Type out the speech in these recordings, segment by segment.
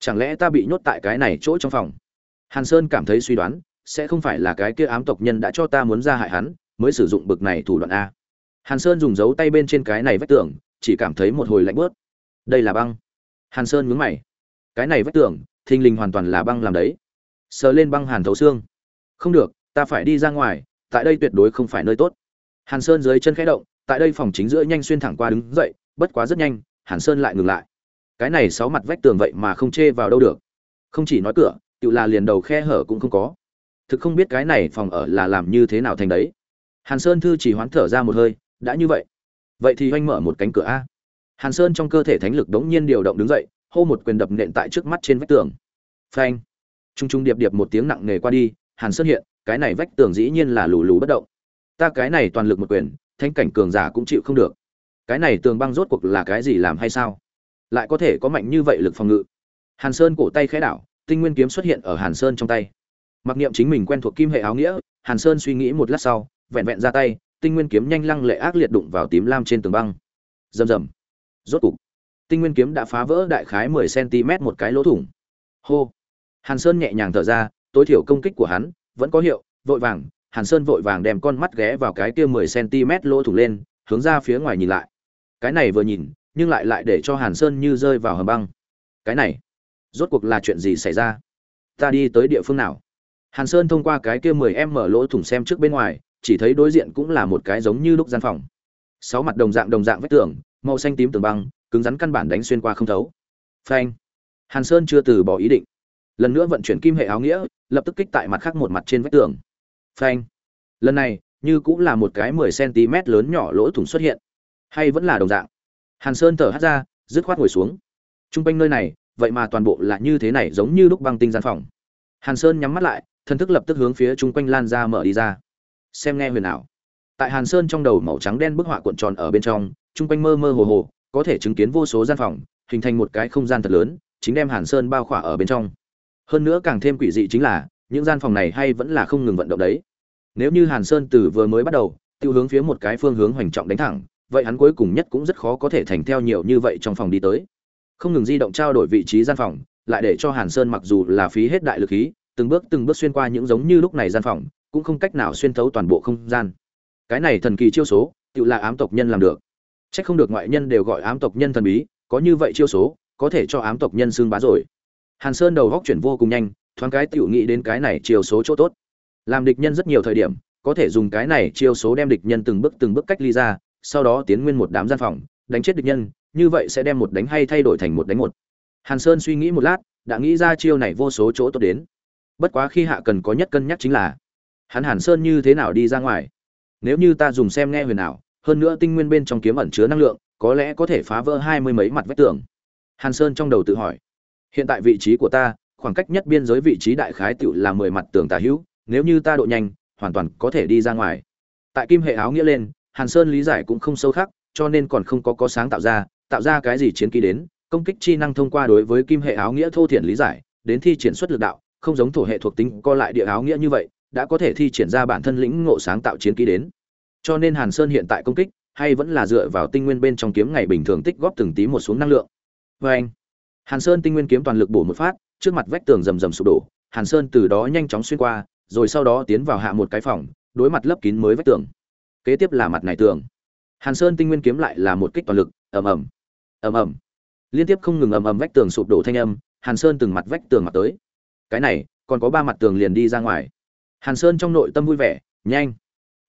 chẳng lẽ ta bị nhốt tại cái này chỗ trong phòng? Hàn sơn cảm thấy suy đoán, sẽ không phải là cái kia ám tộc nhân đã cho ta muốn ra hại hắn, mới sử dụng bực này thủ đoạn a. Hàn sơn dùng dấu tay bên trên cái này vách tường, chỉ cảm thấy một hồi lạnh bớt đây là băng. Hàn sơn nhướng mày. Cái này vách tường, thình lình hoàn toàn là băng làm đấy. Sờ lên băng hàn thấu xương. Không được, ta phải đi ra ngoài, tại đây tuyệt đối không phải nơi tốt. Hàn sơn dưới chân khẽ động, tại đây phòng chính giữa nhanh xuyên thẳng qua đứng dậy, bất quá rất nhanh, hàn sơn lại ngừng lại cái này sáu mặt vách tường vậy mà không chê vào đâu được. Không chỉ nói cửa, tự là liền đầu khe hở cũng không có. Thực không biết cái này phòng ở là làm như thế nào thành đấy. Hàn sơn thư chỉ hoán thở ra một hơi, đã như vậy. Vậy thì oanh mở một cánh cửa a. Hàn sơn trong cơ thể thánh lực đống nhiên điều động đứng dậy, hô một quyền đập nện tại trước mắt trên vách tường. Phanh. T r u n g t r u n g điệp điệp một tiếng nặng nề qua đi, hàn sơn hiện, cái này vách tường dĩ nhiên là lù lù bất động. Ta cái này toàn lực một quyền thanh cảnh cường giả cũng chịu không được. Cái này tường băng rốt cuộc là cái gì làm hay sao? Lại có thể có mạnh như vậy lực phòng ngự. Hàn sơn cổ tay khẽ đảo, tinh nguyên kiếm xuất hiện ở hàn sơn trong tay. Mặc niệm chính mình quen thuộc kim hệ áo nghĩa, hàn sơn suy nghĩ một lát sau, vẹn vẹn ra tay, tinh nguyên kiếm nhanh lăng lệ ác liệt đụng vào tím lam trên tường băng. Rầm rầm. Rốt cục, tinh nguyên kiếm đã phá vỡ đại khái mười cm một cái lỗ thủng. Hô. Hàn sơn nhẹ nhàng thở ra, tối thiểu công kích của hắn vẫn có hiệu, vội vàng, hàn sơn vội vàng đem con mắt ghé vào cái kia mười cm lỗ thủng lên, hướng ra phía ngoài nhìn lại. Cái này vừa nhìn nhưng lại lại để cho hàn sơn như rơi vào hầm băng. Cái này, rốt cuộc là chuyện gì xảy ra? Ta đi tới địa phương nào? Hàn sơn thông qua cái kia mười em mở lỗ thủng xem trước bên ngoài, chỉ thấy đối diện cũng là một cái giống như lúc gian phòng. Sáu mặt đồng dạng đồng dạng vách tường, màu xanh tím tường băng, cứng rắn căn bản đánh xuyên qua không thấu. Phanh. Hàn sơn chưa từ bỏ ý định. Lần nữa vận chuyển kim hệ áo nghĩa, lập tức kích tại mặt khác một mặt trên vách tường. Phanh. Lần này, như cũng là một cái mười cm lớn nhỏ lỗ thủng xuất hiện. Hay vẫn là đồng dạng hàn sơn thở hắt ra, dứt khoát ngồi xuống. T r u n g quanh nơi này, vậy mà toàn bộ là như thế này giống như lúc băng tinh gian phòng. Hàn sơn nhắm mắt lại thân thức lập tức hướng phía chung quanh lan ra mở đi ra. Xem nghe huyền ảo. Tại hàn sơn trong đầu màu trắng đen bức họa cuộn tròn ở bên trong chung quanh mơ mơ hồ hồ, có thể chứng kiến vô số gian phòng, hình thành một cái không gian thật lớn, chính đem hàn sơn bao khỏa ở bên trong. Hơn nữa càng thêm quỷ dị chính là, những gian phòng này hay vẫn là không ngừng vận động đấy. Nếu như hàn sơn từ vừa mới bắt đầu, tiêu hướng phía một cái phương hướng hoành trọng đánh thẳng vậy hắn cuối cùng nhất cũng rất khó có thể thành theo nhiều như vậy trong phòng đi tới không ngừng di động trao đổi vị trí gian phòng lại để cho hàn sơn mặc dù là phí hết đại lực khí từng bước từng bước xuyên qua những giống như lúc này gian phòng cũng không cách nào xuyên thấu toàn bộ không gian cái này thần kỳ chiêu số tự là ám tộc nhân làm được Chắc không được ngoại nhân đều gọi ám tộc nhân thần bí, có như vậy chiêu số, có thể cho ám tộc nhân xương bá rồi. Hàn Sơn đầu góc chuyển vô cùng nhanh, thoáng cái tự nghĩ đến cái này chiêu số chỗ tốt. Làm địch nhân rất nhiều thời điểm, có thể dùng cái này chiêu số đem địch nhân từng bước từng bước cách ly ra, sau đó tiến nguyên một đám gian phòng, đánh chết địch nhân, như vậy sẽ đem một đánh hay thay đổi thành một đánh một. Hàn Sơn suy nghĩ một lát, đã nghĩ ra chiêu này vô số chỗ tốt đến. Bất quá khi hạ cần có nhất cân nhắc chính là, hắn Hàn Sơn như thế nào đi ra ngoài. Nếu như ta dùng xem nghe huyền ảo, hơn nữa tinh nguyên bên trong kiếm ẩn chứa năng lượng có lẽ có thể phá vỡ hai mươi mấy mặt vách tường hàn sơn trong đầu tự hỏi hiện tại vị trí của ta khoảng cách nhất biên giới vị trí đại khái tựu là mười mặt tường tả hữu nếu như ta độ nhanh hoàn toàn có thể đi ra ngoài tại kim hệ áo nghĩa lên hàn sơn lý giải cũng không sâu khác cho nên còn không có có sáng tạo ra tạo ra cái gì chiến kỹ đến công kích chi năng thông qua đối với kim hệ áo nghĩa thô thiện lý giải đến thi triển xuất lực đạo không giống thổ hệ thuộc tính co lại địa áo nghĩa như vậy đã có thể thi triển ra bản thân lĩnh ngộ sáng tạo chiến kỹ đến cho nên Hàn Sơn hiện tại công kích hay vẫn là dựa vào tinh nguyên bên trong kiếm ngày bình thường tích góp từng tí một xuống năng lượng. Và anh, Hàn Sơn tinh nguyên kiếm toàn lực bổ một phát, trước mặt vách tường rầm rầm sụp đổ, Hàn Sơn từ đó nhanh chóng xuyên qua, rồi sau đó tiến vào hạ một cái phòng, đối mặt lấp kín mới vách tường. Kế tiếp là mặt này tường. Hàn Sơn tinh nguyên kiếm lại là một kích toàn lực, ầm ầm, ầm ầm. Liên tiếp không ngừng ầm ầm vách tường sụp đổ thanh âm, Hàn Sơn từng mặt vách tường mặt tới. Cái này, còn có ba mặt tường liền đi ra ngoài. Hàn Sơn trong nội tâm vui vẻ, nhanh.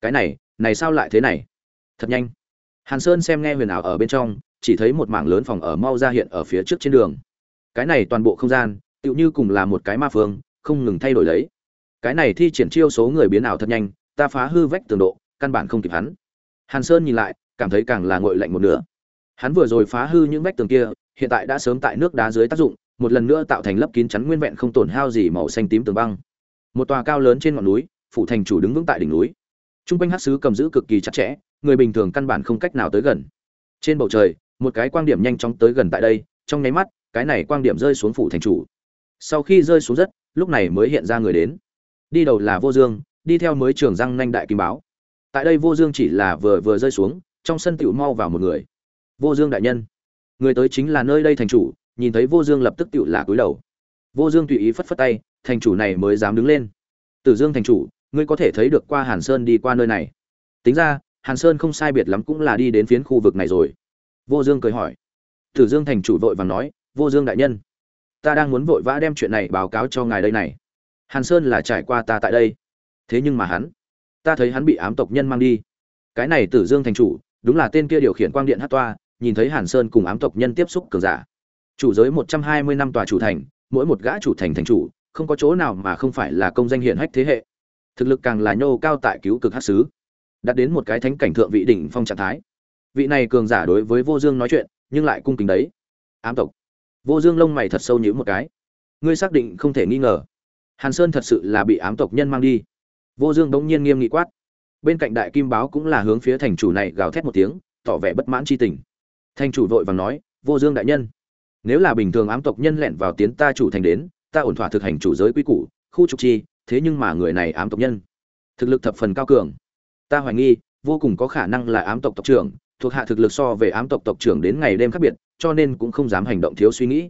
Cái này, này sao lại thế này thật nhanh hàn sơn xem nghe huyền ảo ở bên trong chỉ thấy một mảng lớn phòng ở mau ra hiện ở phía trước trên đường cái này toàn bộ không gian tựu như cùng là một cái ma phương không ngừng thay đổi lấy cái này thi triển chiêu số người biến ảo thật nhanh ta phá hư vách tường độ căn bản không kịp hắn hàn sơn nhìn lại cảm thấy càng là ngội lạnh một nửa hắn vừa rồi phá hư những vách tường kia hiện tại đã sớm tại nước đá dưới tác dụng một lần nữa tạo thành lớp kín chắn nguyên vẹn không tổn hao gì màu xanh tím tường băng một tòa cao lớn trên ngọn núi phủ thành chủ đứng vững tại đỉnh núi Trung quanh hắc sứ cầm giữ cực kỳ chặt chẽ, người bình thường căn bản không cách nào tới gần. Trên bầu trời, một cái quang điểm nhanh chóng tới gần tại đây, trong nháy mắt, cái này quang điểm rơi xuống phủ thành chủ. Sau khi rơi xuống rất, lúc này mới hiện ra người đến. Đi đầu là Vô Dương, đi theo mới trưởng răng nhanh đại kim báo. Tại đây Vô Dương chỉ là vừa vừa rơi xuống, trong sân tựu mau vào một người. Vô Dương đại nhân, người tới chính là nơi đây thành chủ, nhìn thấy vô dương lập tức tựu là cúi đầu. Vô dương tùy ý phất phất tay thành chủ này mới dám đứng lên. Tử dương thành chủ ngươi có thể thấy được qua hàn sơn đi qua nơi này. Tính ra hàn sơn không sai biệt lắm cũng là đi đến phiến khu vực này rồi. Vô dương cười hỏi. Tử dương thành chủ vội vàng nói vô dương đại nhân ta đang muốn vội vã đem chuyện này báo cáo cho ngài đây này. Hàn sơn là trải qua ta tại đây. Thế nhưng mà hắn ta thấy hắn bị ám tộc nhân mang đi. Cái này tử dương thành chủ đúng là tên kia điều khiển quang điện hát toa nhìn thấy hàn sơn cùng ám tộc nhân tiếp xúc cường giả. Chủ giới một trăm hai mươi năm tòa chủ thành mỗi một gã chủ thành thành chủ không có chỗ nào mà không phải là công danh hiển hách thế hệ. Thực lực càng là nhô cao tại cứu cực hát xứ, đạt đến một cái thánh cảnh thượng vị đỉnh phong trạng thái. Vị này cường giả đối với vô dương nói chuyện nhưng lại cung kính đấy. Ám tộc. Vô dương lông mày thật sâu nhữ một cái. Ngươi xác định không thể nghi ngờ. Hàn sơn thật sự là bị ám tộc nhân mang đi vô dương bỗng nhiên nghiêm nghị quát. Bên cạnh đại kim báo cũng là hướng phía thành chủ này gào thét một tiếng, tỏ vẻ bất mãn chi tình. Thành chủ vội vàng nói, vô dương đại nhân, nếu là bình thường ám tộc nhân lẻn vào tiến ta chủ thành đến, ta ổn thỏa thực hành chủ giới quy củ, khu trục chi, thế nhưng mà người này ám tộc nhân. Thực lực thập phần cao cường. Ta hoài nghi, vô cùng có khả năng là ám tộc tộc trưởng, thuộc hạ thực lực so về ám tộc tộc trưởng đến ngày đêm khác biệt, cho nên cũng không dám hành động thiếu suy nghĩ.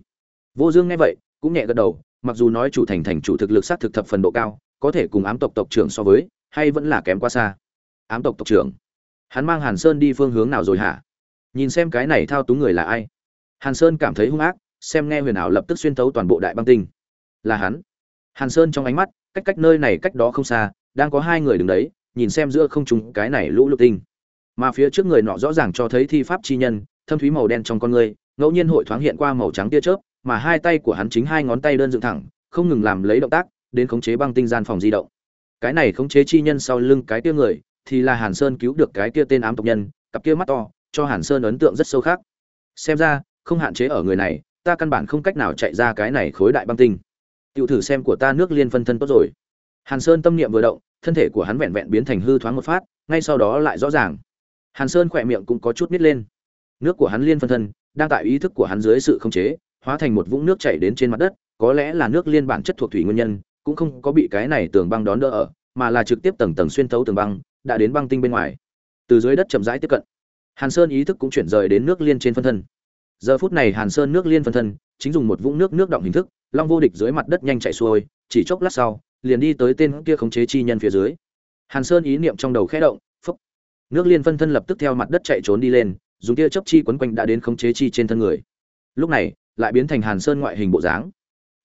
Vô dương nghe vậy, cũng nhẹ gật đầu, mặc dù nói chủ thành thành chủ thực lực sát thực thập phần độ cao có thể cùng ám tộc tộc trưởng so với, hay vẫn là kém quá xa? Ám tộc tộc trưởng, hắn mang hàn sơn đi phương hướng nào rồi hả? Nhìn xem cái này thao túng người là ai. Hàn sơn cảm thấy hung ác, xem nghe huyền ảo lập tức xuyên tấu toàn bộ đại băng tinh. Là hắn. Hàn sơn trong ánh mắt, cách cách nơi này cách đó không xa, đang có hai người đứng đấy, nhìn xem giữa không trung cái này lũ lục tinh. Mà phía trước người nọ rõ ràng cho thấy thi pháp chi nhân, thâm thúy màu đen trong con người, ngẫu nhiên hội thoáng hiện qua màu trắng tia chớp, mà hai tay của hắn chính hai ngón tay đơn dựng thẳng, không ngừng làm lấy động tác đến khống chế băng tinh gian phòng di động. Cái này khống chế chi nhân sau lưng cái tia người, thì là hàn sơn cứu được cái kia tên ám tộc nhân, cặp kia mắt to, cho hàn sơn ấn tượng rất sâu khác. Xem ra, không hạn chế ở người này, ta căn bản không cách nào chạy ra cái này khối đại băng tinh. Tiểu thử xem của ta nước liên phân thân tốt rồi. Hàn sơn tâm niệm vừa động, thân thể của hắn vẹn vẹn biến thành hư thoáng một phát, ngay sau đó lại rõ ràng. Hàn sơn khỏe miệng cũng có chút nít lên. Nước của hắn liên phân thân, đang tại ý thức của hắn dưới sự khống chế, hóa thành một vũng nước chảy đến trên mặt đất, có lẽ là nước liên bản chất thuộc thủy nguyên nhân cũng không có bị cái này tường băng đón đỡ ở, mà là trực tiếp tầng tầng xuyên thấu tường băng, đã đến băng tinh bên ngoài. Từ dưới đất chậm rãi tiếp cận. Hàn sơn ý thức cũng chuyển rời đến nước liên trên phân thân. Giờ phút này hàn sơn nước liên phân thân, chính dùng một vũng nước nước động hình thức, long vô địch dưới mặt đất nhanh chạy xuôi, chỉ chốc lát sau, liền đi tới tên kia khống chế chi nhân phía dưới. Hàn sơn ý niệm trong đầu khẽ động, phúc. Nước liên phân thân lập tức theo mặt đất chạy trốn đi lên, dùng tia chấp chi quấn quanh đã đến khống chế chi trên thân người. Lúc này, lại biến thành hàn sơn ngoại hình bộ dáng.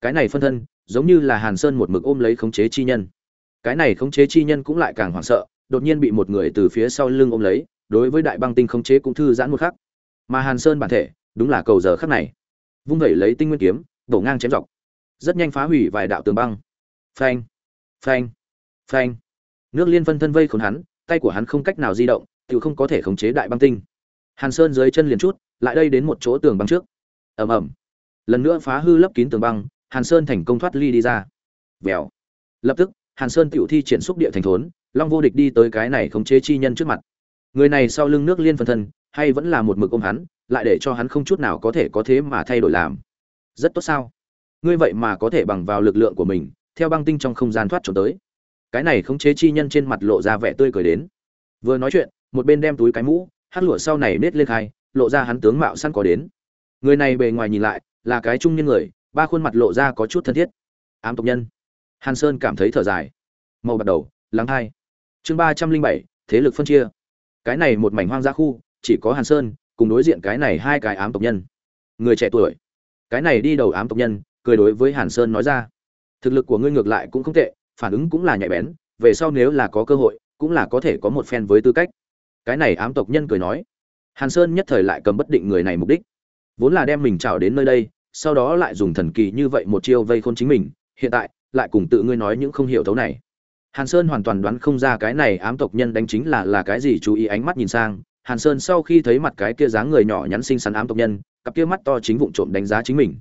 Cái này phân thân giống như là hàn sơn một mực ôm lấy khống chế chi nhân. Cái này khống chế chi nhân cũng lại càng hoảng sợ, đột nhiên bị một người từ phía sau lưng ôm lấy, đối với đại băng tinh khống chế cũng thư giãn một khắc. Mà hàn sơn bản thể, đúng là cầu giờ khắc này. Vung vẩy lấy tinh nguyên kiếm, đổ ngang chém dọc. Rất nhanh phá hủy vài đạo tường băng. Phanh phanh phanh. Nước liên phân thân vây khốn hắn, tay của hắn không cách nào di động tiểu không có thể khống chế đại băng tinh. Hàn sơn dưới chân liền chút, lại đây đến một chỗ tường băng trước. Ầm ầm. Lần nữa phá hư lấp kín tường băng hàn sơn thành công thoát ly đi ra. Vèo. Lập tức, hàn sơn tiểu thi triển xúc địa thành thốn, long vô địch đi tới cái này khống chế chi nhân trước mặt. Người này sau lưng nước liên phân thân, hay vẫn là một mực ôm hắn, lại để cho hắn không chút nào có thể có thế mà thay đổi làm. Rất tốt sao? Ngươi vậy mà có thể bằng vào lực lượng của mình, theo băng tinh trong không gian thoát trốn tới. Cái này khống chế chi nhân trên mặt lộ ra vẻ tươi cười đến. Vừa nói chuyện, một bên đem túi cái mũ hát lụa sau này nết lên khai lộ ra hắn tướng mạo săn có đến. Người này bề ngoài nhìn lại, là cái trung niên người ba khuôn mặt lộ ra có chút thân thiết. Ám tộc nhân. Hàn sơn cảm thấy thở dài. Màu bắt đầu, lắng hai chương ba trăm linh bảy, thế lực phân chia. Cái này một mảnh hoang dã khu, chỉ có hàn sơn, cùng đối diện cái này hai cái ám tộc nhân. Người trẻ tuổi. Cái này đi đầu ám tộc nhân, cười đối với hàn sơn nói ra. Thực lực của ngươi ngược lại cũng không tệ, phản ứng cũng là nhạy bén, về sau nếu là có cơ hội, cũng là có thể có một phen với tư cách. Cái này ám tộc nhân cười nói. Hàn sơn nhất thời lại cầm bất định người này mục đích. Vốn là đem mình trào đến nơi đây sau đó lại dùng thần kỳ như vậy một chiêu vây khôn chính mình, hiện tại, lại cùng tự ngươi nói những không hiểu thấu này. Hàn sơn hoàn toàn đoán không ra cái này ám tộc nhân đánh chính là là cái gì, chú ý ánh mắt nhìn sang, hàn sơn sau khi thấy mặt cái kia dáng người nhỏ nhắn xinh xắn ám tộc nhân, cặp kia mắt to chính vụng trộm đánh giá chính mình.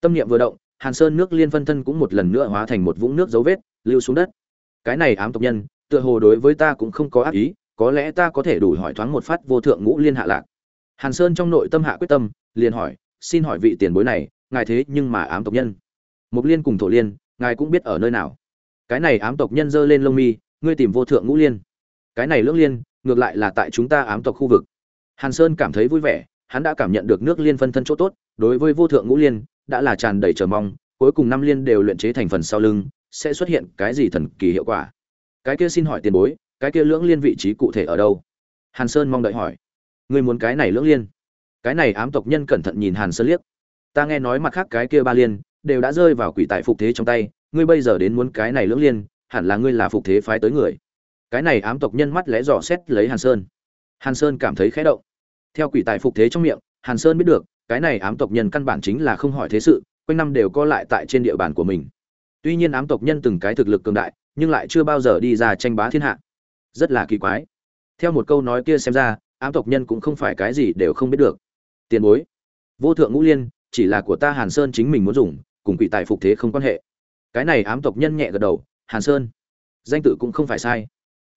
Tâm niệm vừa động, hàn sơn nước liên phân thân cũng một lần nữa hóa thành một vũng nước dấu vết, lưu xuống đất. Cái này ám tộc nhân, tựa hồ đối với ta cũng không có ác ý, có lẽ ta có thể đủ hỏi thoáng một phát vô thượng ngũ liên hạ lạc. Hàn sơn trong nội tâm hạ quyết tâm, liền hỏi xin hỏi vị tiền bối này, ngài thế nhưng mà ám tộc nhân. Mục liên cùng thổ liên, ngài cũng biết ở nơi nào. Cái này ám tộc nhân giơ lên lông mi, ngươi tìm vô thượng ngũ liên. Cái này lưỡng liên, ngược lại là tại chúng ta ám tộc khu vực. Hàn sơn cảm thấy vui vẻ, hắn đã cảm nhận được nước liên phân thân chỗ tốt, đối với vô thượng ngũ liên, đã là tràn đầy chờ mong, cuối cùng năm liên đều luyện chế thành phần sau lưng, sẽ xuất hiện cái gì thần kỳ hiệu quả. Cái kia xin hỏi tiền bối, cái kia lưỡng liên vị trí cụ thể ở đâu? Hàn sơn mong đợi hỏi. Ngươi muốn cái này lưỡng liên? Cái này ám tộc nhân cẩn thận nhìn hàn sơn liếc. Ta nghe nói mặt khác cái kia ba liên đều đã rơi vào quỷ tại phục thế trong tay, ngươi bây giờ đến muốn cái này lưỡng liên, hẳn là ngươi là phục thế phái tới người. Cái này ám tộc nhân mắt lẽ dò xét lấy hàn sơn. Hàn sơn cảm thấy khẽ động. Theo quỷ tài phục thế trong miệng, hàn sơn biết được, cái này ám tộc nhân căn bản chính là không hỏi thế sự, quanh năm đều co lại tại trên địa bàn của mình. Tuy nhiên ám tộc nhân từng cái thực lực cường đại, nhưng lại chưa bao giờ đi ra tranh bá thiên hạ. Rất là kỳ quái. Theo một câu nói kia xem ra, ám tộc nhân cũng không phải cái gì đều không biết được tiền bối. Vô thượng ngũ liên, chỉ là của ta hàn sơn chính mình muốn dùng, cùng quỷ tài phục thế không quan hệ. Cái này ám tộc nhân nhẹ gật đầu, hàn sơn. Danh tự cũng không phải sai.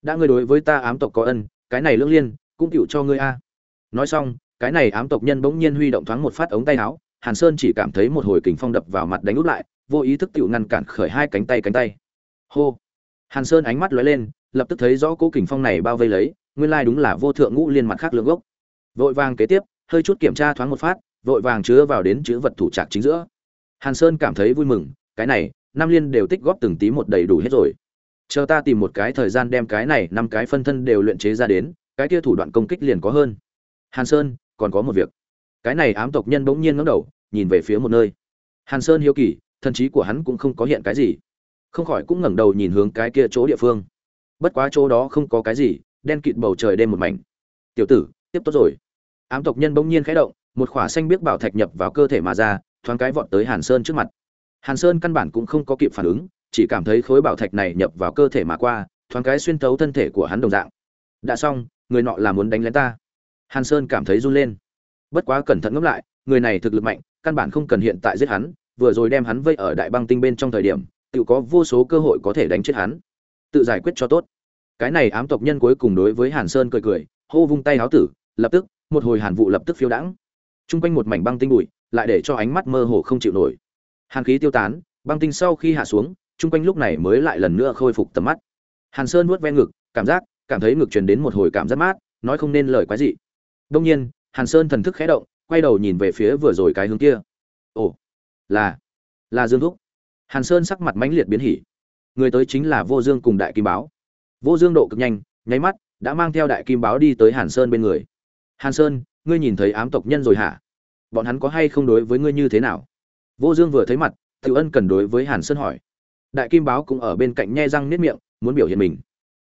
Đã ngươi đối với ta ám tộc có ân, cái này lưỡng liên, cũng chịu cho ngươi a. Nói xong, cái này ám tộc nhân bỗng nhiên huy động thoáng một phát ống tay áo, hàn sơn chỉ cảm thấy một hồi kình phong đập vào mặt đánh úp lại, vô ý thức tựu ngăn cản khởi hai cánh tay cánh tay. Hô. Hàn sơn ánh mắt lóe lên, lập tức thấy rõ cố kình phong này bao vây lấy, nguyên lai đúng là vô thượng ngũ liên mặt khác lương gốc. Vội vàng kế tiếp hơi chút kiểm tra thoáng một phát, vội vàng chứa vào đến chữ vật thủ trạc chính giữa. Hàn sơn cảm thấy vui mừng, cái này, năm liên đều tích góp từng tí một đầy đủ hết rồi. Chờ ta tìm một cái thời gian đem cái này năm cái phân thân đều luyện chế ra đến, cái kia thủ đoạn công kích liền có hơn. Hàn sơn, còn có một việc. Cái này ám tộc nhân bỗng nhiên ngẩng đầu, nhìn về phía một nơi. Hàn sơn hiếu kỳ thần trí của hắn cũng không có hiện cái gì. Không khỏi cũng ngẩng đầu nhìn hướng cái kia chỗ địa phương. Bất quá chỗ đó không có cái gì, đen kịt bầu trời đêm một mảnh. Tiểu tử, tiếp tốt rồi ám tộc nhân bỗng nhiên khẽ động, một khỏa xanh biết bảo thạch nhập vào cơ thể mà ra, thoáng cái vọt tới hàn sơn trước mặt. Hàn sơn căn bản cũng không có kịp phản ứng, chỉ cảm thấy khối bảo thạch này nhập vào cơ thể mà qua, thoáng cái xuyên thấu thân thể của hắn đồng dạng. Đã xong, người nọ là muốn đánh lén ta. Hàn sơn cảm thấy run lên. Bất quá cẩn thận ngẫm lại, người này thực lực mạnh, căn bản không cần hiện tại giết hắn, vừa rồi đem hắn vây ở đại băng tinh bên trong thời điểm, tự có vô số cơ hội có thể đánh chết hắn. Tự giải quyết cho tốt. Cái này ám tộc nhân cuối cùng đối với hàn sơn cười cười, hô vung tay háo tử, lập tức một hồi hàn vụ lập tức phiêu đãng. T r u n g quanh một mảnh băng tinh bụi, lại để cho ánh mắt mơ hồ không chịu nổi. Hàn khí tiêu tán, băng tinh sau khi hạ xuống t r u n g quanh lúc này mới lại lần nữa khôi phục tầm mắt. Hàn sơn nuốt ven ngực, cảm giác, cảm thấy ngực truyền đến một hồi cảm giác mát, nói không nên lời quái dị. Đông nhiên, hàn sơn thần thức khẽ động, quay đầu nhìn về phía vừa rồi cái hướng kia. Ồ, là là dương thúc. Hàn sơn sắc mặt mãnh liệt biến hỉ. Người tới chính là vô dương cùng đại kim báo. Vô dương độ cực nhanh, nháy mắt, đã mang theo đại kim báo đi tới hàn sơn bên người hàn sơn, ngươi nhìn thấy ám tộc nhân rồi hả? Bọn hắn có hay không đối với ngươi như thế nào? Vô dương vừa thấy mặt tự ân cần đối với hàn sơn hỏi. Đại kim báo cũng ở bên cạnh nhe răng nếp miệng, muốn biểu hiện mình.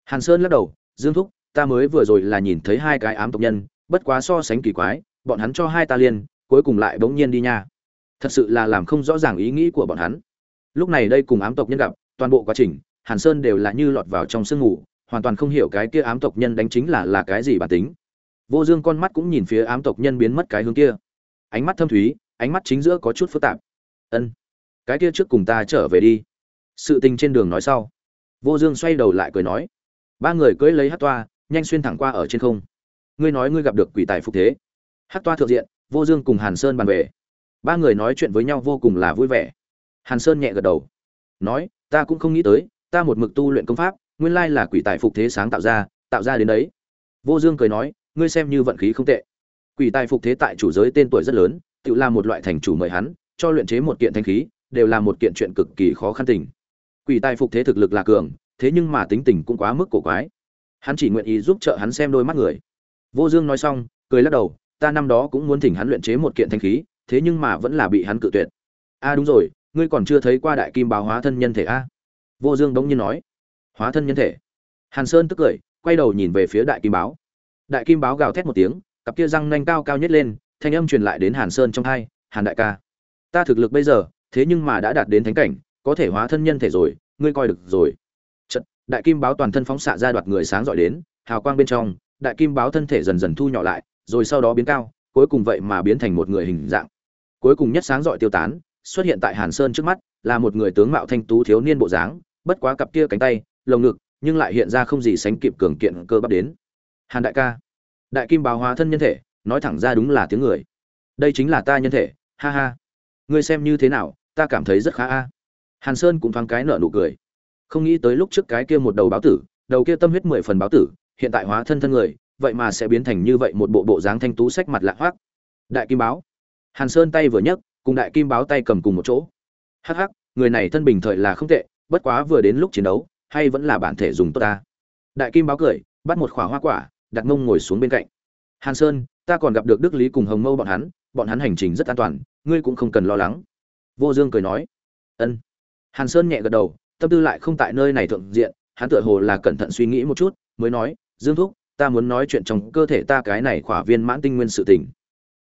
Hàn sơn lắc đầu, dương thúc, ta mới vừa rồi là nhìn thấy hai cái ám tộc nhân, bất quá so sánh kỳ quái, bọn hắn cho hai ta liên, cuối cùng lại bỗng nhiên đi nha. Thật sự là làm không rõ ràng ý nghĩ của bọn hắn. Lúc này đây cùng ám tộc nhân gặp, toàn bộ quá trình, hàn sơn đều là như lọt vào trong sương ngủ, hoàn toàn không hiểu cái kia ám tộc nhân đánh chính là là cái gì bản tính vô dương con mắt cũng nhìn phía ám tộc nhân biến mất cái hướng kia. Ánh mắt thâm thúy, ánh mắt chính giữa có chút phức tạp. Ân, cái kia trước cùng ta trở về đi. Sự tình trên đường nói sau. Vô dương xoay đầu lại cười nói, ba người cưỡi lấy hát toa, nhanh xuyên thẳng qua ở trên không. Ngươi nói ngươi gặp được quỷ tài phục thế. Hát toa thượng diện, vô dương cùng hàn sơn bàn về. Ba người nói chuyện với nhau vô cùng là vui vẻ. Hàn sơn nhẹ gật đầu, nói, ta cũng không nghĩ tới, ta một mực tu luyện công pháp, nguyên lai là quỷ tài phục thế sáng tạo ra tạo ra đến đấy. Vô dương cười nói ngươi xem như vận khí không tệ. Quỷ tài phục thế tại chủ giới tên tuổi rất lớn, tự là một loại thành chủ mời hắn, cho luyện chế một kiện thanh khí, đều là một kiện chuyện cực kỳ khó khăn tình. Quỷ tài phục thế thực lực là cường, thế nhưng mà tính tình cũng quá mức cổ quái. Hắn chỉ nguyện ý giúp trợ hắn xem đôi mắt người. Vô dương nói xong, cười lắc đầu, ta năm đó cũng muốn thỉnh hắn luyện chế một kiện thanh khí, thế nhưng mà vẫn là bị hắn cự tuyệt. A, đúng rồi, ngươi còn chưa thấy qua đại kim báo hóa thân nhân thể a? Vô dương đống nhiên nói. Hóa thân nhân thể? Hàn sơn tức cười, quay đầu nhìn về phía đại kim báo đại kim báo gào thét một tiếng cặp kia răng nanh cao cao nhất lên thanh âm truyền lại đến hàn sơn trong hai hàn đại ca ta thực lực bây giờ thế nhưng mà đã đạt đến thánh cảnh có thể hóa thân nhân thể rồi ngươi coi được rồi. Chật, đại kim báo toàn thân phóng xạ ra đoạt người sáng dọi đến hào quang bên trong đại kim báo thân thể dần dần thu nhỏ lại rồi sau đó biến cao cuối cùng vậy mà biến thành một người hình dạng. Cuối cùng nhất sáng dọi tiêu tán xuất hiện tại hàn sơn trước mắt là một người tướng mạo thanh tú thiếu niên bộ dáng bất quá cặp kia cánh tay lồng ngực nhưng lại hiện ra không gì sánh kịp cường kiện cơ bắp đến hàn đại ca. Đại kim báo hóa thân nhân thể, nói thẳng ra đúng là tiếng người. Đây chính là ta nhân thể, ha ha. Ngươi xem như thế nào, ta cảm thấy rất khá a. Hàn sơn cũng thoáng cái nở nụ cười. Không nghĩ tới lúc trước cái kia một đầu báo tử, đầu kia tâm huyết mười phần báo tử, hiện tại hóa thân thân người, vậy mà sẽ biến thành như vậy một bộ bộ dáng thanh tú sách mặt lạ hoác đại kim báo. Hàn sơn tay vừa nhấc, cùng đại kim báo tay cầm cùng một chỗ. Hắc hắc, người này thân bình thời là không tệ, bất quá vừa đến lúc chiến đấu, hay vẫn là bản thể dùng tốt ta. Đại kim báo cười, bắt một khỏa hoa quả đặt mông ngồi xuống bên cạnh. Hàn sơn, ta còn gặp được đức lý cùng hồng mâu bọn hắn bọn hắn hành trình rất an toàn, ngươi cũng không cần lo lắng. Vô dương cười nói. Ân. Hàn sơn nhẹ gật đầu, tâm tư lại không tại nơi này thượng diện, hắn tựa hồ là cẩn thận suy nghĩ một chút, mới nói, dương thúc, ta muốn nói chuyện trong cơ thể ta cái này khỏa viên mãn tinh nguyên sự tình.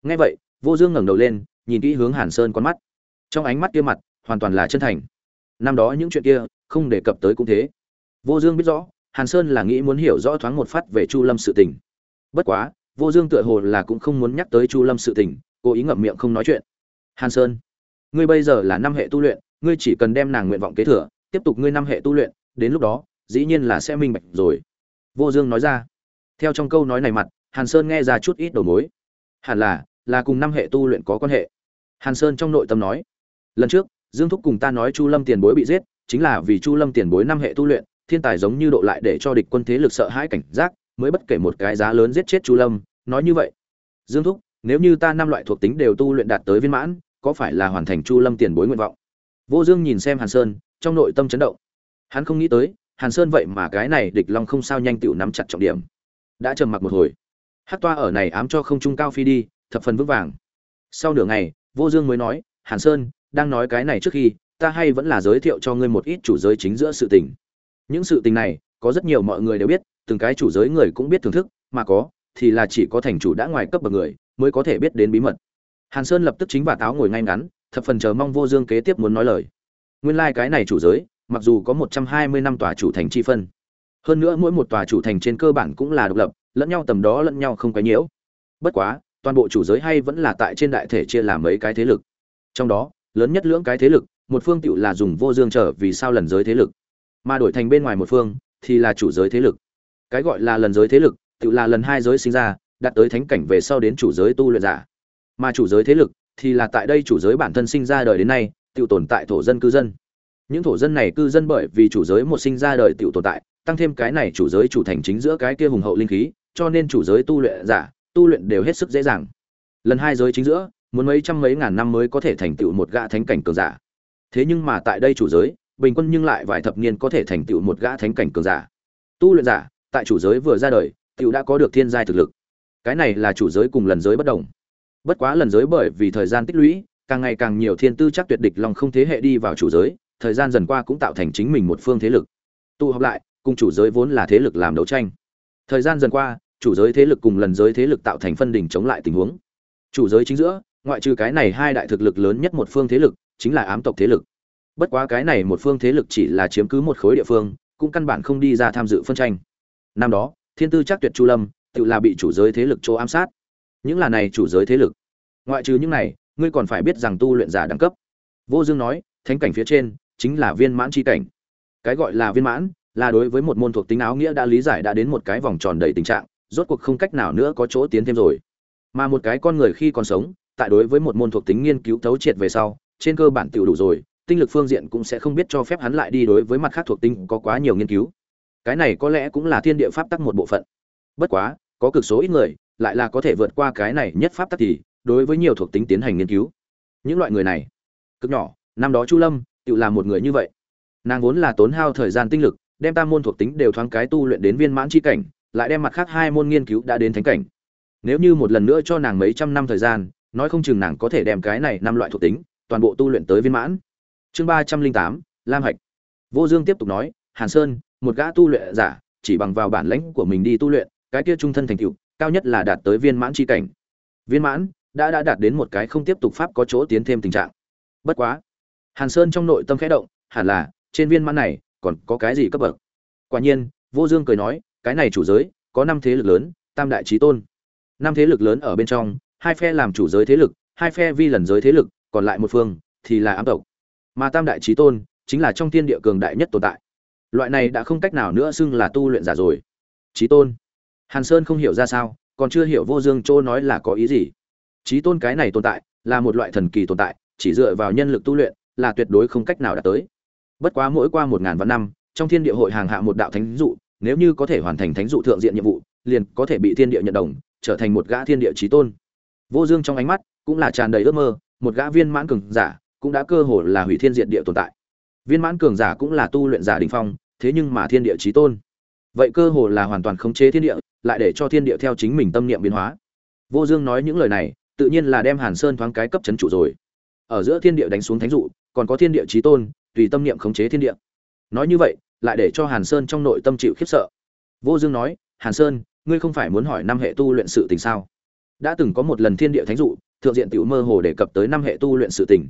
Nghe vậy, vô dương ngẩng đầu lên, nhìn kỹ hướng hàn sơn con mắt. Trong ánh mắt kia mặt, hoàn toàn là chân thành. Năm đó những chuyện kia, không đề cập tới cũng thế. Vô dương biết rõ hàn sơn là nghĩ muốn hiểu rõ thoáng một phát về chu lâm sự tình. Bất quá, vô dương tựa hồ là cũng không muốn nhắc tới chu lâm sự tình, cố ý ngậm miệng không nói chuyện. Hàn sơn, ngươi bây giờ là năm hệ tu luyện, ngươi chỉ cần đem nàng nguyện vọng kế thừa, tiếp tục ngươi năm hệ tu luyện, đến lúc đó, dĩ nhiên là sẽ minh bạch rồi. Vô dương nói ra. Theo trong câu nói này mặt, hàn sơn nghe ra chút ít đầu mối. Hẳn là là cùng năm hệ tu luyện có quan hệ. Hàn sơn trong nội tâm nói. Lần trước, dương thúc cùng ta nói chu lâm tiền bối bị giết, chính là vì chu lâm tiền bối năm hệ tu luyện thiên tài giống như độ lại để cho địch quân thế lực sợ hãi cảnh giác, mới bất kể một cái giá lớn giết chết chu lâm, nói như vậy. Dương thúc, nếu như ta năm loại thuộc tính đều tu luyện đạt tới viên mãn, có phải là hoàn thành chu lâm tiền bối nguyện vọng? Vô dương nhìn xem hàn sơn, trong nội tâm chấn động. Hắn không nghĩ tới, hàn sơn vậy mà cái này địch long không sao nhanh tiểu nắm chặt trọng điểm. Đã trầm mặc một hồi. Hắc toa ở này ám cho không trung cao phi đi, thập phần vững vàng. Sau nửa ngày, vô dương mới nói, hàn sơn, đang nói cái này trước khi, ta hay vẫn là giới thiệu cho ngươi một ít chủ giới chính giữa sự tình những sự tình này, có rất nhiều mọi người đều biết, từng cái chủ giới người cũng biết thưởng thức, mà có, thì là chỉ có thành chủ đã ngoài cấp bậc người, mới có thể biết đến bí mật. Hàn sơn lập tức chính và táo ngồi ngay ngắn, thập phần chờ mong vô dương kế tiếp muốn nói lời. Nguyên lai cái này chủ giới, mặc dù có một trăm hai mươi năm tòa chủ thành chi phân, hơn nữa mỗi một tòa chủ thành trên cơ bản cũng là độc lập, lẫn nhau tầm đó lẫn nhau không quấy nhiễu. Bất quá, toàn bộ chủ giới hay vẫn là tại trên đại thể chia làm mấy cái thế lực. Trong đó, lớn nhất lưỡng cái thế lực, một phương tiểu là dùng vô dương trở vì sao lần giới thế lực mà đổi thành bên ngoài một phương, thì là chủ giới thế lực. Cái gọi là lần giới thế lực, tự là lần hai giới sinh ra, đạt tới thánh cảnh về sau đến chủ giới tu luyện giả. Mà chủ giới thế lực, thì là tại đây chủ giới bản thân sinh ra đời đến nay, tự tồn tại thổ dân cư dân. Những thổ dân này cư dân bởi vì chủ giới một sinh ra đời tự tồn tại, tăng thêm cái này chủ giới chủ thành chính giữa cái kia hùng hậu linh khí, cho nên chủ giới tu luyện giả, tu luyện đều hết sức dễ dàng. Lần hai giới chính giữa, muốn mấy trăm mấy ngàn năm mới có thể thành tựu một gã thánh cảnh cường giả. Thế nhưng mà tại đây chủ giới bình quân nhưng lại vài thập niên có thể thành tựu một gã thánh cảnh cường giả. Tu luyện giả, tại chủ giới vừa ra đời tiểu đã có được thiên giai thực lực. Cái này là chủ giới cùng lần giới bất đồng. Bất quá lần giới bởi vì thời gian tích lũy, càng ngày càng nhiều thiên tư chắc tuyệt địch lòng không thế hệ đi vào chủ giới, thời gian dần qua cũng tạo thành chính mình một phương thế lực. Tụ họp lại, cùng chủ giới vốn là thế lực làm đấu tranh. Thời gian dần qua, chủ giới thế lực cùng lần giới thế lực tạo thành phân đỉnh chống lại tình huống. Chủ giới chính giữa, ngoại trừ cái này hai đại thực lực lớn nhất một phương thế lực, chính là ám tộc thế lực bất quá cái này một phương thế lực chỉ là chiếm cứ một khối địa phương, cũng căn bản không đi ra tham dự phân tranh. Năm đó, thiên tư chắc tuyệt chu lâm, tự là bị chủ giới thế lực chỗ ám sát. Những là này chủ giới thế lực. Ngoại trừ những này, ngươi còn phải biết rằng tu luyện giả đẳng cấp. Vô dương nói, thánh cảnh phía trên, chính là viên mãn chi cảnh. Cái gọi là viên mãn, là đối với một môn thuộc tính áo nghĩa đã lý giải đã đến một cái vòng tròn đầy tình trạng, rốt cuộc không cách nào nữa có chỗ tiến thêm rồi. Mà một cái con người khi còn sống, tại đối với một môn thuộc tính nghiên cứu thấu triệt về sau, trên cơ bản tự đủ rồi tinh lực phương diện cũng sẽ không biết cho phép hắn lại đi đối với mặt khác thuộc tính có quá nhiều nghiên cứu. Cái này có lẽ cũng là thiên địa pháp tắc một bộ phận. Bất quá, có cực số ít người, lại là có thể vượt qua cái này nhất pháp tắc thì, đối với nhiều thuộc tính tiến hành nghiên cứu. Những loại người này, cực nhỏ, năm đó chu lâm, tự là một người như vậy. Nàng vốn là tốn hao thời gian tinh lực, đem tam môn thuộc tính đều thoáng cái tu luyện đến viên mãn chi cảnh, lại đem mặt khác hai môn nghiên cứu đã đến thánh cảnh. Nếu như một lần nữa cho nàng mấy trăm năm thời gian, nói không chừng nàng có thể đem cái này năm loại thuộc tính toàn bộ tu luyện tới viên mãn chương ba trăm linh tám, lam hạch. Vô dương tiếp tục nói, hàn sơn, một gã tu luyện giả, chỉ bằng vào bản lãnh của mình đi tu luyện, cái kia trung thân thành tựu, cao nhất là đạt tới viên mãn chi cảnh. Viên mãn đã đã đạt đến một cái không tiếp tục pháp có chỗ tiến thêm tình trạng. Bất quá, hàn sơn trong nội tâm khẽ động, hẳn là, trên viên mãn này, còn có cái gì cấp bậc? Quả nhiên, vô dương cười nói, cái này chủ giới, có năm thế lực lớn, tam đại trí tôn. Năm thế lực lớn ở bên trong, hai phe làm chủ giới thế lực, hai phe vi lần giới thế lực, còn lại một phương thì là ám tộc mà tam đại trí tôn chính là trong thiên địa cường đại nhất tồn tại. Loại này đã không cách nào nữa xưng là tu luyện giả rồi. Trí tôn. Hàn sơn không hiểu ra sao, còn chưa hiểu vô dương Châu nói là có ý gì. Trí tôn cái này tồn tại là một loại thần kỳ tồn tại, chỉ dựa vào nhân lực tu luyện là tuyệt đối không cách nào đạt tới. Bất quá mỗi qua một ngàn vạn năm, trong thiên địa hội hàng hạ một đạo thánh dụ, nếu như có thể hoàn thành thánh dụ thượng diện nhiệm vụ, liền có thể bị thiên địa nhận đồng, trở thành một gã thiên địa trí tôn. Vô dương trong ánh mắt cũng là tràn đầy ước mơ, một gã viên mãn cường giả cũng đã cơ hồ là hủy thiên diệt địa tồn tại. Viên mãn cường giả cũng là tu luyện giả đỉnh phong, thế nhưng mà thiên địa chí tôn. Vậy cơ hồ là hoàn toàn khống chế thiên địa, lại để cho thiên địa theo chính mình tâm niệm biến hóa. Vô dương nói những lời này, tự nhiên là đem hàn sơn thoáng cái cấp chấn trụ rồi. Ở giữa thiên địa đánh xuống thánh dụ, còn có thiên địa chí tôn, tùy tâm niệm khống chế thiên địa. Nói như vậy, lại để cho hàn sơn trong nội tâm chịu khiếp sợ. Vô dương nói, hàn sơn, ngươi không phải muốn hỏi năm hệ tu luyện sự tình sao? Đã từng có một lần thiên địa thánh dụ, thượng diện tiểu mơ hồ đề cập tới năm hệ tu luyện sự tình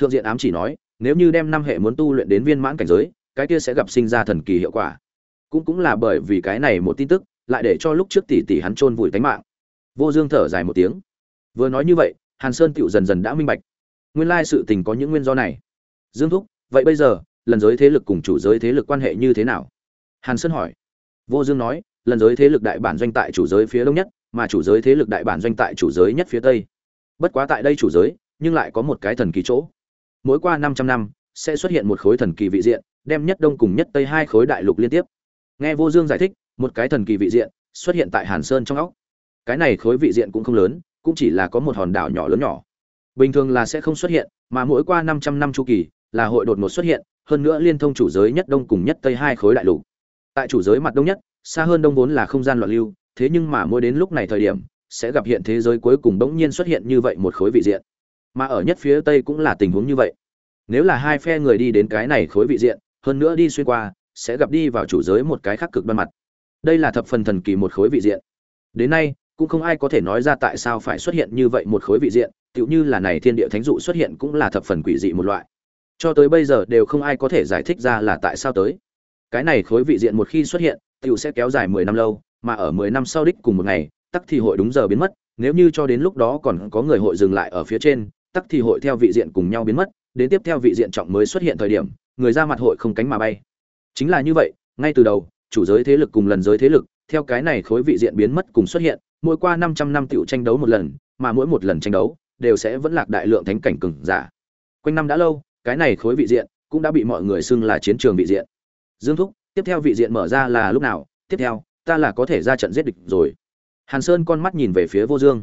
thượng diện ám chỉ nói, nếu như đem năm hệ muốn tu luyện đến viên mãn cảnh giới, cái kia sẽ gặp sinh ra thần kỳ hiệu quả. Cũng cũng là bởi vì cái này một tin tức, lại để cho lúc trước tỷ tỷ hắn chôn vùi tánh mạng. Vô dương thở dài một tiếng. Vừa nói như vậy, hàn sơn tựu dần dần đã minh bạch. Nguyên lai sự tình có những nguyên do này. Dương thúc, vậy bây giờ, lần giới thế lực cùng chủ giới thế lực quan hệ như thế nào? Hàn sơn hỏi. Vô dương nói, lần giới thế lực đại bản doanh tại chủ giới phía đông nhất, mà chủ giới thế lực đại bản doanh tại chủ giới nhất phía tây. Bất quá tại đây chủ giới, nhưng lại có một cái thần kỳ chỗ mỗi qua 500 năm, sẽ xuất hiện một khối thần kỳ vị diện, đem nhất đông cùng nhất tây hai khối đại lục liên tiếp. Nghe vô dương giải thích, một cái thần kỳ vị diện xuất hiện tại hàn sơn trong óc. Cái này khối vị diện cũng không lớn, cũng chỉ là có một hòn đảo nhỏ lớn nhỏ. Bình thường là sẽ không xuất hiện, mà mỗi qua 500 năm chu kỳ là hội đột ngột xuất hiện, hơn nữa liên thông chủ giới nhất đông cùng nhất tây hai khối đại lục. Tại chủ giới mặt đông nhất, xa hơn đông vốn là không gian loạn lưu, thế nhưng mà mỗi đến lúc này thời điểm, sẽ gặp hiện thế giới cuối cùng bỗng nhiên xuất hiện như vậy một khối vị diện mà ở nhất phía tây cũng là tình huống như vậy. Nếu là hai phe người đi đến cái này khối vị diện, hơn nữa đi xuyên qua, sẽ gặp đi vào chủ giới một cái khác cực đoan mặt. Đây là thập phần thần kỳ một khối vị diện. Đến nay, cũng không ai có thể nói ra tại sao phải xuất hiện như vậy một khối vị diện, tựu như là này thiên địa thánh dụ xuất hiện cũng là thập phần quỷ dị một loại. Cho tới bây giờ đều không ai có thể giải thích ra là tại sao tới. Cái này khối vị diện một khi xuất hiện, tựu sẽ kéo dài mười năm lâu, mà ở mười năm sau đích cùng một ngày, tắc thì hội đúng giờ biến mất, nếu như cho đến lúc đó còn có người hội dừng lại ở phía trên tắc thì hội theo vị diện cùng nhau biến mất, đến tiếp theo vị diện trọng mới xuất hiện thời điểm, người ra mặt hội không cánh mà bay. Chính là như vậy, ngay từ đầu, chủ giới thế lực cùng lần giới thế lực, theo cái này khối vị diện biến mất cùng xuất hiện, mỗi qua 500 năm tiểu tranh đấu một lần, mà mỗi một lần tranh đấu, đều sẽ vẫn lạc đại lượng thánh cảnh cường giả. Quanh năm đã lâu, cái này khối vị diện cũng đã bị mọi người xưng là chiến trường vị diện. Dương thúc, tiếp theo vị diện mở ra là lúc nào? Tiếp theo, ta là có thể ra trận giết địch rồi. Hàn sơn con mắt nhìn về phía vô dương.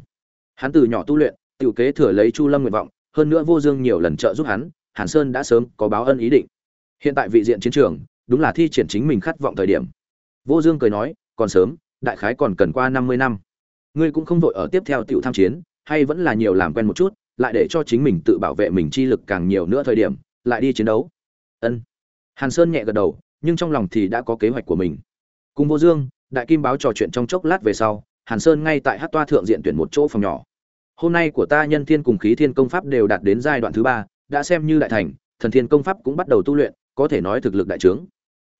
Hắn từ nhỏ tu luyện tiểu kế thừa lấy chu lâm nguyện vọng, hơn nữa vô dương nhiều lần trợ giúp hắn, hàn sơn đã sớm có báo ân ý định. Hiện tại vị diện chiến trường, đúng là thi triển chính mình khát vọng thời điểm. Vô dương cười nói, còn sớm, đại khái còn cần qua năm mươi năm. Ngươi cũng không vội ở tiếp theo tiểu tham chiến, hay vẫn là nhiều làm quen một chút, lại để cho chính mình tự bảo vệ mình chi lực càng nhiều nữa thời điểm, lại đi chiến đấu. Ân. Hàn sơn nhẹ gật đầu, nhưng trong lòng thì đã có kế hoạch của mình. Cùng vô dương, đại kim báo trò chuyện trong chốc lát về sau, hàn sơn ngay tại hát toa thượng diện tuyển một chỗ phòng nhỏ hôm nay của ta nhân thiên cùng khí thiên công pháp đều đạt đến giai đoạn thứ ba, đã xem như đại thành, thần thiên công pháp cũng bắt đầu tu luyện, có thể nói thực lực đại trướng.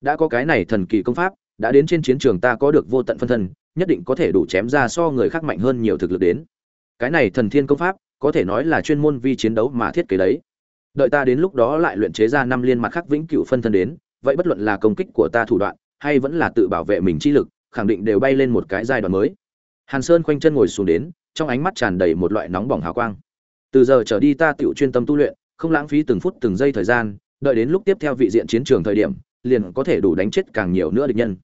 Đã có cái này thần kỳ công pháp, đã đến trên chiến trường ta có được vô tận phân thân, nhất định có thể đủ chém ra so người khác mạnh hơn nhiều thực lực đến. Cái này thần thiên công pháp, có thể nói là chuyên môn vi chiến đấu mà thiết kế đấy. Đợi ta đến lúc đó lại luyện chế ra năm liên mặt khắc vĩnh cửu phân thân đến, vậy bất luận là công kích của ta thủ đoạn, hay vẫn là tự bảo vệ mình chi lực, khẳng định đều bay lên một cái giai đoạn mới. Hàn sơn khoanh chân ngồi xuống đến trong ánh mắt tràn đầy một loại nóng bỏng hào quang. Từ giờ trở đi ta tựu chuyên tâm tu luyện, không lãng phí từng phút từng giây thời gian, đợi đến lúc tiếp theo vị diện chiến trường thời điểm, liền có thể đủ đánh chết càng nhiều nữa địch nhân.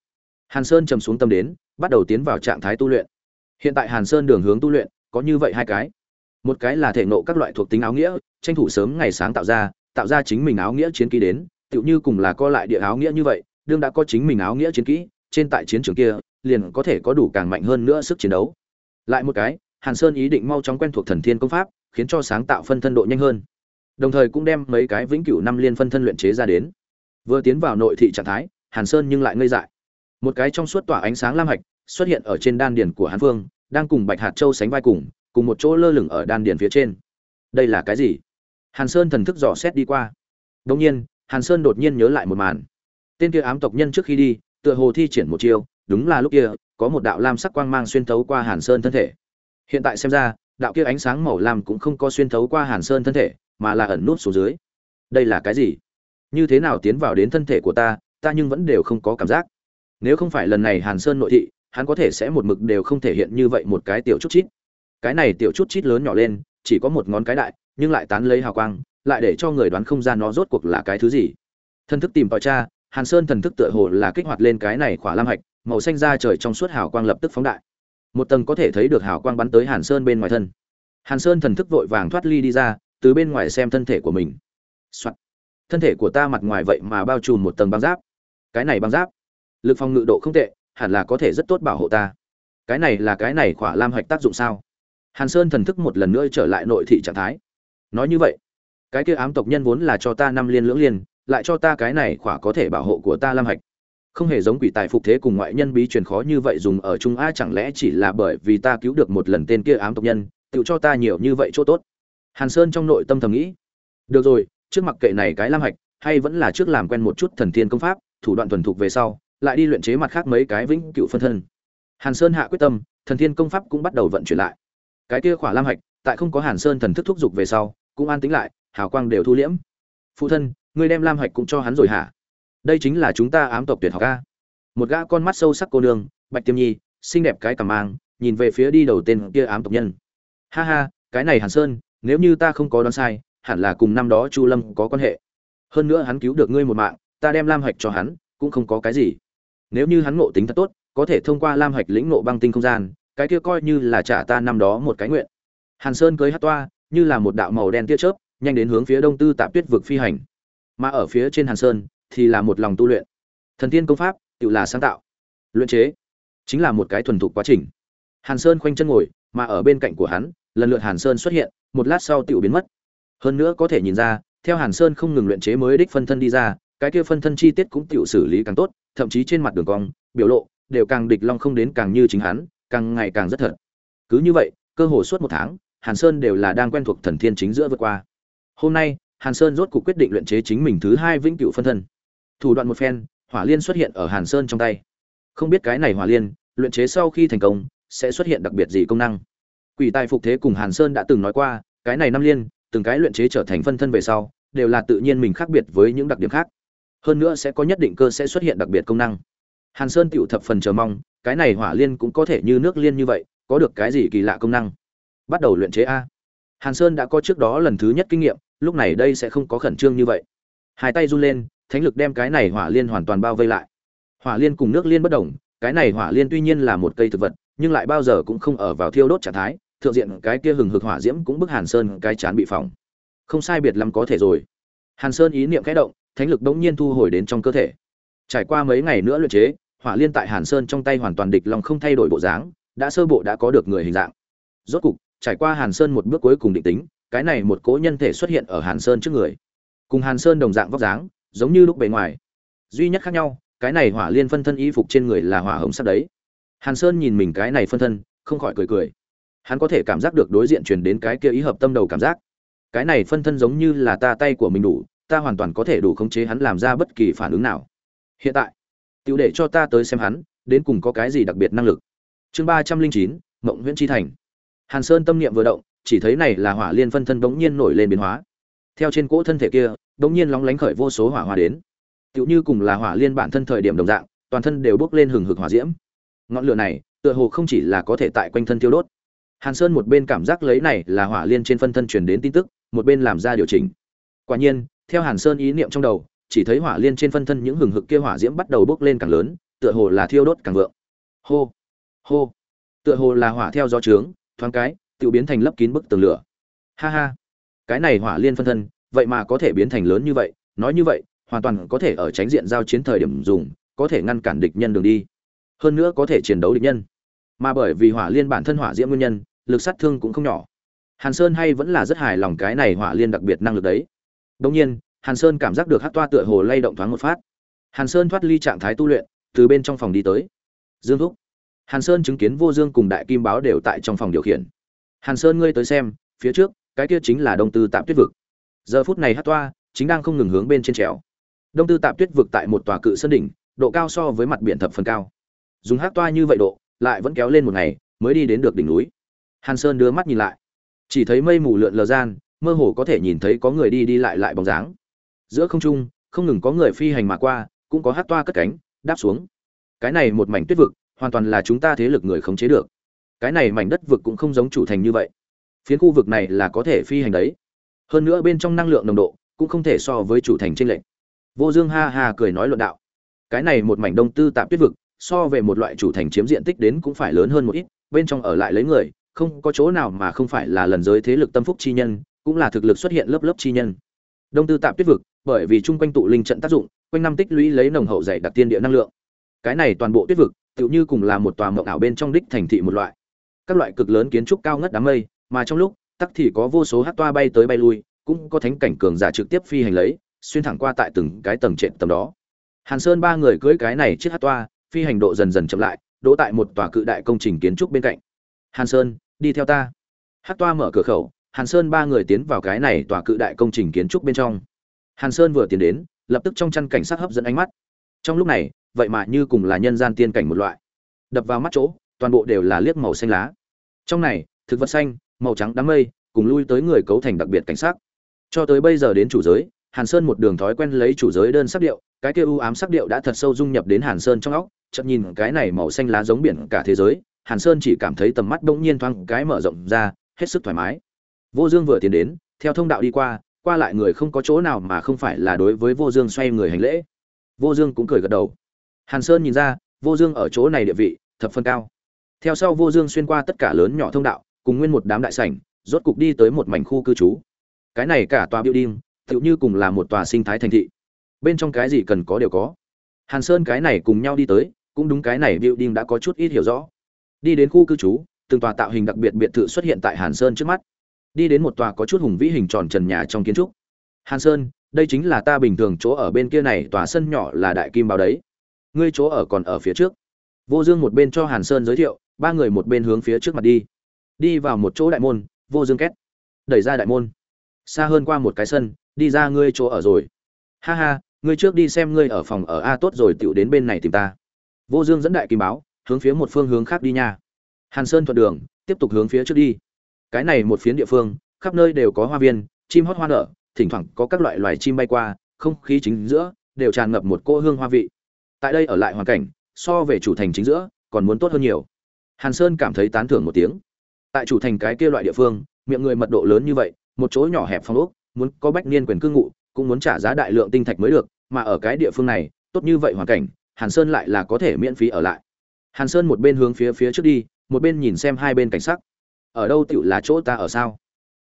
Hàn sơn trầm xuống tâm đến, bắt đầu tiến vào trạng thái tu luyện. Hiện tại hàn sơn đường hướng tu luyện, có như vậy hai cái. Một cái là thể nộ các loại thuộc tính áo nghĩa, tranh thủ sớm ngày sáng tạo ra tạo ra chính mình áo nghĩa chiến kỹ đến, tựu như cùng là co lại địa áo nghĩa như vậy, đương đã có chính mình áo nghĩa chiến kỹ, trên tại chiến trường kia, liền có thể có đủ càng mạnh hơn nữa sức chiến đấu. Lại một cái hàn sơn ý định mau chóng quen thuộc thần thiên công pháp khiến cho sáng tạo phân thân độ nhanh hơn. Đồng thời cũng đem mấy cái vĩnh cửu năm liên phân thân luyện chế ra đến. Vừa tiến vào nội thị trạng thái hàn sơn nhưng lại ngây dại. Một cái trong suốt tỏa ánh sáng lam hạch xuất hiện ở trên đan điền của hàn Vương, đang cùng bạch hạt châu sánh vai cùng cùng một chỗ lơ lửng ở đan điền phía trên. Đây là cái gì? Hàn sơn thần thức dò xét đi qua. Đương nhiên hàn sơn đột nhiên nhớ lại một màn. Tên kia ám tộc nhân trước khi đi tựa hồ thi triển một chiêu đúng là lúc kia có một đạo lam sắc quang mang xuyên thấu qua hàn sơn thân thể hiện tại xem ra, đạo kia ánh sáng màu lam cũng không có xuyên thấu qua hàn sơn thân thể, mà là ẩn nút xuống dưới. Đây là cái gì? Như thế nào tiến vào đến thân thể của ta ta nhưng vẫn đều không có cảm giác. Nếu không phải lần này hàn sơn nội thị, hắn có thể sẽ một mực đều không thể hiện như vậy một cái tiểu chút chít. Cái này tiểu chút chít lớn nhỏ lên, chỉ có một ngón cái đại, nhưng lại tán lấy hào quang, lại để cho người đoán không ra nó rốt cuộc là cái thứ gì. Thân thức tìm tòi cha hàn sơn thần thức tựa hồ là kích hoạt lên cái này khỏa lam hạch, màu xanh ra trời trong suốt hào quang lập tức phóng đại một tầng có thể thấy được hào quang bắn tới hàn sơn bên ngoài thân. Hàn sơn thần thức vội vàng thoát ly đi ra, từ bên ngoài xem thân thể của mình、Soạn. thân thể của ta mặt ngoài vậy mà bao trùm một tầng băng giáp. Cái này băng giáp, lực phòng ngự độ không tệ, hẳn là có thể rất tốt bảo hộ ta. Cái này là cái này khỏa lam hạch tác dụng sao? Hàn sơn thần thức một lần nữa trở lại nội thị trạng thái. Nói như vậy, cái kia ám tộc nhân vốn là cho ta năm liên lưỡng liên, lại cho ta cái này khỏa có thể bảo hộ của ta lam hạch không hề giống quỷ tài phục thế cùng ngoại nhân bí truyền khó như vậy dùng ở trung a chẳng lẽ chỉ là bởi vì ta cứu được một lần tên kia ám tộc nhân, tự cho ta nhiều như vậy chỗ tốt? Hàn sơn trong nội tâm thầm nghĩ. Được rồi, trước mặt kệ này cái lam hạch, hay vẫn là trước làm quen một chút thần thiên công pháp, thủ đoạn thuần thục về sau, lại đi luyện chế mặt khác mấy cái vĩnh cựu phân thân. Hàn sơn hạ quyết tâm, thần thiên công pháp cũng bắt đầu vận chuyển lại. Cái kia khỏa lam hạch, tại không có hàn sơn thần thức thúc giục về sau, cũng an tính lại, hào quang đều thu liễm. Phụ thân, ngươi đem lam hạch cũng cho hắn rồi hả? Đây chính là chúng ta ám tộc tuyệt học a. Một gã con mắt sâu sắc cô nương, bạch tiêm nhi, xinh đẹp cái cảm mang, nhìn về phía đi đầu tên kia ám tộc nhân. Ha ha, cái này hàn sơn, nếu như ta không có đoán sai, hẳn là cùng năm đó chu lâm có quan hệ. Hơn nữa hắn cứu được ngươi một mạng, ta đem lam hạch cho hắn, cũng không có cái gì. Nếu như hắn ngộ tính thật tốt, có thể thông qua lam hạch lĩnh ngộ băng tinh không gian, cái kia coi như là trả ta năm đó một cái nguyện. Hàn sơn cưới hát toa, như là một đạo màu đen tia chớp, nhanh đến hướng phía đông tư tạp tuyết vực phi hành. Mà ở phía trên hàn sơn thì là một lòng tu luyện. Thần tiên công pháp, tự là sáng tạo. Luyện chế, chính là một cái thuần thục quá trình. Hàn sơn khoanh chân ngồi, mà ở bên cạnh của hắn, lần lượt hàn sơn xuất hiện, một lát sau tự biến mất. Hơn nữa có thể nhìn ra, theo hàn sơn không ngừng luyện chế mới đích phân thân đi ra, cái kia phân thân chi tiết cũng tự xử lý càng tốt, thậm chí trên mặt đường cong, biểu lộ đều càng địch long không đến càng như chính hắn, càng ngày càng rất thật. Cứ như vậy, cơ hồ suốt một tháng, hàn sơn đều là đang quen thuộc thần thiên chính giữa vượt qua. Hôm nay, hàn sơn rốt cuộc quyết định luyện chế chính mình thứ hai vĩnh cửu phân thân thủ đoạn một phen, hỏa liên xuất hiện ở hàn sơn trong tay. Không biết cái này hỏa liên, luyện chế sau khi thành công, sẽ xuất hiện đặc biệt gì công năng. Quỷ tài phục thế cùng hàn sơn đã từng nói qua, cái này năm liên, từng cái luyện chế trở thành phân thân về sau, đều là tự nhiên mình khác biệt với những đặc điểm khác. Hơn nữa sẽ có nhất định cơ sẽ xuất hiện đặc biệt công năng. Hàn sơn tựu thập phần chờ mong, cái này hỏa liên cũng có thể như nước liên như vậy, có được cái gì kỳ lạ công năng? Bắt đầu luyện chế a. Hàn sơn đã có trước đó lần thứ nhất kinh nghiệm, lúc này đây sẽ không có khẩn trương như vậy. Hai tay run lên thánh lực đem cái này hỏa liên hoàn toàn bao vây lại. Hỏa liên cùng nước liên bất đồng, cái này hỏa liên tuy nhiên là một cây thực vật, nhưng lại bao giờ cũng không ở vào thiêu đốt trạng thái, thượng diện cái kia hừng hực hỏa diễm cũng bức hàn sơn cái chán bị phỏng. Không sai biệt lắm có thể rồi. Hàn sơn ý niệm kẽ động, thánh lực bỗng nhiên thu hồi đến trong cơ thể. Trải qua mấy ngày nữa luyện chế, hỏa liên tại hàn sơn trong tay hoàn toàn địch lòng không thay đổi bộ dáng, đã sơ bộ đã có được người hình dạng. Rốt cục, trải qua hàn sơn một bước cuối cùng định tính, cái này một cỗ nhân thể xuất hiện ở hàn sơn trước người. Cùng hàn sơn đồng dạng vóc dáng giống như lúc bề ngoài. Duy nhất khác nhau, cái này hỏa liên phân thân y phục trên người là hỏa hồng sắc đấy. Hàn sơn nhìn mình cái này phân thân, không khỏi cười cười. Hắn có thể cảm giác được đối diện truyền đến cái kia ý hợp tâm đầu cảm giác. Cái này phân thân giống như là ta tay của mình đủ, ta hoàn toàn có thể đủ khống chế hắn làm ra bất kỳ phản ứng nào. Hiện tại, tiểu để cho ta tới xem hắn, đến cùng có cái gì đặc biệt năng lực. Chương ba trăm linh chín, mộng nguyễn tri thành. Hàn sơn tâm niệm vừa động, chỉ thấy này là hỏa liên phân thân bỗng nhiên nổi lên biến hóa. Theo trên cỗ thân thể kia đống nhiên lóng lánh khởi vô số hỏa hoa đến. Tựu như cùng là hỏa liên bản thân thời điểm đồng dạng, toàn thân đều bốc lên hừng hực hỏa diễm. Ngọn lửa này, tựa hồ không chỉ là có thể tại quanh thân tiêu đốt. Hàn sơn một bên cảm giác lấy này là hỏa liên trên phân thân truyền đến tin tức, một bên làm ra điều chỉnh. Quả nhiên, theo hàn sơn ý niệm trong đầu, chỉ thấy hỏa liên trên phân thân những hừng hực kia hỏa diễm bắt đầu bốc lên càng lớn, tựa hồ là thiêu đốt càng vượng. Hô hô, tựa hồ là hỏa theo gió trướng, thoáng cái tự biến thành lấp kín bức tường lửa. Ha ha, cái này hỏa liên phân thân vậy mà có thể biến thành lớn như vậy, nói như vậy, hoàn toàn có thể ở tránh diện giao chiến thời điểm dùng, có thể ngăn cản địch nhân đường đi. Hơn nữa có thể chiến đấu địch nhân. Mà bởi vì hỏa liên bản thân hỏa diễm nguyên nhân, lực sát thương cũng không nhỏ. Hàn sơn hay vẫn là rất hài lòng cái này hỏa liên đặc biệt năng lực đấy. Đông nhiên, hàn sơn cảm giác được hát toa tựa hồ lay động thoáng một phát. Hàn sơn thoát ly trạng thái tu luyện, từ bên trong phòng đi tới. Dương thúc. Hàn sơn chứng kiến vô dương cùng đại kim báo đều tại trong phòng điều khiển. Hàn sơn ngươi tới xem, phía trước, cái kia chính là đông tư tạm tuyết vực giờ phút này hát toa chính đang không ngừng hướng bên trên trèo. Đông tư tạm tuyết vực tại một tòa cự sơn đỉnh, độ cao so với mặt biển thập phần cao. Dùng hát toa như vậy độ, lại vẫn kéo lên một ngày mới đi đến được đỉnh núi. Hàn sơn đưa mắt nhìn lại. Chỉ thấy mây mù lượn lờ gian, mơ hồ có thể nhìn thấy có người đi đi lại lại bóng dáng. Giữa không trung, không ngừng có người phi hành mà qua, cũng có hát toa cất cánh, đáp xuống. Cái này một mảnh tuyết vực, hoàn toàn là chúng ta thế lực người khống chế được. Cái này mảnh đất vực cũng không giống chủ thành như vậy. Phiến khu vực này là có thể phi hành đấy hơn nữa bên trong năng lượng nồng độ cũng không thể so với chủ thành trên lệnh vô dương ha ha cười nói luận đạo. Cái này một mảnh đông tư tạm tuyết vực, so về một loại chủ thành chiếm diện tích đến cũng phải lớn hơn một ít, bên trong ở lại lấy người, không có chỗ nào mà không phải là lần giới thế lực tâm phúc chi nhân, cũng là thực lực xuất hiện lớp lớp chi nhân. Đông tư tạp tuyết vực, bởi vì chung quanh tụ linh trận tác dụng, quanh năm tích lũy lấy nồng hậu dày đặc tiên địa năng lượng. Cái này toàn bộ tuyết vực, tựu như cùng là một tòa mộng ảo bên trong đích thành thị một loại. Các loại cực lớn kiến trúc cao ngất đám mây, mà trong lúc tắc thì có vô số hát toa bay tới bay lui, cũng có thánh cảnh cường giả trực tiếp phi hành lấy, xuyên thẳng qua tại từng cái tầng trệt tầm đó. Hàn sơn ba người cưỡi cái này chiếc hát toa, phi hành độ dần dần chậm lại, đỗ tại một tòa cự đại công trình kiến trúc bên cạnh. Hàn sơn, đi theo ta. Hát toa mở cửa khẩu, hàn sơn ba người tiến vào cái này tòa cự đại công trình kiến trúc bên trong. Hàn sơn vừa tiến đến, lập tức trong chăn cảnh sát hấp dẫn ánh mắt. Trong lúc này, vậy mà như cùng là nhân gian tiên cảnh một loại. Đập vào mắt chỗ, toàn bộ đều là liếc màu xanh lá. Trong này, thực vật xanh màu trắng đám mây, cùng lui tới người cấu thành đặc biệt cảnh sát cho tới bây giờ đến chủ giới, hàn sơn một đường thói quen lấy chủ giới đơn sắc điệu, cái kia u ám sắc điệu đã thật sâu dung nhập đến hàn sơn trong óc, chợt nhìn cái này màu xanh lá giống biển cả thế giới, hàn sơn chỉ cảm thấy tầm mắt bỗng nhiên thoáng cái mở rộng ra, hết sức thoải mái. Vô dương vừa tiến đến, theo thông đạo đi qua qua lại người không có chỗ nào mà không phải là đối với vô dương xoay người hành lễ. Vô dương cũng cười gật đầu. Hàn sơn nhìn ra, vô dương ở chỗ này địa vị thập phân cao. Theo sau vô dương xuyên qua tất cả lớn nhỏ thông đạo cùng nguyên một đám đại sảnh, rốt cục đi tới một mảnh khu cư trú. Cái này cả tòa building, tựu như cùng là một tòa sinh thái thành thị. Bên trong cái gì cần có đều có. Hàn sơn cái này cùng nhau đi tới, cũng đúng cái này building đã có chút ít hiểu rõ. Đi đến khu cư trú, từng tòa tạo hình đặc biệt biệt thự xuất hiện tại hàn sơn trước mắt. Đi đến một tòa có chút hùng vĩ hình tròn trần nhà trong kiến trúc. Hàn sơn, đây chính là ta bình thường chỗ ở bên kia này, tòa sân nhỏ là đại kim bao đấy. Ngươi chỗ ở còn ở phía trước. Vô dương một bên cho hàn sơn giới thiệu, ba người một bên hướng phía trước mặt đi đi vào một chỗ đại môn, vô dương két, đẩy ra đại môn. Xa hơn qua một cái sân, đi ra ngươi chỗ ở rồi. Ha ha, ngươi trước đi xem ngươi ở phòng ở a tốt rồi tựu đến bên này tìm ta. Vô dương dẫn đại kim báo, hướng phía một phương hướng khác đi nha. Hàn sơn thuận đường, tiếp tục hướng phía trước đi. Cái này một phiến địa phương, khắp nơi đều có hoa viên, chim hót hoa nở, thỉnh thoảng có các loại loài chim bay qua, không khí chính giữa đều tràn ngập một cô hương hoa vị. Tại đây ở lại hoàn cảnh, so về chủ thành chính giữa, còn muốn tốt hơn nhiều. Hàn sơn cảm thấy tán thưởng một tiếng tại chủ thành cái kia loại địa phương, miệng người mật độ lớn như vậy, một chỗ nhỏ hẹp phong ốc, muốn có bách niên quyền cư ngụ, cũng muốn trả giá đại lượng tinh thạch mới được, mà ở cái địa phương này, tốt như vậy hoàn cảnh, hàn sơn lại là có thể miễn phí ở lại. Hàn sơn một bên hướng phía phía trước đi, một bên nhìn xem hai bên cảnh sắc. Ở đâu tựu là chỗ ta ở sao?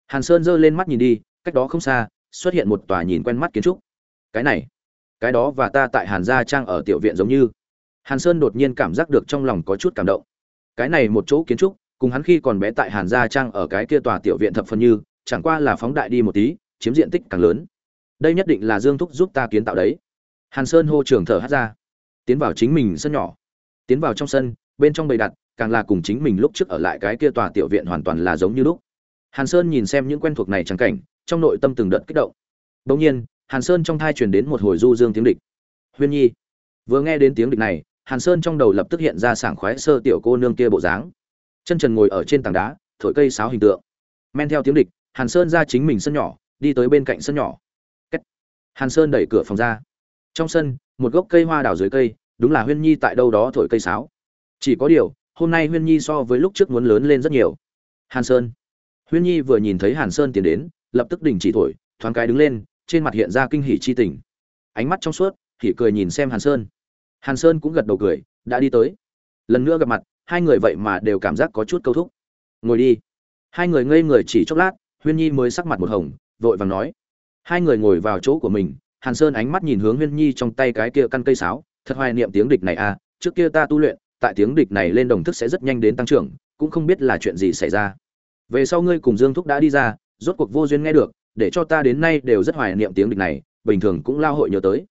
Hàn sơn giơ lên mắt nhìn đi, cách đó không xa, xuất hiện một tòa nhìn quen mắt kiến trúc. Cái này, cái đó và ta tại hàn gia trang ở tiểu viện giống như. Hàn sơn đột nhiên cảm giác được trong lòng có chút cảm động. Cái này một chỗ kiến trúc cùng hắn khi còn bé tại hàn gia trang ở cái kia tòa tiểu viện thập phần như, chẳng qua là phóng đại đi một tí, chiếm diện tích càng lớn. Đây nhất định là dương thúc giúp ta kiến tạo đấy. Hàn sơn hô trường thở hát ra. Tiến vào chính mình sân nhỏ. Tiến vào trong sân, bên trong bầy đặt, càng là cùng chính mình lúc trước ở lại cái kia tòa tiểu viện hoàn toàn là giống như lúc. Hàn sơn nhìn xem những quen thuộc này trắng cảnh, trong nội tâm từng đợt kích động. Đ nhiên, hàn sơn trong thai truyền đến một hồi du dương tiếng địch. Huyên nhi. Vừa nghe đến tiếng địch này, hàn sơn trong đầu lập tức hiện ra sảng khoái sơ tiểu cô nương kia bộ dáng chân trần ngồi ở trên tảng đá, thổi cây sáo hình tượng. Men theo tiếng địch, hàn sơn ra chính mình sân nhỏ, đi tới bên cạnh sân nhỏ. Cách. hàn sơn đẩy cửa phòng ra. Trong sân, một gốc cây hoa đào dưới cây, đúng là huyên nhi tại đâu đó thổi cây sáo. Chỉ có điều, hôm nay huyên nhi so với lúc trước muốn lớn lên rất nhiều. Hàn sơn. Huyên nhi vừa nhìn thấy hàn sơn tiến đến, lập tức đình chỉ thổi, thoáng cái đứng lên, trên mặt hiện ra kinh hỉ chi tình. Ánh mắt trong suốt, hỉ cười nhìn xem hàn sơn. Hàn sơn cũng gật đầu cười, đã đi tới. Lần nữa gặp mặt hai người vậy mà đều cảm giác có chút câu thúc. Ngồi đi. Hai người ngây người chỉ chốc lát, huyên nhi mới sắc mặt một hồng, vội vàng nói. Hai người ngồi vào chỗ của mình, hàn sơn ánh mắt nhìn hướng huyên nhi trong tay cái kia căn cây sáo, thật hoài niệm tiếng địch này à trước kia ta tu luyện, tại tiếng địch này lên đồng thức sẽ rất nhanh đến tăng trưởng, cũng không biết là chuyện gì xảy ra. Về sau ngươi cùng dương thúc đã đi ra, rốt cuộc vô duyên nghe được, để cho ta đến nay đều rất hoài niệm tiếng địch này, bình thường cũng lao hội nhớ tới.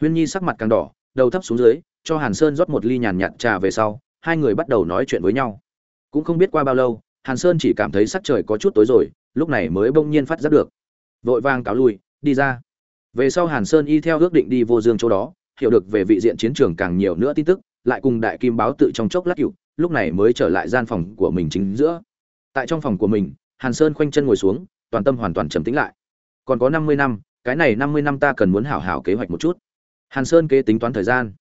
Huyên nhi sắc mặt càng đỏ, đầu thấp xuống dưới, cho hàn sơn rót một ly nhàn nhạt trà về sau hai người bắt đầu nói chuyện với nhau. Cũng không biết qua bao lâu, hàn sơn chỉ cảm thấy sắc trời có chút tối rồi, lúc này mới bỗng nhiên phát giác được. Vội vàng cáo lui, đi ra. Về sau hàn sơn y theo ước định đi vô dương chỗ đó, hiểu được về vị diện chiến trường càng nhiều nữa tin tức, lại cùng đại kim báo tự trong chốc lát cựu, lúc này mới trở lại gian phòng của mình chính giữa. Tại trong phòng của mình, hàn sơn khoanh chân ngồi xuống, toàn tâm hoàn toàn trầm tĩnh lại. Còn có năm mươi năm, cái này năm mươi năm ta cần muốn hảo hảo kế hoạch một chút. Hàn sơn kế tính toán thời gian.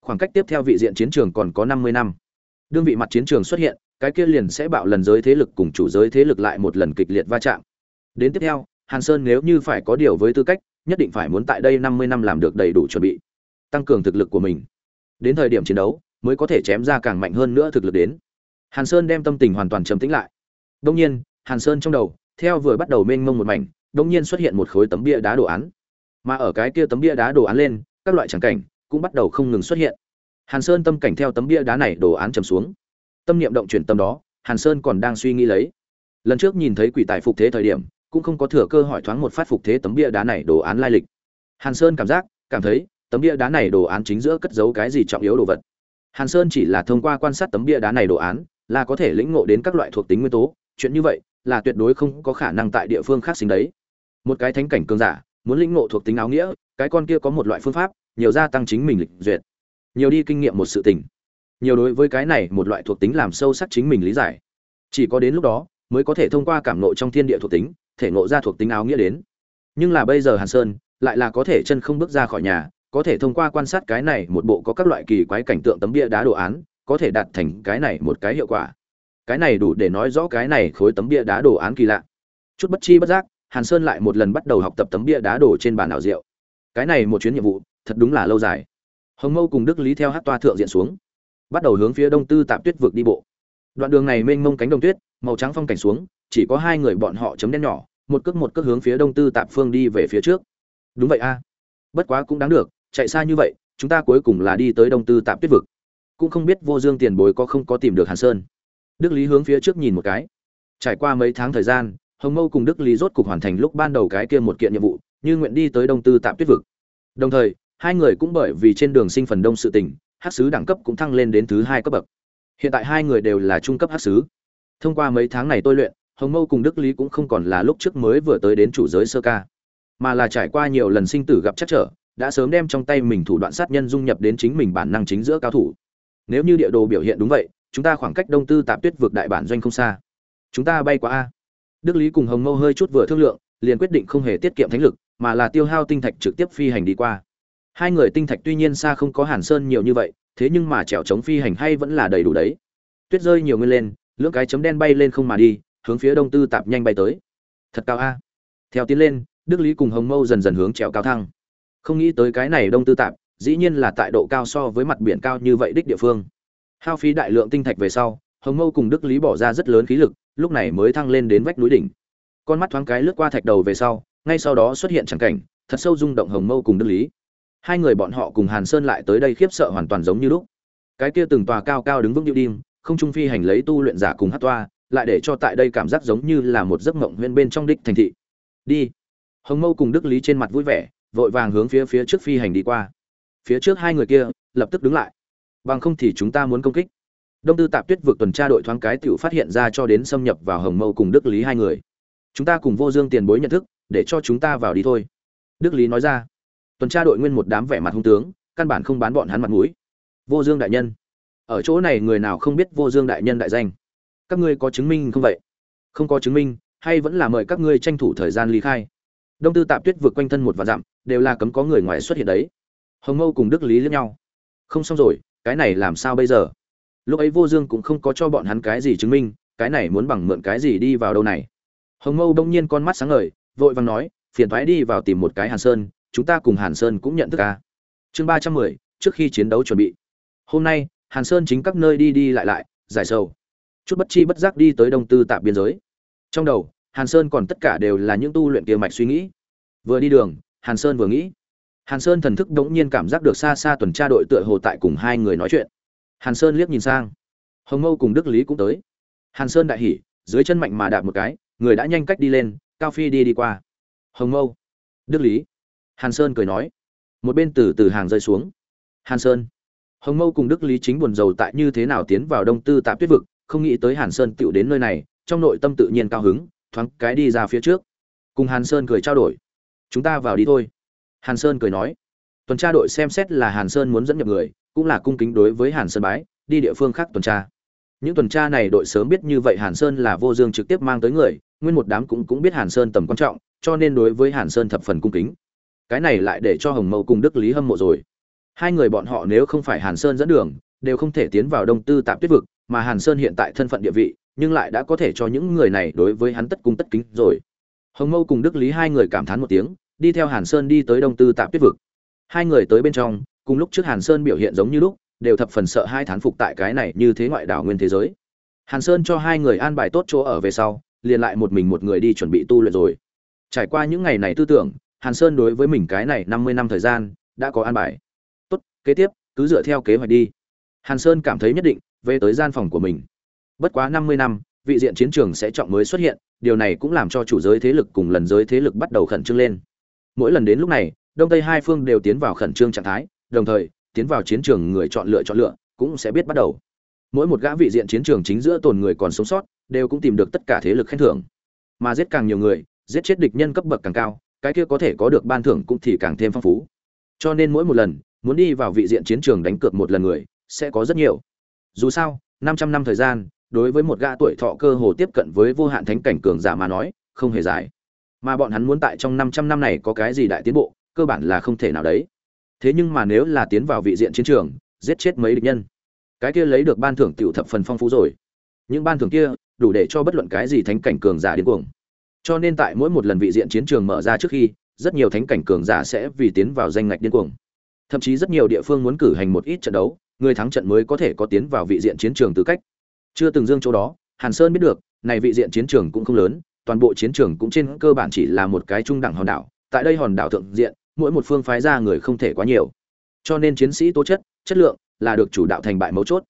Khoảng cách tiếp theo vị diện chiến trường còn có năm mươi năm đương vị mặt chiến trường xuất hiện, cái kia liền sẽ bạo lần giới thế lực cùng chủ giới thế lực lại một lần kịch liệt va chạm. Đến tiếp theo, hàn sơn nếu như phải có điều với tư cách, nhất định phải muốn tại đây năm mươi năm làm được đầy đủ chuẩn bị, tăng cường thực lực của mình. Đến thời điểm chiến đấu, mới có thể chém ra càng mạnh hơn nữa thực lực đến. Hàn sơn đem tâm tình hoàn toàn trầm tĩnh lại. Đông nhiên, hàn sơn trong đầu, theo vừa bắt đầu mênh mông một mảnh đông nhiên xuất hiện một khối tấm bia đá đồ án. Mà ở cái kia tấm bia đá đồ án lên, các loại tràng cảnh cũng bắt đầu không ngừng xuất hiện hàn sơn tâm cảnh theo tấm bia đá này đồ án trầm xuống. Tâm niệm động chuyển tâm đó, hàn sơn còn đang suy nghĩ lấy. Lần trước nhìn thấy quỷ tài phục thế thời điểm, cũng không có thừa cơ hỏi thoáng một phát phục thế tấm bia đá này đồ án lai lịch. Hàn sơn cảm giác, cảm thấy, tấm bia đá này đồ án chính giữa cất giấu cái gì trọng yếu đồ vật. Hàn sơn chỉ là thông qua quan sát tấm bia đá này đồ án, là có thể lĩnh ngộ đến các loại thuộc tính nguyên tố. Chuyện như vậy, là tuyệt đối không có khả năng tại địa phương khác sinh đấy. Một cái thánh cảnh cường giả, muốn lĩnh ngộ thuộc tính áo nghĩa, cái con kia có một loại phương pháp, nhiều gia tăng chính mình lịch duyệt nhiều đi kinh nghiệm một sự tình. Nhiều đối với cái này một loại thuộc tính làm sâu sắc chính mình lý giải. Chỉ có đến lúc đó, mới có thể thông qua cảm nộ trong thiên địa thuộc tính, thể ngộ ra thuộc tính áo nghĩa đến. Nhưng là bây giờ hàn sơn, lại là có thể chân không bước ra khỏi nhà, có thể thông qua quan sát cái này một bộ có các loại kỳ quái cảnh tượng tấm bia đá đồ án, có thể đạt thành cái này một cái hiệu quả. Cái này đủ để nói rõ cái này khối tấm bia đá đồ án kỳ lạ. Chút bất chi bất giác, hàn sơn lại một lần bắt đầu học tập tấm bia đá đồ trên bàn ảo diệu. Cái này một chuyến nhiệm vụ, thật đúng là lâu dài hồng mâu cùng đức lý theo hát toa thượng diện xuống, bắt đầu hướng phía đông tư tạm tuyết vực đi bộ. Đoạn đường này mênh mông cánh đồng tuyết, màu trắng phong cảnh xuống, chỉ có hai người bọn họ chấm đen nhỏ, một cước một cước hướng phía đông tư tạm phương đi về phía trước. Đúng vậy a. Bất quá cũng đáng được, chạy xa như vậy, chúng ta cuối cùng là đi tới đông tư tạm tuyết vực. Cũng không biết vô dương tiền bối có không có tìm được hàn sơn. Đức lý hướng phía trước nhìn một cái. Trải qua mấy tháng thời gian, hồng mâu cùng đức lý rốt cục hoàn thành lúc ban đầu cái kia một kiện nhiệm vụ, như nguyện đi tới đông tư tạm tuyết vực. Đồng thời hai người cũng bởi vì trên đường sinh phần đông sự tình, hát sứ đẳng cấp cũng thăng lên đến thứ hai cấp bậc. Hiện tại hai người đều là trung cấp hát sứ thông qua mấy tháng này tôi luyện, hồng mâu cùng đức lý cũng không còn là lúc trước mới vừa tới đến chủ giới sơ ca, mà là trải qua nhiều lần sinh tử gặp chắc trở, đã sớm đem trong tay mình thủ đoạn sát nhân dung nhập đến chính mình bản năng chính giữa cao thủ. Nếu như địa đồ biểu hiện đúng vậy, chúng ta khoảng cách đông tư tạp tuyết vượt đại bản doanh không xa. Chúng ta bay qua a. Đức lý cùng hồng mâu hơi chút vừa thương lượng, liền quyết định không hề tiết kiệm thánh lực, mà là tiêu hao tinh thạch trực tiếp phi hành đi qua hai người tinh thạch tuy nhiên xa không có hàn sơn nhiều như vậy, thế nhưng mà trèo chống phi hành hay vẫn là đầy đủ đấy. Tuyết rơi nhiều nguyên lên, lưỡng cái chấm đen bay lên không mà đi, hướng phía đông tư tạp nhanh bay tới. Thật cao a. Theo tiến lên, đức lý cùng hồng mâu dần dần hướng trèo cao thăng. Không nghĩ tới cái này đông tư tạp, dĩ nhiên là tại độ cao so với mặt biển cao như vậy đích địa phương. Hao phí đại lượng tinh thạch về sau, hồng mâu cùng đức lý bỏ ra rất lớn khí lực, lúc này mới thăng lên đến vách núi đỉnh. Con mắt thoáng cái lướt qua thạch đầu về sau, ngay sau đó xuất hiện chẳng cảnh, thật sâu rung động hồng mâu cùng đức lý hai người bọn họ cùng hàn sơn lại tới đây khiếp sợ hoàn toàn giống như lúc. Cái kia từng tòa cao cao đứng vững điệu đinh không trung phi hành lấy tu luyện giả cùng hát toa, lại để cho tại đây cảm giác giống như là một giấc mộng huyên bên trong đích thành thị. Đi. Hồng mâu cùng đức lý trên mặt vui vẻ, vội vàng hướng phía phía trước phi hành đi qua. Phía trước hai người kia, lập tức đứng lại. Bằng không thì chúng ta muốn công kích. Đông tư tạp tuyết vượt tuần tra đội thoáng cái t phát hiện ra cho đến xâm nhập vào hồng mâu cùng đức lý hai người. Chúng ta cùng vô dương tiền bối nhận thức, để cho chúng ta vào đi thôi. Đức lý nói ra tuần tra đội nguyên một đám vẻ mặt hung tướng, căn bản không bán bọn hắn mặt mũi. Vô dương đại nhân, ở chỗ này người nào không biết vô dương đại nhân đại danh? Các ngươi có chứng minh không vậy? Không có chứng minh, hay vẫn là mời các ngươi tranh thủ thời gian ly khai? Đông tư tạp tuyết vượt quanh thân một và dặm, đều là cấm có người ngoài xuất hiện đấy. Hồng mâu cùng đức lý lẫn nhau. Không xong rồi, cái này làm sao bây giờ? Lúc ấy vô dương cũng không có cho bọn hắn cái gì chứng minh, cái này muốn bằng mượn cái gì đi vào đâu này? Hồng mâu đông nhiên con mắt sáng ngời, vội vàng nói, phiền thoái đi vào tìm một cái hàn sơn chúng ta cùng hàn sơn cũng nhận thức a. Chương ba trăm mười, trước khi chiến đấu chuẩn bị. Hôm nay, hàn sơn chính các nơi đi đi lại lại, giải sầu. chút bất chi bất giác đi tới đông tư tạp biên giới. Trong đầu, hàn sơn còn tất cả đều là những tu luyện kia mạch suy nghĩ. Vừa đi đường, hàn sơn vừa nghĩ. Hàn sơn thần thức đống nhiên cảm giác được xa xa tuần tra đội tựa hồ tại cùng hai người nói chuyện. Hàn sơn liếc nhìn sang. Hồng mâu cùng đức lý cũng tới. Hàn sơn đại hỉ, dưới chân mạnh mà đạp một cái, người đã nhanh cách đi lên, cao phi đi đi qua. Hồng mâu. Đức lý hàn sơn cười nói. Một bên từ từ hàng rơi xuống. Hàn sơn. Hồng mâu cùng đức lý chính buồn rầu tại như thế nào tiến vào đông tư tạp tuyết vực, không nghĩ tới hàn sơn tựu đến nơi này, trong nội tâm tự nhiên cao hứng, thoáng cái đi ra phía trước. Cùng hàn sơn cười trao đổi. Chúng ta vào đi thôi. Hàn sơn cười nói. Tuần tra đội xem xét là hàn sơn muốn dẫn nhập người, cũng là cung kính đối với hàn sơn bái, đi địa phương khác tuần tra. Những tuần tra này đội sớm biết như vậy hàn sơn là vô dương trực tiếp mang tới người, nguyên một đám cũng cũng biết hàn sơn tầm quan trọng, cho nên đối với hàn sơn thập phần cung kính cái này lại để cho hồng mâu cùng đức lý hâm mộ rồi. Hai người bọn họ nếu không phải hàn sơn dẫn đường, đều không thể tiến vào đông tư tạm tuyết vực, mà hàn sơn hiện tại thân phận địa vị, nhưng lại đã có thể cho những người này đối với hắn tất cung tất kính rồi. Hồng mâu cùng đức lý hai người cảm thán một tiếng, đi theo hàn sơn đi tới đông tư tạm tuyết vực. Hai người tới bên trong, cùng lúc trước hàn sơn biểu hiện giống như lúc, đều thập phần sợ hai thán phục tại cái này như thế ngoại đảo nguyên thế giới. Hàn sơn cho hai người an bài tốt chỗ ở về sau, liền lại một mình một người đi chuẩn bị tu luyện rồi. Trải qua những ngày này tư tưởng hàn sơn đối với mình cái này năm mươi năm thời gian, đã có an bài. Tốt, kế tiếp, cứ dựa theo kế hoạch đi. Hàn sơn cảm thấy nhất định, về tới gian phòng của mình. Bất quá năm mươi năm, vị diện chiến trường sẽ trọng mới xuất hiện, điều này cũng làm cho chủ giới thế lực cùng lần giới thế lực bắt đầu khẩn trương lên. Mỗi lần đến lúc này, đông tây hai phương đều tiến vào khẩn trương trạng thái, đồng thời, tiến vào chiến trường người chọn lựa chọn lựa, cũng sẽ biết bắt đầu. Mỗi một gã vị diện chiến trường chính giữa tồn người còn sống sót, đều cũng tìm được tất cả thế lực khen thưởng. Mà giết càng nhiều người, giết chết địch nhân cấp bậc càng cao cái kia có thể có được ban thưởng cũng thì càng thêm phong phú. Cho nên mỗi một lần, muốn đi vào vị diện chiến trường đánh cược một lần người, sẽ có rất nhiều. Dù sao 500 năm thời gian, đối với một gã tuổi thọ cơ hồ tiếp cận với vô hạn thánh cảnh cường giả mà nói, không hề dài. Mà bọn hắn muốn tại trong 500 năm này có cái gì đại tiến bộ, cơ bản là không thể nào đấy. Thế nhưng mà nếu là tiến vào vị diện chiến trường, giết chết mấy địch nhân, cái kia lấy được ban thưởng tiểu thập phần phong phú rồi. Những ban thưởng kia, đủ để cho bất luận cái gì thánh cảnh cường giả điên cuồng cho nên tại mỗi một lần vị diện chiến trường mở ra trước khi, rất nhiều thánh cảnh cường giả sẽ vì tiến vào danh ngạch điên cuồng. Thậm chí rất nhiều địa phương muốn cử hành một ít trận đấu, người thắng trận mới có thể có tiến vào vị diện chiến trường tư cách. Chưa từng dương chỗ đó, hàn sơn biết được, này vị diện chiến trường cũng không lớn, toàn bộ chiến trường cũng trên cơ bản chỉ là một cái trung đẳng hòn đảo. Tại đây hòn đảo thượng diện, mỗi một phương phái ra người không thể quá nhiều. Cho nên chiến sĩ tố chất chất lượng là được chủ đạo thành bại mấu chốt.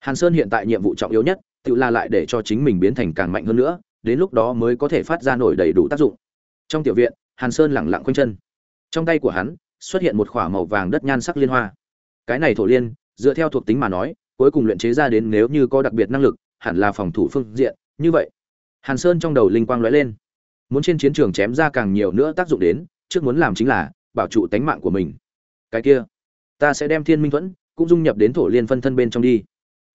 Hàn sơn hiện tại nhiệm vụ trọng yếu nhất, tự là lại để cho chính mình biến thành càng mạnh hơn nữa đến lúc đó mới có thể phát ra nổi đầy đủ tác dụng. Trong tiểu viện, hàn sơn lẳng lặng quanh chân. Trong tay của hắn, xuất hiện một khỏa màu vàng đất nhan sắc liên hoa. Cái này thổ liên, dựa theo thuộc tính mà nói, cuối cùng luyện chế ra đến nếu như có đặc biệt năng lực, hẳn là phòng thủ phương diện, như vậy. Hàn sơn trong đầu linh quang lóe lên. Muốn trên chiến trường chém ra càng nhiều nữa tác dụng đến, trước muốn làm chính là, bảo trụ tánh mạng của mình. Cái kia, ta sẽ đem thiên minh thuẫn, cũng dung nhập đến thổ liên phân thân bên trong đi.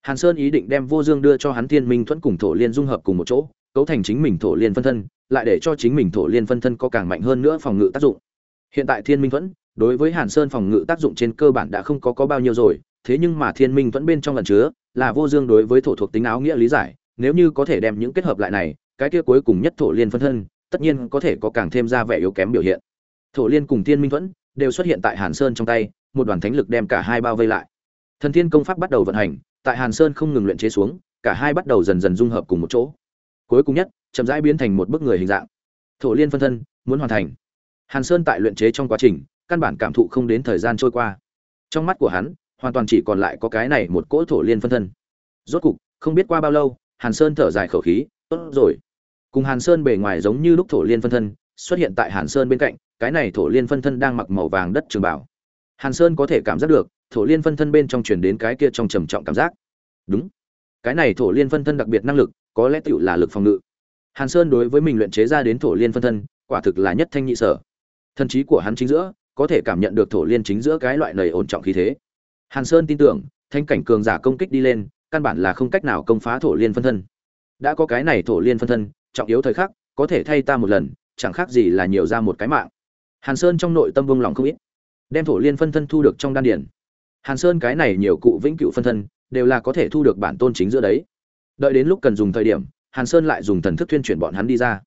Hàn sơn ý định đem vô dương đưa cho hắn thiên minh thuẫn cùng thổ liên dung hợp cùng một chỗ cấu thành chính mình thổ liên phân thân, lại để cho chính mình thổ liên phân thân có càng mạnh hơn nữa phòng ngự tác dụng. Hiện tại thiên minh thuẫn, đối với hàn sơn phòng ngự tác dụng trên cơ bản đã không có có bao nhiêu rồi, thế nhưng mà thiên minh thuẫn bên trong lần chứa là vô dương đối với thổ thuộc tính áo nghĩa lý giải, nếu như có thể đem những kết hợp lại này, cái kia cuối cùng nhất thổ liên phân thân, tất nhiên có thể có càng thêm ra vẻ yếu kém biểu hiện. Thổ liên cùng thiên minh thuẫn đều xuất hiện tại hàn sơn trong tay, một đoàn thánh lực đem cả hai bao vây lại. Thần thiên công pháp bắt đầu vận hành, tại hàn sơn không ngừng luyện chế xuống, cả hai bắt đầu dần dần dung hợp cùng một chỗ cuối cùng nhất, chậm rãi biến thành một bức người hình dạng. Thổ liên phân thân, muốn hoàn thành. Hàn sơn tại luyện chế trong quá trình, căn bản cảm thụ không đến thời gian trôi qua. Trong mắt của hắn, hoàn toàn chỉ còn lại có cái này một cỗ thổ liên phân thân. Rốt cục, không biết qua bao lâu, hàn sơn thở dài khẩu khí, tốt rồi. Cùng hàn sơn bề ngoài giống như lúc thổ liên phân thân, xuất hiện tại hàn sơn bên cạnh, cái này thổ liên phân thân đang mặc màu vàng đất trường bảo hàn sơn có thể cảm giác được, thổ liên phân thân bên trong truyền đến cái kia trong trầm trọng cảm giác. Đúng. Cái này thổ liên phân thân đặc biệt năng lực có lẽ tựu là lực phòng ngự. Hàn sơn đối với mình luyện chế ra đến thổ liên phân thân, quả thực là nhất thanh nhị sở. Thần trí của hắn chính giữa, có thể cảm nhận được thổ liên chính giữa cái loại nầy ổn trọng khí thế. Hàn sơn tin tưởng, thanh cảnh cường giả công kích đi lên, căn bản là không cách nào công phá thổ liên phân thân. Đã có cái này thổ liên phân thân, trọng yếu thời khắc, có thể thay ta một lần, chẳng khác gì là nhiều ra một cái mạng. Hàn sơn trong nội tâm vung lòng không ít. Đem thổ liên phân thân thu được trong đan điển hàn sơn cái này nhiều cụ vĩnh cựu phân thân, đều là có thể thu được bản tôn chính giữa đấy đợi đến lúc cần dùng thời điểm, hàn sơn lại dùng thần thức thuyên chuyển bọn hắn đi ra.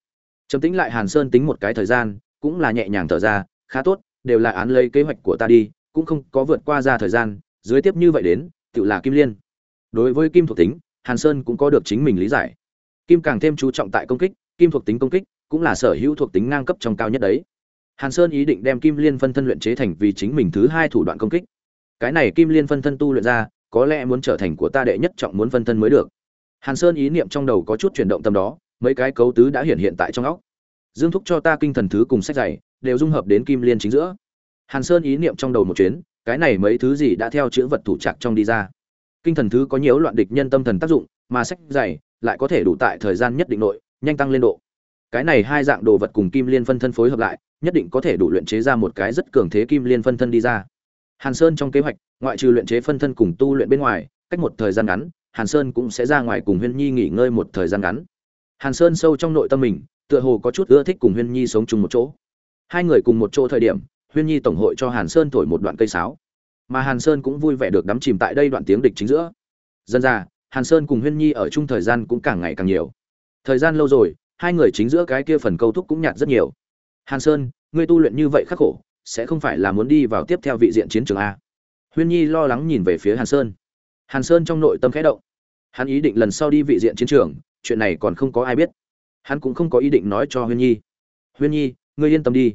Chấm tính lại hàn sơn tính một cái thời gian, cũng là nhẹ nhàng thở ra, khá tốt, đều là án lấy kế hoạch của ta đi, cũng không có vượt qua ra thời gian, dưới tiếp như vậy đến tự là kim liên. Đối với kim thuộc tính, hàn sơn cũng có được chính mình lý giải. Kim càng thêm chú trọng tại công kích, kim thuộc tính công kích cũng là sở hữu thuộc tính ngang cấp trong cao nhất đấy. Hàn sơn ý định đem kim liên phân thân luyện chế thành vì chính mình thứ hai thủ đoạn công kích. Cái này kim liên phân thân tu luyện ra, có lẽ muốn trở thành của ta đệ nhất trọng muốn phân thân mới được hàn sơn ý niệm trong đầu có chút chuyển động tâm đó, mấy cái cấu tứ đã hiện hiện tại trong óc. Dương thúc cho ta kinh thần thứ cùng sách dày đều dung hợp đến kim liên chính giữa. Hàn sơn ý niệm trong đầu một chuyến, cái này mấy thứ gì đã theo chữ vật thủ trạc trong đi ra. Kinh thần thứ có nhiều loạn địch nhân tâm thần tác dụng, mà sách dày lại có thể đủ tại thời gian nhất định nội, nhanh tăng lên độ. Cái này hai dạng đồ vật cùng kim liên phân thân phối hợp lại, nhất định có thể đủ luyện chế ra một cái rất cường thế kim liên phân thân đi ra. Hàn sơn trong kế hoạch, ngoại trừ luyện chế phân thân cùng tu luyện bên ngoài, cách một thời gian ngắn hàn sơn cũng sẽ ra ngoài cùng huyên nhi nghỉ ngơi một thời gian ngắn. Hàn sơn sâu trong nội tâm mình, tựa hồ có chút ưa thích cùng huyên nhi sống chung một chỗ. Hai người cùng một chỗ thời điểm, huyên nhi tổng hội cho hàn sơn thổi một đoạn cây sáo. Mà hàn sơn cũng vui vẻ được đắm chìm tại đây đoạn tiếng địch chính giữa. Dần ra, hàn sơn cùng huyên nhi ở chung thời gian cũng càng ngày càng nhiều. Thời gian lâu rồi, hai người chính giữa cái kia phần câu thúc cũng nhạt rất nhiều. Hàn sơn, ngươi tu luyện như vậy khắc khổ, sẽ không phải là muốn đi vào tiếp theo vị diện chiến trường a. Huyên nhi lo lắng nhìn về phía hàn sơn hàn sơn trong nội tâm khẽ động. Hắn ý định lần sau đi vị diện chiến trường, chuyện này còn không có ai biết. Hắn cũng không có ý định nói cho huyên nhi. Huyên nhi, ngươi yên tâm đi.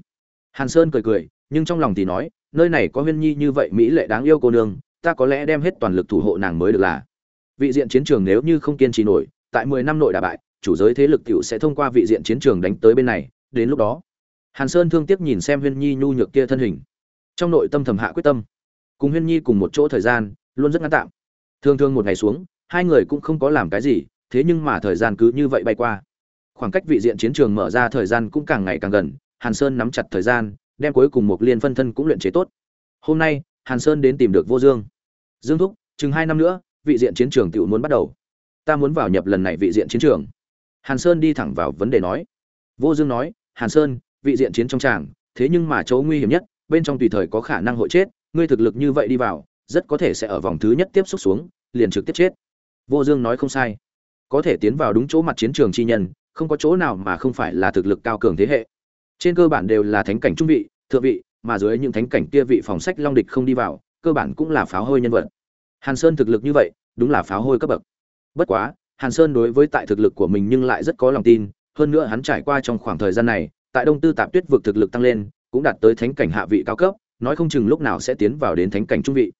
Hàn sơn cười cười, nhưng trong lòng thì nói, nơi này có huyên nhi như vậy mỹ lệ đáng yêu cô nương, ta có lẽ đem hết toàn lực thủ hộ nàng mới được là. Vị diện chiến trường nếu như không kiên trì nổi, tại mười năm nội đả bại, chủ giới thế lực tiểu sẽ thông qua vị diện chiến trường đánh tới bên này. Đến lúc đó, hàn sơn thương tiếc nhìn xem huyên nhi nhu nhược kia thân hình. Trong nội tâm thầm hạ quyết tâm. Cùng huyên nhi cùng một chỗ thời gian, luôn rất ngắn tạm thường thường một ngày xuống, hai người cũng không có làm cái gì, thế nhưng mà thời gian cứ như vậy bay qua. Khoảng cách vị diện chiến trường mở ra thời gian cũng càng ngày càng gần, hàn sơn nắm chặt thời gian, đem cuối cùng một liên phân thân cũng luyện chế tốt. Hôm nay, hàn sơn đến tìm được vô dương. Dương thúc, chừng hai năm nữa, vị diện chiến trường tự muốn bắt đầu. Ta muốn vào nhập lần này vị diện chiến trường. Hàn sơn đi thẳng vào vấn đề nói. Vô dương nói, hàn sơn, vị diện chiến trong tràng, thế nhưng mà chỗ nguy hiểm nhất, bên trong tùy thời có khả năng hội chết, ngươi thực lực như vậy đi vào rất có thể sẽ ở vòng thứ nhất tiếp xúc xuống, liền trực tiếp chết. Vô dương nói không sai. Có thể tiến vào đúng chỗ mặt chiến trường chi nhân, không có chỗ nào mà không phải là thực lực cao cường thế hệ. Trên cơ bản đều là thánh cảnh trung vị, thượng vị, mà dưới những thánh cảnh kia vị phòng sách long địch không đi vào, cơ bản cũng là pháo hôi nhân vật. Hàn sơn thực lực như vậy, đúng là pháo hôi cấp bậc. Bất quá, hàn sơn đối với tại thực lực của mình nhưng lại rất có lòng tin, hơn nữa hắn trải qua trong khoảng thời gian này, tại đông tư tạp tuyết vực thực lực tăng lên, cũng đạt tới thánh cảnh hạ vị cao cấp, nói không chừng lúc nào sẽ tiến vào đến thánh cảnh trung vị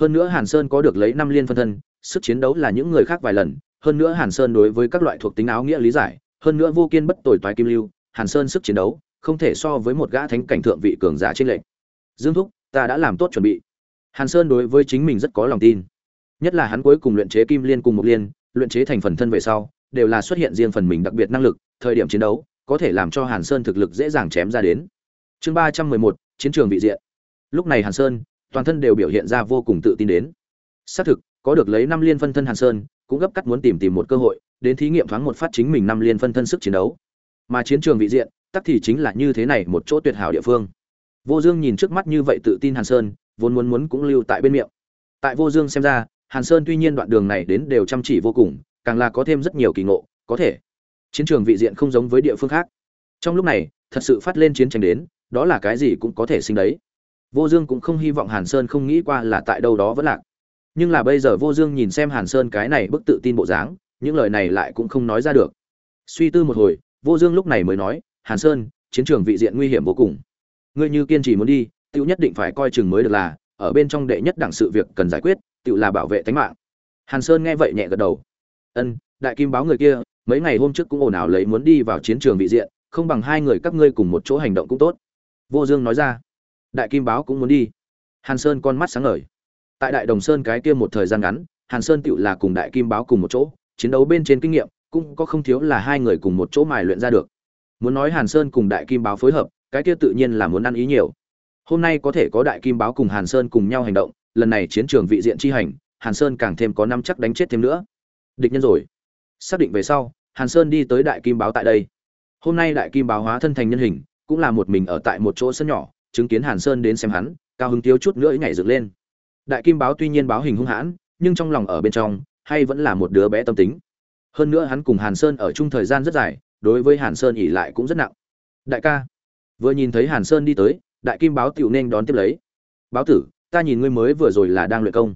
hơn nữa hàn sơn có được lấy năm liên phân thân, sức chiến đấu là những người khác vài lần. Hơn nữa hàn sơn đối với các loại thuộc tính áo nghĩa lý giải, hơn nữa vô kiên bất tồi toái kim lưu, hàn sơn sức chiến đấu không thể so với một gã thánh cảnh thượng vị cường giả trên lệnh. Dương thúc, ta đã làm tốt chuẩn bị. Hàn sơn đối với chính mình rất có lòng tin. Nhất là hắn cuối cùng luyện chế kim liên cùng một liên, luyện chế thành phần thân về sau, đều là xuất hiện riêng phần mình đặc biệt năng lực, thời điểm chiến đấu có thể làm cho hàn sơn thực lực dễ dàng chém ra đến. Chương ba trăm mười một, chiến trường vị diện. Lúc này hàn sơn toàn thân đều biểu hiện ra vô cùng tự tin đến. Xác thực, có được lấy năm liên phân thân hàn sơn, cũng gấp cắt muốn tìm tìm một cơ hội, đến thí nghiệm thoáng một phát chính mình năm liên phân thân sức chiến đấu. Mà chiến trường vị diện, tắc thì chính là như thế này một chỗ tuyệt hảo địa phương. Vô dương nhìn trước mắt như vậy tự tin hàn sơn, vốn muốn muốn cũng lưu tại bên miệng. Tại vô dương xem ra, hàn sơn tuy nhiên đoạn đường này đến đều chăm chỉ vô cùng, càng là có thêm rất nhiều kỳ ngộ, có thể. Chiến trường vị diện không giống với địa phương khác. Trong lúc này, thật sự phát lên chiến tranh đến, đó là cái gì cũng có thể sinh đấy vô dương cũng không hy vọng hàn sơn không nghĩ qua là tại đâu đó vẫn lạc. Nhưng là bây giờ vô dương nhìn xem hàn sơn cái này bức tự tin bộ dáng, những lời này lại cũng không nói ra được. Suy tư một hồi, vô dương lúc này mới nói, hàn sơn, chiến trường vị diện nguy hiểm vô cùng. Ngươi như kiên trì muốn đi tự nhất định phải coi chừng mới được là, ở bên trong đệ nhất đẳng sự việc cần giải quyết tự là bảo vệ tính mạng. Hàn sơn nghe vậy nhẹ gật đầu. Ân, đại kim báo người kia, mấy ngày hôm trước cũng ồn ào lấy muốn đi vào chiến trường vị diện, không bằng hai người các ngươi cùng một chỗ hành động cũng tốt. Vô dương nói ra đại kim báo cũng muốn đi. Hàn sơn con mắt sáng ngời. Tại đại đồng sơn cái kia một thời gian ngắn, hàn sơn tựu là cùng đại kim báo cùng một chỗ, chiến đấu bên trên kinh nghiệm cũng có không thiếu là hai người cùng một chỗ mài luyện ra được. Muốn nói hàn sơn cùng đại kim báo phối hợp, cái kia tự nhiên là muốn ăn ý nhiều. Hôm nay có thể có đại kim báo cùng hàn sơn cùng nhau hành động, lần này chiến trường vị diện chi hành, hàn sơn càng thêm có năm chắc đánh chết thêm nữa. Địch nhân rồi. Xác định về sau, hàn sơn đi tới đại kim báo tại đây. Hôm nay đại kim báo hóa thân thành nhân hình, cũng là một mình ở tại một chỗ sân nhỏ chứng kiến hàn sơn đến xem hắn, cao hứng thiếu chút nữa nhảy dựng lên. Đại kim báo tuy nhiên báo hình hung hãn, nhưng trong lòng ở bên trong, hay vẫn là một đứa bé tâm tính. Hơn nữa hắn cùng hàn sơn ở chung thời gian rất dài, đối với hàn sơn ỉ lại cũng rất nặng. Đại ca, vừa nhìn thấy hàn sơn đi tới, đại kim báo tiểu nên đón tiếp lấy. Báo tử, ta nhìn ngươi mới vừa rồi là đang luyện công.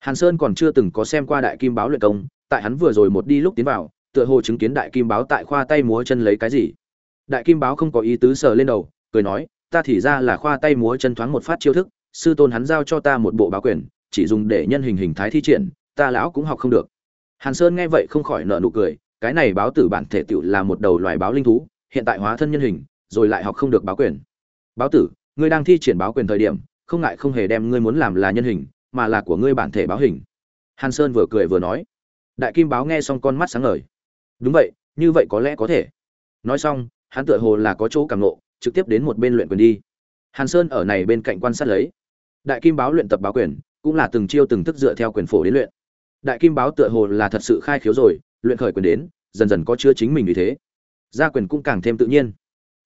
Hàn sơn còn chưa từng có xem qua đại kim báo luyện công, tại hắn vừa rồi một đi lúc tiến vào, tựa hồ chứng kiến đại kim báo tại khoa tay múa chân lấy cái gì. Đại kim báo không có ý tứ sờ lên đầu, cười nói ta thì ra là khoa tay múa chân thoáng một phát chiêu thức, sư tôn hắn giao cho ta một bộ báo quyền, chỉ dùng để nhân hình hình thái thi triển, ta lão cũng học không được. Hàn sơn nghe vậy không khỏi nợ nụ cười, cái này báo tử bản thể tựu là một đầu loài báo linh thú, hiện tại hóa thân nhân hình, rồi lại học không được báo quyền. Báo tử, ngươi đang thi triển báo quyền thời điểm, không ngại không hề đem ngươi muốn làm là nhân hình, mà là của ngươi bản thể báo hình. Hàn sơn vừa cười vừa nói. Đại kim báo nghe xong con mắt sáng ngời. Đúng vậy, như vậy có lẽ có thể. Nói xong, hắn tựa hồ là có chỗ cảm nộ trực tiếp đến một bên luyện quyền đi. Hàn sơn ở này bên cạnh quan sát lấy. Đại kim báo luyện tập báo quyền, cũng là từng chiêu từng thức dựa theo quyền phổ đến luyện. Đại kim báo tựa hồ là thật sự khai khiếu rồi, luyện khởi quyền đến, dần dần có chứa chính mình vì thế. Gia quyền cũng càng thêm tự nhiên.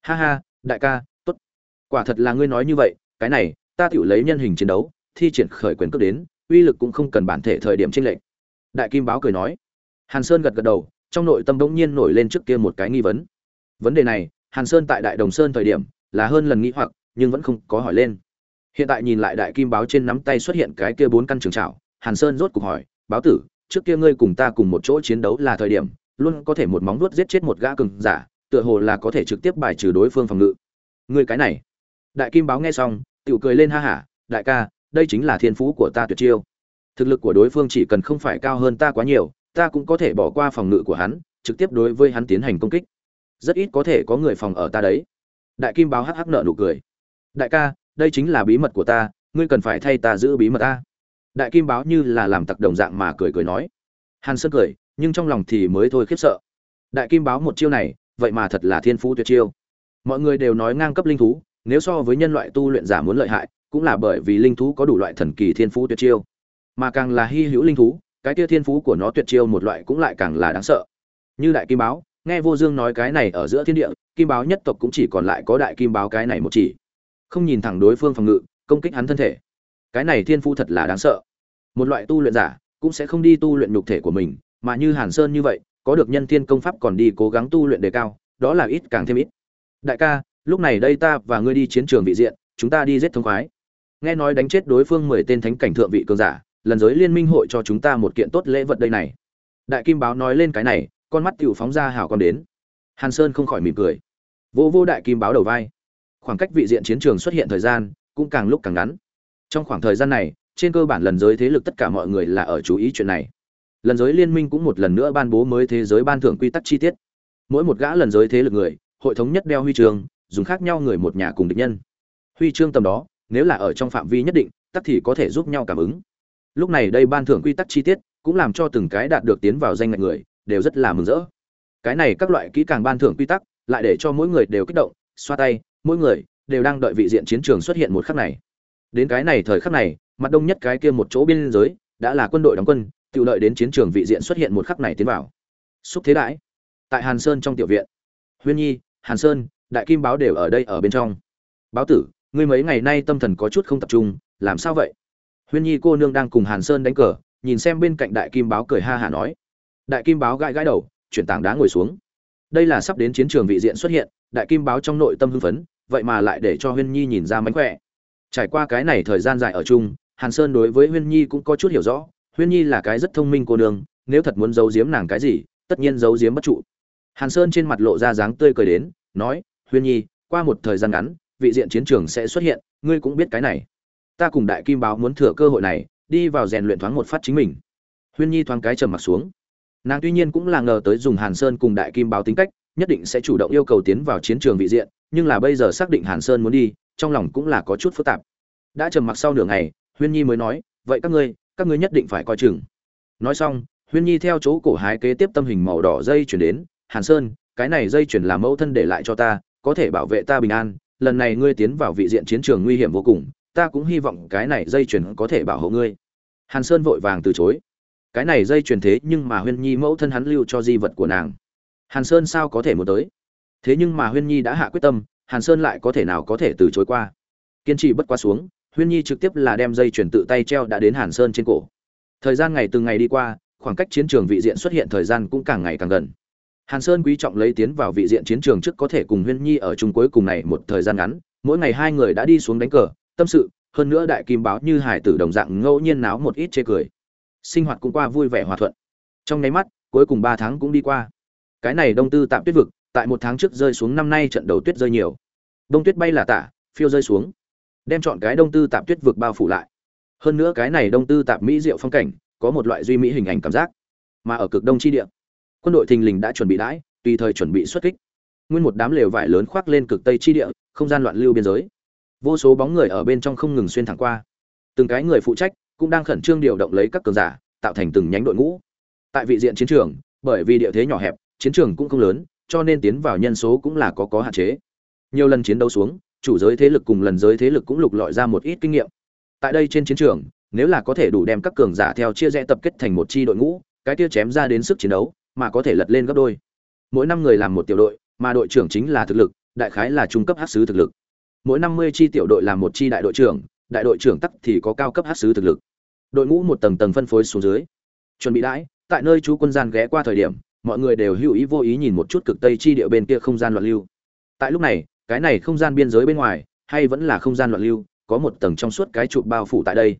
Ha ha, đại ca, tốt. Quả thật là ngươi nói như vậy, cái này, ta tự lấy nhân hình chiến đấu, thi triển khởi quyền cướp đến, uy lực cũng không cần bản thể thời điểm tranh lệch. Đại kim báo cười nói. Hàn sơn gật gật đầu, trong nội tâm bỗng nhiên nổi lên trước kia một cái nghi vấn. Vấn đề này hàn sơn tại đại đồng sơn thời điểm là hơn lần nghĩ hoặc, nhưng vẫn không có hỏi lên. Hiện tại nhìn lại đại kim báo trên nắm tay xuất hiện cái kia bốn căn trường trảo, hàn sơn rốt cục hỏi, báo tử, trước kia ngươi cùng ta cùng một chỗ chiến đấu là thời điểm, luôn có thể một móng vuốt giết chết một gã cường giả, tựa hồ là có thể trực tiếp bài trừ đối phương phòng ngự. Ngươi cái này. Đại kim báo nghe xong, tiểu cười lên ha hả, đại ca, đây chính là thiên phú của ta tuyệt chiêu. Thực lực của đối phương chỉ cần không phải cao hơn ta quá nhiều, ta cũng có thể bỏ qua phòng ngự của hắn, trực tiếp đối với hắn tiến hành công kích rất ít có thể có người phòng ở ta đấy. Đại kim báo hắc hắc nợ nụ cười. Đại ca, đây chính là bí mật của ta, ngươi cần phải thay ta giữ bí mật ta. Đại kim báo như là làm tặc đồng dạng mà cười cười nói. Hàn sơn cười, nhưng trong lòng thì mới thôi khiếp sợ. Đại kim báo một chiêu này, vậy mà thật là thiên phú tuyệt chiêu. Mọi người đều nói ngang cấp linh thú, nếu so với nhân loại tu luyện giả muốn lợi hại, cũng là bởi vì linh thú có đủ loại thần kỳ thiên phú tuyệt chiêu. Mà càng là hy hữu linh thú, cái kia thiên phú của nó tuyệt chiêu một loại cũng lại càng là đáng sợ. Như đại kim báo nghe vô dương nói cái này ở giữa thiên địa, kim báo nhất tộc cũng chỉ còn lại có đại kim báo cái này một chỉ. Không nhìn thẳng đối phương phòng ngự, công kích hắn thân thể. Cái này thiên phu thật là đáng sợ. Một loại tu luyện giả cũng sẽ không đi tu luyện nhục thể của mình, mà như hàn sơn như vậy, có được nhân thiên công pháp còn đi cố gắng tu luyện đề cao, đó là ít càng thêm ít. Đại ca, lúc này đây ta và ngươi đi chiến trường vị diện, chúng ta đi giết thông khoái. Nghe nói đánh chết đối phương mười tên thánh cảnh thượng vị cường giả, lần giới liên minh hội cho chúng ta một kiện tốt lễ vật đây này. Đại kim báo nói lên cái này con mắt tiểu phóng ra hào con đến. Hàn sơn không khỏi mỉm cười. Vô vô đại kim báo đầu vai. Khoảng cách vị diện chiến trường xuất hiện thời gian cũng càng lúc càng ngắn. Trong khoảng thời gian này, trên cơ bản lần giới thế lực tất cả mọi người là ở chú ý chuyện này. Lần giới liên minh cũng một lần nữa ban bố mới thế giới ban thưởng quy tắc chi tiết. Mỗi một gã lần giới thế lực người, hội thống nhất đeo huy chương, dùng khác nhau người một nhà cùng địch nhân. Huy chương tầm đó, nếu là ở trong phạm vi nhất định, tắc thì có thể giúp nhau cảm ứng. Lúc này đây ban thưởng quy tắc chi tiết cũng làm cho từng cái đạt được tiến vào danh ngạch người đều rất là mừng rỡ. Cái này các loại kỹ càng ban thưởng quy tắc, lại để cho mỗi người đều kích động, xoa tay, mỗi người đều đang đợi vị diện chiến trường xuất hiện một khắc này. Đến cái này thời khắc này, mặt đông nhất cái kia một chỗ biên giới, đã là quân đội đóng quân tự lợi đến chiến trường vị diện xuất hiện một khắc này tiến vào. Xúc thế đãi tại hàn sơn trong tiểu viện. Huyên nhi, hàn sơn, đại kim báo đều ở đây ở bên trong. Báo tử, ngươi mấy ngày nay tâm thần có chút không tập trung, làm sao vậy? Huyên nhi cô nương đang cùng hàn sơn đánh cờ, nhìn xem bên cạnh đại kim báo cười ha hả nói đại kim báo gãi gãi đầu, chuyển tảng đá ngồi xuống. Đây là sắp đến chiến trường vị diện xuất hiện, đại kim báo trong nội tâm hưng phấn, vậy mà lại để cho huyên nhi nhìn ra mánh khỏe. Trải qua cái này thời gian dài ở chung, hàn sơn đối với huyên nhi cũng có chút hiểu rõ, huyên nhi là cái rất thông minh cô nương, nếu thật muốn giấu giếm nàng cái gì, tất nhiên giấu giếm bất trụ. Hàn sơn trên mặt lộ ra dáng tươi cười đến, nói, huyên nhi, qua một thời gian ngắn, vị diện chiến trường sẽ xuất hiện, ngươi cũng biết cái này. Ta cùng đại kim báo muốn thừa cơ hội này, đi vào rèn luyện thoáng một phát chính mình. Huyên nhi thoáng cái trầm mặt xuống nàng tuy nhiên cũng là ngờ tới dùng hàn sơn cùng đại kim báo tính cách, nhất định sẽ chủ động yêu cầu tiến vào chiến trường vị diện, nhưng là bây giờ xác định hàn sơn muốn đi, trong lòng cũng là có chút phức tạp. Đã trầm mặc sau nửa ngày, huyên nhi mới nói, vậy các ngươi các ngươi nhất định phải coi chừng. Nói xong, huyên nhi theo chỗ cổ hái kế tiếp tâm hình màu đỏ dây chuyển đến, hàn sơn, cái này dây chuyển là mẫu thân để lại cho ta, có thể bảo vệ ta bình an, lần này ngươi tiến vào vị diện chiến trường nguy hiểm vô cùng, ta cũng hy vọng cái này dây chuyển có thể bảo hộ ngươi. Hàn sơn vội vàng từ chối cái này dây truyền thế nhưng mà huyên nhi mẫu thân hắn lưu cho di vật của nàng. Hàn sơn sao có thể muốn tới? Thế nhưng mà huyên nhi đã hạ quyết tâm, hàn sơn lại có thể nào có thể từ chối qua? Kiên trì bất quá xuống, huyên nhi trực tiếp là đem dây chuyển tự tay treo đã đến hàn sơn trên cổ. Thời gian ngày từng ngày đi qua, khoảng cách chiến trường vị diện xuất hiện thời gian cũng càng ngày càng gần. Hàn sơn quý trọng lấy tiến vào vị diện chiến trường trước có thể cùng huyên nhi ở chung cuối cùng này một thời gian ngắn, mỗi ngày hai người đã đi xuống đánh cờ, tâm sự, hơn nữa đại kim báo như hải tử đồng dạng ngẫu nhiên náo một ít chê cười sinh hoạt cũng qua vui vẻ hòa thuận. Trong nháy mắt, cuối cùng ba tháng cũng đi qua. Cái này đông tư tạm tuyết vực, tại một tháng trước rơi xuống năm nay trận đầu tuyết rơi nhiều. Đông tuyết bay là tả, phiêu rơi xuống. Đem chọn cái đông tư tạm tuyết vực bao phủ lại. Hơn nữa cái này đông tư tạm mỹ diệu phong cảnh, có một loại duy mỹ hình ảnh cảm giác. Mà ở cực đông chi địa, quân đội thình lình đã chuẩn bị đãi, tùy thời chuẩn bị xuất kích. Nguyên một đám lều vải lớn khoác lên cực tây chi địa, không gian loạn lưu biên giới. Vô số bóng người ở bên trong không ngừng xuyên thẳng qua. Từng cái người phụ trách cũng đang khẩn trương điều động lấy các cường giả, tạo thành từng nhánh đội ngũ. Tại vị diện chiến trường, bởi vì địa thế nhỏ hẹp, chiến trường cũng không lớn, cho nên tiến vào nhân số cũng là có có hạn chế. Nhiều lần chiến đấu xuống, chủ giới thế lực cùng lần giới thế lực cũng lục lọi ra một ít kinh nghiệm. Tại đây trên chiến trường, nếu là có thể đủ đem các cường giả theo chia rẽ tập kết thành một chi đội ngũ, cái tiêu chém ra đến sức chiến đấu, mà có thể lật lên gấp đôi. Mỗi năm người làm một tiểu đội, mà đội trưởng chính là thực lực, đại khái là trung cấp hát sứ thực lực. Mỗi năm mươi chi tiểu đội làm một chi đại đội trưởng đại đội trưởng tắc thì có cao cấp hát sứ thực lực. Đội ngũ một tầng tầng phân phối xuống dưới. Chuẩn bị đãi, tại nơi chú quân gian ghé qua thời điểm, mọi người đều hữu ý vô ý nhìn một chút cực tây chi địa bên kia không gian loạn lưu. Tại lúc này, cái này không gian biên giới bên ngoài, hay vẫn là không gian loạn lưu, có một tầng trong suốt cái trụ bao phủ tại đây.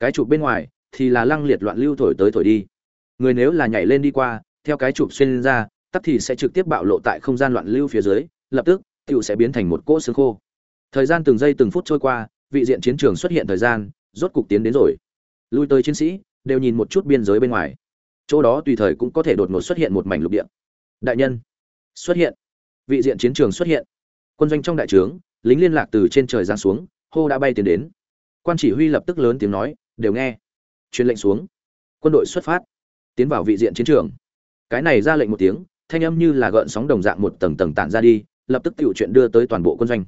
Cái trụ bên ngoài thì là lăng liệt loạn lưu thổi tới thổi đi. Người nếu là nhảy lên đi qua, theo cái chụp xuyên ra tắt thì sẽ trực tiếp bạo lộ tại không gian loạn lưu phía dưới, lập tức tựu sẽ biến thành một cỗ xương khô. Thời gian từng giây từng phút trôi qua vị diện chiến trường xuất hiện thời gian, rốt cục tiến đến rồi. Lui tới chiến sĩ, đều nhìn một chút biên giới bên ngoài. Chỗ đó tùy thời cũng có thể đột ngột xuất hiện một mảnh lục địa. Đại nhân, xuất hiện. Vị diện chiến trường xuất hiện. Quân doanh trong đại trướng, lính liên lạc từ trên trời giáng xuống, hô đã bay tiến đến. Quan chỉ huy lập tức lớn tiếng nói, đều nghe. Truyền lệnh xuống. Quân đội xuất phát. Tiến vào vị diện chiến trường. Cái này ra lệnh một tiếng, thanh âm như là gợn sóng đồng dạng một tầng tầng tản ra đi, lập tức tiểu chuyện đưa tới toàn bộ quân doanh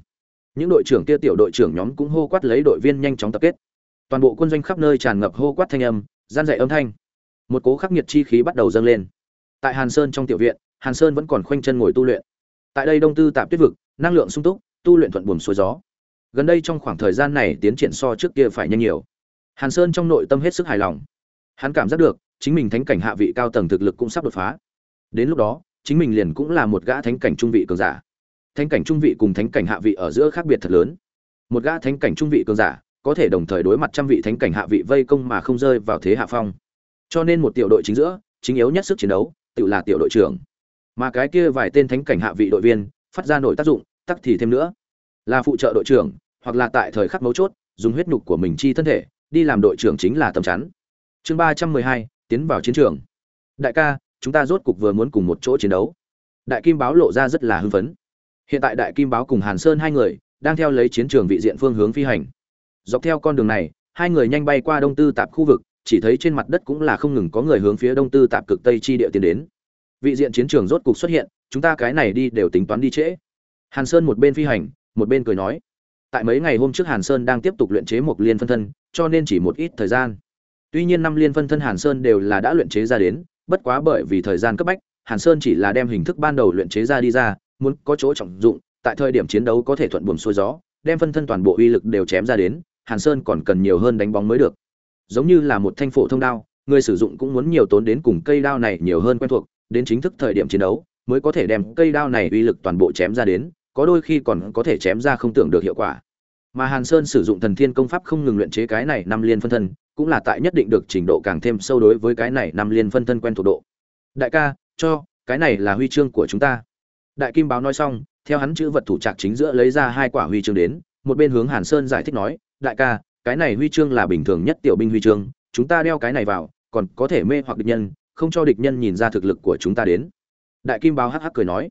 những đội trưởng kia tiểu đội trưởng nhóm cũng hô quát lấy đội viên nhanh chóng tập kết. Toàn bộ quân doanh khắp nơi tràn ngập hô quát thanh âm, gian dạy âm thanh. Một cố khắc nghiệt chi khí bắt đầu dâng lên. Tại hàn sơn trong tiểu viện, hàn sơn vẫn còn khoanh chân ngồi tu luyện. Tại đây đông tư tạp tuyết vực, năng lượng sung túc, tu luyện thuận buồm xuôi gió. Gần đây trong khoảng thời gian này tiến triển so trước kia phải nhanh nhiều. Hàn sơn trong nội tâm hết sức hài lòng. Hắn cảm giác được, chính mình thánh cảnh hạ vị cao tầng thực lực cũng sắp đột phá. Đến lúc đó, chính mình liền cũng là một gã thánh cảnh trung vị cường giả thánh cảnh trung vị cùng thánh cảnh hạ vị ở giữa khác biệt thật lớn. Một gã thánh cảnh trung vị cường giả, có thể đồng thời đối mặt trăm vị thánh cảnh hạ vị vây công mà không rơi vào thế hạ phong. Cho nên một tiểu đội chính giữa, chính yếu nhất sức chiến đấu, tự là tiểu đội trưởng. Mà cái kia vài tên thánh cảnh hạ vị đội viên, phát ra nổi tác dụng, tắc thì thêm nữa. Là phụ trợ đội trưởng, hoặc là tại thời khắc mấu chốt, dùng huyết nhục của mình chi thân thể, đi làm đội trưởng chính là tầm chắn. Chương ba trăm mười hai, tiến vào chiến trường. Đại ca, chúng ta rốt cục vừa muốn cùng một chỗ chiến đấu. Đại kim báo lộ ra rất là hưng phấn hiện tại đại kim báo cùng hàn sơn hai người đang theo lấy chiến trường vị diện phương hướng phi hành. Dọc theo con đường này, hai người nhanh bay qua đông tư tạp khu vực, chỉ thấy trên mặt đất cũng là không ngừng có người hướng phía đông tư tạp cực tây chi địa tiến đến. Vị diện chiến trường rốt cục xuất hiện, chúng ta cái này đi đều tính toán đi trễ. Hàn sơn một bên phi hành, một bên cười nói. Tại mấy ngày hôm trước hàn sơn đang tiếp tục luyện chế một liên phân thân, cho nên chỉ một ít thời gian. Tuy nhiên năm liên phân thân hàn sơn đều là đã luyện chế ra đến, bất quá bởi vì thời gian cấp bách, hàn sơn chỉ là đem hình thức ban đầu luyện chế ra đi ra muốn có chỗ trọng dụng, tại thời điểm chiến đấu có thể thuận buồm xuôi gió, đem phân thân toàn bộ uy lực đều chém ra đến, hàn sơn còn cần nhiều hơn đánh bóng mới được. Giống như là một thanh phổ thông đao, người sử dụng cũng muốn nhiều tốn đến cùng cây đao này nhiều hơn quen thuộc, đến chính thức thời điểm chiến đấu, mới có thể đem cây đao này uy lực toàn bộ chém ra đến, có đôi khi còn có thể chém ra không tưởng được hiệu quả. Mà hàn sơn sử dụng thần thiên công pháp không ngừng luyện chế cái này năm liên phân thân, cũng là tại nhất định được trình độ càng thêm sâu đối với cái này năm liên phân thân quen thuộc độ. Đại ca, cho, cái này là huy chương của chúng ta đại kim báo nói xong, theo hắn chữ vật thủ trạc chính giữa lấy ra hai quả huy chương đến, một bên hướng hàn sơn giải thích nói, đại ca, cái này huy chương là bình thường nhất tiểu binh huy chương, chúng ta đeo cái này vào, còn có thể mê hoặc địch nhân, không cho địch nhân nhìn ra thực lực của chúng ta đến. Đại kim báo hắc hắc cười nói,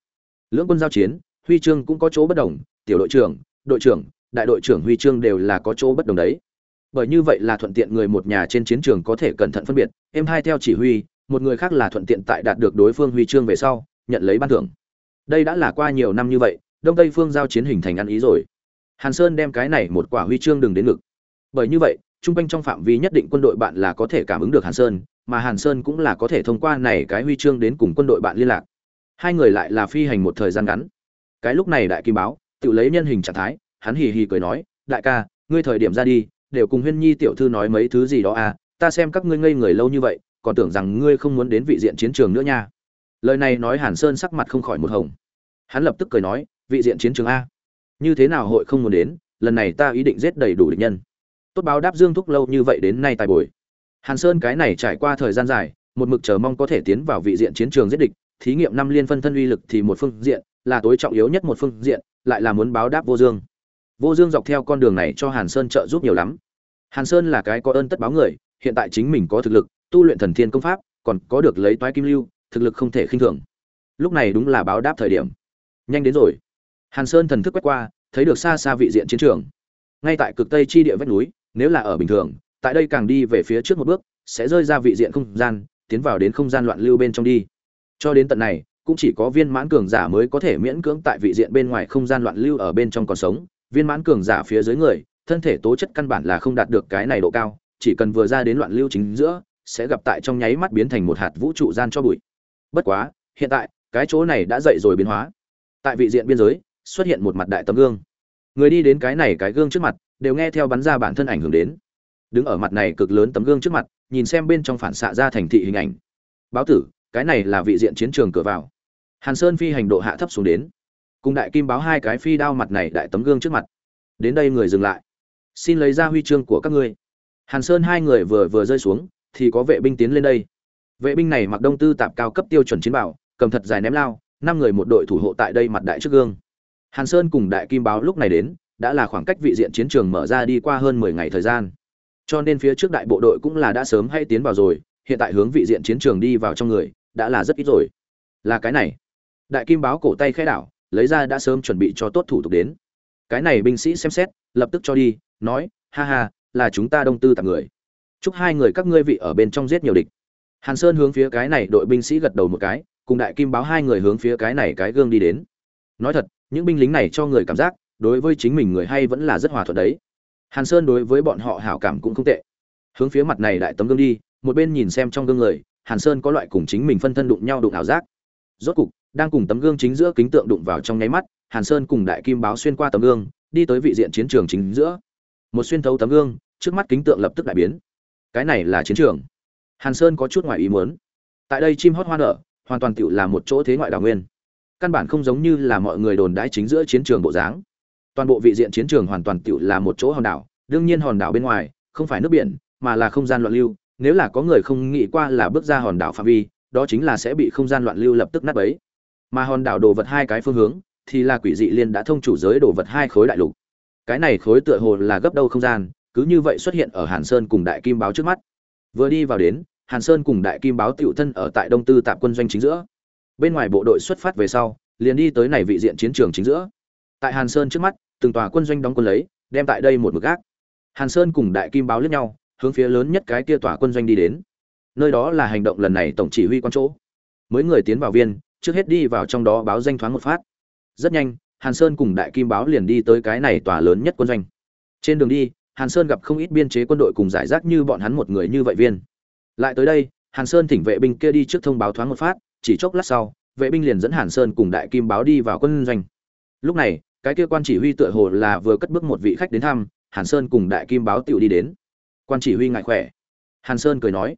lưỡng quân giao chiến, huy chương cũng có chỗ bất đồng, tiểu đội trưởng đội trưởng, đại đội trưởng huy chương đều là có chỗ bất đồng đấy. Bởi như vậy là thuận tiện người một nhà trên chiến trường có thể cẩn thận phân biệt, em hai theo chỉ huy, một người khác là thuận tiện tại đạt được đối phương huy chương về sau, nhận lấy ban thưởng đây đã là qua nhiều năm như vậy, đông tây phương giao chiến hình thành ăn ý rồi. Hàn sơn đem cái này một quả huy chương đừng đến ngực. Bởi như vậy, trung quanh trong phạm vi nhất định quân đội bạn là có thể cảm ứng được hàn sơn, mà hàn sơn cũng là có thể thông qua này cái huy chương đến cùng quân đội bạn liên lạc. Hai người lại là phi hành một thời gian ngắn. Cái lúc này đại kim báo, tự lấy nhân hình trạng thái, hắn hì hì cười nói, đại ca, ngươi thời điểm ra đi, đều cùng huyên nhi tiểu thư nói mấy thứ gì đó à ta xem các ngươi ngây người lâu như vậy, còn tưởng rằng ngươi không muốn đến vị diện chiến trường nữa nha lời này nói hàn sơn sắc mặt không khỏi một hồng. Hắn lập tức cười nói, vị diện chiến trường a. Như thế nào hội không muốn đến, lần này ta ý định giết đầy đủ địch nhân. Tốt báo đáp dương thúc lâu như vậy đến nay tài bồi. Hàn sơn cái này trải qua thời gian dài, một mực chờ mong có thể tiến vào vị diện chiến trường giết địch, thí nghiệm năm liên phân thân uy lực thì một phương diện, là tối trọng yếu nhất một phương diện, lại là muốn báo đáp vô dương. Vô dương dọc theo con đường này cho hàn sơn trợ giúp nhiều lắm. Hàn sơn là cái có ơn tất báo người, hiện tại chính mình có thực lực, tu luyện thần thiên công pháp, còn có được lấy toái kim lưu thực lực không thể khinh thường. Lúc này đúng là báo đáp thời điểm. Nhanh đến rồi. Hàn sơn thần thức quét qua, thấy được xa xa vị diện chiến trường. Ngay tại cực tây chi địa vách núi, nếu là ở bình thường, tại đây càng đi về phía trước một bước, sẽ rơi ra vị diện không gian, tiến vào đến không gian loạn lưu bên trong đi. Cho đến tận này, cũng chỉ có viên mãn cường giả mới có thể miễn cưỡng tại vị diện bên ngoài không gian loạn lưu ở bên trong còn sống. Viên mãn cường giả phía dưới người, thân thể tố chất căn bản là không đạt được cái này độ cao, chỉ cần vừa ra đến loạn lưu chính giữa, sẽ gặp tại trong nháy mắt biến thành một hạt vũ trụ gian cho bụi bất quá, hiện tại, cái chỗ này đã dậy rồi biến hóa. Tại vị diện biên giới, xuất hiện một mặt đại tấm gương. Người đi đến cái này cái gương trước mặt, đều nghe theo bắn ra bản thân ảnh hưởng đến. Đứng ở mặt này cực lớn tấm gương trước mặt, nhìn xem bên trong phản xạ ra thành thị hình ảnh. Báo tử, cái này là vị diện chiến trường cửa vào. Hàn sơn phi hành độ hạ thấp xuống đến. Cùng đại kim báo hai cái phi đao mặt này đại tấm gương trước mặt. Đến đây người dừng lại. Xin lấy ra huy chương của các ngươi. Hàn sơn hai người vừa vừa rơi xuống, thì có vệ binh tiến lên đây vệ binh này mặc đông tư tạp cao cấp tiêu chuẩn chiến bảo, cầm thật dài ném lao, năm người một đội thủ hộ tại đây mặt đại trước gương. Hàn sơn cùng đại kim báo lúc này đến, đã là khoảng cách vị diện chiến trường mở ra đi qua hơn mười ngày thời gian. Cho nên phía trước đại bộ đội cũng là đã sớm hay tiến vào rồi, hiện tại hướng vị diện chiến trường đi vào trong người, đã là rất ít rồi. Là cái này. Đại kim báo cổ tay khai đảo, lấy ra đã sớm chuẩn bị cho tốt thủ tục đến. Cái này binh sĩ xem xét, lập tức cho đi, nói, ha ha, là chúng ta đông tư tạp người. Chúc hai người các ngươi vị ở bên trong giết nhiều địch hàn sơn hướng phía cái này đội binh sĩ gật đầu một cái, cùng đại kim báo hai người hướng phía cái này cái gương đi đến. Nói thật, những binh lính này cho người cảm giác, đối với chính mình người hay vẫn là rất hòa thuận đấy. Hàn sơn đối với bọn họ hảo cảm cũng không tệ. Hướng phía mặt này đại tấm gương đi, một bên nhìn xem trong gương người, hàn sơn có loại cùng chính mình phân thân đụng nhau đụng ảo giác. Rốt cục, đang cùng tấm gương chính giữa kính tượng đụng vào trong nháy mắt, hàn sơn cùng đại kim báo xuyên qua tấm gương, đi tới vị diện chiến trường chính giữa. Một xuyên thấu tấm gương, trước mắt kính tượng lập tức đại biến. Cái này là chiến trường hàn sơn có chút ngoài ý muốn. Tại đây chim hót hoa nở, hoàn toàn tựu là một chỗ thế ngoại đào nguyên. Căn bản không giống như là mọi người đồn đãi chính giữa chiến trường bộ dáng. Toàn bộ vị diện chiến trường hoàn toàn tựu là một chỗ hòn đảo, đương nhiên hòn đảo bên ngoài không phải nước biển, mà là không gian loạn lưu. Nếu là có người không nghĩ qua là bước ra hòn đảo phạm vi, đó chính là sẽ bị không gian loạn lưu lập tức nát bấy. Mà hòn đảo đồ vật hai cái phương hướng, thì là quỷ dị liên đã thông chủ giới đồ vật hai khối đại lục. Cái này khối tựa hồ là gấp đâu không gian, cứ như vậy xuất hiện ở hàn sơn cùng đại kim báo trước mắt vừa đi vào đến, hàn sơn cùng đại kim báo tựu thân ở tại đông tư tạp quân doanh chính giữa. Bên ngoài bộ đội xuất phát về sau, liền đi tới này vị diện chiến trường chính giữa. Tại hàn sơn trước mắt, từng tòa quân doanh đóng quân lấy, đem tại đây một mực gác. Hàn sơn cùng đại kim báo lướt nhau, hướng phía lớn nhất cái kia tòa quân doanh đi đến. Nơi đó là hành động lần này tổng chỉ huy quan chỗ. Mới người tiến vào viên, trước hết đi vào trong đó báo danh thoáng một phát. Rất nhanh, hàn sơn cùng đại kim báo liền đi tới cái này tòa lớn nhất quân doanh. Trên đường đi hàn sơn gặp không ít biên chế quân đội cùng giải rác như bọn hắn một người như vậy viên. Lại tới đây, hàn sơn thỉnh vệ binh kia đi trước thông báo thoáng một phát, chỉ chốc lát sau, vệ binh liền dẫn hàn sơn cùng đại kim báo đi vào quân doanh. Lúc này, cái kia quan chỉ huy tựa hồ là vừa cất bước một vị khách đến thăm, hàn sơn cùng đại kim báo tiểu đi đến. Quan chỉ huy ngại khỏe. Hàn sơn cười nói,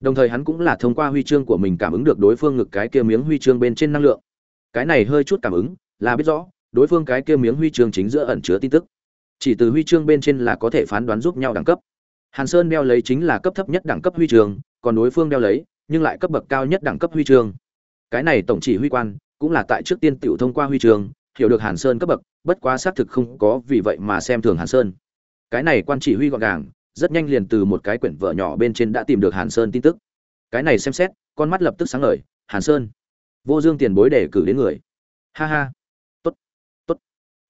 đồng thời hắn cũng là thông qua huy chương của mình cảm ứng được đối phương ngực cái kia miếng huy chương bên trên năng lượng. Cái này hơi chút cảm ứng, là biết rõ, đối phương cái kia miếng huy chương chính giữa ẩn chứa tin tức chỉ từ huy chương bên trên là có thể phán đoán giúp nhau đẳng cấp. Hàn sơn đeo lấy chính là cấp thấp nhất đẳng cấp huy chương, còn đối phương đeo lấy, nhưng lại cấp bậc cao nhất đẳng cấp huy chương. Cái này tổng chỉ huy quan, cũng là tại trước tiên tiểu thông qua huy chương, hiểu được hàn sơn cấp bậc, bất quá xác thực không có vì vậy mà xem thường hàn sơn. Cái này quan chỉ huy gọn gàng, rất nhanh liền từ một cái quyển vợ nhỏ bên trên đã tìm được hàn sơn tin tức. Cái này xem xét, con mắt lập tức sáng ngời, hàn sơn, vô dương tiền bối để cử đến người. Ha ha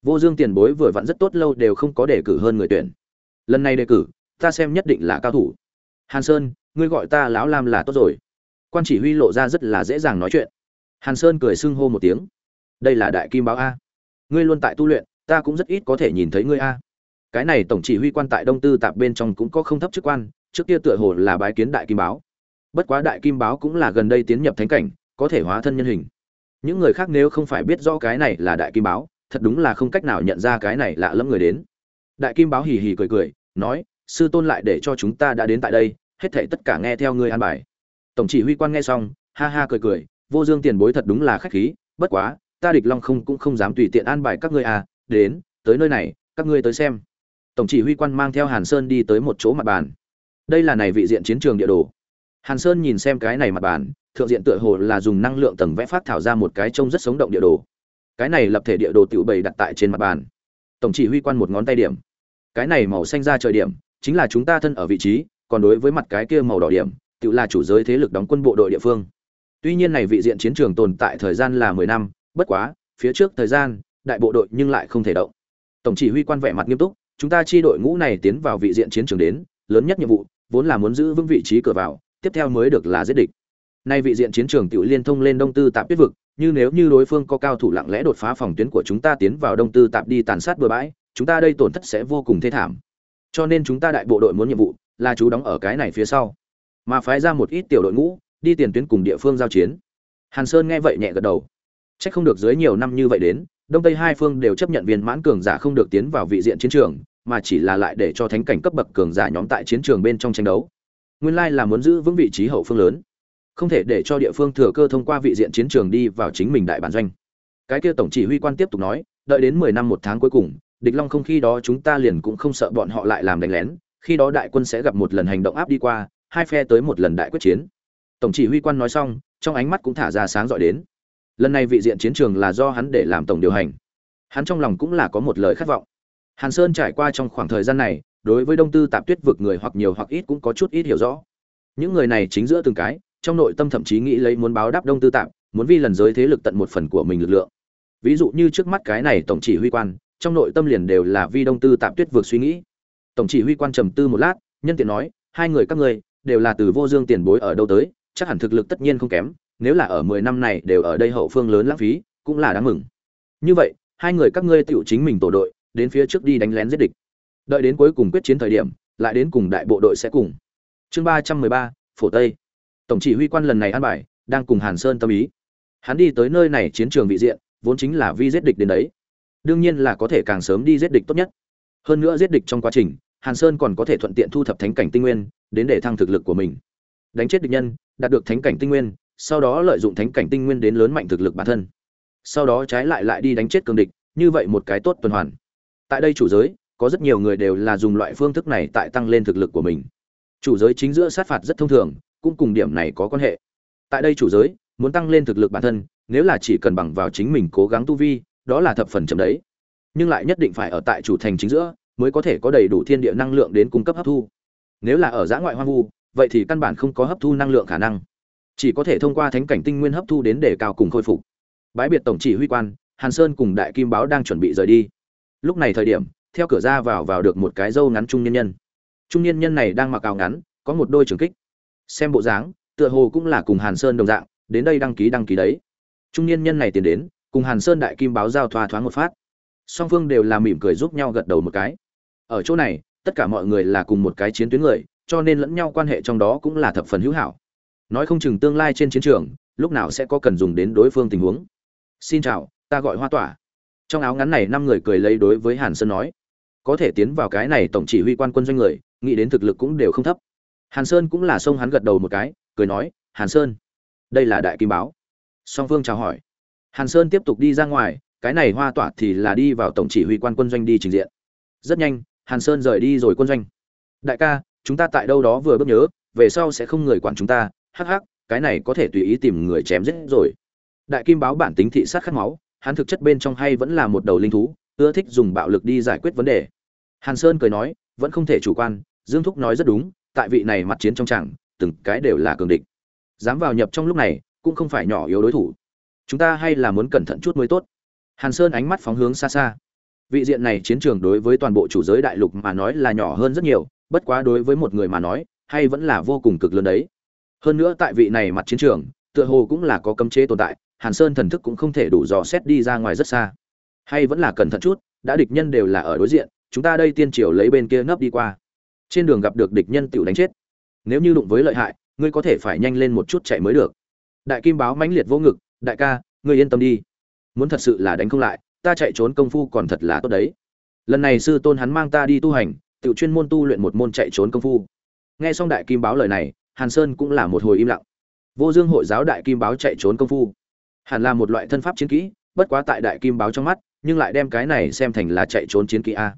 vô dương tiền bối vừa vặn rất tốt, lâu đều không có đề cử hơn người tuyển. Lần này đề cử, ta xem nhất định là cao thủ. Hàn sơn, ngươi gọi ta lão lam là tốt rồi. Quan chỉ huy lộ ra rất là dễ dàng nói chuyện. Hàn sơn cười xưng hô một tiếng. Đây là đại kim báo a. Ngươi luôn tại tu luyện, ta cũng rất ít có thể nhìn thấy ngươi a. Cái này tổng chỉ huy quan tại đông tư tạp bên trong cũng có không thấp chức quan, trước kia tựa hồ là bái kiến đại kim báo. Bất quá đại kim báo cũng là gần đây tiến nhập thánh cảnh, có thể hóa thân nhân hình. Những người khác nếu không phải biết rõ cái này là đại kim báo thật đúng là không cách nào nhận ra cái này lạ lẫm người đến. Đại kim báo hì hì cười cười, nói, sư tôn lại để cho chúng ta đã đến tại đây, hết thảy tất cả nghe theo ngươi an bài. Tổng chỉ huy quan nghe xong, ha ha cười cười, vô dương tiền bối thật đúng là khách khí, bất quá, ta địch long không cũng không dám tùy tiện an bài các ngươi à đến, tới nơi này, các ngươi tới xem. Tổng chỉ huy quan mang theo hàn sơn đi tới một chỗ mặt bàn. Đây là này vị diện chiến trường địa đồ. Hàn sơn nhìn xem cái này mặt bàn, thượng diện tựa hồ là dùng năng lượng tầng vẽ phát thảo ra một cái trông rất sống động địa đồ cái này lập thể địa đồ tiểu bày đặt tại trên mặt bàn. Tổng chỉ huy quan một ngón tay điểm. Cái này màu xanh ra trời điểm, chính là chúng ta thân ở vị trí, còn đối với mặt cái kia màu đỏ điểm tự là chủ giới thế lực đóng quân bộ đội địa phương. Tuy nhiên này vị diện chiến trường tồn tại thời gian là mười năm, bất quá, phía trước thời gian, đại bộ đội nhưng lại không thể động. Tổng chỉ huy quan vẻ mặt nghiêm túc, chúng ta chi đội ngũ này tiến vào vị diện chiến trường đến, lớn nhất nhiệm vụ, vốn là muốn giữ vững vị trí cửa vào, tiếp theo mới được là giết địch. Nay vị diện chiến trường tự liên thông lên đông tư tạp tuyết vực như nếu như đối phương có cao thủ lặng lẽ đột phá phòng tuyến của chúng ta tiến vào đông tư tạp đi tàn sát bừa bãi chúng ta đây tổn thất sẽ vô cùng thê thảm. Cho nên chúng ta đại bộ đội muốn nhiệm vụ là chú đóng ở cái này phía sau. Mà phái ra một ít tiểu đội ngũ đi tiền tuyến cùng địa phương giao chiến. Hàn sơn nghe vậy nhẹ gật đầu. Chắc không được dưới nhiều năm như vậy đến, Đông Tây hai phương đều chấp nhận viên mãn cường giả không được tiến vào vị diện chiến trường, mà chỉ là lại để cho thánh cảnh cấp bậc cường giả nhóm tại chiến trường bên trong tranh đấu. Nguyên lai là muốn giữ vững vị trí hậu phương lớn, không thể để cho địa phương thừa cơ thông qua vị diện chiến trường đi vào chính mình đại bản doanh. Cái kia tổng chỉ huy quan tiếp tục nói, đợi đến mười năm một tháng cuối cùng, địch long không khi đó chúng ta liền cũng không sợ bọn họ lại làm đánh lén, khi đó đại quân sẽ gặp một lần hành động áp đi qua, hai phe tới một lần đại quyết chiến. tổng chỉ huy quan nói xong trong ánh mắt cũng thả ra sáng dọi đến lần này vị diện chiến trường là do hắn để làm tổng điều hành hắn trong lòng cũng là có một lời khát vọng hàn sơn trải qua trong khoảng thời gian này đối với đông tư tạp tuyết vực người hoặc nhiều hoặc ít cũng có chút ít hiểu rõ những người này chính giữa từng cái trong nội tâm thậm chí nghĩ lấy muốn báo đáp đông tư Tạm muốn vi lần giới thế lực tận một phần của mình lực lượng. Ví dụ như trước mắt cái này tổng chỉ huy quan, trong nội tâm liền đều là vi đông tư Tạm tuyết vượt suy nghĩ. Tổng chỉ huy quan trầm tư một lát, nhân tiện nói, hai người các ngươi đều là từ vô dương tiền bối ở đâu tới, chắc hẳn thực lực tất nhiên không kém, nếu là ở mười năm này đều ở đây hậu phương lớn lãng phí, cũng là đáng mừng. Như vậy, hai người các ngươi tựu chính mình tổ đội, đến phía trước đi đánh lén giết địch. Đợi đến cuối cùng quyết chiến thời điểm, lại đến cùng đại bộ đội sẽ cùng. Chương ba trăm mười ba, phổ tây tổng chỉ huy quan lần này an bài, đang cùng hàn sơn tâm ý. Hắn đi tới nơi này chiến trường vị diện, vốn chính là vi giết địch đến đấy. Đương nhiên là có thể càng sớm đi giết địch tốt nhất. Hơn nữa giết địch trong quá trình, hàn sơn còn có thể thuận tiện thu thập thánh cảnh tinh nguyên, đến để thăng thực lực của mình. Đánh chết địch nhân, đạt được thánh cảnh tinh nguyên, sau đó lợi dụng thánh cảnh tinh nguyên đến lớn mạnh thực lực bản thân. Sau đó trái lại lại đi đánh chết cường địch, như vậy một cái tốt tuần hoàn. Tại đây chủ giới, có rất nhiều người đều là dùng loại phương thức này tại tăng lên thực lực của mình. Chủ giới chính giữa sát phạt rất thông thường cũng cùng điểm này có quan hệ. Tại đây chủ giới muốn tăng lên thực lực bản thân, nếu là chỉ cần bằng vào chính mình cố gắng tu vi, đó là thập phần chậm đấy. Nhưng lại nhất định phải ở tại chủ thành chính giữa mới có thể có đầy đủ thiên địa năng lượng đến cung cấp hấp thu. Nếu là ở giã ngoại hoang vu, vậy thì căn bản không có hấp thu năng lượng khả năng. Chỉ có thể thông qua thánh cảnh tinh nguyên hấp thu đến để cao cùng khôi phục. Bãi biệt tổng chỉ huy quan, hàn sơn cùng đại kim báo đang chuẩn bị rời đi. Lúc này thời điểm, theo cửa ra vào vào được một cái dâu ngắn trung nhân nhân. Trung nhân nhân này đang mặc áo ngắn, có một đôi trường kích xem bộ dáng, tựa hồ cũng là cùng hàn sơn đồng dạng, đến đây đăng ký đăng ký đấy. Trung niên nhân này tiến đến, cùng hàn sơn đại kim báo giao thoa thoáng một phát. Song phương đều là mỉm cười giúp nhau gật đầu một cái. Ở chỗ này, tất cả mọi người là cùng một cái chiến tuyến người, cho nên lẫn nhau quan hệ trong đó cũng là thập phần hữu hảo. Nói không chừng tương lai trên chiến trường, lúc nào sẽ có cần dùng đến đối phương tình huống. Xin chào, ta gọi hoa tỏa. Trong áo ngắn này năm người cười lấy đối với hàn sơn nói. Có thể tiến vào cái này tổng chỉ huy quan quân doanh người, nghĩ đến thực lực cũng đều không thấp hàn sơn cũng là xông hắn gật đầu một cái, cười nói, hàn sơn, đây là đại kim báo. Song phương chào hỏi. Hàn sơn tiếp tục đi ra ngoài, cái này hoa tỏa thì là đi vào tổng chỉ huy quan quân doanh đi trình diện. Rất nhanh, hàn sơn rời đi rồi quân doanh. Đại ca, chúng ta tại đâu đó vừa bước nhớ, về sau sẽ không người quản chúng ta, hắc hắc, cái này có thể tùy ý tìm người chém giết rồi. Đại kim báo bản tính thị sát khát máu, hắn thực chất bên trong hay vẫn là một đầu linh thú, ưa thích dùng bạo lực đi giải quyết vấn đề. Hàn sơn cười nói, vẫn không thể chủ quan, dương thúc nói rất đúng tại vị này mặt chiến trong chẳng từng cái đều là cường địch. Dám vào nhập trong lúc này, cũng không phải nhỏ yếu đối thủ. Chúng ta hay là muốn cẩn thận chút mới tốt. Hàn sơn ánh mắt phóng hướng xa xa. Vị diện này chiến trường đối với toàn bộ chủ giới đại lục mà nói là nhỏ hơn rất nhiều, bất quá đối với một người mà nói, hay vẫn là vô cùng cực lớn đấy. Hơn nữa tại vị này mặt chiến trường, tựa hồ cũng là có cấm chế tồn tại, hàn sơn thần thức cũng không thể đủ dò xét đi ra ngoài rất xa. Hay vẫn là cẩn thận chút, đã địch nhân đều là ở đối diện, chúng ta đây tiên triều lấy bên kia nấp đi qua trên đường gặp được địch nhân tựu đánh chết. Nếu như đụng với lợi hại, ngươi có thể phải nhanh lên một chút chạy mới được. Đại kim báo mãnh liệt vô ngực, đại ca, ngươi yên tâm đi. Muốn thật sự là đánh không lại, ta chạy trốn công phu còn thật là tốt đấy. Lần này sư tôn hắn mang ta đi tu hành tự chuyên môn tu luyện một môn chạy trốn công phu. Nghe xong đại kim báo lời này, hàn sơn cũng là một hồi im lặng. Vô dương hội giáo đại kim báo chạy trốn công phu. Hẳn là một loại thân pháp chiến kỹ, bất quá tại đại kim báo trong mắt, nhưng lại đem cái này xem thành là chạy trốn chiến kỹ a.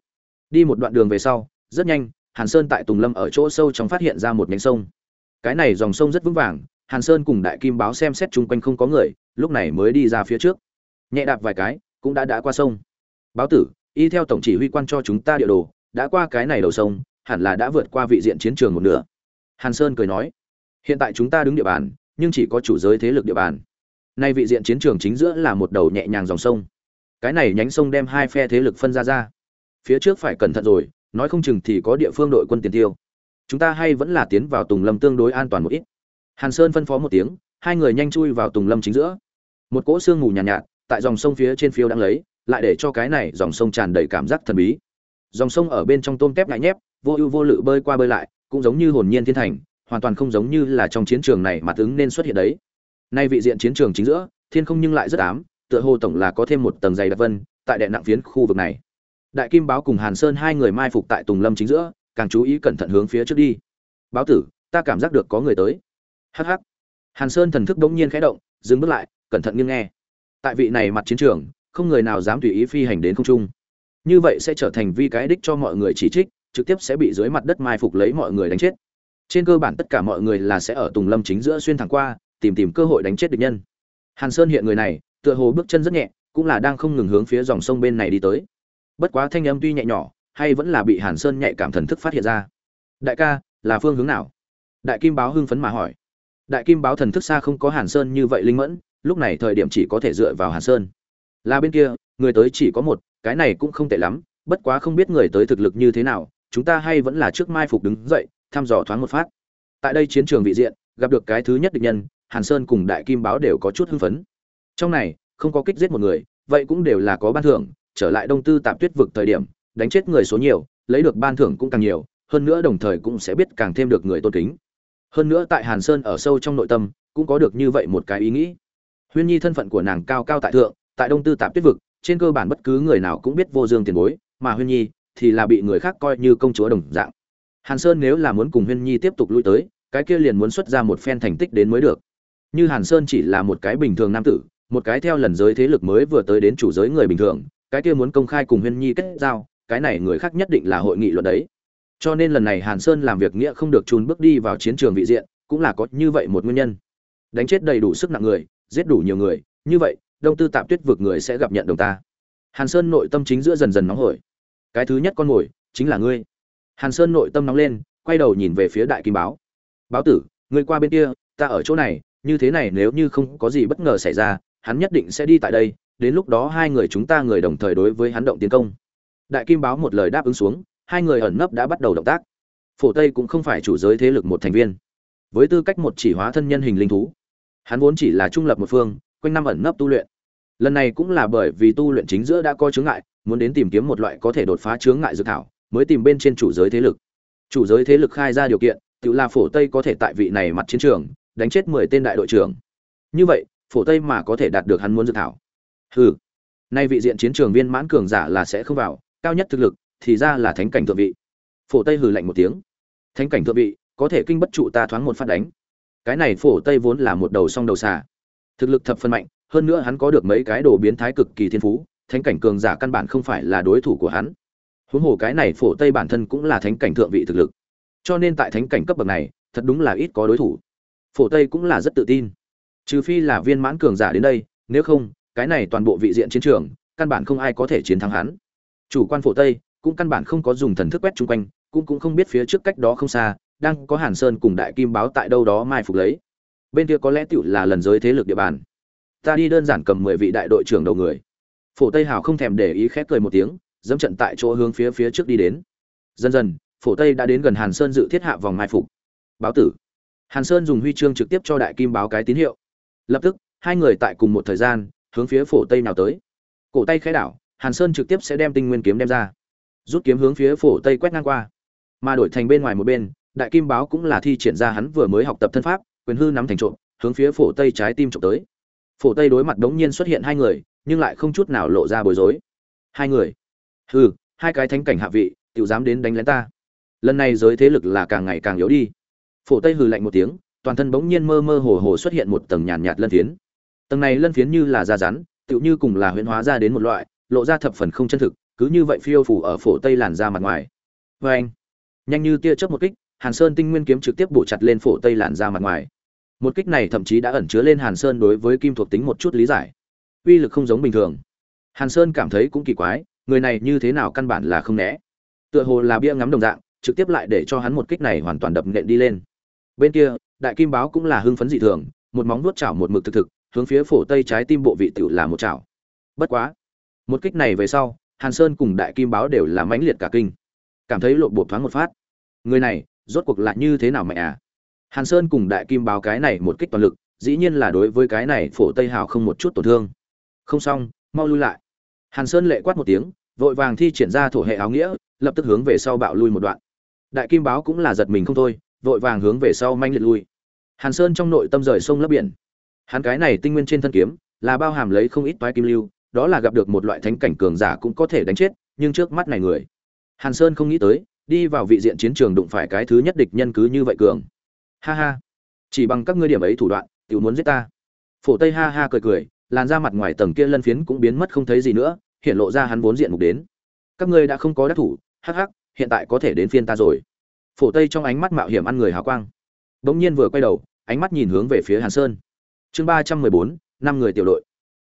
Đi một đoạn đường về sau, rất nhanh hàn sơn tại tùng lâm ở chỗ sâu trong phát hiện ra một nhánh sông. Cái này dòng sông rất vững vàng, hàn sơn cùng đại kim báo xem xét chung quanh không có người, lúc này mới đi ra phía trước. Nhẹ đạp vài cái, cũng đã đã qua sông. Báo tử, y theo tổng chỉ huy quan cho chúng ta địa đồ, đã qua cái này đầu sông, hẳn là đã vượt qua vị diện chiến trường một nửa. Hàn sơn cười nói, hiện tại chúng ta đứng địa bàn, nhưng chỉ có chủ giới thế lực địa bàn. Nay vị diện chiến trường chính giữa là một đầu nhẹ nhàng dòng sông. Cái này nhánh sông đem hai phe thế lực phân ra ra. Phía trước phải cẩn thận rồi nói không chừng thì có địa phương đội quân tiền tiêu. Chúng ta hay vẫn là tiến vào tùng lâm tương đối an toàn một ít. Hàn sơn phân phó một tiếng hai người nhanh chui vào tùng lâm chính giữa. Một cỗ sương mù nhàn nhạt, nhạt tại dòng sông phía trên phiêu đang lấy lại để cho cái này dòng sông tràn đầy cảm giác thần bí. Dòng sông ở bên trong tôm tép ngại nhép vô ưu vô lự bơi qua bơi lại cũng giống như hồn nhiên thiên thành hoàn toàn không giống như là trong chiến trường này mà tướng nên xuất hiện đấy. Nay vị diện chiến trường chính giữa thiên không nhưng lại rất ám tựa hồ tổng là có thêm một tầng dày đặc vân tại đệ nặng phiến khu vực này đại kim báo cùng hàn sơn hai người mai phục tại tùng lâm chính giữa, càng chú ý cẩn thận hướng phía trước đi. Báo tử, ta cảm giác được có người tới. Hh hàn sơn thần thức đ ỗ n g nhiên khẽ động, dừng bước lại, cẩn thận nghiêng nghe. Tại vị này mặt chiến trường, không người nào dám tùy ý phi hành đến không trung. Như vậy sẽ trở thành vi cái đích cho mọi người chỉ trích, trực tiếp sẽ bị dưới mặt đất mai phục lấy mọi người đánh chết. Trên cơ bản tất cả mọi người là sẽ ở tùng lâm chính giữa xuyên thẳng qua, tìm tìm cơ hội đánh chết địch nhân. Hàn sơn hiện người này, tựa hồ bước chân rất nhẹ, cũng là đang không ngừng hướng phía dòng sông bên này đi tới bất quá thanh âm tuy nhẹ nhỏ, hay vẫn là bị hàn sơn nhạy cảm thần thức phát hiện ra. Đại ca, là phương hướng nào? Đại kim báo hưng phấn mà hỏi. Đại kim báo thần thức xa không có hàn sơn như vậy linh mẫn, lúc này thời điểm chỉ có thể dựa vào hàn sơn. Là bên kia, người tới chỉ có một, cái này cũng không tệ lắm, bất quá không biết người tới thực lực như thế nào, chúng ta hay vẫn là trước mai phục đứng dậy, thăm dò thoáng một phát. Tại đây chiến trường vị diện, gặp được cái thứ nhất địch nhân, hàn sơn cùng đại kim báo đều có chút hưng phấn. Trong này, không có kích giết một người, vậy cũng đều là có ban thưởng trở lại đông tư tạm tuyết vực thời điểm, đánh chết người số nhiều, lấy được ban thưởng cũng càng nhiều, hơn nữa đồng thời cũng sẽ biết càng thêm được người tôn kính. Hơn nữa tại hàn sơn ở sâu trong nội tâm, cũng có được như vậy một cái ý nghĩ. Huyên nhi thân phận của nàng cao cao tại thượng, tại đông tư tạp tuyết vực, trên cơ bản bất cứ người nào cũng biết vô dương tiền bối, mà huyên nhi thì là bị người khác coi như công chúa đồng dạng. Hàn sơn nếu là muốn cùng huyên nhi tiếp tục lui tới, cái kia liền muốn xuất ra một phen thành tích đến mới được. Như hàn sơn chỉ là một cái bình thường nam tử, một cái theo lần giới thế lực mới vừa tới đến chủ giới người bình thường cái kia muốn công khai cùng huyên nhi kết giao, cái này người khác nhất định là hội nghị luận đấy. Cho nên lần này hàn sơn làm việc nghĩa không được trùn bước đi vào chiến trường vị diện, cũng là có như vậy một nguyên nhân. Đánh chết đầy đủ sức nặng người, giết đủ nhiều người, như vậy, đông tư tạm tuyết vực người sẽ gặp nhận đồng ta. Hàn sơn nội tâm chính giữa dần dần nóng hổi. Cái thứ nhất con mồi, chính là ngươi. Hàn sơn nội tâm nóng lên, quay đầu nhìn về phía đại kim báo. Báo tử, ngươi qua bên kia, ta ở chỗ này, như thế này nếu như không có gì bất ngờ xảy ra, hắn nhất định sẽ đi tại đây đến lúc đó hai người chúng ta người đồng thời đối với hắn động tiến công. Đại kim báo một lời đáp ứng xuống, hai người ẩn nấp đã bắt đầu động tác. Phổ tây cũng không phải chủ giới thế lực một thành viên. Với tư cách một chỉ hóa thân nhân hình linh thú, hắn vốn chỉ là trung lập một phương, quanh năm ẩn nấp tu luyện. Lần này cũng là bởi vì tu luyện chính giữa đã có chướng ngại, muốn đến tìm kiếm một loại có thể đột phá chướng ngại dược thảo, mới tìm bên trên chủ giới thế lực. Chủ giới thế lực khai ra điều kiện, tự là phổ tây có thể tại vị này mặt chiến trường, đánh chết mười tên đại đội trưởng. Như vậy, phổ tây mà có thể đạt được hắn muốn dược thảo hừ. Nay vị diện chiến trường viên mãn cường giả là sẽ không vào, cao nhất thực lực thì ra là thánh cảnh thượng vị. Phổ tây hừ lạnh một tiếng. Thánh cảnh thượng vị, có thể kinh bất trụ ta thoáng một phát đánh. Cái này phổ tây vốn là một đầu song đầu xà. Thực lực thập phân mạnh, hơn nữa hắn có được mấy cái đồ biến thái cực kỳ thiên phú, thánh cảnh cường giả căn bản không phải là đối thủ của hắn. Huống hồ cái này phổ tây bản thân cũng là thánh cảnh thượng vị thực lực. Cho nên tại thánh cảnh cấp bậc này, thật đúng là ít có đối thủ. Phổ tây cũng là rất tự tin. Trừ phi là viên mãn cường giả đến đây, nếu không cái này toàn bộ vị diện chiến trường, căn bản không ai có thể chiến thắng hắn. Chủ quan phổ tây cũng căn bản không có dùng thần thức quét chung quanh, cũng cũng không biết phía trước cách đó không xa, đang có hàn sơn cùng đại kim báo tại đâu đó mai phục lấy. Bên kia có lẽ tựu là lần giới thế lực địa bàn. Ta đi đơn giản cầm mười vị đại đội trưởng đầu người. Phổ tây hào không thèm để ý khép cười một tiếng, dẫm trận tại chỗ hướng phía phía trước đi đến. Dần dần, phổ tây đã đến gần hàn sơn dự thiết hạ vòng mai phục. Báo tử. Hàn sơn dùng huy chương trực tiếp cho đại kim báo cái tín hiệu. Lập tức, hai người tại cùng một thời gian hướng phía phổ tây nào tới. Cổ tay khai đảo hàn sơn trực tiếp sẽ đem tinh nguyên kiếm đem ra. Rút kiếm hướng phía phổ tây quét ngang qua. Mà đổi thành bên ngoài một bên đại kim báo cũng là thi triển ra hắn vừa mới học tập thân pháp quyền hư nắm thành trộm hướng phía phổ tây trái tim trộm tới. Phổ tây đối mặt đống nhiên xuất hiện hai người nhưng lại không chút nào lộ ra bối rối. Hai người. Hừ hai cái thánh cảnh hạ vị tự dám đến đánh lén ta. Lần này giới thế lực là càng ngày càng yếu đi. Phổ tây hừ lạnh một tiếng toàn thân bỗng nhiên mơ mơ hồ hồ xuất hiện một tầng nhàn nhạt, nhạt lân phiến tầng này lân phiến như là da rắn, tựu như cùng là huyễn hóa ra đến một loại, lộ ra thập phần không chân thực, cứ như vậy phiêu phủ ở phổ tây làn da mặt ngoài. Vê anh, nhanh như tia chớp một kích, hàn sơn tinh nguyên kiếm trực tiếp bổ chặt lên phổ tây làn da mặt ngoài. Một kích này thậm chí đã ẩn chứa lên hàn sơn đối với kim thuộc tính một chút lý giải. Uy lực không giống bình thường. Hàn sơn cảm thấy cũng kỳ quái, người này như thế nào căn bản là không né. Tựa hồ là bia ngắm đồng dạng, trực tiếp lại để cho hắn một kích này hoàn toàn đập nện đi lên. Bên kia, đại kim báo cũng là hưng phấn dị thường, một móng vuốt chảo một mực thực thực hướng phía phổ tây trái tim bộ vị tiểu là một chảo. Bất quá, một kích này về sau, hàn sơn cùng đại kim báo đều là mãnh liệt cả kinh. Cảm thấy lộ bộ thoáng một phát. Người này, rốt cuộc lại như thế nào mẹ à? Hàn sơn cùng đại kim báo cái này một kích toàn lực, dĩ nhiên là đối với cái này phổ tây hào không một chút tổn thương. Không xong, mau lui lại. Hàn sơn lệ quát một tiếng, vội vàng thi triển ra thổ hệ áo nghĩa, lập tức hướng về sau bạo lui một đoạn. Đại kim báo cũng là giật mình không thôi, vội vàng hướng về sau manh liệt lui. Hàn sơn trong nội tâm rời sông lấp biển hắn cái này tinh nguyên trên thân kiếm, là bao hàm lấy không ít toái kim lưu, đó là gặp được một loại thánh cảnh cường giả cũng có thể đánh chết, nhưng trước mắt này người. Hàn sơn không nghĩ tới, đi vào vị diện chiến trường đụng phải cái thứ nhất địch nhân cứ như vậy cường. Ha ha. Chỉ bằng các ngươi điểm ấy thủ đoạn tự muốn giết ta. Phổ tây ha ha cười cười, làn ra mặt ngoài tầng kia lân phiến cũng biến mất không thấy gì nữa, hiện lộ ra hắn vốn diện mục đến. Các ngươi đã không có đắc thủ, hắc hắc, hiện tại có thể đến phiên ta rồi. Phổ tây trong ánh mắt mạo hiểm ăn người hào quang. Bỗng nhiên vừa quay đầu, ánh mắt nhìn hướng về phía hàn sơn chương ba trăm mười bốn, năm người tiểu đội.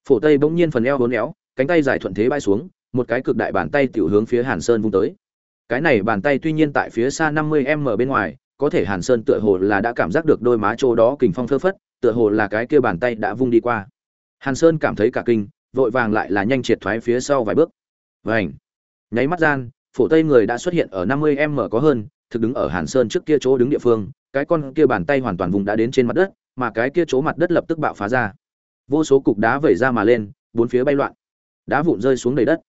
Phổ tây bỗng nhiên phần eo hốn éo, cánh tay dài thuận thế bay xuống, một cái cực đại bàn tay tiểu hướng phía hàn sơn vung tới. Cái này bàn tay tuy nhiên tại phía xa năm mươi m bên ngoài, có thể hàn sơn tựa hồ là đã cảm giác được đôi má chỗ đó kình phong phơ phất, tựa hồ là cái kia bàn tay đã vung đi qua. Hàn sơn cảm thấy cả kinh, vội vàng lại là nhanh triệt thoái phía sau vài bước. Vảnh nháy mắt gian, phổ tây người đã xuất hiện ở năm mươi m có hơn, thực đứng ở hàn sơn trước kia chỗ đứng địa phương, cái con kia bàn tay hoàn toàn vùng đã đến trên mặt đất mà cái kia chỗ mặt đất lập tức bạo phá ra. Vô số cục đá vẩy ra mà lên, bốn phía bay loạn. Đá vụn rơi xuống đầy đất.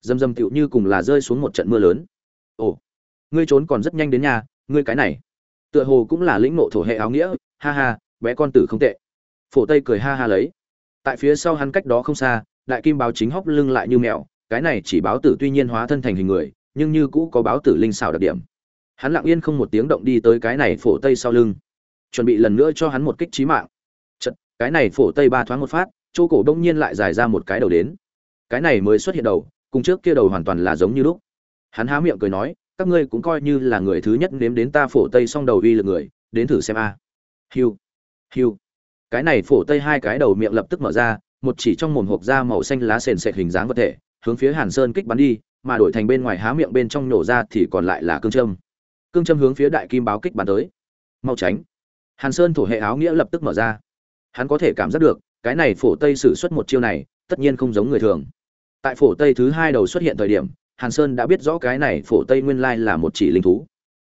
Dầm dầm tựu như cùng là rơi xuống một trận mưa lớn. Ồ, ngươi trốn còn rất nhanh đến nhà, ngươi cái này. Tựa hồ cũng là lĩnh nộ thổ hệ áo nghĩa, ha ha, bé con tử không tệ. Phổ tây cười ha ha lấy. Tại phía sau hắn cách đó không xa, đại kim báo chính hóc lưng lại như mèo, cái này chỉ báo tử tuy nhiên hóa thân thành hình người, nhưng như cũ có báo tử linh xảo đặc điểm. Hắn lặng yên không một tiếng động đi tới cái này phổ tây sau lưng chuẩn bị lần nữa cho hắn một kích trí mạng. Chật, cái này phổ tây ba thoáng một phát chỗ cổ đông nhiên lại dài ra một cái đầu đến. Cái này mới xuất hiện đầu cùng trước kia đầu hoàn toàn là giống như lúc. Hắn há miệng cười nói các ngươi cũng coi như là người thứ nhất nếm đến ta phổ tây xong đầu uy lực người đến thử xem a. Hiu hiu. Cái này phổ tây hai cái đầu miệng lập tức mở ra một chỉ trong mồm hộp da màu xanh lá sền sệt hình dáng vật thể hướng phía hàn sơn kích bắn đi mà đổi thành bên ngoài há miệng bên trong nổ ra thì còn lại là cương châm. Cương châm hướng phía đại kim báo kích bắn tới. Mau tránh hàn sơn thổ hệ áo nghĩa lập tức mở ra. Hắn có thể cảm giác được, cái này phổ tây sử xuất một chiêu này, tất nhiên không giống người thường. Tại phổ tây thứ hai đầu xuất hiện thời điểm, hàn sơn đã biết rõ cái này phổ tây nguyên lai là một chỉ linh thú.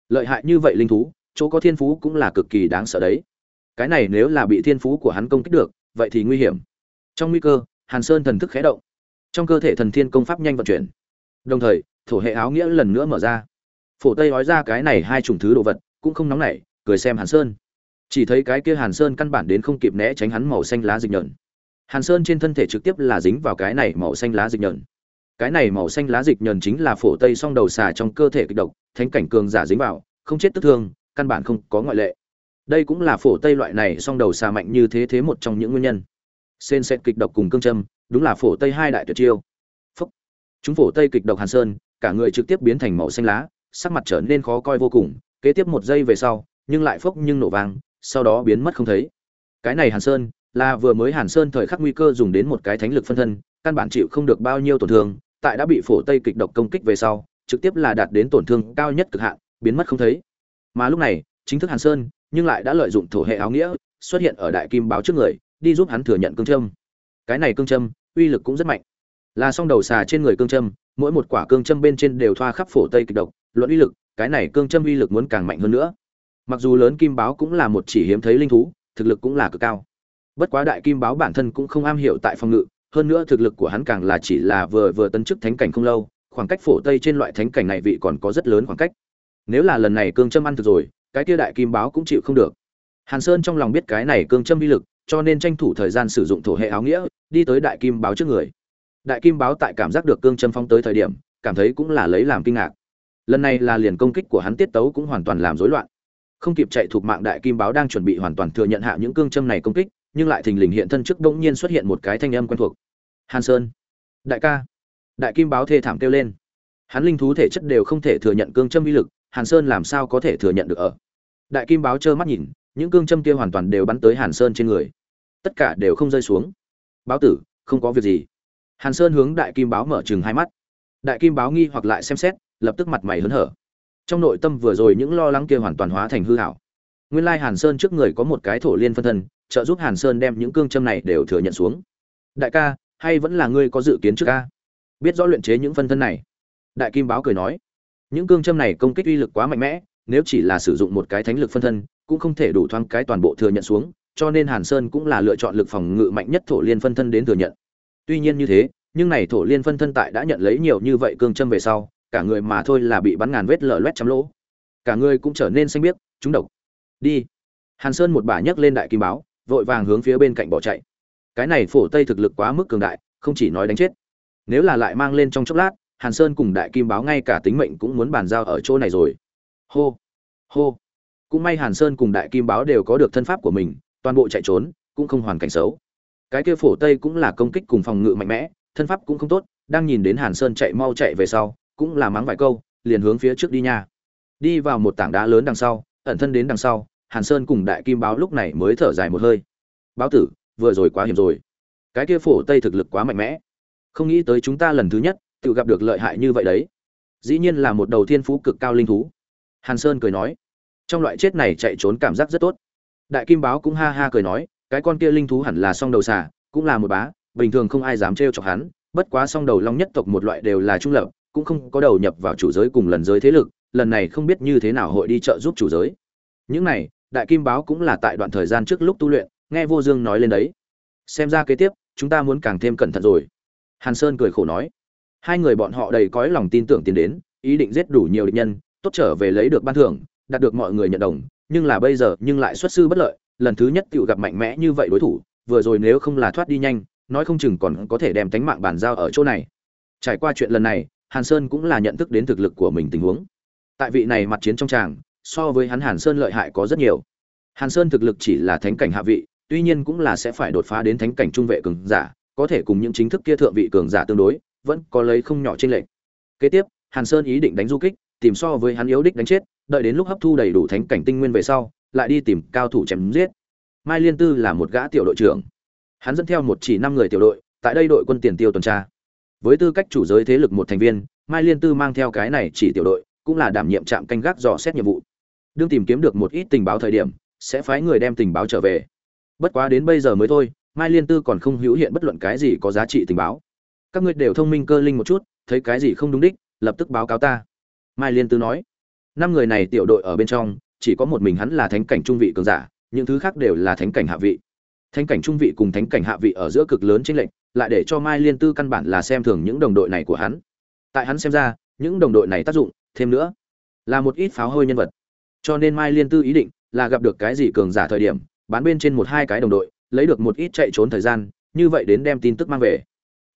Lợi hại như vậy linh thú, chỗ có thiên phú cũng là cực kỳ đáng sợ đấy. Cái này nếu là bị thiên phú của hắn công kích được, vậy thì nguy hiểm. Trong nguy cơ, hàn sơn thần thức khé động. Trong cơ thể thần thiên công pháp nhanh vận chuyển. Đồng thời, thổ hệ áo nghĩa lần nữa mở ra. Phổ tây nói ra cái này hai chủng thứ đồ vật, cũng không nóng nảy, cười xem hàn sơn chỉ thấy cái kia hàn sơn căn bản đến không kịp né tránh hắn màu xanh lá dịch nhợn. Hàn sơn trên thân thể trực tiếp là dính vào cái này màu xanh lá dịch nhợn. Cái này màu xanh lá dịch nhờn chính là phổ tây song đầu xà trong cơ thể kịch độc, thánh cảnh cường giả dính vào, không chết tức thương, căn bản không có ngoại lệ. Đây cũng là phổ tây loại này song đầu xà mạnh như thế thế một trong những nguyên nhân. Xen xét kịch độc cùng cương châm, đúng là phổ tây hai đại tuyệt chiêu. Phúc. Chúng phổ tây kịch độc hàn sơn, cả người trực tiếp biến thành màu xanh lá, sắc mặt trở nên khó coi vô cùng, kế tiếp một giây về sau, nhưng lại phốc nhưng nổ vang sau đó biến mất không thấy. Cái này hàn sơn, là vừa mới hàn sơn thời khắc nguy cơ dùng đến một cái thánh lực phân thân, căn bản chịu không được bao nhiêu tổn thương, tại đã bị phổ tây kịch độc công kích về sau, trực tiếp là đạt đến tổn thương cao nhất cực hạn, biến mất không thấy. Mà lúc này, chính thức hàn sơn, nhưng lại đã lợi dụng thổ hệ áo nghĩa, xuất hiện ở đại kim báo trước người, đi giúp hắn thừa nhận cương châm. Cái này cương châm, uy lực cũng rất mạnh. Là song đầu xà trên người cương châm, mỗi một quả cương châm bên trên đều thoa khắp phổ tây kịch độc, luận uy lực, cái này cương châm uy lực muốn càng mạnh hơn nữa mặc dù lớn kim báo cũng là một chỉ hiếm thấy linh thú, thực lực cũng là cực cao. Bất quá đại kim báo bản thân cũng không am hiểu tại phòng ngự, hơn nữa thực lực của hắn càng là chỉ là vừa vừa tấn chức thánh cảnh không lâu, khoảng cách phổ tây trên loại thánh cảnh này vị còn có rất lớn khoảng cách. Nếu là lần này cương châm ăn thực rồi, cái kia đại kim báo cũng chịu không được. Hàn sơn trong lòng biết cái này cương châm vi lực, cho nên tranh thủ thời gian sử dụng thổ hệ áo nghĩa, đi tới đại kim báo trước người. Đại kim báo tại cảm giác được cương châm phong tới thời điểm, cảm thấy cũng là lấy làm kinh ngạc. Lần này là liền công kích của hắn tiết tấu cũng hoàn toàn làm rối loạn không kịp chạy thuộc mạng đại kim báo đang chuẩn bị hoàn toàn thừa nhận hạ những cương châm này công kích, nhưng lại thình lình hiện thân trước bỗng nhiên xuất hiện một cái thanh âm quen thuộc. Hàn sơn. Đại ca. Đại kim báo thê thảm kêu lên. Hắn linh thú thể chất đều không thể thừa nhận cương châm uy lực, hàn sơn làm sao có thể thừa nhận được ở? Đại kim báo trơ mắt nhìn, những cương châm kia hoàn toàn đều bắn tới hàn sơn trên người. Tất cả đều không rơi xuống. Báo tử, không có việc gì. Hàn sơn hướng đại kim báo mở chừng hai mắt. Đại kim báo nghi hoặc lại xem xét, lập tức mặt mày hớn hở trong nội tâm vừa rồi những lo lắng kia hoàn toàn hóa thành hư hảo nguyên lai hàn sơn trước người có một cái thổ liên phân thân, trợ giúp hàn sơn đem những cương châm này đều thừa nhận xuống. Đại ca, hay vẫn là ngươi có dự kiến trước ca? Biết rõ luyện chế những phân thân này. Đại kim báo cười nói, những cương châm này công kích uy lực quá mạnh mẽ, nếu chỉ là sử dụng một cái thánh lực phân thân, cũng không thể đủ thoáng cái toàn bộ thừa nhận xuống, cho nên hàn sơn cũng là lựa chọn lực phòng ngự mạnh nhất thổ liên phân thân đến thừa nhận. Tuy nhiên như thế, nhưng này thổ liên phân thân tại đã nhận lấy nhiều như vậy cương châm về sau cả người mà thôi là bị bắn ngàn vết lở loét chấm lỗ. Cả người cũng trở nên xanh biếc, trúng độc. Đi. Hàn sơn một bà nhấc lên đại kim báo, vội vàng hướng phía bên cạnh bỏ chạy. Cái này phổ tây thực lực quá mức cường đại, không chỉ nói đánh chết. Nếu là lại mang lên trong chốc lát, hàn sơn cùng đại kim báo ngay cả tính mệnh cũng muốn bàn giao ở chỗ này rồi. Hô. Hô. Cũng may hàn sơn cùng đại kim báo đều có được thân pháp của mình, toàn bộ chạy trốn, cũng không hoàn cảnh xấu. Cái kia phổ tây cũng là công kích cùng phòng ngự mạnh mẽ, thân pháp cũng không tốt, đang nhìn đến hàn sơn chạy mau chạy về sau cũng là mắng vài câu, liền hướng phía trước đi nha. Đi vào một tảng đá lớn đằng sau, ẩn thân đến đằng sau, hàn sơn cùng đại kim báo lúc này mới thở dài một hơi. Báo tử, vừa rồi quá hiểm rồi. Cái kia phổ tây thực lực quá mạnh mẽ. Không nghĩ tới chúng ta lần thứ nhất, tự gặp được lợi hại như vậy đấy. Dĩ nhiên là một đầu thiên phú cực cao linh thú. Hàn sơn cười nói. Trong loại chết này chạy trốn cảm giác rất tốt. Đại kim báo cũng ha ha cười nói, cái con kia linh thú hẳn là song đầu xà, cũng là một bá, bình thường không ai dám trêu chọc hắn, bất quá song đầu long nhất tộc một loại đều là trung lập cũng không có đầu nhập vào chủ giới cùng lần giới thế lực, lần này không biết như thế nào hội đi trợ giúp chủ giới. Những này, đại kim báo cũng là tại đoạn thời gian trước lúc tu luyện, nghe vô dương nói lên đấy. Xem ra kế tiếp, chúng ta muốn càng thêm cẩn thận rồi. Hàn sơn cười khổ nói. Hai người bọn họ đầy cõi lòng tin tưởng tiến đến, ý định giết đủ nhiều địch nhân, tốt trở về lấy được ban thưởng, đạt được mọi người nhận đồng. Nhưng là bây giờ, nhưng lại xuất sư bất lợi, lần thứ nhất tiểu gặp mạnh mẽ như vậy đối thủ, vừa rồi nếu không là thoát đi nhanh, nói không chừng còn có thể đem tánh mạng bàn giao ở chỗ này. Trải qua chuyện lần này hàn sơn cũng là nhận thức đến thực lực của mình tình huống. Tại vị này mặt chiến trong tràng, so với hắn hàn sơn lợi hại có rất nhiều. Hàn sơn thực lực chỉ là thánh cảnh hạ vị, tuy nhiên cũng là sẽ phải đột phá đến thánh cảnh trung vệ cường giả, có thể cùng những chính thức kia thượng vị cường giả tương đối, vẫn có lấy không nhỏ trên lệnh kế tiếp, hàn sơn ý định đánh du kích, tìm so với hắn yếu đích đánh chết, đợi đến lúc hấp thu đầy đủ thánh cảnh tinh nguyên về sau, lại đi tìm cao thủ chém giết. Mai liên tư là một gã tiểu đội trưởng. Hắn dẫn theo một chỉ năm người tiểu đội, tại đây đội quân tiền tiêu tuần tra với tư cách chủ giới thế lực một thành viên, mai liên tư mang theo cái này chỉ tiểu đội, cũng là đảm nhiệm trạm canh gác dò xét nhiệm vụ. Đương tìm kiếm được một ít tình báo thời điểm, sẽ phái người đem tình báo trở về. Bất quá đến bây giờ mới thôi, mai liên tư còn không hữu hiện bất luận cái gì có giá trị tình báo. Các ngươi đều thông minh cơ linh một chút, thấy cái gì không đúng đích, lập tức báo cáo ta. Mai liên tư nói. Năm người này tiểu đội ở bên trong, chỉ có một mình hắn là thánh cảnh trung vị cường giả, những thứ khác đều là thánh cảnh hạ vị thánh cảnh trung vị cùng thánh cảnh hạ vị ở giữa cực lớn chênh lệch, lại để cho mai liên tư căn bản là xem thường những đồng đội này của hắn. Tại hắn xem ra, những đồng đội này tác dụng, thêm nữa, là một ít pháo hôi nhân vật. Cho nên mai liên tư ý định là gặp được cái gì cường giả thời điểm, bán bên trên một hai cái đồng đội, lấy được một ít chạy trốn thời gian, như vậy đến đem tin tức mang về.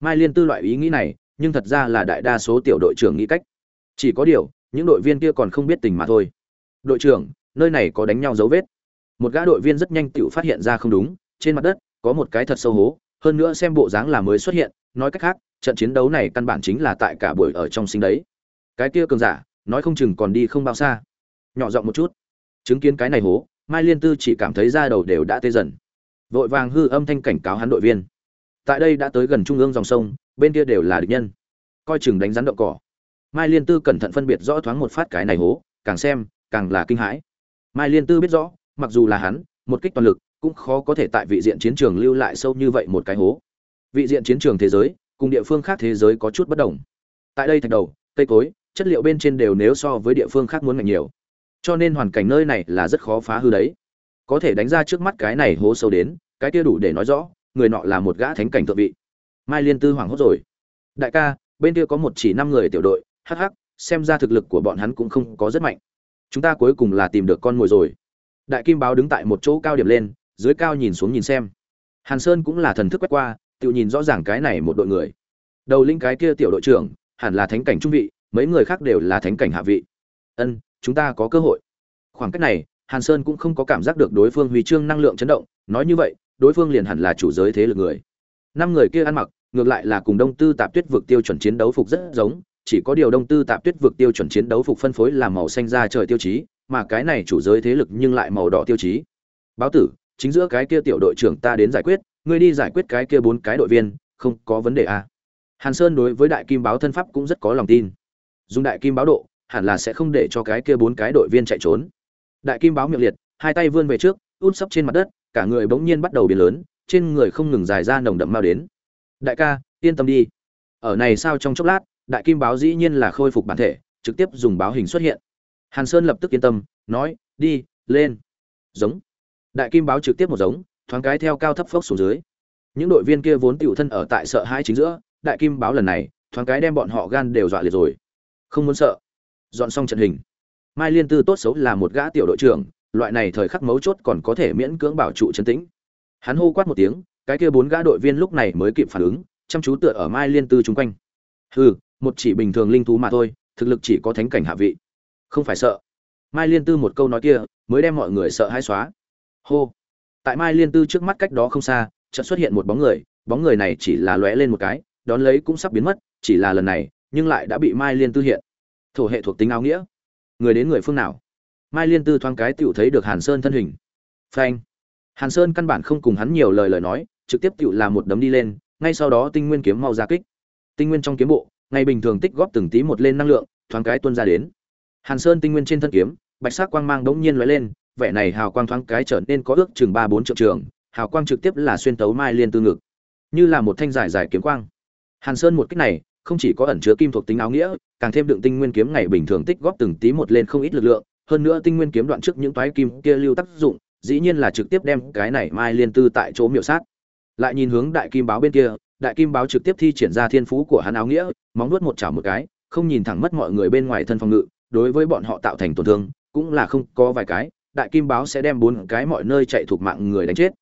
Mai liên tư loại ý nghĩ này, nhưng thật ra là đại đa số tiểu đội trưởng nghĩ cách. Chỉ có điều, những đội viên kia còn không biết tình mà thôi. Đội trưởng, nơi này có đánh nhau dấu vết. Một gã đội viên rất nhanh tự phát hiện ra không đúng trên mặt đất có một cái thật sâu hố, hơn nữa xem bộ dáng là mới xuất hiện, nói cách khác, trận chiến đấu này căn bản chính là tại cả buổi ở trong sinh đấy. Cái kia cường giả, nói không chừng còn đi không bao xa. Nhỏ giọng một chút. Chứng kiến cái này hố, mai liên tư chỉ cảm thấy da đầu đều đã tê dần. Vội vàng hư âm thanh cảnh cáo hắn đội viên. Tại đây đã tới gần trung ương dòng sông, bên kia đều là địch nhân. Coi chừng đánh rắn đậu cỏ. Mai liên tư cẩn thận phân biệt rõ thoáng một phát cái này hố, càng xem, càng là kinh hãi. Mai liên tư biết rõ, mặc dù là hắn, một kích toàn lực cũng khó có thể tại vị diện chiến trường lưu lại sâu như vậy một cái hố. Vị diện chiến trường thế giới cùng địa phương khác thế giới có chút bất đồng. Tại đây thạch đầu, cây cối, chất liệu bên trên đều nếu so với địa phương khác muốn mạnh nhiều. Cho nên hoàn cảnh nơi này là rất khó phá hư đấy. Có thể đánh ra trước mắt cái này hố sâu đến, cái kia đủ để nói rõ, người nọ là một gã thánh cảnh thượng vị. Mai liên tư hoảng hốt rồi. Đại ca, bên kia có một chỉ năm người tiểu đội, hắc hắc, xem ra thực lực của bọn hắn cũng không có rất mạnh. Chúng ta cuối cùng là tìm được con mồi rồi. Đại kim báo đứng tại một chỗ cao điểm lên dưới cao nhìn xuống nhìn xem. Hàn sơn cũng là thần thức quét qua, tự nhìn rõ ràng cái này một đội người. Đầu linh cái kia tiểu đội trưởng, hẳn là thánh cảnh trung vị, mấy người khác đều là thánh cảnh hạ vị. Ân, chúng ta có cơ hội. Khoảng cách này, hàn sơn cũng không có cảm giác được đối phương huy chương năng lượng chấn động, nói như vậy, đối phương liền hẳn là chủ giới thế lực người. Năm người kia ăn mặc, ngược lại là cùng đông tư tạp tuyết vực tiêu chuẩn chiến đấu phục rất giống, chỉ có điều đông tư tạp tuyết vực tiêu chuẩn chiến đấu phục phân phối là màu xanh ra trời tiêu chí, mà cái này chủ giới thế lực nhưng lại màu đỏ tiêu chí. Báo tử chính giữa cái kia tiểu đội trưởng ta đến giải quyết, ngươi đi giải quyết cái kia bốn cái đội viên, không có vấn đề à. hàn sơn đối với đại kim báo thân pháp cũng rất có lòng tin. Dùng đại kim báo độ, hẳn là sẽ không để cho cái kia bốn cái đội viên chạy trốn. Đại kim báo miệng liệt, hai tay vươn về trước út sấp trên mặt đất, cả người bỗng nhiên bắt đầu biến lớn, trên người không ngừng dài ra nồng đậm mau đến. Đại ca, yên tâm đi. Ở này sao trong chốc lát, đại kim báo dĩ nhiên là khôi phục bản thể, trực tiếp dùng báo hình xuất hiện. Hàn sơn lập tức yên tâm, nói, đi, lên. Giống đại kim báo trực tiếp một giống, thoáng cái theo cao thấp phốc xuống dưới. Những đội viên kia vốn tựu thân ở tại sợ hãi chính giữa, đại kim báo lần này, thoáng cái đem bọn họ gan đều dọa liệt rồi. Không muốn sợ. Dọn xong trận hình. Mai liên tư tốt xấu là một gã tiểu đội trưởng, loại này thời khắc mấu chốt còn có thể miễn cưỡng bảo trụ chân tĩnh. Hắn hô quát một tiếng, cái kia bốn gã đội viên lúc này mới kịp phản ứng, chăm chú tựa ở mai liên tư chung quanh. Hừ, một chỉ bình thường linh thú mà thôi, thực lực chỉ có thánh cảnh hạ vị. Không phải sợ. Mai liên tư một câu nói kia, mới đem mọi người sợ hãi xóa hô. Tại mai liên tư trước mắt cách đó không xa, chợt xuất hiện một bóng người bóng người này chỉ là lóe lên một cái, đón lấy cũng sắp biến mất, chỉ là lần này, nhưng lại đã bị mai liên tư hiện. Thổ hệ thuộc tính áo nghĩa. Người đến người phương nào? Mai liên tư thoáng cái tựu thấy được hàn sơn thân hình. Phanh. Hàn sơn căn bản không cùng hắn nhiều lời lời nói, trực tiếp tựu làm một đấm đi lên, ngay sau đó tinh nguyên kiếm mau ra kích. Tinh nguyên trong kiếm bộ, ngày bình thường tích góp từng tí một lên năng lượng, thoáng cái tuôn ra đến. Hàn sơn tinh nguyên trên thân kiếm, bạch sắc quang mang đống nhiên lóe lên vẻ này hào quang thoáng cái trở nên có ước chừng ba bốn triệu trường, hào quang trực tiếp là xuyên tấu mai liên tư ngực. Như là một thanh giải giải kiếm quang. Hàn sơn một cách này, không chỉ có ẩn chứa kim thuộc tính áo nghĩa, càng thêm đựng tinh nguyên kiếm ngày bình thường tích góp từng tí một lên không ít lực lượng, hơn nữa tinh nguyên kiếm đoạn trước những toái kim kia lưu tác dụng, dĩ nhiên là trực tiếp đem cái này mai liên tư tại chỗ miểu sát. Lại nhìn hướng đại kim báo bên kia, đại kim báo trực tiếp thi triển ra thiên phú của hắn áo nghĩa, móng nuốt một chảo một cái, không nhìn thẳng mất mọi người bên ngoài thân phòng ngự, đối với bọn họ tạo thành tổn thương, cũng là không có vài cái đại kim báo sẽ đem bốn cái mọi nơi chạy thuộc mạng người đánh chết.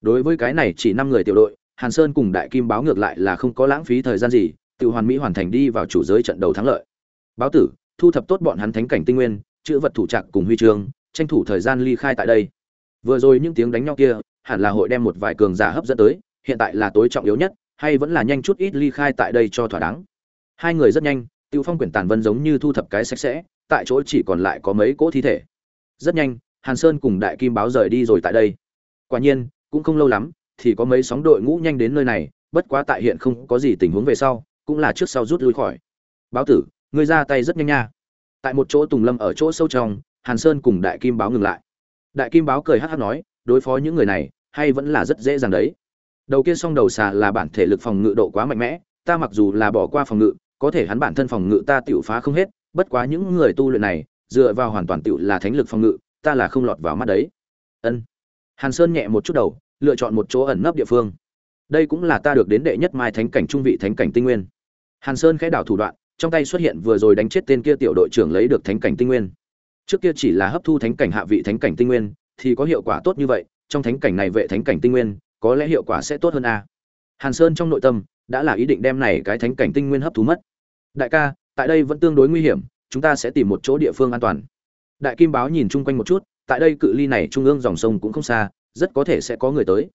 Đối với cái này chỉ năm người tiểu đội, hàn sơn cùng đại kim báo ngược lại là không có lãng phí thời gian gì, tự hoàn mỹ hoàn thành đi vào chủ giới trận đầu thắng lợi. Báo tử, thu thập tốt bọn hắn thánh cảnh tinh nguyên, chữ vật thủ trạc cùng huy chương, tranh thủ thời gian ly khai tại đây. Vừa rồi những tiếng đánh nhau kia, hẳn là hội đem một vài cường giả hấp dẫn tới, hiện tại là tối trọng yếu nhất, hay vẫn là nhanh chút ít ly khai tại đây cho thỏa đáng. Hai người rất nhanh tiêu phong quyển tàn vân giống như thu thập cái sạch sẽ, tại chỗ chỉ còn lại có mấy cỗ thi thể. Rất nhanh hàn sơn cùng đại kim báo rời đi rồi tại đây. Quả nhiên, cũng không lâu lắm, thì có mấy sóng đội ngũ nhanh đến nơi này, bất quá tại hiện không có gì tình huống về sau, cũng là trước sau rút lui khỏi. Báo tử, ngươi ra tay rất nhanh nha. Tại một chỗ tùng lâm ở chỗ sâu trong, hàn sơn cùng đại kim báo ngừng lại. Đại kim báo cười hắc hắc nói, đối phó những người này, hay vẫn là rất dễ dàng đấy. Đầu kia song đầu xà là bản thể lực phòng ngự độ quá mạnh mẽ, ta mặc dù là bỏ qua phòng ngự, có thể hắn bản thân phòng ngự ta tiểu phá không hết, bất quá những người tu luyện này, dựa vào hoàn toàn tiểu là thánh lực phòng ngự ta là không lọt vào mắt đấy. Ân. Hàn sơn nhẹ một chút đầu, lựa chọn một chỗ ẩn nấp địa phương. Đây cũng là ta được đến đệ nhất mai thánh cảnh trung vị thánh cảnh tinh nguyên. Hàn sơn khẽ đảo thủ đoạn, trong tay xuất hiện vừa rồi đánh chết tên kia tiểu đội trưởng lấy được thánh cảnh tinh nguyên. Trước kia chỉ là hấp thu thánh cảnh hạ vị thánh cảnh tinh nguyên, thì có hiệu quả tốt như vậy, trong thánh cảnh này vệ thánh cảnh tinh nguyên, có lẽ hiệu quả sẽ tốt hơn a. Hàn sơn trong nội tâm, đã là ý định đem này cái thánh cảnh tinh nguyên hấp thu mất. Đại ca, tại đây vẫn tương đối nguy hiểm, chúng ta sẽ tìm một chỗ địa phương an toàn đại kim báo nhìn chung quanh một chút, tại đây cự ly này trung ương dòng sông cũng không xa, rất có thể sẽ có người tới.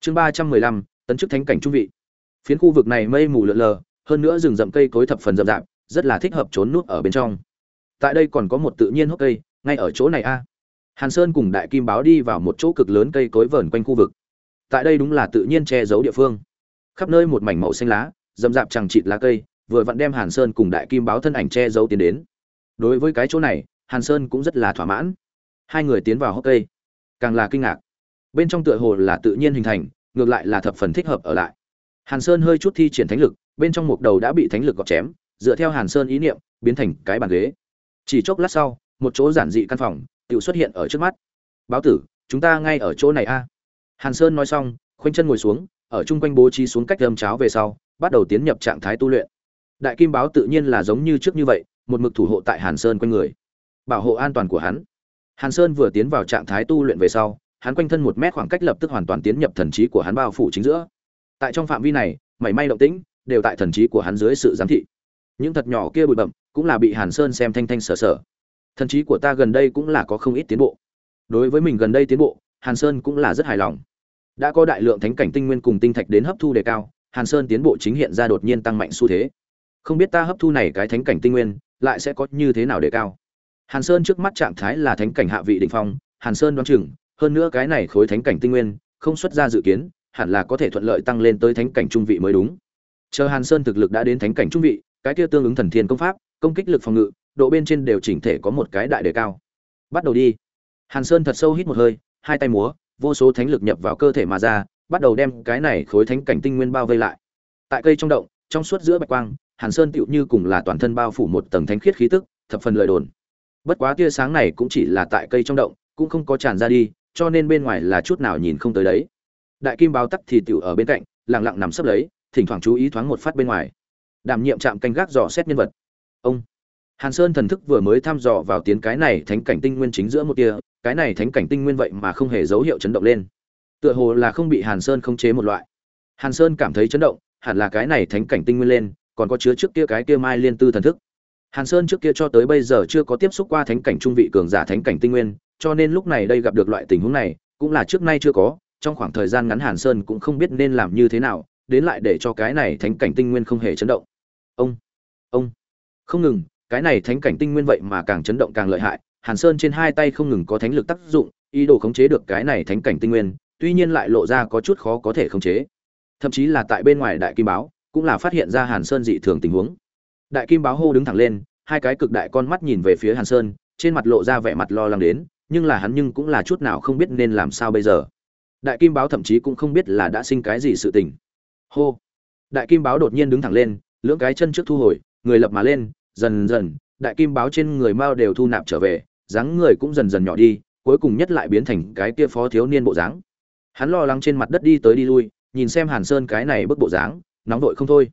Chương ba trăm mười lăm, tấn chức thánh cảnh trung vị. Phiến khu vực này mây mù lợn lờ, hơn nữa rừng rậm cây cối thập phần rậm rạp, rất là thích hợp trốn nút ở bên trong. Tại đây còn có một tự nhiên hốc cây, ngay ở chỗ này a. Hàn sơn cùng đại kim báo đi vào một chỗ cực lớn cây cối vờn quanh khu vực. Tại đây đúng là tự nhiên che giấu địa phương. Khắp nơi một mảnh màu xanh lá, rậm rạp chẳng chịt lá cây, vừa vặn đem hàn sơn cùng đại kim báo thân ảnh che giấu tiến đến. Đối với cái chỗ này hàn sơn cũng rất là thỏa mãn. Hai người tiến vào hốc cây. Càng là kinh ngạc. Bên trong tựa hồ là tự nhiên hình thành, ngược lại là thập phần thích hợp ở lại. Hàn sơn hơi chút thi triển thánh lực, bên trong một đầu đã bị thánh lực gọt chém, dựa theo hàn sơn ý niệm, biến thành cái bàn ghế. Chỉ chốc lát sau, một chỗ giản dị căn phòng, tự xuất hiện ở trước mắt. Báo tử, chúng ta ngay ở chỗ này a. Hàn sơn nói xong, khoanh chân ngồi xuống, ở chung quanh bố trí xuống cách âm cháo về sau, bắt đầu tiến nhập trạng thái tu luyện. Đại kim báo tự nhiên là giống như trước như vậy, một mực thủ hộ tại hàn sơn quanh người bảo hộ an toàn của hắn. Hàn sơn vừa tiến vào trạng thái tu luyện về sau, hắn quanh thân một mét khoảng cách lập tức hoàn toàn tiến nhập thần trí của hắn bao phủ chính giữa. Tại trong phạm vi này, mảy may động tĩnh đều tại thần trí của hắn dưới sự giám thị. Những thật nhỏ kia bụi bậm cũng là bị hàn sơn xem thanh thanh sở sở. Thần trí của ta gần đây cũng là có không ít tiến bộ. Đối với mình gần đây tiến bộ, hàn sơn cũng là rất hài lòng. Đã có đại lượng thánh cảnh tinh nguyên cùng tinh thạch đến hấp thu đề cao, hàn sơn tiến bộ chính hiện ra đột nhiên tăng mạnh xu thế. Không biết ta hấp thu này cái thánh cảnh tinh nguyên lại sẽ có như thế nào đề cao hàn sơn trước mắt trạng thái là thánh cảnh hạ vị đỉnh phong, hàn sơn đoán chừng, hơn nữa cái này khối thánh cảnh tinh nguyên, không xuất ra dự kiến, hẳn là có thể thuận lợi tăng lên tới thánh cảnh trung vị mới đúng. Chờ hàn sơn thực lực đã đến thánh cảnh trung vị, cái kia tương ứng thần thiên công pháp, công kích lực phòng ngự, độ bên trên đều chỉnh thể có một cái đại đề cao. Bắt đầu đi. Hàn sơn thật sâu hít một hơi, hai tay múa, vô số thánh lực nhập vào cơ thể mà ra, bắt đầu đem cái này khối thánh cảnh tinh nguyên bao vây lại. Tại cây trong động, trong suốt giữa bạch quang, hàn sơn tựu như cùng là toàn thân bao phủ một tầng thánh khiết khí tức, thập phần lợi đồn bất quá tia sáng này cũng chỉ là tại cây trong động cũng không có tràn ra đi cho nên bên ngoài là chút nào nhìn không tới đấy. Đại kim báo tắc thì tiểu ở bên cạnh lặng lặng nằm sấp lấy thỉnh thoảng chú ý thoáng một phát bên ngoài. Đảm nhiệm trạm canh gác dò xét nhân vật. Ông hàn sơn thần thức vừa mới thăm dò vào tiến cái này thánh cảnh tinh nguyên chính giữa một tia, cái này thánh cảnh tinh nguyên vậy mà không hề dấu hiệu chấn động lên. Tựa hồ là không bị hàn sơn khống chế một loại. Hàn sơn cảm thấy chấn động hẳn là cái này thánh cảnh tinh nguyên lên còn có chứa trước kia cái kia mai liên tư thần thức hàn sơn trước kia cho tới bây giờ chưa có tiếp xúc qua thánh cảnh trung vị cường giả thánh cảnh tinh nguyên, cho nên lúc này đây gặp được loại tình huống này, cũng là trước nay chưa có, trong khoảng thời gian ngắn hàn sơn cũng không biết nên làm như thế nào, đến lại để cho cái này thánh cảnh tinh nguyên không hề chấn động. Ông ông, không ngừng, cái này thánh cảnh tinh nguyên vậy mà càng chấn động càng lợi hại, hàn sơn trên hai tay không ngừng có thánh lực tác dụng, ý đồ khống chế được cái này thánh cảnh tinh nguyên, tuy nhiên lại lộ ra có chút khó có thể khống chế. Thậm chí là tại bên ngoài đại kim báo, cũng là phát hiện ra hàn sơn dị thường tình huống đại kim báo hô đứng thẳng lên, hai cái cực đại con mắt nhìn về phía hàn sơn, trên mặt lộ ra vẻ mặt lo lắng đến, nhưng là hắn nhưng cũng là chút nào không biết nên làm sao bây giờ. Đại kim báo thậm chí cũng không biết là đã sinh cái gì sự tình. Hô! Đại kim báo đột nhiên đứng thẳng lên, lưỡng cái chân trước thu hồi, người lập mà lên, dần dần, đại kim báo trên người mao đều thu nạp trở về, dáng người cũng dần dần nhỏ đi, cuối cùng nhất lại biến thành cái kia phó thiếu niên bộ dáng. Hắn lo lắng trên mặt đất đi tới đi lui, nhìn xem hàn sơn cái này bức bộ dáng, nóng vội không thôi.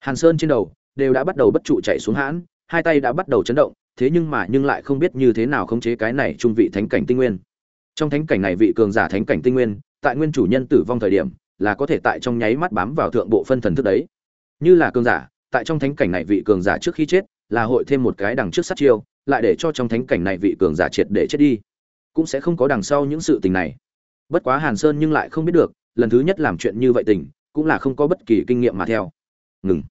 Hàn sơn trên đầu đều đã bắt đầu bất trụ chạy xuống hãn, hai tay đã bắt đầu chấn động, thế nhưng mà nhưng lại không biết như thế nào khống chế cái này trung vị thánh cảnh tinh nguyên. Trong thánh cảnh này vị cường giả thánh cảnh tinh nguyên, tại nguyên chủ nhân tử vong thời điểm, là có thể tại trong nháy mắt bám vào thượng bộ phân thần thức đấy. Như là cường giả, tại trong thánh cảnh này vị cường giả trước khi chết, là hội thêm một cái đằng trước sát chiêu, lại để cho trong thánh cảnh này vị cường giả triệt để chết đi. Cũng sẽ không có đằng sau những sự tình này. Bất quá hàn sơn nhưng lại không biết được, lần thứ nhất làm chuyện như vậy tình, cũng là không có bất kỳ kinh nghiệm mà theo. Ngừng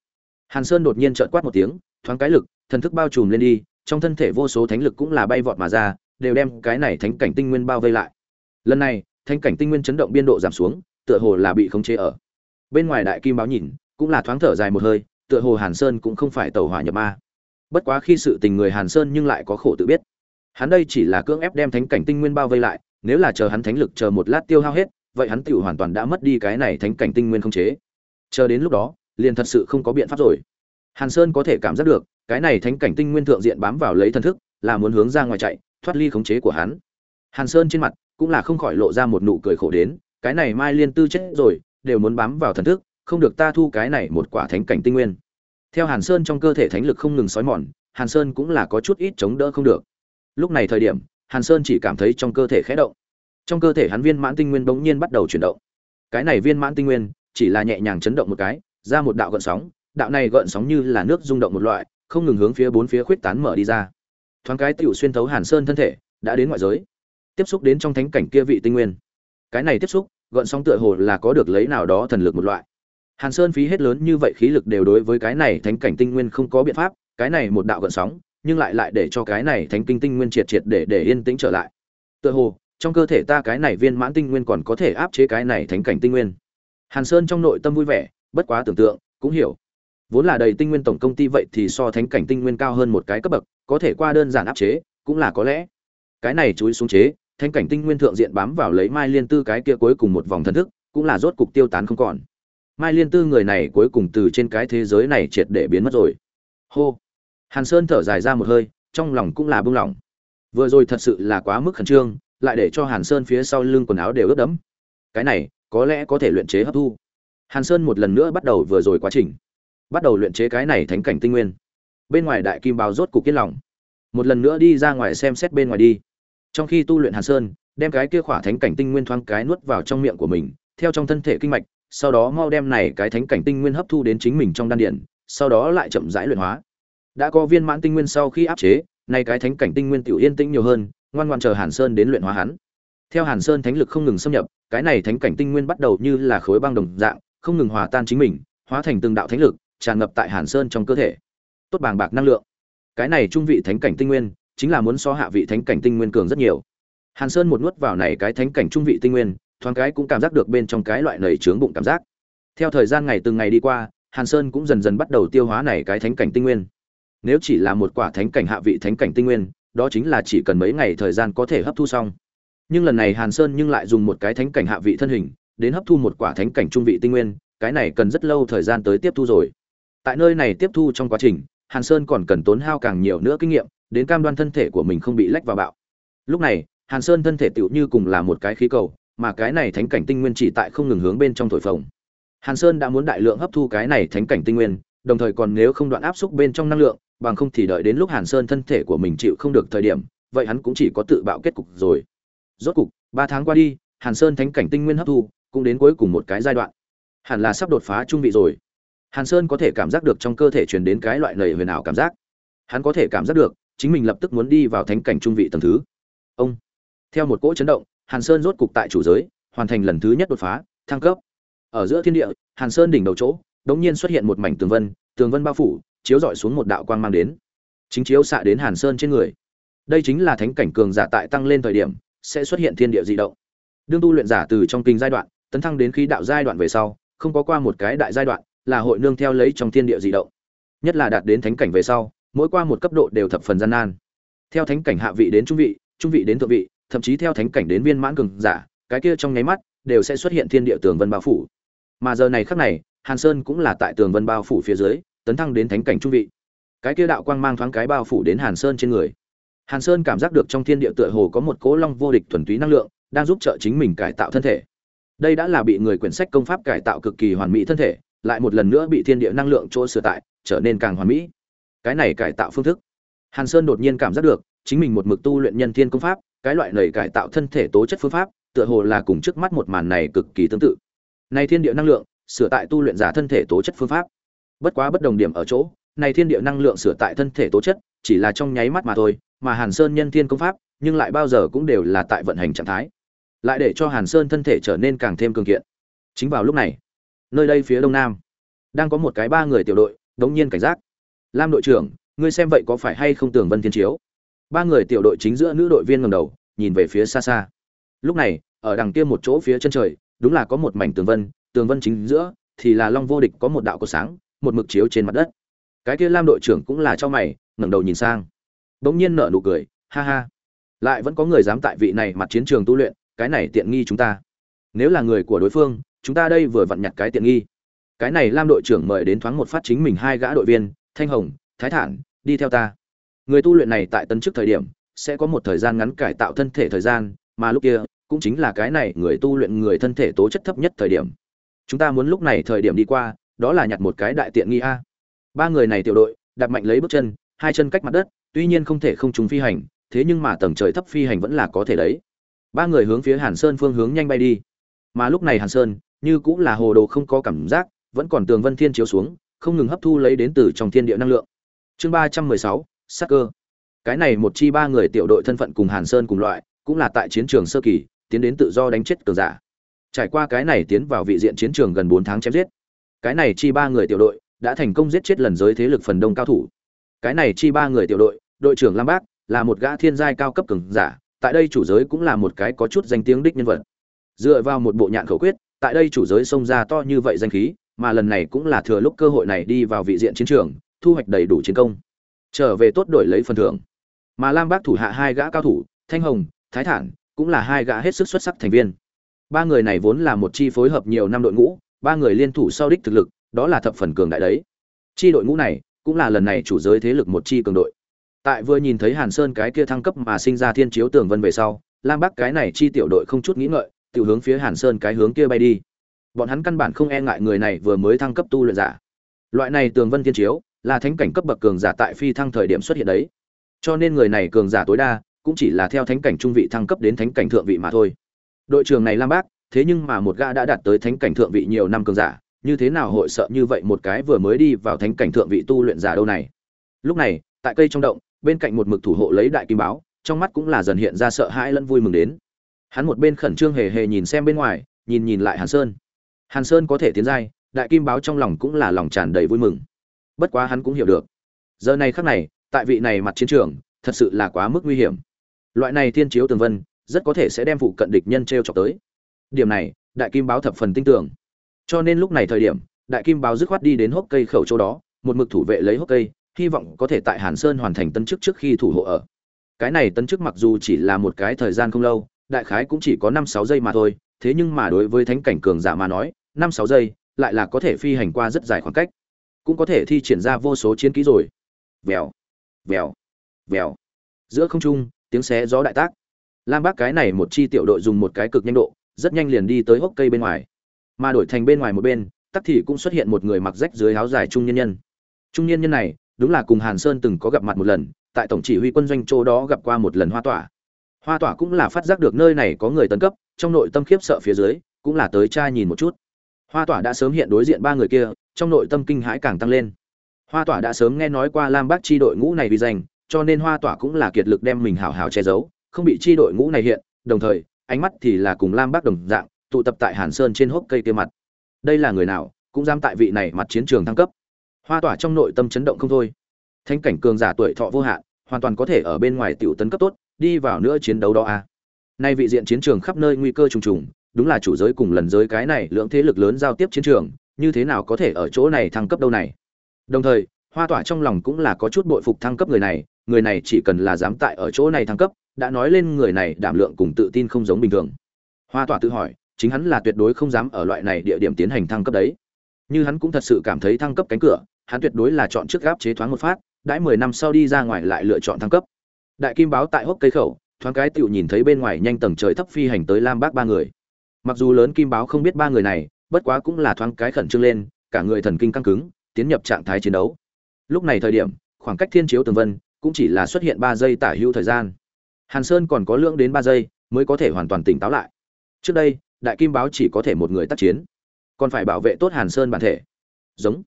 hàn sơn đột nhiên trợn quát một tiếng, thoáng cái lực, thần thức bao trùm lên đi, trong thân thể vô số thánh lực cũng là bay vọt mà ra, đều đem cái này thánh cảnh tinh nguyên bao vây lại. Lần này, thánh cảnh tinh nguyên chấn động biên độ giảm xuống, tựa hồ là bị khống chế ở. Bên ngoài đại kim báo nhìn, cũng là thoáng thở dài một hơi, tựa hồ hàn sơn cũng không phải tàu hỏa nhập ma. Bất quá khi sự tình người hàn sơn nhưng lại có khổ tự biết. Hắn đây chỉ là cưỡng ép đem thánh cảnh tinh nguyên bao vây lại, nếu là chờ hắn thánh lực chờ một lát tiêu hao hết, vậy hắn tiểu hoàn toàn đã mất đi cái này thánh cảnh tinh nguyên không chế. Chờ đến lúc đó liền thật sự không có biện pháp rồi. Hàn sơn có thể cảm giác được, cái này thánh cảnh tinh nguyên thượng diện bám vào lấy thần thức, là muốn hướng ra ngoài chạy, thoát ly khống chế của hắn. Hàn sơn trên mặt cũng là không khỏi lộ ra một nụ cười khổ đến, cái này mai liên tư chết rồi, đều muốn bám vào thần thức, không được ta thu cái này một quả thánh cảnh tinh nguyên. Theo hàn sơn trong cơ thể thánh lực không ngừng xói mòn, hàn sơn cũng là có chút ít chống đỡ không được. Lúc này thời điểm, hàn sơn chỉ cảm thấy trong cơ thể khẽ động. Trong cơ thể hắn viên mãn tinh nguyên bỗng nhiên bắt đầu chuyển động. Cái này viên mãn tinh nguyên chỉ là nhẹ nhàng chấn động một cái ra một đạo gợn sóng, đạo này gợn sóng như là nước rung động một loại, không ngừng hướng phía bốn phía khuyết tán mở đi ra. Thoáng cái tiểu xuyên thấu hàn sơn thân thể, đã đến ngoại giới. Tiếp xúc đến trong thánh cảnh kia vị tinh nguyên. Cái này tiếp xúc, gợn sóng tựa hồ là có được lấy nào đó thần lực một loại. Hàn sơn phí hết lớn như vậy khí lực đều đối với cái này thánh cảnh tinh nguyên không có biện pháp, cái này một đạo gợn sóng, nhưng lại lại để cho cái này thánh kinh tinh nguyên triệt triệt để để yên tĩnh trở lại. Tựa hồ, trong cơ thể ta cái này viên mãn tinh nguyên còn có thể áp chế cái này thánh cảnh tinh nguyên. Hàn sơn trong nội tâm vui vẻ bất quá tưởng tượng, cũng hiểu. Vốn là đầy tinh nguyên tổng công ty vậy thì so thánh cảnh tinh nguyên cao hơn một cái cấp bậc, có thể qua đơn giản áp chế, cũng là có lẽ. Cái này chúi xuống chế, thánh cảnh tinh nguyên thượng diện bám vào lấy mai liên tư cái kia cuối cùng một vòng thần thức, cũng là rốt cục tiêu tán không còn. Mai liên tư người này cuối cùng từ trên cái thế giới này triệt để biến mất rồi. Hô. Hàn sơn thở dài ra một hơi, trong lòng cũng là bưng lỏng. Vừa rồi thật sự là quá mức khẩn trương, lại để cho hàn sơn phía sau lưng quần áo đều ướt đẫm. Cái này, có lẽ có thể luyện chế hấp thu hàn sơn một lần nữa bắt đầu vừa rồi quá trình. Bắt đầu luyện chế cái này thánh cảnh tinh nguyên. Bên ngoài đại kim Bào rốt cục kiên lòng. Một lần nữa đi ra ngoài xem xét bên ngoài đi. Trong khi tu luyện hàn sơn, đem cái kia khỏa thánh cảnh tinh nguyên thoáng cái nuốt vào trong miệng của mình, theo trong thân thể kinh mạch, sau đó mau đem này cái thánh cảnh tinh nguyên hấp thu đến chính mình trong đan điển sau đó lại chậm rãi luyện hóa. Đã có viên mãn tinh nguyên sau khi áp chế, nay cái thánh cảnh tinh nguyên tiểu yên tĩnh nhiều hơn, ngoan ngoan chờ hàn sơn đến luyện hóa hắn. Theo hàn sơn thánh lực không ngừng xâm nhập, cái này thánh cảnh tinh nguyên bắt đầu như là khối băng đồng dạng không ngừng hòa tan chính mình, hóa thành từng đạo thánh lực, tràn ngập tại hàn sơn trong cơ thể. Tốt bàng bạc năng lượng. Cái này trung vị thánh cảnh tinh nguyên, chính là muốn so hạ vị thánh cảnh tinh nguyên cường rất nhiều. Hàn sơn một nuốt vào này cái thánh cảnh trung vị tinh nguyên, thoáng cái cũng cảm giác được bên trong cái loại nầy trướng bụng cảm giác. Theo thời gian ngày từng ngày đi qua, hàn sơn cũng dần dần bắt đầu tiêu hóa này cái thánh cảnh tinh nguyên. Nếu chỉ là một quả thánh cảnh hạ vị thánh cảnh tinh nguyên, đó chính là chỉ cần mấy ngày thời gian có thể hấp thu xong. Nhưng lần này hàn sơn nhưng lại dùng một cái thánh cảnh hạ vị thân hình đến hấp thu một quả thánh cảnh trung vị tinh nguyên, cái này cần rất lâu thời gian tới tiếp thu rồi. Tại nơi này tiếp thu trong quá trình, hàn sơn còn cần tốn hao càng nhiều nữa kinh nghiệm, đến cam đoan thân thể của mình không bị lách vào bạo. Lúc này, hàn sơn thân thể tựu như cùng là một cái khí cầu, mà cái này thánh cảnh tinh nguyên chỉ tại không ngừng hướng bên trong thổi phồng. Hàn sơn đã muốn đại lượng hấp thu cái này thánh cảnh tinh nguyên, đồng thời còn nếu không đoạn áp xúc bên trong năng lượng, bằng không thì đợi đến lúc hàn sơn thân thể của mình chịu không được thời điểm, vậy hắn cũng chỉ có tự bạo kết cục rồi. Rốt cục, ba tháng qua đi, hàn sơn thánh cảnh tinh nguyên hấp thu cũng đến cuối cùng một cái giai đoạn. Hẳn là sắp đột phá trung vị rồi. Hàn sơn có thể cảm giác được trong cơ thể truyền đến cái loại lầy huyền ảo cảm giác. Hắn có thể cảm giác được, chính mình lập tức muốn đi vào thánh cảnh trung vị tầng thứ. Ông. Theo một cỗ chấn động, hàn sơn rốt cục tại chủ giới, hoàn thành lần thứ nhất đột phá, thăng cấp. Ở giữa thiên địa, hàn sơn đỉnh đầu chỗ, đống nhiên xuất hiện một mảnh tường vân tường vân bao phủ, chiếu rọi xuống một đạo quang mang đến. Chính chiếu xạ đến hàn sơn trên người. Đây chính là thánh cảnh cường giả tại tăng lên thời điểm, sẽ xuất hiện thiên địa dị động. Đương tu luyện giả từ trong kinh giai đoạn tấn thăng đến khí đạo giai đoạn về sau, không có qua một cái đại giai đoạn là hội nương theo lấy trong thiên địa dị động. Nhất là đạt đến thánh cảnh về sau, mỗi qua một cấp độ đều thập phần gian nan. Theo thánh cảnh hạ vị đến trung vị trung vị đến thượng vị, thậm chí theo thánh cảnh đến viên mãn cường giả, cái kia trong nháy mắt đều sẽ xuất hiện thiên địa tường vân bao phủ. Mà giờ này khắc này, hàn sơn cũng là tại tường vân bao phủ phía dưới, tấn thăng đến thánh cảnh trung vị. Cái kia đạo quang mang thoáng cái bao phủ đến hàn sơn trên người. Hàn sơn cảm giác được trong thiên địa tựa hồ có một cỗ long vô địch thuần túy năng lượng, đang giúp trợ chính mình cải tạo thân thể đây đã là bị người quyển sách công pháp cải tạo cực kỳ hoàn mỹ thân thể, lại một lần nữa bị thiên địa năng lượng chỗ sửa tại, trở nên càng hoàn mỹ. Cái này cải tạo phương thức. Hàn sơn đột nhiên cảm giác được, chính mình một mực tu luyện nhân thiên công pháp, cái loại này cải tạo thân thể tố chất phương pháp, tựa hồ là cùng trước mắt một màn này cực kỳ tương tự. Này thiên địa năng lượng, sửa tại tu luyện giả thân thể tố chất phương pháp. Bất quá bất đồng điểm ở chỗ, này thiên địa năng lượng sửa tại thân thể tố chất, chỉ là trong nháy mắt mà thôi, mà hàn sơn nhân thiên công pháp, nhưng lại bao giờ cũng đều là tại vận hành trạng thái lại để cho hàn sơn thân thể trở nên càng thêm cường kiện. Chính vào lúc này, nơi đây phía đông nam, đang có một cái ba người tiểu đội, đống nhiên cảnh giác. Lam đội trưởng, ngươi xem vậy có phải hay không tưởng vân thiên chiếu? Ba người tiểu đội chính giữa nữ đội viên ngầm đầu, nhìn về phía xa xa. Lúc này, ở đằng kia một chỗ phía chân trời, đúng là có một mảnh tường vân tường vân chính giữa thì là long vô địch có một đạo có sáng, một mực chiếu trên mặt đất. Cái kia lam đội trưởng cũng là cho mày, ngẩng đầu nhìn sang. Đống nhiên nở nụ cười, ha ha, lại vẫn có người dám tại vị này mặt chiến trường tu luyện cái này tiện nghi chúng ta. Nếu là người của đối phương, chúng ta đây vừa vặn nhặt cái tiện nghi. Cái này lam đội trưởng mời đến thoáng một phát chính mình hai gã đội viên, thanh hồng, thái thản, đi theo ta. Người tu luyện này tại tân chức thời điểm, sẽ có một thời gian ngắn cải tạo thân thể thời gian, mà lúc kia, cũng chính là cái này người tu luyện người thân thể tố chất thấp nhất thời điểm. Chúng ta muốn lúc này thời điểm đi qua, đó là nhặt một cái đại tiện nghi a. Ba người này tiểu đội đặt mạnh lấy bước chân, hai chân cách mặt đất, tuy nhiên không thể không chúng phi hành, thế nhưng mà tầng trời thấp phi hành vẫn là có thể đấy ba người hướng phía hàn sơn phương hướng nhanh bay đi. Mà lúc này hàn sơn, như cũng là hồ đồ không có cảm giác, vẫn còn tường vân thiên chiếu xuống, không ngừng hấp thu lấy đến từ trong thiên địa năng lượng. Chương ba trăm mười sáu, sắc cơ. Cái này một chi ba người tiểu đội thân phận cùng hàn sơn cùng loại, cũng là tại chiến trường sơ kỳ, tiến đến tự do đánh chết cường giả. Trải qua cái này tiến vào vị diện chiến trường gần bốn tháng chém giết. Cái này chi ba người tiểu đội đã thành công giết chết lần giới thế lực phần đông cao thủ. Cái này chi ba người tiểu đội đội trưởng lam bác, là một gã thiên giai cao cấp cường giả tại đây chủ giới cũng là một cái có chút danh tiếng đích nhân vật. Dựa vào một bộ nhạn khẩu quyết, tại đây chủ giới xông ra to như vậy danh khí, mà lần này cũng là thừa lúc cơ hội này đi vào vị diện chiến trường, thu hoạch đầy đủ chiến công. Trở về tốt đổi lấy phần thưởng. Mà lam bác thủ hạ hai gã cao thủ, thanh hồng, thái thản, cũng là hai gã hết sức xuất sắc thành viên. Ba người này vốn là một chi phối hợp nhiều năm đội ngũ, ba người liên thủ sau đích thực lực, đó là thập phần cường đại đấy. Chi đội ngũ này, cũng là lần này chủ giới thế lực một chi cường đội tại vừa nhìn thấy hàn sơn cái kia thăng cấp mà sinh ra thiên chiếu tường vân về sau, lam bắc cái này chi tiểu đội không chút nghĩ ngợi tự hướng phía hàn sơn cái hướng kia bay đi. Bọn hắn căn bản không e ngại người này vừa mới thăng cấp tu luyện giả. Loại này tường vân thiên chiếu, là thánh cảnh cấp bậc cường giả tại phi thăng thời điểm xuất hiện đấy. Cho nên người này cường giả tối đa, cũng chỉ là theo thánh cảnh trung vị thăng cấp đến thánh cảnh thượng vị mà thôi. Đội trưởng này lam bác thế nhưng mà một gã đã đạt tới thánh cảnh thượng vị nhiều năm cường giả, như thế nào hội sợ như vậy một cái vừa mới đi vào thánh cảnh thượng vị tu luyện giả đâu này? Lúc này, tại cây trong động bên cạnh một mực thủ hộ lấy đại kim báo, trong mắt cũng là dần hiện ra sợ hãi lẫn vui mừng đến. Hắn một bên khẩn trương hề hề nhìn xem bên ngoài, nhìn nhìn lại hàn sơn. Hàn sơn có thể tiến giai, đại kim báo trong lòng cũng là lòng tràn đầy vui mừng. Bất quá hắn cũng hiểu được. Giờ này khắc này, tại vị này mặt chiến trường, thật sự là quá mức nguy hiểm. Loại này thiên chiếu tường vân, rất có thể sẽ đem phụ cận địch nhân t r e o trọc tới. Điểm này, đại kim báo thập phần tin tưởng. Cho nên lúc này thời điểm, đại kim báo dứt khoát đi đến hốc cây khẩu chỗ đó, một mực thủ vệ lấy hốc cây hy vọng có thể tại hàn sơn hoàn thành tân chức trước khi thủ hộ ở. Cái này tân chức mặc dù chỉ là một cái thời gian không lâu, đại khái cũng chỉ có năm sáu giây mà thôi, thế nhưng mà đối với thánh cảnh cường giả mà nói, năm sáu giây lại là có thể phi hành qua rất dài khoảng cách. Cũng có thể thi triển ra vô số chiến kỹ rồi. Vèo vèo vèo. Giữa không trung, tiếng xé gió đại tác. Lam bác cái này một chi tiểu đội dùng một cái cực nhanh độ, rất nhanh liền đi tới hốc cây bên ngoài. Mà đổi thành bên ngoài một bên, tắc thì cũng xuất hiện một người mặc rách dưới áo dài trung nhân nhân. Trung nhân nhân này đúng là cùng hàn sơn từng có gặp mặt một lần, tại tổng chỉ huy quân doanh châu đó gặp qua một lần hoa tỏa. Hoa tỏa cũng là phát giác được nơi này có người tấn cấp, trong nội tâm khiếp sợ phía dưới, cũng là tới tra nhìn một chút. Hoa tỏa đã sớm hiện đối diện ba người kia, trong nội tâm kinh hãi càng tăng lên. Hoa tỏa đã sớm nghe nói qua lam bác chi đội ngũ này vì danh, cho nên hoa tỏa cũng là kiệt lực đem mình hảo hảo che giấu, không bị chi đội ngũ này hiện, đồng thời, ánh mắt thì là cùng lam bác đồng dạng, tụ tập tại hàn sơn trên hốc cây kia mặt. Đây là người nào, cũng dám tại vị này mặt chiến trường thăng cấp hoa tỏa trong nội tâm chấn động không thôi. Thánh cảnh cường giả tuổi thọ vô hạn, hoàn toàn có thể ở bên ngoài tiểu tấn cấp tốt, đi vào nữa chiến đấu đó a à. nay vị diện chiến trường khắp nơi nguy cơ trùng trùng, đúng là chủ giới cùng lần giới cái này lượng thế lực lớn giao tiếp chiến trường, như thế nào có thể ở chỗ này thăng cấp đâu này. Đồng thời, hoa tỏa trong lòng cũng là có chút bội phục thăng cấp người này người này chỉ cần là dám tại ở chỗ này thăng cấp, đã nói lên người này đảm lượng cùng tự tin không giống bình thường. Hoa tỏa tự hỏi, chính hắn là tuyệt đối không dám ở loại này địa điểm tiến hành thăng cấp đấy. Như hắn cũng thật sự cảm thấy thăng cấp cánh cửa hắn tuyệt đối là chọn trước gáp chế thoáng một phát, đãi mười năm sau đi ra ngoài lại lựa chọn thăng cấp. Đại kim báo tại hốc cây khẩu, thoáng cái tiểu nhìn thấy bên ngoài nhanh tầng trời thấp phi hành tới lam bác ba người. Mặc dù lớn kim báo không biết ba người này, bất quá cũng là thoáng cái khẩn trương lên, cả người thần kinh căng cứng, tiến nhập trạng thái chiến đấu. Lúc này thời điểm, khoảng cách thiên chiếu tường vân cũng chỉ là xuất hiện ba giây tả hữu thời gian. Hàn sơn còn có lượng đến ba giây mới có thể hoàn toàn tỉnh táo lại. Trước đây, đại kim báo chỉ có thể một người tác chiến, còn phải bảo vệ tốt hàn sơn bản thể. Giống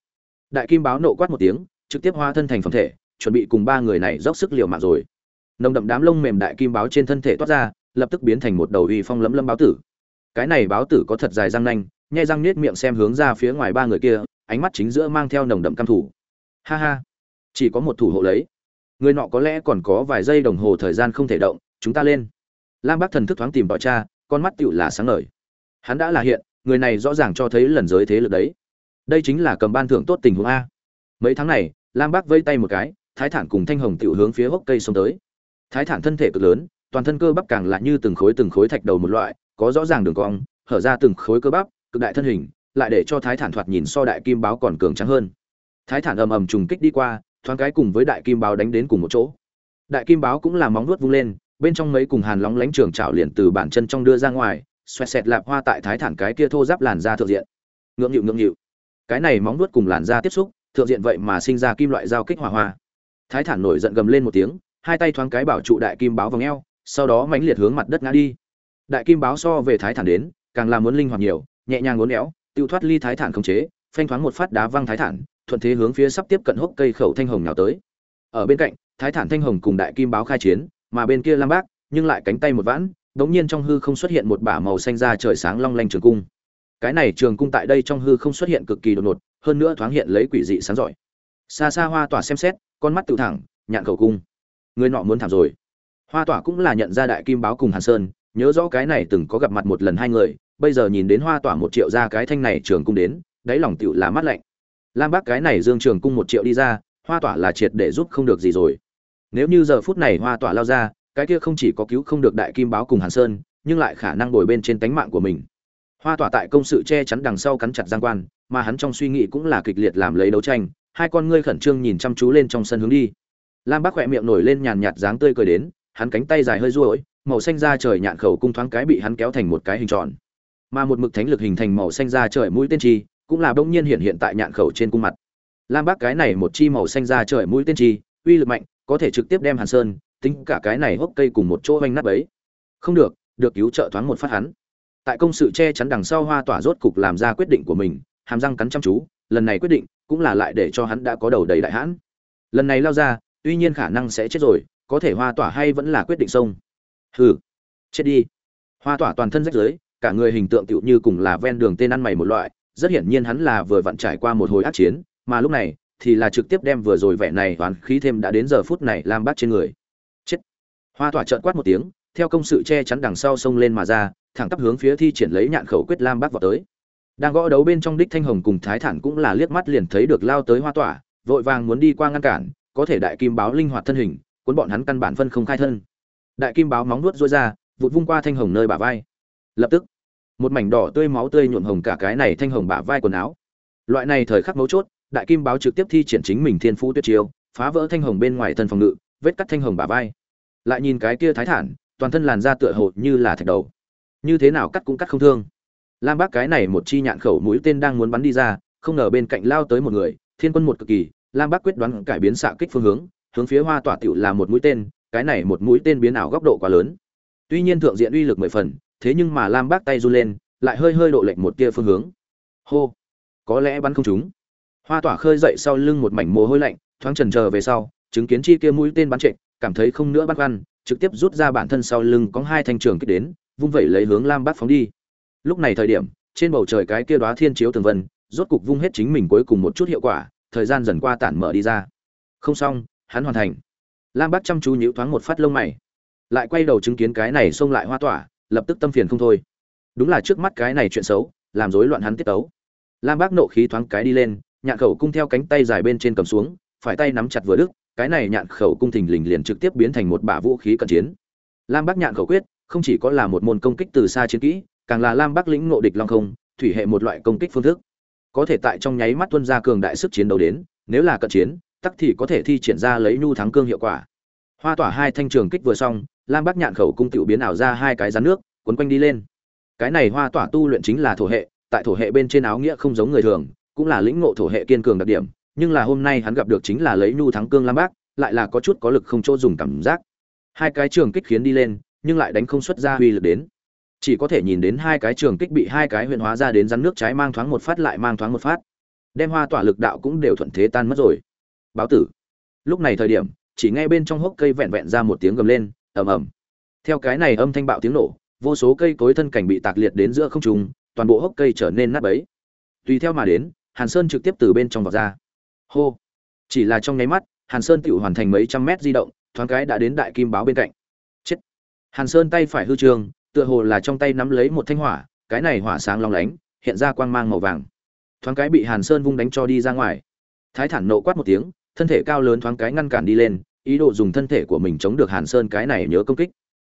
đại kim báo nộ quát một tiếng, trực tiếp hóa thân thành phẩm thể, chuẩn bị cùng ba người này dốc sức liều mạng rồi. Nồng đậm đám lông mềm đại kim báo trên thân thể toát ra, lập tức biến thành một đầu uy phong lấm lấm báo tử. Cái này báo tử có thật dài răng nanh, nhai răng nết miệng xem hướng ra phía ngoài ba người kia, ánh mắt chính giữa mang theo nồng đậm căm thủ ha ha, chỉ có một thủ hộ lấy. Người nọ có lẽ còn có vài giây đồng hồ thời gian không thể động, chúng ta lên. Lam bác thần thức thoáng tìm tòi cha con mắt tựu là sáng ngời. Hắn đã là hiện, người này rõ ràng cho thấy lần giới thế lực đấy đây chính là cầm ban thưởng tốt tình huống a. Mấy tháng này, lam Bác vây tay một cái, thái thản cùng thanh hồng tiểu hướng phía hốc cây xông tới. Thái thản thân thể cực lớn, toàn thân cơ bắp càng lại như từng khối từng khối thạch đầu một loại, có rõ ràng đường cong, hở ra từng khối cơ bắp, cực đại thân hình, lại để cho thái thản thoạt nhìn so đại kim báo còn cường trắng hơn. Thái thản ầm ầm trùng kích đi qua, thoáng cái cùng với đại kim báo đánh đến cùng một chỗ. Đại kim báo cũng là móng nuốt vung lên, bên trong mấy cùng hàn lóng lánh trường trào liền từ bản chân trong đưa ra ngoài, xoẹt xẹt lạp hoa tại thái thản cái kia thô giáp làn da thượng diện. Ngượng nhịu ngượng nhịu cái này móng nuốt cùng làn da tiếp xúc, thượng diện vậy mà sinh ra kim loại giao kích hỏa hoa. Thái thản nổi giận gầm lên một tiếng, hai tay thoáng cái bảo trụ đại kim báo vòng eo, sau đó mãnh liệt hướng mặt đất ngã đi. Đại kim báo so về thái thản đến, càng làm muốn linh hoạt nhiều, nhẹ nhàng uốn éo, tiêu thoát ly thái thản khống chế, phanh thoáng một phát đá văng thái thản, thuận thế hướng phía sắp tiếp cận hốc cây khẩu thanh hồng nào tới. Ở bên cạnh, thái thản thanh hồng cùng đại kim báo khai chiến, mà bên kia lam bác, nhưng lại cánh tay một vãn, đống nhiên trong hư không xuất hiện một bả màu xanh da trời sáng long lanh trường cung cái này trường cung tại đây trong hư không xuất hiện cực kỳ đột ngột, hơn nữa thoáng hiện lấy quỷ dị sáng giỏi. Xa xa hoa tỏa xem xét, con mắt tự thẳng, nhạn khẩu cung. Người nọ muốn thảm rồi. Hoa tỏa cũng là nhận ra đại kim báo cùng hàn sơn, nhớ rõ cái này từng có gặp mặt một lần hai người, bây giờ nhìn đến hoa tỏa một triệu ra cái thanh này trường cung đến, đáy lòng tựu là mắt lạnh. Lam bác cái này dương trường cung một triệu đi ra, hoa tỏa là triệt để giúp không được gì rồi. Nếu như giờ phút này hoa tỏa lao ra, cái kia không chỉ có cứu không được đại kim báo cùng hàn sơn, nhưng lại khả năng đổi bên trên tánh mạng của mình hoa tỏa tại công sự che chắn đằng sau cắn chặt giang quan, mà hắn trong suy nghĩ cũng là kịch liệt làm lấy đấu tranh. Hai con ngươi khẩn trương nhìn chăm chú lên trong sân hướng đi. Lam bác khỏe miệng nổi lên nhàn nhạt dáng tươi cười đến, hắn cánh tay dài hơi ruỗi màu xanh da trời nhạn khẩu cung thoáng cái bị hắn kéo thành một cái hình tròn. Mà một mực thánh lực hình thành màu xanh da trời mũi tên chi, cũng là bỗng nhiên hiện hiện tại nhạn khẩu trên cung mặt. Lam bác cái này một chi màu xanh da trời mũi tên chi, uy lực mạnh, có thể trực tiếp đem hàn sơn, tính cả cái này hốc cây cùng một chỗ oanh nát ấy không được được cứu trợ thoáng một phát hắn tại công sự che chắn đằng sau hoa tỏa rốt cục làm ra quyết định của mình, hàm răng cắn chăm chú, lần này quyết định cũng là lại để cho hắn đã có đầu đầy đại hãn. Lần này lao ra, tuy nhiên khả năng sẽ chết rồi, có thể hoa tỏa hay vẫn là quyết định sông hừ, chết đi. Hoa tỏa toàn thân rách rưới, cả người hình tượng tựu như cùng là ven đường tên ăn mày một loại, rất hiển nhiên hắn là vừa vặn trải qua một hồi ác chiến, mà lúc này thì là trực tiếp đem vừa rồi vẻ này toán khí thêm đã đến giờ phút này lam bát trên người. Chết. Hoa tỏa trợn quát một tiếng, theo công sự che chắn đằng sau sông lên mà ra thẳng tắp hướng phía thi triển lấy nhạn khẩu quyết lam bát vào tới. Đang gõ đấu bên trong đích thanh hồng cùng thái thản cũng là liếc mắt liền thấy được lao tới hoa tỏa, vội vàng muốn đi qua ngăn cản, có thể đại kim báo linh hoạt thân hình, cuốn bọn hắn căn bản phân không khai thân. Đại kim báo móng nuốt rối ra, vụt vung qua thanh hồng nơi bả vai. Lập tức, một mảnh đỏ tươi máu tươi nhuộm hồng cả cái này thanh hồng bả vai quần áo. Loại này thời khắc mấu chốt, đại kim báo trực tiếp thi triển chính mình thiên phú tuyệt chiêu, phá vỡ thanh hồng bên ngoài thân phòng ngự, vết cắt thanh hồng bả vai. Lại nhìn cái kia thái thản, toàn thân làn da tựa hồ như là thạch đầu như thế nào cắt cũng cắt không thương. Lam bác cái này một chi nhạn khẩu mũi tên đang muốn bắn đi ra, không ngờ bên cạnh lao tới một người, thiên quân một cực kỳ, lam bác quyết đoán cải biến xạ kích phương hướng hướng phía hoa tỏa tiểu là một mũi tên, cái này một mũi tên biến ảo góc độ quá lớn. Tuy nhiên thượng diện uy lực mười phần, thế nhưng mà lam bác tay run lên, lại hơi hơi độ lệch một tia phương hướng. Hô! Có lẽ bắn không trúng. Hoa tỏa khơi dậy sau lưng một mảnh mồ hôi lạnh, thoáng trần chờ về sau, chứng kiến chi kia mũi tên bắn trệch cảm thấy không nữa băn khoăn, trực tiếp rút ra bản thân sau lưng có hai thanh trường kích đến vung vẩy lấy hướng lam bác phóng đi. Lúc này thời điểm, trên bầu trời cái kia đóa thiên chiếu tường vân, rốt cục vung hết chính mình cuối cùng một chút hiệu quả, thời gian dần qua tản mở đi ra. Không xong, hắn hoàn thành. Lam bác chăm chú nhíu thoáng một phát lông mày. Lại quay đầu chứng kiến cái này xông lại hoa tỏa, lập tức tâm phiền không thôi. Đúng là trước mắt cái này chuyện xấu, làm rối loạn hắn tiết tấu. Lam bác nộ khí thoáng cái đi lên, nhạn khẩu cung theo cánh tay dài bên trên cầm xuống, phải tay nắm chặt vừa đức cái này nhạn khẩu cung thình lình liền trực tiếp biến thành một bả vũ khí cận chiến. Lam bác nhạn khẩu quyết không chỉ có là một môn công kích từ xa chiến kỹ, càng là lam bác lĩnh ngộ địch long không, thủy hệ một loại công kích phương thức. Có thể tại trong nháy mắt tuân ra cường đại sức chiến đấu đến, nếu là cận chiến, tắc thì có thể thi triển ra lấy nhu thắng cương hiệu quả. Hoa tỏa hai thanh trường kích vừa xong, lam bắc nhạn khẩu cung tiểu biến ảo ra hai cái rắn nước quấn quanh đi lên. Cái này hoa tỏa tu luyện chính là thổ hệ, tại thổ hệ bên trên áo nghĩa không giống người thường, cũng là lĩnh ngộ thổ hệ kiên cường đặc điểm, nhưng là hôm nay hắn gặp được chính là lấy nhu thắng cương lam bác lại là có chút có lực không chỗ dùng cảm giác. Hai cái trường kích khiến đi lên nhưng lại đánh không xuất ra uy lực đến. Chỉ có thể nhìn đến hai cái trường kích bị hai cái huyền hóa ra đến rắn nước trái mang thoáng một phát lại mang thoáng một phát. Đem hoa tỏa lực đạo cũng đều thuận thế tan mất rồi. Báo tử. Lúc này thời điểm, chỉ nghe bên trong hốc cây vẹn vẹn ra một tiếng gầm lên, ầm ầm. Theo cái này âm thanh bạo tiếng nổ, vô số cây cối thân cảnh bị tạc liệt đến giữa không trung, toàn bộ hốc cây trở nên nát bấy. Tùy theo mà đến, hàn sơn trực tiếp từ bên trong vọt ra. Hô. Chỉ là trong nháy mắt, hàn sơn tự hoàn thành mấy trăm mét di động, thoáng cái đã đến đại kim báo bên cạnh hàn sơn tay phải hư trường, tựa hồ là trong tay nắm lấy một thanh hỏa, cái này hỏa sáng long lánh, hiện ra quang mang màu vàng. Thoáng cái bị hàn sơn vung đánh cho đi ra ngoài. Thái thản nộ quát một tiếng, thân thể cao lớn thoáng cái ngăn cản đi lên, ý đồ dùng thân thể của mình chống được hàn sơn cái này nhớ công kích.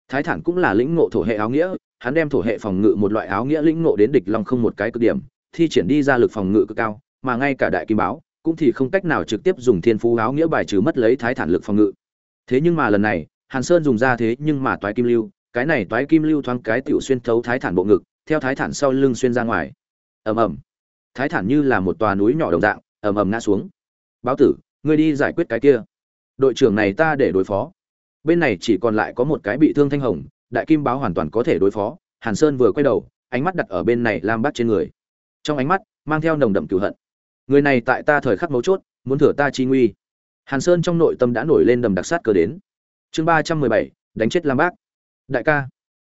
Thái thản cũng là lĩnh ngộ thổ hệ áo nghĩa, hắn đem thổ hệ phòng ngự một loại áo nghĩa lĩnh ngộ đến địch long không một cái cực điểm, thi triển đi ra lực phòng ngự cực cao, mà ngay cả đại kim báo, cũng thì không cách nào trực tiếp dùng thiên phú áo nghĩa bài trừ mất lấy thái thản lực phòng ngự. Thế nhưng mà lần này hàn sơn dùng ra thế nhưng mà toái kim lưu, cái này toái kim lưu thoáng cái tiểu xuyên thấu thái thản bộ ngực, theo thái thản sau lưng xuyên ra ngoài. Ầm ầm. Thái thản như là một tòa núi nhỏ đồng dạng, ầm ầm ngã xuống. Báo tử, ngươi đi giải quyết cái kia. Đội trưởng này ta để đối phó. Bên này chỉ còn lại có một cái bị thương thanh hồng, đại kim báo hoàn toàn có thể đối phó. Hàn sơn vừa quay đầu, ánh mắt đặt ở bên này lam bát trên người. Trong ánh mắt, mang theo nồng đậm cừu hận. Người này tại ta thời khắc mấu chốt, muốn thừa ta chi nguy. Hàn sơn trong nội tâm đã nổi lên đầm đặc sát cơ đến chương ba trăm mười bảy, đánh chết lam bác. Đại ca.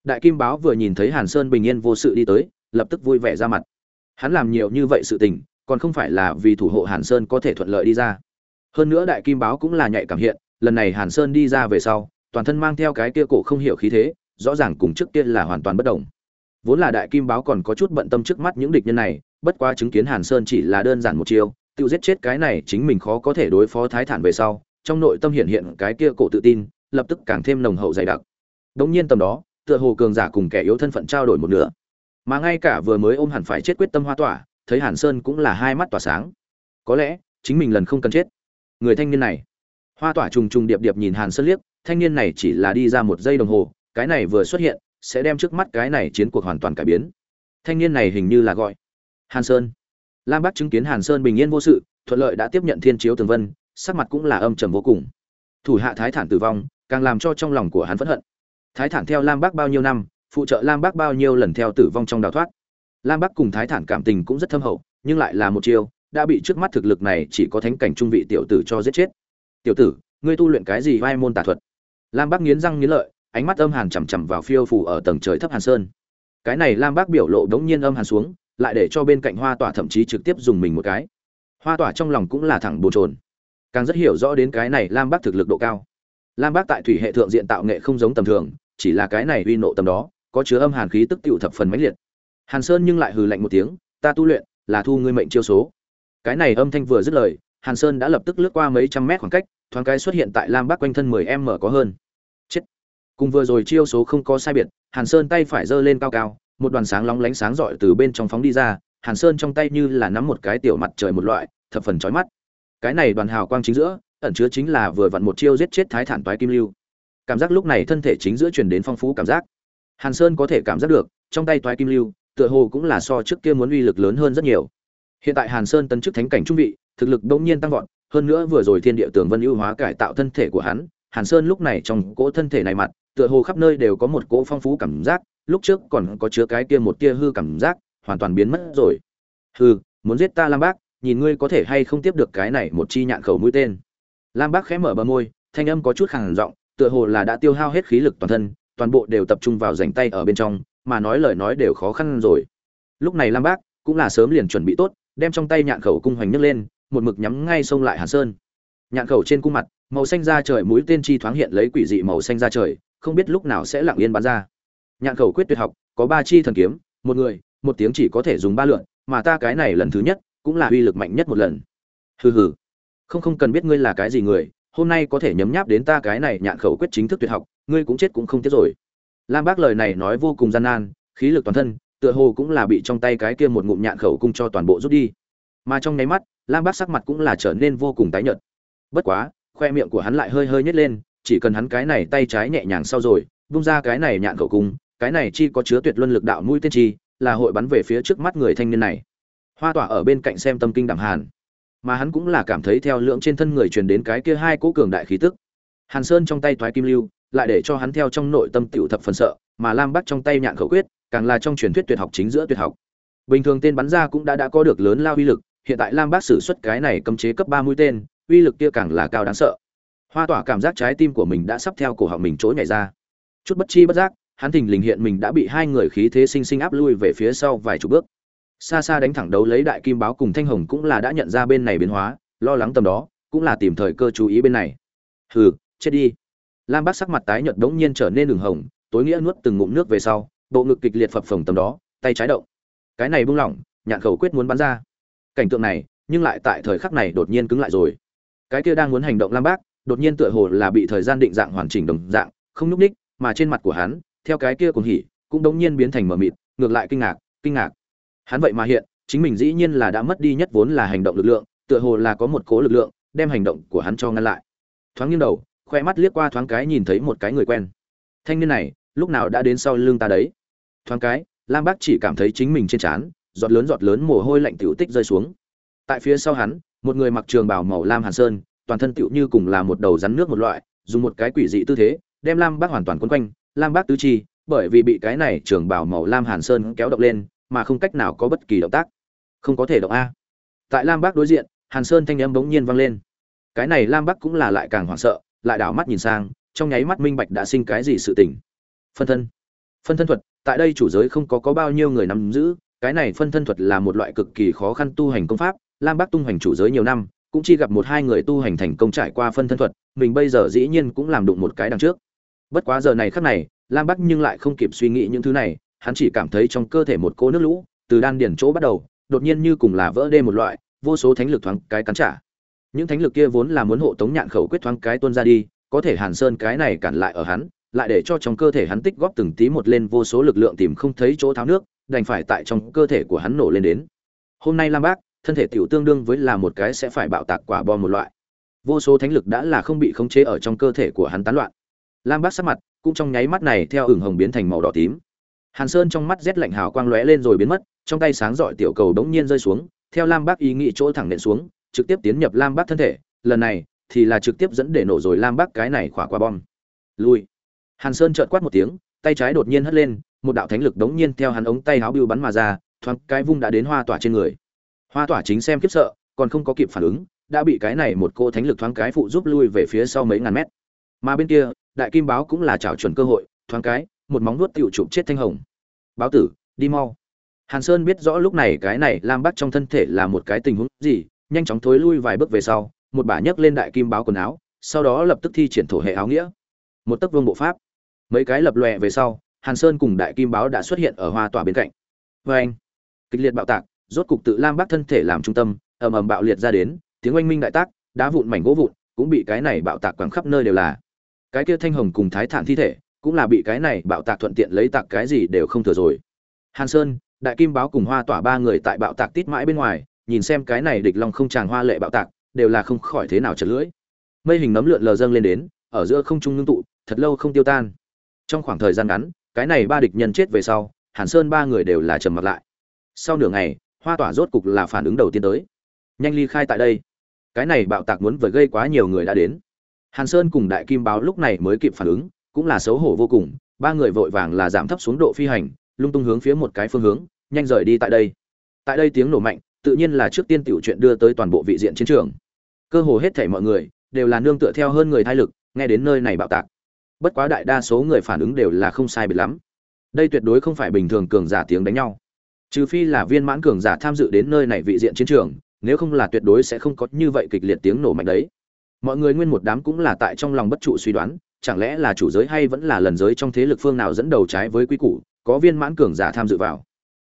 Đại kim báo vừa nhìn thấy hàn sơn bình yên vô sự đi tới, lập tức vui vẻ ra mặt. Hắn làm nhiều như vậy sự tình, còn không phải là vì thủ hộ hàn sơn có thể thuận lợi đi ra. Hơn nữa đại kim báo cũng là nhạy cảm hiện, lần này hàn sơn đi ra về sau, toàn thân mang theo cái kia cổ không hiểu khí thế, rõ ràng cùng trước kia là hoàn toàn bất đồng. Vốn là đại kim báo còn có chút bận tâm trước mắt những địch nhân này, bất quá chứng kiến hàn sơn chỉ là đơn giản một chiêu, tự giết chết cái này chính mình khó có thể đối phó thái thản về sau, trong nội tâm hiện hiện cái kia cổ tự tin lập tức càng thêm nồng hậu dày đặc. Đống nhiên tầm đó, tựa hồ cường giả cùng kẻ yếu thân phận trao đổi một nửa. Mà ngay cả vừa mới ôm hẳn phải chết quyết tâm hoa tỏa, thấy hàn sơn cũng là hai mắt tỏa sáng. Có lẽ, chính mình lần không cần chết. Người thanh niên này. Hoa tỏa trùng trùng điệp điệp nhìn hàn sơn liếc, thanh niên này chỉ là đi ra một giây đồng hồ, cái này vừa xuất hiện, sẽ đem trước mắt cái này chiến cuộc hoàn toàn cải biến. Thanh niên này hình như là gọi. Hàn sơn. Lam bắc chứng kiến hàn sơn bình yên vô sự, thuận lợi đã tiếp nhận thiên chiếu tường vân, sắc mặt cũng là âm trầm vô cùng. Thủ hạ thái thản tử vong càng làm cho trong lòng của hắn phẫn hận. Thái thản theo lam bắc bao nhiêu năm, phụ trợ lam bắc bao nhiêu lần theo tử vong trong đào thoát. Lam bắc cùng thái thản cảm tình cũng rất thâm hậu, nhưng lại là một chiêu, đã bị trước mắt thực lực này chỉ có thánh cảnh trung vị tiểu tử cho giết chết. Tiểu tử, ngươi tu luyện cái gì vai môn tà thuật? Lam bắc nghiến răng nghiến lợi, ánh mắt âm hàn chằm chằm vào phiêu phủ ở tầng trời thấp hàn sơn. Cái này lam bắc biểu lộ đống nhiên âm hàn xuống, lại để cho bên cạnh hoa tỏa thậm chí trực tiếp dùng mình một cái. Hoa tỏa trong lòng cũng là thẳng bồn trồn càng rất hiểu rõ đến cái này lam bắc thực lực độ cao lam Bác tại thủy hệ thượng diện tạo nghệ không giống tầm thường, chỉ là cái này uy nộ tầm đó, có chứa âm hàn khí tức tựu thập phần mãnh liệt. Hàn sơn nhưng lại hừ lạnh một tiếng, ta tu luyện là thu ngươi mệnh chiêu số. Cái này âm thanh vừa dứt lời, hàn sơn đã lập tức lướt qua mấy trăm mét khoảng cách, thoáng cái xuất hiện tại lam Bác quanh thân mười m có hơn. Chết! Cùng vừa rồi chiêu số không có sai biệt, hàn sơn tay phải giơ lên cao cao, một đoàn sáng lóng lánh sáng rọi từ bên trong phóng đi ra, hàn sơn trong tay như là nắm một cái tiểu mặt trời một loại, thập phần chói mắt. Cái này đoàn hào quang chính giữa ẩn chứa chính là vừa vặn một chiêu giết chết thái thản toái kim lưu. Cảm giác lúc này thân thể chính giữa truyền đến phong phú cảm giác. Hàn sơn có thể cảm giác được, trong tay toái kim lưu, tựa hồ cũng là so trước kia muốn uy lực lớn hơn rất nhiều. Hiện tại hàn sơn tấn chức thánh cảnh trung vị, thực lực bỗng nhiên tăng vọt, hơn nữa vừa rồi thiên địa tường vân ưu hóa cải tạo thân thể của hắn, hàn sơn lúc này trong cỗ thân thể này mặt, tựa hồ khắp nơi đều có một cỗ phong phú cảm giác, lúc trước còn có chứa cái kia một tia hư cảm giác, hoàn toàn biến mất rồi. Hư muốn giết ta lam bác, nhìn ngươi có thể hay không tiếp được cái này một chi nhạn khẩu mũi tên lam bác khẽ mở bờ môi, thanh âm có chút khàn giọng, tựa hồ là đã tiêu hao hết khí lực toàn thân, toàn bộ đều tập trung vào rảnh tay ở bên trong, mà nói lời nói đều khó khăn rồi. Lúc này lam bác cũng là sớm liền chuẩn bị tốt, đem trong tay nhạn khẩu cung hoành nhấc lên, một mực nhắm ngay sông lại hàn sơn. Nhạn khẩu trên cung mặt, màu xanh da trời mũi tên chi thoáng hiện lấy quỷ dị màu xanh da trời, không biết lúc nào sẽ lặng yên bắn ra. Nhạn khẩu quyết tuyệt học, có ba chi thần kiếm, một người, một tiếng chỉ có thể dùng ba lượn, mà ta cái này lần thứ nhất cũng là uy lực mạnh nhất một lần. Hừ hừ không không cần biết ngươi là cái gì người, hôm nay có thể nhấm nháp đến ta cái này nhạn khẩu quyết chính thức tuyệt học, ngươi cũng chết cũng không tiếc rồi. Lam bác lời này nói vô cùng gian nan, khí lực toàn thân, tựa hồ cũng là bị trong tay cái kia một ngụm nhạn khẩu cung cho toàn bộ rút đi. Mà trong nháy mắt, lam bác sắc mặt cũng là trở nên vô cùng tái nhợt. Bất quá, khoe miệng của hắn lại hơi hơi nhếch lên, chỉ cần hắn cái này tay trái nhẹ nhàng sau rồi bung ra cái này nhạn khẩu cung, cái này chi có chứa tuyệt luân lực đạo mũi tiên chi, là hội bắn về phía trước mắt người thanh niên này. Hoa tỏa ở bên cạnh xem tâm kinh đẳng hàn mà hắn cũng là cảm thấy theo lượng trên thân người truyền đến cái kia hai cỗ cường đại khí tức. Hàn sơn trong tay thoái kim lưu, lại để cho hắn theo trong nội tâm tiểu thập phần sợ, mà lam bắc trong tay nhạn khẩu quyết, càng là trong truyền thuyết tuyệt học chính giữa tuyệt học. Bình thường tên bắn ra cũng đã đã có được lớn lao uy lực, hiện tại lam bác sử xuất cái này cấm chế cấp ba mũi tên, uy lực kia càng là cao đáng sợ. Hoa tỏa cảm giác trái tim của mình đã sắp theo cổ họng mình trỗi nhảy ra. Chút bất chi bất giác, hắn thình lình hiện mình đã bị hai người khí thế sinh sinh áp lui về phía sau vài chục bước xa xa đánh thẳng đấu lấy đại kim báo cùng thanh hồng cũng là đã nhận ra bên này biến hóa, lo lắng tầm đó, cũng là tìm thời cơ chú ý bên này. Hừ, chết đi. Lam bác sắc mặt tái nhợt đống nhiên trở nên đường hồng, tối nghĩa nuốt từng ngụm nước về sau, bộ ngực kịch liệt phập phồng tầm đó, tay trái động. Cái này buông lỏng, nhạn khẩu quyết muốn bắn ra. Cảnh tượng này, nhưng lại tại thời khắc này đột nhiên cứng lại rồi. Cái kia đang muốn hành động lam bác đột nhiên tựa hồ là bị thời gian định dạng hoàn chỉnh đồng dạng, không nhúc ních mà trên mặt của hắn, theo cái kia cùng hỉ, cũng đống nhiên biến thành mờ mịt, ngược lại kinh ngạc kinh ngạc hắn vậy mà hiện, chính mình dĩ nhiên là đã mất đi nhất vốn là hành động lực lượng, tựa hồ là có một cố lực lượng, đem hành động của hắn cho ngăn lại. Thoáng nghiêng đầu, khoe mắt liếc qua thoáng cái nhìn thấy một cái người quen. Thanh niên này, lúc nào đã đến sau lưng ta đấy? Thoáng cái, lam bác chỉ cảm thấy chính mình trên trán, giọt lớn giọt lớn mồ hôi lạnh tiểu tích rơi xuống. Tại phía sau hắn, một người mặc trường bào màu lam hàn sơn, toàn thân tựu như cùng là một đầu rắn nước một loại, dùng một cái quỷ dị tư thế, đem lam bác hoàn toàn quấn quanh. Lam bác tứ chi, bởi vì bị cái này trường bào màu lam hàn sơn kéo động lên mà không cách nào có bất kỳ động tác. Không có thể động a. Tại lam bác đối diện, hàn sơn thanh âm bỗng nhiên vang lên. Cái này lam bác cũng là lại càng hoảng sợ, lại đảo mắt nhìn sang, trong nháy mắt minh bạch đã sinh cái gì sự tình. Phân thân. Phân thân thuật, tại đây chủ giới không có có bao nhiêu người nắm giữ, cái này phân thân thuật là một loại cực kỳ khó khăn tu hành công pháp, lam bác tung hành chủ giới nhiều năm, cũng chỉ gặp một hai người tu hành thành công trải qua phân thân thuật, mình bây giờ dĩ nhiên cũng làm đụng một cái đằng trước. Bất quá giờ này khắc này, lam bắc nhưng lại không kịp suy nghĩ những thứ này hắn chỉ cảm thấy trong cơ thể một cô nước lũ từ đan điển chỗ bắt đầu, đột nhiên như cùng là vỡ đê một loại, vô số thánh lực thoáng cái cắn trả. Những thánh lực kia vốn là muốn hộ tống nhạn khẩu quyết thoáng cái tuôn ra đi, có thể hàn sơn cái này cản lại ở hắn, lại để cho trong cơ thể hắn tích góp từng tí một lên vô số lực lượng tìm không thấy chỗ tháo nước, đành phải tại trong cơ thể của hắn nổ lên đến. Hôm nay lam bác, thân thể tiểu tương đương với là một cái sẽ phải bạo tạc quả bom một loại. Vô số thánh lực đã là không bị khống chế ở trong cơ thể của hắn tán loạn. Lam bác sắc mặt cũng trong nháy mắt này theo ửng hồng biến thành màu đỏ tím hàn sơn trong mắt rét lạnh hào quang lóe lên rồi biến mất, trong tay sáng rọi tiểu cầu đống nhiên rơi xuống, theo lam bác ý nghĩ chỗ thẳng nện xuống, trực tiếp tiến nhập lam bác thân thể, lần này thì là trực tiếp dẫn để nổ rồi lam bác cái này khỏa qua bom. Lui. Hàn sơn chợt quát một tiếng, tay trái đột nhiên hất lên, một đạo thánh lực đống nhiên theo hắn ống tay áo bưu bắn mà ra, thoáng cái vung đã đến hoa tỏa trên người. Hoa tỏa chính xem kiếp sợ, còn không có kịp phản ứng, đã bị cái này một cô thánh lực thoáng cái phụ giúp lui về phía sau mấy ngàn mét. Mà bên kia, đại kim báo cũng là chảo chuẩn cơ hội, thoáng cái, một móng vuốt tiểu chụp chết thanh hồng báo tử, đi mau. Hàn sơn biết rõ lúc này cái này lam bắt trong thân thể là một cái tình huống gì, nhanh chóng thối lui vài bước về sau, một bả nhấc lên đại kim báo quần áo, sau đó lập tức thi triển thổ hệ áo nghĩa. Một tấc vương bộ pháp. Mấy cái lập lòe về sau, hàn sơn cùng đại kim báo đã xuất hiện ở hoa tòa bên cạnh. Vê anh. Kịch liệt bạo tạc, rốt cục tự lam bắt thân thể làm trung tâm, ầm ầm bạo liệt ra đến, tiếng oanh minh đại tác, đá vụn mảnh gỗ vụn, cũng bị cái này bạo tạc quẳng khắp nơi đều là. Cái kia thanh hồng cùng thái thản thi thể cũng là bị cái này bạo tạc thuận tiện lấy tạc cái gì đều không thừa rồi. Hàn sơn, đại kim báo cùng hoa tỏa ba người tại bạo tạc tít mãi bên ngoài, nhìn xem cái này địch long không tràn hoa lệ bạo tạc, đều là không khỏi thế nào chật lưỡi. Mây hình nấm lượn lờ dâng lên đến, ở giữa không trung ngưng tụ, thật lâu không tiêu tan. Trong khoảng thời gian ngắn, cái này ba địch nhân chết về sau, hàn sơn ba người đều là trầm mặt lại. Sau nửa ngày, hoa tỏa rốt cục là phản ứng đầu tiên tới. Nhanh ly khai tại đây. Cái này bạo tạc muốn vừa gây quá nhiều người đã đến. Hàn sơn cùng đại kim báo lúc này mới kịp phản ứng cũng là xấu hổ vô cùng, ba người vội vàng là giảm thấp xuống độ phi hành, lung tung hướng phía một cái phương hướng, nhanh rời đi tại đây. Tại đây tiếng nổ mạnh, tự nhiên là trước tiên tiểu chuyện đưa tới toàn bộ vị diện chiến trường. Cơ hồ hết thảy mọi người, đều là nương tựa theo hơn người thai lực, nghe đến nơi này bạo tạc. Bất quá đại đa số người phản ứng đều là không sai biệt lắm. Đây tuyệt đối không phải bình thường cường giả tiếng đánh nhau. Trừ phi là viên mãn cường giả tham dự đến nơi này vị diện chiến trường, nếu không là tuyệt đối sẽ không có như vậy kịch liệt tiếng nổ mạnh đấy. Mọi người nguyên một đám cũng là tại trong lòng bất trụ suy đoán chẳng lẽ là chủ giới hay vẫn là lần giới trong thế lực phương nào dẫn đầu trái với quy củ, có viên mãn cường giả tham dự vào?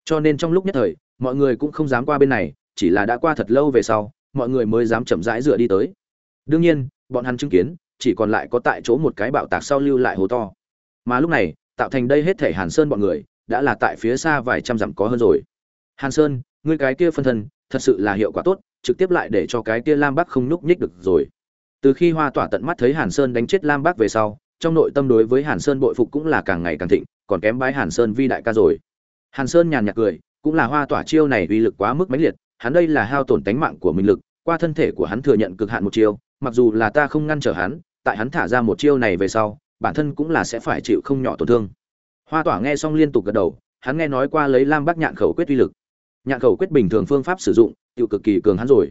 Cho nên trong lúc nhất thời, mọi người cũng không dám qua bên này, chỉ là đã qua thật lâu về sau, mọi người mới dám chậm rãi dựa đi tới. Đương nhiên, bọn hắn chứng kiến, chỉ còn lại có tại chỗ một cái bạo tạc sau lưu lại hố to. Mà lúc này, tạo thành đây hết thể hàn sơn bọn người, đã là tại phía xa vài trăm dặm có hơn rồi. Hàn sơn, ngươi cái kia phân thân, thật sự là hiệu quả tốt, trực tiếp lại để cho cái kia lam bắc không nhúc nhích được rồi từ khi hoa tỏa tận mắt thấy hàn sơn đánh chết lam Bác về sau, trong nội tâm đối với hàn sơn bội phục cũng là càng ngày càng thịnh, còn kém bái hàn sơn vi đại ca rồi. Hàn sơn nhàn nhạt cười, cũng là hoa tỏa chiêu này uy lực quá mức mãnh liệt, hắn đây là hao tổn tánh mạng của mình lực, qua thân thể của hắn thừa nhận cực hạn một chiêu, mặc dù là ta không ngăn trở hắn, tại hắn thả ra một chiêu này về sau, bản thân cũng là sẽ phải chịu không nhỏ tổn thương. Hoa tỏa nghe xong liên tục gật đầu, hắn nghe nói qua lấy lam Bác nhạn khẩu quyết uy lực. Nhạn khẩu quyết bình thường phương pháp sử dụng tự cực kỳ cường hắn rồi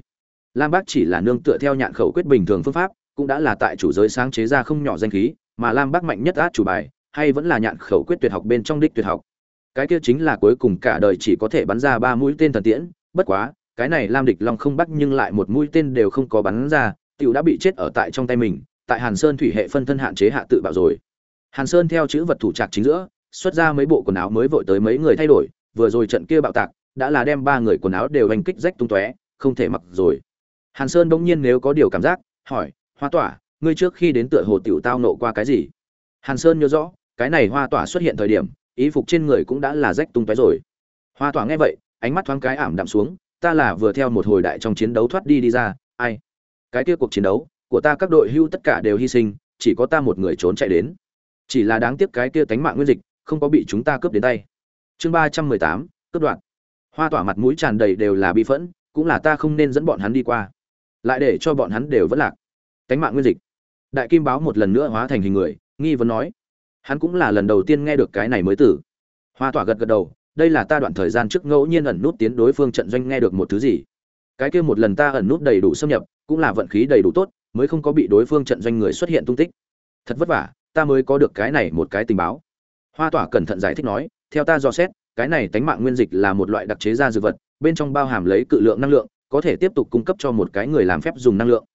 lam Bác chỉ là nương tựa theo nhạn khẩu quyết bình thường phương pháp, cũng đã là tại chủ giới sáng chế ra không nhỏ danh khí, mà lam Bác mạnh nhất át chủ bài, hay vẫn là nhạn khẩu quyết tuyệt học bên trong đích tuyệt học. Cái kia chính là cuối cùng cả đời chỉ có thể bắn ra ba mũi tên thần tiễn, bất quá, cái này lam địch long không bắt nhưng lại một mũi tên đều không có bắn ra, tiểu đã bị chết ở tại trong tay mình, tại hàn sơn thủy hệ phân thân hạn chế hạ tự bạo rồi. Hàn sơn theo chữ vật thủ trạc chính giữa, xuất ra mấy bộ quần áo mới vội tới mấy người thay đổi, vừa rồi trận kia bạo tạc, đã là đem ba người quần áo đều hành kích rách tung tóe, không thể mặc rồi hàn sơn bỗng nhiên nếu có điều cảm giác, hỏi, hoa tỏa, ngươi trước khi đến tựa hồ tiểu tao nộ qua cái gì? Hàn sơn nhớ rõ, cái này hoa tỏa xuất hiện thời điểm ý phục trên người cũng đã là rách tung tóe rồi. Hoa tỏa nghe vậy, ánh mắt thoáng cái ảm đạm xuống, ta là vừa theo một hồi đại trong chiến đấu thoát đi đi ra, ai? Cái kia cuộc chiến đấu, của ta các đội hưu tất cả đều hy sinh, chỉ có ta một người trốn chạy đến. Chỉ là đáng tiếc cái kia tánh mạng nguyên dịch, không có bị chúng ta cướp đến tay. Chương ba trăm mười tám, cướp đoạn hoa tỏa mặt mũi tràn đầy đều là bi phẫn, cũng là ta không nên dẫn bọn hắn đi qua lại để cho bọn hắn đều vẫn lạc. Cánh mạng nguyên dịch. Đại kim báo một lần nữa hóa thành hình người, nghi vấn nói, hắn cũng là lần đầu tiên nghe được cái này mới tử. Hoa tỏa gật gật đầu, đây là ta đoạn thời gian trước ngẫu nhiên ẩn nút tiến đối phương trận doanh nghe được một thứ gì. Cái kia một lần ta ẩn nút đầy đủ xâm nhập, cũng là vận khí đầy đủ tốt, mới không có bị đối phương trận doanh người xuất hiện tung tích. Thật vất vả, ta mới có được cái này một cái tình báo. Hoa tỏa cẩn thận giải thích nói, theo ta dò xét, cái này tánh mạng nguyên dịch là một loại đặc chế da dược vật, bên trong bao hàm lấy cự lượng năng lượng có thể tiếp tục cung cấp cho một cái người làm phép dùng năng lượng.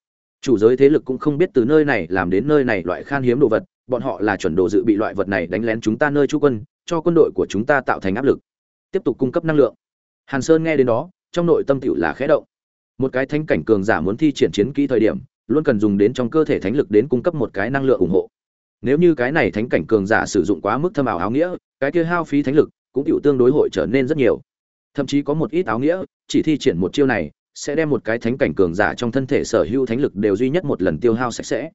Chủ giới thế lực cũng không biết từ nơi này làm đến nơi này loại khan hiếm đồ vật, bọn họ là chuẩn đồ dự bị loại vật này đánh lén chúng ta nơi trú quân, cho quân đội của chúng ta tạo thành áp lực. Tiếp tục cung cấp năng lượng. Hàn sơn nghe đến đó, trong nội tâm tựu là khẽ động. Một cái thánh cảnh cường giả muốn thi triển chiến kỹ thời điểm, luôn cần dùng đến trong cơ thể thánh lực đến cung cấp một cái năng lượng ủng hộ. Nếu như cái này thánh cảnh cường giả sử dụng quá mức thâm ảo áo nghĩa, cái kia hao phí thánh lực cũng tựu tương đối hội trở nên rất nhiều. Thậm chí có một ít áo nghĩa, chỉ thi triển một chiêu này sẽ đem một cái thánh cảnh cường giả trong thân thể sở hữu thánh lực đều duy nhất một lần tiêu hao sạch sẽ.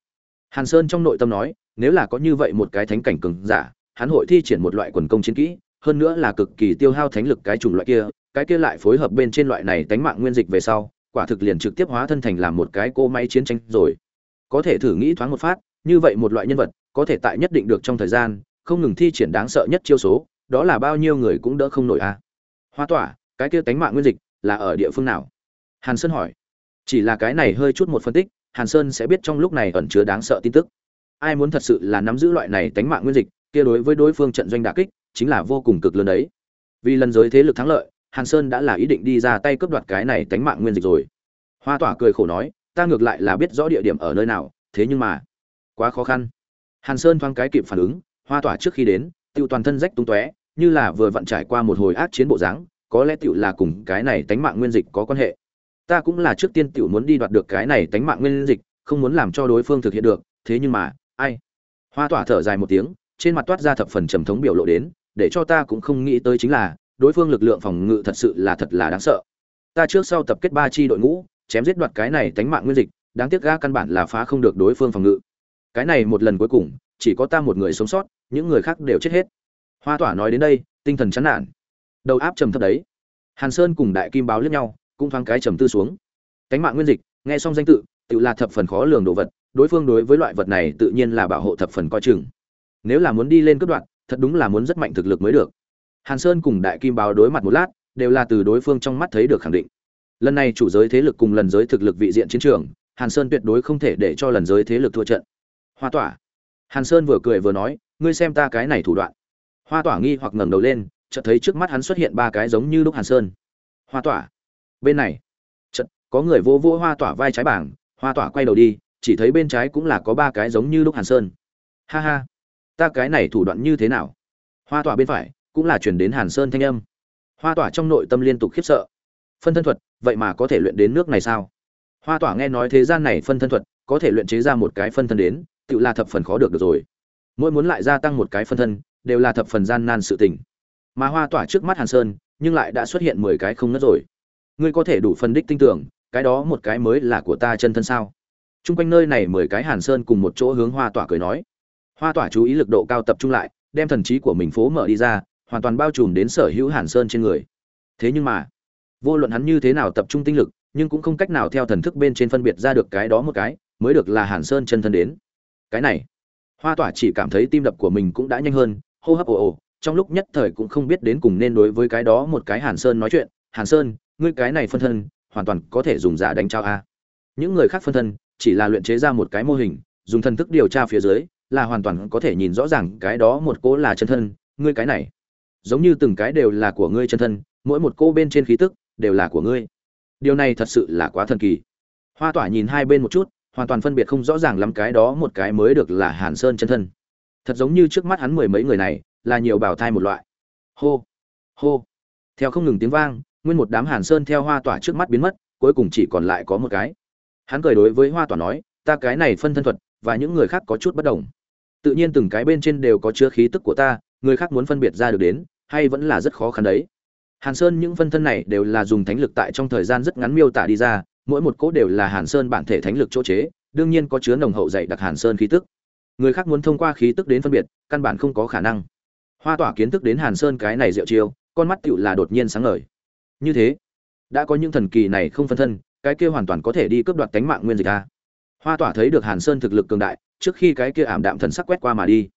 Hàn sơn trong nội tâm nói, nếu là có như vậy một cái thánh cảnh cường giả, hắn hội thi triển một loại quần công chiến kỹ, hơn nữa là cực kỳ tiêu hao thánh lực cái chủng loại kia, cái kia lại phối hợp bên trên loại này tánh mạng nguyên dịch về sau, quả thực liền trực tiếp hóa thân thành làm một cái cô máy chiến tranh rồi. Có thể thử nghĩ thoáng một phát, như vậy một loại nhân vật, có thể tại nhất định được trong thời gian, không ngừng thi triển đáng sợ nhất chiêu số, đó là bao nhiêu người cũng đỡ không nổi a à. hoa tỏa, cái kia tánh mạng nguyên dịch là ở địa phương nào? Hàn sơn hỏi. Chỉ là cái này hơi chút một phân tích, hàn sơn sẽ biết trong lúc này ẩn chứa đáng sợ tin tức. Ai muốn thật sự là nắm giữ loại này tánh mạng nguyên dịch, kia đối với đối phương trận doanh đả kích, chính là vô cùng cực lớn đấy. Vì lần giới thế lực thắng lợi, hàn sơn đã là ý định đi ra tay cướp đoạt cái này tánh mạng nguyên dịch rồi. Hoa tỏa cười khổ nói, ta ngược lại là biết rõ địa điểm ở nơi nào, thế nhưng mà quá khó khăn. Hàn sơn thoáng cái kịp phản ứng, hoa tỏa trước khi đến tiêu toàn thân rách tung tóe, như là vừa vặn trải qua một hồi ác chiến bộ dáng, có lẽ tiểu là cùng cái này tánh mạng nguyên dịch có quan hệ ta cũng là trước tiên tiểu muốn đi đoạt được cái này tánh mạng nguyên dịch, không muốn làm cho đối phương thực hiện được, thế nhưng mà, ai? Hoa tỏa thở dài một tiếng, trên mặt toát ra thập phần trầm thống biểu lộ đến, để cho ta cũng không nghĩ tới chính là, đối phương lực lượng phòng ngự thật sự là thật là đáng sợ. Ta trước sau tập kết ba chi đội ngũ, chém giết đoạt cái này tánh mạng nguyên dịch, đáng tiếc ga căn bản là phá không được đối phương phòng ngự. Cái này một lần cuối cùng, chỉ có ta một người sống sót, những người khác đều chết hết. Hoa tỏa nói đến đây, tinh thần chán nản. Đầu áp trầm thấp đấy. Hàn sơn cùng đại kim báo liếc nhau cũng thoáng cái trầm tư xuống. Cánh mạng nguyên dịch, nghe xong danh tự tự là thập phần khó lường đồ vật, đối phương đối với loại vật này tự nhiên là bảo hộ thập phần coi chừng. Nếu là muốn đi lên cấp đoạn thật đúng là muốn rất mạnh thực lực mới được. Hàn sơn cùng đại kim báo đối mặt một lát, đều là từ đối phương trong mắt thấy được khẳng định. Lần này chủ giới thế lực cùng lần giới thực lực vị diện chiến trường, hàn sơn tuyệt đối không thể để cho lần giới thế lực thua trận. Hoa tỏa. Hàn sơn vừa cười vừa nói, ngươi xem ta cái này thủ đoạn. Hoa tỏa nghi hoặc ngẩng đầu lên, chợt thấy trước mắt hắn xuất hiện ba cái giống như lúc hàn sơn. Hoa tỏa bên này. Chợt có người vô vô hoa tỏa vai trái bảng hoa tỏa quay đầu đi chỉ thấy bên trái cũng là có ba cái giống như lúc hàn sơn. Ha ha ta cái này thủ đoạn như thế nào? Hoa tỏa bên phải cũng là chuyển đến hàn sơn thanh âm. Hoa tỏa trong nội tâm liên tục khiếp sợ. Phân thân thuật vậy mà có thể luyện đến nước này sao? Hoa tỏa nghe nói thế gian này phân thân thuật có thể luyện chế ra một cái phân thân đến tự là thập phần khó được, được rồi. Mỗi muốn lại gia tăng một cái phân thân đều là thập phần gian nan sự tình. Mà hoa tỏa trước mắt hàn sơn nhưng lại đã xuất hiện mười cái không ngất rồi ngươi có thể đủ phân đích tinh tưởng, cái đó một cái mới là của ta chân thân sao? T r u n g quanh nơi này mười cái hàn sơn cùng một chỗ hướng hoa tỏa cười nói. Hoa tỏa chú ý lực độ cao tập trung lại, đem thần trí của mình phố mở đi ra, hoàn toàn bao trùm đến sở hữu hàn sơn trên người. Thế nhưng mà, vô luận hắn như thế nào tập trung tinh lực, nhưng cũng không cách nào theo thần thức bên trên phân biệt ra được cái đó một cái, mới được là hàn sơn chân thân đến. Cái này, hoa tỏa chỉ cảm thấy tim đập của mình cũng đã nhanh hơn, hô hấp ồ ồ, trong lúc nhất thời cũng không biết đến cùng nên đối với cái đó một cái hàn sơn nói chuyện. Hàn sơn ngươi cái này phân thân, hoàn toàn có thể dùng giả đánh trao a. Những người khác phân thân, chỉ là luyện chế ra một cái mô hình, dùng thần thức điều tra phía dưới, là hoàn toàn có thể nhìn rõ ràng cái đó một cỗ là chân thân, ngươi cái này. Giống như từng cái đều là của ngươi chân thân, mỗi một cô bên trên khí tức, đều là của ngươi. Điều này thật sự là quá thần kỳ. Hoa tỏa nhìn hai bên một chút, hoàn toàn phân biệt không rõ ràng lắm cái đó một cái mới được là hàn sơn chân thân. Thật giống như trước mắt hắn mười mấy người này, là nhiều bảo thai một loại. Hô hô. Theo không ngừng tiếng vang nguyên một đám hàn sơn theo hoa tỏa trước mắt biến mất cuối cùng chỉ còn lại có một cái hắn cười đối với hoa tỏa nói ta cái này phân thân thuật và những người khác có chút bất đồng tự nhiên từng cái bên trên đều có chứa khí tức của ta người khác muốn phân biệt ra được đến hay vẫn là rất khó khăn đấy hàn sơn những phân thân này đều là dùng thánh lực tại trong thời gian rất ngắn miêu tả đi ra mỗi một cỗ đều là Hàn Sơn bản thể thánh lực chỗ chế, đương nhiên có chứa nồng hậu dày đặc Hàn Sơn khí tức. Người khác muốn thông qua khí tức đến phân biệt, căn bản không có khả năng. Hoa Tỏa kiến thức đến Hàn Sơn cái này diệu chiêu, con mắt tựu là đột nhiên sáng ngời. Như thế, đã có những thần kỳ này không phân thân, cái kia hoàn toàn có thể đi cướp đoạt tánh mạng nguyên dịch a. Hoa Tỏa thấy được Hàn Sơn thực lực cường đại, trước khi cái kia ảm đạm thần sắc quét qua mà đi.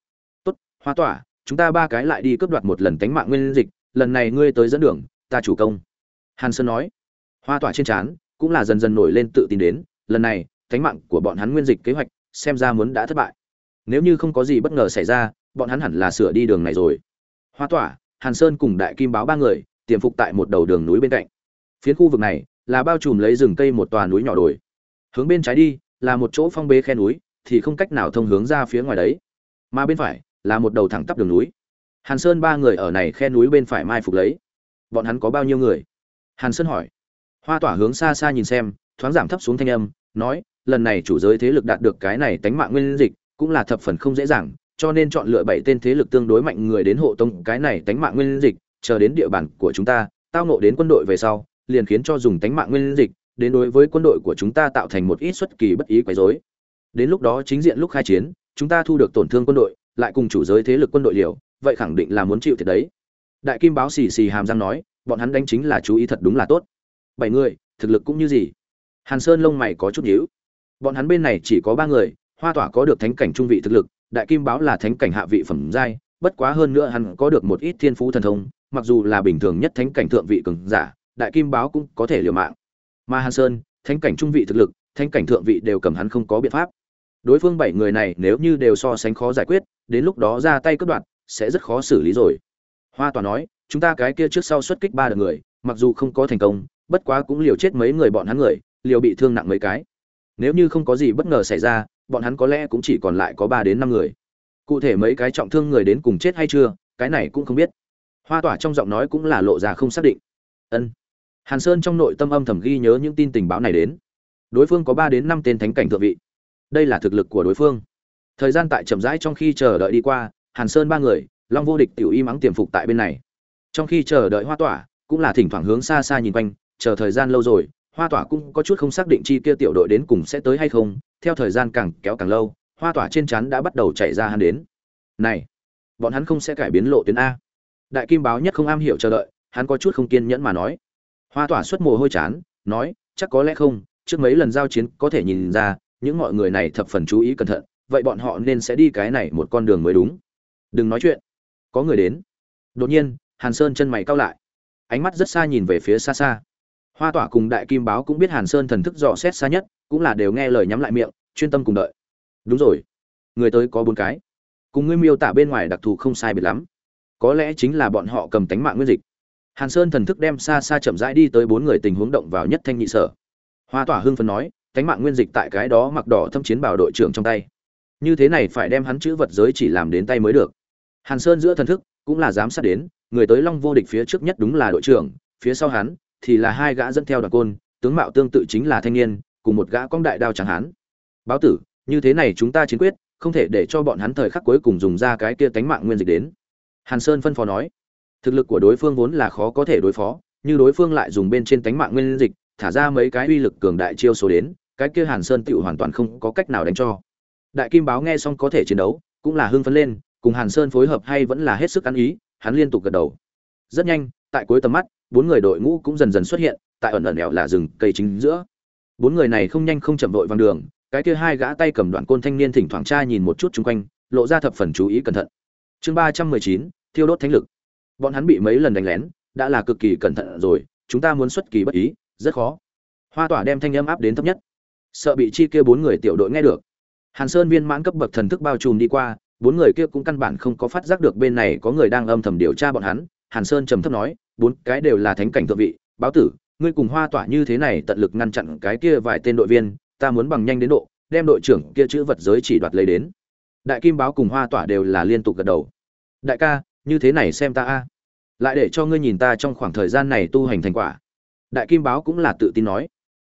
"Tốt, Hoa Tỏa, chúng ta ba cái lại đi cướp đoạt một lần tánh mạng nguyên dịch, lần này ngươi tới dẫn đường, ta chủ công." Hàn Sơn nói. Hoa Tỏa trên trán cũng là dần dần nổi lên tự tin đến lần này thánh mạng của bọn hắn nguyên dịch kế hoạch xem ra muốn đã thất bại nếu như không có gì bất ngờ xảy ra bọn hắn hẳn là sửa đi đường này rồi hoa tỏa hàn sơn cùng đại kim báo ba người tiềm phục tại một đầu đường núi bên cạnh. Phiến khu vực này là bao trùm lấy rừng cây một tòa núi nhỏ đồi. Hướng bên trái đi là một chỗ phong bế khe núi, thì không cách nào thông hướng ra phía ngoài đấy. Mà bên phải là một đầu thẳng tắp đường núi. Hàn sơn ba người ở này khe núi bên phải mai phục lấy. Bọn hắn có bao nhiêu người? Hàn sơn hỏi. Hoa tỏa hướng xa xa nhìn xem, thoáng giảm thấp xuống thanh âm, nói, lần này chủ giới thế lực đạt được cái này tánh mạng nguyên dịch, cũng là thập phần không dễ dàng, cho nên chọn lựa bảy tên thế lực tương đối mạnh người đến hộ tông cái này tánh mạng nguyên dịch chờ đến địa bàn của chúng ta, tao nộ đến quân đội về sau, liền khiến cho dùng tánh mạng nguyên dịch, đến đối với quân đội của chúng ta tạo thành một ít xuất kỳ bất ý quấy rối. Đến lúc đó chính diện lúc khai chiến, chúng ta thu được tổn thương quân đội, lại cùng chủ giới thế lực quân đội liều, vậy khẳng định là muốn chịu thiệt đấy. Đại kim báo xì xì hàm răng nói, bọn hắn đánh chính là chú ý thật đúng là tốt. Bảy người, thực lực cũng như gì? Hàn sơn lông mày có chút nhíu. Bọn hắn bên này chỉ có ba người, hoa tỏa có được thánh cảnh trung vị thực lực, đại kim báo là thánh cảnh hạ vị phẩm giai, bất quá hơn nữa hắn có được một ít thiên phú thần thông mặc dù là bình thường nhất thánh cảnh thượng vị cường giả, đại kim báo cũng có thể liều mạng. Mà hàn sơn, thánh cảnh trung vị thực lực, thánh cảnh thượng vị đều cầm hắn không có biện pháp. Đối phương bảy người này nếu như đều so sánh khó giải quyết, đến lúc đó ra tay cướp đoạt, sẽ rất khó xử lý rồi. Hoa Toàn nói, chúng ta cái kia trước sau xuất kích ba đợt người, mặc dù không có thành công, bất quá cũng liều chết mấy người bọn hắn người, liều bị thương nặng mấy cái. Nếu như không có gì bất ngờ xảy ra, bọn hắn có lẽ cũng chỉ còn lại có ba đến năm người. Cụ thể mấy cái trọng thương người đến cùng chết hay chưa, cái này cũng không biết hoa tỏa trong giọng nói cũng là lộ ra không xác định. Ân. Hàn sơn trong nội tâm âm thầm ghi nhớ những tin tình báo này đến. Đối phương có ba đến năm tên thánh cảnh thượng vị. Đây là thực lực của đối phương. Thời gian tại chậm rãi trong khi chờ đợi đi qua, hàn sơn ba người, long vô địch, tiểu y mắng tiềm phục tại bên này. Trong khi chờ đợi hoa tỏa, cũng là thỉnh thoảng hướng xa xa nhìn quanh, chờ thời gian lâu rồi, hoa tỏa cũng có chút không xác định chi kia tiểu đội đến cùng sẽ tới hay không. Theo thời gian càng kéo càng lâu, hoa tỏa trên chắn đã bắt đầu chạy ra hắn đến. Này, bọn hắn không sẽ cải biến lộ tuyến a đại kim báo nhất không am hiểu chờ đợi, hắn có chút không kiên nhẫn mà nói. Hoa tỏa xuất mồ hôi chán, nói, chắc có lẽ không, trước mấy lần giao chiến có thể nhìn ra, những mọi người này thập phần chú ý cẩn thận, vậy bọn họ nên sẽ đi cái này một con đường mới đúng. Đừng nói chuyện. Có người đến. Đột nhiên, hàn sơn chân mày cau lại. Ánh mắt rất xa nhìn về phía xa xa. Hoa tỏa cùng đại kim báo cũng biết hàn sơn thần thức dò xét xa nhất, cũng là đều nghe lời nhắm lại miệng, chuyên tâm cùng đợi. Đúng rồi. Người tới có bốn cái. Cùng ngươi miêu tả bên ngoài đặc thù không sai biệt lắm có lẽ chính là bọn họ cầm tánh mạng nguyên dịch. Hàn sơn thần thức đem xa xa chậm rãi đi tới bốn người tình huống động vào nhất thanh nhị sở. Hoa tỏa hưng phấn nói, tánh mạng nguyên dịch tại cái đó mặc đỏ thâm chiến bảo đội trưởng trong tay. Như thế này phải đem hắn chữ vật giới chỉ làm đến tay mới được. Hàn sơn giữa thần thức cũng là giám sát đến, người tới long vô địch phía trước nhất đúng là đội trưởng, phía sau hắn thì là hai gã dẫn theo đoàn côn, tướng mạo tương tự chính là thanh niên, cùng một gã cong đại đao chẳng hán. Báo tử, như thế này chúng ta chiến quyết, không thể để cho bọn hắn thời khắc cuối cùng dùng ra cái kia tánh mạng nguyên dịch đến hàn sơn phân phó nói, thực lực của đối phương vốn là khó có thể đối phó, như đối phương lại dùng bên trên tánh mạng nguyên dịch, thả ra mấy cái uy lực cường đại chiêu số đến, cái kia hàn sơn tựu hoàn toàn không có cách nào đánh cho. Đại kim báo nghe xong có thể chiến đấu, cũng là hưng phấn lên, cùng hàn sơn phối hợp hay vẫn là hết sức ăn ý, hắn liên tục gật đầu. Rất nhanh, tại cuối tầm mắt, bốn người đội ngũ cũng dần dần xuất hiện, tại ẩn ẩn đèo là rừng cây chính giữa. Bốn người này không nhanh không chậm vội vàng đường, cái kia hai gã tay cầm đoạn côn thanh niên thỉnh thoảng tra nhìn một chút chung quanh, lộ ra thập phần chú ý cẩn thận chương ba trăm mười chín, thiêu đốt thánh lực. Bọn hắn bị mấy lần đánh lén, đã là cực kỳ cẩn thận rồi, chúng ta muốn xuất kỳ bất ý, rất khó. Hoa tỏa đem thanh âm áp đến thấp nhất. Sợ bị chi kia bốn người tiểu đội nghe được. Hàn sơn viên mãn cấp bậc thần thức bao trùm đi qua, bốn người kia cũng căn bản không có phát giác được bên này có người đang âm thầm điều tra bọn hắn. Hàn sơn trầm thấp nói, bốn cái đều là thánh cảnh thượng vị, báo tử, ngươi cùng hoa tỏa như thế này tận lực ngăn chặn cái kia vài tên đội viên, ta muốn bằng nhanh đến độ, đem đội trưởng kia chữ vật giới chỉ đoạt lấy đến đại kim báo cùng hoa tỏa đều là liên tục gật đầu. Đại ca, như thế này xem ta a. Lại để cho ngươi nhìn ta trong khoảng thời gian này tu hành thành quả. Đại kim báo cũng là tự tin nói.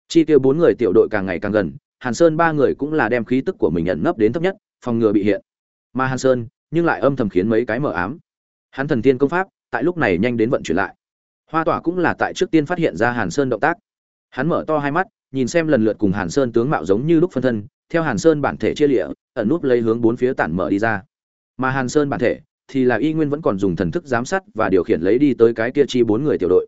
Chi tiêu bốn người tiểu đội càng ngày càng gần, hàn sơn ba người cũng là đem khí tức của mình nhận nấp đến thấp nhất, phòng ngừa bị hiện. Mà hàn sơn, nhưng lại âm thầm khiến mấy cái mờ ám. Hắn thần tiên công pháp, tại lúc này nhanh đến vận chuyển lại. Hoa tỏa cũng là tại trước tiên phát hiện ra hàn sơn động tác. Hắn mở to hai mắt, nhìn xem lần lượt cùng hàn sơn tướng mạo giống như lúc phân thân, theo hàn sơn bản thể chia lịa ẩn núp lấy hướng bốn phía tản mở đi ra. Mà hàn sơn bản thể thì là y nguyên vẫn còn dùng thần thức giám sát và điều khiển lấy đi tới cái kia chi bốn người tiểu đội.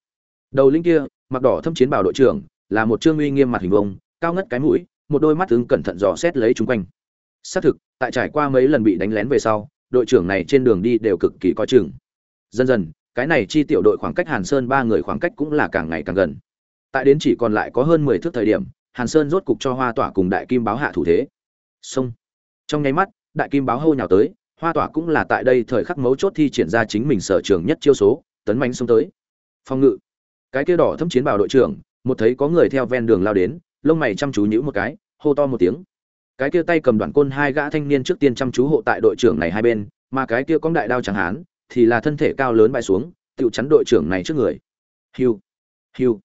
Đầu linh kia, mặc đỏ thâm chiến bảo đội trưởng, là một trương uy nghiêm mặt hình vông cao ngất cái mũi, một đôi mắt tướng cẩn thận dò xét lấy chúng quanh. Xác thực, tại trải qua mấy lần bị đánh lén về sau, đội trưởng này trên đường đi đều cực kỳ coi chừng. Dần dần, cái này chi tiểu đội khoảng cách hàn sơn ba người khoảng cách cũng là càng ngày càng gần. Tại đến chỉ còn lại có hơn mười thước thời điểm, hàn sơn rốt cục cho hoa tỏa cùng đại kim báo hạ thủ thế. Xong trong nháy mắt, đại kim báo hô nhào tới, hoa tỏa cũng là tại đây thời khắc mấu chốt thi triển ra chính mình sở trường nhất chiêu số, tấn mánh xông tới. Phong ngự. Cái kia đỏ thâm chiến bảo đội trưởng, một thấy có người theo ven đường lao đến, lông mày chăm chú nhữ một cái, hô to một tiếng. Cái kia tay cầm đoạn côn hai gã thanh niên trước tiên chăm chú hộ tại đội trưởng này hai bên, mà cái kia có đại đao chẳng hán thì là thân thể cao lớn bay xuống tự chắn đội trưởng này trước người. Hiu. Hiu.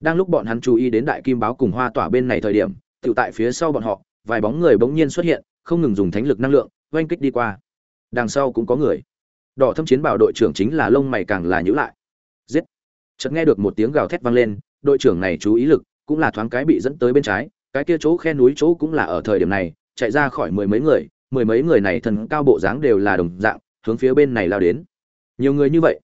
Đang lúc bọn hắn chú ý đến đại kim báo cùng hoa tỏa bên này thời điểm tự tại phía sau bọn họ, vài bóng người bỗng nhiên xuất hiện không ngừng dùng thánh lực năng lượng, oanh kích đi qua. Đằng sau cũng có người. Đỏ thâm chiến bảo đội trưởng chính là lông mày càng là nhữ lại. Giết. Chợt nghe được một tiếng gào thét vang lên, đội trưởng này chú ý lực cũng là thoáng cái bị dẫn tới bên trái, cái kia chỗ khe núi chỗ cũng là ở thời điểm này, chạy ra khỏi mười mấy người, mười mấy người này thần cao bộ dáng đều là đồng dạng, hướng phía bên này lao đến. Nhiều người như vậy.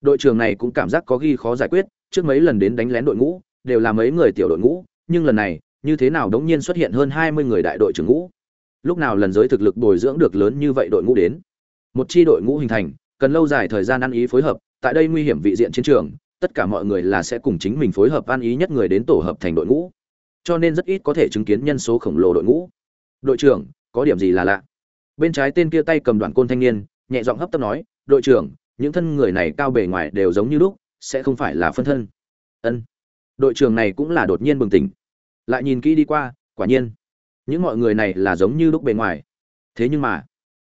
Đội trưởng này cũng cảm giác có ghi khó giải quyết, trước mấy lần đến đánh lén đội ngũ, đều là mấy người tiểu đội ngũ, nhưng lần này, như thế nào đống nhiên xuất hiện hơn hai mươi người đại đội trưởng ngũ? Lúc nào lần giới thực lực bồi dưỡng được lớn như vậy đội ngũ đến? Một chi đội ngũ hình thành, cần lâu dài thời gian ăn ý phối hợp, tại đây nguy hiểm vị diện chiến trường, tất cả mọi người là sẽ cùng chính mình phối hợp ăn ý nhất người đến tổ hợp thành đội ngũ. Cho nên rất ít có thể chứng kiến nhân số khổng lồ đội ngũ. Đội trưởng, có điểm gì là lạ? Bên trái tên kia tay cầm đoạn côn thanh niên, nhẹ giọng hấp tấp nói, đội trưởng, những thân người này cao bề ngoài đều giống như lúc, sẽ không phải là phân thân. Ân. Đội trưởng này cũng là đột nhiên bừng tỉnh. Lại nhìn kỹ đi qua, quả nhiên những mọi người này là giống như lúc bề ngoài. Thế nhưng mà,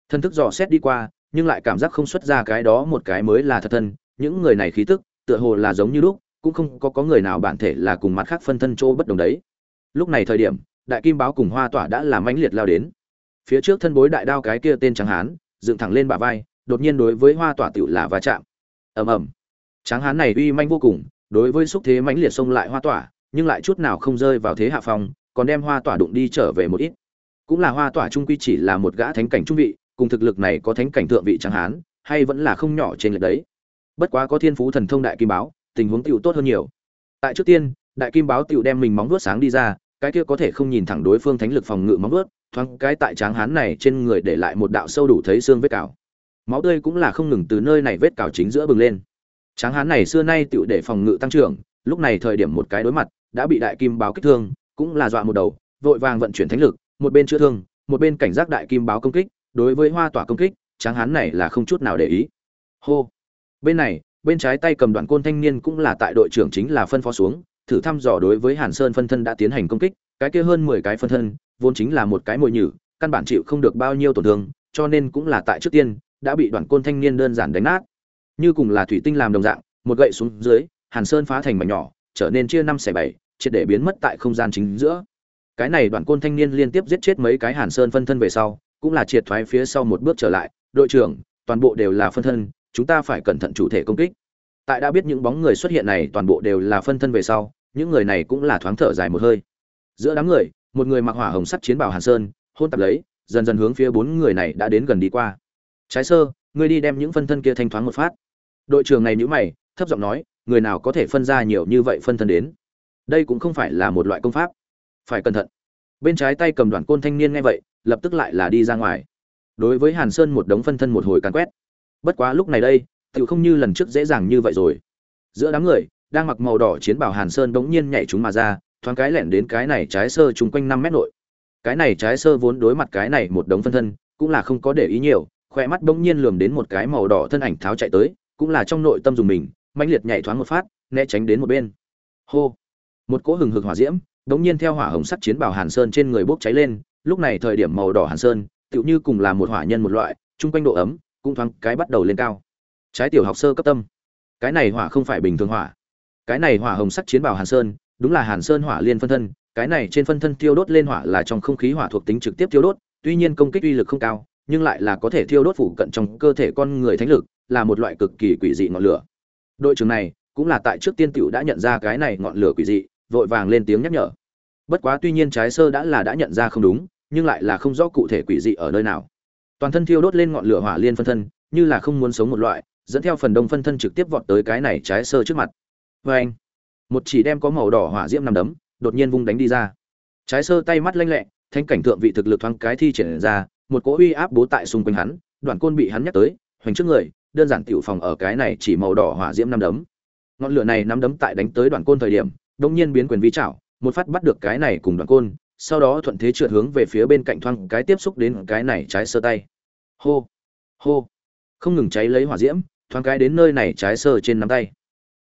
thân thức dò xét đi qua, nhưng lại cảm giác không xuất ra cái đó một cái mới là thật thân. Những người này khí tức, tựa hồ là giống như lúc, cũng không có có người nào bản thể là cùng mặt khác phân thân chỗ bất đồng đấy. Lúc này thời điểm, đại kim báo cùng hoa tỏa đã làm mãnh liệt lao đến. Phía trước thân bối đại đao cái kia tên tráng hán, dựng thẳng lên bả vai, đột nhiên đối với hoa tỏa tựu là va chạm. Ầm ầm. Tráng hán này uy manh vô cùng, đối với xúc thế mãnh liệt xông lại hoa tỏa, nhưng lại chút nào không rơi vào thế hạ phong còn đem hoa tỏa đụng đi trở về một ít. Cũng là hoa tỏa trung quy chỉ là một gã thánh cảnh trung vị, cùng thực lực này có thánh cảnh thượng vị chẳng hán hay vẫn là không nhỏ trên lệch đấy. Bất quá có thiên phú thần thông đại kim báo, tình huống tựu tốt hơn nhiều. Tại trước tiên, đại kim báo tựu đem mình móng vuốt sáng đi ra, cái kia có thể không nhìn thẳng đối phương thánh lực phòng ngự móng vuốt, thoáng cái tại tráng hán này trên người để lại một đạo sâu đủ thấy xương vết cào. Máu tươi cũng là không ngừng từ nơi này vết cào chính giữa bừng lên. Tráng hán này xưa nay tựu để phòng ngự tăng trưởng, lúc này thời điểm một cái đối mặt, đã bị đại kim báo kích thương cũng là dọa một đầu, vội vàng vận chuyển thánh lực, một bên chữa thương, một bên cảnh giác đại kim báo công kích, đối với hoa tỏa công kích, tráng hán này là không chút nào để ý. Hô. Bên này, bên trái tay cầm đoạn côn thanh niên cũng là tại đội trưởng chính là phân phó xuống, thử thăm dò đối với hàn sơn phân thân đã tiến hành công kích, cái kia hơn mười cái phân thân, vốn chính là một cái mồi nhử, căn bản chịu không được bao nhiêu tổn thương, cho nên cũng là tại trước tiên, đã bị đoàn côn thanh niên đơn giản đánh nát. Như cùng là thủy tinh làm đồng dạng, một gậy xuống dưới, hàn sơn phá thành mảnh nhỏ, trở nên chia năm xẻ bảy triệt để biến mất tại không gian chính giữa. Cái này đoàn côn thanh niên liên tiếp giết chết mấy cái hàn sơn phân thân về sau, cũng là triệt thoái phía sau một bước trở lại. Đội trưởng, toàn bộ đều là phân thân, chúng ta phải cẩn thận chủ thể công kích. Tại đã biết những bóng người xuất hiện này toàn bộ đều là phân thân về sau, những người này cũng là thoáng thở dài một hơi. Giữa đám người, một người mặc hỏa hồng sắt chiến bảo hàn sơn, hôn tập lấy, dần dần hướng phía bốn người này đã đến gần đi qua. Trái sơ, ngươi đi đem những phân thân kia thanh thoáng một phát. Đội trưởng này nhữ mày, thấp giọng nói, người nào có thể phân ra nhiều như vậy phân thân đến? Đây cũng không phải là một loại công pháp. Phải cẩn thận. Bên trái tay cầm đoàn côn thanh niên nghe vậy, lập tức lại là đi ra ngoài. Đối với hàn sơn một đống phân thân một hồi càn quét. Bất quá lúc này đây tự không như lần trước dễ dàng như vậy rồi. Giữa đám người, đang mặc màu đỏ chiến bảo hàn sơn đống nhiên nhảy chúng mà ra, thoáng cái lẻn đến cái này trái sơ chung quanh năm mét nội. Cái này trái sơ vốn đối mặt cái này một đống phân thân, cũng là không có để ý nhiều khoe mắt bỗng nhiên lườm đến một cái màu đỏ thân ảnh tháo chạy tới, cũng là trong nội tâm dùng mình, mãnh liệt nhảy thoáng một phát, né tránh đến một bên. Hô! Một cỗ hừng hực hỏa diễm, đống nhiên theo hỏa hồng sắt chiến bảo hàn sơn trên người bốc cháy lên, lúc này thời điểm màu đỏ hàn sơn, tựu như cùng là một hỏa nhân một loại, chung quanh độ ấm, cũng thoáng cái bắt đầu lên cao. Trái tiểu học sơ cấp tâm. Cái này hỏa không phải bình thường hỏa. Cái này hỏa hồng sắt chiến bảo hàn sơn, đúng là hàn sơn hỏa liên phân thân, cái này trên phân thân tiêu đốt lên hỏa là trong không khí hỏa thuộc tính trực tiếp tiêu đốt, tuy nhiên công kích uy lực không cao, nhưng lại là có thể thiêu đốt phủ cận trong cơ thể con người thánh lực, là một loại cực kỳ quỷ dị ngọn lửa. Đội trưởng này, cũng là tại trước tiên tiểu đã nhận ra cái này ngọn lửa quỷ dị vội vàng lên tiếng nhắc nhở. Bất quá tuy nhiên trái sơ đã là đã nhận ra không đúng, nhưng lại là không rõ cụ thể quỷ dị ở nơi nào. Toàn thân thiêu đốt lên ngọn lửa hỏa liên phân thân, như là không muốn sống một loại, dẫn theo phần đông phân thân trực tiếp vọt tới cái này trái sơ trước mặt. Vê anh, một chỉ đem có màu đỏ hỏa diễm nằm đấm, đột nhiên vung đánh đi ra. Trái sơ tay mắt lanh lẹ, thanh cảnh thượng vị thực lực thoáng cái thi triển ra, một cỗ uy áp bố tại xung quanh hắn, đoạn côn bị hắn nhắc tới, hoành trước người, đơn giản tiểu phòng ở cái này chỉ màu đỏ hỏa diễm năm đấm. Ngọn lửa này năm đấm tại đánh tới đoạn côn thời điểm đông nhiên biến quyền vi chảo một phát bắt được cái này cùng đoạn côn, sau đó thuận thế trượt hướng về phía bên cạnh thoang, cái tiếp xúc đến cái này trái sơ tay. Hô hô. Không ngừng cháy lấy hỏa diễm, thoáng cái đến nơi này trái sơ trên nắm tay.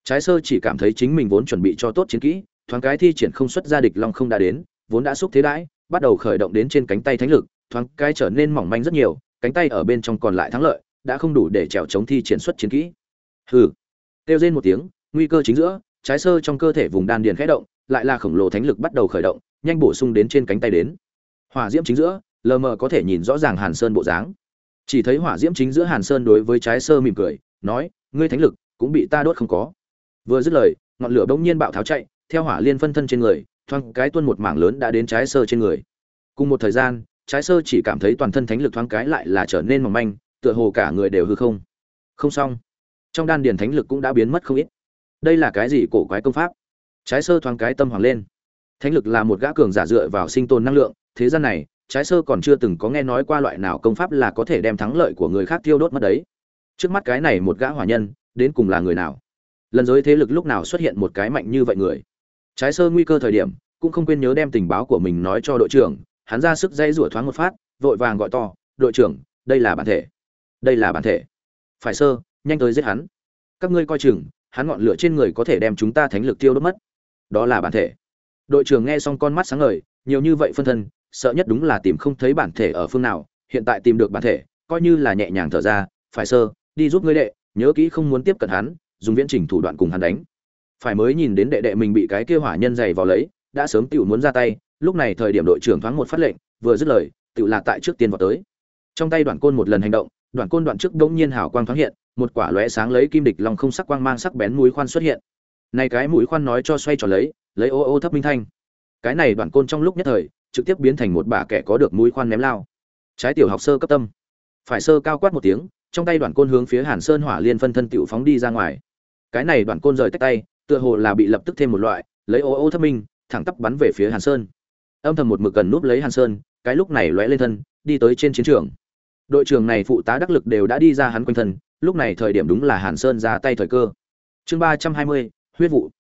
Trái sơ chỉ cảm thấy chính mình vốn chuẩn bị cho tốt chiến kỹ, thoáng cái thi triển không xuất ra địch long không đã đến, vốn đã xúc thế đãi, bắt đầu khởi động đến trên cánh tay thánh lực, thoáng cái trở nên mỏng manh rất nhiều, cánh tay ở bên trong còn lại thắng lợi, đã không đủ để trèo chống thi triển xuất chiến kỹ. Hừ. Kêu rên một tiếng, nguy cơ chính giữa trái sơ trong cơ thể vùng đan điền khẽ động, lại là khổng lồ thánh lực bắt đầu khởi động, nhanh bổ sung đến trên cánh tay đến. Hỏa diễm chính giữa, lờ mờ có thể nhìn rõ ràng hàn sơn bộ dáng. Chỉ thấy hỏa diễm chính giữa hàn sơn đối với trái sơ mỉm cười, nói, ngươi thánh lực cũng bị ta đốt không có. Vừa dứt lời, ngọn lửa bỗng nhiên bạo tháo chạy, theo hỏa liên phân thân trên người, thoáng cái tuôn một mảng lớn đã đến trái sơ trên người. Cùng một thời gian, trái sơ chỉ cảm thấy toàn thân thánh lực thoáng cái lại là trở nên mỏng manh, tựa hồ cả người đều hư không. Không xong. Trong đan điền thánh lực cũng đã biến mất không ít đây là cái gì cổ quái công pháp? Trái sơ thoáng cái tâm hoàng lên. Thánh lực là một gã cường giả dựa vào sinh tồn năng lượng, thế gian này, trái sơ còn chưa từng có nghe nói qua loại nào công pháp là có thể đem thắng lợi của người khác tiêu đốt mất đấy. Trước mắt cái này một gã hỏa nhân, đến cùng là người nào? Lần giới thế lực lúc nào xuất hiện một cái mạnh như vậy người? Trái sơ nguy cơ thời điểm, cũng không quên nhớ đem tình báo của mình nói cho đội trưởng, hắn ra sức dây rủa thoáng một phát, vội vàng gọi to, đội trưởng, đây là bản thể. Đây là bản thể. Phải sơ, nhanh tới giết hắn. Các ngươi coi chừng hắn ngọn lửa trên người có thể đem chúng ta thánh lực tiêu đốt mất. Đó là bản thể. Đội trưởng nghe xong con mắt sáng ngời, nhiều như vậy phân thân, sợ nhất đúng là tìm không thấy bản thể ở phương nào, hiện tại tìm được bản thể, coi như là nhẹ nhàng thở ra, phải sơ, đi giúp ngươi đệ, nhớ kỹ không muốn tiếp cận hắn, dùng viễn trình thủ đoạn cùng hắn đánh. Phải mới nhìn đến đệ đệ mình bị cái kia hỏa nhân dày vào lấy, đã sớm tiểu muốn ra tay, lúc này thời điểm đội trưởng thoáng một phát lệnh, vừa dứt lời, tiểu là tại trước tiên vào tới. Trong tay đoạn côn một lần hành động, đoạn côn đoạn trước đống nhiên hào quang thoáng hiện một quả lóe sáng lấy kim địch long không sắc quang mang sắc bén mũi khoan xuất hiện. Này cái mũi khoan nói cho xoay tròn lấy lấy ô ô thấp minh thanh. Cái này đoạn côn trong lúc nhất thời, trực tiếp biến thành một bà kẻ có được mũi khoan ném lao. Trái tiểu học sơ cấp tâm. Phải sơ cao quát một tiếng, trong tay đoạn côn hướng phía hàn sơn hỏa liên phân thân tiểu phóng đi ra ngoài. Cái này đoạn côn rời tách tay, tựa hồ là bị lập tức thêm một loại, lấy ô ô thấp minh, thẳng tắp bắn về phía hàn sơn. Âm thầm một mực gần núp lấy hàn sơn, cái lúc này lóe lên thân, đi tới trên chiến trường. Đội trưởng này phụ tá đắc lực đều đã đi ra hắn quanh thân lúc này thời điểm đúng là hàn sơn ra tay thời cơ. Chương ba trăm hai mươi, huyết vụ.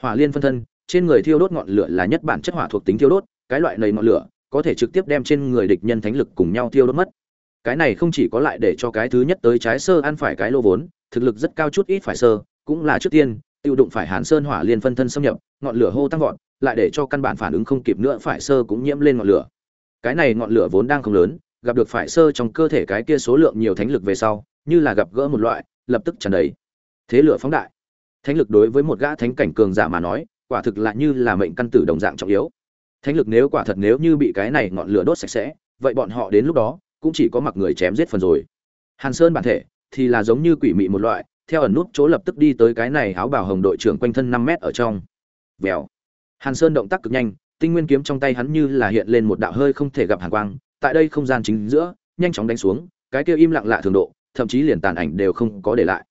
Hỏa liên phân thân, trên người thiêu đốt ngọn lửa là nhất bản chất hỏa thuộc tính thiêu đốt, cái loại này ngọn lửa có thể trực tiếp đem trên người địch nhân thánh lực cùng nhau thiêu đốt mất. Cái này không chỉ có lại để cho cái thứ nhất tới trái sơ ăn phải cái lô vốn, thực lực rất cao chút ít phải sơ, cũng là trước tiên, tiêu đụng phải hàn sơn hỏa liên phân thân xâm nhập, ngọn lửa hô tăng vọt, lại để cho căn bản phản ứng không kịp nữa phải sơ cũng nhiễm lên ngọn lửa. Cái này ngọn lửa vốn đang không lớn, gặp được phải sơ trong cơ thể cái kia số lượng nhiều thánh lực về sau như là gặp gỡ một loại, lập tức tràn đầy. Thế lửa phóng đại. Thánh lực đối với một gã thánh cảnh cường giả mà nói, quả thực là như là mệnh căn tử đồng dạng trọng yếu. Thánh lực nếu quả thật nếu như bị cái này ngọn lửa đốt sạch sẽ, vậy bọn họ đến lúc đó, cũng chỉ có mặc người chém giết phần rồi. Hàn sơn bản thể thì là giống như quỷ mị một loại, theo ẩn nút chỗ lập tức đi tới cái này áo bào hồng đội trưởng quanh thân năm mét ở trong. Vèo. Hàn sơn động tác cực nhanh, tinh nguyên kiếm trong tay hắn như là hiện lên một đạo hơi không thể gặp hàn quang, tại đây không gian chính giữa, nhanh chóng đánh xuống, cái kia im lặng lạ thường độ thậm chí liền tàn ảnh đều không có để lại.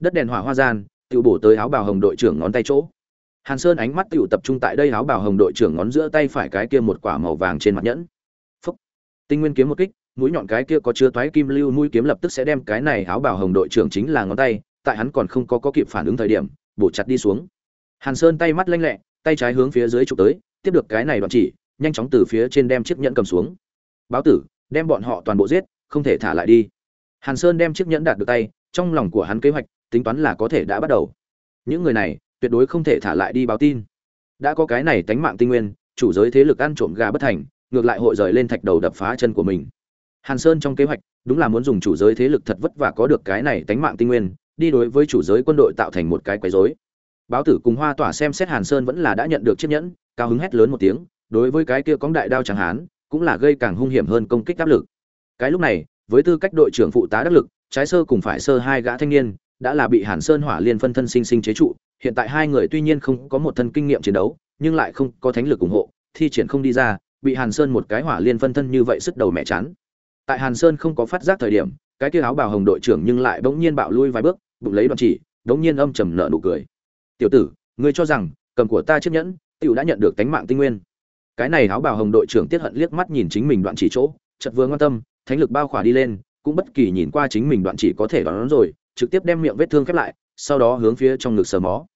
Đất đèn hỏa hoa gian tự bổ tới áo bào hồng đội trưởng ngón tay chỗ. Hàn sơn ánh mắt tự tập trung tại đây áo bào hồng đội trưởng ngón giữa tay phải cái kia một quả màu vàng trên mặt nhẫn. Phúc. tinh nguyên kiếm một kích, mũi nhọn cái kia có chứa toái kim lưu mũi kiếm lập tức sẽ đem cái này áo bào hồng đội trưởng chính là ngón tay, tại hắn còn không có có kịp phản ứng thời điểm, bổ chặt đi xuống. Hàn sơn tay mắt lanh lẹ, tay trái hướng phía dưới chụp tới, tiếp được cái này đoạn chỉ, nhanh chóng từ phía trên đem chiếc nhẫn cầm xuống. Báo tử, đem bọn họ toàn bộ giết, không thể thả lại đi hàn sơn đem chiếc nhẫn đạt được tay, trong lòng của hắn kế hoạch, tính toán là có thể đã bắt đầu. Những người này, tuyệt đối không thể thả lại đi báo tin. Đã có cái này tánh mạng tinh nguyên, chủ giới thế lực ăn trộm gà bất thành, ngược lại hội rời lên thạch đầu đập phá chân của mình. Hàn sơn trong kế hoạch, đúng là muốn dùng chủ giới thế lực thật vất vả có được cái này tánh mạng tinh nguyên, đi đối với chủ giới quân đội tạo thành một cái quấy rối. Báo tử cùng hoa tỏa xem xét hàn sơn vẫn là đã nhận được chiếc nhẫn, cao hứng hét lớn một tiếng, đối với cái kia cóng đại đao chẳng hán, cũng là gây càng hung hiểm hơn công kích áp lực. Cái lúc này với tư cách đội trưởng phụ tá đắc lực, trái sơ cùng phải sơ hai gã thanh niên, đã là bị hàn sơn hỏa liên phân thân sinh sinh chế trụ. Hiện tại hai người tuy nhiên không có một thân kinh nghiệm chiến đấu, nhưng lại không có thánh lực ủng hộ, thi triển không đi ra, bị hàn sơn một cái hỏa liên phân thân như vậy sức đầu mẹ chán. Tại hàn sơn không có phát giác thời điểm, cái kia áo bào hồng đội trưởng nhưng lại bỗng nhiên bạo lui vài bước, bụng lấy đoạn chỉ, bỗng nhiên âm trầm nợ nụ cười. Tiểu tử, ngươi cho rằng, cầm của ta chiếc nhẫn, tiểu đã nhận được tánh mạng tinh nguyên. Cái này áo bào hồng đội trưởng tiết hận liếc mắt nhìn chính mình đoạn chỉ chỗ chật vừa ngon tâm thánh lực bao khỏa đi lên, cũng bất kỳ nhìn qua chính mình đoạn chỉ có thể đoán rồi, trực tiếp đem miệng vết thương khép lại, sau đó hướng phía trong ngực sờ mó.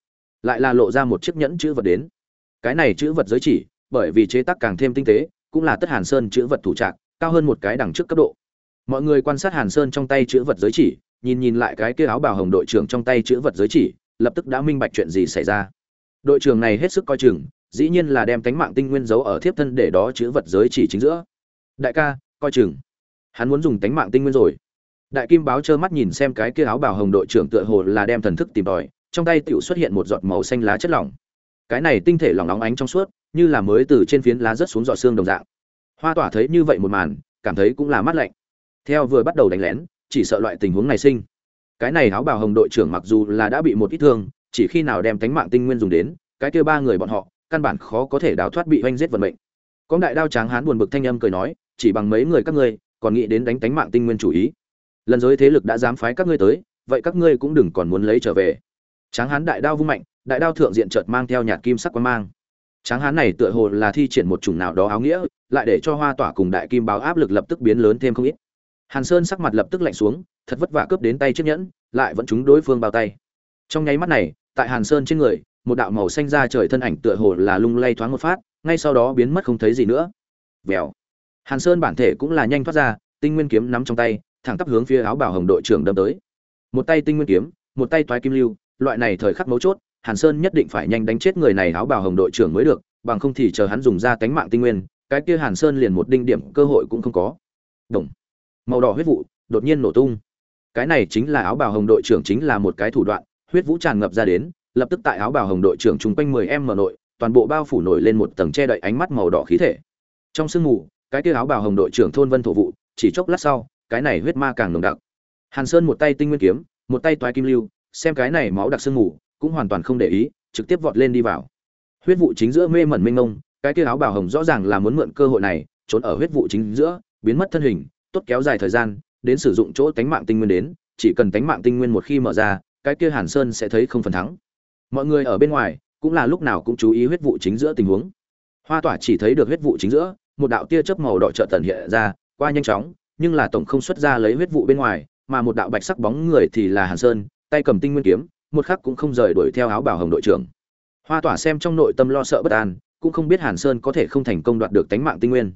Lại là lộ ra một chiếc nhẫn chữ vật đến. Cái này chữ vật giới chỉ, bởi vì chế tác càng thêm tinh tế, cũng là tất hàn sơn chữ vật thủ trạc cao hơn một cái đằng trước cấp độ. Mọi người quan sát hàn sơn trong tay chữ vật giới chỉ, nhìn nhìn lại cái kia áo bào hồng đội trưởng trong tay chữ vật giới chỉ, lập tức đã minh bạch chuyện gì xảy ra. Đội trưởng này hết sức coi chừng, dĩ nhiên là đem tánh mạng tinh nguyên giấu ở thiếp thân để đó chữ vật giới chỉ chính giữa. Đại ca, coi chừng hắn muốn dùng tánh mạng tinh nguyên rồi. Đại kim báo trơ mắt nhìn xem cái kia áo bào hồng đội trưởng tựa hồ là đem thần thức tìm tòi, trong tay tựu xuất hiện một giọt màu xanh lá chất lỏng. Cái này tinh thể lỏng nóng ánh trong suốt, như là mới từ trên phiến lá rớt xuống giọt xương đồng dạng. Hoa tỏa thấy như vậy một màn, cảm thấy cũng là mát lạnh. Theo vừa bắt đầu đánh lén, chỉ sợ loại tình huống này sinh. Cái này áo bào hồng đội trưởng mặc dù là đã bị một ít thương, chỉ khi nào đem tánh mạng tinh nguyên dùng đến, cái kia ba người bọn họ, căn bản khó có thể đào thoát bị oanh giết vận mệnh. Có đại đao tráng hán buồn bực thanh âm cười nói, chỉ bằng mấy người các ngươi còn nghĩ đến đánh tánh mạng tinh nguyên chủ ý. Lần giới thế lực đã dám phái các ngươi tới, vậy các ngươi cũng đừng còn muốn lấy trở về. Tráng hán đại đao vung mạnh, đại đao thượng diện chợt mang theo nhạt kim sắc quang mang. Tráng hán này tựa hồ là thi triển một chủng nào đó áo nghĩa, lại để cho hoa tỏa cùng đại kim báo áp lực lập tức biến lớn thêm không ít. Hàn sơn sắc mặt lập tức lạnh xuống, thật vất vả cướp đến tay chiếc nhẫn, lại vẫn trúng đối phương bao tay. Trong nháy mắt này, tại hàn sơn trên người, một đạo màu xanh ra trời thân ảnh tựa hồ là lung lay thoáng một phát, ngay sau đó biến mất không thấy gì nữa. Vèo hàn sơn bản thể cũng là nhanh thoát ra, tinh nguyên kiếm nắm trong tay, thẳng tắp hướng phía áo bảo hồng đội trưởng đâm tới. Một tay tinh nguyên kiếm, một tay toái kim lưu, loại này thời khắc mấu chốt, hàn sơn nhất định phải nhanh đánh chết người này áo bảo hồng đội trưởng mới được, bằng không thì chờ hắn dùng ra cánh mạng tinh nguyên, cái kia hàn sơn liền một đinh điểm cơ hội cũng không có. Đồng. Màu đỏ huyết vụ, đột nhiên nổ tung. Cái này chính là áo bào hồng đội trưởng chính là một cái thủ đoạn, huyết vũ tràn ngập ra đến, lập tức tại áo bào hồng đội trưởng trung quanh mười em mở nội, toàn bộ bao phủ nổi lên một tầng che đậy ánh mắt màu đỏ khí thể. Trong sương mù cái kia áo bào hồng đội trưởng thôn vân thổ vụ, chỉ chốc lát sau, cái này huyết ma càng nồng đặc. Hàn sơn một tay tinh nguyên kiếm, một tay toái kim lưu, xem cái này máu đặc sương mù, cũng hoàn toàn không để ý, trực tiếp vọt lên đi vào. Huyết vụ chính giữa mê mẩn mênh mông, cái kia áo bào hồng rõ ràng là muốn mượn cơ hội này, trốn ở huyết vụ chính giữa, biến mất thân hình, tốt kéo dài thời gian, đến sử dụng chỗ tánh mạng tinh nguyên đến, chỉ cần tánh mạng tinh nguyên một khi mở ra, cái kia hàn sơn sẽ thấy không phần thắng. Mọi người ở bên ngoài, cũng là lúc nào cũng chú ý huyết vụ chính giữa tình huống. Hoa tỏa chỉ thấy được huyết vụ chính giữa một đạo tia chớp màu đỏ trợ tần hiện ra, qua nhanh chóng, nhưng là tổng không xuất ra lấy huyết vụ bên ngoài, mà một đạo bạch sắc bóng người thì là hàn sơn, tay cầm tinh nguyên kiếm, một khắc cũng không rời đuổi theo áo bảo hồng đội trưởng. Hoa tỏa xem trong nội tâm lo sợ bất an, cũng không biết hàn sơn có thể không thành công đoạt được tánh mạng tinh nguyên.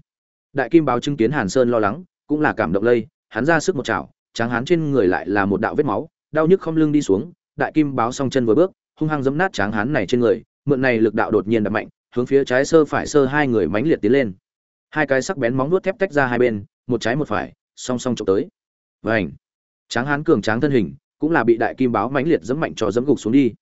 Đại kim báo chứng kiến hàn sơn lo lắng, cũng là cảm động lây, hắn ra sức một chảo, tráng hán trên người lại là một đạo vết máu, đau nhức không lưng đi xuống, đại kim báo song chân vừa bước, hung hăng giẫm nát tráng hán này trên người, mượn này lực đạo đột nhiên đập mạnh, hướng phía trái sơ phải sơ hai người mãnh liệt tiến lên hai cái sắc bén móng vuốt thép tách ra hai bên, một trái một phải, song song trộm tới. Vảnh tráng hán cường tráng thân hình, cũng là bị đại kim báo mãnh liệt dẫm mạnh cho dẫm gục xuống đi.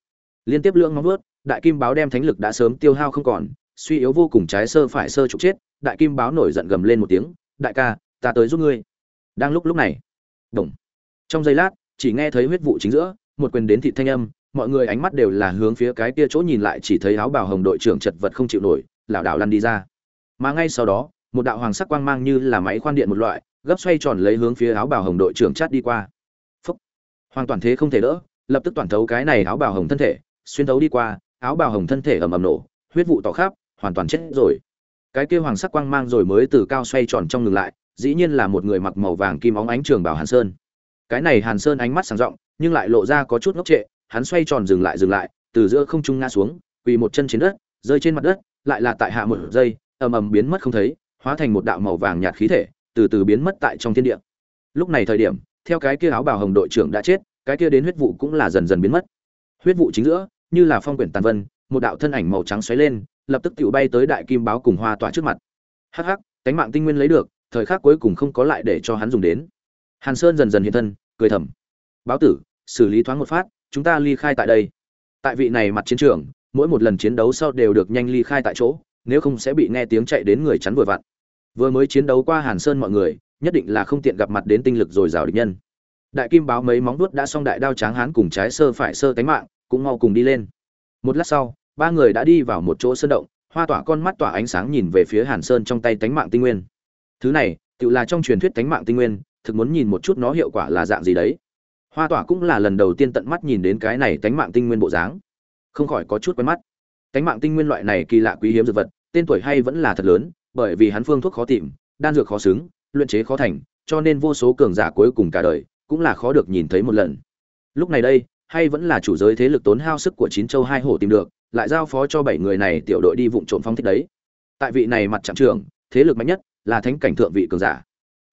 Liên tiếp lưỡng móng vuốt, đại kim báo đem thánh lực đã sớm tiêu hao không còn, suy yếu vô cùng trái sơ phải sơ trục chết, đại kim báo nổi giận gầm lên một tiếng, đại ca, ta tới giúp ngươi. Đang lúc lúc này đồng trong giây lát, chỉ nghe thấy huyết vụ chính giữa, một quyền đến thị thanh âm, mọi người ánh mắt đều là hướng phía cái kia chỗ nhìn lại chỉ thấy áo bào hồng đội trưởng chật vật không chịu nổi, lảo đảo lăn đi ra. Mà ngay sau đó một đạo hoàng sắc quang mang như là máy khoan điện một loại, gấp xoay tròn lấy hướng phía áo bào hồng đội trưởng chát đi qua. Phúc. Hoàng toàn thế không thể đỡ, lập tức toàn thấu cái này áo bào hồng thân thể, xuyên thấu đi qua, áo bào hồng thân thể ầm ầm nổ, huyết vụ tỏ khắp, hoàn toàn chết rồi. Cái kia hoàng sắc quang mang rồi mới từ cao xoay tròn trong ngừng lại, dĩ nhiên là một người mặc màu vàng kim óng ánh trường bảo hàn sơn. Cái này hàn sơn ánh mắt sáng rộng, nhưng lại lộ ra có chút ngốc trệ, hắn xoay tròn dừng lại dừng lại, từ giữa không trung ngã xuống, quỳ một chân trên đất, rơi trên mặt đất, lại là tại hạ một giây, ầm ầm biến mất không thấy hóa thành một đạo màu vàng nhạt khí thể, từ từ biến mất tại trong thiên địa. Lúc này thời điểm, theo cái kia áo bào hồng đội trưởng đã chết, cái kia đến huyết vụ cũng là dần dần biến mất. Huyết vụ chính giữa, như là phong quyển tàn vân, một đạo thân ảnh màu trắng xoáy lên, lập tức tự bay tới đại kim báo cùng hoa tỏa trước mặt. Hắc hắc, cánh mạng tinh nguyên lấy được, thời khắc cuối cùng không có lại để cho hắn dùng đến. Hàn sơn dần dần hiện thân, cười thầm. Báo tử, xử lý thoáng một phát, chúng ta ly khai tại đây. Tại vị này mặt chiến trường, mỗi một lần chiến đấu sau đều được nhanh ly khai tại chỗ nếu không sẽ bị nghe tiếng chạy đến người chắn vừa vặn. Vừa mới chiến đấu qua hàn sơn mọi người, nhất định là không tiện gặp mặt đến tinh lực dồi dào địch nhân. Đại kim báo mấy móng vuốt đã xong đại đao tráng hán cùng trái sơ phải sơ tánh mạng, cũng mau cùng đi lên. Một lát sau, ba người đã đi vào một chỗ sơn động, hoa tỏa con mắt tỏa ánh sáng nhìn về phía hàn sơn trong tay tánh mạng tinh nguyên. Thứ này, tự là trong truyền thuyết tánh mạng tinh nguyên, thực muốn nhìn một chút nó hiệu quả là dạng gì đấy. Hoa tỏa cũng là lần đầu tiên tận mắt nhìn đến cái này tánh mạng tinh nguyên bộ dáng. Không khỏi có chút quen mắt. Tánh mạng tinh nguyên loại này kỳ lạ quý hiếm dược vật tên tuổi hay vẫn là thật lớn, bởi vì hắn phương thuốc khó tìm, đan dược khó xứng, luyện chế khó thành, cho nên vô số cường giả cuối cùng cả đời cũng là khó được nhìn thấy một lần. Lúc này đây, hay vẫn là chủ giới thế lực tốn hao sức của chín châu hai hổ tìm được, lại giao phó cho bảy người này tiểu đội đi vụng trộm phong thích đấy. Tại vị này mặt trạm trưởng, thế lực mạnh nhất là thánh cảnh thượng vị cường giả.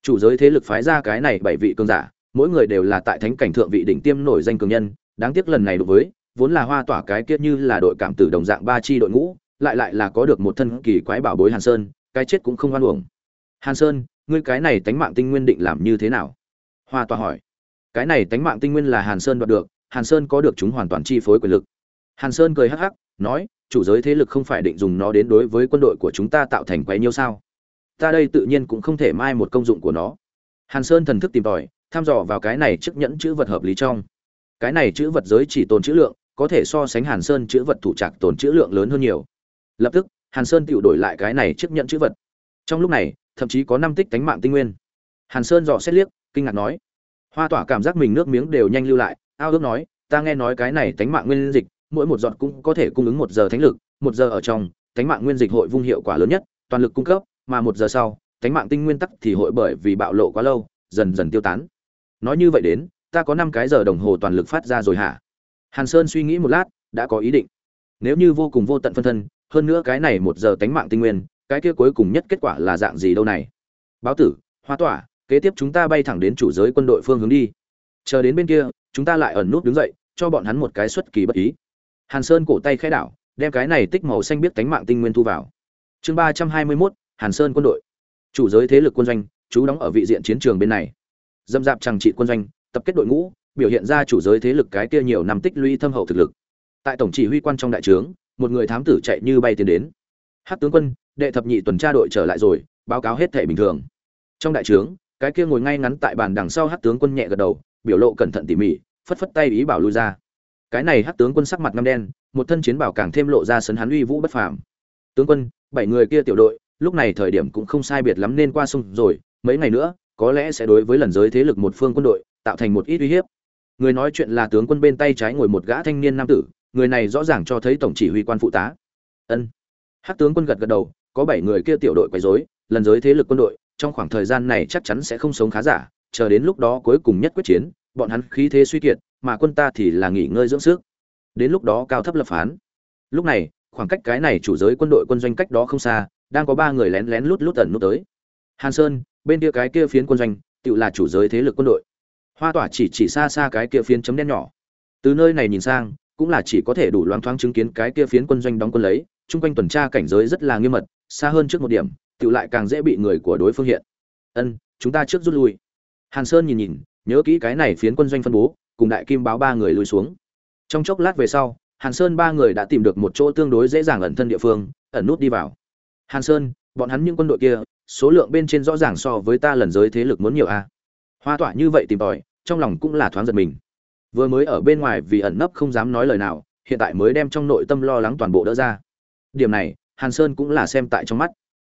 Chủ giới thế lực phái ra cái này bảy vị cường giả, mỗi người đều là tại thánh cảnh thượng vị đỉnh tiêm nổi danh cường nhân, đáng tiếc lần này đối với, vốn là hoa tỏa cái kiết như là đội cảm tử đồng dạng ba chi đội ngũ lại lại là có được một thân kỳ quái bảo bối hàn sơn, cái chết cũng không hoan uổng. Hàn sơn, ngươi cái này tánh mạng tinh nguyên định làm như thế nào? Hoa tòa hỏi. Cái này tánh mạng tinh nguyên là hàn sơn đoạt được, hàn sơn có được chúng hoàn toàn chi phối quyền lực. Hàn sơn cười hắc hắc, nói, chủ giới thế lực không phải định dùng nó đến đối với quân đội của chúng ta tạo thành quấy nhiêu sao? Ta đây tự nhiên cũng không thể mai một công dụng của nó. Hàn sơn thần thức tìm tòi, tham dò vào cái này chiếc nhẫn chữ vật hợp lý trong. Cái này chữ vật giới chỉ tồn chữ lượng, có thể so sánh hàn sơn chữ vật thủ trạc tồn chữ lượng lớn hơn nhiều lập tức, hàn sơn tự đổi lại cái này chiếc nhận chữ vật. Trong lúc này, thậm chí có năm tích tánh mạng tinh nguyên. Hàn sơn dò xét liếc, kinh ngạc nói, hoa tỏa cảm giác mình nước miếng đều nhanh lưu lại. Ao ước nói, ta nghe nói cái này tánh mạng nguyên dịch, mỗi một giọt cũng có thể cung ứng một giờ thánh lực, một giờ ở trong, tánh mạng nguyên dịch hội vung hiệu quả lớn nhất, toàn lực cung cấp, mà một giờ sau, tánh mạng tinh nguyên tắc thì hội bởi vì bạo lộ quá lâu, dần dần tiêu tán. Nói như vậy đến, ta có năm cái giờ đồng hồ toàn lực phát ra rồi hả? Hàn sơn suy nghĩ một lát, đã có ý định. Nếu như vô cùng vô tận phân thân hơn nữa cái này một giờ tánh mạng tinh nguyên, cái kia cuối cùng nhất kết quả là dạng gì đâu này? Báo tử, hoa tỏa, kế tiếp chúng ta bay thẳng đến chủ giới quân đội phương hướng đi. Chờ đến bên kia, chúng ta lại ẩn nút đứng dậy, cho bọn hắn một cái xuất kỳ bất ý. Hàn sơn cổ tay khẽ đảo, đem cái này tích màu xanh biết tánh mạng tinh nguyên thu vào. Chương ba trăm hai mươi mốt, hàn sơn quân đội. Chủ giới thế lực quân doanh, chú đóng ở vị diện chiến trường bên này. Dâm dạp chẳng trị quân doanh, tập kết đội ngũ, biểu hiện ra chủ giới thế lực cái kia nhiều năm tích lũy thâm hậu thực lực. Tại tổng chỉ huy quan trong đại trướng một người thám tử chạy như bay tiến đến. Hát tướng quân, đệ thập nhị tuần tra đội trở lại rồi, báo cáo hết thể bình thường. Trong đại trướng, cái kia ngồi ngay ngắn tại bàn đằng sau hát tướng quân nhẹ gật đầu, biểu lộ cẩn thận tỉ mỉ, phất phất tay ý bảo lui ra. Cái này hát tướng quân sắc mặt ngăm đen, một thân chiến bảo càng thêm lộ ra sấn hắn uy vũ bất phàm. Tướng quân, bảy người kia tiểu đội, lúc này thời điểm cũng không sai biệt lắm nên qua sông rồi, mấy ngày nữa, có lẽ sẽ đối với lần giới thế lực một phương quân đội, tạo thành một ít uy hiếp. Người nói chuyện là tướng quân bên tay trái ngồi một gã thanh niên nam tử người này rõ ràng cho thấy tổng chỉ huy quan phụ tá. Ân. Hát tướng quân gật gật đầu, có bảy người kia tiểu đội quấy rối, lần giới thế lực quân đội, trong khoảng thời gian này chắc chắn sẽ không sống khá giả, chờ đến lúc đó cuối cùng nhất quyết chiến, bọn hắn khí thế suy kiệt, mà quân ta thì là nghỉ ngơi dưỡng sức. Đến lúc đó cao thấp lập phán. Lúc này, khoảng cách cái này chủ giới quân đội quân doanh cách đó không xa, đang có ba người lén lén lút lút tẩn nút tới. Hàn sơn, bên kia cái kia phiến quân doanh tự là chủ giới thế lực quân đội. Hoa tỏa chỉ chỉ xa xa cái kia phiến chấm đen nhỏ. Từ nơi này nhìn sang cũng là chỉ có thể đủ loáng thoáng chứng kiến cái kia phiến quân doanh đóng quân lấy, chung quanh tuần tra cảnh giới rất là nghiêm mật, xa hơn trước một điểm tự lại càng dễ bị người của đối phương hiện. Ân, chúng ta trước rút lui. Hàn sơn nhìn nhìn, nhớ kỹ cái này phiến quân doanh phân bố, cùng đại kim báo ba người lui xuống. Trong chốc lát về sau, hàn sơn ba người đã tìm được một chỗ tương đối dễ dàng ẩn thân địa phương, ẩn nút đi vào. Hàn sơn, bọn hắn những quân đội kia, số lượng bên trên rõ ràng so với ta lần giới thế lực muốn nhiều a. Hoa tỏa như vậy tìm tòi, trong lòng cũng là thoáng giật mình vừa mới ở bên ngoài vì ẩn nấp không dám nói lời nào, hiện tại mới đem trong nội tâm lo lắng toàn bộ đỡ ra. Điểm này, hàn sơn cũng là xem tại trong mắt.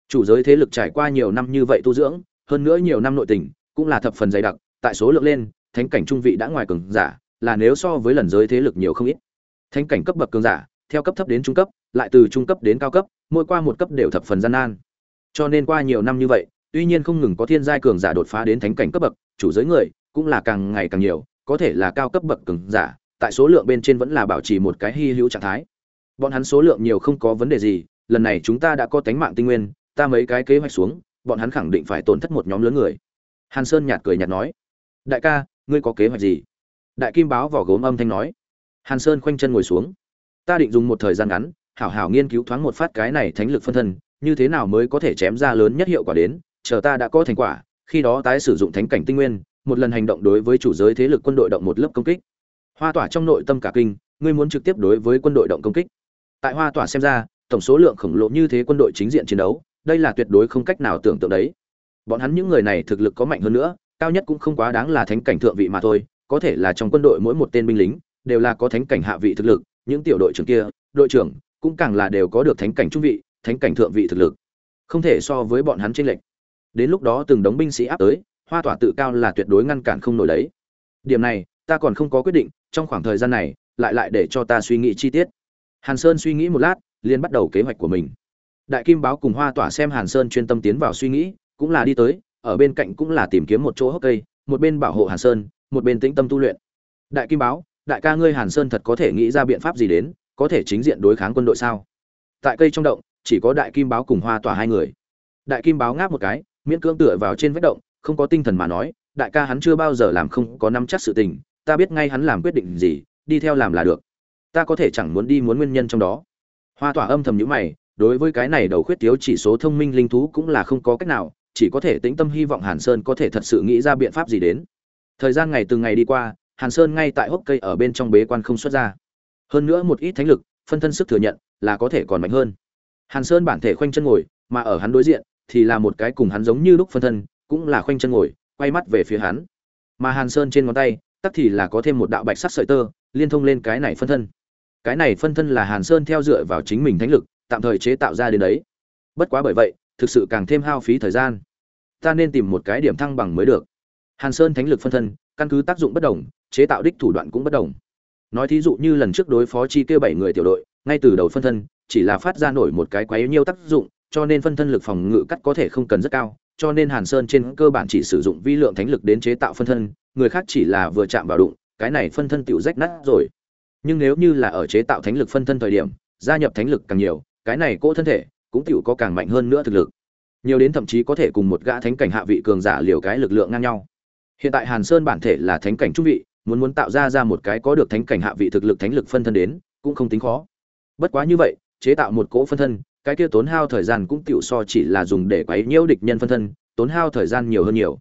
Chủ giới thế lực trải qua nhiều năm như vậy tu dưỡng, hơn nữa nhiều năm nội tình, cũng là thập phần dày đặc, tại số lượng lên, thánh cảnh trung vị đã ngoài cường giả, là nếu so với lần giới thế lực nhiều không ít. Thánh cảnh cấp bậc cường giả, theo cấp thấp đến trung cấp, lại từ trung cấp đến cao cấp, mỗi qua một cấp đều thập phần gian nan. Cho nên qua nhiều năm như vậy, tuy nhiên không ngừng có thiên giai cường giả đột phá đến thánh cảnh cấp bậc, chủ giới người cũng là càng ngày càng nhiều có thể là cao cấp bậc cường giả, tại số lượng bên trên vẫn là bảo trì một cái hy hữu trạng thái. Bọn hắn số lượng nhiều không có vấn đề gì, lần này chúng ta đã có tánh mạng tinh nguyên, ta mấy cái kế hoạch xuống, bọn hắn khẳng định phải tổn thất một nhóm lớn người. Hàn sơn nhạt cười nhạt nói. Đại ca, ngươi có kế hoạch gì? Đại kim báo vỏ gốm âm thanh nói. Hàn sơn khoanh chân ngồi xuống. Ta định dùng một thời gian ngắn, hảo hảo nghiên cứu thoáng một phát cái này thánh lực phân thân, như thế nào mới có thể chém ra lớn nhất hiệu quả đến, chờ ta đã có thành quả, khi đó tái sử dụng thánh cảnh tinh nguyên một lần hành động đối với chủ giới thế lực quân đội động một lớp công kích. Hoa tỏa trong nội tâm cả kinh, ngươi muốn trực tiếp đối với quân đội động công kích. Tại hoa tỏa xem ra, tổng số lượng khổng lồ như thế quân đội chính diện chiến đấu, đây là tuyệt đối không cách nào tưởng tượng đấy. Bọn hắn những người này thực lực có mạnh hơn nữa, cao nhất cũng không quá đáng là thánh cảnh thượng vị mà thôi, có thể là trong quân đội mỗi một tên binh lính, đều là có thánh cảnh hạ vị thực lực, những tiểu đội trưởng kia, đội trưởng cũng càng là đều có được thánh cảnh trung vị, thánh cảnh thượng vị thực lực. Không thể so với bọn hắn chênh lệch. Đến lúc đó từng đống binh sĩ áp tới hoa tỏa tự cao là tuyệt đối ngăn cản không nổi đấy. Điểm này, ta còn không có quyết định, trong khoảng thời gian này, lại lại để cho ta suy nghĩ chi tiết. Hàn sơn suy nghĩ một lát, liền bắt đầu kế hoạch của mình. Đại kim báo cùng hoa tỏa xem hàn sơn chuyên tâm tiến vào suy nghĩ, cũng là đi tới, ở bên cạnh cũng là tìm kiếm một chỗ hốc cây, một bên bảo hộ hàn sơn, một bên tĩnh tâm tu luyện. Đại kim báo, đại ca ngươi hàn sơn thật có thể nghĩ ra biện pháp gì đến, có thể chính diện đối kháng quân đội sao? Tại cây trong động, chỉ có đại kim báo cùng hoa tỏa hai người. Đại kim báo ngáp một cái, miễn cưỡng tựa vào trên vách động không có tinh thần mà nói, đại ca hắn chưa bao giờ làm không có nắm chắc sự tình, ta biết ngay hắn làm quyết định gì, đi theo làm là được. Ta có thể chẳng muốn đi muốn nguyên nhân trong đó. Hoa tỏa âm thầm nhữ mày, đối với cái này đầu khuyết thiếu chỉ số thông minh linh thú cũng là không có cách nào, chỉ có thể tĩnh tâm hy vọng hàn sơn có thể thật sự nghĩ ra biện pháp gì đến. Thời gian ngày từng ngày đi qua, hàn sơn ngay tại hốc cây ở bên trong bế quan không xuất ra. Hơn nữa một ít thánh lực, phân thân sức thừa nhận, là có thể còn mạnh hơn. Hàn sơn bản thể khoanh chân ngồi, mà ở hắn đối diện, thì là một cái cùng hắn giống như lúc phân thân cũng là khoanh chân ngồi, quay mắt về phía hắn. Mà hàn sơn trên ngón tay, tắc thì là có thêm một đạo bạch sắc sợi tơ, liên thông lên cái này phân thân. Cái này phân thân là hàn sơn theo dựa vào chính mình thánh lực, tạm thời chế tạo ra đến đấy. Bất quá bởi vậy, thực sự càng thêm hao phí thời gian. Ta nên tìm một cái điểm thăng bằng mới được. Hàn sơn thánh lực phân thân, căn cứ tác dụng bất đồng, chế tạo đích thủ đoạn cũng bất đồng. Nói thí dụ như lần trước đối phó chi kêu bảy người tiểu đội, ngay từ đầu phân thân, chỉ là phát ra nổi một cái quấy nhiêu tác dụng, cho nên phân thân lực phòng ngự cắt có thể không cần rất cao cho nên hàn sơn trên cơ bản chỉ sử dụng vi lượng thánh lực đến chế tạo phân thân, người khác chỉ là vừa chạm vào đụng, cái này phân thân tiểu rách nát rồi. Nhưng nếu như là ở chế tạo thánh lực phân thân thời điểm, gia nhập thánh lực càng nhiều, cái này cỗ thân thể cũng tiểu có càng mạnh hơn nữa thực lực. Nhiều đến thậm chí có thể cùng một gã thánh cảnh hạ vị cường giả liều cái lực lượng ngang nhau. Hiện tại hàn sơn bản thể là thánh cảnh trung vị, muốn muốn tạo ra ra một cái có được thánh cảnh hạ vị thực lực thánh lực phân thân đến, cũng không tính khó. Bất quá như vậy, chế tạo một cỗ phân thân cái kia tốn hao thời gian cũng tiểu so chỉ là dùng để quấy nhiễu địch nhân phân thân, tốn hao thời gian nhiều hơn nhiều.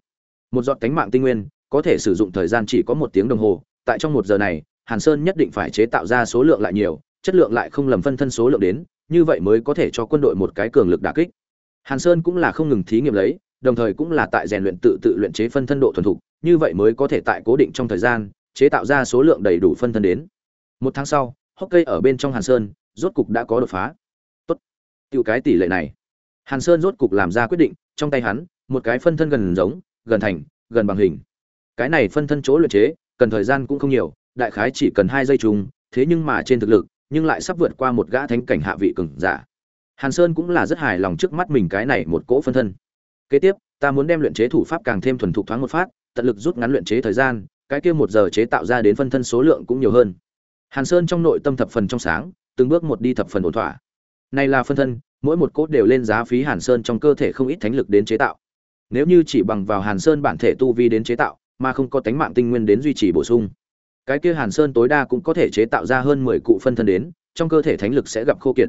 Một giọt cánh mạng tinh nguyên, có thể sử dụng thời gian chỉ có một tiếng đồng hồ, tại trong một giờ này, hàn sơn nhất định phải chế tạo ra số lượng lại nhiều, chất lượng lại không lầm phân thân số lượng đến, như vậy mới có thể cho quân đội một cái cường lực đả kích. Hàn sơn cũng là không ngừng thí nghiệm lấy, đồng thời cũng là tại rèn luyện tự tự luyện chế phân thân độ thuần thục, như vậy mới có thể tại cố định trong thời gian, chế tạo ra số lượng đầy đủ phân thân đến. Một tháng sau, hốc cây ở bên trong hàn sơn rốt cục đã có đột phá tốt tiêu cái tỷ lệ này. Hàn sơn rốt cục làm ra quyết định, trong tay hắn, một cái phân thân gần giống, gần thành, gần bằng hình. Cái này phân thân chỗ luyện chế, cần thời gian cũng không nhiều, đại khái chỉ cần hai giây chung, thế nhưng mà trên thực lực, nhưng lại sắp vượt qua một gã thánh cảnh hạ vị cường giả. Hàn sơn cũng là rất hài lòng trước mắt mình cái này một cỗ phân thân. Kế tiếp, ta muốn đem luyện chế thủ pháp càng thêm thuần thục thoáng một phát, tận lực rút ngắn luyện chế thời gian, cái kia một giờ chế tạo ra đến phân thân số lượng cũng nhiều hơn. Hàn sơn trong nội tâm thập phần trong sáng, từng bước một đi thập phần ổn thỏa này là phân thân, mỗi một cốt đều lên giá phí hàn sơn trong cơ thể không ít thánh lực đến chế tạo. Nếu như chỉ bằng vào hàn sơn bản thể tu vi đến chế tạo, mà không có tánh mạng tinh nguyên đến duy trì bổ sung, cái kia hàn sơn tối đa cũng có thể chế tạo ra hơn mười cụ phân thân đến, trong cơ thể thánh lực sẽ gặp khô kiệt.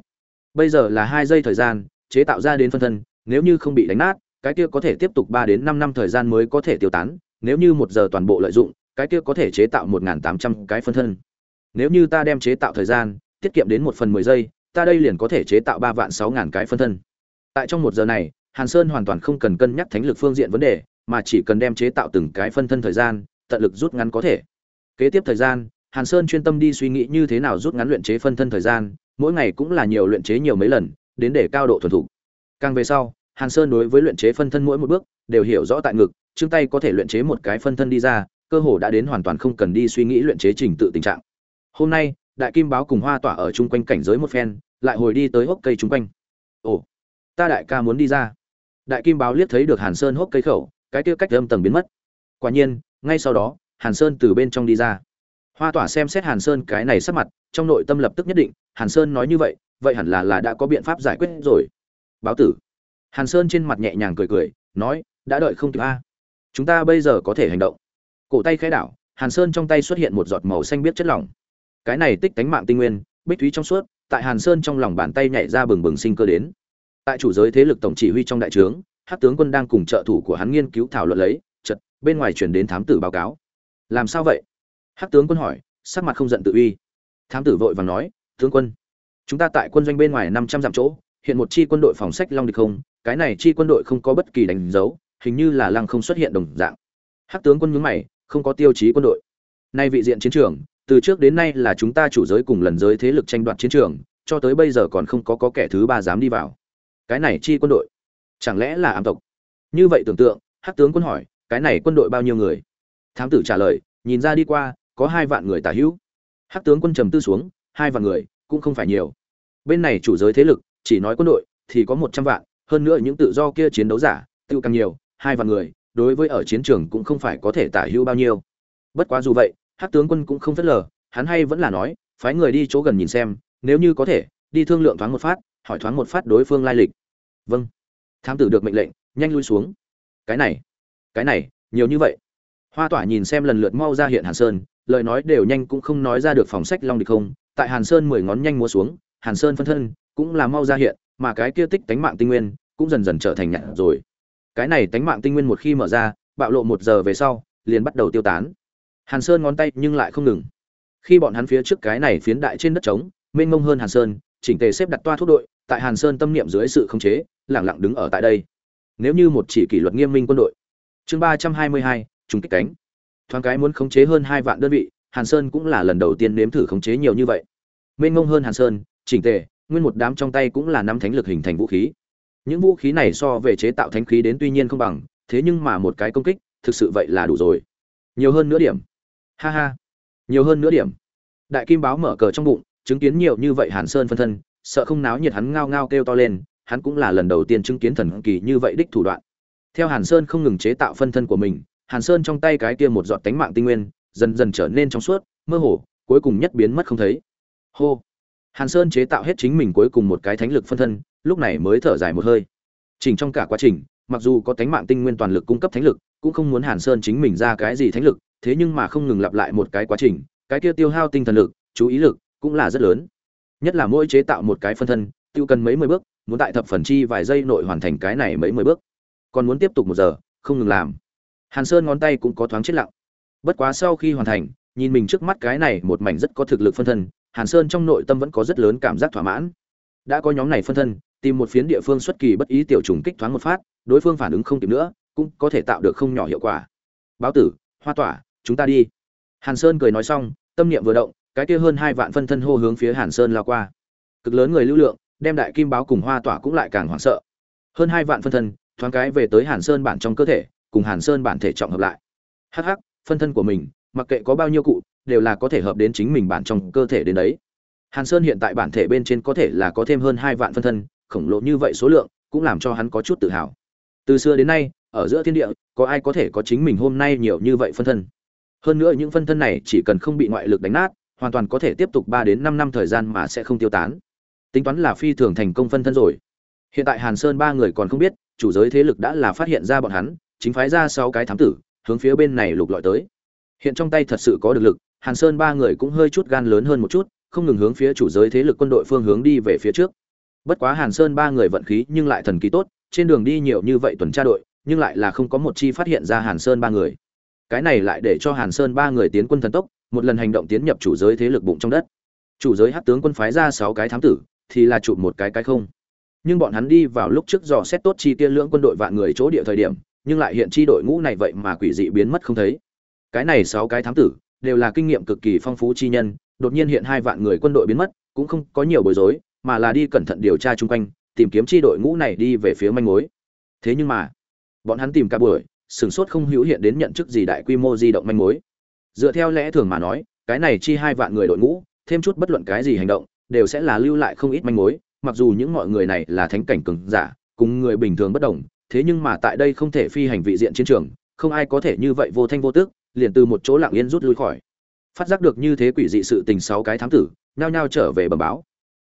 Bây giờ là hai giây thời gian, chế tạo ra đến phân thân, nếu như không bị đánh nát, cái kia có thể tiếp tục ba đến năm năm thời gian mới có thể tiêu tán, nếu như một giờ toàn bộ lợi dụng, cái kia có thể chế tạo một tám trăm cái phân thân. Nếu như ta đem chế tạo thời gian, tiết kiệm đến một phần mười giây ta đây liền có thể chế tạo ba vạn sáu ngàn cái phân thân. Tại trong một giờ này, hàn sơn hoàn toàn không cần cân nhắc thánh lực phương diện vấn đề, mà chỉ cần đem chế tạo từng cái phân thân thời gian, tận lực rút ngắn có thể. Kế tiếp thời gian, hàn sơn chuyên tâm đi suy nghĩ như thế nào rút ngắn luyện chế phân thân thời gian, mỗi ngày cũng là nhiều luyện chế nhiều mấy lần, đến để cao độ thuần thục. Càng về sau, hàn sơn đối với luyện chế phân thân mỗi một bước, đều hiểu rõ tại ngực, chương tay có thể luyện chế một cái phân thân đi ra, cơ hồ đã đến hoàn toàn không cần đi suy nghĩ luyện chế trình tự tình trạng. Hôm nay, đại kim báo cùng hoa tỏa ở chung quanh cảnh giới một phen lại hồi đi tới hốc cây chung quanh. Ồ, ta đại ca muốn đi ra. Đại kim báo liếc thấy được hàn sơn hốc cây khẩu, cái kia cách âm tầng biến mất. Quả nhiên, ngay sau đó, hàn sơn từ bên trong đi ra. Hoa tỏa xem xét hàn sơn cái này sắp mặt, trong nội tâm lập tức nhất định, hàn sơn nói như vậy vậy hẳn là là đã có biện pháp giải quyết rồi. Báo tử. Hàn sơn trên mặt nhẹ nhàng cười cười, nói, đã đợi không kịp a. Chúng ta bây giờ có thể hành động. Cổ tay khẽ đảo, hàn sơn trong tay xuất hiện một giọt màu xanh biết chất lỏng. Cái này tích cánh mạng tinh nguyên, bích thúy trong suốt tại hàn sơn trong lòng bàn tay nhảy ra bừng bừng sinh cơ đến. Tại chủ giới thế lực tổng chỉ huy trong đại trướng, hắc tướng quân đang cùng trợ thủ của hắn nghiên cứu thảo luận lấy, chợt, bên ngoài truyền đến thám tử báo cáo. Làm sao vậy? Hắc tướng quân hỏi, sắc mặt không giận tự uy. Thám tử vội vàng nói, tướng quân, chúng ta tại quân doanh bên ngoài năm trăm dặm chỗ, hiện một chi quân đội phòng sách long địch không, cái này chi quân đội không có bất kỳ đánh dấu, hình như là lăng không xuất hiện đồng dạng. Hắc tướng quân nhướng mày, không có tiêu chí quân đội. Nay vị diện chiến trường từ trước đến nay là chúng ta chủ giới cùng lần giới thế lực tranh đoạt chiến trường cho tới bây giờ còn không có, có kẻ thứ ba dám đi vào. Cái này chi quân đội? Chẳng lẽ là ám tộc? Như vậy tưởng tượng hắc tướng quân hỏi cái này quân đội bao nhiêu người? Thám tử trả lời nhìn ra đi qua có hai vạn người tả hữu. Hắc tướng quân trầm tư xuống hai vạn người cũng không phải nhiều. Bên này chủ giới thế lực chỉ nói quân đội thì có một trăm vạn hơn nữa những tự do kia chiến đấu giả tự càng nhiều hai vạn người đối với ở chiến trường cũng không phải có thể tả hữu bao nhiêu. Bất quá dù vậy hát tướng quân cũng không phớt lờ, hắn hay vẫn là nói, phái người đi chỗ gần nhìn xem, nếu như có thể, đi thương lượng thoáng một phát, hỏi thoáng một phát đối phương lai lịch. Vâng. Thám tử được mệnh lệnh, nhanh lui xuống. Cái này cái này, nhiều như vậy. Hoa tỏa nhìn xem lần lượt mau ra hiện hàn sơn, lời nói đều nhanh cũng không nói ra được phòng sách long địch không. Tại hàn sơn mười ngón nhanh múa xuống, hàn sơn phân thân cũng là mau ra hiện, mà cái kia tích tánh mạng tinh nguyên cũng dần dần trở thành nhạn rồi. Cái này tánh mạng tinh nguyên một khi mở ra, bạo lộ một giờ về sau, liền bắt đầu tiêu tán hàn sơn ngón tay nhưng lại không ngừng. Khi bọn hắn phía trước cái này phiến đại trên đất trống, mênh mông hơn hàn sơn, chỉnh tề xếp đặt toa thuốc đội, tại hàn sơn tâm niệm dưới sự khống chế lẳng lặng đứng ở tại đây. Nếu như một chỉ kỷ luật nghiêm minh quân đội. Chương ba trăm hai mươi hai, trùng kích cánh. Thoáng cái muốn khống chế hơn hai vạn đơn vị, hàn sơn cũng là lần đầu tiên nếm thử khống chế nhiều như vậy. Mênh mông hơn hàn sơn, chỉnh tề, nguyên một đám trong tay cũng là năm thánh lực hình thành vũ khí. Những vũ khí này so về chế tạo thánh khí đến tuy nhiên không bằng, thế nhưng mà một cái công kích, thực sự vậy là đủ rồi. Nhiều hơn nữa điểm ha ha. Nhiều hơn nữa điểm. Đại kim báo mở cờ trong bụng, chứng kiến nhiều như vậy hàn sơn phân thân, sợ không náo nhiệt hắn ngao ngao kêu to lên, hắn cũng là lần đầu tiên chứng kiến thần kỳ như vậy đích thủ đoạn. Theo hàn sơn không ngừng chế tạo phân thân của mình, hàn sơn trong tay cái kia một giọt tánh mạng tinh nguyên, dần dần trở nên trong suốt, mơ hồ, cuối cùng nhất biến mất không thấy. Hô. Hàn sơn chế tạo hết chính mình cuối cùng một cái thánh lực phân thân, lúc này mới thở dài một hơi. Chỉnh trong cả quá trình, mặc dù có tánh mạng tinh nguyên toàn lực cung cấp thánh lực, cũng không muốn hàn sơn chính mình ra cái gì thánh lực thế nhưng mà không ngừng lặp lại một cái quá trình, cái kia tiêu hao tinh thần lực, chú ý lực cũng là rất lớn. Nhất là mỗi chế tạo một cái phân thân, tiêu cần mấy mươi bước, muốn tại thập phần chi vài giây nội hoàn thành cái này mấy mươi bước. Còn muốn tiếp tục một giờ, không ngừng làm. Hàn sơn ngón tay cũng có thoáng chết lặng. Bất quá sau khi hoàn thành, nhìn mình trước mắt cái này một mảnh rất có thực lực phân thân, hàn sơn trong nội tâm vẫn có rất lớn cảm giác thỏa mãn. Đã có nhóm này phân thân, tìm một phiến địa phương xuất kỳ bất ý tiểu trùng kích thoáng một phát, đối phương phản ứng không kịp nữa, cũng có thể tạo được không nhỏ hiệu quả. Báo tử, hoa tỏa chúng ta đi. Hàn sơn cười nói xong, tâm niệm vừa động, cái kia hơn hai vạn phân thân hô hướng phía hàn sơn lao qua. Cực lớn người lưu lượng, đem đại kim báo cùng hoa tỏa cũng lại càng hoảng sợ. Hơn hai vạn phân thân, thoáng cái về tới hàn sơn bản trong cơ thể, cùng hàn sơn bản thể trọng hợp lại. Hắc hắc, phân thân của mình, mặc kệ có bao nhiêu cụ, đều là có thể hợp đến chính mình bản trong cơ thể đến đấy. Hàn sơn hiện tại bản thể bên trên có thể là có thêm hơn hai vạn phân thân, khổng lồ như vậy số lượng, cũng làm cho hắn có chút tự hào. Từ xưa đến nay, ở giữa thiên địa, có ai có thể có chính mình hôm nay nhiều như vậy phân thân? Hơn nữa những phân thân này chỉ cần không bị ngoại lực đánh nát, hoàn toàn có thể tiếp tục ba đến năm năm thời gian mà sẽ không tiêu tán. Tính toán là phi thường thành công phân thân rồi. Hiện tại hàn sơn ba người còn không biết, chủ giới thế lực đã là phát hiện ra bọn hắn, chính phái ra sáu cái thám tử, hướng phía bên này lục lọi tới. Hiện trong tay thật sự có được lực, hàn sơn ba người cũng hơi chút gan lớn hơn một chút, không ngừng hướng phía chủ giới thế lực quân đội phương hướng đi về phía trước. Bất quá hàn sơn ba người vận khí nhưng lại thần kỳ tốt, trên đường đi nhiều như vậy tuần tra đội, nhưng lại là không có một chi phát hiện ra hàn sơn ba người cái này lại để cho hàn sơn ba người tiến quân thần tốc, một lần hành động tiến nhập chủ giới thế lực bụng trong đất. Chủ giới hát tướng quân phái ra sáu cái thám tử, thì là chụp một cái cái không. Nhưng bọn hắn đi vào lúc trước dò xét tốt chi tiên lưỡng quân đội vạn người chỗ địa thời điểm, nhưng lại hiện chi đội ngũ này vậy mà quỷ dị biến mất không thấy. Cái này sáu cái thám tử, đều là kinh nghiệm cực kỳ phong phú chi nhân, đột nhiên hiện hai vạn người quân đội biến mất, cũng không có nhiều bối rối, mà là đi cẩn thận điều tra chung quanh, tìm kiếm chi đội ngũ này đi về phía manh mối. Thế nhưng mà, bọn hắn tìm cả buổi sửng sốt không hữu hiện đến nhận chức gì đại quy mô di động manh mối. Dựa theo lẽ thường mà nói, cái này chi hai vạn người đội ngũ, thêm chút bất luận cái gì hành động, đều sẽ là lưu lại không ít manh mối, mặc dù những mọi người này là thánh cảnh cường giả, cùng người bình thường bất đồng, thế nhưng mà tại đây không thể phi hành vị diện chiến trường, không ai có thể như vậy vô thanh vô tức, liền từ một chỗ lặng yên rút lui khỏi. Phát giác được như thế quỷ dị sự tình sáu cái thám tử, nhao nhao trở về bẩm báo.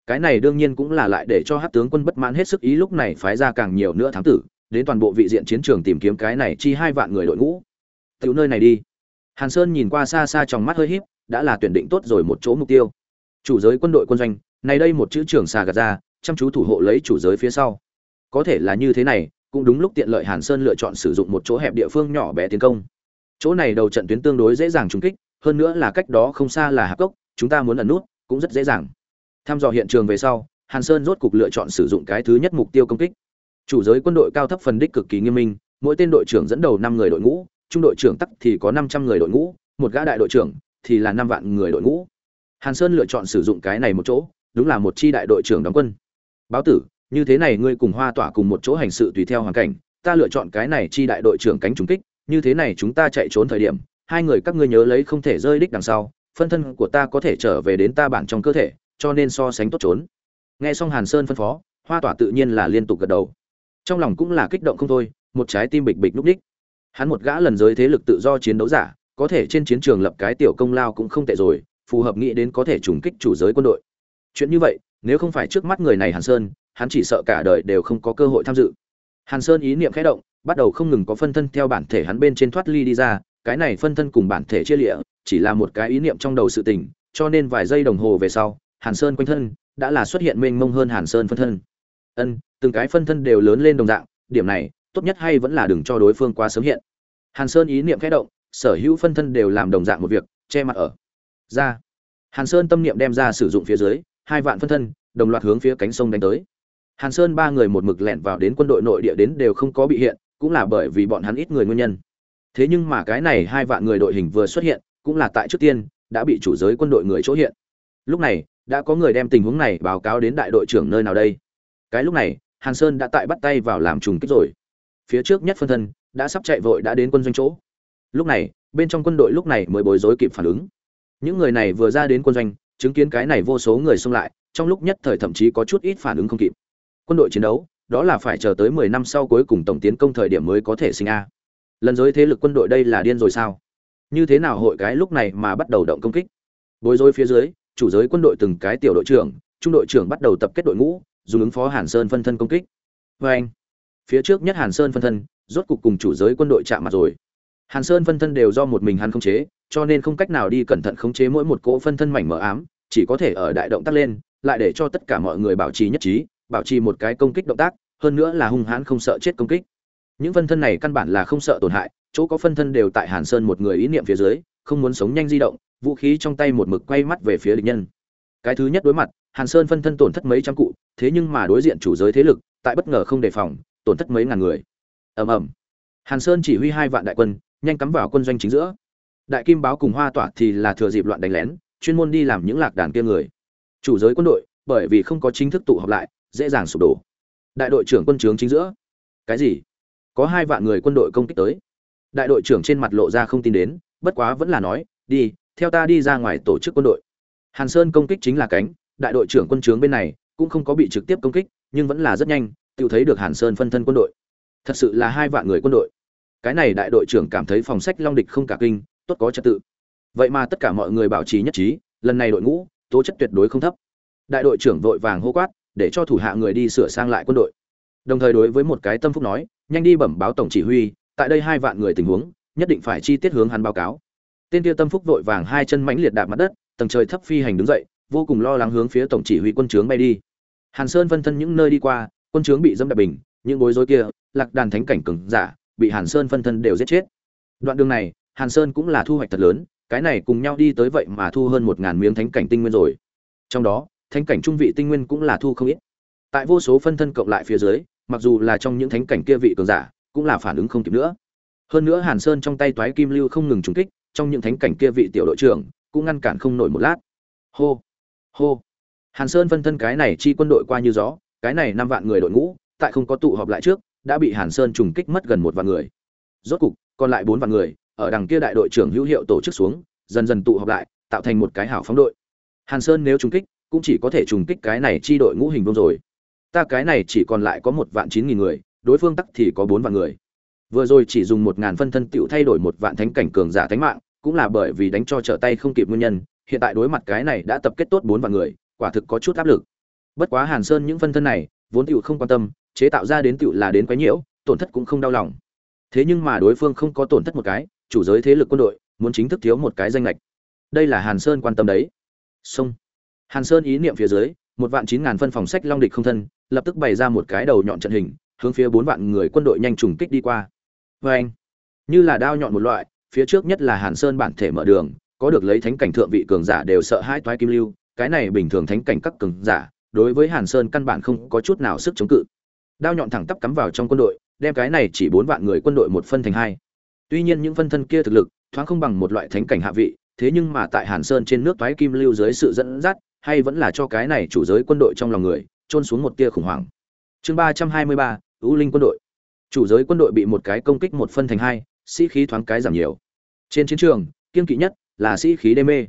Cái này đương nhiên cũng là lại để cho hát tướng quân bất mãn hết sức ý lúc này phái ra càng nhiều nữa thám tử đến toàn bộ vị diện chiến trường tìm kiếm cái này chi hai vạn người đội ngũ. Tiểu nơi này đi. Hàn sơn nhìn qua xa xa trong mắt hơi híp, đã là tuyển định tốt rồi một chỗ mục tiêu. Chủ giới quân đội quân doanh, này đây một chữ trường xà gạt ra, chăm chú thủ hộ lấy chủ giới phía sau. Có thể là như thế này, cũng đúng lúc tiện lợi hàn sơn lựa chọn sử dụng một chỗ hẹp địa phương nhỏ bé tiến công. Chỗ này đầu trận tuyến tương đối dễ dàng trúng kích, hơn nữa là cách đó không xa là hạp cốc, chúng ta muốn ẩn nút, cũng rất dễ dàng. Thăm dò hiện trường về sau, hàn sơn rốt cục lựa chọn sử dụng cái thứ nhất mục tiêu công kích chủ giới quân đội cao thấp phần đích cực kỳ nghiêm minh, mỗi tên đội trưởng dẫn đầu năm người đội ngũ, trung đội trưởng tắc thì có năm trăm người đội ngũ, một gã đại đội trưởng thì là năm vạn người đội ngũ. Hàn sơn lựa chọn sử dụng cái này một chỗ, đúng là một chi đại đội trưởng đóng quân. Báo tử, như thế này ngươi cùng hoa tỏa cùng một chỗ hành sự tùy theo hoàn cảnh, ta lựa chọn cái này chi đại đội trưởng cánh trúng kích, như thế này chúng ta chạy trốn thời điểm, hai người các ngươi nhớ lấy không thể rơi đích đằng sau, phân thân của ta có thể trở về đến ta bản trong cơ thể, cho nên so sánh tốt trốn. Nghe xong hàn sơn phân phó, hoa tỏa tự nhiên là liên tục gật đầu trong lòng cũng là kích động không thôi, một trái tim bịch bịch núp đích hắn một gã lần giới thế lực tự do chiến đấu giả, có thể trên chiến trường lập cái tiểu công lao cũng không tệ rồi, phù hợp nghĩ đến có thể trùng kích chủ giới quân đội. Chuyện như vậy, nếu không phải trước mắt người này hàn sơn, hắn chỉ sợ cả đời đều không có cơ hội tham dự. Hàn sơn ý niệm khẽ động, bắt đầu không ngừng có phân thân theo bản thể hắn bên trên thoát ly đi ra, cái này phân thân cùng bản thể chia lịa, chỉ là một cái ý niệm trong đầu sự tình, cho nên vài giây đồng hồ về sau, hàn sơn quanh thân, đã là xuất hiện mênh mông hơn hàn sơn phân thân. Ân từng cái phân thân đều lớn lên đồng dạng, điểm này, tốt nhất hay vẫn là đừng cho đối phương quá sớm hiện. Hàn sơn ý niệm khẽ động, sở hữu phân thân đều làm đồng dạng một việc, che mặt ở. Ra. Hàn sơn tâm niệm đem ra sử dụng phía dưới, hai vạn phân thân, đồng loạt hướng phía cánh sông đánh tới. Hàn sơn ba người một mực lẻn vào đến quân đội nội địa đến đều không có bị hiện, cũng là bởi vì bọn hắn ít người nguyên nhân. Thế nhưng mà cái này hai vạn người đội hình vừa xuất hiện, cũng là tại trước tiên, đã bị chủ giới quân đội người chỗ hiện. Lúc này, đã có người đem tình huống này báo cáo đến đại đội trưởng nơi nào đây? Cái lúc này hàn sơn đã tại bắt tay vào làm trùng kích rồi. Phía trước nhất phân thân đã sắp chạy vội đã đến quân doanh chỗ. Lúc này, bên trong quân đội lúc này mới bối rối kịp phản ứng. Những người này vừa ra đến quân doanh, chứng kiến cái này vô số người xông lại, trong lúc nhất thời thậm chí có chút ít phản ứng không kịp. Quân đội chiến đấu, đó là phải chờ tới mười năm sau cuối cùng tổng tiến công thời điểm mới có thể sinh a. Lần giới thế lực quân đội đây là điên rồi sao? Như thế nào hội cái lúc này mà bắt đầu động công kích? Bối rối phía dưới, chủ giới quân đội từng cái tiểu đội trưởng, trung đội trưởng bắt đầu tập kết đội ngũ dùng ứng phó hàn sơn phân thân công kích. Vê anh, phía trước nhất hàn sơn phân thân, rốt cục cùng chủ giới quân đội chạm mặt rồi. Hàn sơn phân thân đều do một mình hắn khống chế, cho nên không cách nào đi cẩn thận khống chế mỗi một cỗ phân thân mảnh mờ ám, chỉ có thể ở đại động tác lên, lại để cho tất cả mọi người bảo trì nhất trí, bảo trì một cái công kích động tác, hơn nữa là hung hãn không sợ chết công kích. Những phân thân này căn bản là không sợ tổn hại, chỗ có phân thân đều tại hàn sơn một người ý niệm phía dưới, không muốn sống nhanh di động, vũ khí trong tay một mực quay mắt về phía địch nhân. Cái thứ nhất đối mặt, hàn sơn phân thân tổn thất mấy trăm cụ thế nhưng mà đối diện chủ giới thế lực, tại bất ngờ không đề phòng, tổn thất mấy ngàn người. Ầm ầm. Hàn sơn chỉ huy hai vạn đại quân, nhanh cắm vào quân doanh chính giữa. Đại kim báo cùng hoa tỏa thì là thừa dịp loạn đánh lén, chuyên môn đi làm những lạc đàn kia người. Chủ giới quân đội, bởi vì không có chính thức tụ họp lại, dễ dàng sụp đổ. Đại đội trưởng quân trướng chính giữa. Cái gì? Có hai vạn người quân đội công kích tới. Đại đội trưởng trên mặt lộ ra không tin đến, bất quá vẫn là nói, đi, theo ta đi ra ngoài tổ chức quân đội. Hàn sơn công kích chính là cánh, đại đội trưởng quân trướng bên này cũng không có bị trực tiếp công kích, nhưng vẫn là rất nhanh, tự thấy được hàn sơn phân thân quân đội. Thật sự là hai vạn người quân đội. Cái này đại đội trưởng cảm thấy phòng sách long địch không cả kinh, tốt có trật tự. Vậy mà tất cả mọi người bảo trì nhất trí, lần này đội ngũ, tố chất tuyệt đối không thấp. Đại đội trưởng vội vàng hô quát, để cho thủ hạ người đi sửa sang lại quân đội. Đồng thời đối với một cái tâm phúc nói, nhanh đi bẩm báo tổng chỉ huy, tại đây hai vạn người tình huống, nhất định phải chi tiết hướng hắn báo cáo. Tên kia tâm phúc vội vàng hai chân mãnh liệt đạp mặt đất, tầng trời thấp phi hành đứng dậy, vô cùng lo lắng hướng phía tổng chỉ huy quân trướng bay đi hàn sơn phân thân những nơi đi qua, quân trướng bị dẫm đạp bình, những bối rối kia, lạc đàn thánh cảnh cường giả, bị hàn sơn phân thân đều giết chết. Đoạn đường này, hàn sơn cũng là thu hoạch thật lớn, cái này cùng nhau đi tới vậy mà thu hơn một ngàn miếng thánh cảnh tinh nguyên rồi. Trong đó, thánh cảnh trung vị tinh nguyên cũng là thu không ít. Tại vô số phân thân cộng lại phía dưới, mặc dù là trong những thánh cảnh kia vị cường giả, cũng là phản ứng không kịp nữa. Hơn nữa hàn sơn trong tay toái kim lưu không ngừng trúng kích, trong những thánh cảnh kia vị tiểu đội trưởng, cũng ngăn cản không nổi một lát. Hô hô hàn sơn phân thân cái này chi quân đội qua như gió, cái này năm vạn người đội ngũ, tại không có tụ họp lại trước, đã bị hàn sơn trùng kích mất gần một vạn người. Rốt cục, còn lại bốn vạn người, ở đằng kia đại đội trưởng hữu hiệu tổ chức xuống, dần dần tụ họp lại, tạo thành một cái hảo phóng đội. Hàn sơn nếu trùng kích, cũng chỉ có thể trùng kích cái này chi đội ngũ hình vuông rồi. Ta cái này chỉ còn lại có một vạn chín nghìn người, đối phương tắc thì có bốn vạn người. Vừa rồi chỉ dùng một ngàn phân thân tiểu thay đổi một vạn thánh cảnh cường giả thánh mạng, cũng là bởi vì đánh cho trở tay không kịp nguyên nhân, hiện tại đối mặt cái này đã tập kết tốt bốn vạn người quả thực có chút áp lực. Bất quá hàn sơn những phân thân này, vốn tựu không quan tâm, chế tạo ra đến tựu là đến quấy nhiễu, tổn thất cũng không đau lòng. Thế nhưng mà đối phương không có tổn thất một cái, chủ giới thế lực quân đội, muốn chính thức thiếu một cái danh lệch đây là hàn sơn quan tâm đấy. Xong. Hàn sơn ý niệm phía dưới, một vạn chín ngàn phân phòng sách long địch không thân, lập tức bày ra một cái đầu nhọn trận hình, hướng phía bốn vạn người quân đội nhanh trùng kích đi qua. Vê anh, như là đao nhọn một loại, phía trước nhất là hàn sơn bản thể mở đường, có được lấy thánh cảnh thượng vị cường giả đều sợ hai toái kim lưu cái này bình thường thánh cảnh các cường giả, đối với hàn sơn căn bản không có chút nào sức chống cự. Đao nhọn thẳng tắp cắm vào trong quân đội, đem cái này chỉ bốn vạn người quân đội một phân thành hai. Tuy nhiên những phân thân kia thực lực, thoáng không bằng một loại thánh cảnh hạ vị, thế nhưng mà tại hàn sơn trên nước toái kim lưu dưới sự dẫn dắt, hay vẫn là cho cái này chủ giới quân đội trong lòng người trôn xuống một tia khủng hoảng. Chương ba trăm hai mươi ba ưu linh quân đội. Chủ giới quân đội bị một cái công kích một phân thành hai, sĩ khí thoáng cái giảm nhiều. Trên chiến trường kiên kỵ nhất là sĩ khí đê mê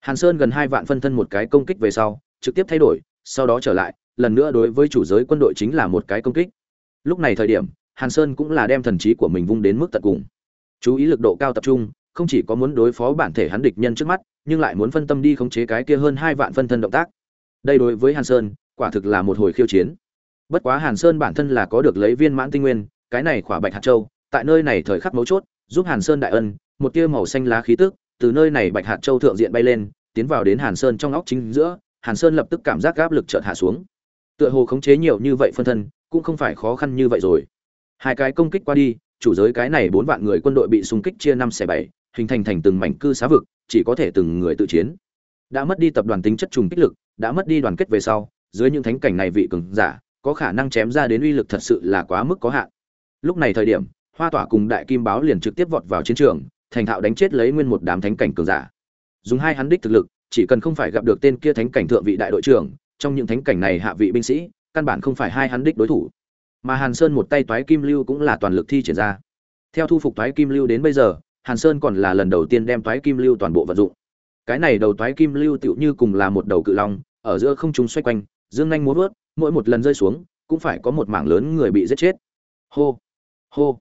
hàn sơn gần hai vạn phân thân một cái công kích về sau, trực tiếp thay đổi, sau đó trở lại, lần nữa đối với chủ giới quân đội chính là một cái công kích. Lúc này thời điểm, hàn sơn cũng là đem thần trí của mình vung đến mức tận cùng. Chú ý lực độ cao tập trung, không chỉ có muốn đối phó bản thể hắn địch nhân trước mắt, nhưng lại muốn phân tâm đi khống chế cái kia hơn hai vạn phân thân động tác. Đây đối với hàn sơn, quả thực là một hồi khiêu chiến. Bất quá hàn sơn bản thân là có được lấy viên mãn tinh nguyên, cái này khỏa bạch hạt châu, tại nơi này thời khắc mấu chốt, giúp hàn sơn đại ân, một tia màu xanh lá khí tức từ nơi này bạch hạt châu thượng diện bay lên, tiến vào đến hàn sơn trong óc chính giữa, hàn sơn lập tức cảm giác áp lực chợt hạ xuống. Tựa hồ khống chế nhiều như vậy phân thân, cũng không phải khó khăn như vậy rồi. Hai cái công kích qua đi, chủ giới cái này bốn vạn người quân đội bị xung kích chia năm xẻ bảy, hình thành thành từng mảnh cư xá vực, chỉ có thể từng người tự chiến. Đã mất đi tập đoàn tính chất trùng kích lực, đã mất đi đoàn kết về sau, dưới những thánh cảnh này vị cường giả, có khả năng chém ra đến uy lực thật sự là quá mức có hạn. Lúc này thời điểm, hoa tỏa cùng đại kim báo liền trực tiếp vọt vào chiến trường thành thạo đánh chết lấy nguyên một đám thánh cảnh cường giả. Dùng hai hắn đích thực lực, chỉ cần không phải gặp được tên kia thánh cảnh thượng vị đại đội trưởng, trong những thánh cảnh này hạ vị binh sĩ, căn bản không phải hai hắn đích đối thủ. Mà hàn sơn một tay toái kim lưu cũng là toàn lực thi triển ra. Theo thu phục toái kim lưu đến bây giờ, hàn sơn còn là lần đầu tiên đem toái kim lưu toàn bộ vận dụng. Cái này đầu toái kim lưu tựu như cùng là một đầu cự long, ở giữa không trung xoay quanh, dương nhanh muốn vớt mỗi một lần rơi xuống, cũng phải có một mảng lớn người bị giết chết. Hô hô.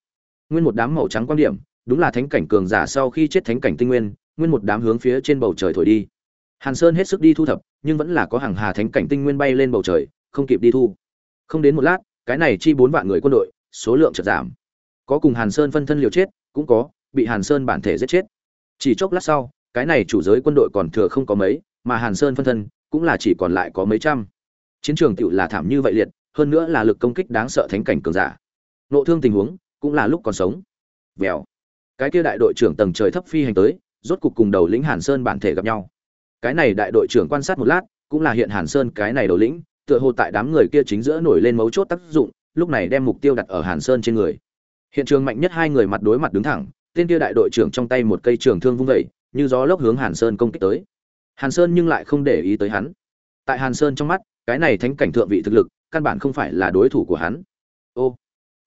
Nguyên một đám màu trắng quan điểm đúng là thánh cảnh cường giả sau khi chết thánh cảnh tinh nguyên nguyên một đám hướng phía trên bầu trời thổi đi. Hàn sơn hết sức đi thu thập, nhưng vẫn là có hàng hà thánh cảnh tinh nguyên bay lên bầu trời, không kịp đi thu. Không đến một lát, cái này chi bốn vạn người quân đội, số lượng chợt giảm. Có cùng hàn sơn phân thân liều chết, cũng có, bị hàn sơn bản thể giết chết. Chỉ chốc lát sau, cái này chủ giới quân đội còn thừa không có mấy, mà hàn sơn phân thân, cũng là chỉ còn lại có mấy trăm. Chiến trường tựu là thảm như vậy liệt, hơn nữa là lực công kích đáng sợ thánh cảnh cường giả. Nộ thương tình huống, cũng là lúc còn sống. Vèo cái kia đại đội trưởng tầng trời thấp phi hành tới, rốt cục cùng đầu lĩnh hàn sơn bản thể gặp nhau. Cái này đại đội trưởng quan sát một lát, cũng là hiện hàn sơn cái này đầu lĩnh, tựa hồ tại đám người kia chính giữa nổi lên mấu chốt tác dụng, lúc này đem mục tiêu đặt ở hàn sơn trên người. Hiện trường mạnh nhất hai người mặt đối mặt đứng thẳng, tên kia đại đội trưởng trong tay một cây trường thương vung vẩy như gió lốc hướng hàn sơn công kích tới. Hàn sơn nhưng lại không để ý tới hắn. Tại hàn sơn trong mắt, cái này thánh cảnh thượng vị thực lực, căn bản không phải là đối thủ của hắn. Ô,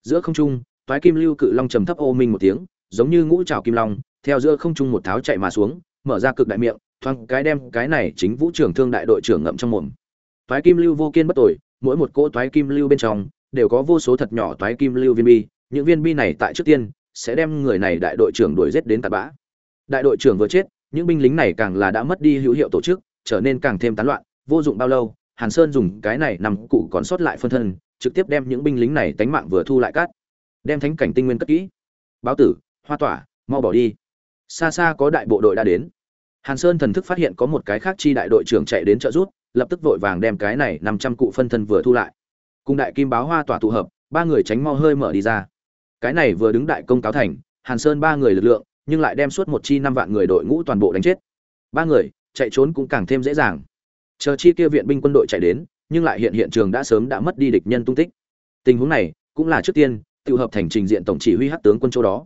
giữa không trung, toái kim lưu cự long trầm thấp ô minh một tiếng giống như ngũ trào kim long, theo giữa không trung một tháo chạy mà xuống, mở ra cực đại miệng, thoáng cái đem cái này chính vũ trưởng thương đại đội trưởng ngậm trong mồm. Toái kim lưu vô kiên bất tội, mỗi một cỗ toái kim lưu bên trong, đều có vô số thật nhỏ toái kim lưu viên bi, những viên bi này tại trước tiên, sẽ đem người này đại đội trưởng đuổi giết đến tạt bã. Đại đội trưởng vừa chết, những binh lính này càng là đã mất đi hữu hiệu tổ chức, trở nên càng thêm tán loạn, vô dụng bao lâu, hàn sơn dùng cái này nằm cụ còn sót lại phân thân, trực tiếp đem những binh lính này tánh mạng vừa thu lại cát, đem thánh cảnh tinh nguyên cất kỹ. Báo tử hoa tỏa, mau bỏ đi. Xa xa có đại bộ đội đã đến. Hàn sơn thần thức phát hiện có một cái khác chi đại đội trưởng chạy đến trợ rút lập tức vội vàng đem cái này năm trăm cụ phân thân vừa thu lại. Cùng đại kim báo hoa tỏa tụ hợp, ba người tránh mau hơi mở đi ra. Cái này vừa đứng đại công cáo thành, hàn sơn ba người lực lượng, nhưng lại đem suốt một chi năm vạn người đội ngũ toàn bộ đánh chết. Ba người, chạy trốn cũng càng thêm dễ dàng. Chờ chi kia viện binh quân đội chạy đến, nhưng lại hiện hiện trường đã sớm đã mất đi địch nhân tung tích. Tình huống này, cũng là trước tiên, tự hợp thành trình diện tổng chỉ huy hát tướng quân chỗ đó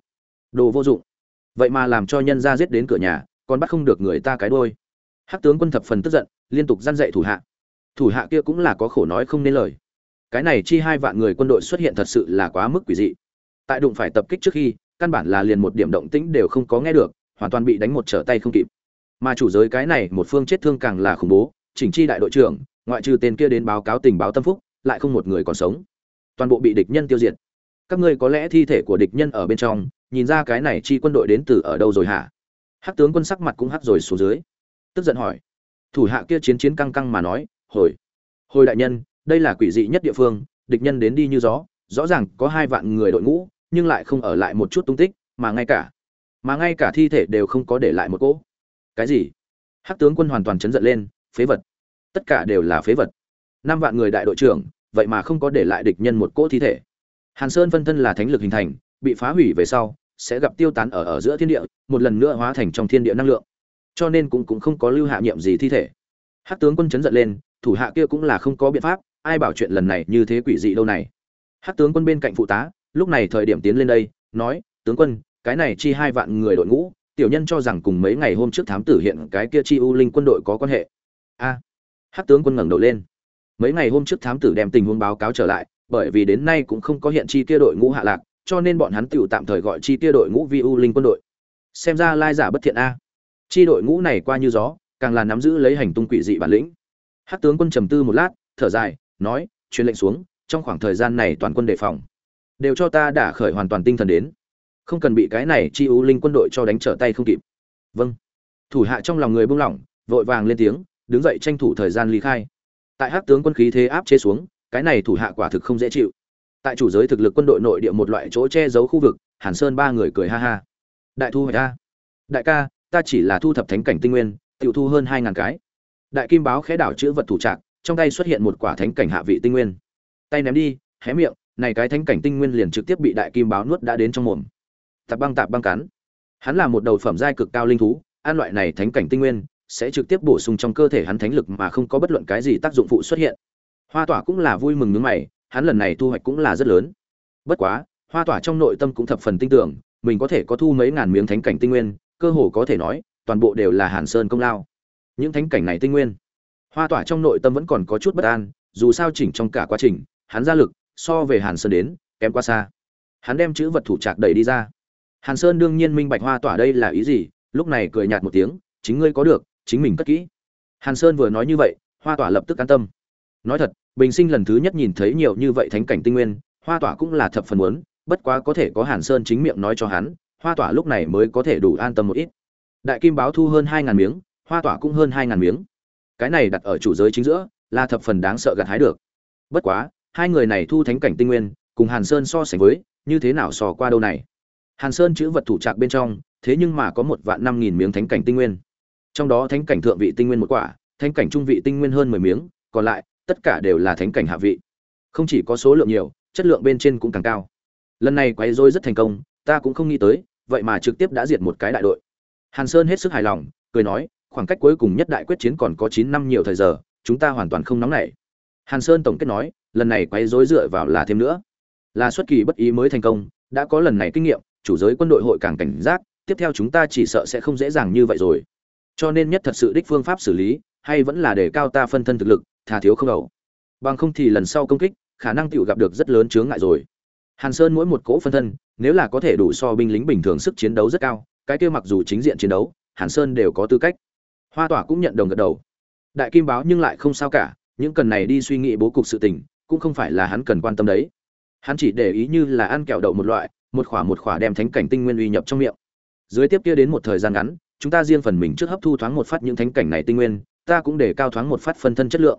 đồ vô dụng. Vậy mà làm cho nhân ra giết đến cửa nhà, còn bắt không được người ta cái đôi hát tướng quân thập phần tức giận, liên tục gian dậy thủ hạ. Thủ hạ kia cũng là có khổ nói không nên lời. Cái này chi hai vạn người quân đội xuất hiện thật sự là quá mức quỷ dị. Tại đụng phải tập kích trước khi, căn bản là liền một điểm động tĩnh đều không có nghe được, hoàn toàn bị đánh một trở tay không kịp. Mà chủ giới cái này một phương chết thương càng là khủng bố, chỉnh chi đại đội trưởng, ngoại trừ tên kia đến báo cáo tình báo tâm phúc, lại không một người còn sống. Toàn bộ bị địch nhân tiêu diệt. Các ngươi có lẽ thi thể của địch nhân ở bên trong nhìn ra cái này chi quân đội đến từ ở đâu rồi hả? Hắc tướng quân sắc mặt cũng hắc rồi xuống dưới. Tức giận hỏi. Thủ hạ kia chiến chiến căng căng mà nói, hồi hồi đại nhân, đây là quỷ dị nhất địa phương, địch nhân đến đi như gió, rõ ràng có hai vạn người đội ngũ, nhưng lại không ở lại một chút tung tích, mà ngay cả, mà ngay cả thi thể đều không có để lại một cỗ. Cái gì? Hắc tướng quân hoàn toàn chấn giận lên, phế vật. Tất cả đều là phế vật. Năm vạn người đại đội trưởng, vậy mà không có để lại địch nhân một cỗ thi thể. Hàn sơn phân thân là thánh lực hình thành bị phá hủy về sau sẽ gặp tiêu tán ở ở giữa thiên địa một lần nữa hóa thành trong thiên địa năng lượng. Cho nên cũng cũng không có lưu hạ nhiệm gì thi thể. Hắc tướng quân chấn giận lên thủ hạ kia cũng là không có biện pháp ai bảo chuyện lần này như thế quỷ dị đâu này. Hắc tướng quân bên cạnh phụ tá lúc này thời điểm tiến lên đây nói tướng quân cái này chi hai vạn người đội ngũ tiểu nhân cho rằng cùng mấy ngày hôm trước thám tử hiện cái kia chi u linh quân đội có quan hệ. A. À, hắc tướng quân ngẩng đầu lên. Mấy ngày hôm trước thám tử đem tình huống báo cáo trở lại bởi vì đến nay cũng không có hiện chi kia đội ngũ hạ lạc cho nên bọn hắn tựu tạm thời gọi chi tiêu đội ngũ vi u linh quân đội. Xem ra lai giả bất thiện a. Chi đội ngũ này qua như gió, càng là nắm giữ lấy hành tung quỷ dị bản lĩnh. Hát tướng quân trầm tư một lát, thở dài, nói, truyền lệnh xuống, trong khoảng thời gian này toàn quân đề phòng. Đều cho ta đả khởi hoàn toàn tinh thần đến. Không cần bị cái này chi ưu linh quân đội cho đánh trở tay không kịp. Vâng. Thủ hạ trong lòng người buông lỏng, vội vàng lên tiếng, đứng dậy tranh thủ thời gian ly khai. Tại hát tướng quân khí thế áp chế xuống, cái này thủ hạ quả thực không dễ chịu tại chủ giới thực lực quân đội nội địa một loại chỗ che giấu khu vực, hàn sơn ba người cười ha ha. Đại thu hoạch ta đại ca, ta chỉ là thu thập thánh cảnh tinh nguyên tự thu hơn hai ngàn cái. Đại kim báo khẽ đảo chữ vật thủ trạng, trong tay xuất hiện một quả thánh cảnh hạ vị tinh nguyên. Tay ném đi, hé miệng, này cái thánh cảnh tinh nguyên liền trực tiếp bị đại kim báo nuốt đã đến trong mồm. Tạp băng tạp băng cắn. Hắn là một đầu phẩm giai cực cao linh thú an loại này thánh cảnh tinh nguyên, sẽ trực tiếp bổ sung trong cơ thể hắn thánh lực mà không có bất luận cái gì tác dụng phụ xuất hiện. Hoa tỏa cũng là vui mừng nước mày hắn lần này thu hoạch cũng là rất lớn. Bất quá, hoa tỏa trong nội tâm cũng thập phần tin tưởng, mình có thể có thu mấy ngàn miếng thánh cảnh tinh nguyên, cơ hồ có thể nói, toàn bộ đều là hàn sơn công lao. Những thánh cảnh này tinh nguyên, hoa tỏa trong nội tâm vẫn còn có chút bất an, dù sao chỉnh trong cả quá trình, hắn ra lực, so về hàn sơn đến, kém quá xa. Hắn đem chữ vật thủ trạc đẩy đi ra. Hàn sơn đương nhiên minh bạch hoa tỏa đây là ý gì, lúc này cười nhạt một tiếng, chính ngươi có được, chính mình cất kỹ. Hàn sơn vừa nói như vậy, hoa tỏa lập tức an tâm nói thật, bình sinh lần thứ nhất nhìn thấy nhiều như vậy thánh cảnh tinh nguyên, hoa tỏa cũng là thập phần muốn, bất quá có thể có hàn sơn chính miệng nói cho hắn, hoa tỏa lúc này mới có thể đủ an tâm một ít. Đại kim báo thu hơn hai ngàn miếng, hoa tỏa cũng hơn hai ngàn miếng. Cái này đặt ở chủ giới chính giữa, là thập phần đáng sợ gặt hái được. Bất quá, hai người này thu thánh cảnh tinh nguyên, cùng hàn sơn so sánh với, như thế nào so qua đâu này? Hàn sơn chữ vật thủ trạc bên trong, thế nhưng mà có một vạn năm nghìn miếng thánh cảnh tinh nguyên. Trong đó thánh cảnh thượng vị tinh nguyên một quả, thánh cảnh trung vị tinh nguyên hơn mười miếng, còn lại tất cả đều là thánh cảnh hạ vị. Không chỉ có số lượng nhiều, chất lượng bên trên cũng càng cao. Lần này quấy rối rất thành công, ta cũng không nghĩ tới, vậy mà trực tiếp đã diệt một cái đại đội. Hàn sơn hết sức hài lòng, cười nói, khoảng cách cuối cùng nhất đại quyết chiến còn có chín năm nhiều thời giờ, chúng ta hoàn toàn không nóng nảy. Hàn sơn tổng kết nói, lần này quấy rối dựa vào là thêm nữa. Là xuất kỳ bất ý mới thành công, đã có lần này kinh nghiệm, chủ giới quân đội hội càng cảnh giác, tiếp theo chúng ta chỉ sợ sẽ không dễ dàng như vậy rồi. Cho nên nhất thật sự đích phương pháp xử lý, hay vẫn là để cao ta phân thân thực lực thà thiếu không đầu. Bằng không thì lần sau công kích, khả năng tựu gặp được rất lớn chướng ngại rồi. Hàn sơn mỗi một cỗ phân thân, nếu là có thể đủ so binh lính bình thường sức chiến đấu rất cao, cái kia mặc dù chính diện chiến đấu, hàn sơn đều có tư cách. Hoa tỏa cũng nhận đồng gật đầu. Đại kim báo nhưng lại không sao cả, những cần này đi suy nghĩ bố cục sự tình, cũng không phải là hắn cần quan tâm đấy. Hắn chỉ để ý như là ăn kẹo đậu một loại, một khỏa một khỏa đem thánh cảnh tinh nguyên uy nhập trong miệng. Dưới tiếp kia đến một thời gian ngắn, chúng ta riêng phần mình trước hấp thu thoáng một phát những thánh cảnh này tinh nguyên, ta cũng để cao thoáng một phát phân thân chất lượng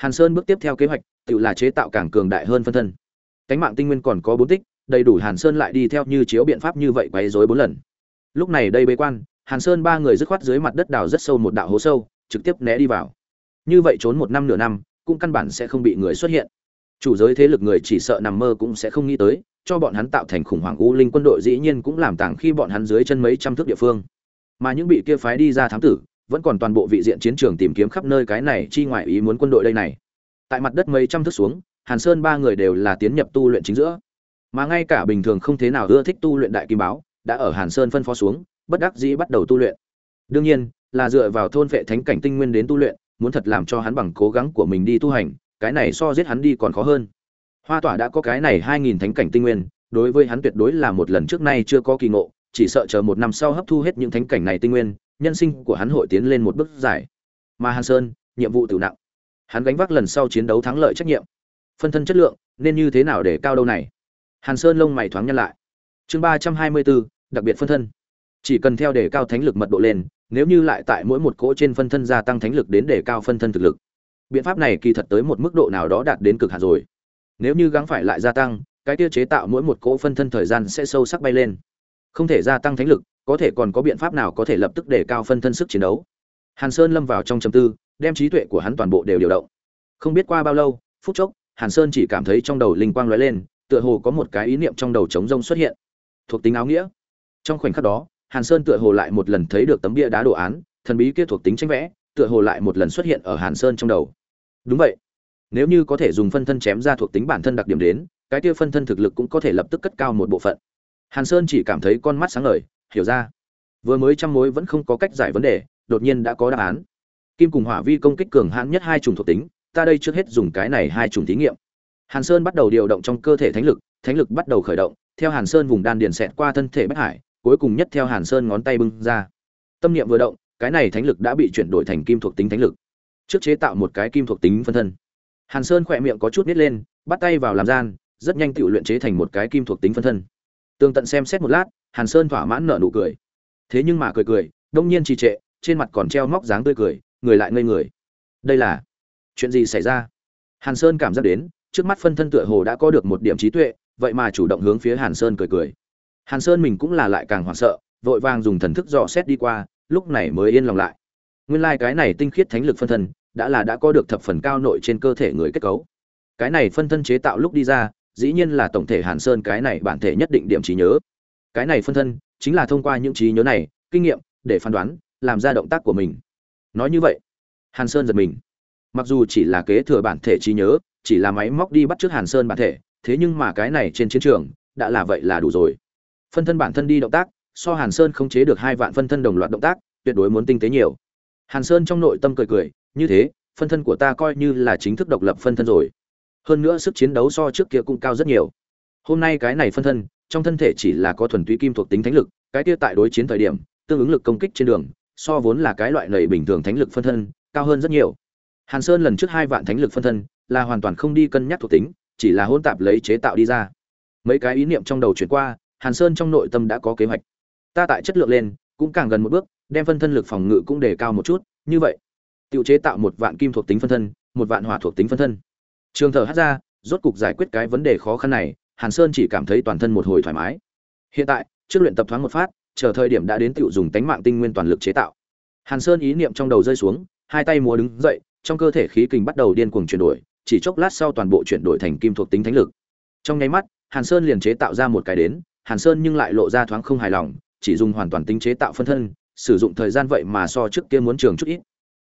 hàn sơn bước tiếp theo kế hoạch, tự là chế tạo càng cường đại hơn phân thân. Cánh mạng tinh nguyên còn có bốn tích, đầy đủ hàn sơn lại đi theo như chiếu biện pháp như vậy quấy rối bốn lần. Lúc này đây bế quan, hàn sơn ba người dứt khoát dưới mặt đất đào rất sâu một đạo hố sâu, trực tiếp né đi vào. Như vậy trốn một năm nửa năm, cũng căn bản sẽ không bị người xuất hiện. Chủ giới thế lực người chỉ sợ nằm mơ cũng sẽ không nghĩ tới, cho bọn hắn tạo thành khủng hoảng u linh quân đội dĩ nhiên cũng làm tàng khi bọn hắn dưới chân mấy trăm thước địa phương. Mà những bị kia phái đi ra thám tử vẫn còn toàn bộ vị diện chiến trường tìm kiếm khắp nơi cái này chi ngoại ý muốn quân đội đây này. Tại mặt đất mấy trăm thước xuống, hàn sơn ba người đều là tiến nhập tu luyện chính giữa. Mà ngay cả bình thường không thế nào ưa thích tu luyện đại kim báo, đã ở hàn sơn phân phó xuống, bất đắc dĩ bắt đầu tu luyện. Đương nhiên, là dựa vào thôn vệ thánh cảnh tinh nguyên đến tu luyện, muốn thật làm cho hắn bằng cố gắng của mình đi tu hành, cái này so giết hắn đi còn khó hơn. Hoa tỏa đã có cái này hai nghìn thánh cảnh tinh nguyên, đối với hắn tuyệt đối là một lần trước nay chưa có kỳ ngộ, chỉ sợ chờ một năm sau hấp thu hết những thánh cảnh này tinh nguyên nhân sinh của hắn hội tiến lên một bước dài. Mà hàn sơn, nhiệm vụ tự nặng. Hắn gánh vác lần sau chiến đấu thắng lợi trách nhiệm. Phân thân chất lượng, nên như thế nào để cao đâu này? Hàn sơn lông mày thoáng nhăn lại. Chương ba trăm hai mươi bốn đặc biệt phân thân. Chỉ cần theo để cao thánh lực mật độ lên, nếu như lại tại mỗi một cỗ trên phân thân gia tăng thánh lực đến để cao phân thân thực lực, biện pháp này kỳ thật tới một mức độ nào đó đạt đến cực hạn rồi. Nếu như gắng phải lại gia tăng, cái tiêu chế tạo mỗi một cỗ phân thân thời gian sẽ sâu sắc bay lên. Không thể gia tăng thánh lực có thể còn có biện pháp nào có thể lập tức để cao phân thân sức chiến đấu. Hàn sơn lâm vào trong trầm tư, đem trí tuệ của hắn toàn bộ đều điều động. Không biết qua bao lâu, phút chốc, hàn sơn chỉ cảm thấy trong đầu linh quang lóe lên, tựa hồ có một cái ý niệm trong đầu trống rông xuất hiện. Thuộc tính áo nghĩa. Trong khoảnh khắc đó, hàn sơn tựa hồ lại một lần thấy được tấm bia đá đồ án, thần bí kia thuộc tính tranh vẽ, tựa hồ lại một lần xuất hiện ở hàn sơn trong đầu. Đúng vậy. Nếu như có thể dùng phân thân chém ra thuộc tính bản thân đặc điểm đến, cái kia phân thân thực lực cũng có thể lập tức cất cao một bộ phận. Hàn sơn chỉ cảm thấy con mắt sáng ngời hiểu ra. Vừa mới trăm mối vẫn không có cách giải vấn đề, đột nhiên đã có đáp án. Kim cùng hỏa vi công kích cường hãn nhất hai chủng thuộc tính, ta đây trước hết dùng cái này hai chủng thí nghiệm. Hàn sơn bắt đầu điều động trong cơ thể thánh lực thánh lực bắt đầu khởi động, theo hàn sơn vùng đan điền xẹt qua thân thể bách hải, cuối cùng nhất theo hàn sơn ngón tay bưng ra. Tâm niệm vừa động, cái này thánh lực đã bị chuyển đổi thành kim thuộc tính thánh lực. Trước chế tạo một cái kim thuộc tính phân thân. Hàn sơn khỏe miệng có chút nít lên, bắt tay vào làm gian, rất nhanh tự luyện chế thành một cái kim thuộc tính phân thân. Tường tận xem xét một lát hàn sơn thỏa mãn nở nụ cười. Thế nhưng mà cười cười, đông nhiên trì trệ, trên mặt còn treo móc dáng tươi cười, người lại ngây người. Đây là chuyện gì xảy ra? Hàn sơn cảm giác đến, trước mắt phân thân tựa hồ đã có được một điểm trí tuệ, vậy mà chủ động hướng phía hàn sơn cười cười. Hàn sơn mình cũng là lại càng hoảng sợ, vội vàng dùng thần thức dò xét đi qua, lúc này mới yên lòng lại. Nguyên lai、like、cái này tinh khiết thánh lực phân thân, đã là đã có được thập phần cao nội trên cơ thể người kết cấu. Cái này phân thân chế tạo lúc đi ra, dĩ nhiên là tổng thể hàn sơn cái này bản thể nhất định điểm trí nhớ cái này phân thân chính là thông qua những trí nhớ này, kinh nghiệm để phán đoán, làm ra động tác của mình. Nói như vậy, hàn sơn giật mình. Mặc dù chỉ là kế thừa bản thể trí nhớ, chỉ là máy móc đi bắt trước hàn sơn bản thể, thế nhưng mà cái này trên chiến trường đã là vậy là đủ rồi. Phân thân bản thân đi động tác, so hàn sơn không chế được hai vạn phân thân đồng loạt động tác, tuyệt đối muốn tinh tế nhiều. Hàn sơn trong nội tâm cười cười, như thế, phân thân của ta coi như là chính thức độc lập phân thân rồi. Hơn nữa sức chiến đấu so trước kia cũng cao rất nhiều. Hôm nay cái này phân thân trong thân thể chỉ là có thuần túy kim thuộc tính thánh lực, cái kia tại đối chiến thời điểm, tương ứng lực công kích trên đường, so vốn là cái loại lầy bình thường thánh lực phân thân, cao hơn rất nhiều. Hàn sơn lần trước hai vạn thánh lực phân thân, là hoàn toàn không đi cân nhắc thuộc tính, chỉ là hỗn tạp lấy chế tạo đi ra. Mấy cái ý niệm trong đầu chuyển qua, hàn sơn trong nội tâm đã có kế hoạch. Ta tại chất lượng lên, cũng càng gần một bước, đem phân thân lực phòng ngự cũng đề cao một chút, như vậy, tiêu chế tạo một vạn kim thuộc tính phân thân, một vạn hỏa thuộc tính phân thân. Trường thở hát ra, rốt cục giải quyết cái vấn đề khó khăn này hàn sơn chỉ cảm thấy toàn thân một hồi thoải mái. Hiện tại, trước luyện tập thoáng một phát, chờ thời điểm đã đến tựu dùng tánh mạng tinh nguyên toàn lực chế tạo. Hàn sơn ý niệm trong đầu rơi xuống, hai tay múa đứng dậy, trong cơ thể khí kình bắt đầu điên cuồng chuyển đổi, chỉ chốc lát sau toàn bộ chuyển đổi thành kim thuộc tính thánh lực. Trong nháy mắt, hàn sơn liền chế tạo ra một cái đến, hàn sơn nhưng lại lộ ra thoáng không hài lòng, chỉ dùng hoàn toàn tính chế tạo phân thân, sử dụng thời gian vậy mà so trước kia muốn trường chút ít.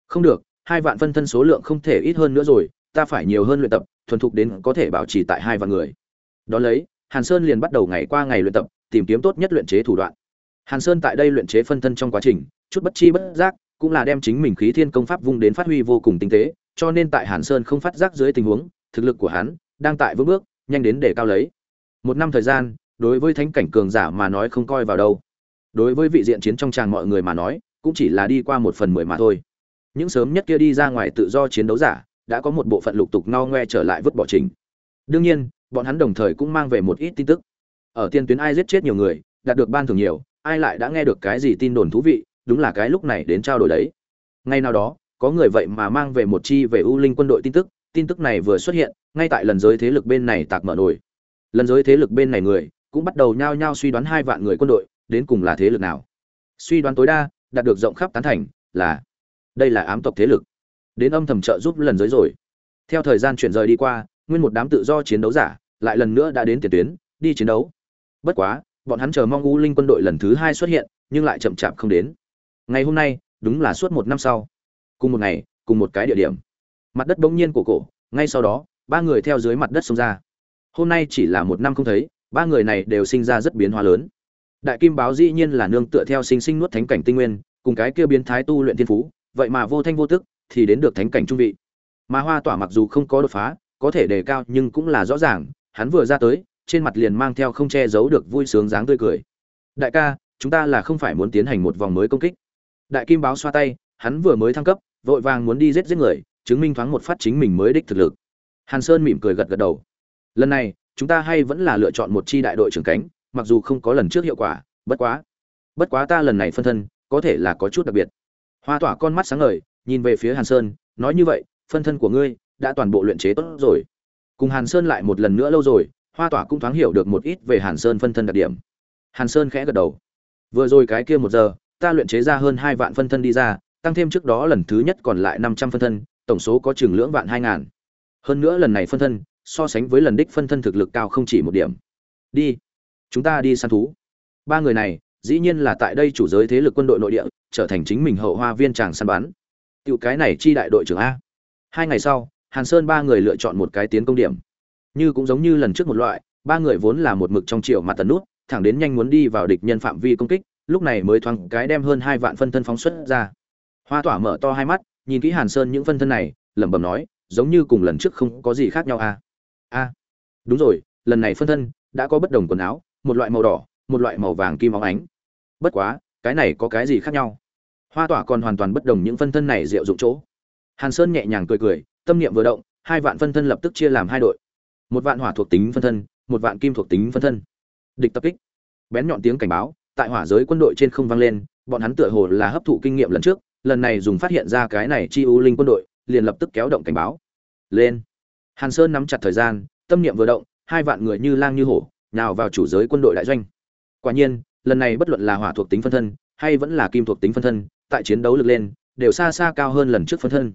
Không được, hai vạn phân thân số lượng không thể ít hơn nữa rồi, ta phải nhiều hơn luyện tập, thuần thục đến có thể bảo trì tại hai vạn người đó lấy, hàn sơn liền bắt đầu ngày qua ngày luyện tập, tìm kiếm tốt nhất luyện chế thủ đoạn. Hàn sơn tại đây luyện chế phân thân trong quá trình, chút bất chi bất giác, cũng là đem chính mình khí thiên công pháp vung đến phát huy vô cùng tinh tế, cho nên tại hàn sơn không phát giác dưới tình huống, thực lực của hắn đang tại vững bước, nhanh đến để cao lấy. Một năm thời gian, đối với thánh cảnh cường giả mà nói không coi vào đâu. Đối với vị diện chiến trong tràng mọi người mà nói, cũng chỉ là đi qua một phần mười mà thôi. Những sớm nhất kia đi ra ngoài tự do chiến đấu giả, đã có một bộ phận lục tục no ngoe trở lại vứt bỏ trình. Đương nhiên bọn hắn đồng thời cũng mang về một ít tin tức. Ở tiên tuyến ai giết chết nhiều người, đạt được ban thưởng nhiều, ai lại đã nghe được cái gì tin đồn thú vị, đúng là cái lúc này đến trao đổi đấy. Ngay nào đó, có người vậy mà mang về một chi về u linh quân đội tin tức tin tức này vừa xuất hiện, ngay tại lần giới thế lực bên này tạc mở nổi lần giới thế lực bên này người, cũng bắt đầu nhao nhao suy đoán hai vạn người quân đội, đến cùng là thế lực nào. Suy đoán tối đa, đạt được rộng khắp tán thành, là, đây là ám tộc thế lực. Đến âm thầm trợ giúp lần dưới rồi. Theo thời gian chuyển rời đi qua, nguyên một đám tự do chiến đấu giả lại lần nữa đã đến tiền tuyến, đi chiến đấu. Bất quá, bọn hắn chờ mong u linh quân đội lần thứ hai xuất hiện, nhưng lại chậm chạp không đến. Ngày hôm nay, đúng là suốt một năm sau. Cùng một ngày, cùng một cái địa điểm. Mặt đất bỗng nhiên của cổ, ngay sau đó, ba người theo dưới mặt đất xông ra. Hôm nay chỉ là một năm không thấy, ba người này đều sinh ra rất biến hóa lớn. Đại kim báo dĩ nhiên là nương tựa theo sinh sinh nuốt thánh cảnh tinh nguyên, cùng cái kia biến thái tu luyện thiên phú, vậy mà vô thanh vô tức, thì đến được thánh cảnh trung vị. Mà hoa tỏa mặc dù không có đột phá, có thể đề cao nhưng cũng là rõ ràng hắn vừa ra tới, trên mặt liền mang theo không che giấu được vui sướng dáng tươi cười. Đại ca, chúng ta là không phải muốn tiến hành một vòng mới công kích. Đại kim báo xoa tay, hắn vừa mới thăng cấp, vội vàng muốn đi giết giết người, chứng minh thoáng một phát chính mình mới đích thực lực. Hàn sơn mỉm cười gật gật đầu. Lần này, chúng ta hay vẫn là lựa chọn một chi đại đội trưởng cánh, mặc dù không có lần trước hiệu quả, bất quá bất quá ta lần này phân thân, có thể là có chút đặc biệt. Hoa tỏa con mắt sáng ngời, nhìn về phía hàn sơn, nói như vậy, phân thân của ngươi đã toàn bộ luyện chế tốt rồi cùng hàn sơn lại một lần nữa lâu rồi, hoa tỏa cũng thoáng hiểu được một ít về hàn sơn phân thân đặc điểm. Hàn sơn khẽ gật đầu. Vừa rồi cái kia một giờ, ta luyện chế ra hơn hai vạn phân thân đi ra, tăng thêm trước đó lần thứ nhất còn lại năm trăm phân thân, tổng số có chừng lưỡng vạn hai ngàn. Hơn nữa lần này phân thân, so sánh với lần đích phân thân thực lực cao không chỉ một điểm. Đi, chúng ta đi săn thú. Ba người này, dĩ nhiên là tại đây chủ giới thế lực quân đội nội địa, trở thành chính mình hậu hoa viên tràng săn bắn. Tiểu cái này chi đại đội trưởng a. Hai ngày sau hàn sơn ba người lựa chọn một cái tiến công điểm. Như cũng giống như lần trước một loại, ba người vốn là một mực trong triệu mặt tần nút, thẳng đến nhanh muốn đi vào địch nhân phạm vi công kích, lúc này mới thoáng cái đem hơn hai vạn phân thân phóng xuất ra. Hoa tỏa mở to hai mắt, nhìn kỹ hàn sơn những phân thân này, lẩm bẩm nói, giống như cùng lần trước không có gì khác nhau a a đúng rồi, lần này phân thân đã có bất đồng quần áo, một loại màu đỏ, một loại màu vàng kim óng ánh. Bất quá, cái này có cái gì khác nhau? Hoa tỏa còn hoàn toàn bất đồng những phân thân này diệu dụng chỗ. Hàn sơn nhẹ nhàng cười cười tâm niệm vừa động, hai vạn phân thân lập tức chia làm hai đội. Một vạn hỏa thuộc tính phân thân, một vạn kim thuộc tính phân thân. Địch tập kích. Bén nhọn tiếng cảnh báo, tại hỏa giới quân đội trên không vang lên, bọn hắn tựa hồ là hấp thụ kinh nghiệm lần trước, lần này dùng phát hiện ra cái này chi u linh quân đội, liền lập tức kéo động cảnh báo. Lên. Hàn sơn nắm chặt thời gian, tâm niệm vừa động, hai vạn người như lang như hổ, nào vào chủ giới quân đội đại doanh. Quả nhiên, lần này bất luận là hỏa thuộc tính phân thân, hay vẫn là kim thuộc tính phân thân, tại chiến đấu lực lên, đều xa xa cao hơn lần trước phân thân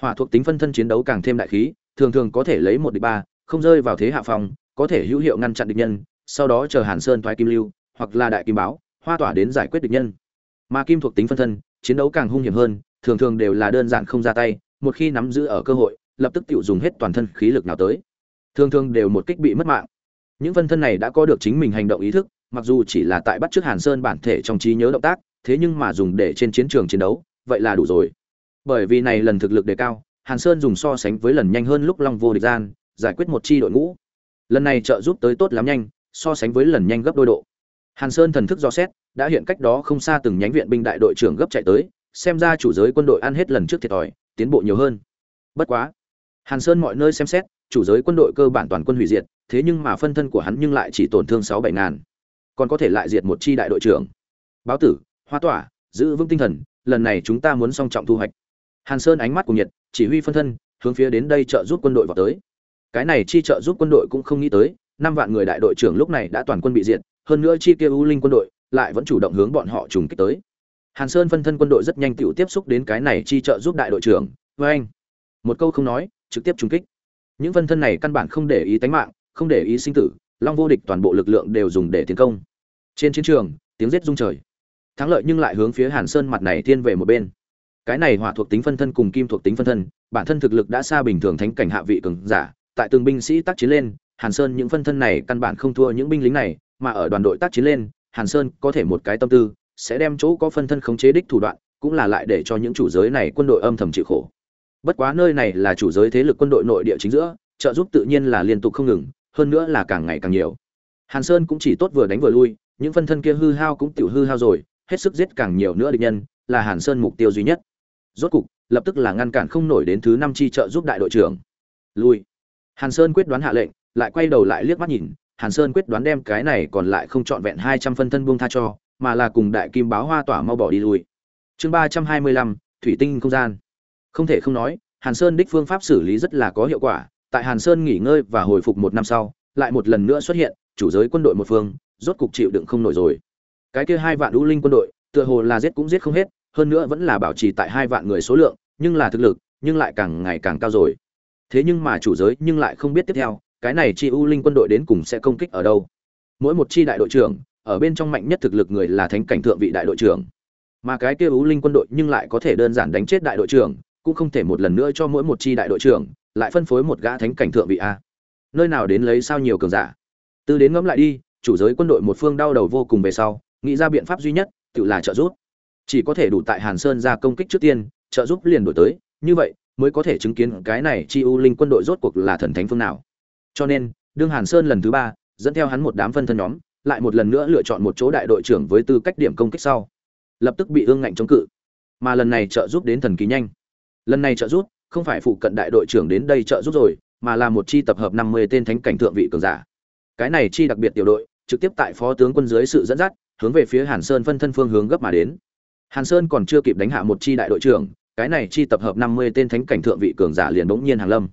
hỏa thuộc tính phân thân chiến đấu càng thêm đại khí, thường thường có thể lấy một địch ba, không rơi vào thế hạ phòng có thể hữu hiệu ngăn chặn địch nhân, sau đó chờ hàn sơn thoái kim lưu, hoặc là đại kim báo, hoa tỏa đến giải quyết địch nhân. Mà kim thuộc tính phân thân, chiến đấu càng hung hiểm hơn, thường thường đều là đơn giản không ra tay, một khi nắm giữ ở cơ hội, lập tức tự dùng hết toàn thân khí lực nào tới. Thường thường đều một kích bị mất mạng. Những phân thân này đã có được chính mình hành động ý thức, mặc dù chỉ là tại bắt trước hàn sơn bản thể trong trí nhớ động tác, thế nhưng mà dùng để trên chiến trường chiến đấu, vậy là đủ rồi bởi vì này lần thực lực đề cao, hàn sơn dùng so sánh với lần nhanh hơn lúc long vô địch gian, giải quyết một chi đội ngũ. Lần này trợ giúp tới tốt lắm nhanh, so sánh với lần nhanh gấp đôi độ. Hàn sơn thần thức do xét, đã hiện cách đó không xa từng nhánh viện binh đại đội trưởng gấp chạy tới, xem ra chủ giới quân đội ăn hết lần trước thiệt thòi, tiến bộ nhiều hơn. Bất quá, hàn sơn mọi nơi xem xét, chủ giới quân đội cơ bản toàn quân hủy diệt, thế nhưng mà phân thân của hắn nhưng lại chỉ tổn thương sáu bảy ngàn. Còn có thể lại diệt một chi đại đội trưởng. Báo tử, hoa tỏa, giữ vững tinh thần, lần này chúng ta muốn song trọng thu hoạch hàn sơn ánh mắt cùng nhiệt, chỉ huy phân thân, hướng phía đến đây trợ giúp quân đội vào tới. Cái này chi trợ giúp quân đội cũng không nghĩ tới, năm vạn người đại đội trưởng lúc này đã toàn quân bị diệt, hơn nữa chi kia u linh quân đội lại vẫn chủ động hướng bọn họ trùng kích tới. Hàn sơn phân thân quân đội rất nhanh tiểu tiếp xúc đến cái này chi trợ giúp đại đội trưởng với anh. Một câu không nói, trực tiếp trùng kích. Những phân thân này căn bản không để ý tánh mạng, không để ý sinh tử, long vô địch toàn bộ lực lượng đều dùng để tiến công. Trên chiến trường, tiếng giết rung trời. Thắng lợi nhưng lại hướng phía hàn sơn mặt này thiên về một bên cái này hỏa thuộc tính phân thân cùng kim thuộc tính phân thân, bản thân thực lực đã xa bình thường thánh cảnh hạ vị cường giả, tại từng binh sĩ tác chiến lên, hàn sơn những phân thân này căn bản không thua những binh lính này, mà ở đoàn đội tác chiến lên, hàn sơn có thể một cái tâm tư, sẽ đem chỗ có phân thân khống chế đích thủ đoạn, cũng là lại để cho những chủ giới này quân đội âm thầm chịu khổ. Bất quá nơi này là chủ giới thế lực quân đội nội địa chính giữa, trợ giúp tự nhiên là liên tục không ngừng, hơn nữa là càng ngày càng nhiều. Hàn sơn cũng chỉ tốt vừa đánh vừa lui, những phân thân kia hư hao cũng tiểu hư hao rồi, hết sức giết càng nhiều nữa địch nhân, là hàn sơn mục tiêu duy nhất rốt cục, lập tức là ngăn cản không nổi đến thứ năm chi trợ giúp đại đội trưởng. Lui. Hàn sơn quyết đoán hạ lệnh, lại quay đầu lại liếc mắt nhìn, hàn sơn quyết đoán đem cái này còn lại không trọn vẹn hai trăm phân thân buông tha cho, mà là cùng đại kim báo hoa tỏa mau bỏ đi lui. Chương ba trăm hai mươi lăm, thủy tinh không gian. Không thể không nói, hàn sơn đích phương pháp xử lý rất là có hiệu quả, tại hàn sơn nghỉ ngơi và hồi phục một năm sau, lại một lần nữa xuất hiện, chủ giới quân đội một phương, rốt cục chịu đựng không nổi rồi. Cái kia hai vạn đũ linh quân đội, tựa hồ là giết cũng giết không hết hơn nữa vẫn là bảo trì tại hai vạn người số lượng, nhưng là thực lực, nhưng lại càng ngày càng cao rồi. Thế nhưng mà chủ giới nhưng lại không biết tiếp theo, cái này chi u linh quân đội đến cùng sẽ công kích ở đâu. Mỗi một chi đại đội trưởng, ở bên trong mạnh nhất thực lực người là thánh cảnh thượng vị đại đội trưởng. Mà cái kia u linh quân đội nhưng lại có thể đơn giản đánh chết đại đội trưởng, cũng không thể một lần nữa cho mỗi một chi đại đội trưởng, lại phân phối một gã thánh cảnh thượng vị a. Nơi nào đến lấy sao nhiều cường giả. Từ đến ngẫm lại đi, chủ giới quân đội một phương đau đầu vô cùng về sau, nghĩ ra biện pháp duy nhất, tự là trợ giúp chỉ có thể đủ tại hàn sơn ra công kích trước tiên, trợ giúp liền đổi tới, như vậy mới có thể chứng kiến cái này chi u linh quân đội rốt cuộc là thần thánh phương nào. Cho nên, đương hàn sơn lần thứ ba, dẫn theo hắn một đám phân thân nhóm, lại một lần nữa lựa chọn một chỗ đại đội trưởng với tư cách điểm công kích sau, lập tức bị ương ngạnh chống cự. Mà lần này trợ giúp đến thần kỳ nhanh. Lần này trợ giúp, không phải phụ cận đại đội trưởng đến đây trợ giúp rồi, mà là một chi tập hợp năm mươi tên thánh cảnh thượng vị cường giả. Cái này chi đặc biệt tiểu đội, trực tiếp tại phó tướng quân dưới sự dẫn dắt, hướng về phía hàn sơn phân thân phương hướng gấp mà đến hàn sơn còn chưa kịp đánh hạ một chi đại đội trưởng, cái này chi tập hợp năm mươi tên thánh cảnh thượng vị cường giả liền bỗng nhiên hàng lâm.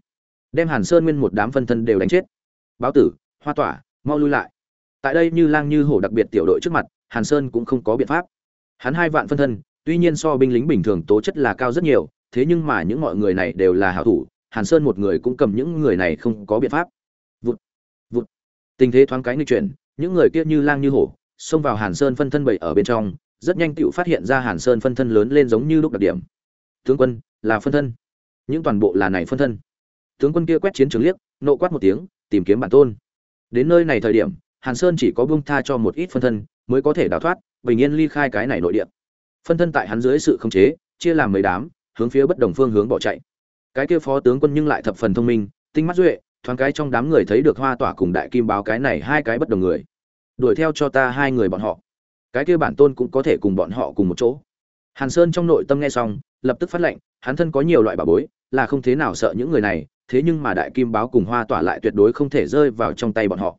Đem hàn sơn nguyên một đám phân thân đều đánh chết. Báo tử, hoa tỏa, mau lui lại. Tại đây như lang như hổ đặc biệt tiểu đội trước mặt, hàn sơn cũng không có biện pháp. Hắn hai vạn phân thân, tuy nhiên so binh lính bình thường tố chất là cao rất nhiều, thế nhưng mà những mọi người này đều là hảo thủ, hàn sơn một người cũng cầm những người này không có biện pháp. Vụt vụt. Tình thế thoáng cái nghịch chuyển, những người kia như lang như hổ, xông vào hàn sơn phân thân bảy ở bên trong rất nhanh tựu phát hiện ra hàn sơn phân thân lớn lên giống như lúc đặc điểm. Tướng quân, là phân thân. Những toàn bộ là này phân thân. Tướng quân kia quét chiến trường liếc, nộ quát một tiếng, tìm kiếm bản tôn. Đến nơi này thời điểm, hàn sơn chỉ có buông tha cho một ít phân thân, mới có thể đào thoát, bình yên ly khai cái này nội địa. Phân thân tại hắn dưới sự khống chế, chia làm mấy đám, hướng phía bất đồng phương hướng bỏ chạy. Cái kia phó tướng quân nhưng lại thập phần thông minh, tinh mắt duệ, thoáng cái trong đám người thấy được hoa tỏa cùng đại kim báo cái này hai cái bất đồng người. Đuổi theo cho ta hai người bọn họ cái kia bản tôn cũng có thể cùng bọn họ cùng một chỗ. Hàn sơn trong nội tâm nghe xong, lập tức phát lệnh, hắn thân có nhiều loại bảo bối, là không thế nào sợ những người này, thế nhưng mà đại kim báo cùng hoa tỏa lại tuyệt đối không thể rơi vào trong tay bọn họ.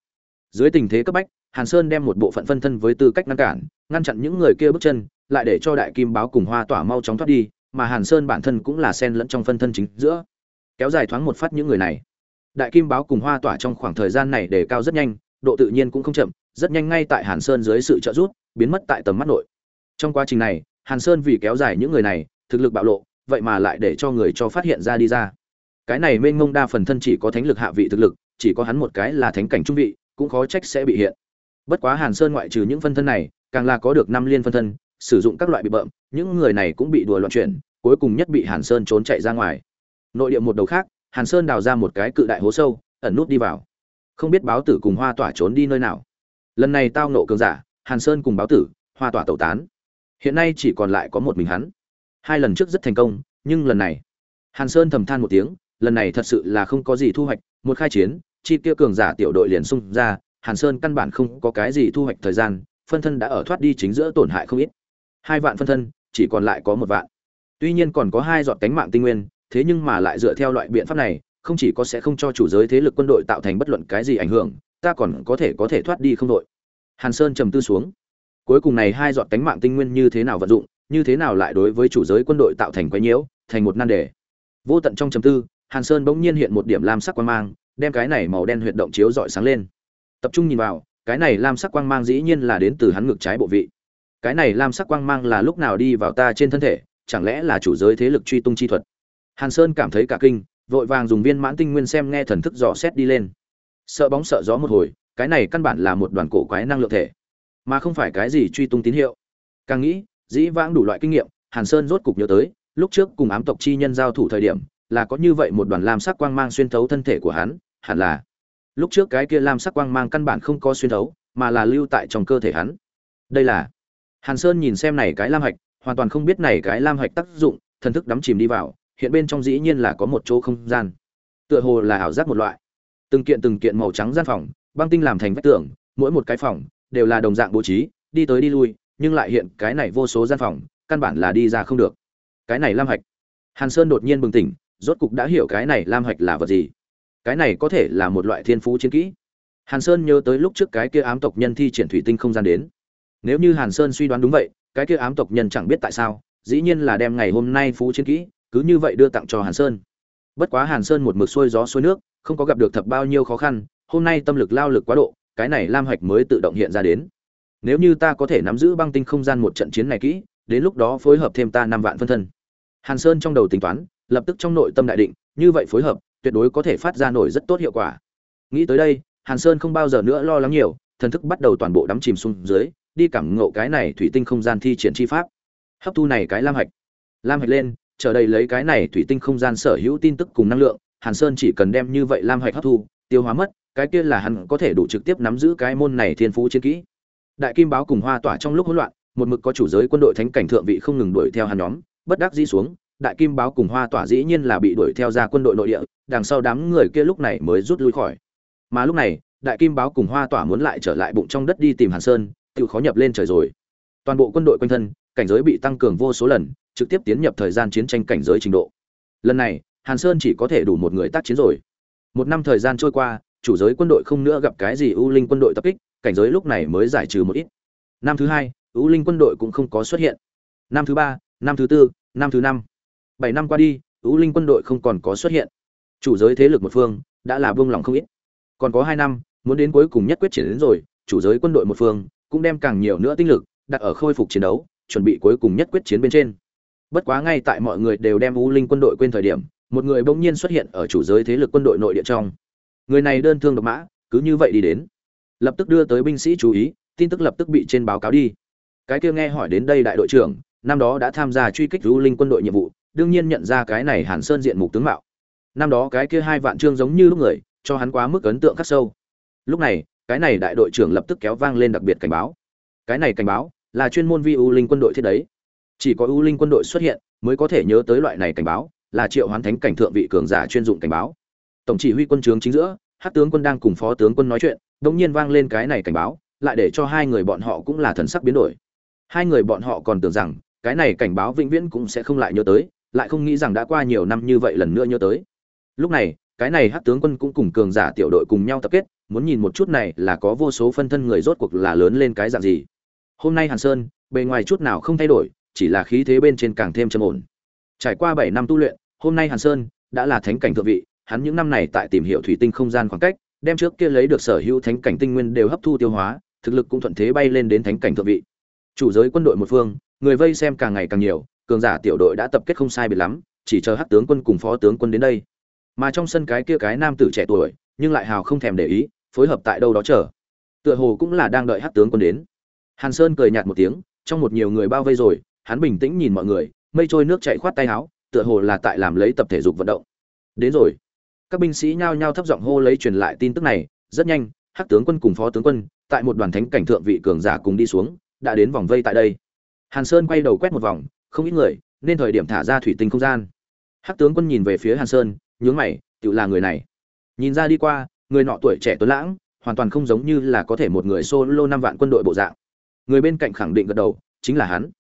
Dưới tình thế cấp bách, hàn sơn đem một bộ phận phân thân với tư cách ngăn cản, ngăn chặn những người kia bước chân, lại để cho đại kim báo cùng hoa tỏa mau chóng thoát đi, mà hàn sơn bản thân cũng là sen lẫn trong phân thân chính giữa. Kéo dài thoáng một phát những người này. Đại kim báo cùng hoa tỏa trong khoảng thời gian này đề cao rất nhanh, độ tự nhiên cũng không chậm, rất nhanh ngay tại hàn sơn dưới sự trợ giúp biến mất tại tầm mắt nội. Trong quá trình này, hàn sơn vì kéo dài những người này, thực lực bạo lộ, vậy mà lại để cho người cho phát hiện ra đi ra. Cái này mênh mông đa phần thân chỉ có thánh lực hạ vị thực lực, chỉ có hắn một cái là thánh cảnh trung vị, cũng khó trách sẽ bị hiện. Bất quá hàn sơn ngoại trừ những phân thân này, càng là có được năm liên phân thân, sử dụng các loại bị bợm, những người này cũng bị đùa loạn chuyển, cuối cùng nhất bị hàn sơn trốn chạy ra ngoài. Nội địa một đầu khác, hàn sơn đào ra một cái cự đại hố sâu, ẩn nút đi vào. Không biết báo tử cùng hoa tỏa trốn đi nơi nào. Lần này tao nộ cường giả hàn sơn cùng báo tử, hoa tỏa tẩu tán. Hiện nay chỉ còn lại có một mình hắn. Hai lần trước rất thành công, nhưng lần này, hàn sơn thầm than một tiếng, lần này thật sự là không có gì thu hoạch, một khai chiến, chi tiêu cường giả tiểu đội liền xung ra, hàn sơn căn bản không có cái gì thu hoạch thời gian, phân thân đã ở thoát đi chính giữa tổn hại không ít. Hai vạn phân thân, chỉ còn lại có một vạn. Tuy nhiên còn có hai giọt cánh mạng tinh nguyên, thế nhưng mà lại dựa theo loại biện pháp này, không chỉ có sẽ không cho chủ giới thế lực quân đội tạo thành bất luận cái gì ảnh hưởng, ta còn có thể có thể thoát đi không đội hàn sơn trầm tư xuống. Cuối cùng này hai giọt cánh mạng tinh nguyên như thế nào vận dụng, như thế nào lại đối với chủ giới quân đội tạo thành quái nhiễu, thành một nan đề. Vô tận trong trầm tư, hàn sơn bỗng nhiên hiện một điểm lam sắc quang mang, đem cái này màu đen huyệt động chiếu rọi sáng lên. Tập trung nhìn vào, cái này lam sắc quang mang dĩ nhiên là đến từ hắn ngực trái bộ vị. Cái này lam sắc quang mang là lúc nào đi vào ta trên thân thể, chẳng lẽ là chủ giới thế lực truy tung chi thuật? Hàn sơn cảm thấy cả kinh, vội vàng dùng viên mãn tinh nguyên xem nghe thần thức dò xét đi lên. Sợ bóng sợ gió một hồi cái này căn bản là một đoàn cổ quái năng lượng thể, mà không phải cái gì truy tung tín hiệu. Càng nghĩ, dĩ vãng đủ loại kinh nghiệm, hàn sơn rốt cục nhớ tới, lúc trước cùng ám tộc chi nhân giao thủ thời điểm, là có như vậy một đoàn lam sắc quang mang xuyên thấu thân thể của hắn, hẳn là. Lúc trước cái kia lam sắc quang mang căn bản không có xuyên thấu, mà là lưu tại trong cơ thể hắn. Đây là hàn sơn nhìn xem này cái lam hạch, hoàn toàn không biết này cái lam hạch tác dụng, thần thức đắm chìm đi vào, hiện bên trong dĩ nhiên là có một chỗ không gian. Tựa hồ là ảo giác một loại. Từng kiện từng kiện màu trắng gian phòng băng tinh làm thành vách tường, mỗi một cái phòng đều là đồng dạng bố trí, đi tới đi lui, nhưng lại hiện cái này vô số gian phòng, căn bản là đi ra không được. Cái này lam hạch. Hàn sơn đột nhiên bừng tỉnh, rốt cục đã hiểu cái này lam hạch là vật gì. Cái này có thể là một loại thiên phú chiến kỹ. Hàn sơn nhớ tới lúc trước cái kia ám tộc nhân thi triển thủy tinh không gian đến. Nếu như hàn sơn suy đoán đúng vậy, cái kia ám tộc nhân chẳng biết tại sao, dĩ nhiên là đem ngày hôm nay phú chiến kỹ, cứ như vậy đưa tặng cho hàn sơn. Bất quá hàn sơn một mực xuôi gió xuôi nước, không có gặp được thật bao nhiêu khó khăn hôm nay tâm lực lao lực quá độ, cái này lam hạch mới tự động hiện ra đến. Nếu như ta có thể nắm giữ băng tinh không gian một trận chiến này kỹ, đến lúc đó phối hợp thêm ta năm vạn phân thân. Hàn sơn trong đầu tính toán, lập tức trong nội tâm đại định, như vậy phối hợp, tuyệt đối có thể phát ra nổi rất tốt hiệu quả. Nghĩ tới đây, hàn sơn không bao giờ nữa lo lắng nhiều, thần thức bắt đầu toàn bộ đắm chìm xuống dưới, đi cảm ngộ cái này thủy tinh không gian thi triển chi pháp. Hấp thu này cái lam hạch. Lam hạch lên, chờ đầy lấy cái này thủy tinh không gian sở hữu tin tức cùng năng lượng, hàn sơn chỉ cần đem như vậy lam hạch hấp thu, tiêu hóa mất cái kia là hắn có thể đủ trực tiếp nắm giữ cái môn này thiên phú chiến kỹ. Đại kim báo cùng hoa tỏa trong lúc hỗn loạn, một mực có chủ giới quân đội thánh cảnh thượng vị không ngừng đuổi theo hắn nhóm, bất đắc dĩ xuống, đại kim báo cùng hoa tỏa dĩ nhiên là bị đuổi theo ra quân đội nội địa, đằng sau đám người kia lúc này mới rút lui khỏi. Mà lúc này, đại kim báo cùng hoa tỏa muốn lại trở lại bụng trong đất đi tìm hàn sơn tự khó nhập lên trời rồi. Toàn bộ quân đội quanh thân, cảnh giới bị tăng cường vô số lần, trực tiếp tiến nhập thời gian chiến tranh cảnh giới trình độ. Lần này, hàn sơn chỉ có thể đủ một người tác chiến rồi. Một năm thời gian trôi qua chủ giới quân đội không nữa gặp cái gì ưu linh quân đội tập kích, cảnh giới lúc này mới giải trừ một ít. Năm thứ hai ưu linh quân đội cũng không có xuất hiện. Năm thứ ba, năm thứ tư, năm thứ năm. Bảy năm qua đi ưu linh quân đội không còn có xuất hiện. Chủ giới thế lực một phương đã là buông lỏng không ít. Còn có hai năm, muốn đến cuối cùng nhất quyết triển đến rồi, chủ giới quân đội một phương cũng đem càng nhiều nữa tinh lực đặt ở khôi phục chiến đấu, chuẩn bị cuối cùng nhất quyết chiến bên trên. Bất quá ngay tại mọi người đều đem u linh quân đội quên thời điểm, một người bỗng nhiên xuất hiện ở chủ giới thế lực quân đội nội địa trong người này đơn thương độc mã, cứ như vậy đi đến. Lập tức đưa tới binh sĩ chú ý, tin tức lập tức bị trên báo cáo đi. Cái kia nghe hỏi đến đây đại đội trưởng, năm đó đã tham gia truy kích u linh quân đội nhiệm vụ, đương nhiên nhận ra cái này hàn sơn diện mục tướng mạo. Năm đó cái kia hai vạn trương giống như lúc người, cho hắn quá mức ấn tượng khắc sâu. Lúc này, cái này đại đội trưởng lập tức kéo vang lên đặc biệt cảnh báo. Cái này cảnh báo là chuyên môn vi u linh quân đội thiết đấy. Chỉ có u linh quân đội xuất hiện, mới có thể nhớ tới loại này cảnh báo, là triệu hoán thánh cảnh thượng vị cường giả chuyên dụng cảnh báo tổng chỉ huy quân trướng chính giữa, hát tướng quân đang cùng phó tướng quân nói chuyện đ ỗ n g nhiên vang lên cái này cảnh báo, lại để cho hai người bọn họ cũng là thần sắc biến đổi. Hai người bọn họ còn tưởng rằng, cái này cảnh báo vĩnh viễn cũng sẽ không lại nhớ tới, lại không nghĩ rằng đã qua nhiều năm như vậy lần nữa nhớ tới. Lúc này, cái này hát tướng quân cũng cùng cường giả tiểu đội cùng nhau tập kết, muốn nhìn một chút này là có vô số phân thân người rốt cuộc là lớn lên cái dạng gì. Hôm nay hàn sơn, bề ngoài chút nào không thay đổi, chỉ là khí thế bên trên càng thêm trầm ổn. Trải qua bảy năm tu luyện, hôm nay hàn sơn đã là thánh cảnh thượng vị hắn những năm này tại tìm hiểu thủy tinh không gian khoảng cách, đem trước kia lấy được sở hữu thánh cảnh tinh nguyên đều hấp thu tiêu hóa, thực lực cũng thuận thế bay lên đến thánh cảnh thượng vị. Chủ giới quân đội một phương, người vây xem càng ngày càng nhiều, cường giả tiểu đội đã tập kết không sai biệt lắm, chỉ chờ hắc tướng quân cùng phó tướng quân đến đây. Mà trong sân cái kia cái nam tử trẻ tuổi, nhưng lại hào không thèm để ý, phối hợp tại đâu đó chờ. Tựa hồ cũng là đang đợi hắc tướng quân đến. Hàn sơn cười nhạt một tiếng, trong một nhiều người bao vây rồi, hắn bình tĩnh nhìn mọi người, mây trôi nước chảy khoát tay áo, tựa hồ là tại làm lấy tập thể dục vận động. Đến rồi các binh sĩ nhao nhao thấp giọng hô lấy truyền lại tin tức này, rất nhanh, hắc tướng quân cùng phó tướng quân, tại một đoàn thánh cảnh thượng vị cường giả cùng đi xuống, đã đến vòng vây tại đây. Hàn sơn quay đầu quét một vòng, không ít người, nên thời điểm thả ra thủy tinh không gian. Hắc tướng quân nhìn về phía hàn sơn, nhướng mày tự là người này. Nhìn ra đi qua, người nọ tuổi trẻ tuấn lãng, hoàn toàn không giống như là có thể một người solo năm vạn quân đội bộ dạng. Người bên cạnh khẳng định gật đầu, chính là hắn.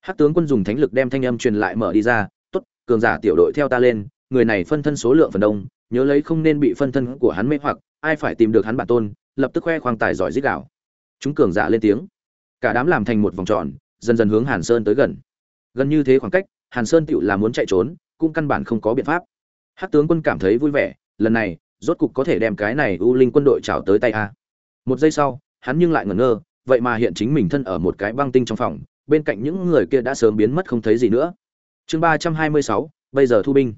Hắc tướng quân dùng thánh lực đem thanh âm truyền lại mở đi ra t ố t cường giả tiểu đội theo ta lên, người này phân thân số lượng phần đông nhớ lấy không nên bị phân thân của hắn mê hoặc, ai phải tìm được hắn bản tôn, lập tức khoe khoang tài giỏi rít gào. chúng cường giả lên tiếng. Cả đám làm thành một vòng tròn, dần dần hướng hàn sơn tới gần. Gần như thế khoảng cách, hàn sơn tựu là muốn chạy trốn, cũng căn bản không có biện pháp. Hát tướng quân cảm thấy vui vẻ, lần này, rốt cục có thể đem cái này u linh quân đội trào tới tay a. Một giây sau, hắn nhưng lại ngẩn ngơ, vậy mà hiện chính mình thân ở một cái băng tinh trong phòng, bên cạnh những người kia đã sớm biến mất không thấy gì nữa. Chương ba trăm hai mươi sáu, bây giờ thu binh.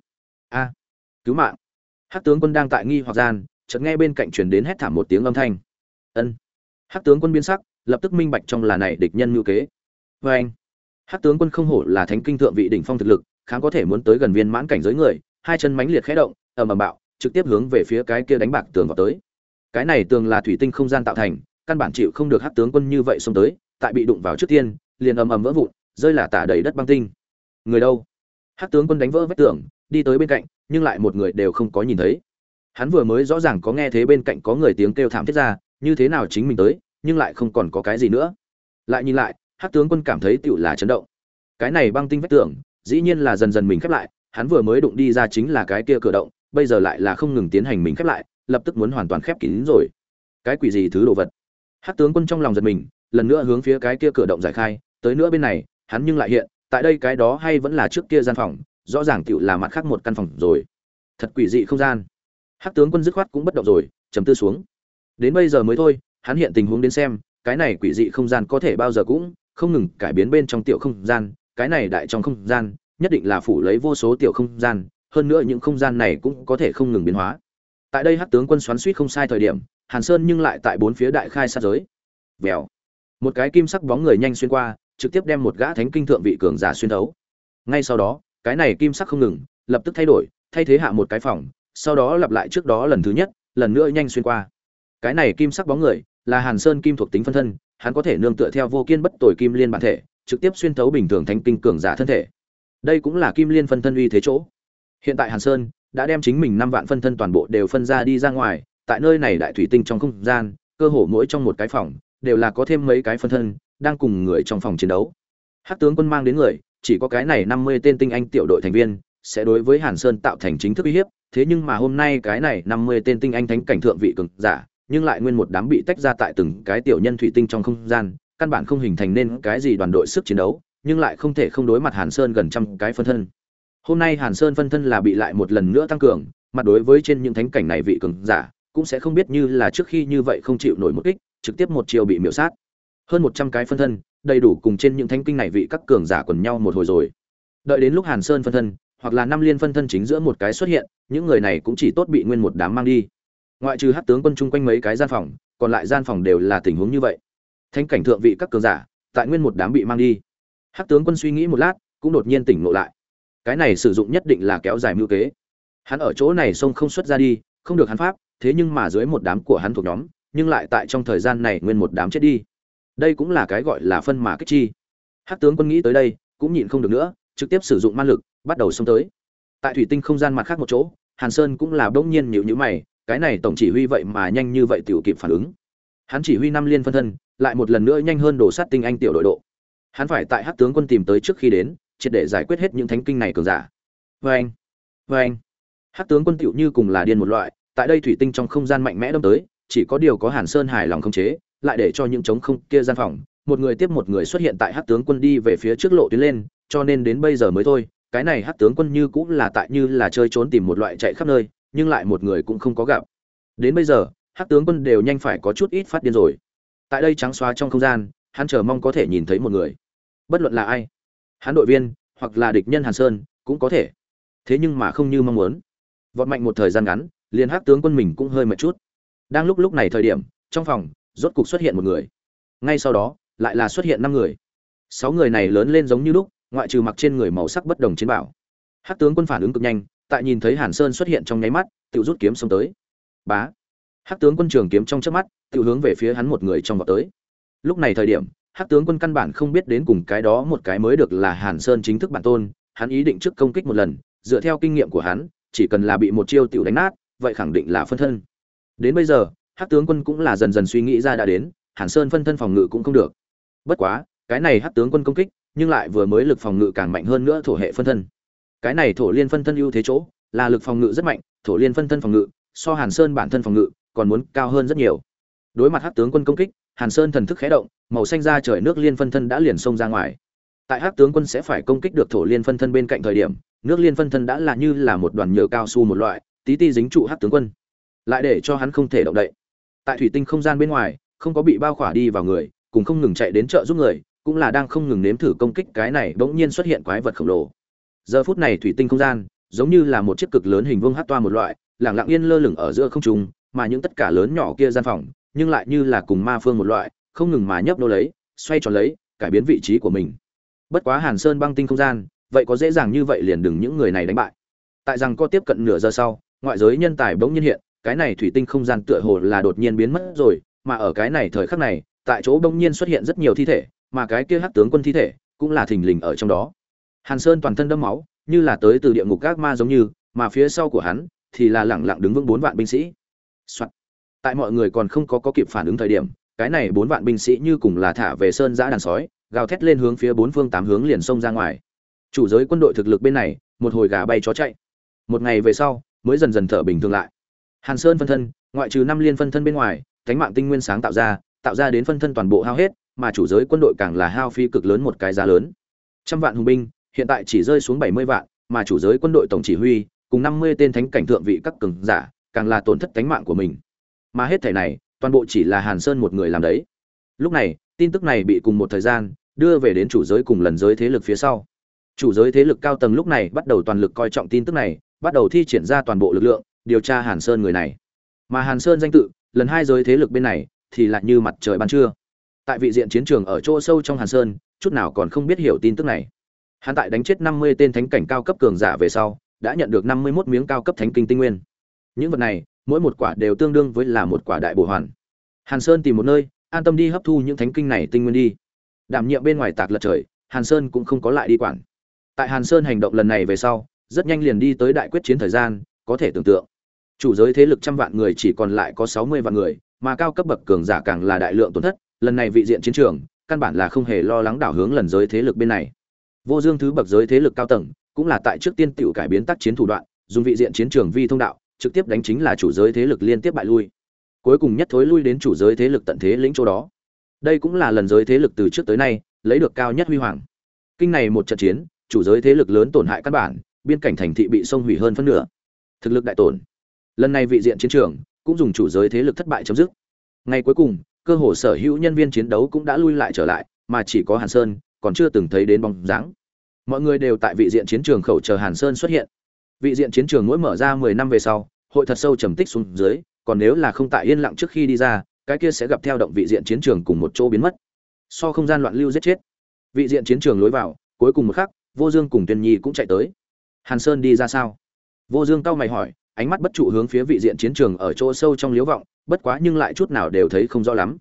A. Cứu mạng hắc tướng quân đang tại nghi hoặc gian, chợt nghe bên cạnh truyền đến hét thảm một tiếng âm thanh. Ân. Hắc tướng quân biến sắc, lập tức minh bạch trong là này địch nhân mưu kế. Vê anh. Hắc tướng quân không hổ là thánh kinh thượng vị đỉnh phong thực lực, kháng có thể muốn tới gần viên mãn cảnh giới người, hai chân mãnh liệt khẽ động, ầm ầm bạo, trực tiếp hướng về phía cái kia đánh bạc tường vào tới. Cái này tường là thủy tinh không gian tạo thành, căn bản chịu không được hắc tướng quân như vậy xông tới, tại bị đụng vào trước tiên, liền ầm ầm vỡ vụn, rơi là tả đầy đất băng tinh. Người đâu? Hắc tướng quân đánh vỡ vách tường đi tới bên cạnh nhưng lại một người đều không có nhìn thấy. Hắn vừa mới rõ ràng có nghe thấy bên cạnh có người tiếng kêu thảm thiết ra như thế nào chính mình tới nhưng lại không còn có cái gì nữa. Lại nhìn lại hắc tướng quân cảm thấy tựu là chấn động. Cái này băng tinh vách tưởng, dĩ nhiên là dần dần mình khép lại hắn vừa mới đụng đi ra chính là cái kia cửa động bây giờ lại là không ngừng tiến hành mình khép lại lập tức muốn hoàn toàn khép kín rồi. Cái quỷ gì thứ đồ vật? Hắc tướng quân trong lòng giật mình, lần nữa hướng phía cái kia cửa động giải khai, tới nữa bên này, hắn nhưng lại hiện, tại đây cái đó hay vẫn là trước kia gian phòng, rõ ràng tiểu là mặt khác một căn phòng rồi. Thật quỷ dị không gian. Hắc tướng quân dứt khoát cũng bất động rồi, trầm tư xuống. Đến bây giờ mới thôi, hắn hiện tình huống đến xem, cái này quỷ dị không gian có thể bao giờ cũng không ngừng cải biến bên trong tiểu không gian, cái này đại trong không gian, nhất định là phủ lấy vô số tiểu không gian, hơn nữa những không gian này cũng có thể không ngừng biến hóa tại đây hắc tướng quân xoắn suýt không sai thời điểm hàn sơn nhưng lại tại bốn phía đại khai sát giới vèo một cái kim sắc bóng người nhanh xuyên qua trực tiếp đem một gã thánh kinh thượng vị cường giả xuyên thấu ngay sau đó cái này kim sắc không ngừng, lập tức thay đổi, thay thế hạ một cái phòng, sau đó lặp lại trước đó lần thứ nhất, lần nữa nhanh xuyên qua. Cái này kim sắc bóng người, là hàn sơn kim thuộc tính phân thân, hắn có thể nương tựa theo vô kiên bất tồi kim liên bản thể, trực tiếp xuyên thấu bình thường thánh kinh cường giả thân thể. Đây cũng là kim liên phân thân uy thế chỗ. Hiện tại hàn sơn đã đem chính mình năm vạn phân thân toàn bộ đều phân ra đi ra ngoài, tại nơi này đại thủy tinh trong không gian, cơ hồ mỗi trong một cái phòng, đều là có thêm mấy cái phân thân, đang cùng người trong phòng chiến đấu. Hát tướng quân mang đến người chỉ có cái này năm mươi tên tinh anh tiểu đội thành viên sẽ đối với hàn sơn tạo thành chính thức uy hiếp, thế nhưng mà hôm nay cái này năm mươi tên tinh anh thánh cảnh thượng vị cường giả, nhưng lại nguyên một đám bị tách ra tại từng cái tiểu nhân thủy tinh trong không gian, căn bản không hình thành nên cái gì đoàn đội sức chiến đấu, nhưng lại không thể không đối mặt hàn sơn gần trăm cái phân thân. Hôm nay hàn sơn phân thân là bị lại một lần nữa tăng cường mặt đối với trên những thánh cảnh này vị cường giả, cũng sẽ không biết như là trước khi như vậy không chịu nổi một kích, trực tiếp một chiều bị miểu sát. Hơn một trăm cái phân thân đầy đủ cùng trên những thánh kinh này vị các cường giả quần nhau một hồi rồi. Đợi đến lúc hàn sơn phân thân, hoặc là năm liên phân thân chính giữa một cái xuất hiện, những người này cũng chỉ tốt bị nguyên một đám mang đi. Ngoại trừ hát tướng quân chung quanh mấy cái gian phòng, còn lại gian phòng đều là tình huống như vậy. Thánh cảnh thượng vị các cường giả, tại nguyên một đám bị mang đi. Hát tướng quân suy nghĩ một lát, cũng đột nhiên tỉnh ngộ lại. Cái này sử dụng nhất định là kéo dài mưu kế. Hắn ở chỗ này xông không xuất ra đi, không được hắn pháp, thế nhưng mà dưới một đám của hắn thuộc nhóm, nhưng lại tại trong thời gian này nguyên một đám chết đi đây cũng là cái gọi là phân mà kích chi. Hát tướng quân nghĩ tới đây, cũng nhịn không được nữa, trực tiếp sử dụng ma lực, bắt đầu xông tới. Tại thủy tinh không gian mặt khác một chỗ, hàn sơn cũng là bỗng nhiên nhịu nhữ mày, cái này tổng chỉ huy vậy mà nhanh như vậy tiểu kịp phản ứng. Hắn chỉ huy năm liên phân thân, lại một lần nữa nhanh hơn đổ sát tinh anh tiểu đội độ. Hắn phải tại hát tướng quân tìm tới trước khi đến, triệt để giải quyết hết những thánh kinh này cường giả. Vâng, vâng. Vê anh vê anh hát tướng quân tiểu như cùng là điên một loại, tại đây thủy tinh trong không gian mạnh mẽ đâm tới, chỉ có điều có hàn sơn hài lòng không chế lại để cho những trống không kia gian phòng, một người tiếp một người xuất hiện tại hắc tướng quân đi về phía trước lộ tuyến lên, cho nên đến bây giờ mới thôi, cái này hắc tướng quân như cũng là tại như là chơi trốn tìm một loại chạy khắp nơi, nhưng lại một người cũng không có gặp. Đến bây giờ, hắc tướng quân đều nhanh phải có chút ít phát điên rồi. Tại đây trắng xóa trong không gian, hắn chờ mong có thể nhìn thấy một người. Bất luận là ai, hắn đội viên, hoặc là địch nhân hàn sơn, cũng có thể. Thế nhưng mà không như mong muốn. Vọt mạnh một thời gian ngắn, liền hắc tướng quân mình cũng hơi mệt chút. Đang lúc lúc này thời điểm, trong phòng rốt cục xuất hiện một người. Ngay sau đó, lại là xuất hiện năm người. Sáu người này lớn lên giống như lúc ngoại trừ mặc trên người màu sắc bất đồng chiến bảo. Hát tướng quân phản ứng cực nhanh, tại nhìn thấy hàn sơn xuất hiện trong nháy mắt, tự rút kiếm xông tới. Bá! Hát tướng quân trường kiếm trong chớp mắt, tự hướng về phía hắn một người trong vọt tới. Lúc này thời điểm hát tướng quân căn bản không biết đến cùng cái đó một cái mới được là hàn sơn chính thức bản tôn, hắn ý định trước công kích một lần, dựa theo kinh nghiệm của hắn, chỉ cần là bị một chiêu tiểu đánh nát, vậy khẳng định là phân thân. Đến bây giờ hát tướng quân cũng là dần dần suy nghĩ ra đã đến, hàn sơn phân thân phòng ngự cũng không được. Bất quá, cái này hát tướng quân công kích, nhưng lại vừa mới lực phòng ngự càng mạnh hơn nữa thổ hệ phân thân. Cái này thổ liên phân thân ưu thế chỗ, là lực phòng ngự rất mạnh, thổ liên phân thân phòng ngự, so hàn sơn bản thân phòng ngự, còn muốn cao hơn rất nhiều. Đối mặt hát tướng quân công kích, hàn sơn thần thức khé động, màu xanh ra trời nước liên phân thân đã liền xông ra ngoài. Tại hát tướng quân sẽ phải công kích được thổ liên phân thân bên cạnh thời điểm, nước liên phân thân đã là như là một đoàn nhựa cao su một loại, tí ti dính trụ hát tướng quân. Lại để cho hắn không thể động đậy tại thủy tinh không gian bên ngoài, không có bị bao khỏa đi vào người, cùng không ngừng chạy đến chợ giúp người, cũng là đang không ngừng nếm thử công kích cái này bỗng nhiên xuất hiện quái vật khổng lồ. Giờ phút này thủy tinh không gian, giống như là một chiếc cực lớn hình vuông hát toa một loại lẳng lặng yên lơ lửng ở giữa không trung, mà những tất cả lớn nhỏ kia gian phòng, nhưng lại như là cùng ma phương một loại, không ngừng mà nhấp nô lấy, xoay tròn lấy, cải biến vị trí của mình. Bất quá hàn sơn băng tinh không gian, vậy có dễ dàng như vậy liền đừng những người này đánh bại. Tại rằng có tiếp cận nửa giờ sau, ngoại giới nhân tài bỗng nhiên hiện cái này thủy tinh không gian tựa hồ là đột nhiên biến mất rồi mà ở cái này thời khắc này tại chỗ bỗng nhiên xuất hiện rất nhiều thi thể mà cái kia hắc tướng quân thi thể cũng là thình lình ở trong đó. Hàn sơn toàn thân đẫm máu như là tới từ địa ngục các ma giống như mà phía sau của hắn thì là lẳng lặng đứng vững bốn vạn binh sĩ、Soạn. tại mọi người còn không có, có kịp phản ứng thời điểm cái này bốn vạn binh sĩ như cùng là thả về sơn giã đàn sói gào thét lên hướng phía bốn phương tám hướng liền xông ra ngoài. Chủ giới quân đội thực lực bên này một hồi gà bay chó chạy. Một ngày về sau mới dần dần thở bình thường lại hàn sơn phân thân, ngoại trừ năm liên phân thân bên ngoài cánh mạng tinh nguyên sáng tạo ra tạo ra đến phân thân toàn bộ hao hết, mà chủ giới quân đội càng là hao phí cực lớn một cái giá lớn. Trăm vạn hùng binh, hiện tại chỉ rơi xuống bảy mươi vạn, mà chủ giới quân đội tổng chỉ huy, cùng năm mươi tên thánh cảnh thượng vị các cường giả, càng là tổn thất cánh mạng của mình. Mà hết thảy này, toàn bộ chỉ là hàn sơn một người làm đấy. Lúc này, tin tức này bị cùng một thời gian, đưa về đến chủ giới cùng lần giới thế lực phía sau. Chủ giới thế lực cao tầng lúc này bắt đầu toàn lực coi trọng tin tức này, bắt đầu thi triển ra toàn bộ lực lượng điều tra hàn sơn người này. Mà hàn sơn danh tự, lần hai giới thế lực bên này, thì lại như mặt trời ban trưa. Tại vị diện chiến trường ở chỗ sâu trong hàn sơn, chút nào còn không biết hiểu tin tức này. Hắn tại đánh chết năm mươi tên thánh cảnh cao cấp cường giả về sau, đã nhận được năm mươi 51 miếng cao cấp thánh kinh tinh nguyên. Những vật này, mỗi một quả đều tương đương với là một quả đại bổ hoàn. Hàn sơn tìm một nơi, an tâm đi hấp thu những thánh kinh này tinh nguyên đi. Đảm nhiệm bên ngoài tạc lật trời, hàn sơn cũng không có lại đi quản. Tại hàn sơn hành động lần này về sau, rất nhanh liền đi tới đại quyết chiến thời gian, có thể tưởng tượng chủ giới thế lực trăm vạn người chỉ còn lại có sáu mươi vạn người, mà cao cấp bậc cường giả càng là đại lượng tổn thất, lần này vị diện chiến trường, căn bản là không hề lo lắng đảo hướng lần giới thế lực bên này. Vô dương thứ bậc giới thế lực cao tầng, cũng là tại trước tiên tiểu cải biến tác chiến thủ đoạn, dùng vị diện chiến trường vi thông đạo, trực tiếp đánh chính là chủ giới thế lực liên tiếp bại lui. Cuối cùng nhất thối lui đến chủ giới thế lực tận thế lĩnh chỗ đó. Đây cũng là lần giới thế lực từ trước tới nay, lấy được cao nhất huy hoàng. Kinh này một trận chiến, chủ giới thế lực lớn tổn hại căn bản, biên cảnh thành thị bị sông hủy hơn phân nửa. Thực lực đại tổn lần này vị diện chiến trường cũng dùng chủ giới thế lực thất bại chấm dứt. Ngày cuối cùng, cơ hồ sở hữu nhân viên chiến đấu cũng đã lui lại trở lại, mà chỉ có hàn sơn, còn chưa từng thấy đến bóng dáng. Mọi người đều tại vị diện chiến trường khẩu chờ hàn sơn xuất hiện. Vị diện chiến trường mỗi mở ra mười năm về sau, hội thật sâu trầm tích xuống dưới, còn nếu là không tại yên lặng trước khi đi ra, cái kia sẽ gặp theo động vị diện chiến trường cùng một chỗ biến mất. So không gian loạn lưu giết chết. Vị diện chiến trường lối vào, cuối cùng một khắc, vô dương cùng tuyên nhi cũng chạy tới. Hàn sơn đi ra sao? Vô dương cau mày hỏi ánh mắt bất trụ hướng phía vị diện chiến trường ở chỗ sâu trong liếu vọng, bất quá nhưng lại chút nào đều thấy không rõ lắm.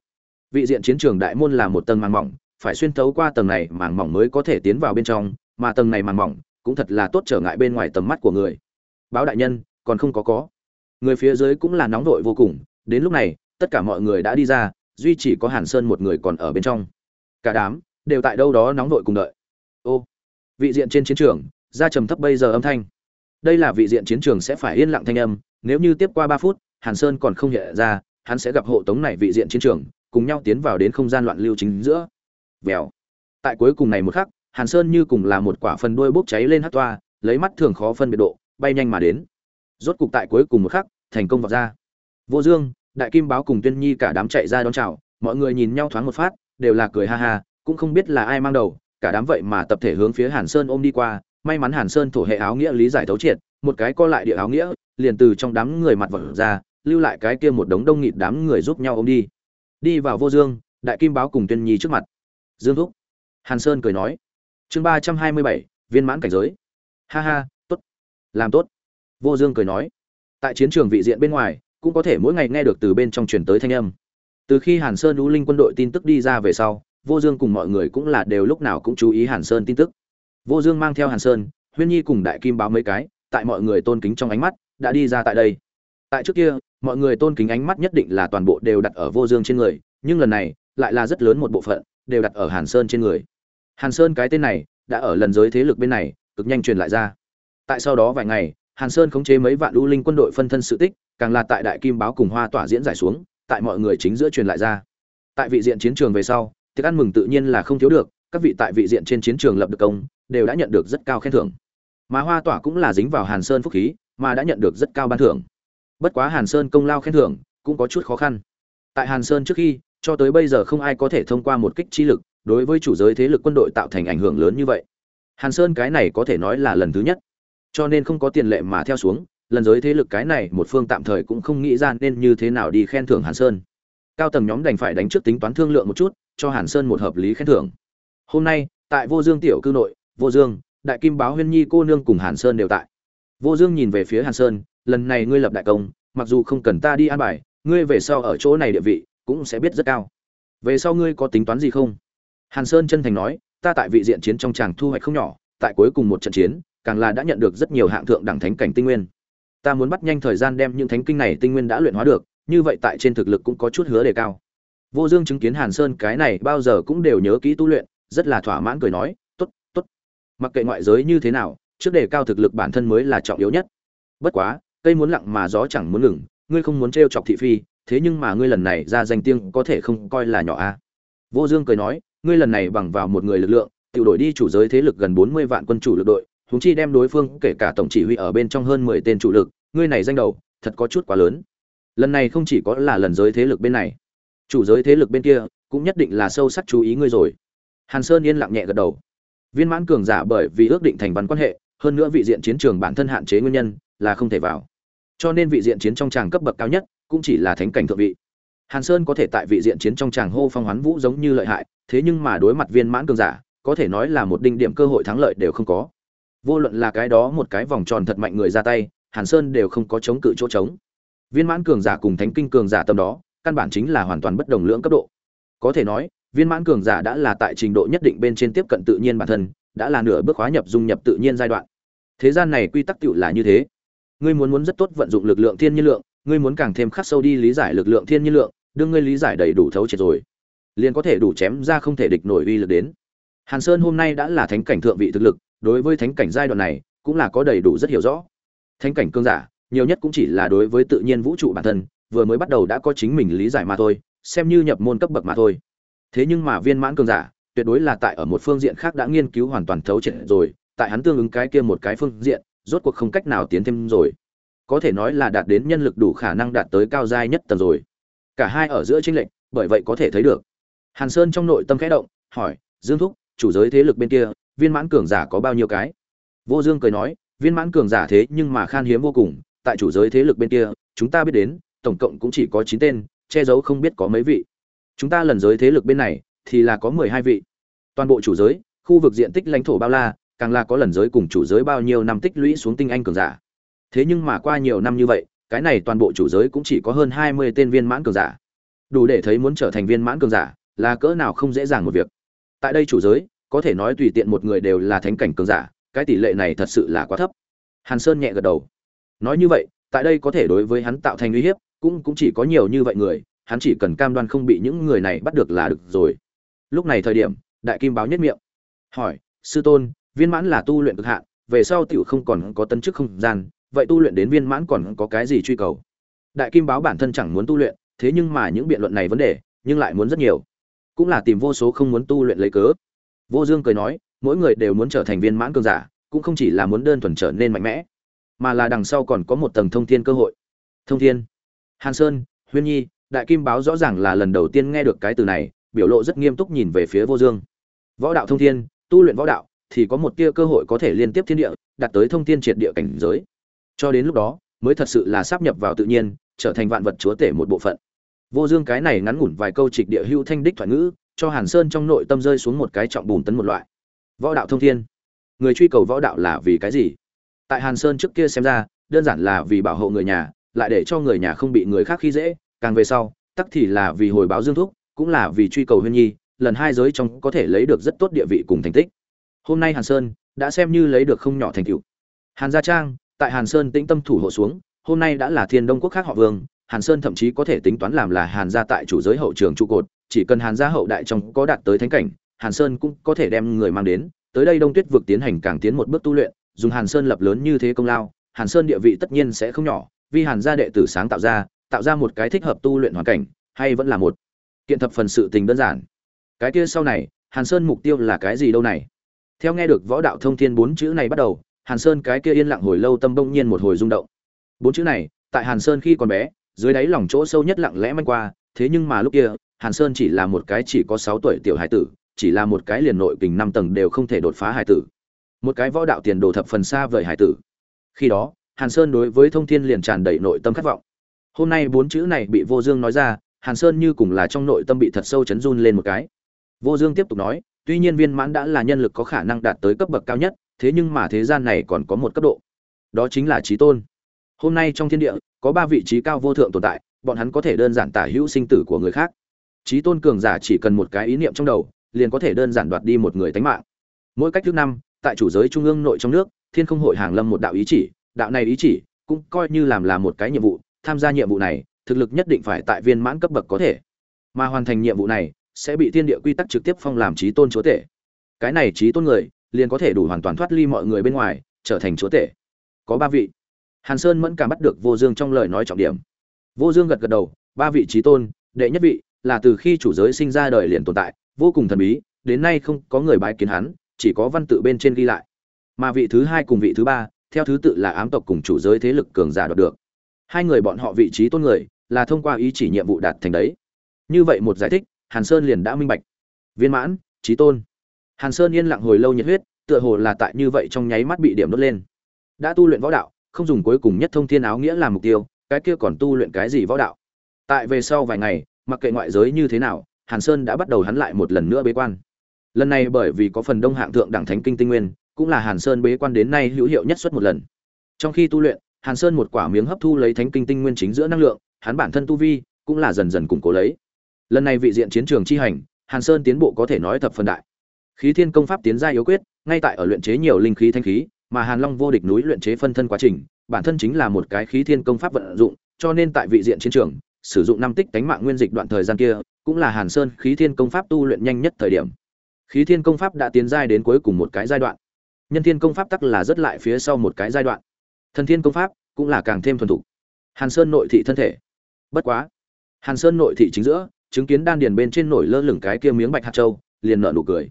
Vị diện chiến trường đại môn là một tầng màng mỏng, phải xuyên thấu qua tầng này màng mỏng mới có thể tiến vào bên trong, mà tầng này màng mỏng cũng thật là tốt trở ngại bên ngoài tầm mắt của người. Báo đại nhân, còn không có có. Người phía dưới cũng là nóng vội vô cùng, đến lúc này, tất cả mọi người đã đi ra, duy chỉ có hàn sơn một người còn ở bên trong. Cả đám đều tại đâu đó nóng vội cùng đợi. Ô, vị diện trên chiến trường, ra trầm thấp bây giờ âm thanh đây là vị diện chiến trường sẽ phải yên lặng thanh âm, nếu như tiếp qua ba phút, hàn sơn còn không hiện ra, hắn sẽ gặp hộ tống này vị diện chiến trường, cùng nhau tiến vào đến không gian loạn lưu chính giữa. Vèo. Tại cuối cùng này một khắc, hàn sơn như cùng là một quả phần đuôi bốc cháy lên hát toa, lấy mắt thường khó phân biệt độ, bay nhanh mà đến. Rốt cục tại cuối cùng một khắc, thành công vào ra. Vô dương, đại kim báo cùng tuyên nhi cả đám chạy ra đón chào, mọi người nhìn nhau thoáng một phát, đều là cười ha ha, cũng không biết là ai mang đầu, cả đám vậy mà tập thể hướng phía hàn sơn ôm đi qua may mắn hàn sơn thổ hệ áo nghĩa lý giải thấu triệt, một cái co lại địa áo nghĩa, liền từ trong đám người mặt vật ra, lưu lại cái kia một đống đông nghịt đám người giúp nhau ôm đi. Đi vào vô dương, đại kim báo cùng tuyên nhi trước mặt. Dương thúc. Hàn sơn cười nói. Chương ba trăm hai mươi bảy, viên mãn cảnh giới. Ha ha, tốt. Làm tốt. Vô dương cười nói. Tại chiến trường vị diện bên ngoài, cũng có thể mỗi ngày nghe được từ bên trong truyền tới thanh âm. Từ khi hàn sơn lũ linh quân đội tin tức đi ra về sau, vô dương cùng mọi người cũng là đều lúc nào cũng chú ý hàn sơn tin tức vô dương mang theo hàn sơn, huyên nhi cùng đại kim báo mấy cái, tại mọi người tôn kính trong ánh mắt, đã đi ra tại đây. Tại trước kia, mọi người tôn kính ánh mắt nhất định là toàn bộ đều đặt ở vô dương trên người, nhưng lần này, lại là rất lớn một bộ phận, đều đặt ở hàn sơn trên người. Hàn sơn cái tên này, đã ở lần giới thế lực bên này, cực nhanh truyền lại ra. Tại sau đó vài ngày, hàn sơn khống chế mấy vạn lũ linh quân đội phân thân sự tích, càng là tại đại kim báo cùng hoa tỏa diễn giải xuống, tại mọi người chính giữa truyền lại ra. Tại vị diện chiến trường về sau, tiệc ăn mừng tự nhiên là không thiếu được, các vị tại vị diện trên chiến trường lập được công đều đã nhận được rất cao khen thưởng. Mà hoa tỏa cũng là dính vào hàn sơn phúc khí, mà đã nhận được rất cao ban thưởng. Bất quá hàn sơn công lao khen thưởng cũng có chút khó khăn. Tại hàn sơn trước khi, cho tới bây giờ không ai có thể thông qua một kích chi lực, đối với chủ giới thế lực quân đội tạo thành ảnh hưởng lớn như vậy. Hàn sơn cái này có thể nói là lần thứ nhất. Cho nên không có tiền lệ mà theo xuống, lần giới thế lực cái này một phương tạm thời cũng không nghĩ ra nên như thế nào đi khen thưởng hàn sơn. Cao tầng nhóm đành phải đánh trước tính toán thương lượng một chút, cho hàn sơn một hợp lý khen thưởng. Hôm nay, tại vô dương tiểu cư nội vô dương, đại kim báo huyên nhi cô nương cùng hàn sơn đều tại. Vô dương nhìn về phía hàn sơn, lần này ngươi lập đại công, mặc dù không cần ta đi an bài, ngươi về sau ở chỗ này địa vị cũng sẽ biết rất cao. Về sau ngươi có tính toán gì không? Hàn sơn chân thành nói, ta tại vị diện chiến trong tràng thu hoạch không nhỏ, tại cuối cùng một trận chiến, càng là đã nhận được rất nhiều hạng thượng đẳng thánh cảnh tinh nguyên. Ta muốn bắt nhanh thời gian đem những thánh kinh này tinh nguyên đã luyện hóa được, như vậy tại trên thực lực cũng có chút hứa đề cao. Vô dương chứng kiến hàn sơn cái này bao giờ cũng đều nhớ kỹ tu luyện, rất là thỏa mãn cười nói mặc kệ ngoại giới như thế nào, trước đề cao thực lực bản thân mới là trọng yếu nhất. Bất quá, cây muốn lặng mà gió chẳng muốn ngừng, ngươi không muốn trêu chọc thị phi, thế nhưng mà ngươi lần này ra danh tiếng có thể không coi là nhỏ a. Vô dương cười nói, ngươi lần này bằng vào một người lực lượng tự đổi đi chủ giới thế lực gần bốn mươi vạn quân chủ lực đội chúng chi đem đối phương, kể cả tổng chỉ huy ở bên trong hơn mười tên chủ lực, ngươi này danh đầu, thật có chút quá lớn. Lần này không chỉ có là lần giới thế lực bên này, chủ giới thế lực bên kia cũng nhất định là sâu sắc chú ý ngươi rồi. Hàn sơn yên lặng nhẹ gật đầu viên mãn cường giả bởi vì ước định thành văn quan hệ, hơn nữa vị diện chiến trường bản thân hạn chế nguyên nhân là không thể vào. Cho nên vị diện chiến trong tràng cấp bậc cao nhất cũng chỉ là thánh cảnh thượng vị. Hàn sơn có thể tại vị diện chiến trong tràng hô phong hoán vũ giống như lợi hại, thế nhưng mà đối mặt viên mãn cường giả, có thể nói là một đinh điểm cơ hội thắng lợi đều không có. Vô luận là cái đó một cái vòng tròn thật mạnh người ra tay, hàn sơn đều không có chống cự chỗ trống. Viên mãn cường giả cùng thánh kinh cường giả tầm đó, căn bản chính là hoàn toàn bất đồng lưỡng cấp độ. Có thể nói viên mãn cường giả đã là tại trình độ nhất định bên trên tiếp cận tự nhiên bản thân, đã là nửa bước hóa nhập dung nhập tự nhiên giai đoạn. Thế gian này quy tắc tựu là như thế. Ngươi muốn muốn rất tốt vận dụng lực lượng thiên nhiên lượng, ngươi muốn càng thêm khắc sâu đi lý giải lực lượng thiên nhiên lượng, đương ngươi lý giải đầy đủ thấu triệt rồi, liền có thể đủ chém ra không thể địch nổi uy lực đến. Hàn sơn hôm nay đã là thánh cảnh thượng vị thực lực, đối với thánh cảnh giai đoạn này cũng là có đầy đủ rất hiểu rõ. Thánh cảnh cương giả, nhiều nhất cũng chỉ là đối với tự nhiên vũ trụ bản thân, vừa mới bắt đầu đã có chính mình lý giải mà thôi, xem như nhập môn cấp bậc mà thôi thế nhưng mà viên mãn cường giả, tuyệt đối là tại ở một phương diện khác đã nghiên cứu hoàn toàn thấu triệt rồi, tại hắn tương ứng cái kia một cái phương diện, rốt cuộc không cách nào tiến thêm rồi. Có thể nói là đạt đến nhân lực đủ khả năng đạt tới cao giai nhất tầng rồi. Cả hai ở giữa tranh lệch, bởi vậy có thể thấy được. Hàn sơn trong nội tâm khẽ động, hỏi, dương thúc, chủ giới thế lực bên kia, viên mãn cường giả có bao nhiêu cái? Vô dương cười nói, viên mãn cường giả thế nhưng mà khan hiếm vô cùng, tại chủ giới thế lực bên kia, chúng ta biết đến, tổng cộng cũng chỉ có chín tên, che giấu không biết có mấy vị chúng ta lần giới thế lực bên này, thì là có mười hai vị. Toàn bộ chủ giới, khu vực diện tích lãnh thổ bao la, càng là có lần giới cùng chủ giới bao nhiêu năm tích lũy xuống tinh anh cường giả. Thế nhưng mà qua nhiều năm như vậy, cái này toàn bộ chủ giới cũng chỉ có hơn hai mươi tên viên mãn cường giả. Đủ để thấy muốn trở thành viên mãn cường giả là cỡ nào không dễ dàng một việc. Tại đây chủ giới, có thể nói tùy tiện một người đều là thánh cảnh cường giả, cái tỷ lệ này thật sự là quá thấp. Hàn sơn nhẹ gật đầu. Nói như vậy, tại đây có thể đối với hắn tạo thành uy hiếp, cũng cũng chỉ có nhiều như vậy người hắn chỉ cần cam đoan không bị những người này bắt được là được rồi. Lúc này thời điểm, đại kim báo nhất miệng. Hỏi, sư tôn, viên mãn là tu luyện cực hạn, về sau tiểu không còn có tân chức không gian, vậy tu luyện đến viên mãn còn có cái gì truy cầu? Đại kim báo bản thân chẳng muốn tu luyện, thế nhưng mà những biện luận này vấn đề, nhưng lại muốn rất nhiều. Cũng là tìm vô số không muốn tu luyện lấy cớ. Vô dương cười nói, mỗi người đều muốn trở thành viên mãn cường giả, cũng không chỉ là muốn đơn thuần trở nên mạnh mẽ, mà là đằng sau còn có một tầng thông thiên cơ hội. Thông thiên. Hàn sơn, huyên nhi đại kim báo rõ ràng là lần đầu tiên nghe được cái từ này, biểu lộ rất nghiêm túc nhìn về phía vô dương. Võ đạo thông thiên, tu luyện võ đạo, thì có một tia cơ hội có thể liên tiếp thiên địa, đạt tới thông thiên triệt địa cảnh giới. Cho đến lúc đó, mới thật sự là sắp nhập vào tự nhiên, trở thành vạn vật chúa tể một bộ phận. Vô dương cái này ngắn ngủn vài câu trịch địa hưu thanh đích thoại ngữ, cho hàn sơn trong nội tâm rơi xuống một cái trọng bùn tấn một loại. Võ đạo thông thiên. Người truy cầu võ đạo là vì cái gì? Tại hàn sơn trước kia xem ra, đơn giản là vì bảo hộ người nhà, lại để cho người nhà không bị người khác khi dễ càng về sau, tắc thì là vì hồi báo dương thúc, cũng là vì truy cầu huyên nhi, lần hai giới trong có thể lấy được rất tốt địa vị cùng thành tích. Hôm nay hàn sơn đã xem như lấy được không nhỏ thành tựu. Hàn gia trang, tại hàn sơn tĩnh tâm thủ hộ xuống, hôm nay đã là thiên đông quốc khác họ vương, hàn sơn thậm chí có thể tính toán làm là hàn gia tại chủ giới hậu trường trụ cột, chỉ cần hàn gia hậu đại trong có đạt tới thánh cảnh, hàn sơn cũng có thể đem người mang đến, tới đây đông tuyết vực tiến hành càng tiến một bước tu luyện, dùng hàn sơn lập lớn như thế công lao, hàn sơn địa vị tất nhiên sẽ không nhỏ, vì hàn gia đệ tử sáng tạo ra tạo ra một cái thích hợp tu luyện hoàn cảnh, hay vẫn là một kiện thập phần sự tình đơn giản. Cái kia sau này, hàn sơn mục tiêu là cái gì đâu này? Theo nghe được võ đạo thông thiên bốn chữ này bắt đầu, hàn sơn cái kia yên lặng hồi lâu tâm bỗng nhiên một hồi rung động. Bốn chữ này, tại hàn sơn khi còn bé, dưới đáy lòng chỗ sâu nhất lặng lẽ manh qua, thế nhưng mà lúc kia, hàn sơn chỉ là một cái chỉ có sáu tuổi tiểu hải tử, chỉ là một cái liền nội kình năm tầng đều không thể đột phá hải tử. Một cái võ đạo tiền đồ thập phần xa vời hải tử. Khi đó, hàn sơn đối với thông thiên liền tràn đầy nội tâm khát vọng hôm nay bốn chữ này bị vô dương nói ra, hàn sơn như cùng là trong nội tâm bị thật sâu chấn run lên một cái. Vô dương tiếp tục nói, tuy nhiên viên mãn đã là nhân lực có khả năng đạt tới cấp bậc cao nhất, thế nhưng mà thế gian này còn có một cấp độ. Đó chính là trí tôn. Hôm nay trong thiên địa, có ba vị trí cao vô thượng tồn tại, bọn hắn có thể đơn giản tả hữu sinh tử của người khác. Trí tôn cường giả chỉ cần một cái ý niệm trong đầu, liền có thể đơn giản đoạt đi một người tánh mạng. Mỗi cách thứ năm, tại chủ giới trung ương nội trong nước, thiên không hội hàng lâm một đạo ý chỉ, đạo này ý chỉ cũng coi như làm là một cái nhiệm vụ tham gia nhiệm vụ này, thực lực nhất định phải tại viên mãn cấp bậc có thể. Mà hoàn thành nhiệm vụ này, sẽ bị thiên địa quy tắc trực tiếp phong làm trí tôn chúa tể. Cái này trí tôn người, liền có thể đủ hoàn toàn thoát ly mọi người bên ngoài, trở thành chúa tể. Có ba vị. Hàn sơn mẫn cảm bắt được vô dương trong lời nói trọng điểm. Vô dương gật gật đầu, ba vị trí tôn, đệ nhất vị, là từ khi chủ giới sinh ra đời liền tồn tại, vô cùng thần bí, đến nay không có người bái kiến hắn, chỉ có văn tự bên trên ghi lại. Mà vị thứ hai cùng vị thứ ba, theo thứ tự là ám tộc cùng chủ giới thế lực cường giả đoạt được hai người bọn họ vị trí tôn người là thông qua ý chỉ nhiệm vụ đạt thành đấy. Như vậy một giải thích, hàn sơn liền đã minh bạch. Viên mãn trí tôn. Hàn sơn yên lặng hồi lâu nhiệt huyết, tựa hồ là tại như vậy trong nháy mắt bị điểm đốt lên. Đã tu luyện võ đạo, không dùng cuối cùng nhất thông thiên áo nghĩa làm mục tiêu, cái kia còn tu luyện cái gì võ đạo? Tại về sau vài ngày, mặc kệ ngoại giới như thế nào, hàn sơn đã bắt đầu hắn lại một lần nữa bế quan. Lần này bởi vì có phần đông hạng thượng đẳng thánh kinh tinh nguyên, cũng là hàn sơn bế quan đến nay hữu hiệu nhất suốt một lần. Trong khi tu luyện hàn sơn một quả miếng hấp thu lấy thánh kinh tinh nguyên chính giữa năng lượng, hắn bản thân tu vi cũng là dần dần củng cố lấy. Lần này vị diện chiến trường chi hành, hàn sơn tiến bộ có thể nói thập phần đại. Khí thiên công pháp tiến gia yếu quyết, ngay tại ở luyện chế nhiều linh khí thanh khí, mà hàn long vô địch núi luyện chế phân thân quá trình, bản thân chính là một cái khí thiên công pháp vận dụng, cho nên tại vị diện chiến trường, sử dụng năm tích tánh mạng nguyên dịch đoạn thời gian kia, cũng là hàn sơn khí thiên công pháp tu luyện nhanh nhất thời điểm. Khí thiên công pháp đã tiến giai đến cuối cùng một cái giai đoạn. Nhân thiên công pháp tắc là rất lại phía sau một cái giai đoạn thần thiên công pháp cũng là càng thêm thuần thục. Hàn sơn nội thị thân thể. Bất quá, hàn sơn nội thị chính giữa, chứng kiến đan điền bên trên nổi lơ lửng cái kia miếng bạch hạt châu, liền nở nụ cười.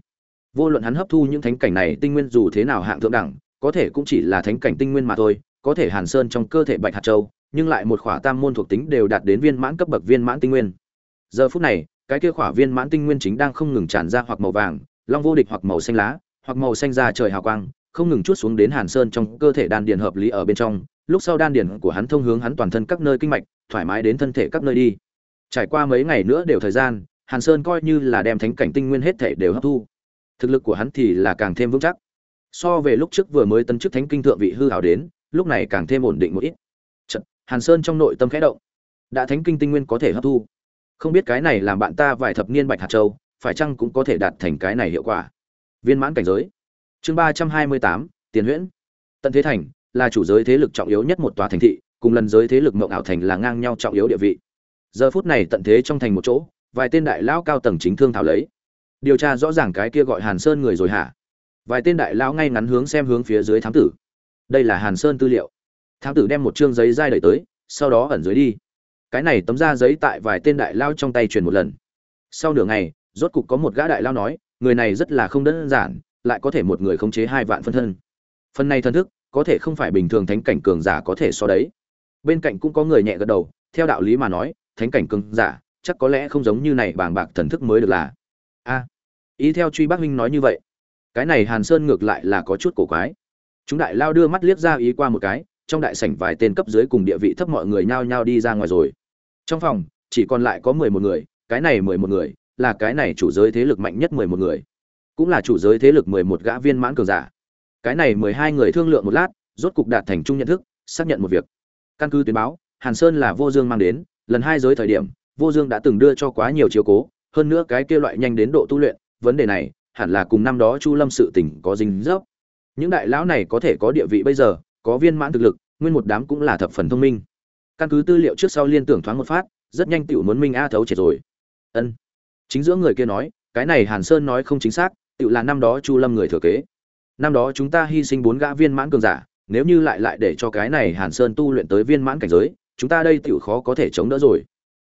Vô luận hắn hấp thu những thánh cảnh này, tinh nguyên dù thế nào hạng thượng đẳng, có thể cũng chỉ là thánh cảnh tinh nguyên mà thôi, có thể hàn sơn trong cơ thể bạch hạt châu, nhưng lại một khỏa tam môn thuộc tính đều đạt đến viên mãn cấp bậc viên mãn tinh nguyên. Giờ phút này, cái kia khỏa viên mãn tinh nguyên chính đang không ngừng tràn ra hoặc màu vàng, long vô địch hoặc màu xanh lá, hoặc màu xanh ra trời hào quang không ngừng chút xuống đến hàn sơn trong cơ thể đan điền hợp lý ở bên trong. Lúc sau đan điền của hắn thông hướng hắn toàn thân các nơi kinh mạch thoải mái đến thân thể các nơi đi. Trải qua mấy ngày nữa đều thời gian hàn sơn coi như là đem thánh cảnh tinh nguyên hết thể đều hấp thu. Thực lực của hắn thì là càng thêm vững chắc. So về lúc trước vừa mới tấn chức thánh kinh thượng vị hư hảo đến lúc này càng thêm ổn định một ít. Chợt, hàn sơn trong nội tâm khẽ động. Đã thánh kinh tinh nguyên có thể hấp thu. Không biết cái này làm bạn ta vài thập niên bạch hạt châu phải chăng cũng có thể đạt thành cái này hiệu quả? Viên mãn cảnh giới chương ba trăm hai mươi tám, tiền huyễn. Tận thế thành là chủ giới thế lực trọng yếu nhất một tòa thành thị, cùng lần giới thế lực mộng ảo thành là ngang nhau trọng yếu địa vị. Giờ phút này tận thế trong thành một chỗ, vài tên đại lão cao tầng chính thương thảo lấy. Điều tra rõ ràng cái kia gọi hàn sơn người rồi hả? Vài tên đại lão ngay ngắn hướng xem hướng phía dưới thám tử. Đây là hàn sơn tư liệu. Thám tử đem một chương giấy dai đẩy tới, sau đó ẩn dưới đi. Cái này tấm da giấy tại vài tên đại lao trong tay truyền một lần. Sau nửa ngày, rốt cục có một gã đại lao nói, người này rất là không đơn giản lại có thể một người khống chế hai vạn phân thân. Phần này thần thức, có thể không phải bình thường thánh cảnh cường giả có thể so đấy. Bên cạnh cũng có người nhẹ gật đầu, theo đạo lý mà nói, thánh cảnh cường giả chắc có lẽ không giống như này bàng bạc thần thức mới được là. A. Ý theo truy bác huynh nói như vậy. Cái này hàn sơn ngược lại là có chút cổ quái. Chúng đại lao đưa mắt liếc ra ý qua một cái, trong đại sảnh vài tên cấp dưới cùng địa vị thấp mọi người nhao nhao đi ra ngoài rồi. Trong phòng, chỉ còn lại có mười một người, cái này mười một người, là cái này chủ giới thế lực mạnh nhất mười một người cũng là chủ giới thế lực mười một gã viên mãn cường giả. Cái này mười hai người thương lượng một lát, rốt cục đạt thành chung nhận thức, xác nhận một việc. Căn cứ tuyên báo, hàn sơn là vô dương mang đến, lần hai giới thời điểm, vô dương đã từng đưa cho quá nhiều chiếu cố, hơn nữa cái kia loại nhanh đến độ tu luyện, vấn đề này, hẳn là cùng năm đó chu lâm sự tỉnh có dính dấp những đại lão này có thể có địa vị bây giờ, có viên mãn thực lực, nguyên một đám cũng là thập phần thông minh. Căn cứ tư liệu trước sau liên tưởng thoáng một phát, rất nhanh tiểu muốn minh a thấu triệt rồi. Ân. Chính giữa người kia nói, cái này hàn sơn nói không chính xác tiểu là năm đó chu lâm người thừa kế. Năm đó chúng ta hy sinh bốn gã viên mãn cường giả, nếu như lại lại để cho cái này hàn sơn tu luyện tới viên mãn cảnh giới, chúng ta đây tiểu khó có thể chống đỡ rồi.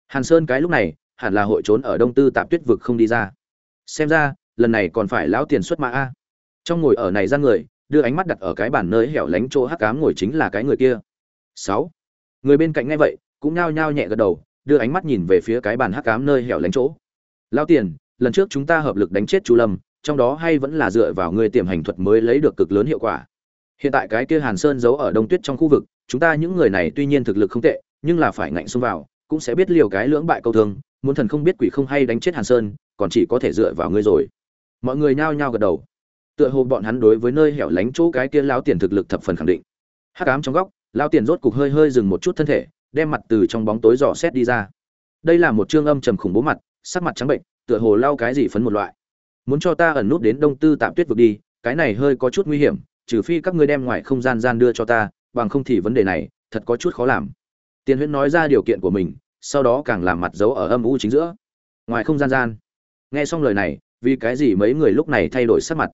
Hàn sơn cái lúc này, hẳn là hội trốn ở đông tư tạp tuyết vực không đi ra. Xem ra, lần này còn phải lão tiền xuất mã a. Trong ngồi ở này ra người, đưa ánh mắt đặt ở cái bàn nơi hẻo lánh chỗ hắc cám ngồi chính là cái người kia. Sáu. Người bên cạnh nghe vậy, cũng nhao nhao nhẹ gật đầu, đưa ánh mắt nhìn về phía cái bàn hắc cám nơi hẻo lánh chỗ. Lao tiền, lần trước chúng ta hợp lực đánh chết chu lâm trong đó hay vẫn là dựa vào người tiềm hành thuật mới lấy được cực lớn hiệu quả. Hiện tại cái kia hàn sơn giấu ở đông tuyết trong khu vực, chúng ta những người này tuy nhiên thực lực không tệ, nhưng là phải ngạnh xông vào, cũng sẽ biết liều cái lưỡng bại câu thương, muốn thần không biết quỷ không hay đánh chết hàn sơn, còn chỉ có thể dựa vào ngươi rồi. Mọi người nhao nhao gật đầu. Tựa hồ bọn hắn đối với nơi hẻo lánh chỗ cái kia lão tiền thực lực thập phần khẳng định. Hắc ám trong góc, lão tiền rốt cục hơi hơi dừng một chút thân thể, đem mặt từ trong bóng tối dò xét đi ra. Đây là một trương âm trầm khủng bố mặt, sắc mặt trắng bệnh, tựa hồ lau cái gì phấn một loại muốn cho ta ẩn nút đến đông tư tạm tuyết vực đi, cái này hơi có chút nguy hiểm, trừ phi các ngươi đem ngoài không gian gian đưa cho ta, bằng không thì vấn đề này, thật có chút khó làm. Tiền huyễn nói ra điều kiện của mình, sau đó càng làm mặt giấu ở âm u chính giữa. Ngoài không gian gian. Nghe xong lời này, vì cái gì mấy người lúc này thay đổi sắc mặt?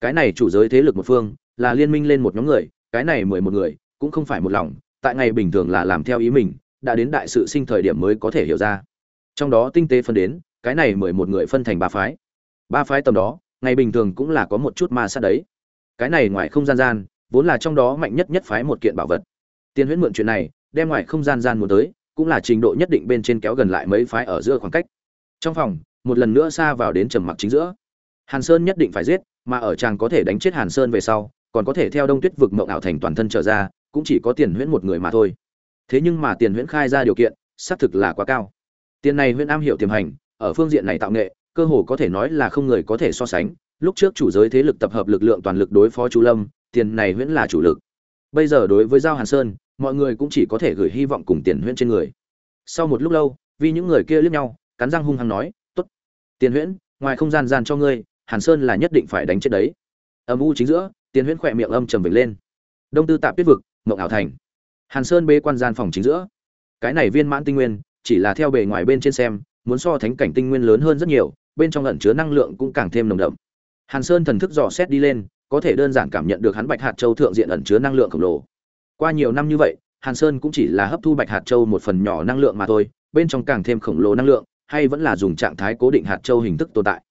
Cái này chủ giới thế lực một phương, là liên minh lên một nhóm người, cái này mười một người, cũng không phải một lòng, tại ngày bình thường là làm theo ý mình, đã đến đại sự sinh thời điểm mới có thể hiểu ra. Trong đó tinh tế phân đến, cái này mười một người phân thành ba phái ba phái tầm đó, ngày bình thường cũng là có một chút ma sát đấy. Cái này ngoài không gian gian, vốn là trong đó mạnh nhất nhất phái một kiện bảo vật. Tiên huyễn mượn chuyện này, đem ngoài không gian gian muốn tới, cũng là trình độ nhất định bên trên kéo gần lại mấy phái ở giữa khoảng cách. Trong phòng, một lần nữa xa vào đến trầm mặc chính giữa. Hàn sơn nhất định phải giết, mà ở chàng có thể đánh chết hàn sơn về sau, còn có thể theo đông tuyết vực mộng ảo thành toàn thân trở ra, cũng chỉ có tiền huyễn một người mà thôi. Thế nhưng mà tiền huyễn khai ra điều kiện, xác thực là quá cao. Tiền này huyễn am hiểu tiềm hành, ở phương diện này tạo nghệ cơ hồ có thể nói là không người có thể so sánh, lúc trước chủ giới thế lực tập hợp lực lượng toàn lực đối phó chu lâm, tiền này huyễn là chủ lực. Bây giờ đối với giao hàn sơn, mọi người cũng chỉ có thể gửi hy vọng cùng tiền huyễn trên người. Sau một lúc lâu, vì những người kia liếc nhau, cắn răng hung hăng nói, tốt, tiền huyễn, ngoài không gian gian cho ngươi, hàn sơn là nhất định phải đánh chết đấy. Âm u chính giữa, tiền huyễn khỏe miệng âm trầm vểnh lên. Đông tư tạp tuyết vực, mộng ảo thành. Hàn sơn bê quan gian phòng chính giữa. Cái này viên mãn tinh nguyên, chỉ là theo bề ngoài bên trên xem muốn so thánh cảnh tinh nguyên lớn hơn rất nhiều, bên trong ẩn chứa năng lượng cũng càng thêm nồng đậm. Hàn sơn thần thức dò xét đi lên, có thể đơn giản cảm nhận được hắn bạch hạt châu thượng diện ẩn chứa năng lượng khổng lồ. Qua nhiều năm như vậy, hàn sơn cũng chỉ là hấp thu bạch hạt châu một phần nhỏ năng lượng mà thôi, bên trong càng thêm khổng lồ năng lượng, hay vẫn là dùng trạng thái cố định hạt châu hình thức tồn tại.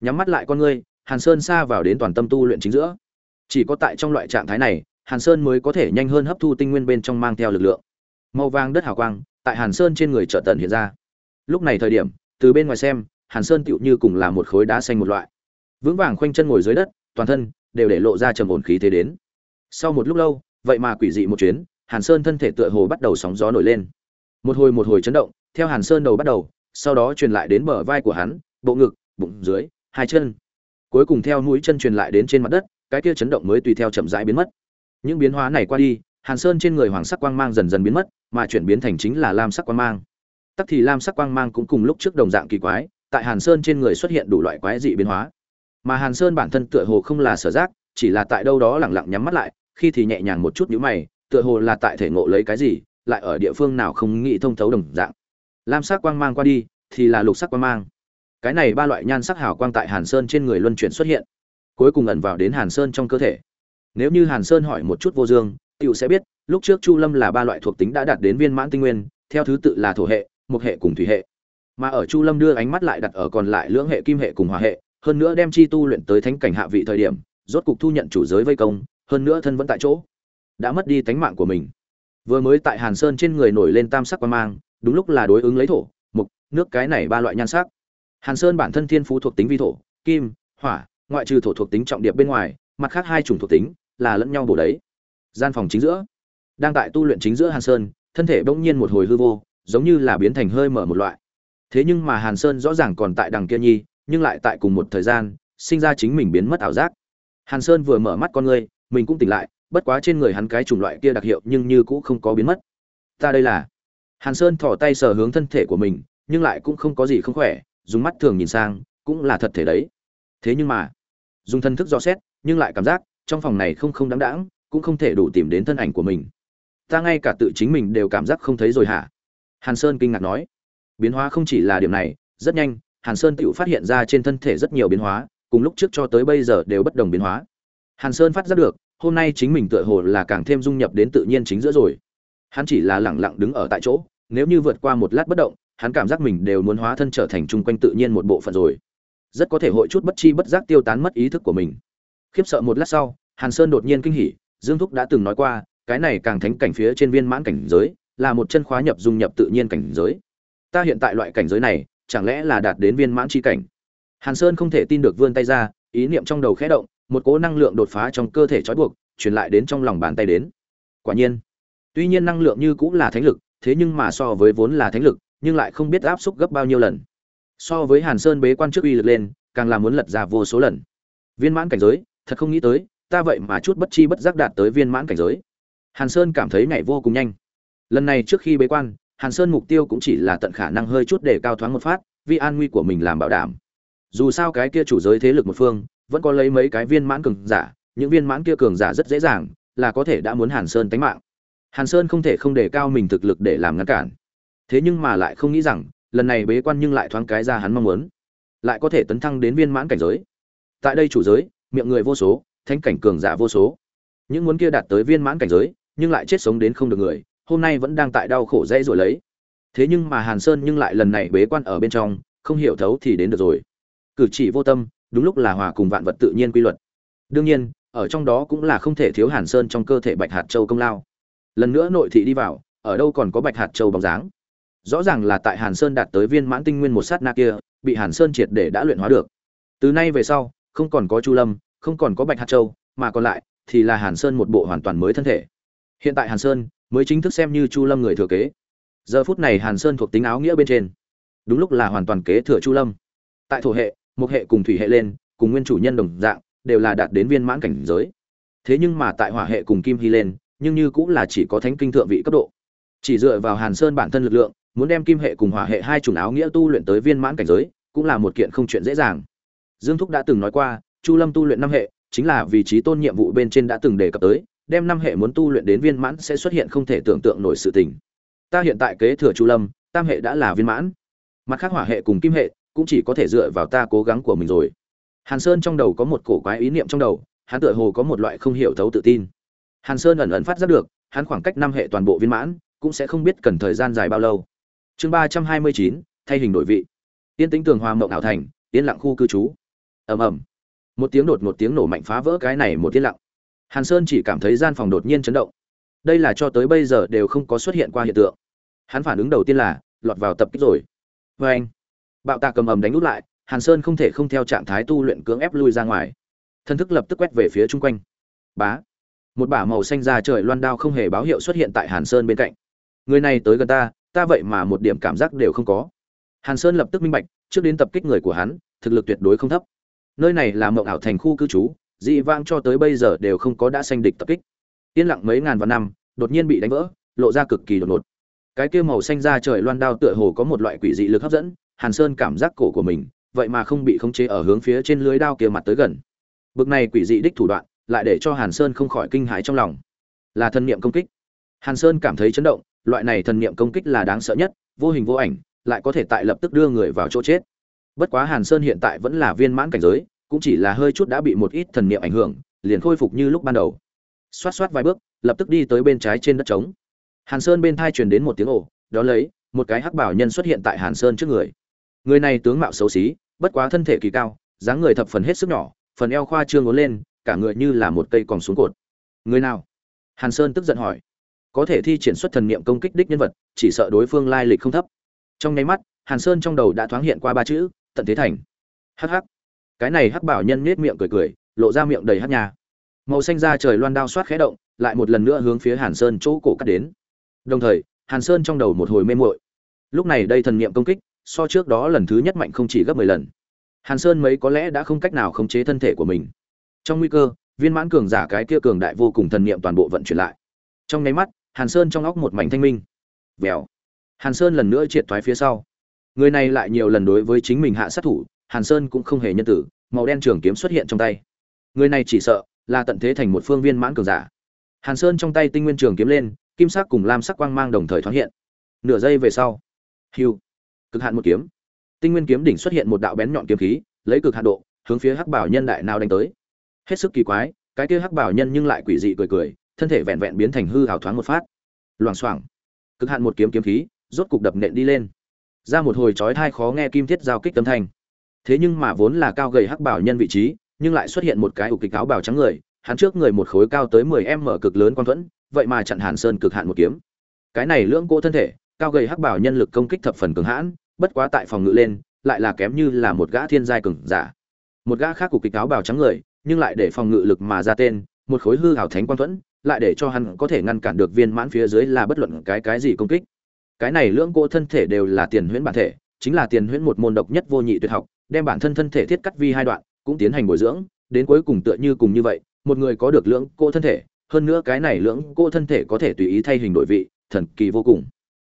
Nhắm mắt lại con ngươi, hàn sơn xa vào đến toàn tâm tu luyện chính giữa. Chỉ có tại trong loại trạng thái này, hàn sơn mới có thể nhanh hơn hấp thu tinh nguyên bên trong mang theo lực lượng. Màu vàng đất hào quang, tại hàn sơn trên người chợt tần hiện ra lúc này thời điểm, từ bên ngoài xem, hàn sơn tựu như cùng là một khối đá xanh một loại. Vững vàng khoanh chân ngồi dưới đất, toàn thân đều để lộ ra trầm ổn khí thế đến. Sau một lúc lâu, vậy mà quỷ dị một chuyến, hàn sơn thân thể tựa hồ bắt đầu sóng gió nổi lên. Một hồi một hồi chấn động, theo hàn sơn đầu bắt đầu, sau đó truyền lại đến bờ vai của hắn, bộ ngực, bụng dưới, hai chân. Cuối cùng theo mũi chân truyền lại đến trên mặt đất, cái kia chấn động mới tùy theo chậm rãi biến mất. Những biến hóa này qua đi, hàn sơn trên người hoàng sắc quang mang dần dần biến mất, mà chuyển biến thành chính là lam sắc quang mang tắc thì lam sắc quang mang cũng cùng lúc trước đồng dạng kỳ quái, tại hàn sơn trên người xuất hiện đủ loại quái dị biến hóa. Mà hàn sơn bản thân tựa hồ không là sở giác, chỉ là tại đâu đó lẳng lặng nhắm mắt lại, khi thì nhẹ nhàng một chút nhíu mày, tựa hồ là tại thể ngộ lấy cái gì, lại ở địa phương nào không nghĩ thông thấu đồng dạng. Lam sắc quang mang qua đi, thì là lục sắc quang mang. Cái này ba loại nhan sắc hào quang tại hàn sơn trên người luân chuyển xuất hiện, cuối cùng ẩn vào đến hàn sơn trong cơ thể. Nếu như hàn sơn hỏi một chút vô dương tựu sẽ biết, lúc trước chu lâm là ba loại thuộc tính đã đạt đến viên mãn tinh nguyên, theo thứ tự là thổ hệ một hệ cùng thủy hệ. Mà ở chu lâm đưa ánh mắt lại đặt ở còn lại lưỡng hệ kim hệ cùng hòa hệ, hơn nữa đem chi tu luyện tới thánh cảnh hạ vị thời điểm, rốt cục thu nhận chủ giới vây công, hơn nữa thân vẫn tại chỗ. Đã mất đi tánh mạng của mình. Vừa mới tại hàn sơn trên người nổi lên tam sắc quan mang, đúng lúc là đối ứng lấy thổ, mục, nước cái này ba loại nhan sắc. Hàn sơn bản thân thiên phú thuộc tính vi thổ, kim, hỏa, ngoại trừ thổ thuộc tính trọng điệp bên ngoài, mặt khác hai chủng thuộc tính là lẫn nhau bổ đấy. Gian phòng chính giữa. Đang tại tu luyện chính giữa hàn sơn, thân thể bỗng nhiên một hồi hư vô giống như là biến thành hơi mở một loại. Thế nhưng mà hàn sơn rõ ràng còn tại đằng kia nhi, nhưng lại tại cùng một thời gian, sinh ra chính mình biến mất ảo giác. Hàn sơn vừa mở mắt con ngươi, mình cũng tỉnh lại, bất quá trên người hắn cái chủng loại kia đặc hiệu nhưng như cũng không có biến mất. Ta đây là. Hàn sơn thò tay sờ hướng thân thể của mình, nhưng lại cũng không có gì không khỏe, dùng mắt thường nhìn sang, cũng là thật thể đấy. Thế nhưng mà, dùng thân thức dò xét, nhưng lại cảm giác, trong phòng này không không đáng đáng, cũng không thể đủ tìm đến thân ảnh của mình. Ta ngay cả tự chính mình đều cảm giác không thấy rồi hả? Hàn sơn kinh ngạc nói, biến hóa không chỉ là điểm này, rất nhanh, hàn sơn tự phát hiện ra trên thân thể rất nhiều biến hóa, cùng lúc trước cho tới bây giờ đều bất đồng biến hóa. Hàn sơn phát giác được, hôm nay chính mình tựa hồ là càng thêm dung nhập đến tự nhiên chính giữa rồi. Hắn chỉ là lẳng lặng đứng ở tại chỗ, nếu như vượt qua một lát bất động, hắn cảm giác mình đều muốn hóa thân trở thành chung quanh tự nhiên một bộ phận rồi. Rất có thể hội chút bất chi bất giác tiêu tán mất ý thức của mình. Khiếp sợ một lát sau, hàn sơn đột nhiên kinh hỉ, dương thúc đã từng nói qua, cái này càng thánh cảnh phía trên viên mãn cảnh giới là một chân khóa nhập dung nhập tự nhiên cảnh giới. Ta hiện tại loại cảnh giới này, chẳng lẽ là đạt đến viên mãn chi cảnh? Hàn sơn không thể tin được vươn tay ra, ý niệm trong đầu khẽ động, một cỗ năng lượng đột phá trong cơ thể trói buộc, truyền lại đến trong lòng bàn tay đến. Quả nhiên, tuy nhiên năng lượng như cũng là thánh lực, thế nhưng mà so với vốn là thánh lực, nhưng lại không biết áp xúc gấp bao nhiêu lần. So với hàn sơn bế quan trước uy lực lên, càng là muốn lật ra vô số lần. Viên mãn cảnh giới, thật không nghĩ tới, ta vậy mà chút bất chi bất giác đạt tới viên mãn cảnh giới. Hàn sơn cảm thấy ngày vô cùng nhanh lần này trước khi bế quan, hàn sơn mục tiêu cũng chỉ là tận khả năng hơi chút để cao thoáng một phát, vì an nguy của mình làm bảo đảm. Dù sao cái kia chủ giới thế lực một phương, vẫn có lấy mấy cái viên mãn cường giả, những viên mãn kia cường giả rất dễ dàng, là có thể đã muốn hàn sơn tánh mạng. Hàn sơn không thể không để cao mình thực lực để làm ngăn cản. Thế nhưng mà lại không nghĩ rằng, lần này bế quan nhưng lại thoáng cái ra hắn mong muốn. Lại có thể tấn thăng đến viên mãn cảnh giới. Tại đây chủ giới, miệng người vô số, thánh cảnh cường giả vô số. Những muốn kia đạt tới viên mãn cảnh giới, nhưng lại chết sống đến không được người hôm nay vẫn đang tại đau khổ dễ rồi lấy. Thế nhưng mà hàn sơn nhưng lại lần này bế quan ở bên trong, không hiểu thấu thì đến được rồi. Cử chỉ vô tâm, đúng lúc là hòa cùng vạn vật tự nhiên quy luật. Đương nhiên, ở trong đó cũng là không thể thiếu hàn sơn trong cơ thể bạch hạt châu công lao. Lần nữa nội thị đi vào, ở đâu còn có bạch hạt châu bóng dáng? Rõ ràng là tại hàn sơn đạt tới viên mãn tinh nguyên một sát na kia, bị hàn sơn triệt để đã luyện hóa được. Từ nay về sau, không còn có chu lâm, không còn có bạch hạt châu, mà còn lại thì là hàn sơn một bộ hoàn toàn mới thân thể. Hiện tại hàn sơn mới chính thức xem như chu lâm người thừa kế. Giờ phút này hàn sơn thuộc tính áo nghĩa bên trên. Đúng lúc là hoàn toàn kế thừa chu lâm. Tại thổ hệ một hệ cùng thủy hệ lên, cùng nguyên chủ nhân đồng dạng, đều là đạt đến viên mãn cảnh giới. Thế nhưng mà tại hỏa hệ cùng kim hy lên, nhưng như cũng là chỉ có thánh kinh thượng vị cấp độ. Chỉ dựa vào hàn sơn bản thân lực lượng, muốn đem kim hệ cùng hỏa hệ hai chủng áo nghĩa tu luyện tới viên mãn cảnh giới, cũng là một kiện không chuyện dễ dàng. Dương thúc đã từng nói qua, chu lâm tu luyện năm hệ, chính là vị trí tôn nhiệm vụ bên trên đã từng đề cập tới đem năm hệ muốn tu luyện đến viên mãn sẽ xuất hiện không thể tưởng tượng nổi sự tình. Ta hiện tại kế thừa chu lâm, tam hệ đã là viên mãn. Mặt khác hỏa hệ cùng kim hệ cũng chỉ có thể dựa vào ta cố gắng của mình rồi. Hàn sơn trong đầu có một cổ quái ý niệm trong đầu, hắn tựa hồ có một loại không hiểu thấu tự tin. Hàn sơn ẩn ẩn phát giác được, hắn khoảng cách năm hệ toàn bộ viên mãn cũng sẽ không biết cần thời gian dài bao lâu. Chương ba trăm hai mươi chín, thay hình đổi vị. Tiên tính tường hòa mộng ảo thành, yên lặng khu cư trú. Ầm ầm. Một tiếng đột một tiếng nổ mạnh phá vỡ cái này một tiếng lặng hàn sơn chỉ cảm thấy gian phòng đột nhiên chấn động. Đây là cho tới bây giờ đều không có xuất hiện qua hiện tượng. Hắn phản ứng đầu tiên là, lọt vào tập kích rồi. Vê anh, bạo tạc cầm ầm đánh út lại, hàn sơn không thể không theo trạng thái tu luyện cưỡng ép lui ra ngoài. Thân thức lập tức quét về phía chung quanh. Bá, một bả màu xanh ra trời loan đao không hề báo hiệu xuất hiện tại hàn sơn bên cạnh. Người này tới gần ta ta vậy mà một điểm cảm giác đều không có. Hàn sơn lập tức minh bạch, trước đến tập kích người của hắn, thực lực tuyệt đối không thấp. Nơi này là mộng ảo thành khu cư trú dị vang cho tới bây giờ đều không có đã sanh địch tập kích. Yên lặng mấy ngàn vạn năm, đột nhiên bị đánh vỡ, lộ ra cực kỳ đột ngột. Cái kia màu xanh ra trời loan đao tựa hồ có một loại quỷ dị lực hấp dẫn, hàn sơn cảm giác cổ của mình, vậy mà không bị khống chế ở hướng phía trên lưới đao kia mặt tới gần. Bực này quỷ dị đích thủ đoạn, lại để cho hàn sơn không khỏi kinh hãi trong lòng. Là thần niệm công kích. Hàn sơn cảm thấy chấn động, loại này thần niệm công kích là đáng sợ nhất, vô hình vô ảnh, lại có thể tại lập tức đưa người vào chỗ chết. Bất quá hàn sơn hiện tại vẫn là viên mãn cảnh giới cũng chỉ là hơi chút đã bị một ít thần niệm ảnh hưởng, liền khôi phục như lúc ban đầu. Xoát xoát vài bước, lập tức đi tới bên trái trên đất trống. Hàn sơn bên tai truyền đến một tiếng ồ, đó lấy, một cái hắc bảo nhân xuất hiện tại hàn sơn trước người. Người này tướng mạo xấu xí, bất quá thân thể kỳ cao, dáng người thập phần hết sức nhỏ, phần eo khoa trương ngốn lên, cả người như là một cây còn xuống cột. Người nào? Hàn sơn tức giận hỏi. Có thể thi triển xuất thần niệm công kích đích nhân vật, chỉ sợ đối phương lai lịch không thấp. Trong nháy mắt, hàn sơn trong đầu đã thoáng hiện qua ba chữ, tận thế thành. Hắc hắc cái này hắc bảo nhân nết miệng cười cười, lộ ra miệng đầy hắc nhà màu xanh da trời loan đao xoát khẽ động, lại một lần nữa hướng phía hàn sơn chỗ cổ cắt đến. Đồng thời, hàn sơn trong đầu một hồi mê muội. Lúc này đây thần niệm công kích, so trước đó lần thứ nhất mạnh không chỉ gấp mười lần. Hàn sơn mấy có lẽ đã không cách nào khống chế thân thể của mình. Trong nguy cơ, viên mãn cường giả cái kia cường đại vô cùng thần niệm toàn bộ vận chuyển lại. Trong nháy mắt, hàn sơn trong óc một mảnh thanh minh. Vèo. Hàn sơn lần nữa triệt thoái phía sau. Người này lại nhiều lần đối với chính mình hạ sát thủ hàn sơn cũng không hề nhân tử màu đen trường kiếm xuất hiện trong tay. Người này chỉ sợ là tận thế thành một phương viên mãn cường giả. Hàn sơn trong tay tinh nguyên trường kiếm lên kim sắc cùng lam sắc quang mang đồng thời thoáng hiện. Nửa giây về sau hưu, cực hạn một kiếm. Tinh nguyên kiếm đỉnh xuất hiện một đạo bén nhọn kiếm khí lấy cực hạn độ hướng phía hắc bảo nhân đại nào đánh tới. Hết sức kỳ quái cái kia hắc bảo nhân nhưng lại quỷ dị cười cười thân thể vẹn vẹn biến thành hư hào thoáng một phát. Loảng xoảng cực hạn một kiếm kiếm khí rốt cục đập nện đi lên. Ra một hồi chói tai khó nghe kim thiết giao kích âm thanh thế nhưng mà vốn là cao gầy hắc bảo nhân vị trí, nhưng lại xuất hiện một cái ục kịch áo bào trắng người, hắn trước người một khối cao tới 10 m cực lớn quan thuẫn, vậy mà chặn hàn sơn cực hạn một kiếm. Cái này lưỡng cỗ thân thể, cao gầy hắc bảo nhân lực công kích thập phần cường hãn, bất quá tại phòng ngự lên, lại là kém như là một gã thiên giai cường giả. Một gã khác cục kịch áo bào trắng người, nhưng lại để phòng ngự lực mà ra tên, một khối hư hảo thánh quan thuẫn, lại để cho hắn có thể ngăn cản được viên mãn phía dưới là bất luận cái cái gì công kích. Cái này lưỡng cỗ thân thể đều là tiền huyễn bản thể chính là tiền huyễn một môn độc nhất vô nhị tuyệt học, đem bản thân thân thể thiết cắt vi hai đoạn, cũng tiến hành bồi dưỡng, đến cuối cùng tựa như cùng như vậy, một người có được lưỡng cô thân thể, hơn nữa cái này lưỡng cô thân thể có thể tùy ý thay hình đổi vị, thần kỳ vô cùng.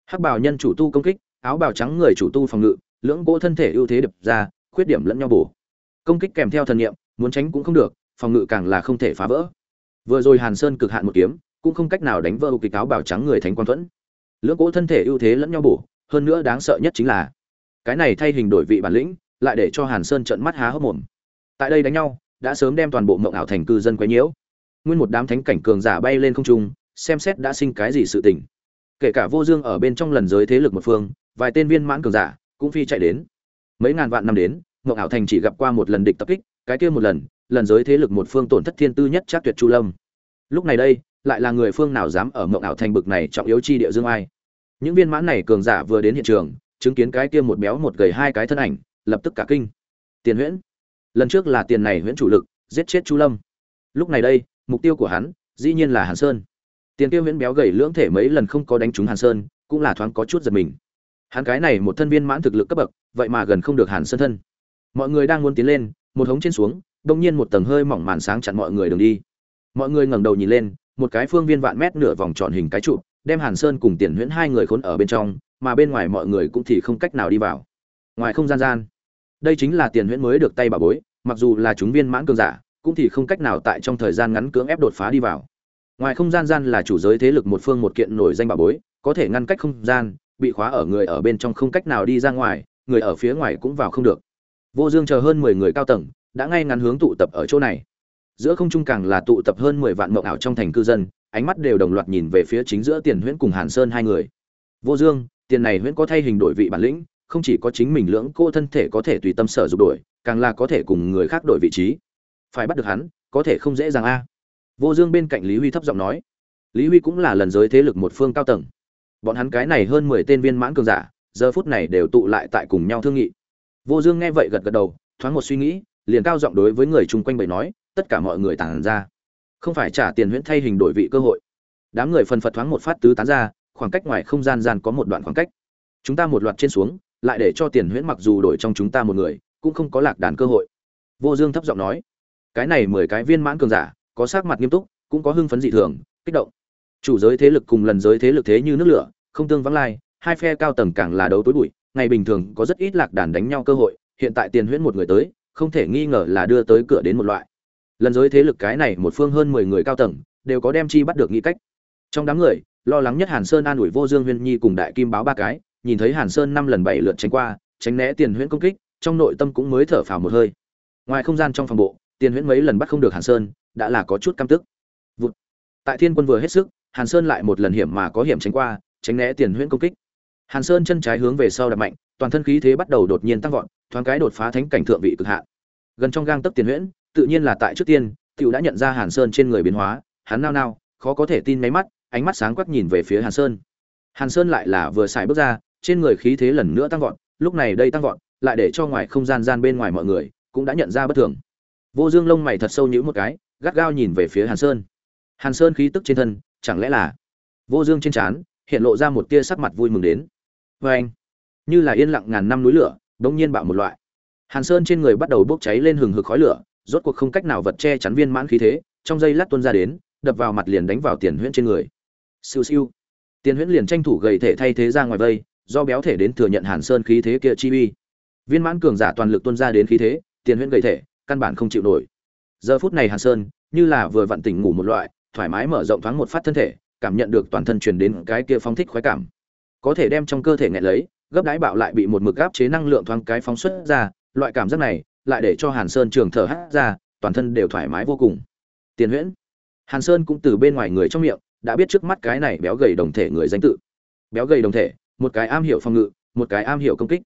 Hắc bào nhân chủ tu công kích, áo bào trắng người chủ tu phòng ngự, lưỡng cô thân thể ưu thế đập ra, khuyết điểm lẫn nhau bổ. Công kích kèm theo thần niệm, muốn tránh cũng không được, phòng ngự càng là không thể phá vỡ. Vừa rồi hàn sơn cực hạn một kiếm, cũng không cách nào đánh vỡ kịch áo bào trắng người thánh Quan thuẫn. Lưỡng cỗ thân thể ưu thế lẫn nhau bổ, hơn nữa đáng sợ nhất chính là cái này thay hình đổi vị bản lĩnh, lại để cho hàn sơn trợn mắt há hốc mồm. Tại đây đánh nhau, đã sớm đem toàn bộ mộng ảo thành cư dân quấy nhiễu. Nguyên một đám thánh cảnh cường giả bay lên không trung, xem xét đã sinh cái gì sự tình. Kể cả vô dương ở bên trong lần giới thế lực một phương, vài tên viên mãn cường giả cũng phi chạy đến. Mấy ngàn vạn năm đến, mộng ảo thành chỉ gặp qua một lần địch tập kích, cái kia một lần lần giới thế lực một phương tổn thất thiên tư nhất chắc tuyệt chu lâm. Lúc này đây, lại là người phương nào dám ở mộng ảo thành bực này trọng yếu chi địa dương ai? Những viên mãn này cường giả vừa đến hiện trường chứng kiến cái kia một béo một gầy hai cái thân ảnh, lập tức cả kinh. Tiền huyễn, lần trước là tiền này huyễn chủ lực, giết chết chu lâm. Lúc này đây, mục tiêu của hắn, dĩ nhiên là hàn sơn. Tiền kia huyễn béo gầy lưỡng thể mấy lần không có đánh trúng hàn sơn, cũng là thoáng có chút giật mình. Hắn cái này một thân viên mãn thực lực cấp bậc, vậy mà gần không được hàn sơn thân. Mọi người đang muốn tiến lên, một hống trên xuống đột nhiên một tầng hơi mỏng màn sáng chặn mọi người đường đi. Mọi người ngẩng đầu nhìn lên, một cái phương viên vạn mét nửa vòng tròn hình cái trụ, đem hàn sơn cùng tiền huyễn hai người khốn ở bên trong mà bên ngoài mọi người cũng thì không cách nào đi vào. Ngoài không gian gian, đây chính là tiền huyễn mới được tay bà bối, mặc dù là chúng viên mãn cường giả, cũng thì không cách nào tại trong thời gian ngắn cưỡng ép đột phá đi vào. Ngoài không gian gian là chủ giới thế lực một phương một kiện nổi danh bà bối, có thể ngăn cách không gian, bị khóa ở người ở bên trong không cách nào đi ra ngoài, người ở phía ngoài cũng vào không được. Vô dương chờ hơn mười người cao tầng, đã ngay ngắn hướng tụ tập ở chỗ này. Giữa không trung càng là tụ tập hơn mười vạn mộng ảo trong thành cư dân, ánh mắt đều đồng loạt nhìn về phía chính giữa tiền huyễn cùng hàn sơn hai người. Vô dương tiền này huyễn có thay hình đổi vị bản lĩnh, không chỉ có chính mình lưỡng cô thân thể có thể tùy tâm sở dục đổi, càng là có thể cùng người khác đổi vị trí. Phải bắt được hắn, có thể không dễ dàng a. Vô dương bên cạnh lý huy thấp giọng nói. Lý huy cũng là lần giới thế lực một phương cao tầng. Bọn hắn cái này hơn mười tên viên mãn cường giả, giờ phút này đều tụ lại tại cùng nhau thương nghị. Vô dương nghe vậy gật gật đầu, thoáng một suy nghĩ, liền cao giọng đối với người chung quanh bày nói, tất cả mọi người tản ra. Không phải trả tiền huyễn thay hình đổi vị cơ hội. Đám người phần phật thoáng một phát tứ tán ra khoảng cách ngoài không gian gian có một đoạn khoảng cách. Chúng ta một loạt trên xuống, lại để cho tiền huyễn mặc dù đổi trong chúng ta một người, cũng không có lạc đàn cơ hội. Vô dương thấp giọng nói, cái này mười cái viên mãn cường giả, có sắc mặt nghiêm túc, cũng có hưng phấn dị thường, kích động. Chủ giới thế lực cùng lần giới thế lực thế như nước lửa, không tương vắng lai, hai phe cao tầng càng là đấu tối bụi, ngày bình thường có rất ít lạc đàn đánh nhau cơ hội, hiện tại tiền huyễn một người tới, không thể nghi ngờ là đưa tới cửa đến một loại. Lần giới thế lực cái này một phương hơn mười người cao tầng, đều có đem chi bắt được nghĩ cách. Trong đám người lo lắng nhất hàn sơn an ủi vô dương huyên nhi cùng đại kim báo ba cái, nhìn thấy hàn sơn năm lần bảy lượt tránh qua, tránh né tiền huyễn công kích, trong nội tâm cũng mới thở phào một hơi. Ngoài không gian trong phòng bộ, tiền huyễn mấy lần bắt không được hàn sơn, đã là có chút căm tức. Vụt. tại thiên quân vừa hết sức, hàn sơn lại một lần hiểm mà có hiểm tránh qua, tránh né tiền huyễn công kích. Hàn sơn chân trái hướng về sau đập mạnh, toàn thân khí thế bắt đầu đột nhiên tăng vọt, thoáng cái đột phá thánh cảnh thượng vị cực hạn. Gần trong gang tấc tiền huyễn, tự nhiên là tại trước tiên, tiểu đã nhận ra hàn sơn trên người biến hóa, hắn nao nao, khó có thể tin mấy mắt ánh mắt sáng quắc nhìn về phía hàn sơn. Hàn sơn lại là vừa xài bước ra, trên người khí thế lần nữa tăng vọt, lúc này đây tăng vọt, lại để cho ngoài không gian gian bên ngoài mọi người cũng đã nhận ra bất thường. Vô dương lông mày thật sâu nhíu một cái, gắt gao nhìn về phía hàn sơn. Hàn sơn khí tức trên thân, chẳng lẽ là vô dương trên trán, hiện lộ ra một tia sắc mặt vui mừng đến. Vê anh, như là yên lặng ngàn năm núi lửa đống nhiên bạo một loại. Hàn sơn trên người bắt đầu bốc cháy lên hừng hực khói lửa, rốt cuộc không cách nào vật che chắn viên mãn khí thế, trong giây lát tuôn ra đến, đập vào mặt liền đánh vào tiền huyễn trên người siêu siêu. Tiền huyễn liền tranh thủ gầy thể thay thế ra ngoài vây, do béo thể đến thừa nhận hàn sơn khí thế kia chi uy. Viên mãn cường giả toàn lực tuôn ra đến khí thế tiền huyễn gầy thể, căn bản không chịu nổi. Giờ phút này hàn sơn, như là vừa vặn tỉnh ngủ một loại, thoải mái mở rộng thoáng một phát thân thể, cảm nhận được toàn thân truyền đến cái kia phóng thích khoái cảm. Có thể đem trong cơ thể nghẹn lấy, gấp đái bạo lại bị một mực áp chế năng lượng thoáng cái phóng xuất ra, loại cảm giác này, lại để cho hàn sơn trường thở hắt ra, toàn thân đều thoải mái vô cùng. Tiền huyễn. Hàn sơn cũng từ bên ngoài người trong miệng đã biết trước mắt cái này béo gầy đồng thể người danh tự. Béo gầy đồng thể, một cái am hiểu phòng ngự, một cái am hiểu công kích.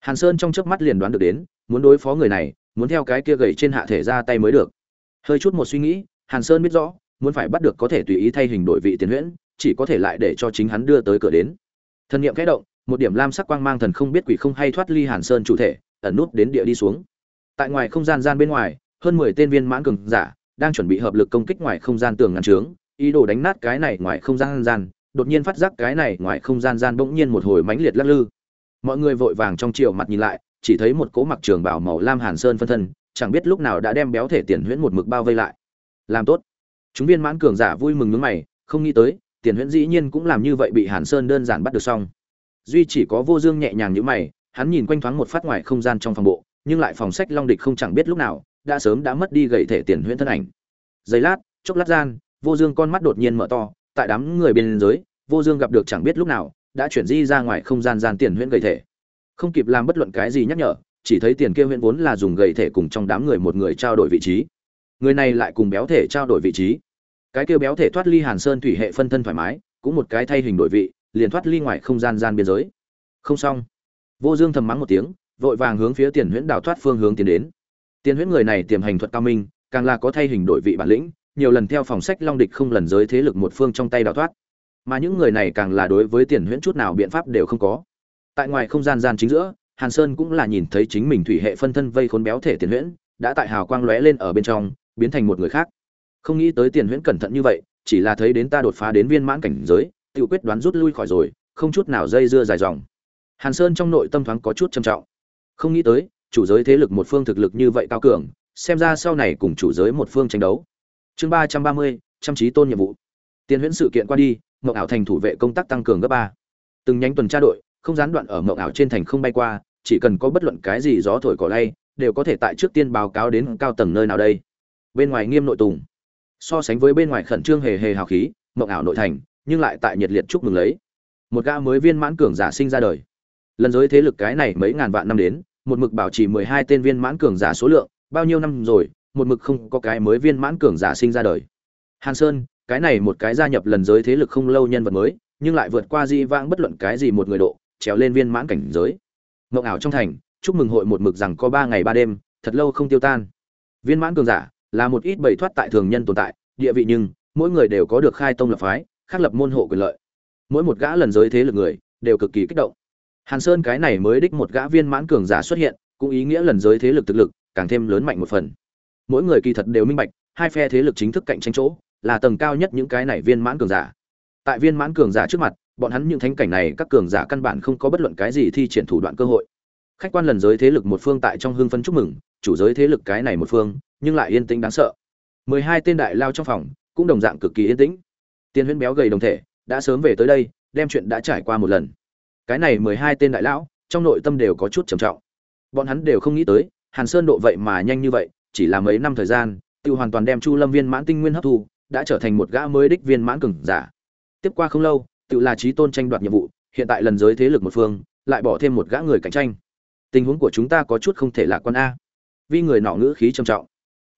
Hàn sơn trong chớp mắt liền đoán được đến, muốn đối phó người này, muốn theo cái kia gầy trên hạ thể ra tay mới được. Hơi chút một suy nghĩ, hàn sơn biết rõ, muốn phải bắt được có thể tùy ý thay hình đổi vị tiền huyễn, chỉ có thể lại để cho chính hắn đưa tới cửa đến. Thần niệm kẽ động, một điểm lam sắc quang mang thần không biết quỷ không hay thoát ly hàn sơn chủ thể, ẩn nút đến địa đi xuống. Tại ngoài không gian gian bên ngoài, hơn mười tên viên mãn cường giả đang chuẩn bị hợp lực công kích ngoài không gian tường ngăn trướng ý đồ đánh nát cái này ngoài không gian gian, đột nhiên phát giác cái này ngoài không gian gian bỗng nhiên một hồi mãnh liệt lắc lư. Mọi người vội vàng trong chiều mặt nhìn lại, chỉ thấy một cỗ mặc trường bảo màu lam hàn sơn phân thân, chẳng biết lúc nào đã đem béo thể tiền huyễn một mực bao vây lại. Làm tốt. Chúng viên mãn cường giả vui mừng nhướng mày, không nghĩ tới, tiền huyễn dĩ nhiên cũng làm như vậy bị hàn sơn đơn giản bắt được xong. Duy chỉ có vô dương nhẹ nhàng như mày, hắn nhìn quanh thoáng một phát ngoài không gian trong phòng bộ, nhưng lại phòng sách long địch không chẳng biết lúc nào, đã sớm đã mất đi gậy thể tiền huyễn thân ảnh. Giây lát, chốc lát gian vô dương con mắt đột nhiên mở to, tại đám người bên dưới, vô dương gặp được chẳng biết lúc nào, đã chuyển di ra ngoài không gian gian tiền huyễn gầy thể. Không kịp làm bất luận cái gì nhắc nhở, chỉ thấy tiền kia huyễn vốn là dùng gầy thể cùng trong đám người một người trao đổi vị trí. Người này lại cùng béo thể trao đổi vị trí. Cái kia béo thể thoát ly hàn sơn thủy hệ phân thân thoải mái, cũng một cái thay hình đổi vị, liền thoát ly ngoài không gian gian biên giới. Không xong. Vô dương thầm mắng một tiếng, vội vàng hướng phía tiền huyễn đào thoát phương hướng tiến đến. Tiền huyễn người này tiềm hành thuật cao minh, càng là có thay hình đổi vị bản lĩnh nhiều lần theo phòng sách long địch không lần giới thế lực một phương trong tay đào thoát. Mà những người này càng là đối với tiền huyễn chút nào biện pháp đều không có. Tại ngoài không gian gian chính giữa, hàn sơn cũng là nhìn thấy chính mình thủy hệ phân thân vây khốn béo thể tiền huyễn, đã tại hào quang lóe lên ở bên trong, biến thành một người khác. Không nghĩ tới tiền huyễn cẩn thận như vậy, chỉ là thấy đến ta đột phá đến viên mãn cảnh giới tự quyết đoán rút lui khỏi rồi, không chút nào dây dưa dài dòng. Hàn sơn trong nội tâm thoáng có chút trầm trọng. Không nghĩ tới, chủ giới thế lực một phương thực lực như vậy cao cường, xem ra sau này cùng chủ giới một phương tranh đấu chương ba trăm ba mươi, chăm trí tôn nhiệm vụ. Tiền huyễn sự kiện qua đi, mộng ảo thành thủ vệ công tác tăng cường gấp ba. Từng nhánh tuần tra đội, không gián đoạn ở mộng ảo trên thành không bay qua, chỉ cần có bất luận cái gì gió thổi cỏ lay, đều có thể tại trước tiên báo cáo đến cao tầng nơi nào đây. Bên ngoài nghiêm nội tùng. So sánh với bên ngoài khẩn trương hề hề hào khí, mộng ảo nội thành, nhưng lại tại nhiệt liệt chúc mừng lấy. Một gã mới viên mãn cường giả sinh ra đời. Lần giới thế lực cái này mấy ngàn vạn năm đến, một mực bảo trì mười hai tên viên mãn cường giả số lượng, bao nhiêu năm rồi một mực không có cái mới viên mãn cường giả sinh ra đời. Hàn sơn, cái này một cái gia nhập lần giới thế lực không lâu nhân vật mới, nhưng lại vượt qua di vãng bất luận cái gì một người độ, trèo lên viên mãn cảnh giới. Ngộng ảo trong thành, chúc mừng hội một mực rằng có ba ngày ba đêm, thật lâu không tiêu tan. Viên mãn cường giả là một ít bầy thoát tại thường nhân tồn tại, địa vị nhưng, mỗi người đều có được khai tông lập phái khắc lập môn hộ quyền lợi. Mỗi một gã lần giới thế lực người, đều cực kỳ kích động. Hàn sơn cái này mới đích một gã viên mãn cường giả xuất hiện, cũng ý nghĩa lần giới thế lực thực lực càng thêm lớn mạnh một phần mỗi người kỳ thật đều minh bạch, hai phe thế lực chính thức cạnh tranh chỗ là tầng cao nhất những cái này viên mãn cường giả. Tại viên mãn cường giả trước mặt, bọn hắn những thánh cảnh này các cường giả căn bản không có bất luận cái gì thi triển thủ đoạn cơ hội. Khách quan lần giới thế lực một phương tại trong hương phân chúc mừng, chủ giới thế lực cái này một phương, nhưng lại yên tĩnh đáng sợ. Mười hai tên đại lao trong phòng cũng đồng dạng cực kỳ yên tĩnh. Tiên huyễn béo gầy đồng thể, đã sớm về tới đây, đem chuyện đã trải qua một lần. Cái này mười hai tên đại lão, trong nội tâm đều có chút trầm trọng. Bọn hắn đều không nghĩ tới, hàn sơn độ vậy mà nhanh như vậy chỉ là mấy năm thời gian, tiêu hoàn toàn đem chu lâm viên mãn tinh nguyên hấp thu, đã trở thành một gã mới đích viên mãn cường giả. Tiếp qua không lâu, tiêu là chí tôn tranh đoạt nhiệm vụ, hiện tại lần giới thế lực một phương, lại bỏ thêm một gã người cạnh tranh. Tình huống của chúng ta có chút không thể lạc quan a. Vì người nọ ngữ khí trầm trọng,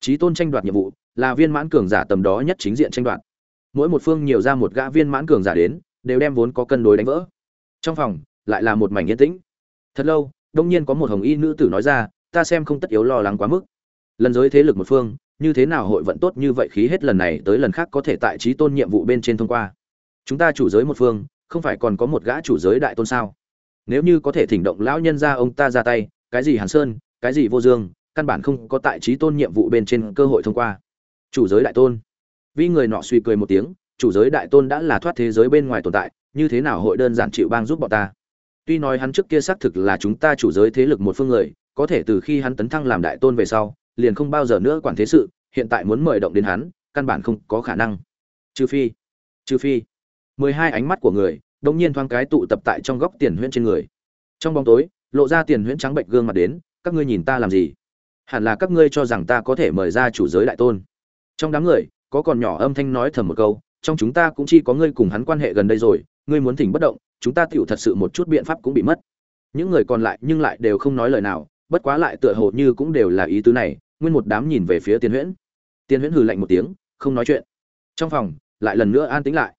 chí tôn tranh đoạt nhiệm vụ, là viên mãn cường giả tầm đó nhất chính diện tranh đoạt. Mỗi một phương nhiều ra một gã viên mãn cường giả đến, đều đem vốn có cân đối đánh vỡ. Trong phòng, lại là một mảnh yên tĩnh. Thật lâu, đông nhiên có một hồng y nữ tử nói ra, ta xem không tất yếu lo lắng quá mức lần giới thế lực một phương, như thế nào hội vận tốt như vậy khí hết lần này tới lần khác có thể tại trí tôn nhiệm vụ bên trên thông qua? Chúng ta chủ giới một phương, không phải còn có một gã chủ giới đại tôn sao? Nếu như có thể thỉnh động lão nhân ra ông ta ra tay, cái gì hàn sơn, cái gì vô dương, căn bản không có tại trí tôn nhiệm vụ bên trên cơ hội thông qua. Chủ giới đại tôn. Vì người nọ suy cười một tiếng, chủ giới đại tôn đã là thoát thế giới bên ngoài tồn tại, như thế nào hội đơn giản chịu bang giúp bọn ta? Tuy nói hắn trước kia xác thực là chúng ta chủ giới thế lực một phương người, có thể từ khi hắn tấn thăng làm đại tôn về sau liền không bao giờ nữa quản thế sự, hiện tại muốn mời động đến hắn, căn bản không có khả năng. Trừ phi trừ phi, mười hai ánh mắt của người đột nhiên thoáng cái tụ tập tại trong góc tiền huyễn trên người. Trong bóng tối, lộ ra tiền huyễn trắng bệnh gương mặt đến, các ngươi nhìn ta làm gì? Hẳn là các ngươi cho rằng ta có thể mời ra chủ giới đại tôn. Trong đám người, có còn nhỏ âm thanh nói thầm một câu, trong chúng ta cũng chỉ có ngươi cùng hắn quan hệ gần đây rồi, ngươi muốn thỉnh bất động, chúng ta tựu thật sự một chút biện pháp cũng bị mất. Những người còn lại nhưng lại đều không nói lời nào, bất quá lại tựa hồ như cũng đều là ý tứ này nguyên một đám nhìn về phía tiền huyễn. Tiền huyễn hừ lạnh một tiếng không nói chuyện. Trong phòng lại lần nữa an tĩnh lại.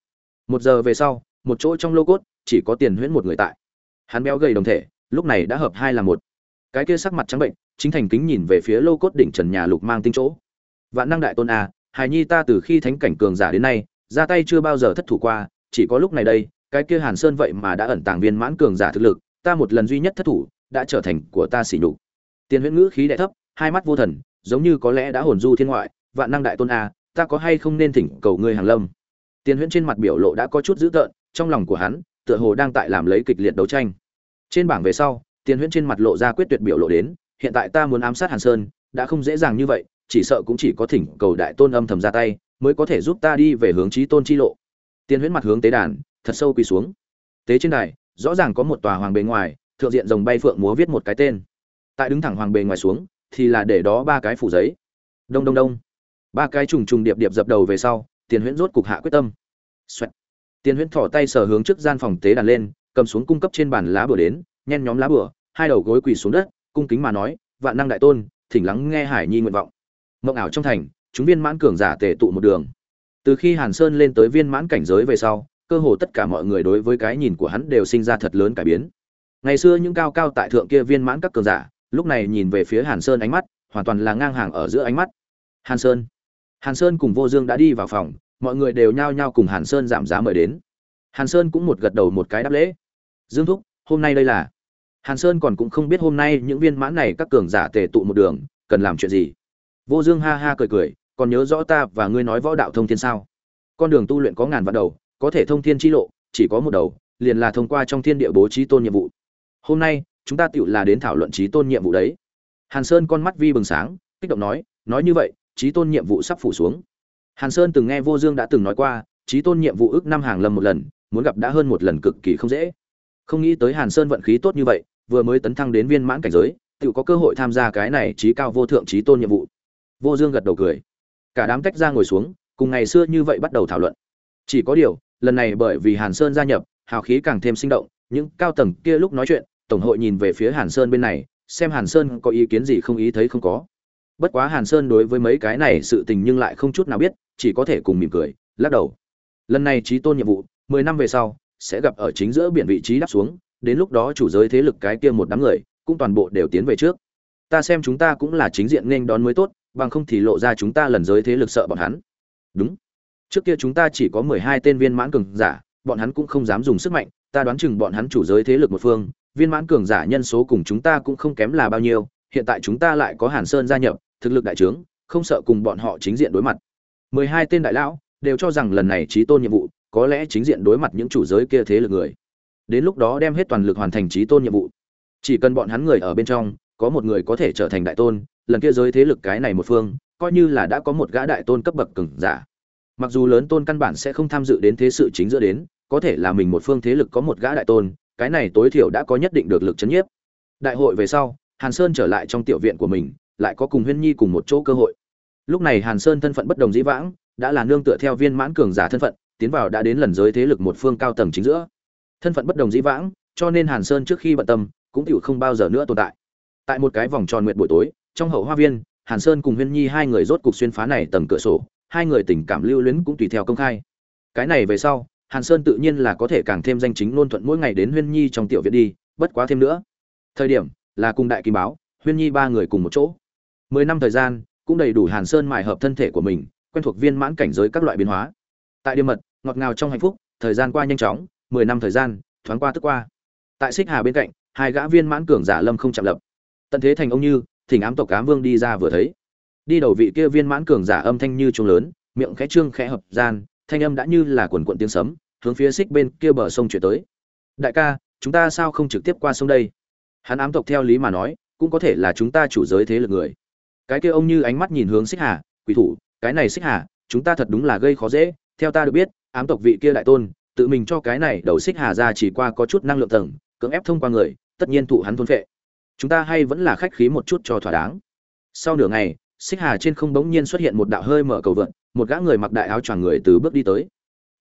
Một giờ về sau một chỗ trong lô cốt chỉ có tiền huyễn một người tại. Hắn béo gầy đồng thể lúc này đã hợp hai là một. Cái kia sắc mặt trắng bệnh chính thành kính nhìn về phía lô cốt đỉnh trần nhà lục mang tinh chỗ. Vạn năng đại tôn a à, hài nhi ta từ khi thánh cảnh cường giả đến nay ra tay chưa bao giờ thất thủ qua chỉ có lúc này đây cái kia hàn sơn vậy mà đã ẩn tàng viên mãn cường giả thực lực ta một lần duy nhất thất thủ đã trở thành của ta xỉ nhục. Tiền huyễn ngữ khí đại thấp hai mắt vô thần giống như có lẽ đã hồn du thiên ngoại, vạn năng đại tôn a, ta có hay không nên thỉnh cầu ngươi hàng lâm? Tiền huyễn trên mặt biểu lộ đã có chút dữ tợn, trong lòng của hắn, tựa hồ đang tại làm lấy kịch liệt đấu tranh. Trên bảng về sau tiền huyễn trên mặt lộ ra quyết tuyệt biểu lộ đến, hiện tại ta muốn ám sát hàn sơn, đã không dễ dàng như vậy, chỉ sợ cũng chỉ có thỉnh cầu đại tôn âm thầm ra tay, mới có thể giúp ta đi về hướng trí tôn chi lộ. Tiền huyễn mặt hướng tế đàn, thật sâu quỳ xuống. Tế trên đài, rõ ràng có một tòa hoàng bề ngoài, thượng diện rồng bay phượng múa viết một cái tên. Tại đứng thẳng hoàng bề ngoài xuống thì là để đó ba cái phủ giấy. Đông đông đông. Ba cái trùng trùng điệp điệp dập đầu về sau, tiền huyễn rốt cục hạ quyết tâm. Xoẹt. tiền huyễn thỏ tay sờ hướng trước gian phòng tế đàn lên, cầm xuống cung cấp trên bàn lá bửa đến, nhen nhóm lá bửa hai đầu gối quỳ xuống đất, cung kính mà nói, vạn năng đại tôn, thỉnh lắng nghe hải nhi nguyện vọng. Mộng ảo trong thành, chúng viên mãn cường giả tề tụ một đường. Từ khi hàn sơn lên tới viên mãn cảnh giới về sau, cơ hồ tất cả mọi người đối với cái nhìn của hắn đều sinh ra thật lớn cải biến. Ngày xưa những cao cao tại thượng kia viên mãn các cường giả lúc này nhìn về phía hàn sơn ánh mắt, hoàn toàn là ngang hàng ở giữa ánh mắt. Hàn sơn hàn sơn cùng vô dương đã đi vào phòng, mọi người đều nhao nhao cùng hàn sơn giảm giá mời đến. Hàn sơn cũng một gật đầu một cái đáp lễ. Dương thúc, hôm nay đây là. Hàn sơn còn cũng không biết hôm nay những viên mãn này các cường giả tề tụ một đường, cần làm chuyện gì. Vô dương ha ha cười cười, còn nhớ rõ ta và ngươi nói võ đạo thông thiên sao? Con đường tu luyện có ngàn vạn đầu, có thể thông thiên chi lộ, chỉ có một đầu, liền là thông qua trong thiên địa bố trí tôn nhiệm vụ. Hôm nay chúng ta tựu là đến thảo luận trí tôn nhiệm vụ đấy. Hàn sơn con mắt vi bừng sáng, kích động nói nói như vậy, trí tôn nhiệm vụ sắp phủ xuống. Hàn sơn từng nghe vô dương đã từng nói qua, trí tôn nhiệm vụ ước năm hàng lâm một lần, muốn gặp đã hơn một lần cực kỳ không dễ. Không nghĩ tới hàn sơn vận khí tốt như vậy, vừa mới tấn thăng đến viên mãn cảnh giới tự có cơ hội tham gia cái này trí cao vô thượng trí tôn nhiệm vụ. Vô dương gật đầu cười. Cả đám tách ra ngồi xuống, cùng ngày xưa như vậy bắt đầu thảo luận. Chỉ có điều, lần này bởi vì hàn sơn gia nhập, hào khí càng thêm sinh động, những cao tầng kia lúc nói chuyện tổng hội nhìn về phía hàn sơn bên này, xem hàn sơn có ý kiến gì không ý thấy không có. Bất quá hàn sơn đối với mấy cái này sự tình nhưng lại không chút nào biết, chỉ có thể cùng mỉm cười, lắc đầu. Lần này trí tôn nhiệm vụ, mười năm về sau, sẽ gặp ở chính giữa biển vị trí đáp xuống, đến lúc đó chủ giới thế lực cái kia một đám người, cũng toàn bộ đều tiến về trước. Ta xem chúng ta cũng là chính diện nên đón mới tốt, bằng không thì lộ ra chúng ta lần giới thế lực sợ bọn hắn. Đúng. Trước kia chúng ta chỉ có mười hai tên viên mãn cường giả, bọn hắn cũng không dám dùng sức mạnh, ta đoán chừng bọn hắn chủ giới thế lực một phương viên mãn cường giả nhân số cùng chúng ta cũng không kém là bao nhiêu, hiện tại chúng ta lại có hàn sơn gia nhập, thực lực đại trướng, không sợ cùng bọn họ chính diện đối mặt. Mười hai tên đại lão đều cho rằng lần này trí tôn nhiệm vụ có lẽ chính diện đối mặt những chủ giới kia thế lực người. Đến lúc đó đem hết toàn lực hoàn thành trí tôn nhiệm vụ. Chỉ cần bọn hắn người ở bên trong, có một người có thể trở thành đại tôn, lần kia giới thế lực cái này một phương, coi như là đã có một gã đại tôn cấp bậc cường giả. Mặc dù lớn tôn căn bản sẽ không tham dự đến thế sự chính giữa đến, có thể là mình một phương thế lực có một gã đại tôn cái này tối thiểu đã có nhất định được lực chấn nhiếp. Đại hội về sau, hàn sơn trở lại trong tiểu viện của mình, lại có cùng huyên nhi cùng một chỗ cơ hội. Lúc này hàn sơn thân phận bất đồng dĩ vãng, đã là nương tựa theo viên mãn cường giả thân phận, tiến vào đã đến lần giới thế lực một phương cao tầng chính giữa. Thân phận bất đồng dĩ vãng, cho nên hàn sơn trước khi bận tâm, cũng tiểu không bao giờ nữa tồn tại. Tại một cái vòng tròn nguyệt buổi tối, trong hậu hoa viên, hàn sơn cùng huyên nhi hai người rốt cục xuyên phá này tầng cửa sổ, hai người tình cảm lưu luyến cũng tùy theo công khai. Cái này về sau hàn sơn tự nhiên là có thể càng thêm danh chính ngôn thuận mỗi ngày đến huyên nhi trong tiểu viện đi, bất quá thêm nữa. Thời điểm là cùng đại kim báo, huyên nhi ba người cùng một chỗ. Mười năm thời gian, cũng đầy đủ hàn sơn mài hợp thân thể của mình, quen thuộc viên mãn cảnh giới các loại biến hóa. Tại điểm mật, ngọt ngào trong hạnh phúc, thời gian qua nhanh chóng, mười năm thời gian, thoáng qua tức qua. Tại xích hà bên cạnh, hai gã viên mãn cường giả lâm không chạm lập. Tận thế thành ông như, thỉnh ám tộc cám vương đi ra vừa thấy. Đi đầu vị kia viên mãn cường giả âm thanh như trung lớn, miệng khẽ trương khẽ hợp gian, thanh âm đã như là quần quận tiếng sấm hướng phía xích bên kia bờ sông chuyển tới. Đại ca, chúng ta sao không trực tiếp qua sông đây? Hắn ám tộc theo lý mà nói, cũng có thể là chúng ta chủ giới thế lực người. Cái kia ông như ánh mắt nhìn hướng xích hà, quỷ thủ, cái này xích hà, chúng ta thật đúng là gây khó dễ. Theo ta được biết, ám tộc vị kia đại tôn, tự mình cho cái này đầu xích hà ra chỉ qua có chút năng lượng tầng, cưỡng ép thông qua người, tất nhiên thụ hắn thôn phệ. Chúng ta hay vẫn là khách khí một chút cho thỏa đáng. Sau nửa ngày, xích hà trên không bỗng nhiên xuất hiện một đạo hơi mở cầu vượn, một gã người mặc đại áo choàng người từ bước đi tới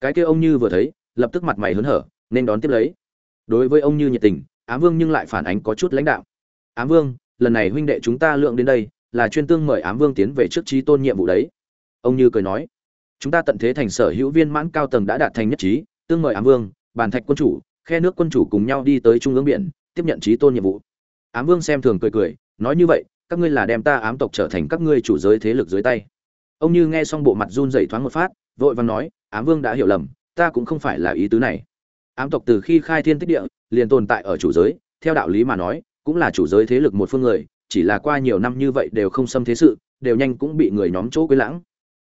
cái kia ông như vừa thấy, lập tức mặt mày hớn hở, nên đón tiếp lấy. Đối với ông như nhiệt tình, ám vương nhưng lại phản ánh có chút lãnh đạo ám vương, lần này huynh đệ chúng ta lượng đến đây, là chuyên tương mời ám vương tiến về trước trí tôn nhiệm vụ đấy. Ông như cười nói. Chúng ta tận thế thành sở hữu viên mãn cao tầng đã đạt thành nhất trí, tương mời ám vương, bàn thạch quân chủ, khe nước quân chủ cùng nhau đi tới trung ương biển, tiếp nhận trí tôn nhiệm vụ. Ám vương xem thường cười cười, nói như vậy, các ngươi là đem ta ám tộc trở thành các ngươi chủ giới thế lực dưới tay. Ông như nghe xong bộ mặt run rẩy thoáng một phát, vội vàng nói ám vương đã hiểu lầm, ta cũng không phải là ý tứ này. Ám tộc từ khi khai thiên tích địa, liền tồn tại ở chủ giới, theo đạo lý mà nói, cũng là chủ giới thế lực một phương người, chỉ là qua nhiều năm như vậy đều không xâm thế sự, đều nhanh cũng bị người nhóm chỗ quấy lãng.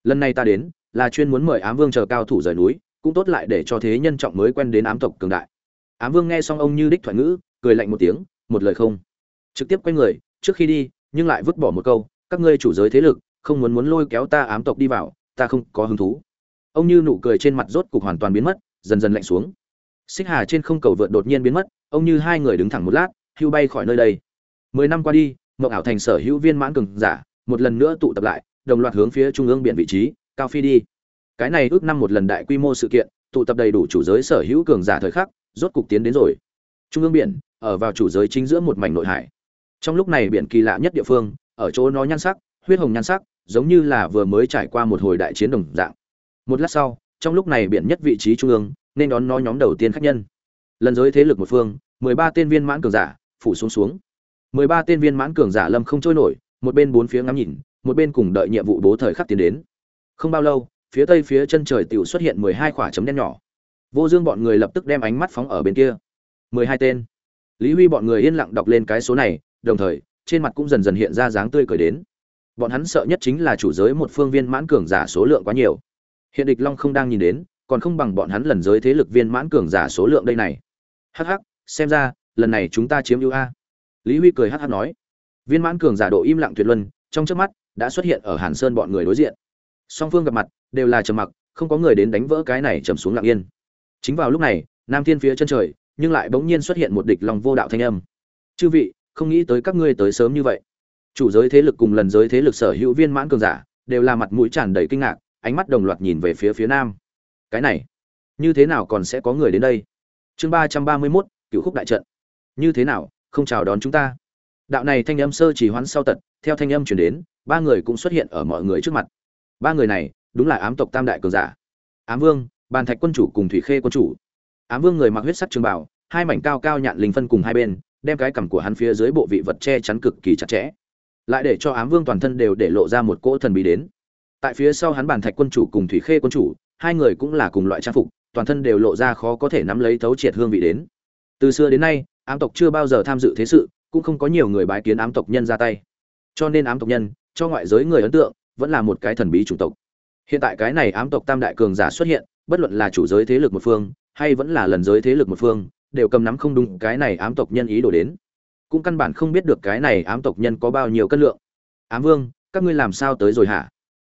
Lần này ta đến, là chuyên muốn mời ám vương chờ cao thủ rời núi, cũng tốt lại để cho thế nhân trọng mới quen đến ám tộc cường đại. Ám vương nghe xong ông như đích thoại ngữ, cười lạnh một tiếng, một lời không. Trực tiếp quay người, trước khi đi, nhưng lại vứt bỏ một câu, các ngươi chủ giới thế lực, không muốn muốn lôi kéo ta ám tộc đi vào, ta không có hứng thú ông như nụ cười trên mặt rốt cục hoàn toàn biến mất, dần dần lạnh xuống. Xích hà trên không cầu vượt đột nhiên biến mất, ông như hai người đứng thẳng một lát, hưu bay khỏi nơi đây. Mười năm qua đi mộng ảo thành sở hữu viên mãn cường giả, một lần nữa tụ tập lại, đồng loạt hướng phía trung ương biển vị trí, cao phi đi. Cái này ước năm một lần đại quy mô sự kiện, tụ tập đầy đủ chủ giới sở hữu cường giả thời khắc, rốt cục tiến đến rồi. Trung ương biển, ở vào chủ giới chính giữa một mảnh nội hải. Trong lúc này biển kỳ lạ nhất địa phương, ở chỗ nó nhan sắc, huyết hồng nhan sắc, giống như là vừa mới trải qua một hồi đại chiến đồng dạng một lát sau, trong lúc này biển nhất vị trí trung ương, nên đón nó nhóm đầu tiên khách nhân. Lần giới thế lực một phương, mười ba tên viên mãn cường giả, phủ xuống xuống. Mười ba tên viên mãn cường giả lâm không trôi nổi, một bên bốn phía ngắm nhìn, một bên cùng đợi nhiệm vụ bố thời khắc tiến đến. Không bao lâu, phía tây phía chân trời tiểu xuất hiện mười hai quả chấm đen nhỏ. Vô dương bọn người lập tức đem ánh mắt phóng ở bên kia. Mười hai tên. Lý huy bọn người yên lặng đọc lên cái số này, đồng thời, trên mặt cũng dần dần hiện ra dáng tươi cười đến. Bọn hắn sợ nhất chính là chủ giới một phương viên mãn cường giả số lượng quá nhiều hiện địch long không đang nhìn đến, còn không bằng bọn hắn lần giới thế lực viên mãn cường giả số lượng đây này. Hắc hắc, xem ra, lần này chúng ta chiếm ưu a. Lý huy cười hắc hắc nói. Viên mãn cường giả độ im lặng tuyệt luân, trong trước mắt, đã xuất hiện ở hàn sơn bọn người đối diện. Song phương gặp mặt, đều là trầm mặc, không có người đến đánh vỡ cái này trầm xuống lặng yên. Chính vào lúc này, nam thiên phía chân trời, nhưng lại bỗng nhiên xuất hiện một địch lòng vô đạo thanh âm. Chư vị, không nghĩ tới các ngươi tới sớm như vậy. Chủ giới thế lực cùng lần giới thế lực sở hữu viên mãn cường giả, đều là mặt mũi tràn đầy kinh ngạc ánh mắt đồng loạt nhìn về phía phía nam. Cái này, như thế nào còn sẽ có người đến đây? Chương ba trăm ba mươi mốt, cựu khúc đại trận. Như thế nào, không chào đón chúng ta? Đạo này thanh âm sơ chỉ hoán sau tật theo thanh âm chuyển đến, ba người cũng xuất hiện ở mọi người trước mặt. Ba người này, đúng là ám tộc tam đại cường giả. Ám vương, bàn thạch quân chủ cùng thủy khê quân chủ. Ám vương người mặc huyết sắc trường bảo hai mảnh cao cao nhạn linh phân cùng hai bên, đem cái cằm của hắn phía dưới bộ vị vật che chắn cực kỳ chặt chẽ. Lại để cho ám vương toàn thân đều để lộ ra một cỗ thần bí đến tại phía sau hắn bàn thạch quân chủ cùng thủy khê quân chủ, hai người cũng là cùng loại trang phục, toàn thân đều lộ ra khó có thể nắm lấy thấu triệt hương vị đến. Từ xưa đến nay, ám tộc chưa bao giờ tham dự thế sự, cũng không có nhiều người bái kiến ám tộc nhân ra tay. Cho nên ám tộc nhân, cho ngoại giới người ấn tượng, vẫn là một cái thần bí chủng tộc. Hiện tại cái này ám tộc tam đại cường giả xuất hiện, bất luận là chủ giới thế lực một phương, hay vẫn là lần giới thế lực một phương, đều cầm nắm không đúng cái này ám tộc nhân ý đồ đến. Cũng căn bản không biết được cái này ám tộc nhân có bao nhiêu cân lượng. Ám vương, các ngươi làm sao tới rồi hả?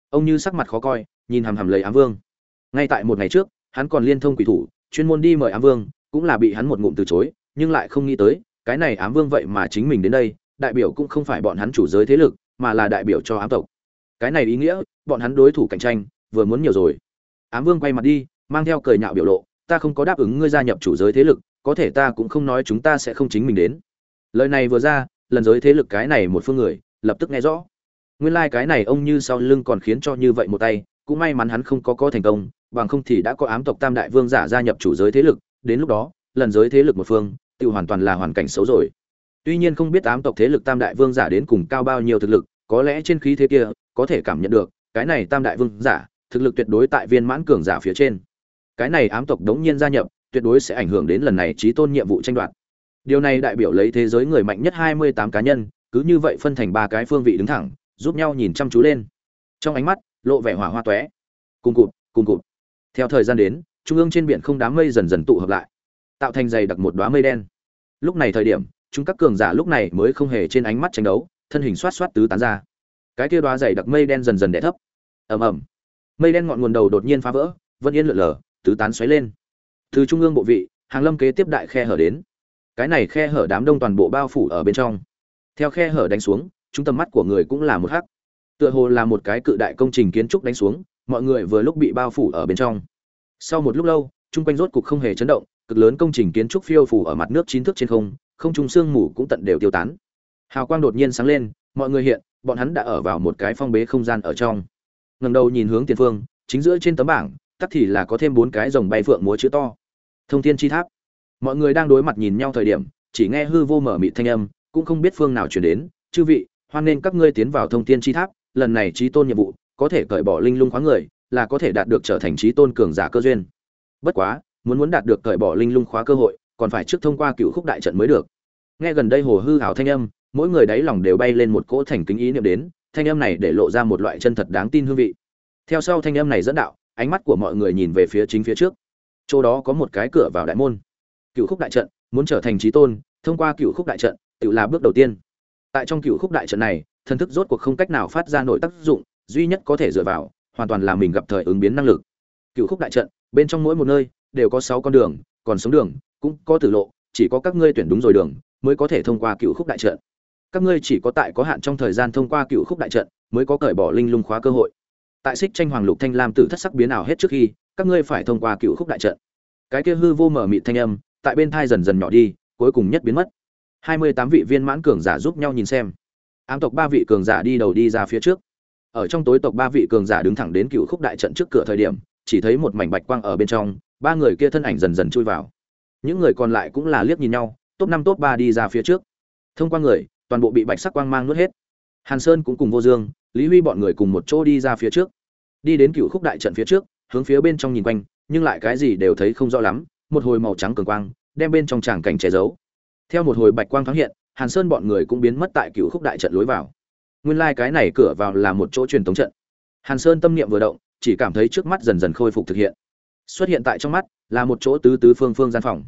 Ông như sắc mặt khó coi, nhìn hằm hằm lấy ám vương. Ngay tại một ngày trước, hắn còn liên thông quỷ thủ, chuyên môn đi mời ám vương, cũng là bị hắn một ngụm từ chối, nhưng lại không nghĩ tới, cái này ám vương vậy mà chính mình đến đây, đại biểu cũng không phải bọn hắn chủ giới thế lực, mà là đại biểu cho ám tộc. Cái này ý nghĩa, bọn hắn đối thủ cạnh tranh, vừa muốn nhiều rồi. Ám vương quay mặt đi, mang theo cười nhạo biểu lộ, ta không có đáp ứng ngươi gia nhập chủ giới thế lực, có thể ta cũng không nói chúng ta sẽ không chính mình đến. Lời này vừa ra, lần giới thế lực cái này một phương người, lập tức nghe rõ nguyên lai cái này ông như sau lưng còn khiến cho như vậy một tay, cũng may mắn hắn không có có thành công, bằng không thì đã có ám tộc tam đại vương giả gia nhập chủ giới thế lực, đến lúc đó, lần giới thế lực một phương, tự hoàn toàn là hoàn cảnh xấu rồi. Tuy nhiên không biết ám tộc thế lực tam đại vương giả đến cùng cao bao nhiêu thực lực, có lẽ trên khí thế kia, có thể cảm nhận được, cái này tam đại vương giả, thực lực tuyệt đối tại viên mãn cường giả phía trên. Cái này ám tộc đống nhiên gia nhập, tuyệt đối sẽ ảnh hưởng đến lần này trí tôn nhiệm vụ tranh đoạt. Điều này đại biểu lấy thế giới người mạnh nhất hai mươi tám cá nhân, cứ như vậy phân thành ba cái phương vị đứng thẳng giúp nhau nhìn chăm chú lên. Trong ánh mắt, lộ vẻ hỏa hoa tóe. Cùng cụt cùng cụt. Theo thời gian đến, trung ương trên biển không đám mây dần dần tụ hợp lại, tạo thành dày đặc một đóa mây đen. Lúc này thời điểm, chúng các cường giả lúc này mới không hề trên ánh mắt tranh đấu, thân hình xoát xoát tứ tán ra. Cái kia đóa dày đặc mây đen dần dần đè thấp. Ầm ầm. Mây đen ngọn nguồn đầu đột nhiên phá vỡ vân yên lượn lờ, tứ tán xoáy lên. Từ trung ương bộ vị, hàng lâm kế tiếp đại khe hở đến. Cái này khe hở đám đông toàn bộ bao phủ ở bên trong. Theo khe hở đánh xuống chúng tầm mắt của người cũng là một hắc. Tựa hồ là một cái cự đại công trình kiến trúc đánh xuống, mọi người vừa lúc bị bao phủ ở bên trong. Sau một lúc lâu, chung quanh rốt cục không hề chấn động, cực lớn công trình kiến trúc phiêu phủ ở mặt nước chín thước trên không không trung sương mù cũng tận đều tiêu tán. Hào quang đột nhiên sáng lên, mọi người hiện, bọn hắn đã ở vào một cái phong bế không gian ở trong. Ngẩng đầu nhìn hướng tiền phương, chính giữa trên tấm bảng tất thì là có thêm bốn cái rồng bay phượng múa chữ to. Thông thiên chi tháp. Mọi người đang đối mặt nhìn nhau thời điểm, chỉ nghe hư vô mở mịt thanh âm, cũng không biết phương nào chuyển đến, chư vị hoan nên các ngươi tiến vào thông thiên chi tháp, lần này trí tôn nhiệm vụ, có thể cởi bỏ linh lung khoáng người, là có thể đạt được trở thành trí tôn cường giả cơ duyên. Bất quá, muốn muốn đạt được cởi bỏ linh lung khóa cơ hội, còn phải trước thông qua cựu khúc đại trận mới được. Nghe gần đây hồ hư hảo thanh âm, mỗi người đáy lòng đều bay lên một cỗ thành kính ý niệm đến, thanh âm này để lộ ra một loại chân thật đáng tin hương vị. Theo sau thanh âm này dẫn đạo, ánh mắt của mọi người nhìn về phía chính phía trước. Chỗ đó có một cái cửa vào đại môn. Cựu khúc đại trận, muốn trở thành trí tôn, thông qua cựu khúc đại trận, tự là bước đầu tiên tại trong cựu khúc đại trận này, thần thức rốt cuộc không cách nào phát ra nội tác dụng, duy nhất có thể dựa vào, hoàn toàn là mình gặp thời ứng biến năng lực. Cựu khúc đại trận, bên trong mỗi một nơi, đều có sáu con đường, còn sống đường, cũng có tử lộ, chỉ có các ngươi tuyển đúng rồi đường, mới có thể thông qua cựu khúc đại trận. Các ngươi chỉ có tại có hạn trong thời gian thông qua cựu khúc đại trận, mới có cởi bỏ linh lung khóa cơ hội. Tại xích tranh hoàng lục thanh lam tử thất sắc biến ảo hết trước khi, các ngươi phải thông qua cựu khúc đại trận. Cái kia hư vô mở mịt thanh âm, tại bên thai dần dần nhỏ đi, cuối cùng nhất biến mất hai mươi tám vị viên mãn cường giả giúp nhau nhìn xem. Ám tộc ba vị cường giả đi đầu đi ra phía trước. Ở trong tối tộc ba vị cường giả đứng thẳng đến cựu khúc đại trận trước cửa thời điểm, chỉ thấy một mảnh bạch quang ở bên trong, ba người kia thân ảnh dần dần chui vào. Những người còn lại cũng là liếc nhìn nhau, top năm, top ba đi ra phía trước. Thông qua người, toàn bộ bị bạch sắc quang mang nuốt hết. Hàn sơn cũng cùng vô dương, lý huy bọn người cùng một chỗ đi ra phía trước. Đi đến cựu khúc đại trận phía trước, hướng phía bên trong nhìn quanh, nhưng lại cái gì đều thấy không rõ lắm, một hồi màu trắng cường quang, đem bên trong tràng cảnh che giấu theo một hồi bạch quang thoáng hiện, hàn sơn bọn người cũng biến mất tại cựu khúc đại trận lối vào. Nguyên lai cái này cửa vào là một chỗ truyền tống trận. Hàn sơn tâm niệm vừa động, chỉ cảm thấy trước mắt dần dần khôi phục thực hiện. Xuất hiện tại trong mắt, là một chỗ tứ tứ phương phương gian phòng.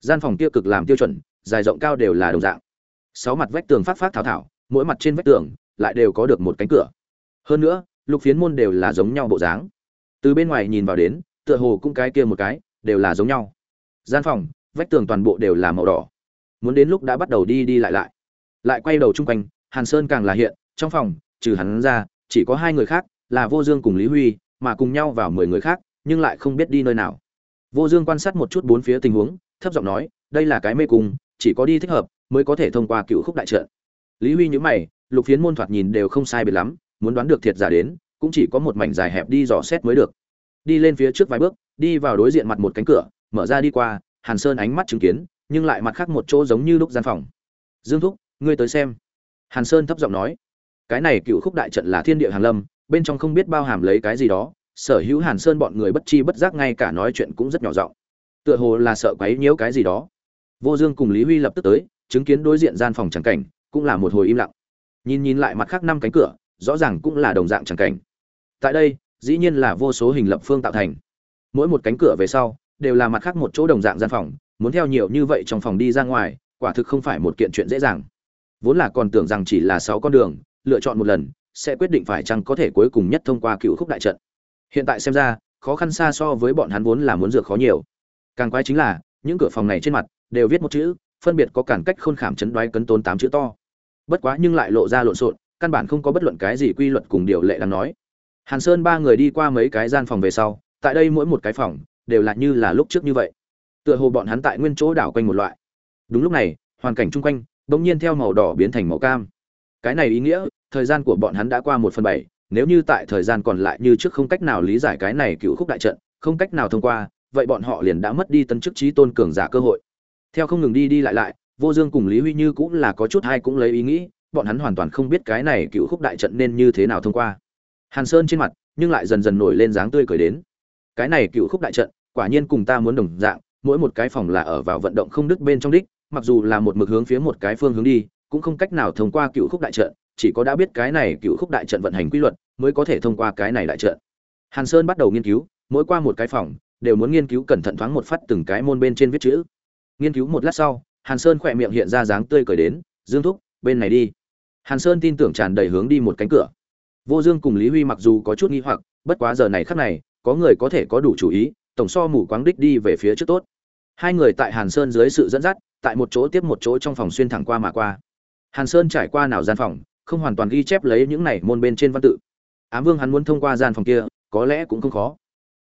Gian phòng kia cực làm tiêu chuẩn, dài rộng cao đều là đồng dạng. Sáu mặt vách tường phát phát thảo thảo, mỗi mặt trên vách tường, lại đều có được một cánh cửa. Hơn nữa, lục phiến môn đều là giống nhau bộ dáng. Từ bên ngoài nhìn vào đến, tựa hồ cũng cái kia một cái, đều là giống nhau. Gian phòng, vách tường toàn bộ đều là màu đỏ muốn đến lúc đã bắt đầu đi đi lại lại. Lại quay đầu chung quanh, hàn sơn càng là hiện, trong phòng, trừ hắn ra, chỉ có hai người khác, là vô dương cùng lý huy, mà cùng nhau vào mười người khác, nhưng lại không biết đi nơi nào. Vô dương quan sát một chút bốn phía tình huống, thấp giọng nói, đây là cái mê cung, chỉ có đi thích hợp, mới có thể thông qua cựu khúc đại trận. Lý huy nhữ mày, lục phiến môn thoạt nhìn đều không sai biệt lắm, muốn đoán được thiệt giả đến, cũng chỉ có một mảnh dài hẹp đi dò xét mới được. Đi lên phía trước vài bước, đi vào đối diện mặt một cánh cửa, mở ra đi qua, hàn sơn ánh mắt chứng kiến nhưng lại mặt khác một chỗ giống như lúc gian phòng. Dương thúc, ngươi tới xem. Hàn sơn thấp giọng nói. Cái này cựu khúc đại trận là thiên địa hàn lâm, bên trong không biết bao hàm lấy cái gì đó, sở hữu hàn sơn bọn người bất chi bất giác ngay cả nói chuyện cũng rất nhỏ giọng. Tựa hồ là sợ quấy nhiễu cái gì đó. Vô dương cùng lý huy lập tức tới, chứng kiến đối diện gian phòng trắng cảnh, cũng là một hồi im lặng. Nhìn nhìn lại mặt khác năm cánh cửa, rõ ràng cũng là đồng dạng trắng cảnh. Tại đây, dĩ nhiên là vô số hình lập phương tạo thành. Mỗi một cánh cửa về sau, đều là mặt khác một chỗ đồng dạng gian phòng muốn theo nhiều như vậy trong phòng đi ra ngoài, quả thực không phải một kiện chuyện dễ dàng. Vốn là còn tưởng rằng chỉ là sáu con đường, lựa chọn một lần, sẽ quyết định phải chăng có thể cuối cùng nhất thông qua cựu khúc đại trận. Hiện tại xem ra, khó khăn xa so với bọn hắn vốn là muốn dược khó nhiều. Càng quái chính là, những cửa phòng này trên mặt, đều viết một chữ, phân biệt có cản cách khôn khảm chấn đoái cấn tốn tám chữ to. Bất quá nhưng lại lộ ra lộn xộn, căn bản không có bất luận cái gì quy luật cùng điều lệ đáng nói. Hàn sơn ba người đi qua mấy cái gian phòng về sau, tại đây mỗi một cái phòng, đều là như là lúc trước như vậy tựa hồ bọn hắn tại nguyên chỗ đảo quanh một loại. Đúng lúc này, hoàn cảnh chung quanh bỗng nhiên theo màu đỏ biến thành màu cam. Cái này ý nghĩa, thời gian của bọn hắn đã qua một phần bảy, nếu như tại thời gian còn lại như trước không cách nào lý giải cái này cựu khúc đại trận, không cách nào thông qua, vậy bọn họ liền đã mất đi tân chức trí tôn cường giả cơ hội. Theo không ngừng đi đi lại lại, vô dương cùng lý huy như cũng là có chút hay cũng lấy ý nghĩ, bọn hắn hoàn toàn không biết cái này cựu khúc đại trận nên như thế nào thông qua. Hàn sơn trên mặt, nhưng lại dần dần nổi lên dáng tươi cười đến. Cái này cựu khúc đại trận, quả nhiên cùng ta muốn đồng dạng mỗi một cái phòng là ở vào vận động không đứt bên trong đích, mặc dù là một mực hướng phía một cái phương hướng đi, cũng không cách nào thông qua cựu khúc đại trận, chỉ có đã biết cái này cựu khúc đại trận vận hành quy luật mới có thể thông qua cái này đại trận. Hàn sơn bắt đầu nghiên cứu, mỗi qua một cái phòng, đều muốn nghiên cứu cẩn thận thoáng một phát từng cái môn bên trên viết chữ. Nghiên cứu một lát sau, hàn sơn khỏe miệng hiện ra dáng tươi cười đến, dương thúc, bên này đi. Hàn sơn tin tưởng tràn đầy hướng đi một cánh cửa. Vô dương cùng lý huy mặc dù có chút nghi hoặc, bất quá giờ này khắc này, có người có thể có đủ chủ ý, tổng so mù quáng đích đi về phía trước tốt hai người tại hàn sơn dưới sự dẫn dắt, tại một chỗ tiếp một chỗ trong phòng xuyên thẳng qua mà qua. Hàn sơn trải qua nào gian phòng, không hoàn toàn ghi chép lấy những này môn bên trên văn tự. Ám vương hắn muốn thông qua gian phòng kia, có lẽ cũng không khó.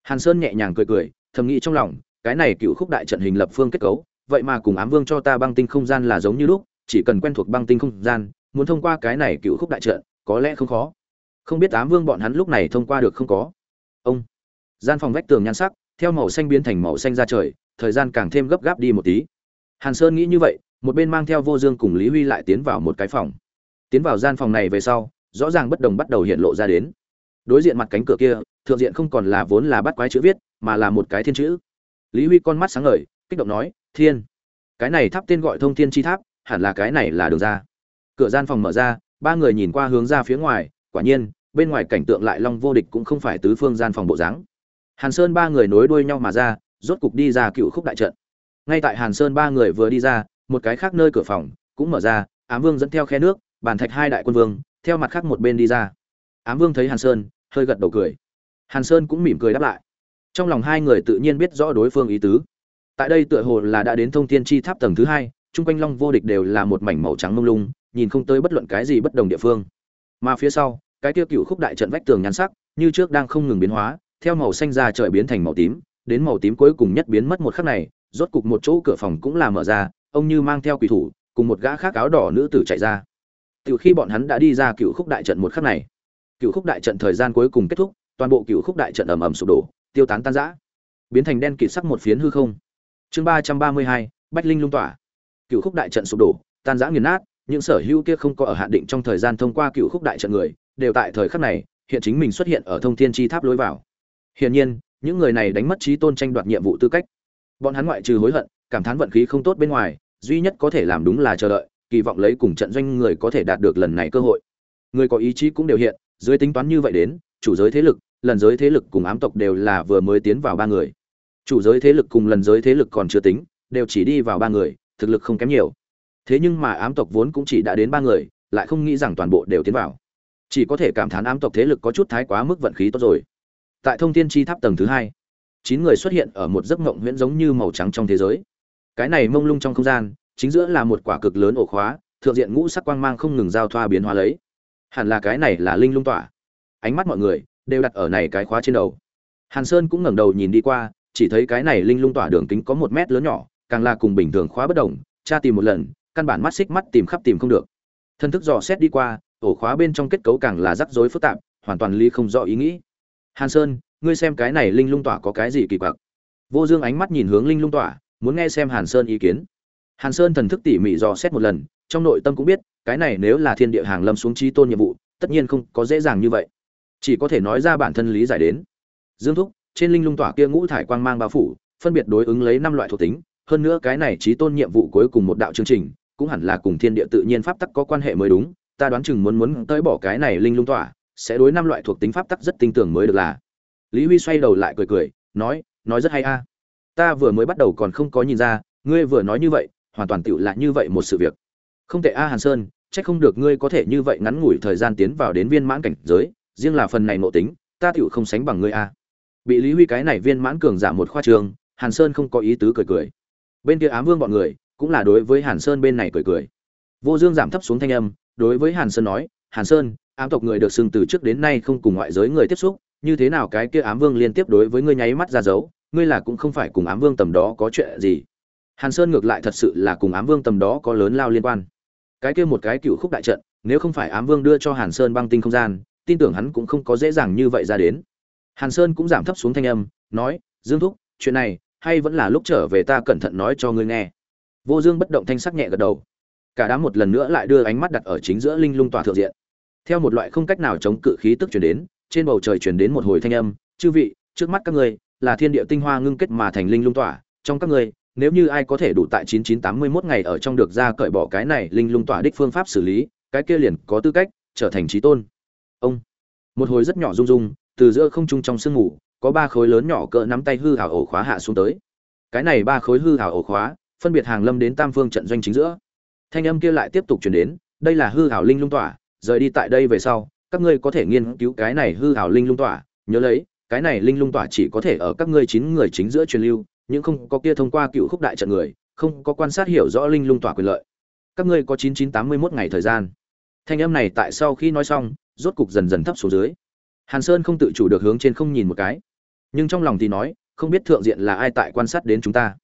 Hàn sơn nhẹ nhàng cười cười, thầm nghĩ trong lòng, cái này cựu khúc đại trận hình lập phương kết cấu, vậy mà cùng ám vương cho ta băng tinh không gian là giống như lúc, chỉ cần quen thuộc băng tinh không gian, muốn thông qua cái này cựu khúc đại trận, có lẽ không khó. Không biết ám vương bọn hắn lúc này thông qua được không có. Ông. Gian phòng vách tường nhan sắc, theo màu xanh biến thành màu xanh ra trời thời gian càng thêm gấp gáp đi một tí. Hàn sơn nghĩ như vậy, một bên mang theo vô dương cùng lý huy lại tiến vào một cái phòng. Tiến vào gian phòng này về sau, rõ ràng bất đồng bắt đầu hiện lộ ra đến. Đối diện mặt cánh cửa kia, thượng diện không còn là vốn là bắt quái chữ viết, mà là một cái thiên chữ. Lý huy con mắt sáng ngời, kích động nói, thiên, cái này tháp tên gọi thông thiên chi tháp, hẳn là cái này là đường ra. Cửa gian phòng mở ra, ba người nhìn qua hướng ra phía ngoài, quả nhiên, bên ngoài cảnh tượng lại long vô địch cũng không phải tứ phương gian phòng bộ dáng. Hàn sơn ba người nối đuôi nhau mà ra rốt cục đi ra cựu khúc đại trận. Ngay tại hàn sơn ba người vừa đi ra, một cái khác nơi cửa phòng cũng mở ra, ám vương dẫn theo khe nước, bàn thạch hai đại quân vương, theo mặt khác một bên đi ra. Ám vương thấy hàn sơn, hơi gật đầu cười. Hàn sơn cũng mỉm cười đáp lại. Trong lòng hai người tự nhiên biết rõ đối phương ý tứ. Tại đây tựa hồ là đã đến thông thiên chi tháp tầng thứ hai, chung quanh long vô địch đều là một mảnh màu trắng mông lung, nhìn không tới bất luận cái gì bất đồng địa phương. Mà phía sau, cái tiêu cựu khúc đại trận vách tường nhắn sắc, như trước đang không ngừng biến hóa, theo màu xanh ra trời biến thành màu tím đến màu tím cuối cùng nhất biến mất một khắc này, rốt cục một chỗ cửa phòng cũng là mở ra, ông như mang theo quỷ thủ, cùng một gã khác áo đỏ nữ tử chạy ra. Từ khi bọn hắn đã đi ra cựu khúc đại trận một khắc này, cựu khúc đại trận thời gian cuối cùng kết thúc, toàn bộ cựu khúc đại trận ầm ầm sụp đổ, tiêu tán tan rã, biến thành đen kịt sắc một phiến hư không. Chương ba trăm ba mươi hai, bách linh lung tỏa. Cựu khúc đại trận sụp đổ, tan rã nghiền nát, những sở hữu kia không có ở hạn định trong thời gian thông qua cựu khúc đại trận người, đều tại thời khắc này, hiện chính mình xuất hiện ở thông thiên chi tháp lối vào. Hiển nhiên những người này đánh mất trí tôn tranh đoạt nhiệm vụ tư cách. Bọn hắn ngoại trừ hối hận, cảm thán vận khí không tốt bên ngoài, duy nhất có thể làm đúng là chờ đợi, kỳ vọng lấy cùng trận doanh người có thể đạt được lần này cơ hội. Người có ý chí cũng đều hiện, dưới tính toán như vậy đến, chủ giới thế lực, lần giới thế lực cùng ám tộc đều là vừa mới tiến vào ba người. Chủ giới thế lực cùng lần giới thế lực còn chưa tính, đều chỉ đi vào ba người, thực lực không kém nhiều. Thế nhưng mà ám tộc vốn cũng chỉ đã đến ba người, lại không nghĩ rằng toàn bộ đều tiến vào. Chỉ có thể cảm thán ám tộc thế lực có chút thái quá mức vận khí tốt rồi tại thông thiên chi tháp tầng thứ hai, chín người xuất hiện ở một giấc mộng huyễn giống như màu trắng trong thế giới. Cái này mông lung trong không gian, chính giữa là một quả cực lớn ổ khóa, thượng diện ngũ sắc quang mang không ngừng giao thoa biến hóa lấy. Hẳn là cái này là linh lung tỏa. Ánh mắt mọi người đều đặt ở này cái khóa trên đầu. Hàn sơn cũng ngẩng đầu nhìn đi qua, chỉ thấy cái này linh lung tỏa đường kính có một mét lớn nhỏ, càng là cùng bình thường khóa bất đồng, tra tìm một lần, căn bản mắt xích mắt tìm khắp tìm không được. Thân thức dò xét đi qua, ổ khóa bên trong kết cấu càng là rắc rối phức tạp, hoàn toàn lý không rõ ý nghĩ hàn sơn, ngươi xem cái này linh lung tỏa có cái gì kỳ quặc? Vô dương ánh mắt nhìn hướng linh lung tỏa, muốn nghe xem hàn sơn ý kiến. Hàn sơn thần thức tỉ mỉ dò xét một lần, trong nội tâm cũng biết, cái này nếu là thiên địa hàng lâm xuống chi tôn nhiệm vụ, tất nhiên không có dễ dàng như vậy. Chỉ có thể nói ra bản thân lý giải đến. Dương thúc, trên linh lung tỏa kia ngũ thải quang mang bao phủ, phân biệt đối ứng lấy năm loại thuộc tính, hơn nữa cái này trí tôn nhiệm vụ cuối cùng một đạo chương trình, cũng hẳn là cùng thiên địa tự nhiên pháp tắc có quan hệ mới đúng, ta đoán chừng muốn muốn tới bỏ cái này linh lung tỏa sẽ đối năm loại thuộc tính pháp tắc rất tinh tưởng mới được là. Lý huy xoay đầu lại cười cười, nói nói rất hay a. Ta vừa mới bắt đầu còn không có nhìn ra, ngươi vừa nói như vậy, hoàn toàn tựu lại như vậy một sự việc. Không tệ a hàn sơn, chắc không được ngươi có thể như vậy ngắn ngủi thời gian tiến vào đến viên mãn cảnh giới, riêng là phần này nội tính, ta tựu không sánh bằng ngươi a. Bị lý huy cái này viên mãn cường giả một khoa trường, hàn sơn không có ý tứ cười cười. Bên kia ám vương bọn người, cũng là đối với hàn sơn bên này cười cười. Vô dương giảm thấp xuống thanh âm, đối với hàn sơn nói, hàn sơn ám tộc người được xưng từ trước đến nay không cùng ngoại giới người tiếp xúc, như thế nào cái kia ám vương liên tiếp đối với ngươi nháy mắt ra dấu, ngươi là cũng không phải cùng ám vương tầm đó có chuyện gì. Hàn sơn ngược lại thật sự là cùng ám vương tầm đó có lớn lao liên quan. Cái kia một cái cựu khúc đại trận, nếu không phải ám vương đưa cho hàn sơn băng tinh không gian, tin tưởng hắn cũng không có dễ dàng như vậy ra đến. Hàn sơn cũng giảm thấp xuống thanh âm, nói, dương thúc, chuyện này, hay vẫn là lúc trở về ta cẩn thận nói cho ngươi nghe. Vô dương bất động thanh sắc nhẹ gật đầu. Cả đám một lần nữa lại đưa ánh mắt đặt ở chính giữa linh lung tòa thượng diện theo một loại không cách nào chống cự khí tức chuyển đến, trên bầu trời chuyển đến một hồi thanh âm, chư vị, trước mắt các ngươi là thiên địa tinh hoa ngưng kết mà thành linh lung tỏa, trong các ngươi, nếu như ai có thể đủ tại 9981 ngày ở trong được ra cởi bỏ cái này linh lung tỏa đích phương pháp xử lý, cái kia liền có tư cách trở thành trí tôn. Ông. Một hồi rất nhỏ rung rung, từ giữa không trung trong sương ngủ có ba khối lớn nhỏ cỡ nắm tay hư hảo ổ khóa hạ xuống tới. Cái này ba khối hư hảo ổ khóa, phân biệt hàng lâm đến tam phương trận doanh chính giữa. Thanh âm kia lại tiếp tục truyền đến, đây là hư hảo linh lung tỏa rời đi tại đây về sau, các ngươi có thể nghiên cứu cái này hư hảo linh lung tỏa. Nhớ lấy, cái này linh lung tỏa chỉ có thể ở các ngươi chín người chính giữa truyền lưu, nhưng không có kia thông qua cựu khúc đại trận người, không có quan sát hiểu rõ linh lung tỏa quyền lợi. Các ngươi có chín chín tám mươi mốt ngày thời gian. Thanh âm này tại sau khi nói xong, rốt cục dần dần thấp xuống dưới. Hàn sơn không tự chủ được hướng trên không nhìn một cái. Nhưng trong lòng thì nói, không biết thượng diện là ai tại quan sát đến chúng ta.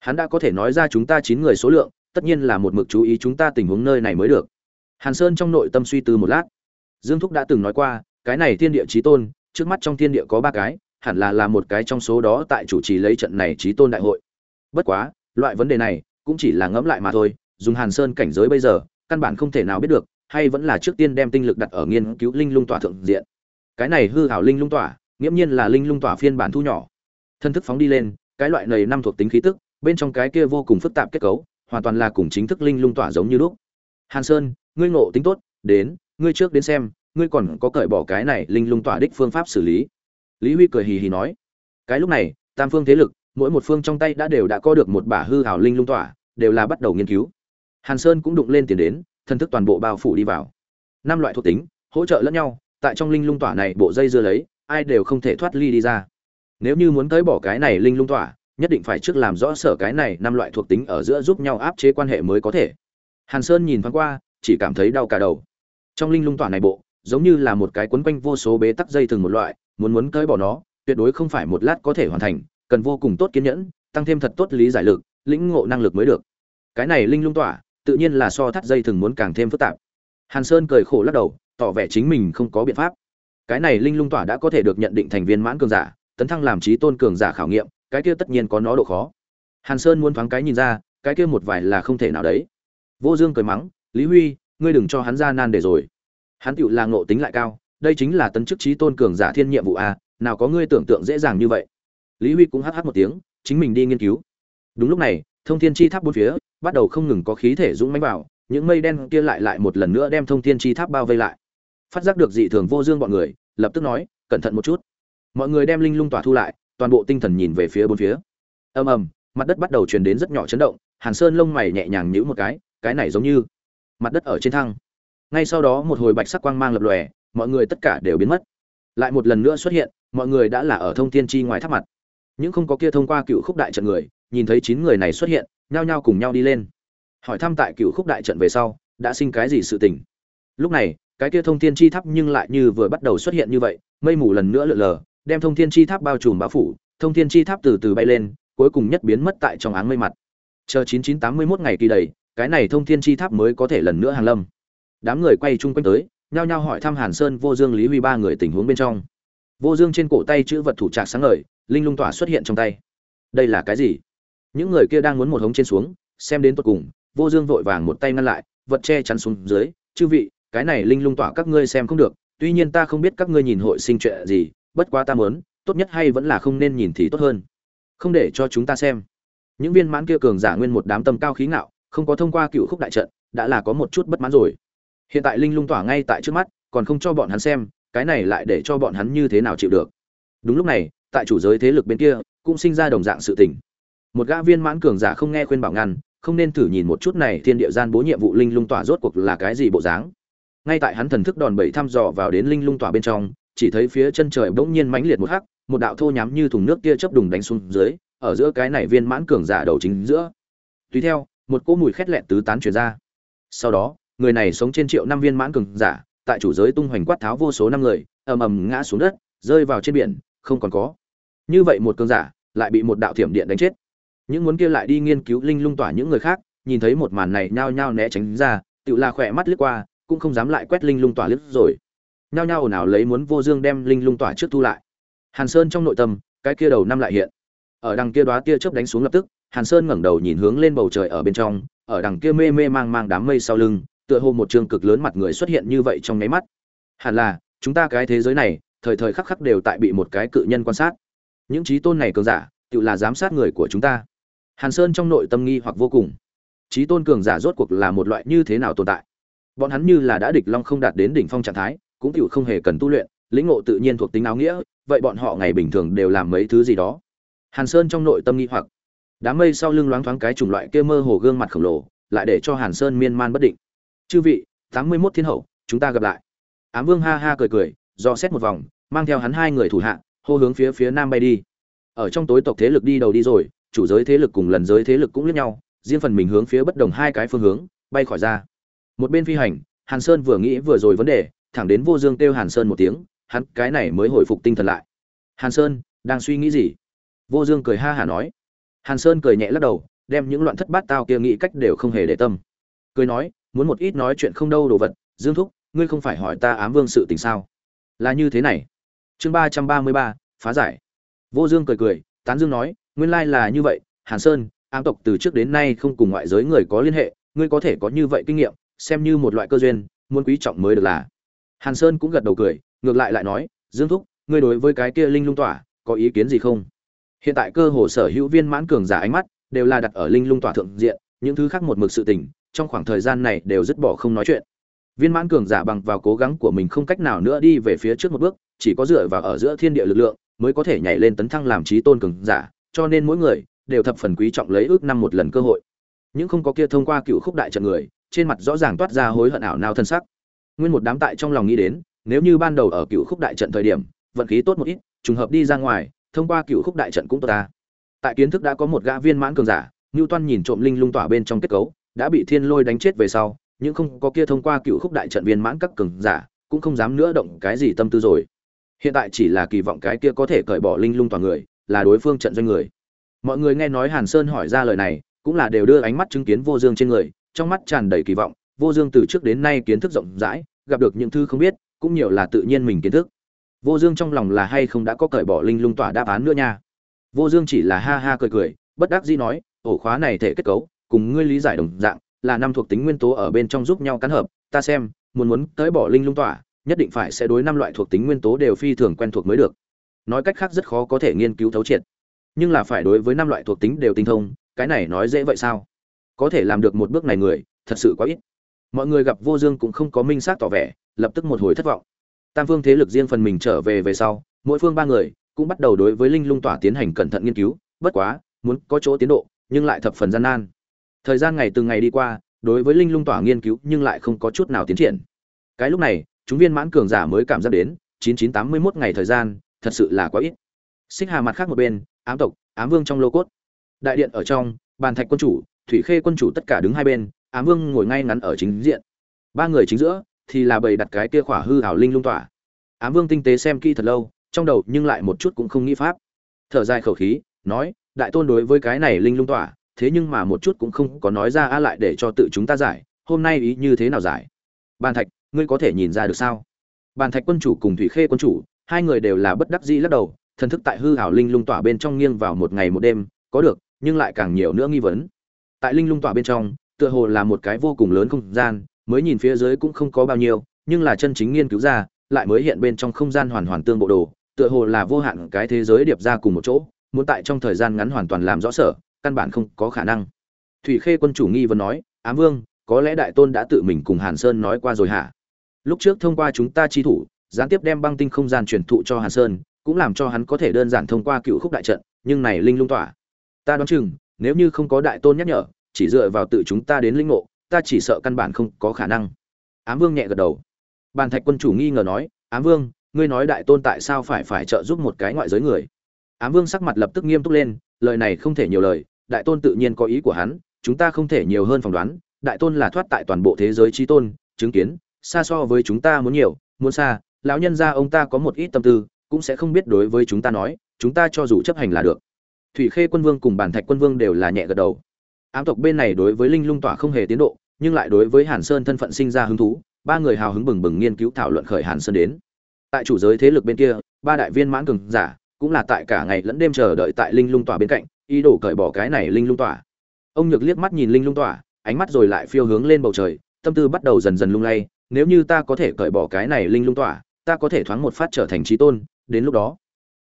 Hắn đã có thể nói ra chúng ta chín người số lượng, tất nhiên là một mực chú ý chúng ta tình huống nơi này mới được hàn sơn trong nội tâm suy tư một lát. Dương thúc đã từng nói qua, cái này thiên địa trí tôn, trước mắt trong thiên địa có ba cái, hẳn là là một cái trong số đó tại chủ trì lấy trận này trí tôn đại hội. Bất quá, loại vấn đề này cũng chỉ là ngẫm lại mà thôi, dùng hàn sơn cảnh giới bây giờ, căn bản không thể nào biết được, hay vẫn là trước tiên đem tinh lực đặt ở nghiên cứu linh lung tỏa thượng diện. Cái này hư hảo linh lung tỏa, nghiễm nhiên là linh lung tỏa phiên bản thu nhỏ. Thân thức phóng đi lên, cái loại này năm thuộc tính khí tức, bên trong cái kia vô cùng phức tạp kết cấu, hoàn toàn là cùng chính thức linh lung tỏa giống như lúc. Hàn sơn ngươi ngộ tính tốt, đến, ngươi trước đến xem, ngươi còn có cởi bỏ cái này linh lung tỏa đích phương pháp xử lý. Lý huy cười hì hì nói, cái lúc này, tam phương thế lực, mỗi một phương trong tay đã đều đã có được một bả hư hảo linh lung tỏa, đều là bắt đầu nghiên cứu. Hàn sơn cũng đụng lên tiền đến, thân thức toàn bộ bao phủ đi vào. Năm loại thuộc tính, hỗ trợ lẫn nhau, tại trong linh lung tỏa này bộ dây dưa lấy, ai đều không thể thoát ly đi ra. Nếu như muốn tới bỏ cái này linh lung tỏa, nhất định phải trước làm rõ sở cái này năm loại thuộc tính ở giữa giúp nhau áp chế quan hệ mới có thể. Hàn sơn nhìn thoáng qua chỉ cảm thấy đau cả đầu. Trong linh lung tỏa này bộ, giống như là một cái quấn quanh vô số bế tắc dây thường một loại, muốn muốn cởi bỏ nó, tuyệt đối không phải một lát có thể hoàn thành, cần vô cùng tốt kiên nhẫn, tăng thêm thật tốt lý giải lực, lĩnh ngộ năng lực mới được. Cái này linh lung tỏa, tự nhiên là so thắt dây thường muốn càng thêm phức tạp. Hàn sơn cười khổ lắc đầu, tỏ vẻ chính mình không có biện pháp. Cái này linh lung tỏa đã có thể được nhận định thành viên mãn cường giả, tấn thăng làm trí tôn cường giả khảo nghiệm, cái kia tất nhiên có nó độ khó. Hàn sơn muốn thoáng cái nhìn ra, cái kia một vài là không thể nào đấy. Vô dương cười mắng lý huy, ngươi đừng cho hắn ra nan để rồi. Hắn tựu là ngộ tính lại cao, đây chính là tấn chức trí tôn cường giả thiên nhiệm vụ a, nào có ngươi tưởng tượng dễ dàng như vậy. Lý huy cũng hh một tiếng, chính mình đi nghiên cứu. Đúng lúc này, thông thiên chi tháp bốn phía, bắt đầu không ngừng có khí thể dũng mánh vào, những mây đen kia lại lại một lần nữa đem thông thiên chi tháp bao vây lại. Phát giác được dị thường vô dương bọn người, lập tức nói, cẩn thận một chút. Mọi người đem linh lung tỏa thu lại, toàn bộ tinh thần nhìn về phía bốn phía. Ầm ầm, mặt đất bắt đầu truyền đến rất nhỏ chấn động, hàn sơn lông mày nhẹ nhàng nhíu một cái cái này giống như mặt đất ở trên thăng ngay sau đó một hồi bạch sắc quang mang lập lòe, mọi người tất cả đều biến mất. Lại một lần nữa xuất hiện, mọi người đã là ở thông thiên chi ngoài tháp mặt. Những không có kia thông qua cựu khúc đại trận người, nhìn thấy chín người này xuất hiện, nhao nhao cùng nhau đi lên. Hỏi thăm tại cựu khúc đại trận về sau, đã sinh cái gì sự tình? Lúc này, cái kia thông thiên chi tháp nhưng lại như vừa bắt đầu xuất hiện như vậy, mây mù lần nữa lượn lờ, đem thông thiên chi tháp bao trùm bao phủ, thông thiên chi tháp từ từ bay lên, cuối cùng nhất biến mất tại trong áng mây mặt. Chờ 9981 ngày kỳ đầy cái này thông thiên chi tháp mới có thể lần nữa hàng lâm. Đám người quay chung quanh tới, nhao nhao hỏi thăm hàn sơn, vô dương, lý huy ba người tình huống bên trong. Vô dương trên cổ tay chữ vật thủ trạc sáng ngời, linh lung tỏa xuất hiện trong tay. Đây là cái gì? Những người kia đang muốn một hống trên xuống, xem đến tột cùng, vô dương vội vàng một tay ngăn lại, vật che chắn xuống dưới, chư vị, cái này linh lung tỏa các ngươi xem không được, tuy nhiên ta không biết các ngươi nhìn hội sinh chuyện gì, bất quá ta muốn, tốt nhất hay vẫn là không nên nhìn thì tốt hơn. Không để cho chúng ta xem. Những viên mãn kia cường giả nguyên một đám tâm cao khí ngạo không có thông qua cựu khúc đại trận, đã là có một chút bất mãn rồi. Hiện tại linh lung tỏa ngay tại trước mắt, còn không cho bọn hắn xem, cái này lại để cho bọn hắn như thế nào chịu được. Đúng lúc này, tại chủ giới thế lực bên kia, cũng sinh ra đồng dạng sự tình. Một gã viên mãn cường giả không nghe khuyên bảo ngăn, không nên thử nhìn một chút này thiên địa gian bố nhiệm vụ linh lung tỏa rốt cuộc là cái gì bộ dáng. Ngay tại hắn thần thức đòn bẩy thăm dò vào đến linh lung tỏa bên trong, chỉ thấy phía chân trời bỗng nhiên mãnh liệt một hắc, một đạo thô nhám như thùng nước kia chớp đùng đánh xuống dưới, ở giữa cái này viên mãn cường giả đầu chính giữa. Tùy theo một cỗ mùi khét lẹn tứ tán truyền ra. Sau đó, người này sống trên triệu năm viên mãn cường giả, tại chủ giới tung hoành quát tháo vô số năm người, ầm ầm ngã xuống đất, rơi vào trên biển, không còn có. Như vậy một cường giả lại bị một đạo thiểm điện đánh chết. Những muốn kia lại đi nghiên cứu linh lung tỏa những người khác, nhìn thấy một màn này nhao nhao né tránh ra tựa là khỏe mắt lướt qua, cũng không dám lại quét linh lung tỏa lướt rồi. Nhao nhao ồn ào lấy muốn vô dương đem linh lung tỏa trước thu lại. Hàn sơn trong nội tâm, cái kia đầu năm lại hiện. Ở đằng kia đóa tia chớp đánh xuống lập tức hàn sơn ngẩng đầu nhìn hướng lên bầu trời ở bên trong, ở đằng kia mê mê mang mang đám mây sau lưng, tựa hồ một trường cực lớn mặt người xuất hiện như vậy trong nháy mắt. Hẳn là, chúng ta cái thế giới này, thời thời khắc khắc đều tại bị một cái cự nhân quan sát. Những trí tôn này cường giả, tự là giám sát người của chúng ta. Hàn sơn trong nội tâm nghi hoặc vô cùng. Trí tôn cường giả rốt cuộc là một loại như thế nào tồn tại? Bọn hắn như là đã địch long không đạt đến đỉnh phong trạng thái, cũng tiểu không hề cần tu luyện, lĩnh ngộ tự nhiên thuộc tính áo nghĩa, vậy bọn họ ngày bình thường đều làm mấy thứ gì đó? Hàn sơn trong nội tâm nghi hoặc đám mây sau lưng loáng thoáng cái chủng loại kia mơ hồ gương mặt khổng lồ, lại để cho hàn sơn miên man bất định. Chư vị, tám mươi mốt thiên hậu, chúng ta gặp lại. Ám vương ha ha cười cười, do xét một vòng, mang theo hắn hai người thủ hạ, hô hướng phía phía nam bay đi. Ở trong tối tộc thế lực đi đầu đi rồi, chủ giới thế lực cùng lần giới thế lực cũng lướt nhau, riêng phần mình hướng phía bất đồng hai cái phương hướng, bay khỏi ra. Một bên phi hành, hàn sơn vừa nghĩ vừa rồi vấn đề, thẳng đến vô dương kêu hàn sơn một tiếng, hắn cái này mới hồi phục tinh thần lại. Hàn sơn, đang suy nghĩ gì? Vô dương cười ha hả nói hàn sơn cười nhẹ lắc đầu, đem những loạn thất bát tao kia nghĩ cách đều không hề để tâm. Cười nói, muốn một ít nói chuyện không đâu đồ vật, dương thúc, ngươi không phải hỏi ta ám vương sự tình sao? Là như thế này. Chương ba trăm ba mươi ba, phá giải. Vô dương cười cười, tán dương nói, nguyên lai là như vậy, hàn sơn, ám tộc từ trước đến nay không cùng ngoại giới người có liên hệ, ngươi có thể có như vậy kinh nghiệm, xem như một loại cơ duyên, muốn quý trọng mới được là. Hàn sơn cũng gật đầu cười, ngược lại lại nói, dương thúc, ngươi đối với cái kia linh lung tỏa, có ý kiến gì không? Hiện tại cơ hồ sở hữu viên mãn cường giả ánh mắt đều là đặt ở linh lung tỏa thượng diện, những thứ khác một mực sự tình, trong khoảng thời gian này đều dứt bỏ không nói chuyện. Viên mãn cường giả bằng vào cố gắng của mình không cách nào nữa đi về phía trước một bước, chỉ có dựa vào ở giữa thiên địa lực lượng mới có thể nhảy lên tấn thăng làm trí tôn cường giả, cho nên mỗi người đều thập phần quý trọng lấy ước năm một lần cơ hội. Những không có kia thông qua cựu khúc đại trận người, trên mặt rõ ràng toát ra hối hận ảo nao thân sắc. Nguyên một đám tại trong lòng nghĩ đến, nếu như ban đầu ở cựu khúc đại trận thời điểm, vận khí tốt một ít, trùng hợp đi ra ngoài thông qua cựu khúc đại trận cũng tốt ta. Tại kiến thức đã có một gã viên mãn cường giả ngưu toan nhìn trộm linh lung tỏa bên trong kết cấu, đã bị thiên lôi đánh chết về sau nhưng không có kia thông qua cựu khúc đại trận viên mãn các cường giả cũng không dám nữa động cái gì tâm tư rồi. Hiện tại chỉ là kỳ vọng cái kia có thể cởi bỏ linh lung tỏa người, là đối phương trận doanh người. Mọi người nghe nói hàn sơn hỏi ra lời này, cũng là đều đưa ánh mắt chứng kiến vô dương trên người, trong mắt tràn đầy kỳ vọng, vô dương từ trước đến nay kiến thức rộng rãi, gặp được những thứ không biết, cũng nhiều là tự nhiên mình kiến thức vô dương trong lòng là hay không đã có cởi bỏ linh lung tỏa đáp án nữa nha? Vô dương chỉ là ha ha cười cười, bất đắc dĩ nói, ổ khóa này thể kết cấu, cùng ngươi lý giải đồng dạng, là năm thuộc tính nguyên tố ở bên trong giúp nhau cắn hợp. Ta xem, muốn muốn tới bỏ linh lung tỏa, nhất định phải sẽ đối năm loại thuộc tính nguyên tố đều phi thường quen thuộc mới được. Nói cách khác rất khó có thể nghiên cứu thấu triệt. Nhưng là phải đối với năm loại thuộc tính đều tinh thông, cái này nói dễ vậy sao? Có thể làm được một bước này người, thật sự quá ít. Mọi người gặp vô dương cũng không có minh xác tỏ vẻ, lập tức một hồi thất vọng tam phương thế lực riêng phần mình trở về về sau, mỗi phương ba người cũng bắt đầu đối với linh lung tỏa tiến hành cẩn thận nghiên cứu, bất quá, muốn có chỗ tiến độ, nhưng lại thập phần gian nan. Thời gian ngày từng ngày đi qua, đối với linh lung tỏa nghiên cứu nhưng lại không có chút nào tiến triển. Cái lúc này, chúng viên mãn cường giả mới cảm giác đến 9981 ngày thời gian, thật sự là quá ít. Xích hà mặt khác một bên, ám tộc, ám vương trong lô cốt. Đại điện ở trong, bàn thạch quân chủ, thủy khê quân chủ tất cả đứng hai bên, ám vương ngồi ngay ngắn ở chính diện. Ba người chính giữa thì là bày đặt cái kia khỏa hư hảo linh lung tỏa. Ám vương tinh tế xem kỹ thật lâu, trong đầu nhưng lại một chút cũng không nghĩ pháp. Thở dài khẩu khí, nói, đại tôn đối với cái này linh lung tỏa, thế nhưng mà một chút cũng không có nói ra a lại để cho tự chúng ta giải, hôm nay ý như thế nào giải? Bàn thạch, ngươi có thể nhìn ra được sao? Bàn thạch quân chủ cùng thủy khê quân chủ, hai người đều là bất đắc dĩ lắc đầu, thần thức tại hư hảo linh lung tỏa bên trong nghiêng vào một ngày một đêm, có được, nhưng lại càng nhiều nữa nghi vấn. Tại linh lung tỏa bên trong, tựa hồ là một cái vô cùng lớn không gian mới nhìn phía dưới cũng không có bao nhiêu, nhưng là chân chính nghiên cứu ra, lại mới hiện bên trong không gian hoàn hoàn tương bộ đồ, tựa hồ là vô hạn cái thế giới điệp ra cùng một chỗ, muốn tại trong thời gian ngắn hoàn toàn làm rõ sở, căn bản không có khả năng. Thủy khê quân chủ nghi vấn nói ám vương, có lẽ đại tôn đã tự mình cùng hàn sơn nói qua rồi hả? Lúc trước thông qua chúng ta chi thủ, gián tiếp đem băng tinh không gian truyền thụ cho hàn sơn, cũng làm cho hắn có thể đơn giản thông qua cựu khúc đại trận, nhưng này linh lung tỏa. Ta đoán chừng, nếu như không có đại tôn nhắc nhở, chỉ dựa vào tự chúng ta đến linh ngộ ta chỉ sợ căn bản không có khả năng. Ám vương nhẹ gật đầu. Bàn thạch quân chủ nghi ngờ nói, ám vương, ngươi nói đại tôn tại sao phải phải trợ giúp một cái ngoại giới người? Ám vương sắc mặt lập tức nghiêm túc lên, lời này không thể nhiều lời, đại tôn tự nhiên có ý của hắn, chúng ta không thể nhiều hơn phỏng đoán, đại tôn là thoát tại toàn bộ thế giới trí tôn, chứng kiến, xa so với chúng ta muốn nhiều, muốn xa, lão nhân gia ông ta có một ít tâm tư, cũng sẽ không biết đối với chúng ta nói, chúng ta cho dù chấp hành là được. Thủy khê quân vương cùng bản thạch quân vương đều là nhẹ gật đầu ám tộc bên này đối với linh lung tỏa không hề tiến độ, nhưng lại đối với hàn sơn thân phận sinh ra hứng thú, ba người hào hứng bừng bừng nghiên cứu thảo luận khởi hàn sơn đến. Tại chủ giới thế lực bên kia, ba đại viên mãn cường giả, cũng là tại cả ngày lẫn đêm chờ đợi tại linh lung tỏa bên cạnh, ý đồ cởi bỏ cái này linh lung tỏa. Ông nhược liếc mắt nhìn linh lung tỏa, ánh mắt rồi lại phiêu hướng lên bầu trời, tâm tư bắt đầu dần dần lung lay, nếu như ta có thể cởi bỏ cái này linh lung tỏa, ta có thể thoáng một phát trở thành trí tôn, đến lúc đó.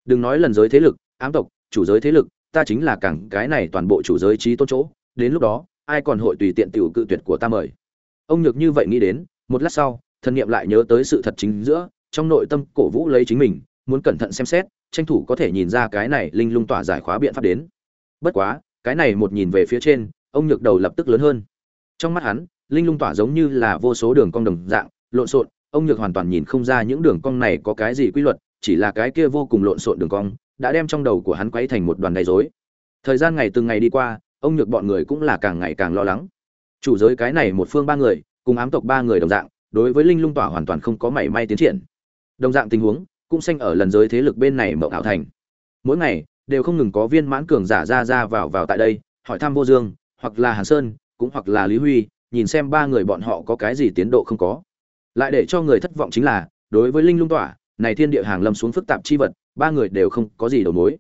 Đừng nói lần giới thế lực, ám tộc, chủ giới thế lực, ta chính là cẳng cái này toàn bộ chủ giới trí tôn chỗ đến lúc đó, ai còn hội tùy tiện tiểu cự tuyệt của ta mời? Ông nhược như vậy nghĩ đến, một lát sau, thần niệm lại nhớ tới sự thật chính giữa, trong nội tâm cổ vũ lấy chính mình, muốn cẩn thận xem xét, tranh thủ có thể nhìn ra cái này linh lung tỏa giải khóa biện pháp đến. Bất quá, cái này một nhìn về phía trên, ông nhược đầu lập tức lớn hơn. Trong mắt hắn, linh lung tỏa giống như là vô số đường cong đồng dạng, lộn xộn, ông nhược hoàn toàn nhìn không ra những đường cong này có cái gì quy luật, chỉ là cái kia vô cùng lộn xộn đường cong, đã đem trong đầu của hắn quấy thành một đoàn đầy rối. Thời gian ngày từng ngày đi qua ông nhược bọn người cũng là càng ngày càng lo lắng. Chủ giới cái này một phương ba người, cùng ám tộc ba người đồng dạng, đối với linh lung tỏa hoàn toàn không có mảy may tiến triển. Đồng dạng tình huống, cũng xanh ở lần giới thế lực bên này mộng ảo thành. Mỗi ngày, đều không ngừng có viên mãn cường giả ra ra vào vào tại đây, hỏi thăm vô dương, hoặc là hàn sơn, cũng hoặc là lý huy, nhìn xem ba người bọn họ có cái gì tiến độ không có. Lại để cho người thất vọng chính là, đối với linh lung tỏa, này thiên địa hàng lâm xuống phức tạp chi vật, ba người đều không có gì đầu mối.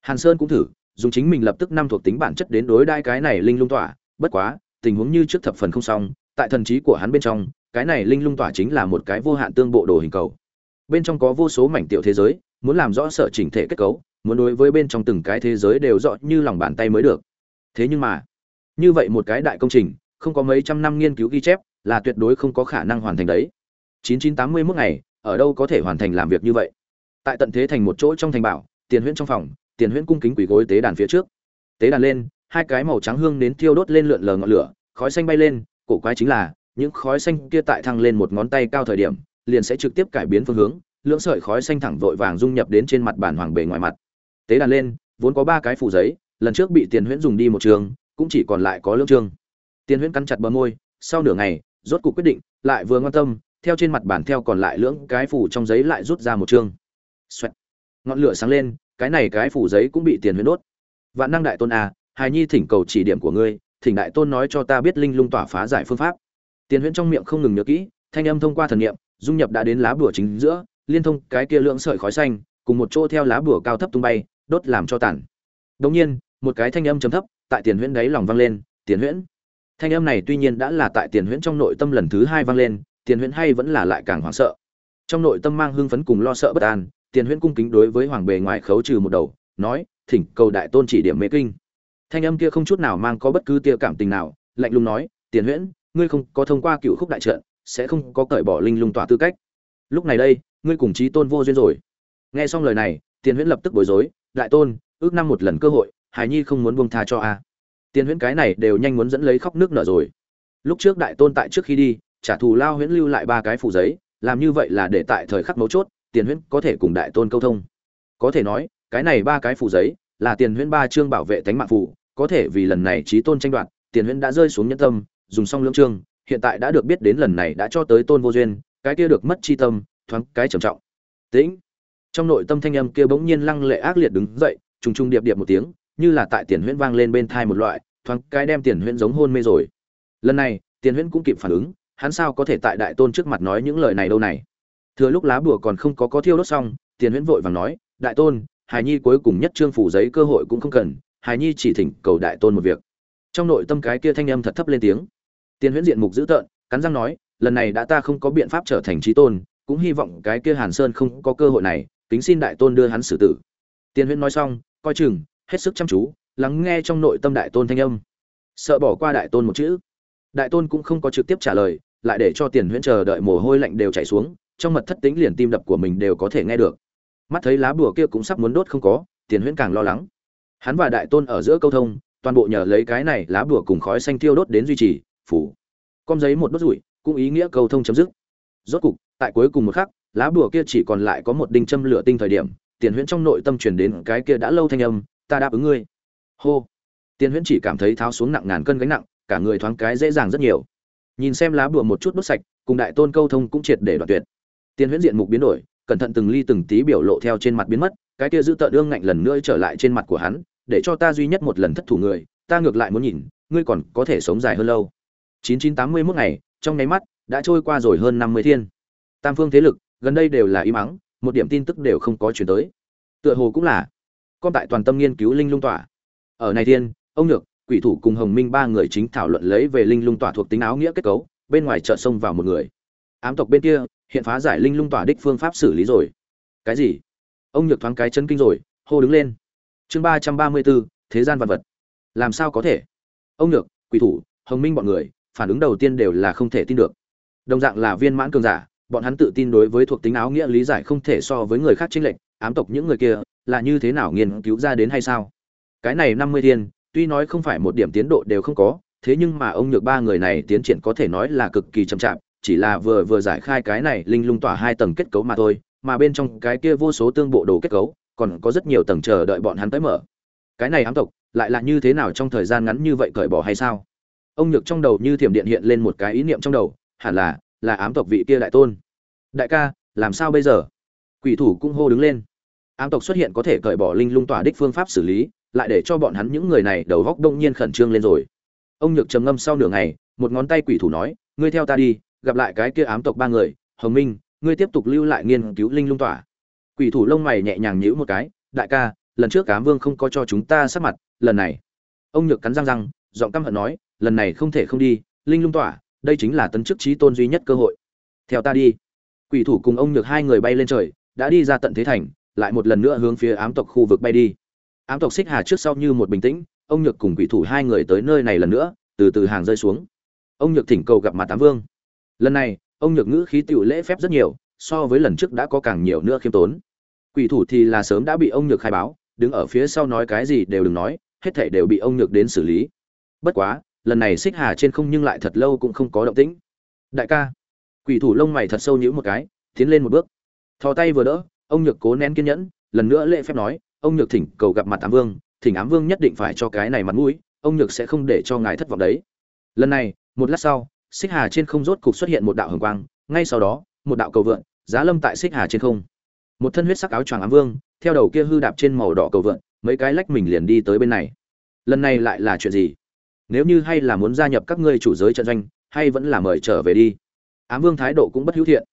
Hàn sơn cũng thử dùng chính mình lập tức năm thuộc tính bản chất đến đối đai cái này linh lung tỏa. Bất quá, tình huống như trước thập phần không xong, tại thần trí của hắn bên trong, cái này linh lung tỏa chính là một cái vô hạn tương bộ đồ hình cầu. Bên trong có vô số mảnh tiểu thế giới, muốn làm rõ sở chỉnh thể kết cấu, muốn đối với bên trong từng cái thế giới đều rõ như lòng bàn tay mới được. Thế nhưng mà, như vậy một cái đại công trình, không có mấy trăm năm nghiên cứu ghi chép, là tuyệt đối không có khả năng hoàn thành đấy. 9981 ngày, ở đâu có thể hoàn thành làm việc như vậy? Tại tận thế thành một chỗ trong thành bảo, tiền huyễn trong phòng tiền huyễn cung kính quỷ gối tế đàn phía trước tế đàn lên, hai cái màu trắng hương đến thiêu đốt lên lượn lờ ngọn lửa, khói xanh bay lên, cổ quái chính là, những khói xanh kia tại thăng lên một ngón tay cao thời điểm, liền sẽ trực tiếp cải biến phương hướng, lưỡng sợi khói xanh thẳng vội vàng dung nhập đến trên mặt bản hoàng bề ngoài mặt tế đàn lên, vốn có ba cái phủ giấy, lần trước bị tiền huyễn dùng đi một trường, cũng chỉ còn lại có lưỡng trường. tiền huyễn cắn chặt bờ môi, sau nửa ngày, rốt cuộc quyết định, lại vừa ngoan tâm, theo trên mặt bản theo còn lại lưỡng cái phủ trong giấy lại rút ra một chương Xoẹt. ngọn lửa sáng lên cái này cái phủ giấy cũng bị tiền huyễn đốt. Vạn năng đại tôn à, hài nhi thỉnh cầu chỉ điểm của ngươi thỉnh đại tôn nói cho ta biết linh lung tỏa phá giải phương pháp. Tiền huyễn trong miệng không ngừng nhớ kỹ thanh âm thông qua thần niệm dung nhập đã đến lá bùa chính giữa liên thông cái kia lượng sợi khói xanh cùng một chỗ theo lá bùa cao thấp tung bay đốt làm cho tàn đống nhiên một cái thanh âm trầm thấp tại tiền huyễn đáy lòng vang lên tiền huyễn thanh âm này tuy nhiên đã là tại tiền huyễn trong nội tâm lần thứ hai vang lên tiền huyễn hay vẫn là lại càng hoảng sợ. Trong nội tâm mang hưng phấn cùng lo sợ bất an tiền huyễn cung kính đối với hoàng bề ngoài khấu trừ một đầu, nói, thỉnh cầu đại tôn chỉ điểm mê kinh. Thanh âm kia không chút nào mang có bất cứ tia cảm tình nào, lạnh lùng nói, tiền huyễn, ngươi không có thông qua cựu khúc đại trận, sẽ không có cởi bỏ linh lung tỏa tư cách. Lúc này đây, ngươi cùng chí tôn vô duyên rồi. Nghe xong lời này, tiền huyễn lập tức bối rối, đại tôn, ước năm một lần cơ hội hải nhi không muốn buông tha cho a. Tiền huyễn cái này đều nhanh muốn dẫn lấy khóc nước nở rồi. Lúc trước đại tôn tại trước khi đi, trả thù lao huyễn lưu lại ba cái phủ giấy, làm như vậy là để tại thời khắc mấu chốt tiền huyễn có thể cùng đại tôn câu thông. Có thể nói, cái này ba cái phủ giấy là tiền huyễn ba chương bảo vệ tánh mạng phủ có thể vì lần này trí tôn tranh đoạt, tiền huyễn đã rơi xuống nhân tâm, dùng xong lưỡng chương, hiện tại đã được biết đến lần này đã cho tới tôn vô duyên, cái kia được mất chi tâm, thoáng cái trầm trọng. Tĩnh. Trong nội tâm thanh âm kia bỗng nhiên lăng lệ ác liệt đứng dậy, trùng trùng điệp điệp một tiếng, như là tại tiền huyễn vang lên bên thai một loại, thoáng cái đem tiền huyễn giống hôn mê rồi. Lần này, tiền huyễn cũng kịp phản ứng, hắn sao có thể tại đại tôn trước mặt nói những lời này đâu này? Thừa lúc lá bùa còn không có có thiêu đốt xong, tiền huyễn vội vàng nói, đại tôn hài nhi cuối cùng nhất trương phủ giấy cơ hội cũng không cần hài nhi chỉ thỉnh cầu đại tôn một việc. Trong nội tâm cái kia thanh âm thật thấp lên tiếng. Tiền huyễn diện mục dữ tợn, cắn răng nói, lần này đã ta không có biện pháp trở thành trí tôn, cũng hy vọng cái kia hàn sơn không có cơ hội này, kính xin đại tôn đưa hắn xử tử. Tiền huyễn nói xong, coi chừng, hết sức chăm chú, lắng nghe trong nội tâm đại tôn thanh âm. Sợ bỏ qua đại tôn một chữ. Đại tôn cũng không có trực tiếp trả lời, lại để cho tiền huyễn chờ đợi mồ hôi lạnh đều chảy xuống trong mật thất tính liền tim đập của mình đều có thể nghe được. Mắt thấy lá bùa kia cũng sắp muốn đốt không có, tiền huyễn càng lo lắng. Hắn và đại tôn ở giữa câu thông, toàn bộ nhờ lấy cái này lá bùa cùng khói xanh tiêu đốt đến duy trì, phủ. Con giấy một đốt rủi, cũng ý nghĩa câu thông chấm dứt. Rốt cục, tại cuối cùng một khắc, lá bùa kia chỉ còn lại có một đinh châm lửa tinh thời điểm, tiền huyễn trong nội tâm truyền đến cái kia đã lâu thanh âm, ta đáp ứng ngươi. Hô. Tiền huyễn chỉ cảm thấy tháo xuống nặng ngàn cân gánh nặng, cả người thoáng cái dễ dàng rất nhiều. Nhìn xem lá bùa một chút đốt sạch, cùng đại tôn câu thông cũng triệt để đoạt tuyệt. Tiên huyễn diện mục biến đổi, cẩn thận từng ly từng tí biểu lộ theo trên mặt biến mất, cái kia giữ tợn đương ngạnh lần nữa trở lại trên mặt của hắn, để cho ta duy nhất một lần thất thủ người, ta ngược lại muốn nhìn, ngươi còn có thể sống dài hơn lâu. 9981 ngày, trong nháy mắt, đã trôi qua rồi hơn 50 thiên. Tam phương thế lực, gần đây đều là im mắng một điểm tin tức đều không có truyền tới. Tựa hồ cũng là, con tại toàn tâm nghiên cứu linh lung tỏa. Ở này thiên, ông nhược, quỷ thủ cùng hồng minh ba người chính thảo luận lấy về linh lung tỏa thuộc tính áo nghĩa kết cấu, bên ngoài chợ xông vào một người. Ám tộc bên kia hiện phá giải linh lung tỏa đích phương pháp xử lý rồi. Cái gì? Ông nhược thoáng cái chân kinh rồi, hô đứng lên. Chương ba trăm ba mươi bốn, thế gian vật vật. Làm sao có thể? Ông nhược, quỷ thủ, hồng minh bọn người, phản ứng đầu tiên đều là không thể tin được. Đồng dạng là viên mãn cường giả, bọn hắn tự tin đối với thuộc tính áo nghĩa lý giải không thể so với người khác chính lệnh ám tộc những người kia, là như thế nào nghiên cứu ra đến hay sao? Cái này năm mươi thiên, tuy nói không phải một điểm tiến độ đều không có, thế nhưng mà ông nhược ba người này tiến triển có thể nói là cực kỳ chậm chạp chỉ là vừa vừa giải khai cái này linh lung tỏa hai tầng kết cấu mà thôi, mà bên trong cái kia vô số tương bộ đồ kết cấu, còn có rất nhiều tầng chờ đợi bọn hắn tới mở. Cái này ám tộc, lại là như thế nào trong thời gian ngắn như vậy cởi bỏ hay sao? Ông nhược trong đầu như thiểm điện hiện lên một cái ý niệm trong đầu, hẳn là là ám tộc vị kia đại tôn. Đại ca, làm sao bây giờ? Quỷ thủ cũng hô đứng lên. Ám tộc xuất hiện có thể cởi bỏ linh lung tỏa đích phương pháp xử lý, lại để cho bọn hắn những người này đầu góc đông nhiên khẩn trương lên rồi. Ông nhược trầm ngâm sau nửa ngày, một ngón tay quỷ thủ nói, ngươi theo ta đi gặp lại cái kia ám tộc ba người, hồng minh, ngươi tiếp tục lưu lại nghiên cứu linh lung tỏa. Quỷ thủ lông mày nhẹ nhàng nhíu một cái, đại ca, lần trước cám vương không có cho chúng ta sát mặt, lần này. Ông nhược cắn răng răng, giọng căm hận nói, lần này không thể không đi, linh lung tỏa, đây chính là tấn chức trí tôn duy nhất cơ hội. Theo ta đi. Quỷ thủ cùng ông nhược hai người bay lên trời, đã đi ra tận thế thành, lại một lần nữa hướng phía ám tộc khu vực bay đi. Ám tộc xích hà trước sau như một bình tĩnh, ông nhược cùng quỷ thủ hai người tới nơi này lần nữa, từ từ hàng rơi xuống. Ông nhược thỉnh cầu gặp mặt tám vương lần này, ông nhược ngữ khí tựu lễ phép rất nhiều, so với lần trước đã có càng nhiều nữa khiêm tốn. Quỷ thủ thì là sớm đã bị ông nhược khai báo, đứng ở phía sau nói cái gì đều đừng nói, hết thảy đều bị ông nhược đến xử lý. Bất quá, lần này xích hà trên không nhưng lại thật lâu cũng không có động tĩnh. Đại ca. Quỷ thủ lông mày thật sâu nhíu một cái, tiến lên một bước. Thò tay vừa đỡ, ông nhược cố nén kiên nhẫn, lần nữa lễ phép nói, ông nhược thỉnh cầu gặp mặt ám vương, thỉnh ám vương nhất định phải cho cái này mặt mũi, ông nhược sẽ không để cho ngài thất vọng đấy. Lần này, một lát sau xích hà trên không rốt cục xuất hiện một đạo hồng quang, ngay sau đó, một đạo cầu vượn, giá lâm tại xích hà trên không. Một thân huyết sắc áo choàng ám vương, theo đầu kia hư đạp trên màu đỏ cầu vượn, mấy cái lách mình liền đi tới bên này. Lần này lại là chuyện gì? Nếu như hay là muốn gia nhập các ngươi chủ giới trận doanh, hay vẫn là mời trở về đi. Ám vương thái độ cũng bất hữu thiện.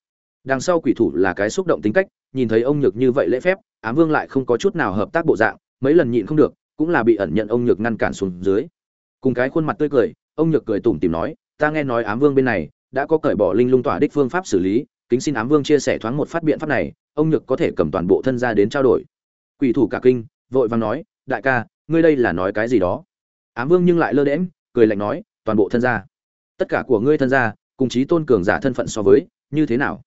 Đằng sau quỷ thủ là cái xúc động tính cách, nhìn thấy ông nhược như vậy lễ phép, ám vương lại không có chút nào hợp tác bộ dạng, mấy lần nhịn không được, cũng là bị ẩn nhận ông nhược ngăn cản xuống dưới. Cùng cái khuôn mặt tươi cười, ông nhược cười tủm tìm nói ta nghe nói ám vương bên này đã có cởi bỏ linh lung tỏa đích phương pháp xử lý, kính xin ám vương chia sẻ thoáng một phát biện pháp này, ông nhược có thể cầm toàn bộ thân ra đến trao đổi. Quỷ thủ cả kinh, vội vàng nói, đại ca, ngươi đây là nói cái gì đó? Ám vương nhưng lại lơ đễm cười lạnh nói, toàn bộ thân gia tất cả của ngươi thân gia cùng chí tôn cường giả thân phận so với, như thế nào?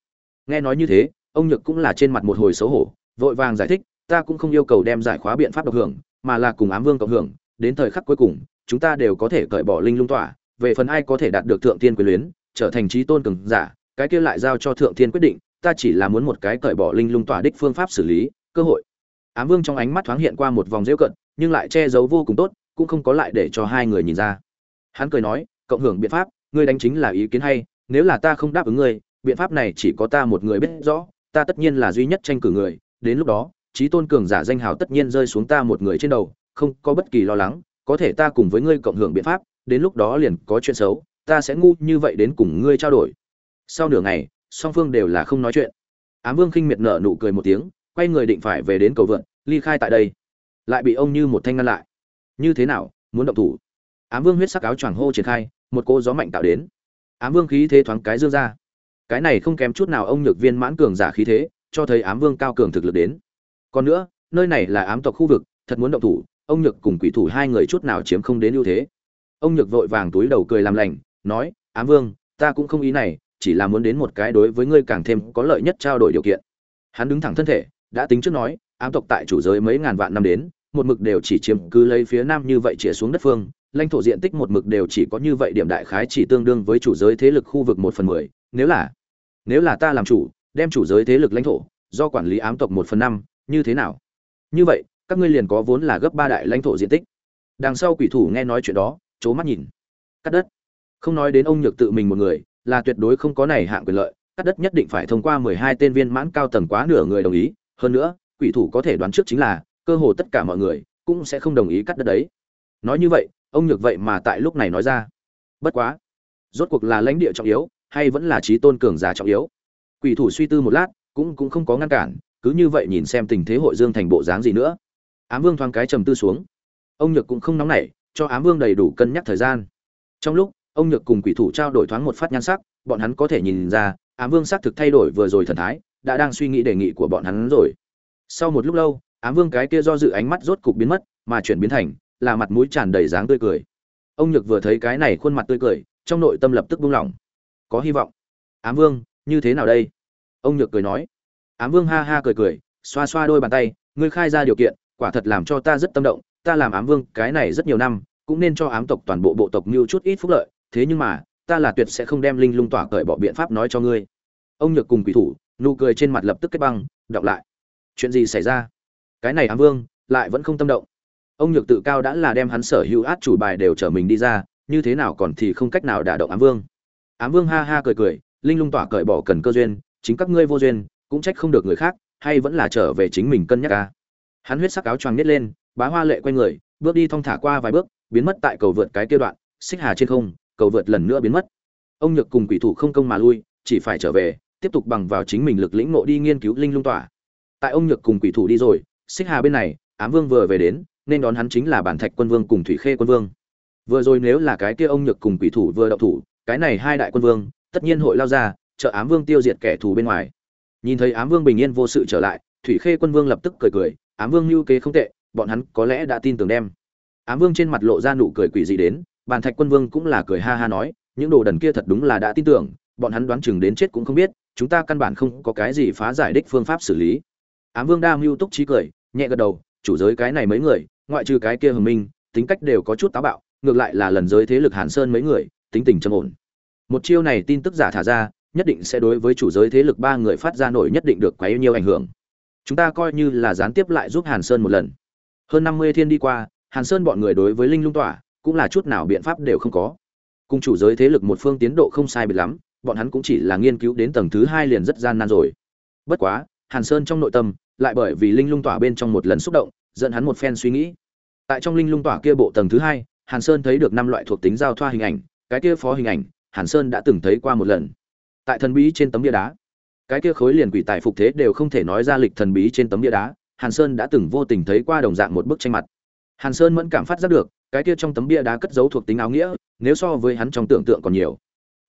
Nghe nói như thế, ông nhược cũng là trên mặt một hồi xấu hổ, vội vàng giải thích, ta cũng không yêu cầu đem giải khóa biện pháp độc hưởng, mà là cùng ám vương cộng hưởng, đến thời khắc cuối cùng, chúng ta đều có thể cởi bỏ linh lung tỏa về phần ai có thể đạt được thượng tiên quyền luyến, trở thành trí tôn cường giả, cái kia lại giao cho thượng tiên quyết định, ta chỉ là muốn một cái cởi bỏ linh lung tỏa đích phương pháp xử lý, cơ hội. Ám vương trong ánh mắt thoáng hiện qua một vòng rêu cận, nhưng lại che giấu vô cùng tốt, cũng không có lại để cho hai người nhìn ra. Hắn cười nói, cộng hưởng biện pháp, ngươi đánh chính là ý kiến hay, nếu là ta không đáp ứng ngươi, biện pháp này chỉ có ta một người biết rõ, ta tất nhiên là duy nhất tranh cử người, đến lúc đó trí tôn cường giả danh hào tất nhiên rơi xuống ta một người trên đầu, không có bất kỳ lo lắng, có thể ta cùng với ngươi cộng hưởng biện pháp đến lúc đó liền có chuyện xấu, ta sẽ ngu như vậy đến cùng ngươi trao đổi. Sau nửa ngày, song phương đều là không nói chuyện. Ám vương khinh miệt nở nụ cười một tiếng, quay người định phải về đến cầu vượn, ly khai tại đây. Lại bị ông như một thanh ngăn lại. Như thế nào, muốn động thủ? Ám vương huyết sắc áo choàng hô triển khai, một cô gió mạnh tạo đến. Ám vương khí thế thoáng cái dương ra. Cái này không kém chút nào ông nhược viên mãn cường giả khí thế, cho thấy ám vương cao cường thực lực đến. Còn nữa, nơi này là ám tộc khu vực, thật muốn động thủ, ông nhược cùng quỷ thủ hai người chút nào chiếm không đến ưu thế ông nhược vội vàng túi đầu cười làm lành, nói, ám vương, ta cũng không ý này, chỉ là muốn đến một cái đối với ngươi càng thêm có lợi nhất trao đổi điều kiện. Hắn đứng thẳng thân thể, đã tính trước nói, ám tộc tại chủ giới mấy ngàn vạn năm đến, một mực đều chỉ chiếm cứ lấy phía nam như vậy chĩa xuống đất phương, lãnh thổ diện tích một mực đều chỉ có như vậy điểm đại khái chỉ tương đương với chủ giới thế lực khu vực một phần mười. Nếu là nếu là ta làm chủ, đem chủ giới thế lực lãnh thổ, do quản lý ám tộc một phần năm, như thế nào? Như vậy, các ngươi liền có vốn là gấp ba đại lãnh thổ diện tích. Đằng sau quỷ thủ nghe nói chuyện đó c mắt nhìn. Cắt đất. Không nói đến ông nhược tự mình một người, là tuyệt đối không có này hạng quyền lợi, cắt đất nhất định phải thông qua mười hai tên viên mãn cao tầng quá nửa người đồng ý. Hơn nữa, quỷ thủ có thể đoán trước chính là, cơ hồ tất cả mọi người cũng sẽ không đồng ý cắt đất đấy. Nói như vậy, ông nhược vậy mà tại lúc này nói ra. Bất quá, rốt cuộc là lãnh địa trọng yếu, hay vẫn là trí tôn cường giả trọng yếu? Quỷ thủ suy tư một lát, cũng cũng không có ngăn cản, cứ như vậy nhìn xem tình thế hội dương thành bộ dáng gì nữa. Ám vương thoáng cái trầm tư xuống. Ông nhược cũng không nóng nảy cho ám vương đầy đủ cân nhắc thời gian. Trong lúc, ông nhược cùng quỷ thủ trao đổi thoáng một phát nhan sắc, bọn hắn có thể nhìn ra, ám vương xác thực thay đổi vừa rồi thần thái, đã đang suy nghĩ đề nghị của bọn hắn rồi. Sau một lúc lâu, ám vương cái kia do dự ánh mắt rốt cục biến mất, mà chuyển biến thành, là mặt mũi tràn đầy dáng tươi cười. Ông nhược vừa thấy cái này khuôn mặt tươi cười, trong nội tâm lập tức buông lỏng. Có hy vọng. Ám vương, như thế nào đây? Ông nhược cười nói. Ám vương ha ha cười cười, xoa xoa đôi bàn tay, ngươi khai ra điều kiện, quả thật làm cho ta rất tâm động ta làm ám vương cái này rất nhiều năm, cũng nên cho ám tộc toàn bộ bộ tộc mưu chút ít phúc lợi, thế nhưng mà, ta là tuyệt sẽ không đem linh lung tỏa cởi bỏ biện pháp nói cho ngươi. Ông nhược cùng quỷ thủ, nụ cười trên mặt lập tức kết băng, đọc lại. Chuyện gì xảy ra? Cái này ám vương, lại vẫn không tâm động. Ông nhược tự cao đã là đem hắn sở hữu át chủ bài đều trở mình đi ra, như thế nào còn thì không cách nào đả động ám vương. Ám vương ha ha cười cười, linh lung tỏa cởi bỏ cần cơ duyên, chính các ngươi vô duyên, cũng trách không được người khác, hay vẫn là trở về chính mình cân nhắc ca hắn huyết sắc áo choàng nhét lên bá hoa lệ quay người, bước đi thong thả qua vài bước, biến mất tại cầu vượt cái kia đoạn, xích hà trên không, cầu vượt lần nữa biến mất. Ông nhược cùng quỷ thủ không công mà lui, chỉ phải trở về, tiếp tục bằng vào chính mình lực lĩnh ngộ đi nghiên cứu linh lung tỏa. Tại ông nhược cùng quỷ thủ đi rồi, xích hà bên này, ám vương vừa về đến, nên đón hắn chính là bản thạch quân vương cùng thủy khê quân vương. Vừa rồi nếu là cái kia ông nhược cùng quỷ thủ vừa đậu thủ, cái này hai đại quân vương, tất nhiên hội lao ra, trợ ám vương tiêu diệt kẻ thù bên ngoài. Nhìn thấy ám vương bình yên vô sự trở lại, thủy khê quân vương lập tức cười cười, ám vương lưu kế không tệ bọn hắn có lẽ đã tin tưởng đem. Ám vương trên mặt lộ ra nụ cười quỷ dị đến, bàn thạch quân vương cũng là cười ha ha nói, những đồ đần kia thật đúng là đã tin tưởng, bọn hắn đoán chừng đến chết cũng không biết, chúng ta căn bản không có cái gì phá giải đích phương pháp xử lý. Ám vương đa mưu túc trí cười, nhẹ gật đầu, chủ giới cái này mấy người, ngoại trừ cái kia hồng minh, tính cách đều có chút táo bạo, ngược lại là lần giới thế lực hàn sơn mấy người, tính tình trầm ổn. Một chiêu này tin tức giả thả ra, nhất định sẽ đối với chủ giới thế lực ba người phát ra nổi nhất định được quá yêu nhiều ảnh hưởng. Chúng ta coi như là gián tiếp lại giúp hàn sơn một lần hơn năm mươi thiên đi qua, hàn sơn bọn người đối với linh lung tỏa cũng là chút nào biện pháp đều không có. Cùng chủ giới thế lực một phương tiến độ không sai biệt lắm, bọn hắn cũng chỉ là nghiên cứu đến tầng thứ hai liền rất gian nan rồi. Bất quá, hàn sơn trong nội tâm lại bởi vì linh lung tỏa bên trong một lần xúc động, dẫn hắn một phen suy nghĩ. Tại trong linh lung tỏa kia bộ tầng thứ hai, hàn sơn thấy được năm loại thuộc tính giao thoa hình ảnh, cái kia phó hình ảnh, hàn sơn đã từng thấy qua một lần. Tại thần bí trên tấm bia đá, cái kia khối liền quỷ tài phục thế đều không thể nói ra lịch thần bí trên tấm bia đá hàn sơn đã từng vô tình thấy qua đồng dạng một bức tranh mặt. Hàn sơn mẫn cảm phát giác được, cái kia trong tấm bia đá cất giấu thuộc tính áo nghĩa, nếu so với hắn trong tưởng tượng còn nhiều.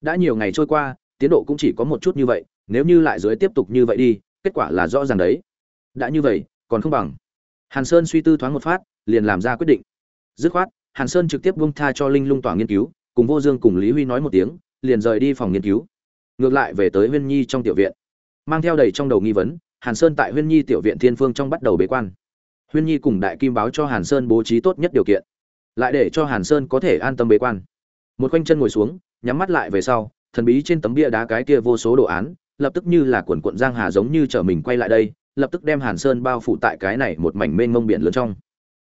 Đã nhiều ngày trôi qua, tiến độ cũng chỉ có một chút như vậy, nếu như lại dưới tiếp tục như vậy đi, kết quả là rõ ràng đấy. Đã như vậy, còn không bằng. Hàn sơn suy tư thoáng một phát, liền làm ra quyết định. Dứt khoát, hàn sơn trực tiếp buông tha cho linh lung tỏa nghiên cứu, cùng vô dương cùng lý huy nói một tiếng, liền rời đi phòng nghiên cứu. Ngược lại về tới huyên nhi trong tiểu viện, mang theo đầy trong đầu nghi vấn hàn sơn tại huyên nhi tiểu viện thiên phương trong bắt đầu bế quan. Huyên nhi cùng đại kim báo cho hàn sơn bố trí tốt nhất điều kiện, lại để cho hàn sơn có thể an tâm bế quan. Một quanh chân ngồi xuống, nhắm mắt lại về sau, thần bí trên tấm bia đá cái kia vô số đồ án, lập tức như là quần cuộn giang hà giống như trở mình quay lại đây, lập tức đem hàn sơn bao phủ tại cái này một mảnh mênh mông biển lớn trong.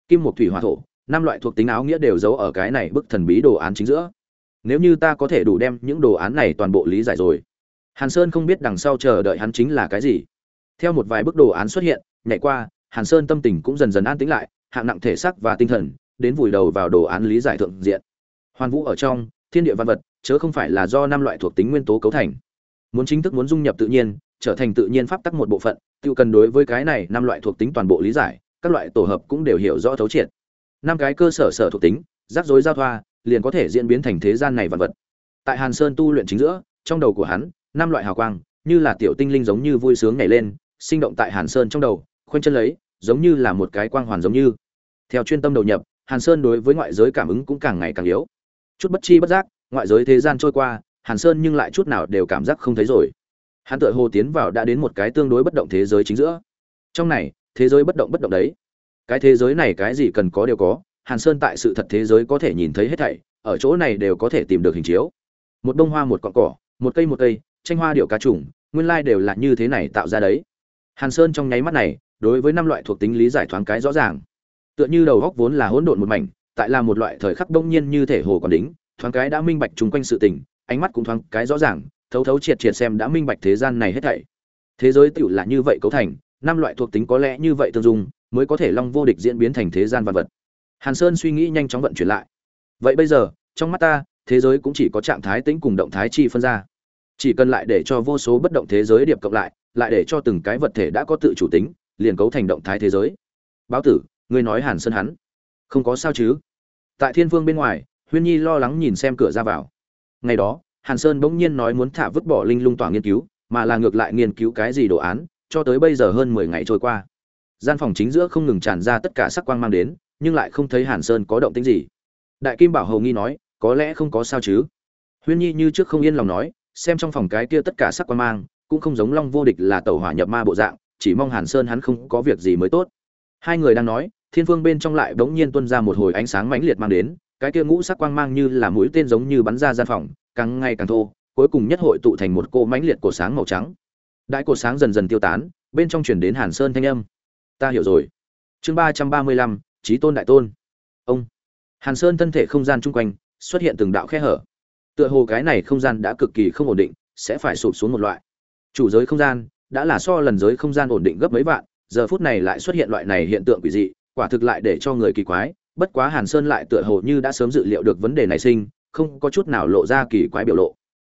Kim một thủy hỏa thổ, năm loại thuộc tính áo nghĩa đều giấu ở cái này bức thần bí đồ án chính giữa. Nếu như ta có thể đủ đem những đồ án này toàn bộ lý giải rồi, hàn sơn không biết đằng sau chờ đợi hắn chính là cái gì theo một vài bức đồ án xuất hiện, nhảy qua, hàn sơn tâm tình cũng dần dần an tĩnh lại, hạng nặng thể xác và tinh thần, đến vùi đầu vào đồ án lý giải thượng diện. Hoàn vũ ở trong, thiên địa văn vật, chớ không phải là do năm loại thuộc tính nguyên tố cấu thành. Muốn chính thức muốn dung nhập tự nhiên, trở thành tự nhiên pháp tắc một bộ phận tự cần đối với cái này năm loại thuộc tính toàn bộ lý giải, các loại tổ hợp cũng đều hiểu rõ thấu triệt. Năm cái cơ sở sở thuộc tính, rắc rối giao thoa, liền có thể diễn biến thành thế gian này vật vật. Tại hàn sơn tu luyện chính giữa, trong đầu của hắn, năm loại hào quang, như là tiểu tinh linh giống như vui sướng nhảy lên sinh động tại hàn sơn trong đầu, khoanh chân lấy, giống như là một cái quang hoàn giống như. Theo chuyên tâm đầu nhập, hàn sơn đối với ngoại giới cảm ứng cũng càng ngày càng yếu. Chút bất chi bất giác, ngoại giới thế gian trôi qua, hàn sơn nhưng lại chút nào đều cảm giác không thấy rồi. Hắn tựa hồ tiến vào đã đến một cái tương đối bất động thế giới chính giữa. Trong này, thế giới bất động bất động đấy. Cái thế giới này cái gì cần có đều có, hàn sơn tại sự thật thế giới có thể nhìn thấy hết thảy, ở chỗ này đều có thể tìm được hình chiếu. Một bông hoa, một cọng cỏ, một cây một cây, tranh hoa điệu cá trùng, nguyên lai đều là như thế này tạo ra đấy hàn sơn trong nháy mắt này, đối với năm loại thuộc tính lý giải thoáng cái rõ ràng. Tựa như đầu góc vốn là hỗn độn một mảnh, tại là một loại thời khắc bỗng nhiên như thể hồ còn đính, thoáng cái đã minh bạch chúng quanh sự tình, ánh mắt cũng thoáng cái rõ ràng, thấu thấu triệt triệt xem đã minh bạch thế gian này hết thảy. Thế giới tiểu là như vậy cấu thành, năm loại thuộc tính có lẽ như vậy tương dung, mới có thể long vô địch diễn biến thành thế gian vật vật. Hàn sơn suy nghĩ nhanh chóng vận chuyển lại. Vậy bây giờ, trong mắt ta, thế giới cũng chỉ có trạng thái tĩnh cùng động thái chi phân ra. Chỉ cần lại để cho vô số bất động thế giới điệp cộng lại lại để cho từng cái vật thể đã có tự chủ tính, liền cấu thành động thái thế giới. Báo tử, ngươi nói hàn sơn hắn, không có sao chứ? Tại thiên vương bên ngoài, huyên nhi lo lắng nhìn xem cửa ra vào. Ngày đó, hàn sơn bỗng nhiên nói muốn thả vứt bỏ linh lung tỏa nghiên cứu, mà là ngược lại nghiên cứu cái gì đồ án, cho tới bây giờ hơn mười ngày trôi qua. Gian phòng chính giữa không ngừng tràn ra tất cả sắc quang mang đến, nhưng lại không thấy hàn sơn có động tĩnh gì. Đại kim bảo hầu nghi nói, có lẽ không có sao chứ? Huyên nhi như trước không yên lòng nói, xem trong phòng cái kia tất cả sắc quang mang cũng không giống long vô địch là tẩu hỏa nhập ma bộ dạng, chỉ mong hàn sơn hắn không có việc gì mới tốt. Hai người đang nói, thiên phương bên trong lại bỗng nhiên tuôn ra một hồi ánh sáng mãnh liệt mang đến, cái kia ngũ sắc quang mang như là mũi tên giống như bắn ra gian phòng, càng ngày càng thô, cuối cùng nhất hội tụ thành một cô mãnh liệt cổ sáng màu trắng. Đại cổ sáng dần dần tiêu tán, bên trong chuyển đến hàn sơn thanh âm. Ta hiểu rồi. Chương ba trăm ba mươi lăm trí tôn đại tôn. Ông. Hàn sơn thân thể không gian chung quanh, xuất hiện từng đạo khe hở. Tựa hồ cái này không gian đã cực kỳ không ổn định, sẽ phải sụp xuống một loại chủ giới không gian, đã là so lần giới không gian ổn định gấp mấy vạn, giờ phút này lại xuất hiện loại này hiện tượng quỷ dị, quả thực lại để cho người kỳ quái, bất quá hàn sơn lại tựa hồ như đã sớm dự liệu được vấn đề này sinh, không có chút nào lộ ra kỳ quái biểu lộ.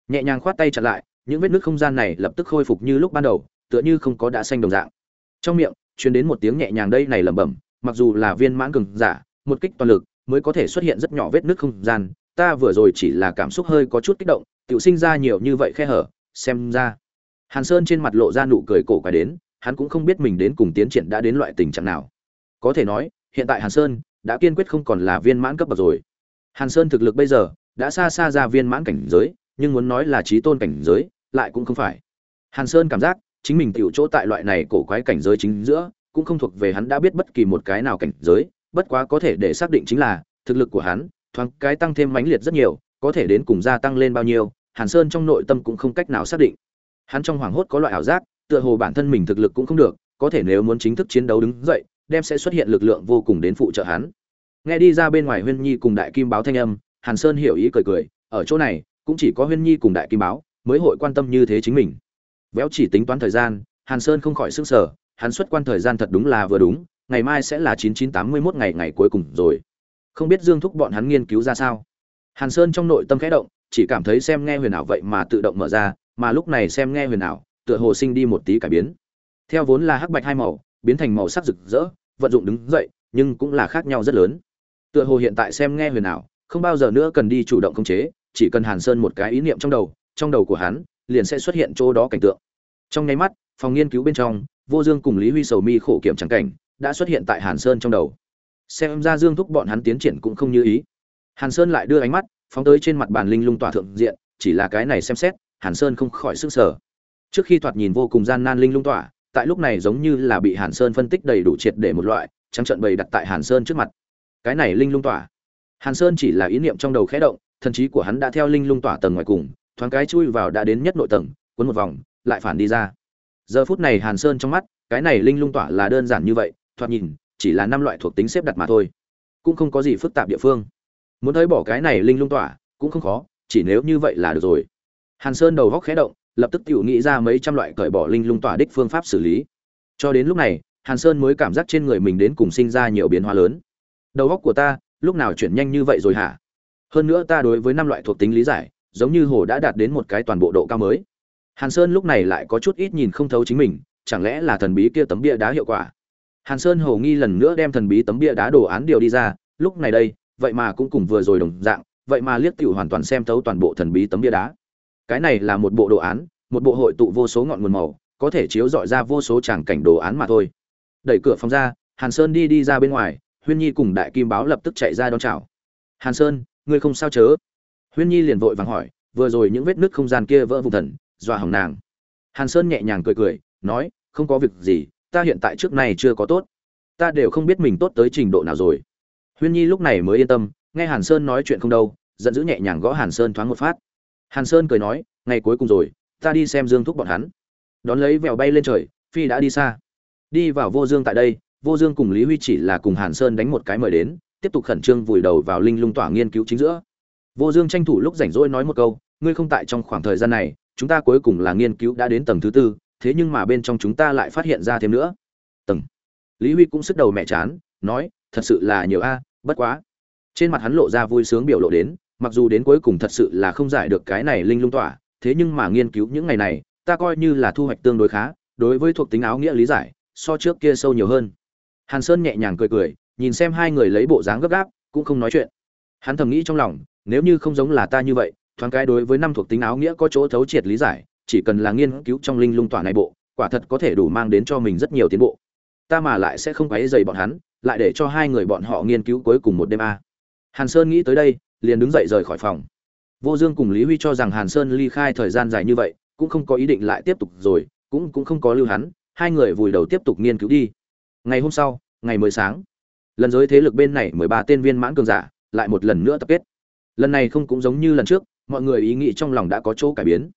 Nhẹ nhàng khoát tay chặt lại, những vết nứt không gian này lập tức khôi phục như lúc ban đầu, tựa như không có đã xanh đồng dạng. Trong miệng, truyền đến một tiếng nhẹ nhàng đây này lẩm bẩm, mặc dù là viên mãn cường giả, một kích toàn lực mới có thể xuất hiện rất nhỏ vết nứt không gian, ta vừa rồi chỉ là cảm xúc hơi có chút kích động tự sinh ra nhiều như vậy khe hở, xem ra hàn sơn trên mặt lộ ra nụ cười cổ quái đến, hắn cũng không biết mình đến cùng tiến triển đã đến loại tình trạng nào. Có thể nói, hiện tại hàn sơn đã kiên quyết không còn là viên mãn cấp bậc rồi. Hàn sơn thực lực bây giờ đã xa xa ra viên mãn cảnh giới, nhưng muốn nói là trí tôn cảnh giới, lại cũng không phải. Hàn sơn cảm giác chính mình tiểu chỗ tại loại này cổ quái cảnh giới chính giữa, cũng không thuộc về hắn đã biết bất kỳ một cái nào cảnh giới, bất quá có thể để xác định chính là thực lực của hắn thoáng cái tăng thêm mãnh liệt rất nhiều, có thể đến cùng gia tăng lên bao nhiêu, hàn sơn trong nội tâm cũng không cách nào xác định hắn trong hoảng hốt có loại ảo giác, tựa hồ bản thân mình thực lực cũng không được, có thể nếu muốn chính thức chiến đấu đứng dậy, đem sẽ xuất hiện lực lượng vô cùng đến phụ trợ hắn. Nghe đi ra bên ngoài huyên nhi cùng đại kim báo thanh âm, hàn sơn hiểu ý cười cười, ở chỗ này, cũng chỉ có huyên nhi cùng đại kim báo mới hội quan tâm như thế chính mình. Véo chỉ tính toán thời gian, hàn sơn không khỏi sức sở hắn xuất quan thời gian thật đúng là vừa đúng, ngày mai sẽ là chín chín tám mươi mốt ngày ngày cuối cùng rồi. Không biết dương thúc bọn hắn nghiên cứu ra sao? Hàn sơn trong nội tâm khẽ động, chỉ cảm thấy xem nghe huyền ảo vậy mà tự động mở ra mà lúc này xem nghe huyền ảo, tựa hồ sinh đi một tí cải biến. Theo vốn là hắc bạch hai màu, biến thành màu sắc rực rỡ, vận dụng đứng dậy, nhưng cũng là khác nhau rất lớn. Tựa hồ hiện tại xem nghe huyền ảo, không bao giờ nữa cần đi chủ động khống chế, chỉ cần hàn sơn một cái ý niệm trong đầu trong đầu của hắn, liền sẽ xuất hiện chỗ đó cảnh tượng. Trong nháy mắt, phòng nghiên cứu bên trong, vô dương cùng lý huy sầu mi khổ kiểm trắng cảnh, đã xuất hiện tại hàn sơn trong đầu. Xem ra dương thúc bọn hắn tiến triển cũng không như ý. Hàn sơn lại đưa ánh mắt, phóng tới trên mặt bàn linh lung tỏa thượng diện, chỉ là cái này xem xét hàn sơn không khỏi sức sở trước khi thoạt nhìn vô cùng gian nan linh lung tỏa, tại lúc này giống như là bị hàn sơn phân tích đầy đủ triệt để một loại, trắng trận bày đặt tại hàn sơn trước mặt. Cái này linh lung tỏa. Hàn sơn chỉ là ý niệm trong đầu khẽ động, thần trí của hắn đã theo linh lung tỏa tầng ngoài cùng, thoáng cái chui vào đã đến nhất nội tầng, cuốn một vòng, lại phản đi ra. Giờ phút này hàn sơn trong mắt, cái này linh lung tỏa là đơn giản như vậy, thoạt nhìn, chỉ là năm loại thuộc tính xếp đặt mà thôi. Cũng không có gì phức tạp địa phương. Muốn thấy bỏ cái này linh lung tỏa, cũng không khó, chỉ nếu như vậy là được rồi hàn sơn đầu góc khẽ động, lập tức tự nghĩ ra mấy trăm loại cởi bỏ linh lung tỏa đích phương pháp xử lý. Cho đến lúc này, hàn sơn mới cảm giác trên người mình đến cùng sinh ra nhiều biến hóa lớn. Đầu góc của ta, lúc nào chuyển nhanh như vậy rồi hả? Hơn nữa ta đối với năm loại thuộc tính lý giải, giống như hồ đã đạt đến một cái toàn bộ độ cao mới. Hàn sơn lúc này lại có chút ít nhìn không thấu chính mình, chẳng lẽ là thần bí kia tấm bia đá hiệu quả? Hàn sơn hồ nghi lần nữa đem thần bí tấm bia đá đồ án điều đi ra, lúc này đây, vậy mà cũng cùng vừa rồi đồng dạng, vậy mà liếc tiểu hoàn toàn xem thấu toàn bộ thần bí tấm bia đá cái này là một bộ đồ án, một bộ hội tụ vô số ngọn nguồn màu, có thể chiếu dọi ra vô số tràng cảnh đồ án mà thôi. Đẩy cửa phòng ra, hàn sơn đi đi ra bên ngoài, huyên nhi cùng đại kim báo lập tức chạy ra đón chào. Hàn sơn, ngươi không sao chớ? Huyên nhi liền vội vàng hỏi, vừa rồi những vết nứt không gian kia vỡ vùng thần, dọa hỏng nàng. Hàn sơn nhẹ nhàng cười cười, nói, không có việc gì, ta hiện tại trước này chưa có tốt. Ta đều không biết mình tốt tới trình độ nào rồi. Huyên nhi lúc này mới yên tâm, nghe hàn sơn nói chuyện không đâu, giận dữ nhẹ nhàng gõ hàn sơn thoáng một phát hàn sơn cười nói, ngày cuối cùng rồi, ta đi xem dương thúc bọn hắn. Đón lấy vèo bay lên trời, phi đã đi xa. Đi vào vô dương tại đây, vô dương cùng lý huy chỉ là cùng hàn sơn đánh một cái mời đến, tiếp tục khẩn trương vùi đầu vào linh lung tỏa nghiên cứu chính giữa. Vô dương tranh thủ lúc rảnh rỗi nói một câu, ngươi không tại trong khoảng thời gian này, chúng ta cuối cùng là nghiên cứu đã đến tầng thứ tư, thế nhưng mà bên trong chúng ta lại phát hiện ra thêm nữa. Tầng. Lý huy cũng sức đầu mẹ chán, nói, thật sự là nhiều a, bất quá. Trên mặt hắn lộ ra vui sướng biểu lộ đến mặc dù đến cuối cùng thật sự là không giải được cái này linh lung tỏa, thế nhưng mà nghiên cứu những ngày này, ta coi như là thu hoạch tương đối khá, đối với thuộc tính áo nghĩa lý giải, so trước kia sâu nhiều hơn. Hàn sơn nhẹ nhàng cười cười, nhìn xem hai người lấy bộ dáng gấp gáp, cũng không nói chuyện. Hắn thầm nghĩ trong lòng, nếu như không giống là ta như vậy, thoáng cái đối với năm thuộc tính áo nghĩa có chỗ thấu triệt lý giải, chỉ cần là nghiên cứu trong linh lung tỏa này bộ, quả thật có thể đủ mang đến cho mình rất nhiều tiến bộ. Ta mà lại sẽ không quấy dày bọn hắn, lại để cho hai người bọn họ nghiên cứu cuối cùng một đêm a. Hàn sơn nghĩ tới đây liền đứng dậy rời khỏi phòng. Vô dương cùng lý huy cho rằng hàn sơn ly khai thời gian dài như vậy, cũng không có ý định lại tiếp tục rồi, cũng cũng không có lưu hắn, hai người vùi đầu tiếp tục nghiên cứu đi. Ngày hôm sau, ngày mới sáng, lần giới thế lực bên này mười ba tên viên mãn cường giả lại một lần nữa tập kết. Lần này không cũng giống như lần trước, mọi người ý nghĩ trong lòng đã có chỗ cải biến.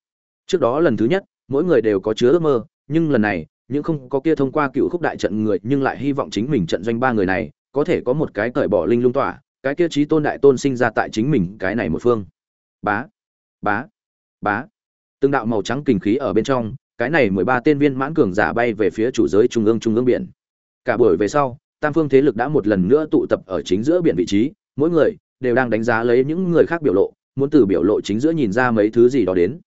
Trước đó lần thứ nhất, mỗi người đều có chứa ước mơ, nhưng lần này, những không có kia thông qua cựu khúc đại trận người nhưng lại hy vọng chính mình trận doanh ba người này, có thể có một cái cởi bỏ linh lung tỏa cái kia trí tôn đại tôn sinh ra tại chính mình cái này một phương. Bá bá bá. Từng đạo màu trắng kinh khí ở bên trong, cái này mười ba tên viên mãn cường giả bay về phía chủ giới trung ương trung ương biển. Cả buổi về sau, tam phương thế lực đã một lần nữa tụ tập ở chính giữa biển vị trí, mỗi người đều đang đánh giá lấy những người khác biểu lộ, muốn từ biểu lộ chính giữa nhìn ra mấy thứ gì đó đến.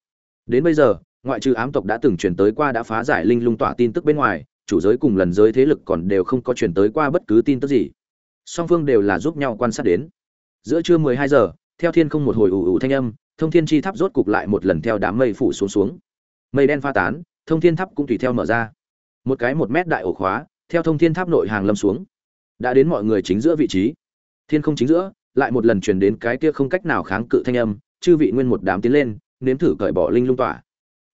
Đến bây giờ, ngoại trừ ám tộc đã từng truyền tới qua đã phá giải linh lung tỏa tin tức bên ngoài, chủ giới cùng lần giới thế lực còn đều không có truyền tới qua bất cứ tin tức gì song phương đều là giúp nhau quan sát đến. Giữa trưa mười hai giờ, theo thiên không một hồi ủ ủ thanh âm, thông thiên chi tháp rốt cục lại một lần theo đám mây phủ xuống xuống. Mây đen pha tán, thông thiên tháp cũng tùy theo mở ra. Một cái một mét đại ổ khóa, theo thông thiên tháp nội hàng lâm xuống. Đã đến mọi người chính giữa vị trí. Thiên không chính giữa, lại một lần truyền đến cái kia không cách nào kháng cự thanh âm, chư vị nguyên một đám tiến lên, nếm thử cởi bỏ linh lung tỏa.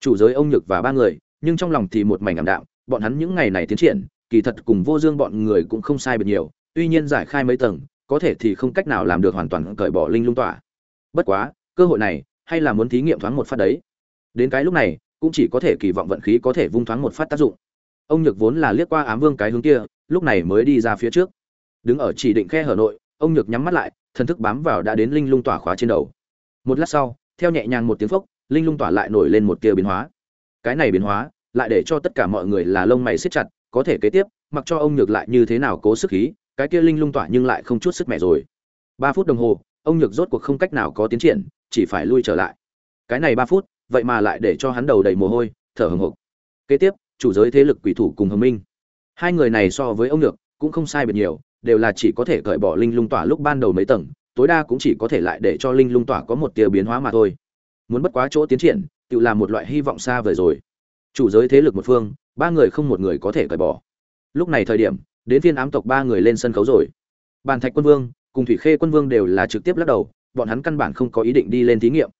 Chủ giới ông nhược và ba người, nhưng trong lòng thì một mảnh ảm đạm, bọn hắn những ngày này tiến triển, kỳ thật cùng vô dương bọn người cũng không sai biệt nhiều tuy nhiên giải khai mấy tầng, có thể thì không cách nào làm được hoàn toàn cởi bỏ linh lung tỏa. Bất quá, cơ hội này, hay là muốn thí nghiệm thoáng một phát đấy. Đến cái lúc này, cũng chỉ có thể kỳ vọng vận khí có thể vung thoáng một phát tác dụng. Ông nhược vốn là liếc qua ám vương cái hướng kia, lúc này mới đi ra phía trước. Đứng ở chỉ định khe hở nội, ông nhược nhắm mắt lại, thần thức bám vào đã đến linh lung tỏa khóa trên đầu. Một lát sau, theo nhẹ nhàng một tiếng phốc, linh lung tỏa lại nổi lên một tia biến hóa. Cái này biến hóa, lại để cho tất cả mọi người là lông mày siết chặt, có thể kế tiếp, mặc cho ông nhược lại như thế nào cố sức khí cái kia linh lung tỏa nhưng lại không chút sức mẹ rồi. Ba phút đồng hồ, ông nhược rốt cuộc không cách nào có tiến triển, chỉ phải lui trở lại. Cái này ba phút, vậy mà lại để cho hắn đầu đầy mồ hôi, thở hừng hực kế tiếp, chủ giới thế lực quỷ thủ cùng hồng minh. Hai người này so với ông nhược cũng không sai biệt nhiều, đều là chỉ có thể cởi bỏ linh lung tỏa lúc ban đầu mấy tầng, tối đa cũng chỉ có thể lại để cho linh lung tỏa có một tia biến hóa mà thôi. Muốn bất quá chỗ tiến triển, tự là một loại hy vọng xa vời rồi. Chủ giới thế lực một phương, ba người không một người có thể cởi bỏ. Lúc này thời điểm đến phiên ám tộc ba người lên sân khấu rồi. Bàn thạch quân vương cùng thủy khê quân vương đều là trực tiếp lắc đầu, bọn hắn căn bản không có ý định đi lên thí nghiệm.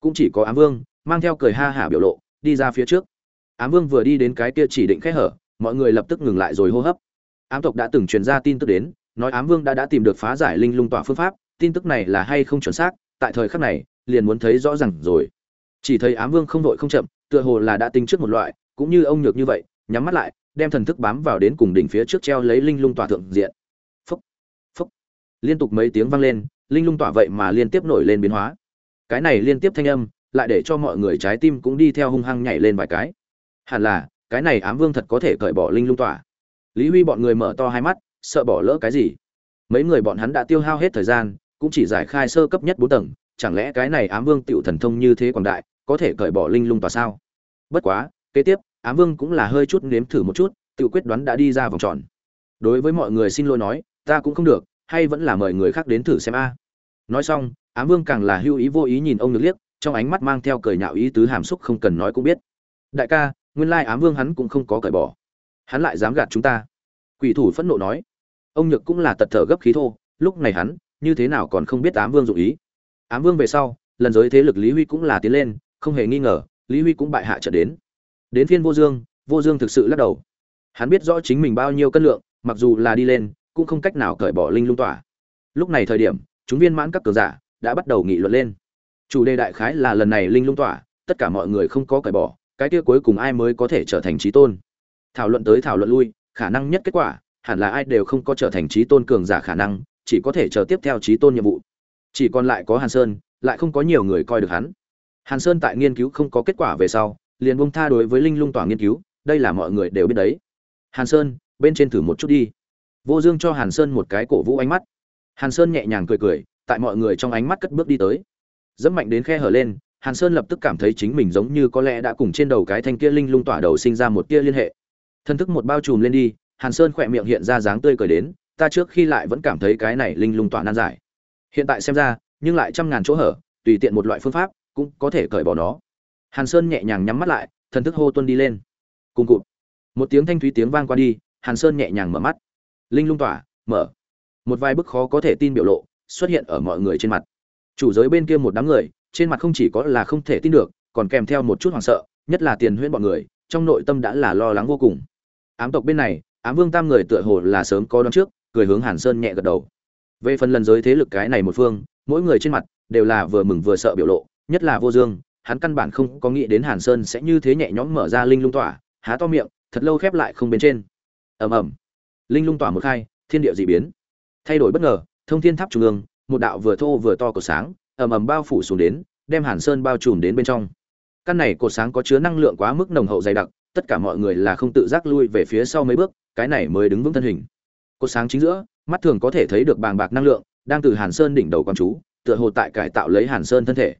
Cũng chỉ có ám vương mang theo cười ha hả biểu lộ, đi ra phía trước. Ám vương vừa đi đến cái kia chỉ định khẽ hở, mọi người lập tức ngừng lại rồi hô hấp. Ám tộc đã từng truyền ra tin tức đến, nói ám vương đã đã tìm được phá giải linh lung tỏa phương pháp, tin tức này là hay không chuẩn xác, tại thời khắc này, liền muốn thấy rõ ràng rồi. Chỉ thấy ám vương không vội không chậm, tựa hồ là đã tính trước một loại, cũng như ông nhược như vậy nhắm mắt lại, đem thần thức bám vào đến cùng đỉnh phía trước treo lấy linh lung tỏa thượng diện. Phúc phúc. Liên tục mấy tiếng vang lên, linh lung tỏa vậy mà liên tiếp nổi lên biến hóa. Cái này liên tiếp thanh âm, lại để cho mọi người trái tim cũng đi theo hung hăng nhảy lên vài cái. Hẳn là, cái này ám vương thật có thể cởi bỏ linh lung tỏa. Lý huy bọn người mở to hai mắt, sợ bỏ lỡ cái gì? Mấy người bọn hắn đã tiêu hao hết thời gian, cũng chỉ giải khai sơ cấp nhất bốn tầng, chẳng lẽ cái này ám vương tựu thần thông như thế quảng đại, có thể cởi bỏ linh lung tỏa sao? Bất quá, kế tiếp ám vương cũng là hơi chút nếm thử một chút, tự quyết đoán đã đi ra vòng tròn. Đối với mọi người xin lỗi nói, ta cũng không được, hay vẫn là mời người khác đến thử xem a. Nói xong, ám vương càng là hưu ý vô ý nhìn ông được liếc, trong ánh mắt mang theo cười nhạo ý tứ hàm xúc không cần nói cũng biết. Đại ca, nguyên lai ám vương hắn cũng không có cởi bỏ. Hắn lại dám gạt chúng ta. Quỷ thủ phẫn nộ nói. Ông nhược cũng là tật thở gấp khí thô, lúc này hắn, như thế nào còn không biết ám vương dụng ý. Ám vương về sau, lần giới thế lực lý huy cũng là tiến lên, không hề nghi ngờ, lý huy cũng bại hạ trận đến đến phiên vô dương vô dương thực sự lắc đầu. Hắn biết rõ chính mình bao nhiêu cân lượng, mặc dù là đi lên, cũng không cách nào cởi bỏ linh lung tỏa. Lúc này thời điểm, chúng viên mãn các cường giả đã bắt đầu nghị luận lên. Chủ đề đại khái là lần này linh lung tỏa, tất cả mọi người không có cởi bỏ, cái kia cuối cùng ai mới có thể trở thành trí tôn? Thảo luận tới thảo luận lui, khả năng nhất kết quả, hẳn là ai đều không có trở thành trí tôn cường giả khả năng, chỉ có thể chờ tiếp theo trí tôn nhiệm vụ. Chỉ còn lại có hàn sơn, lại không có nhiều người coi được hắn. Hàn sơn tại nghiên cứu không có kết quả về sau liền bông tha đối với linh lung tỏa nghiên cứu, đây là mọi người đều biết đấy. Hàn sơn, bên trên thử một chút đi. Vô dương cho hàn sơn một cái cổ vũ ánh mắt. Hàn sơn nhẹ nhàng cười cười, tại mọi người trong ánh mắt cất bước đi tới. Dẫm mạnh đến khe hở lên, hàn sơn lập tức cảm thấy chính mình giống như có lẽ đã cùng trên đầu cái thanh kia linh lung tỏa đầu sinh ra một tia liên hệ. Thân thức một bao trùm lên đi, hàn sơn khỏe miệng hiện ra dáng tươi cười đến, ta trước khi lại vẫn cảm thấy cái này linh lung tỏa nan giải. Hiện tại xem ra, nhưng lại trăm ngàn chỗ hở, tùy tiện một loại phương pháp, cũng có thể cởi bỏ nó hàn sơn nhẹ nhàng nhắm mắt lại, thần thức hô tuân đi lên. Cùng cụt. Một tiếng thanh thúy tiếng vang qua đi, hàn sơn nhẹ nhàng mở mắt. Linh lung tỏa, mở. Một vài bức khó có thể tin biểu lộ, xuất hiện ở mọi người trên mặt. Chủ giới bên kia một đám người, trên mặt không chỉ có là không thể tin được, còn kèm theo một chút hoảng sợ, nhất là tiền huyễn bọn người, trong nội tâm đã là lo lắng vô cùng. Ám tộc bên này, ám vương tam người tựa hồ là sớm có đón trước, cười hướng hàn sơn nhẹ gật đầu. Về phần lần giới thế lực cái này một phương, mỗi người trên mặt đều là vừa mừng vừa sợ biểu lộ, nhất là vô dương hắn căn bản không có nghĩ đến hàn sơn sẽ như thế nhẹ nhõm mở ra linh lung tỏa, há to miệng, thật lâu khép lại không bên trên. Ầm ầm. Linh lung tỏa một khai, thiên địa dị biến. Thay đổi bất ngờ, thông thiên tháp trung ương, một đạo vừa thô vừa to của sáng, ầm ầm bao phủ xuống đến, đem hàn sơn bao trùm đến bên trong. Căn này cột sáng có chứa năng lượng quá mức nồng hậu dày đặc, tất cả mọi người là không tự giác lui về phía sau mấy bước, cái này mới đứng vững thân hình. Cột sáng chính giữa, mắt thường có thể thấy được bàng bạc năng lượng, đang từ hàn sơn đỉnh đầu quan chú, tựa hồ tại cải tạo lấy hàn sơn thân thể.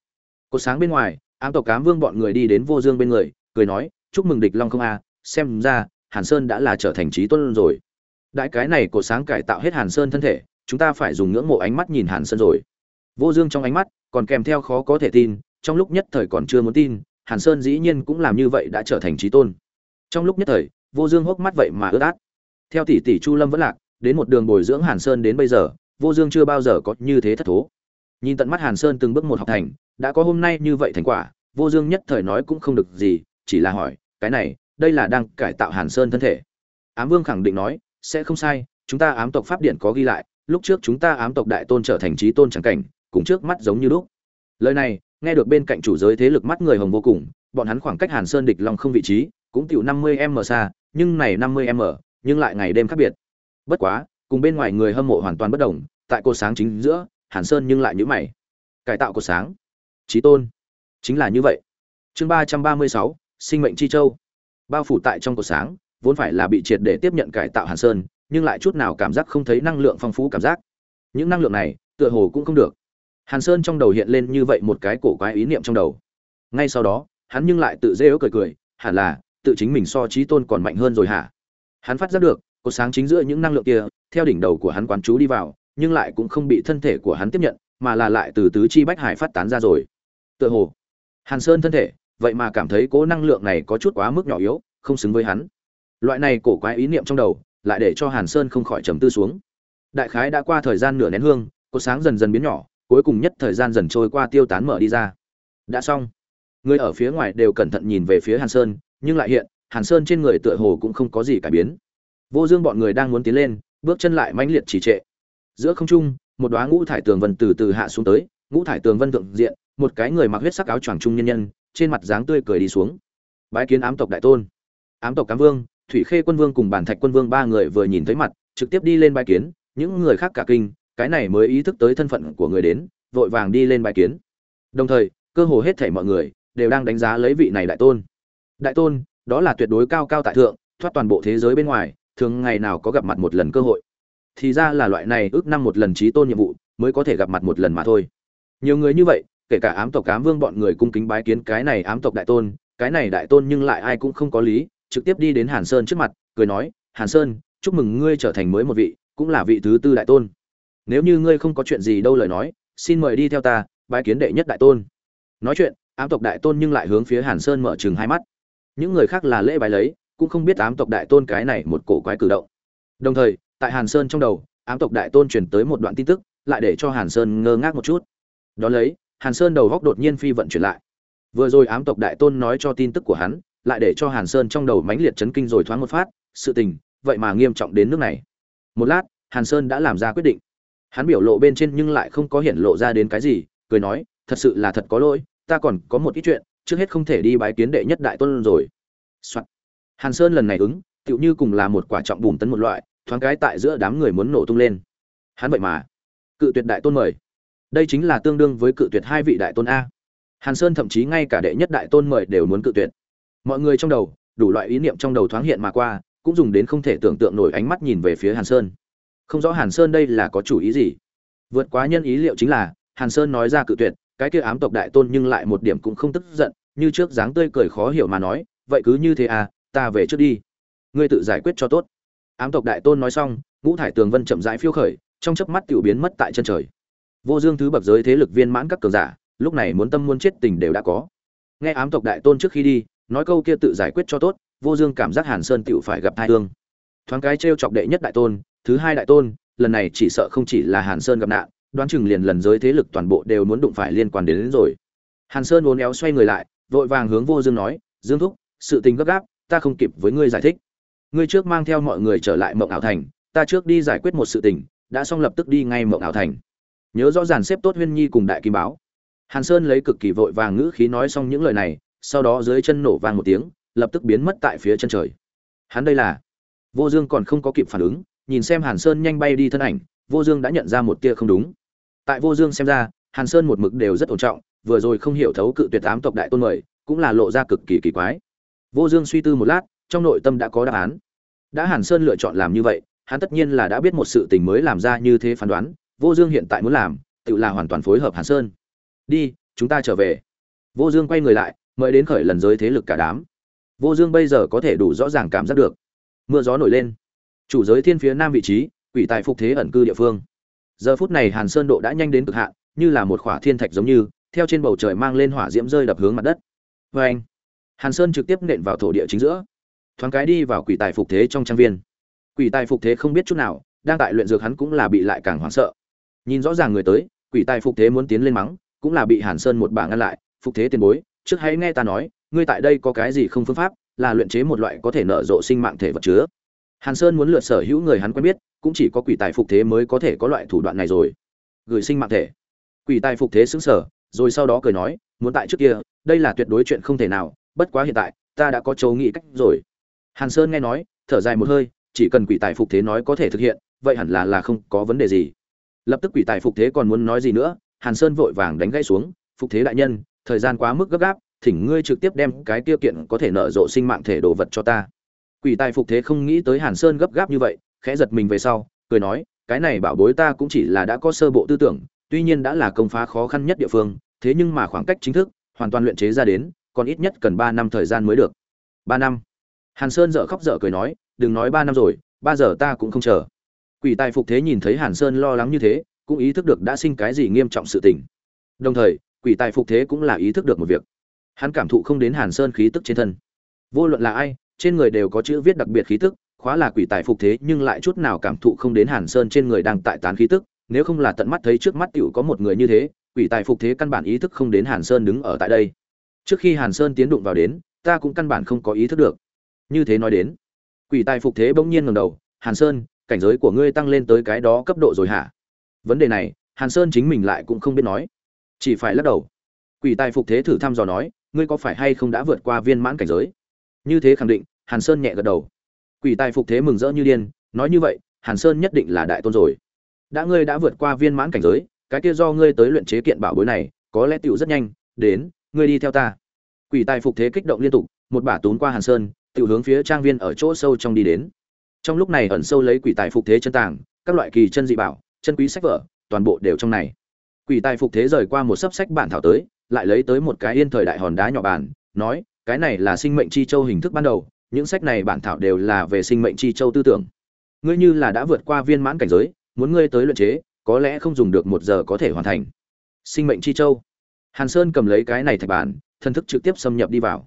Cột sáng bên ngoài ám tộc cám vương bọn người đi đến vô dương bên người, cười nói, chúc mừng địch long không a, xem ra hàn sơn đã là trở thành trí tôn rồi. Đại cái này cổ sáng cải tạo hết hàn sơn thân thể, chúng ta phải dùng ngưỡng mộ ánh mắt nhìn hàn sơn rồi. Vô dương trong ánh mắt còn kèm theo khó có thể tin, trong lúc nhất thời còn chưa muốn tin, hàn sơn dĩ nhiên cũng làm như vậy đã trở thành trí tôn. Trong lúc nhất thời, vô dương hốc mắt vậy mà ướt át. Theo tỷ tỷ chu lâm vẫn lạc, đến một đường bồi dưỡng hàn sơn đến bây giờ, vô dương chưa bao giờ có như thế thất thố nhìn tận mắt hàn sơn từng bước một học thành, đã có hôm nay như vậy thành quả, vô dương nhất thời nói cũng không được gì, chỉ là hỏi, cái này, đây là đang cải tạo hàn sơn thân thể. Ám vương khẳng định nói, sẽ không sai, chúng ta ám tộc pháp điện có ghi lại, lúc trước chúng ta ám tộc đại tôn trở thành trí tôn trắng cảnh, cùng trước mắt giống như lúc. Lời này, nghe được bên cạnh chủ giới thế lực mắt người hồng vô cùng, bọn hắn khoảng cách hàn sơn địch long không vị trí, cũng tiểu năm mươi m xa, nhưng này năm mươi m, nhưng lại ngày đêm khác biệt. Bất quá, cùng bên ngoài người hâm mộ hoàn toàn bất đồng, tại cột sáng chính giữa hàn sơn nhưng lại nhữ mày. Cải tạo của sáng. Trí tôn. Chính là như vậy. Chương ba trăm ba mươi sáu, sinh mệnh chi châu. Bao phủ tại trong cột sáng, vốn phải là bị triệt để tiếp nhận cải tạo hàn sơn, nhưng lại chút nào cảm giác không thấy năng lượng phong phú cảm giác. Những năng lượng này, tựa hồ cũng không được. Hàn sơn trong đầu hiện lên như vậy một cái cổ quái ý niệm trong đầu. Ngay sau đó, hắn nhưng lại tự dễ ớ cười cười, hẳn là, tự chính mình so trí tôn còn mạnh hơn rồi hả? Hắn phát giác được cột sáng chính giữa những năng lượng kia, theo đỉnh đầu của hắn quán chú đi vào nhưng lại cũng không bị thân thể của hắn tiếp nhận, mà là lại từ tứ chi bách hải phát tán ra rồi. Tựa hồ, hàn sơn thân thể, vậy mà cảm thấy cố năng lượng này có chút quá mức nhỏ yếu, không xứng với hắn. Loại này cổ quái ý niệm trong đầu, lại để cho hàn sơn không khỏi trầm tư xuống. Đại khái đã qua thời gian nửa nén hương cột sáng dần dần biến nhỏ, cuối cùng nhất thời gian dần trôi qua tiêu tán mở đi ra. Đã xong. Người ở phía ngoài đều cẩn thận nhìn về phía hàn sơn, nhưng lại hiện, hàn sơn trên người tựa hồ cũng không có gì cải biến. Vô dương bọn người đang muốn tiến lên, bước chân lại mãnh liệt trì trệ giữa không trung, một đóa ngũ thải tường vân từ từ hạ xuống tới, ngũ thải tường vân thượng diện, một cái người mặc huyết sắc áo choàng trung nhân nhân, trên mặt dáng tươi cười đi xuống. Bái kiến ám tộc đại tôn. Ám tộc cám vương, thủy khê quân vương cùng bản thạch quân vương ba người vừa nhìn thấy mặt, trực tiếp đi lên bái kiến, những người khác cả kinh, cái này mới ý thức tới thân phận của người đến, vội vàng đi lên bái kiến. Đồng thời, cơ hồ hết thảy mọi người, đều đang đánh giá lấy vị này đại tôn. Đại tôn, đó là tuyệt đối cao cao tại thượng, thoát toàn bộ thế giới bên ngoài, thường ngày nào có gặp mặt một lần cơ hội thì ra là loại này ước năm một lần trí tôn nhiệm vụ mới có thể gặp mặt một lần mà thôi. Nhiều người như vậy, kể cả ám tộc, ám vương bọn người cung kính bái kiến cái này ám tộc đại tôn, cái này đại tôn nhưng lại ai cũng không có lý, trực tiếp đi đến hàn sơn trước mặt, cười nói, hàn sơn, chúc mừng ngươi trở thành mới một vị, cũng là vị thứ tư đại tôn. Nếu như ngươi không có chuyện gì đâu lời nói, xin mời đi theo ta, bái kiến đệ nhất đại tôn. Nói chuyện, ám tộc đại tôn nhưng lại hướng phía hàn sơn mở chừng hai mắt. Những người khác là lễ bái lấy, cũng không biết ám tộc đại tôn cái này một cổ quái cử động. Đồng thời tại hàn sơn trong đầu, ám tộc đại tôn truyền tới một đoạn tin tức, lại để cho hàn sơn ngơ ngác một chút. Đ ó lấy, hàn sơn đầu góc đột nhiên phi vận chuyển lại. Vừa rồi ám tộc đại tôn nói cho tin tức của hắn, lại để cho hàn sơn trong đầu mãnh liệt chấn kinh rồi thoáng một phát, sự tình, vậy mà nghiêm trọng đến nước này. Một lát, hàn sơn đã làm ra quyết định. Hắn biểu lộ bên trên nhưng lại không có hiện lộ ra đến cái gì, cười nói, thật sự là thật có lỗi, ta còn có một ít chuyện, trước hết không thể đi bái kiến đệ nhất đại tôn rồi、Soạn. hàn sơn lần này ứng, tựu như cùng là một quả trọng bùn tấn một loại thoáng cái tại giữa đám người muốn nổ tung lên. Hắn vậy mà. Cự tuyệt đại tôn mời. Đây chính là tương đương với cự tuyệt hai vị đại tôn a. Hàn sơn thậm chí ngay cả đệ nhất đại tôn mời đều muốn cự tuyệt. Mọi người trong đầu, đủ loại ý niệm trong đầu thoáng hiện mà qua, cũng dùng đến không thể tưởng tượng nổi ánh mắt nhìn về phía hàn sơn. Không rõ hàn sơn đây là có chủ ý gì. Vượt quá nhân ý liệu chính là, hàn sơn nói ra cự tuyệt, cái kia ám tộc đại tôn nhưng lại một điểm cũng không tức giận, như trước dáng tươi cười khó hiểu mà nói, vậy cứ như thế à ta về trước đi. Ngươi tự giải quyết cho tốt ám tộc đại tôn nói xong ngũ thải tường vân chậm rãi phiêu khởi trong chớp mắt tiểu biến mất tại chân trời. Vô dương thứ bậc giới thế lực viên mãn các cường giả lúc này muốn tâm muốn chết tình đều đã có. Nghe ám tộc đại tôn trước khi đi nói câu kia tự giải quyết cho tốt vô dương cảm giác hàn sơn tựu phải gặp thai thương thoáng cái t r e o chọc đệ nhất đại tôn thứ hai đại tôn lần này chỉ sợ không chỉ là hàn sơn gặp nạn đoán chừng liền lần giới thế lực toàn bộ đều muốn đụng phải liên quan đến, đến rồi. Hàn sơn vốn éo xoay người lại vội vàng hướng vô dương nói dương thúc sự tình gấp gáp ta không kịp với ngươi giải thích ngươi trước mang theo mọi người trở lại mộng ảo thành, ta trước đi giải quyết một sự tình, đã xong lập tức đi ngay mộng ảo thành. Nhớ rõ ràng xếp tốt huyên nhi cùng đại kim báo. Hàn sơn lấy cực kỳ vội vàng ngữ khí nói xong những lời này, sau đó dưới chân nổ vang một tiếng, lập tức biến mất tại phía chân trời. Hắn đây là? Vô dương còn không có kịp phản ứng, nhìn xem hàn sơn nhanh bay đi thân ảnh, vô dương đã nhận ra một tia không đúng. Tại vô dương xem ra, hàn sơn một mực đều rất ổn trọng, vừa rồi không hiểu thấu cự tuyệt tám tộc đại tôn mời, cũng là lộ ra cực kỳ kỳ quái. Vô dương suy tư một lát trong nội tâm đã có đáp án. Đã hàn sơn lựa chọn làm như vậy, hắn tất nhiên là đã biết một sự tình mới làm ra như thế phán đoán, vô dương hiện tại muốn làm, tự là hoàn toàn phối hợp hàn sơn. Đi, chúng ta trở về. Vô dương quay người lại, mời đến khởi lần giới thế lực cả đám. Vô dương bây giờ có thể đủ rõ ràng cảm giác được. Mưa gió nổi lên. Chủ giới thiên phía nam vị trí, quỷ tài phục thế ẩn cư địa phương. Giờ phút này hàn sơn độ đã nhanh đến cực hạn, như là một khỏa thiên thạch giống như, theo trên bầu trời mang lên hỏa diễm rơi đập hướng mặt đất. Vê anh hàn sơn trực tiếp nện vào thổ địa chính giữa thoáng cái đi vào quỷ tài phục thế trong trang viên. Quỷ tài phục thế không biết chút nào, đang tại luyện dược hắn cũng là bị lại càng hoảng sợ. Nhìn rõ ràng người tới, quỷ tài phục thế muốn tiến lên mắng, cũng là bị hàn sơn một bảng ngăn lại, phục thế tiền bối, trước hãy nghe ta nói, ngươi tại đây có cái gì không phương pháp, là luyện chế một loại có thể nở rộ sinh mạng thể vật chứa. Hàn sơn muốn lượt sở hữu người hắn quen biết, cũng chỉ có quỷ tài phục thế mới có thể có loại thủ đoạn này rồi. Gửi sinh mạng thể. Quỷ tài phục thế xứng sở rồi sau đó cười nói, muốn tại trước kia, đây là tuyệt đối chuyện không thể nào, bất quá hiện tại, ta đã có châu nghĩ cách rồi hàn sơn nghe nói, thở dài một hơi, chỉ cần quỷ tài phục thế nói có thể thực hiện, vậy hẳn là là không có vấn đề gì. Lập tức quỷ tài phục thế còn muốn nói gì nữa, hàn sơn vội vàng đánh gãy xuống, phục thế đại nhân, thời gian quá mức gấp gáp, thỉnh ngươi trực tiếp đem cái tiêu kiện có thể nở rộ sinh mạng thể đồ vật cho ta. Quỷ tài phục thế không nghĩ tới hàn sơn gấp gáp như vậy, khẽ giật mình về sau, cười nói, cái này bảo bối ta cũng chỉ là đã có sơ bộ tư tưởng, tuy nhiên đã là công phá khó khăn nhất địa phương, thế nhưng mà khoảng cách chính thức, hoàn toàn luyện chế ra đến, còn ít nhất cần ba năm thời gian mới được. Ba năm? Hàn sơn dợ khóc dở cười nói, đừng nói ba năm rồi, ba giờ ta cũng không chờ. Quỷ tài phục thế nhìn thấy hàn sơn lo lắng như thế, cũng ý thức được đã sinh cái gì nghiêm trọng sự tình. Đồng thời, quỷ tài phục thế cũng là ý thức được một việc. Hắn cảm thụ không đến hàn sơn khí tức trên thân. Vô luận là ai, trên người đều có chữ viết đặc biệt khí tức, khóa là quỷ tài phục thế nhưng lại chút nào cảm thụ không đến hàn sơn trên người đang tại tán khí tức, nếu không là tận mắt thấy trước mắt t có một người như thế, quỷ tài phục thế căn bản ý thức không đến hàn sơn đứng ở tại đây. Trước khi hàn sơn tiến đụng vào đến, ta cũng căn bản không có ý thức được như thế nói đến. Quỷ tài phục thế bỗng nhiên ngầm đầu, hàn sơn, cảnh giới của ngươi tăng lên tới cái đó cấp độ rồi hả? Vấn đề này, hàn sơn chính mình lại cũng không biết nói. Chỉ phải lắc đầu. Quỷ tài phục thế thử thăm dò nói, ngươi có phải hay không đã vượt qua viên mãn cảnh giới? Như thế khẳng định, hàn sơn nhẹ gật đầu. Quỷ tài phục thế mừng rỡ như điên, nói như vậy, hàn sơn nhất định là đại tôn rồi. Đã ngươi đã vượt qua viên mãn cảnh giới, cái kia do ngươi tới luyện chế kiện bảo bối này, có lẽ tựu rất nhanh, đến, ngươi đi theo ta. Quỷ tài phục thế kích động liên tục, một bả tốn qua hàn sơn tự hướng phía trang viên ở chỗ sâu trong đi đến. Trong lúc này ẩn sâu lấy quỷ tài phục thế chân tàng, các loại kỳ chân dị bảo, chân quý sách vở, toàn bộ đều trong này. Quỷ tài phục thế rời qua một sấp sách bản thảo tới, lại lấy tới một cái yên thời đại hòn đá nhỏ bàn, nói, cái này là sinh mệnh chi châu hình thức ban đầu, những sách này bản thảo đều là về sinh mệnh chi châu tư tưởng. Ngươi như là đã vượt qua viên mãn cảnh giới, muốn ngươi tới luyện chế, có lẽ không dùng được một giờ có thể hoàn thành. Sinh mệnh chi châu. Hàn sơn cầm lấy cái này thạch bản thân thức trực tiếp xâm nhập đi vào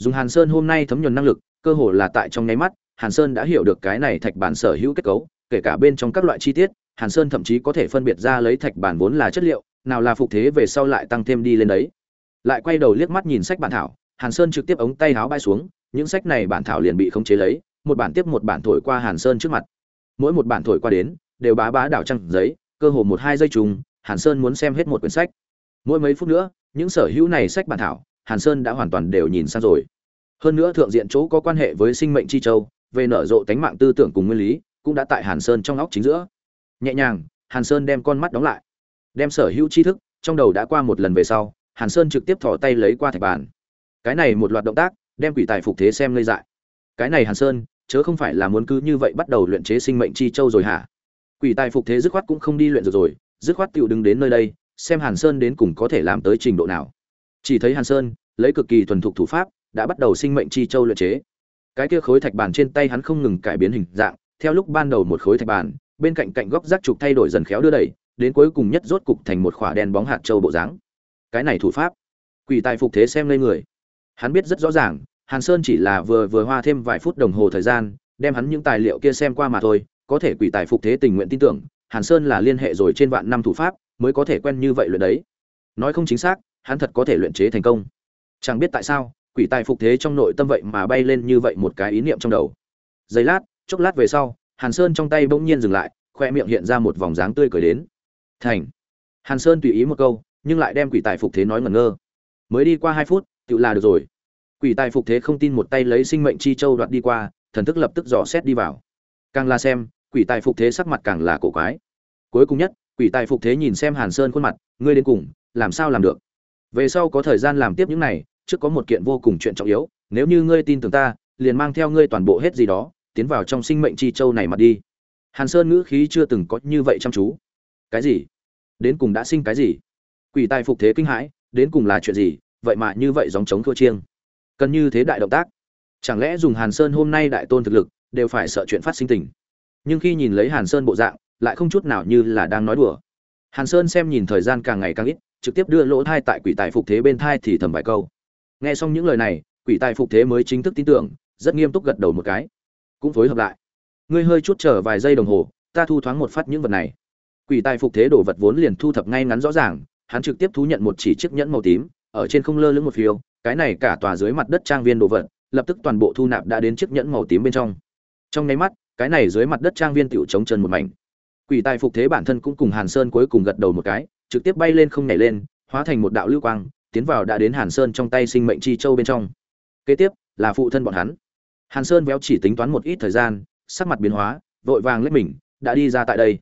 dùng hàn sơn hôm nay thấm nhuần năng lực, cơ hồ là tại trong nháy mắt, hàn sơn đã hiểu được cái này thạch bản sở hữu kết cấu, kể cả bên trong các loại chi tiết, hàn sơn thậm chí có thể phân biệt ra lấy thạch bản vốn là chất liệu, nào là phục thế về sau lại tăng thêm đi lên đấy. Lại quay đầu liếc mắt nhìn sách bản thảo, hàn sơn trực tiếp ống tay háo bay xuống, những sách này bản thảo liền bị khống chế lấy, một bản tiếp một bản thổi qua hàn sơn trước mặt. Mỗi một bản thổi qua đến, đều bá bá đảo trăng giấy, cơ hồ một hai giây trùng, hàn sơn muốn xem hết một quyển sách. Mỗi mấy phút nữa, những sở hữu này sách bản thảo hàn sơn đã hoàn toàn đều nhìn sang rồi. Hơn nữa thượng diện chỗ có quan hệ với sinh mệnh chi châu, về nở rộ tánh mạng tư tưởng cùng nguyên lý, cũng đã tại hàn sơn trong óc chính giữa. Nhẹ nhàng, hàn sơn đem con mắt đóng lại. Đem sở hữu tri thức, trong đầu đã qua một lần về sau, hàn sơn trực tiếp thò tay lấy qua thạch bàn. Cái này một loạt động tác, đem quỷ tài phục thế xem ngây dại. Cái này hàn sơn, chớ không phải là muốn cứ như vậy bắt đầu luyện chế sinh mệnh chi châu rồi hả? Quỷ tài phục thế dứt khoát cũng không đi luyện rồi rồi, dứt khoát tiểu đứng đến nơi đây, xem hàn sơn đến cùng có thể làm tới trình độ nào chỉ thấy hàn sơn, lấy cực kỳ thuần thục thủ pháp, đã bắt đầu sinh mệnh chi châu luyện chế. Cái kia khối thạch bàn trên tay hắn không ngừng cải biến hình dạng, theo lúc ban đầu một khối thạch bàn, bên cạnh cạnh góc rác trục thay đổi dần khéo đưa đẩy, đến cuối cùng nhất rốt cục thành một khỏa đen bóng hạt châu bộ dáng. Cái này thủ pháp, quỷ tài phục thế xem lên người. Hắn biết rất rõ ràng, hàn sơn chỉ là vừa vừa hoa thêm vài phút đồng hồ thời gian, đem hắn những tài liệu kia xem qua mà thôi, có thể quỷ tài phục thế tình nguyện tin tưởng, hàn sơn là liên hệ rồi trên vạn năm thủ pháp, mới có thể quen như vậy luyện đấy. Nói không chính xác hắn thật có thể luyện chế thành công. Chẳng biết tại sao, quỷ tài phục thế trong nội tâm vậy mà bay lên như vậy một cái ý niệm trong đầu. Giây lát, chốc lát về sau, hàn sơn trong tay bỗng nhiên dừng lại, khoe miệng hiện ra một vòng dáng tươi cười đến. Thành. Hàn sơn tùy ý một câu, nhưng lại đem quỷ tài phục thế nói ngẩn ngơ. Mới đi qua hai phút, tự là được rồi. Quỷ tài phục thế không tin một tay lấy sinh mệnh chi châu đoạt đi qua, thần thức lập tức dò xét đi vào. Càng là xem, quỷ tài phục thế sắc mặt càng là cổ quái. Cuối cùng nhất, quỷ tài phục thế nhìn xem hàn sơn khuôn mặt, ngươi đến cùng, làm sao làm được? Về sau có thời gian làm tiếp những này, trước có một kiện vô cùng chuyện trọng yếu, nếu như ngươi tin tưởng ta, liền mang theo ngươi toàn bộ hết gì đó, tiến vào trong sinh mệnh chi châu này mà đi. Hàn sơn ngữ khí chưa từng có như vậy chăm chú. Cái gì? Đến cùng đã sinh cái gì? Quỷ tài phục thế kinh hãi, đến cùng là chuyện gì? Vậy mà như vậy dòng chống thua chiêng. Cần như thế đại động tác. Chẳng lẽ dùng hàn sơn hôm nay đại tôn thực lực, đều phải sợ chuyện phát sinh tình? Nhưng khi nhìn lấy hàn sơn bộ dạng, lại không chút nào như là đang nói đùa. Hàn sơn xem nhìn thời gian càng ngày càng ít trực tiếp đưa lỗ thai tại quỷ tài phục thế bên thai thì thầm vài câu. Nghe xong những lời này, quỷ tài phục thế mới chính thức tin tưởng, rất nghiêm túc gật đầu một cái. Cũng phối hợp lại. Ngươi hơi chút chờ vài giây đồng hồ, ta thu thoáng một phát những vật này. Quỷ tài phục thế đổ vật vốn liền thu thập ngay ngắn rõ ràng, hắn trực tiếp thú nhận một chỉ chiếc nhẫn màu tím, ở trên không lơ lửng một phiếu cái này cả tòa dưới mặt đất trang viên đồ vật, lập tức toàn bộ thu nạp đã đến chiếc nhẫn màu tím bên trong. Trong nháy mắt, cái này dưới mặt đất trang viên tiểu chống chân một mảnh. Quỷ tài phục thế bản thân cũng cùng hàn sơn cuối cùng gật đầu một cái trực tiếp bay lên không nhảy lên, hóa thành một đạo lưu quang, tiến vào đã đến hàn sơn trong tay sinh mệnh chi châu bên trong. Kế tiếp, là phụ thân bọn hắn. Hàn sơn véo chỉ tính toán một ít thời gian, sắc mặt biến hóa, vội vàng lết mình, đã đi ra tại đây.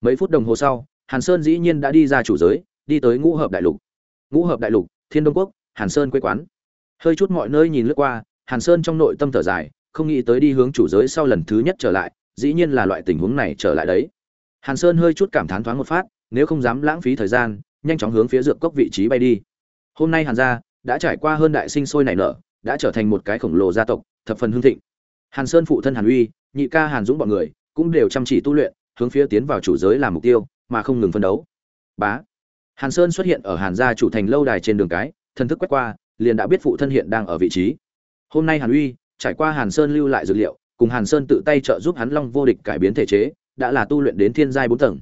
Mấy phút đồng hồ sau, hàn sơn dĩ nhiên đã đi ra chủ giới, đi tới ngũ hợp đại lục. Ngũ hợp đại lục, thiên đông quốc, hàn sơn quê quán. Hơi chút mọi nơi nhìn lướt qua, hàn sơn trong nội tâm thở dài, không nghĩ tới đi hướng chủ giới sau lần thứ nhất trở lại, dĩ nhiên là loại tình huống này trở lại đấy. Hàn sơn hơi chút cảm thán thoáng một phát nếu không dám lãng phí thời gian, nhanh chóng hướng phía dược cốc vị trí bay đi. Hôm nay hàn gia đã trải qua hơn đại sinh sôi nảy nở, đã trở thành một cái khổng lồ gia tộc, thập phần hưng thịnh. Hàn sơn phụ thân hàn uy, nhị ca hàn dũng bọn người cũng đều chăm chỉ tu luyện, hướng phía tiến vào chủ giới làm mục tiêu, mà không ngừng phân đấu. Bá. Hàn sơn xuất hiện ở hàn gia chủ thành lâu đài trên đường cái, thân thức quét qua, liền đã biết phụ thân hiện đang ở vị trí. Hôm nay hàn uy trải qua hàn sơn lưu lại dữ liệu, cùng hàn sơn tự tay trợ giúp hắn long vô địch cải biến thể chế, đã là tu luyện đến thiên giai bốn tầng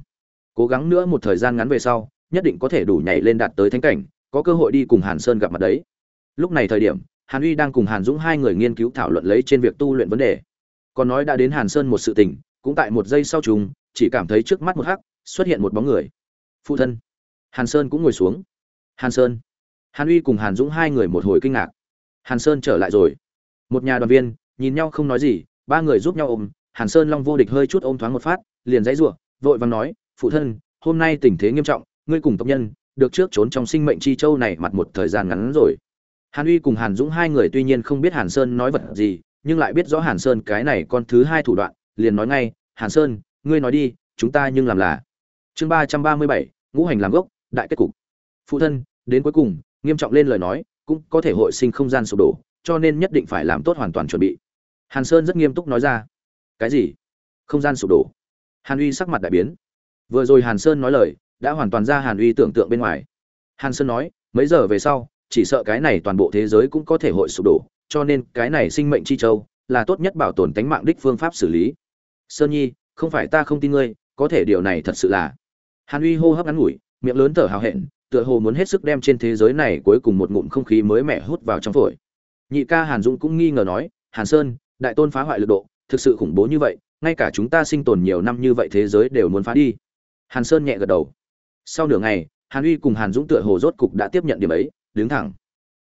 cố gắng nữa một thời gian ngắn về sau, nhất định có thể đủ nhảy lên đạt tới thánh cảnh, có cơ hội đi cùng hàn sơn gặp mặt đấy. Lúc này thời điểm, hàn uy đang cùng hàn dũng hai người nghiên cứu thảo luận lấy trên việc tu luyện vấn đề. Còn nói đã đến hàn sơn một sự tình, cũng tại một giây sau chúng chỉ cảm thấy trước mắt một hắc, xuất hiện một bóng người. Phụ thân. Hàn sơn cũng ngồi xuống. Hàn sơn. Hàn uy cùng hàn dũng hai người một hồi kinh ngạc. Hàn sơn trở lại rồi. Một nhà đoàn viên, nhìn nhau không nói gì, ba người giúp nhau ôm, hàn sơn long vô địch hơi chút ôm thoáng một phát, liền dãy rủa, vội vàng nói phụ thân, hôm nay tình thế nghiêm trọng, ngươi cùng tộc nhân, được trước trốn trong sinh mệnh chi châu này mặt một thời gian ngắn rồi. Hàn uy cùng hàn dũng hai người tuy nhiên không biết hàn sơn nói vật gì, nhưng lại biết rõ hàn sơn cái này con thứ hai thủ đoạn, liền nói ngay, hàn sơn, ngươi nói đi, chúng ta nhưng làm là. Chương ba trăm ba mươi bảy, ngũ hành làm gốc, đại kết cục. Phụ thân, đến cuối cùng, nghiêm trọng lên lời nói, cũng có thể hội sinh không gian sụp đổ, cho nên nhất định phải làm tốt hoàn toàn chuẩn bị. Hàn sơn rất nghiêm túc nói ra. Cái gì? Không gian sụp đổ? Hàn uy sắc mặt đại biến vừa rồi hàn sơn nói lời, đã hoàn toàn ra hàn uy tưởng tượng bên ngoài. Hàn sơn nói, mấy giờ về sau, chỉ sợ cái này toàn bộ thế giới cũng có thể hội sụp đổ, cho nên cái này sinh mệnh chi châu là tốt nhất bảo tồn tánh mạng đích phương pháp xử lý. Sơn nhi, không phải ta không tin ngươi, có thể điều này thật sự là. Hàn uy hô hấp ngắn ngủi, miệng lớn thở hào hẹn, tựa hồ muốn hết sức đem trên thế giới này cuối cùng một ngụm không khí mới mẻ hút vào trong phổi. Nhị ca hàn dũng cũng nghi ngờ nói, hàn sơn, đại tôn phá hoại lực độ, thực sự khủng bố như vậy, ngay cả chúng ta sinh tồn nhiều năm như vậy thế giới đều muốn phá đi hàn sơn nhẹ gật đầu. Sau nửa ngày, hàn uy cùng hàn dũng tựa hồ rốt cục đã tiếp nhận điểm ấy, đứng thẳng.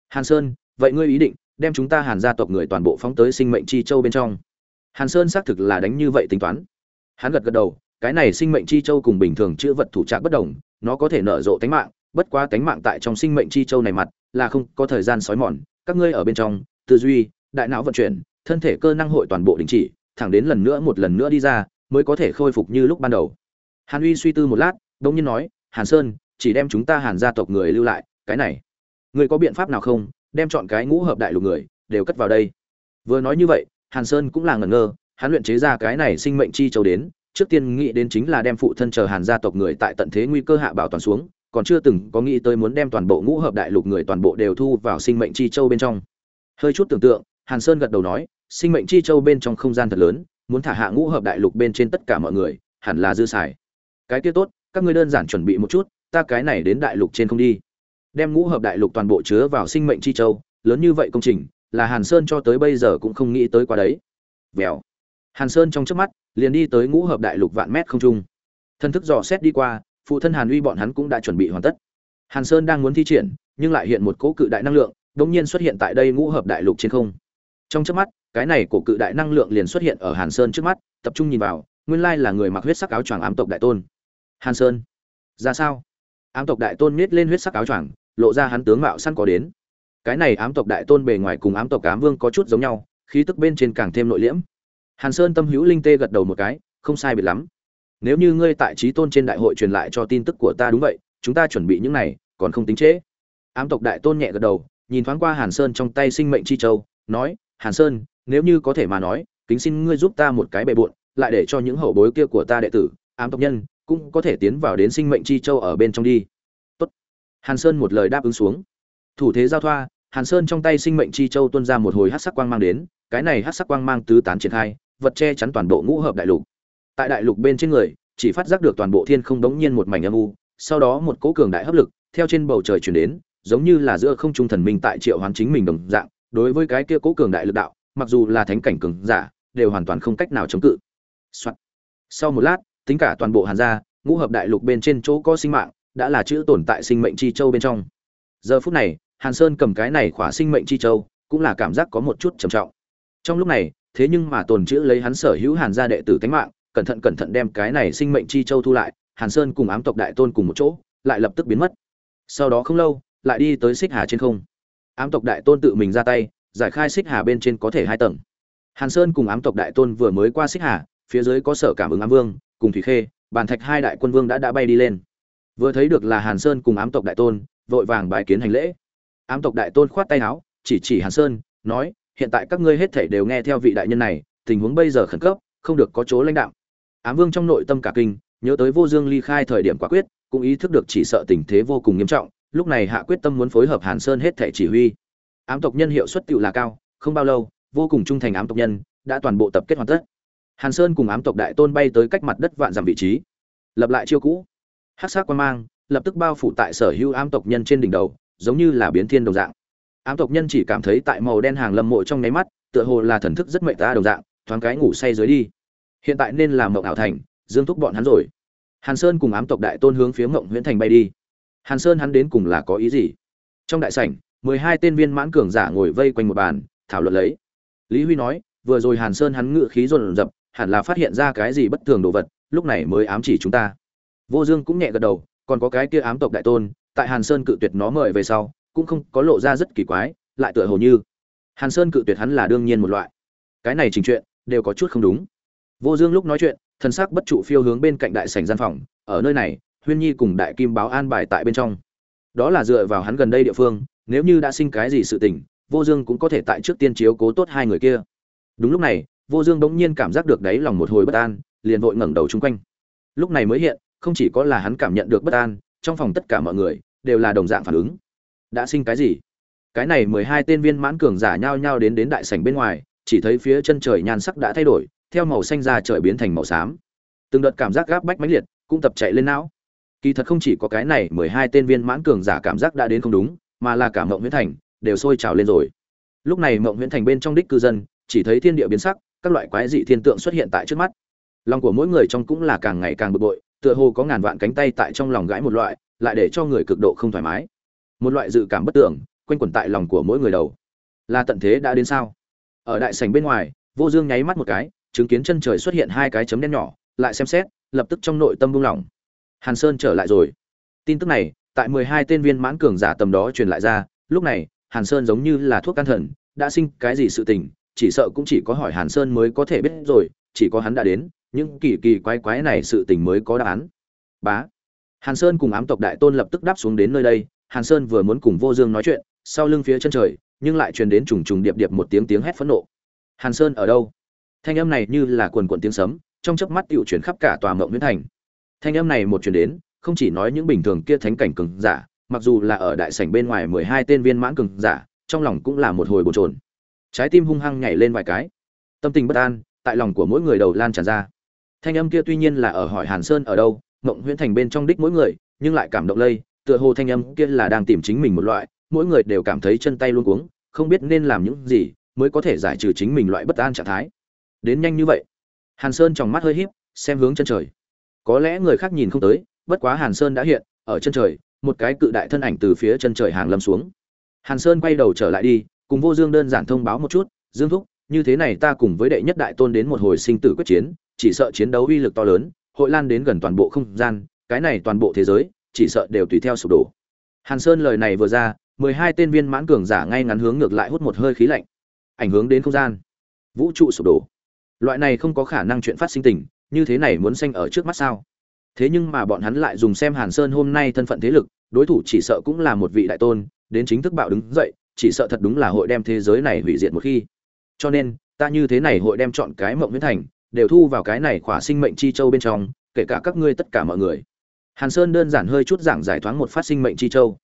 Hàn sơn, vậy ngươi ý định đem chúng ta hàn gia tộc người toàn bộ phóng tới sinh mệnh chi châu bên trong? Hàn sơn xác thực là đánh như vậy tính toán. Hắn gật gật đầu, cái này sinh mệnh chi châu cùng bình thường chữa vật thủ trạng bất đồng, nó có thể nở rộ tánh mạng, bất quá tánh mạng tại trong sinh mệnh chi châu này mặt là không có thời gian sói mòn, các ngươi ở bên trong, tư duy, đại não vận chuyển, thân thể cơ năng hội toàn bộ đình chỉ, thẳng đến lần nữa một lần nữa đi ra, mới có thể khôi phục như lúc ban đầu hàn uy suy tư một lát đ ỗ n g nhiên nói, hàn sơn, chỉ đem chúng ta hàn gia tộc người lưu lại, cái này, người có biện pháp nào không? Đem chọn cái ngũ hợp đại lục người, đều cất vào đây. Vừa nói như vậy, hàn sơn cũng là ngẩn ngơ, hắn luyện chế ra cái này sinh mệnh chi châu đến, trước tiên nghĩ đến chính là đem phụ thân chờ hàn gia tộc người tại tận thế nguy cơ hạ bảo toàn xuống, còn chưa từng có nghĩ tới muốn đem toàn bộ ngũ hợp đại lục người toàn bộ đều thu vào sinh mệnh chi châu bên trong. Hơi chút tưởng tượng, hàn sơn gật đầu nói, sinh mệnh chi châu bên trong không gian thật lớn, muốn thả hạ ngũ hợp đại lục bên trên tất cả mọi người, hẳn là dư xài cái kia tốt, các ngươi đơn giản chuẩn bị một chút, ta cái này đến đại lục trên không đi. Đem ngũ hợp đại lục toàn bộ chứa vào sinh mệnh chi châu, lớn như vậy công trình, là hàn sơn cho tới bây giờ cũng không nghĩ tới qua đấy. Vèo. Hàn sơn trong trước mắt, liền đi tới ngũ hợp đại lục vạn mét không trung. Thân thức dò xét đi qua, phụ thân hàn uy bọn hắn cũng đã chuẩn bị hoàn tất. Hàn sơn đang muốn thi triển, nhưng lại hiện một cỗ cự đại năng lượng đ ỗ n g nhiên xuất hiện tại đây ngũ hợp đại lục trên không. Trong trước mắt, cái này của cự đại năng lượng liền xuất hiện ở hàn sơn trước mắt, tập trung nhìn vào, nguyên lai là người mặc huyết sắc áo choàng ám tộc đại tôn hàn sơn. Ra sao? Ám tộc đại tôn nhét lên huyết sắc áo choàng, lộ ra hắn tướng mạo săn có đến. Cái này ám tộc đại tôn bề ngoài cùng ám tộc ám vương có chút giống nhau, khí tức bên trên càng thêm nội liễm. Hàn sơn tâm hữu linh tê gật đầu một cái, không sai biệt lắm. Nếu như ngươi tại trí tôn trên đại hội truyền lại cho tin tức của ta đúng vậy, chúng ta chuẩn bị những này, còn không tính trễ. Ám tộc đại tôn nhẹ gật đầu, nhìn thoáng qua hàn sơn trong tay sinh mệnh chi châu, nói, hàn sơn, nếu như có thể mà nói, kính xin ngươi giúp ta một cái bề bộn, lại để cho những hậu bối kia của ta đệ tử, ám tộc nhân cũng có thể tiến vào đến sinh mệnh chi châu ở bên trong đi Tốt. hàn sơn một lời đáp ứng xuống thủ thế giao thoa, hàn sơn trong tay sinh mệnh chi châu tuôn ra một hồi hát sắc quang mang đến, cái này hát sắc quang mang tứ tán triển khai, vật che chắn toàn bộ ngũ hợp đại lục tại đại lục bên trên người, chỉ phát giác được toàn bộ thiên không đống nhiên một mảnh âm u, sau đó một cỗ cường đại hấp lực, theo trên bầu trời chuyển đến, giống như là giữa không trung thần minh tại triệu hoán chính mình đồng dạng, đối với cái kia cố cường đại lực đạo, mặc dù là thánh cảnh cường giả, đều hoàn toàn không cách nào chống cự、Soạn. sau một lát tính cả toàn bộ hàn gia, ngũ hợp đại lục bên trên chỗ có sinh mạng, đã là chữ tồn tại sinh mệnh chi châu bên trong. Giờ phút này, hàn sơn cầm cái này khỏa sinh mệnh chi châu, cũng là cảm giác có một chút trầm trọng. Trong lúc này, thế nhưng mà tồn chữ lấy hắn sở hữu hàn gia đệ tử tánh mạng, cẩn thận cẩn thận đem cái này sinh mệnh chi châu thu lại, hàn sơn cùng ám tộc đại tôn cùng một chỗ, lại lập tức biến mất. Sau đó không lâu, lại đi tới xích hà trên không. Ám tộc đại tôn tự mình ra tay, giải khai xích hà bên trên có thể hai tầng. Hàn sơn cùng ám tộc đại tôn vừa mới qua xích hà, phía dưới có sở cảm ứng ám vương cùng thủy khê, bàn thạch hai đại quân vương đã đã bay đi lên. Vừa thấy được là hàn sơn cùng ám tộc đại tôn, vội vàng bài kiến hành lễ. Ám tộc đại tôn khoát tay áo, chỉ chỉ hàn sơn, nói, hiện tại các ngươi hết thảy đều nghe theo vị đại nhân này, tình huống bây giờ khẩn cấp, không được có chỗ lãnh đạo. Ám vương trong nội tâm cả kinh, nhớ tới vô dương ly khai thời điểm quả quyết, cũng ý thức được chỉ sợ tình thế vô cùng nghiêm trọng, lúc này hạ quyết tâm muốn phối hợp hàn sơn hết thảy chỉ huy. Ám tộc nhân hiệu suất tựu là cao, không bao lâu, vô cùng trung thành ám tộc nhân, đã toàn bộ tập kết hoàn tất hàn sơn cùng ám tộc đại tôn bay tới cách mặt đất vạn dặm vị trí. Lập lại chiêu cũ. Hát sát quan mang lập tức bao phủ tại sở hữu ám tộc nhân trên đỉnh đầu, giống như là biến thiên đồng dạng. Ám tộc nhân chỉ cảm thấy tại màu đen hàng lâm mộ trong nháy mắt, tựa hồ là thần thức rất mệnh ta đồng dạng, thoáng cái ngủ say dưới đi. Hiện tại nên làm mộng ảo thành, dương thúc bọn hắn rồi. Hàn sơn cùng ám tộc đại tôn hướng phía mộng huyễn thành bay đi. Hàn sơn hắn đến cùng là có ý gì? Trong đại sảnh, mười hai tên viên mãn cường giả ngồi vây quanh một bàn, thảo luận lấy. Lý huy nói, vừa rồi hàn sơn hắn ngự khí dồn dập hẳn là phát hiện ra cái gì bất thường đồ vật, lúc này mới ám chỉ chúng ta. Vô dương cũng nhẹ gật đầu, còn có cái kia ám tộc đại tôn, tại hàn sơn cự tuyệt nó mời về sau, cũng không có lộ ra rất kỳ quái, lại tựa hồ như hàn sơn cự tuyệt hắn là đương nhiên một loại. Cái này trình chuyện, đều có chút không đúng. Vô dương lúc nói chuyện, thần sắc bất trụ phiêu hướng bên cạnh đại sảnh gian phòng, ở nơi này, huyên nhi cùng đại kim báo an bài tại bên trong. Đó là dựa vào hắn gần đây địa phương, nếu như đã sinh cái gì sự tình, vô dương cũng có thể tại trước tiên chiếu cố tốt hai người kia. Đúng lúc này vô dương bỗng nhiên cảm giác được đáy lòng một hồi bất an, liền vội ngẩng đầu chung quanh. Lúc này mới hiện, không chỉ có là hắn cảm nhận được bất an, trong phòng tất cả mọi người đều là đồng dạng phản ứng. Đã sinh cái gì? Cái này mười hai tên viên mãn cường giả nhao nhao đến đến đại sảnh bên ngoài, chỉ thấy phía chân trời nhan sắc đã thay đổi, theo màu xanh ra trời biến thành màu xám. Từng đợt cảm giác gáp bách mãnh liệt, cũng tập chạy lên não. Kỳ thật không chỉ có cái này mười hai tên viên mãn cường giả cảm giác đã đến không đúng, mà là cả mộng Nguyễn thành đều sôi trào lên rồi. Lúc này mộng Nguyễn thành bên trong đích cư dân, chỉ thấy thiên địa biến sắc các loại quái dị thiên tượng xuất hiện tại trước mắt. Lòng của mỗi người trong cũng là càng ngày càng bực bội, tựa hồ có ngàn vạn cánh tay tại trong lòng gãi một loại, lại để cho người cực độ không thoải mái. Một loại dự cảm bất tưởng quanh quẩn tại lòng của mỗi người đầu. Là tận thế đã đến sao? Ở đại sảnh bên ngoài, vô dương nháy mắt một cái, chứng kiến chân trời xuất hiện hai cái chấm đen nhỏ, lại xem xét, lập tức trong nội tâm buông lỏng. Hàn sơn trở lại rồi. Tin tức này, tại mười hai tên viên mãn cường giả tầm đó truyền lại ra, lúc này, hàn sơn giống như là thuốc can thần, đã sinh cái gì sự tình chỉ sợ cũng chỉ có hỏi hàn sơn mới có thể biết rồi, chỉ có hắn đã đến, những kỳ kỳ quái quái này sự tình mới có đáp án. Bá. Hàn sơn cùng ám tộc đại tôn lập tức đáp xuống đến nơi đây, hàn sơn vừa muốn cùng vô dương nói chuyện, sau lưng phía chân trời, nhưng lại truyền đến trùng trùng điệp điệp một tiếng tiếng hét phẫn nộ. Hàn sơn ở đâu? Thanh âm này như là quần quần tiếng sấm, trong chớp mắt tựu chuyển khắp cả tòa mộng nguyễn thành. Thanh âm này một truyền đến, không chỉ nói những bình thường kia thánh cảnh cường giả, mặc dù là ở đại sảnh bên ngoài mười hai tên viên mãn cường giả, trong lòng cũng là một hồi bồn trồn trái tim hung hăng nhảy lên vài cái. Tâm tình bất an, tại lòng của mỗi người đầu lan tràn ra. Thanh âm kia tuy nhiên là ở hỏi hàn sơn ở đâu, mộng huyễn thành bên trong đích mỗi người, nhưng lại cảm động lây, tựa hồ thanh âm kia là đang tìm chính mình một loại, mỗi người đều cảm thấy chân tay luôn cuống, không biết nên làm những gì mới có thể giải trừ chính mình loại bất an trạng thái. Đến nhanh như vậy, hàn sơn trong mắt hơi híp, xem hướng chân trời. Có lẽ người khác nhìn không tới, bất quá hàn sơn đã hiện, ở chân trời, một cái cự đại thân ảnh từ phía chân trời hàng lâm xuống. Hàn sơn quay đầu trở lại đi cùng vô dương đơn giản thông báo một chút, dương thúc, như thế này ta cùng với đệ nhất đại tôn đến một hồi sinh tử quyết chiến, chỉ sợ chiến đấu uy lực to lớn, hội lan đến gần toàn bộ không gian, cái này toàn bộ thế giới, chỉ sợ đều tùy theo sụp đổ. Hàn sơn lời này vừa ra, mười hai tên viên mãn cường giả ngay ngắn hướng ngược lại hút một hơi khí lạnh. Ảnh hưởng đến không gian. Vũ trụ sụp đổ. Loại này không có khả năng chuyện phát sinh tình, như thế này muốn xanh ở trước mắt sao? Thế nhưng mà bọn hắn lại dùng xem hàn sơn hôm nay thân phận thế lực, đối thủ chỉ sợ cũng là một vị đại tôn, đến chính thức bạo đứng dậy chỉ sợ thật đúng là hội đem thế giới này hủy diệt một khi. Cho nên, ta như thế này hội đem chọn cái mộng huyễn thành, đều thu vào cái này khỏa sinh mệnh chi châu bên trong, kể cả các ngươi tất cả mọi người. Hàn sơn đơn giản hơi chút giảng giải thoáng một phát sinh mệnh chi châu.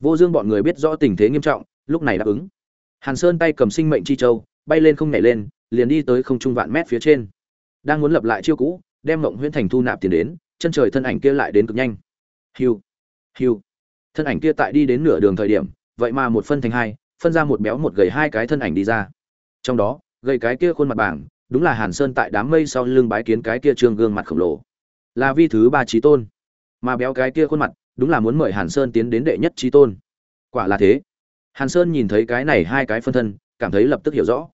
Vô dương bọn người biết rõ tình thế nghiêm trọng, lúc này đáp ứng. Hàn sơn tay cầm sinh mệnh chi châu, bay lên không nhảy lên, liền đi tới không trung vạn mét phía trên. Đang muốn lập lại chiêu cũ, đem mộng huyễn thành thu nạp tiền đến, chân trời thân ảnh kia lại đến cực nhanh. Hiu hiu. Thân ảnh kia tại đi đến nửa đường thời điểm vậy mà một phân thành hai, phân ra một béo một gầy hai cái thân ảnh đi ra. Trong đó, gầy cái kia khuôn mặt bảng, đúng là hàn sơn tại đám mây sau lưng bái kiến cái kia trương gương mặt khổng lồ. Là vi thứ ba trí tôn. Mà béo cái kia khuôn mặt, đúng là muốn mời hàn sơn tiến đến đệ nhất trí tôn. Quả là thế. Hàn sơn nhìn thấy cái này hai cái phân thân, cảm thấy lập tức hiểu rõ.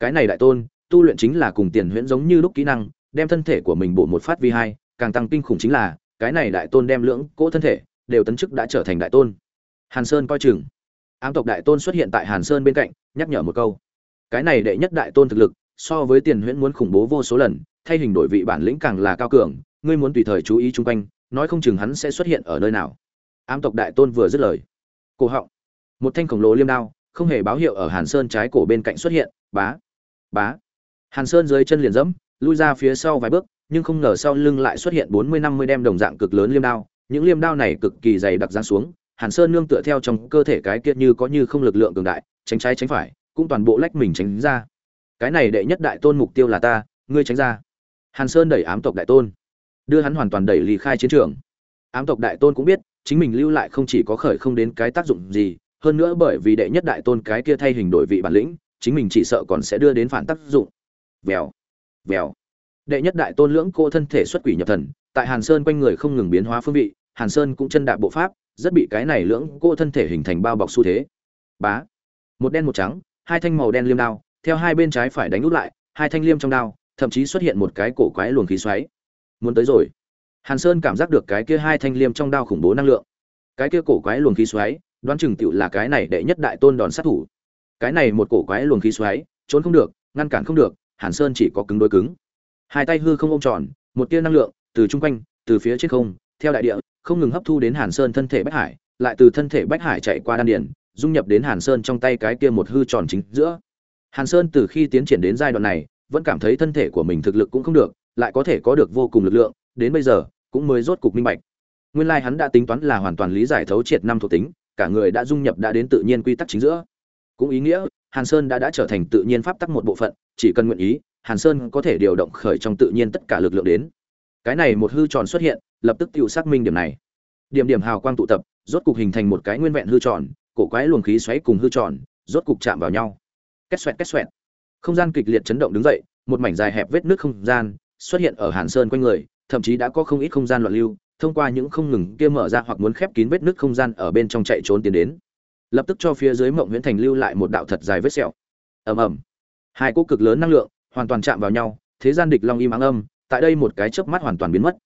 Cái này đại tôn, tu luyện chính là cùng tiền huyễn giống như lúc kỹ năng, đem thân thể của mình bổ một phát vi hai, càng tăng kinh khủng chính là, cái này đại tôn đem lưỡng cỗ thân thể, đều tấn chức đã trở thành đại tôn. Hàn sơn coi chừng ám tộc đại tôn xuất hiện tại hàn sơn bên cạnh, nhắc nhở một câu. Cái này đệ nhất đại tôn thực lực, so với tiền huyễn muốn khủng bố vô số lần, thay hình đổi vị bản lĩnh càng là cao cường, ngươi muốn tùy thời chú ý chung quanh, nói không chừng hắn sẽ xuất hiện ở nơi nào. Ám tộc đại tôn vừa dứt lời. Cổ họng. Một thanh khổng lồ liêm đao, không hề báo hiệu ở hàn sơn trái cổ bên cạnh xuất hiện, bá bá. Hàn sơn dưới chân liền dẫm lui ra phía sau vài bước, nhưng không ngờ sau lưng lại xuất hiện bốn mươi năm mươi đem đồng dạng cực lớn liêm đao, những liêm đao này cực kỳ dày đặc ra xuống hàn sơn nương tựa theo trong cơ thể cái kia như có như không lực lượng cường đại, tránh trái tránh phải, cũng toàn bộ lách mình tránh ra. Cái này đệ nhất đại tôn mục tiêu là ta, ngươi tránh ra. Hàn sơn đẩy ám tộc đại tôn, đưa hắn hoàn toàn đẩy lì khai chiến trường. Ám tộc đại tôn cũng biết, chính mình lưu lại không chỉ có khởi không đến cái tác dụng gì, hơn nữa bởi vì đệ nhất đại tôn cái kia thay hình đổi vị bản lĩnh, chính mình chỉ sợ còn sẽ đưa đến phản tác dụng. Vèo vèo. Đệ nhất đại tôn lưỡng cô thân thể xuất quỷ nhập thần, tại hàn sơn quanh người không ngừng biến hóa phương vị, hàn sơn cũng chân đạp bộ pháp rất bị cái này lưỡng cô thân thể hình thành bao bọc xu thế. Bá. Một đen một trắng, hai thanh màu đen liêm đao, theo hai bên trái phải đánh út lại, hai thanh liêm trong đao, thậm chí xuất hiện một cái cổ quái luồng khí xoáy. Muốn tới rồi. Hàn sơn cảm giác được cái kia hai thanh liêm trong đao khủng bố năng lượng. Cái kia cổ quái luồng khí xoáy, đoán chừng tựu là cái này đệ nhất đại tôn đòn sát thủ. Cái này một cổ quái luồng khí xoáy, trốn không được, ngăn cản không được, hàn sơn chỉ có cứng đối cứng. Hai tay hư không ôm tròn, một tia năng lượng từ chung quanh, từ phía trên không, theo đại địa không ngừng hấp thu đến hàn sơn thân thể bách hải, lại từ thân thể bách hải chạy qua đan điển dung nhập đến hàn sơn trong tay cái kia một hư tròn chính giữa. Hàn sơn từ khi tiến triển đến giai đoạn này, vẫn cảm thấy thân thể của mình thực lực cũng không được, lại có thể có được vô cùng lực lượng, đến bây giờ, cũng mới rốt cục minh bạch. Nguyên lai hắn đã tính toán là hoàn toàn lý giải thấu triệt năm thuộc tính, cả người đã dung nhập đã đến tự nhiên quy tắc chính giữa. Cũng ý nghĩa, hàn sơn đã đã trở thành tự nhiên pháp tắc một bộ phận, chỉ cần nguyện ý, hàn sơn có thể điều động khởi trong tự nhiên tất cả lực lượng đến cái này một hư tròn xuất hiện, lập tức tự xác minh điểm này. Điểm điểm hào quang tụ tập, rốt cục hình thành một cái nguyên vẹn hư tròn, cổ quái luồng khí xoáy cùng hư tròn, rốt cục chạm vào nhau. Két xoẹt két xoẹt. Không gian kịch liệt chấn động đứng dậy, một mảnh dài hẹp vết nước không gian xuất hiện ở hàn sơn quanh người, thậm chí đã có không ít không gian loạn lưu, thông qua những không ngừng kia mở ra hoặc muốn khép kín vết nước không gian ở bên trong chạy trốn tiến đến. Lập tức cho phía dưới mộng nguyễn thành lưu lại một đạo thật dài vết sẹo. Ầm ầm. Hai cỗ cực lớn năng lượng hoàn toàn chạm vào nhau, thế gian địch long im áng âm tại đây một cái chớp mắt hoàn toàn biến mất.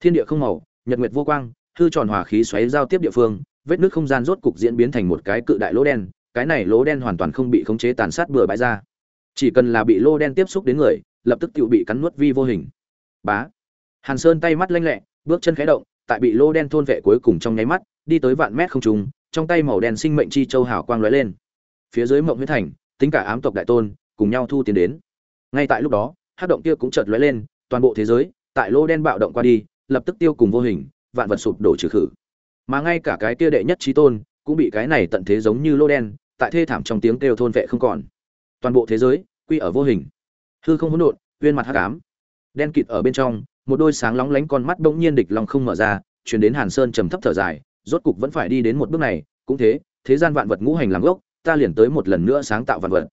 Thiên địa không màu, nhật nguyệt vô quang, hư tròn hòa khí xoáy giao tiếp địa phương, vết nước không gian rốt cục diễn biến thành một cái cự đại lỗ đen, cái này lỗ đen hoàn toàn không bị khống chế tàn sát bừa bãi ra. Chỉ cần là bị lỗ đen tiếp xúc đến người, lập tức tự bị cắn nuốt vi vô hình. Bá. Hàn sơn tay mắt lanh lẹ, bước chân khẽ động, tại bị lỗ đen thôn vệ cuối cùng trong nháy mắt, đi tới vạn mét không trung, trong tay màu đen sinh mệnh chi châu hào quang lóe lên. Phía dưới mộng huyết thành, tính cả ám tộc đại tôn, cùng nhau thu tiền đến. Ngay tại lúc đó hát động kia cũng chợt lóe lên toàn bộ thế giới, tại lô đen bạo động qua đi, lập tức tiêu cùng vô hình, vạn vật sụp đổ trừ khử. Mà ngay cả cái kia đệ nhất trí tôn, cũng bị cái này tận thế giống như lô đen, tại thê thảm trong tiếng kêu thôn vệ không còn. Toàn bộ thế giới, quy ở vô hình. Hư không hỗn độn, uyên mặt hắc ám. Đen kịt ở bên trong, một đôi sáng lóng lánh con mắt bỗng nhiên địch lòng không mở ra truyền đến hàn sơn trầm thấp thở dài, rốt cục vẫn phải đi đến một bước này, cũng thế thế gian vạn vật ngũ hành làm gốc, ta liền tới một lần nữa sáng tạo vạn vật.